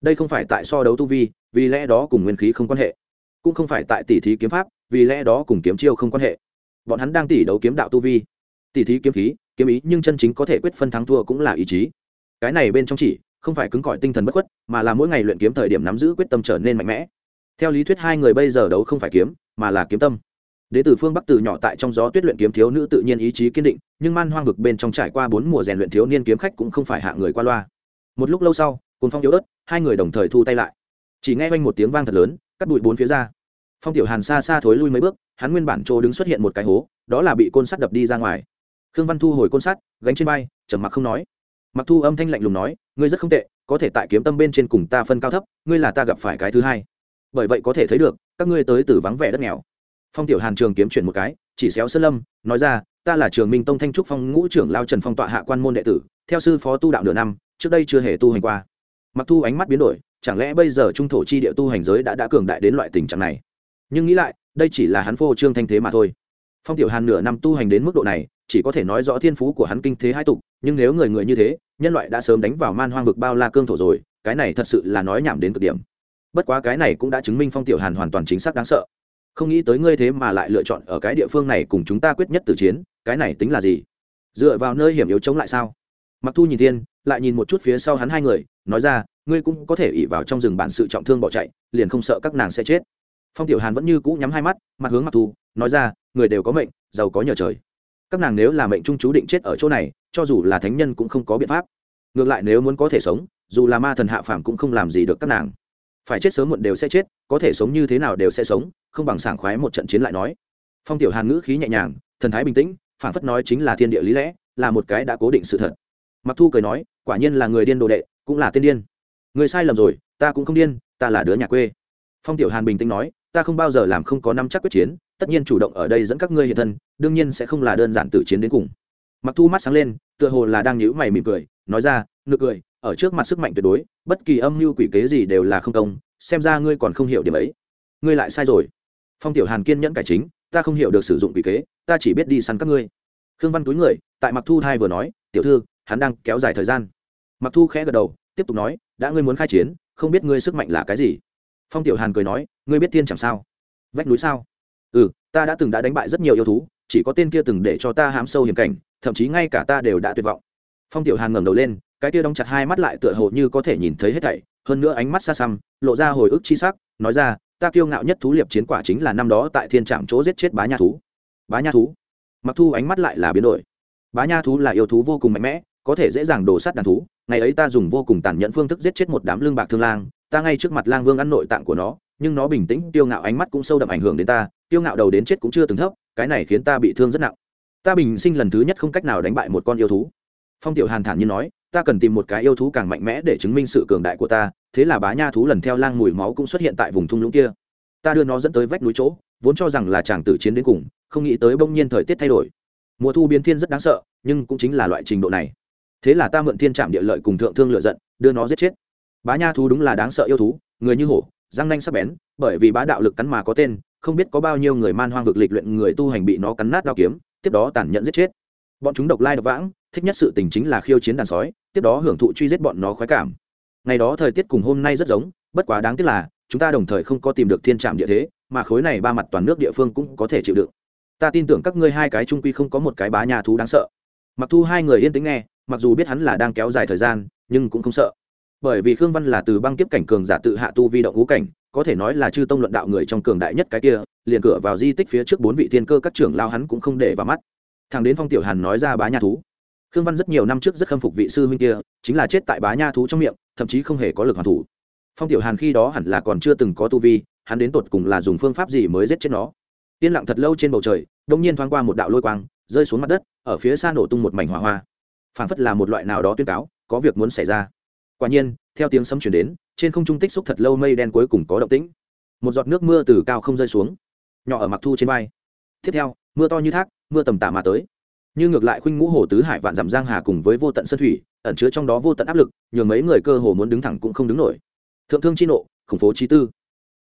Đây không phải tại so đấu tu vi, vì lẽ đó cùng nguyên khí không quan hệ. Cũng không phải tại tỉ thí kiếm pháp, vì lẽ đó cùng kiếm chiêu không quan hệ. Bọn hắn đang tỉ đấu kiếm đạo tu vi. Tỉ thí kiếm khí, kiếm ý nhưng chân chính có thể quyết phân thắng thua cũng là ý chí. Cái này bên trong chỉ, không phải cứng cỏi tinh thần bất khuất, mà là mỗi ngày luyện kiếm thời điểm nắm giữ quyết tâm trở nên mạnh mẽ. Theo lý thuyết hai người bây giờ đấu không phải kiếm, mà là kiếm tâm đế tử phương bắc từ nhỏ tại trong gió tuyết luyện kiếm thiếu nữ tự nhiên ý chí kiên định, nhưng man hoang vực bên trong trải qua bốn mùa rèn luyện thiếu niên kiếm khách cũng không phải hạ người qua loa. Một lúc lâu sau cùng phong yếu ớt, hai người đồng thời thu tay lại. Chỉ nghe quanh một tiếng vang thật lớn, cắt bụi bốn phía ra. Phong tiểu hàn xa xa thối lui mấy bước, hắn nguyên bản chỗ đứng xuất hiện một cái hố, đó là bị côn sắt đập đi ra ngoài. Khương văn thu hồi côn sắt, gánh trên vai, trầm mặc không nói. Mặc thu âm thanh lạnh lùng nói, ngươi rất không tệ, có thể tại kiếm tâm bên trên cùng ta phân cao thấp, ngươi là ta gặp phải cái thứ hai. Bởi vậy có thể thấy được, các ngươi tới từ vắng vẻ đất nghèo phong tiểu hàn trường kiếm chuyển một cái, chỉ xéo sơn lâm, nói ra, ta là trường minh tông thanh trúc phong ngũ trưởng lao trần phong tọa hạ quan môn đệ tử, theo sư phó tu đạo nửa năm, trước đây chưa hề tu hành qua. Mặc thu ánh mắt biến đổi, chẳng lẽ bây giờ trung thổ chi địa tu hành giới đã đã cường đại đến loại tình trạng này? Nhưng nghĩ lại, đây chỉ là hắn phô trương thanh thế mà thôi. Phong tiểu hàn nửa năm tu hành đến mức độ này, chỉ có thể nói rõ thiên phú của hắn kinh thế hai tục, nhưng nếu người người như thế, nhân loại đã sớm đánh vào man hoang vực bao la cương thổ rồi, cái này thật sự là nói nhảm đến cực điểm. Bất quá cái này cũng đã chứng minh phong tiểu hàn hoàn toàn chính xác đáng sợ không nghĩ tới ngươi thế mà lại lựa chọn ở cái địa phương này cùng chúng ta quyết nhất từ chiến, cái này tính là gì? Dựa vào nơi hiểm yếu chống lại sao? Mặc thu nhìn thiên, lại nhìn một chút phía sau hắn hai người, nói ra, ngươi cũng có thể ỉ vào trong rừng bản sự trọng thương bỏ chạy, liền không sợ các nàng sẽ chết. Phong tiểu hàn vẫn như cũ nhắm hai mắt, mặt hướng mặc thu, nói ra, người đều có mệnh, giàu có nhờ trời. Các nàng nếu là mệnh trung chú định chết ở chỗ này, cho dù là thánh nhân cũng không có biện pháp. Ngược lại nếu muốn có thể sống, dù là ma thần hạ phàm cũng không làm gì được các nàng phải chết sớm muộn đều sẽ chết, có thể sống như thế nào đều sẽ sống, không bằng sảng khoái một trận chiến lại nói. Phong tiểu hàn ngữ khí nhẹ nhàng, thần thái bình tĩnh phản phất nói chính là thiên địa lý lẽ, là một cái đã cố định sự thật. Mặc thu cười nói, quả nhiên là người điên đồ đệ, cũng là tên điên. Người sai lầm rồi, ta cũng không điên, ta là đứa nhà quê. Phong tiểu hàn bình tĩnh nói, ta không bao giờ làm không có năm chắc quyết chiến, tất nhiên chủ động ở đây dẫn các ngươi hiện thân, đương nhiên sẽ không là đơn giản tử chiến đến cùng. Mặc thu mắt sáng lên, tựa hồ là đang nhíu mày mỉm cười, nói ra ngược cười ở trước mặt sức mạnh tuyệt đối, bất kỳ âm mưu quỷ kế gì đều là không công, xem ra ngươi còn không hiểu điểm ấy. Ngươi lại sai rồi. Phong tiểu hàn kiên nhẫn cải chính, ta không hiểu được sử dụng quỷ kế, ta chỉ biết đi săn các ngươi. Khương văn túi người, tại mặc thu thai vừa nói, tiểu thư, hắn đang kéo dài thời gian. Mặc thu khẽ gật đầu, tiếp tục nói, đã ngươi muốn khai chiến, không biết ngươi sức mạnh là cái gì. Phong tiểu hàn cười nói, ngươi biết tiên chẳng sao? Vách núi sao? Ừ ta đã từng đã đánh bại rất nhiều yêu thú, chỉ có tên kia từng để cho ta hám sâu hiểm cảnh, thậm chí ngay cả ta đều đã tuyệt vọng. Phong tiểu hàn ngẩng đầu lên cái kia đóng chặt hai mắt lại tựa hồ như có thể nhìn thấy hết thảy, hơn nữa ánh mắt xa xăm, lộ ra hồi ức chi sắc, nói ra, ta kiêu ngạo nhất thú liệp chiến quả chính là năm đó tại thiên trạm chỗ giết chết bá nha thú. Bá nha thú? Mặc thu ánh mắt lại là biến đổi. Bá nha thú là yêu thú vô cùng mạnh mẽ, có thể dễ dàng đổ sát đàn thú. Ngày ấy ta dùng vô cùng tàn nhẫn phương thức giết chết một đám lương bạc thương lang, ta ngay trước mặt lang vương ăn nội tạng của nó, nhưng nó bình tĩnh tiêu ngạo ánh mắt cũng sâu đậm ảnh hưởng đến ta tiêu ngạo đầu đến chết cũng chưa từng thấp, cái này khiến ta bị thương rất nặng. Ta bình sinh lần thứ nhất không cách nào đánh bại một con yêu thú. Phong tiểu hàn thản như nói ta cần tìm một cái yêu thú càng mạnh mẽ để chứng minh sự cường đại của ta, thế là bá nha thú lần theo lang mùi máu cũng xuất hiện tại vùng thung lũng kia. Ta đưa nó dẫn tới vách núi chỗ, vốn cho rằng là chàng tử chiến đến cùng, không nghĩ tới bỗng nhiên thời tiết thay đổi. Mùa thu biến thiên rất đáng sợ, nhưng cũng chính là loại trình độ này. Thế là ta mượn thiên trạm địa lợi cùng thượng thương lựa giận, đưa nó giết chết. Bá nha thú đúng là đáng sợ yêu thú, người như hổ, răng nanh sắp bén, bởi vì bá đạo lực cắn mà có tên, không biết có bao nhiêu người man hoang vực lịch luyện người tu hành bị nó cắn nát đao kiếm, tiếp đó tàn nhẫn giết chết bọn chúng độc lai độc vãng, thích nhất sự tình chính là khiêu chiến đàn sói, tiếp đó hưởng thụ truy giết bọn nó khoái cảm. Ngày đó thời tiết cùng hôm nay rất giống, bất quá đáng tiếc là, chúng ta đồng thời không có tìm được thiên trạm địa thế, mà khối này ba mặt toàn nước địa phương cũng có thể chịu đựng. Ta tin tưởng các ngươi hai cái trung quy không có một cái bá nhà thú đáng sợ. Mặc thu hai người yên tĩnh nghe, mặc dù biết hắn là đang kéo dài thời gian, nhưng cũng không sợ. Bởi vì khương văn là từ băng kiếp cảnh cường giả tự hạ tu vi động ngũ cảnh, có thể nói là chư tông luận đạo người trong cường đại nhất cái kia, liền cửa vào di tích phía trước bốn vị thiên cơ các trưởng lao hắn cũng không để vào mắt thằng đến phong tiểu hàn nói ra bá nha thú. Khương văn rất nhiều năm trước rất khâm phục vị sư huynh kia, chính là chết tại bá nha thú trong miệng, thậm chí không hề có lực hoàn thủ. Phong tiểu hàn khi đó hẳn là còn chưa từng có tu vi, hắn đến tột cùng là dùng phương pháp gì mới giết chết nó. Yên lặng thật lâu trên bầu trời đông nhiên thoáng qua một đạo lôi quang, rơi xuống mặt đất, ở phía xa nổ tung một mảnh hỏa hoa. Phảng phất là một loại nào đó tuyên cáo, có việc muốn xảy ra. Quả nhiên, theo tiếng sấm chuyển đến, trên không trung tích xúc thật lâu mây đen cuối cùng có động tĩnh. Một giọt nước mưa từ cao không rơi xuống, nhỏ ở mặc thu trên vai. Tiếp theo, mưa to như thác mưa tầm tạ mà tới. Như ngược lại khuynh ngũ hồ tứ hải vạn dặm giang hà cùng với vô tận sơn thủy, ẩn chứa trong đó vô tận áp lực, nhường mấy người cơ hồ muốn đứng thẳng cũng không đứng nổi. Thượng thương chi nộ, khủng phố chi tư.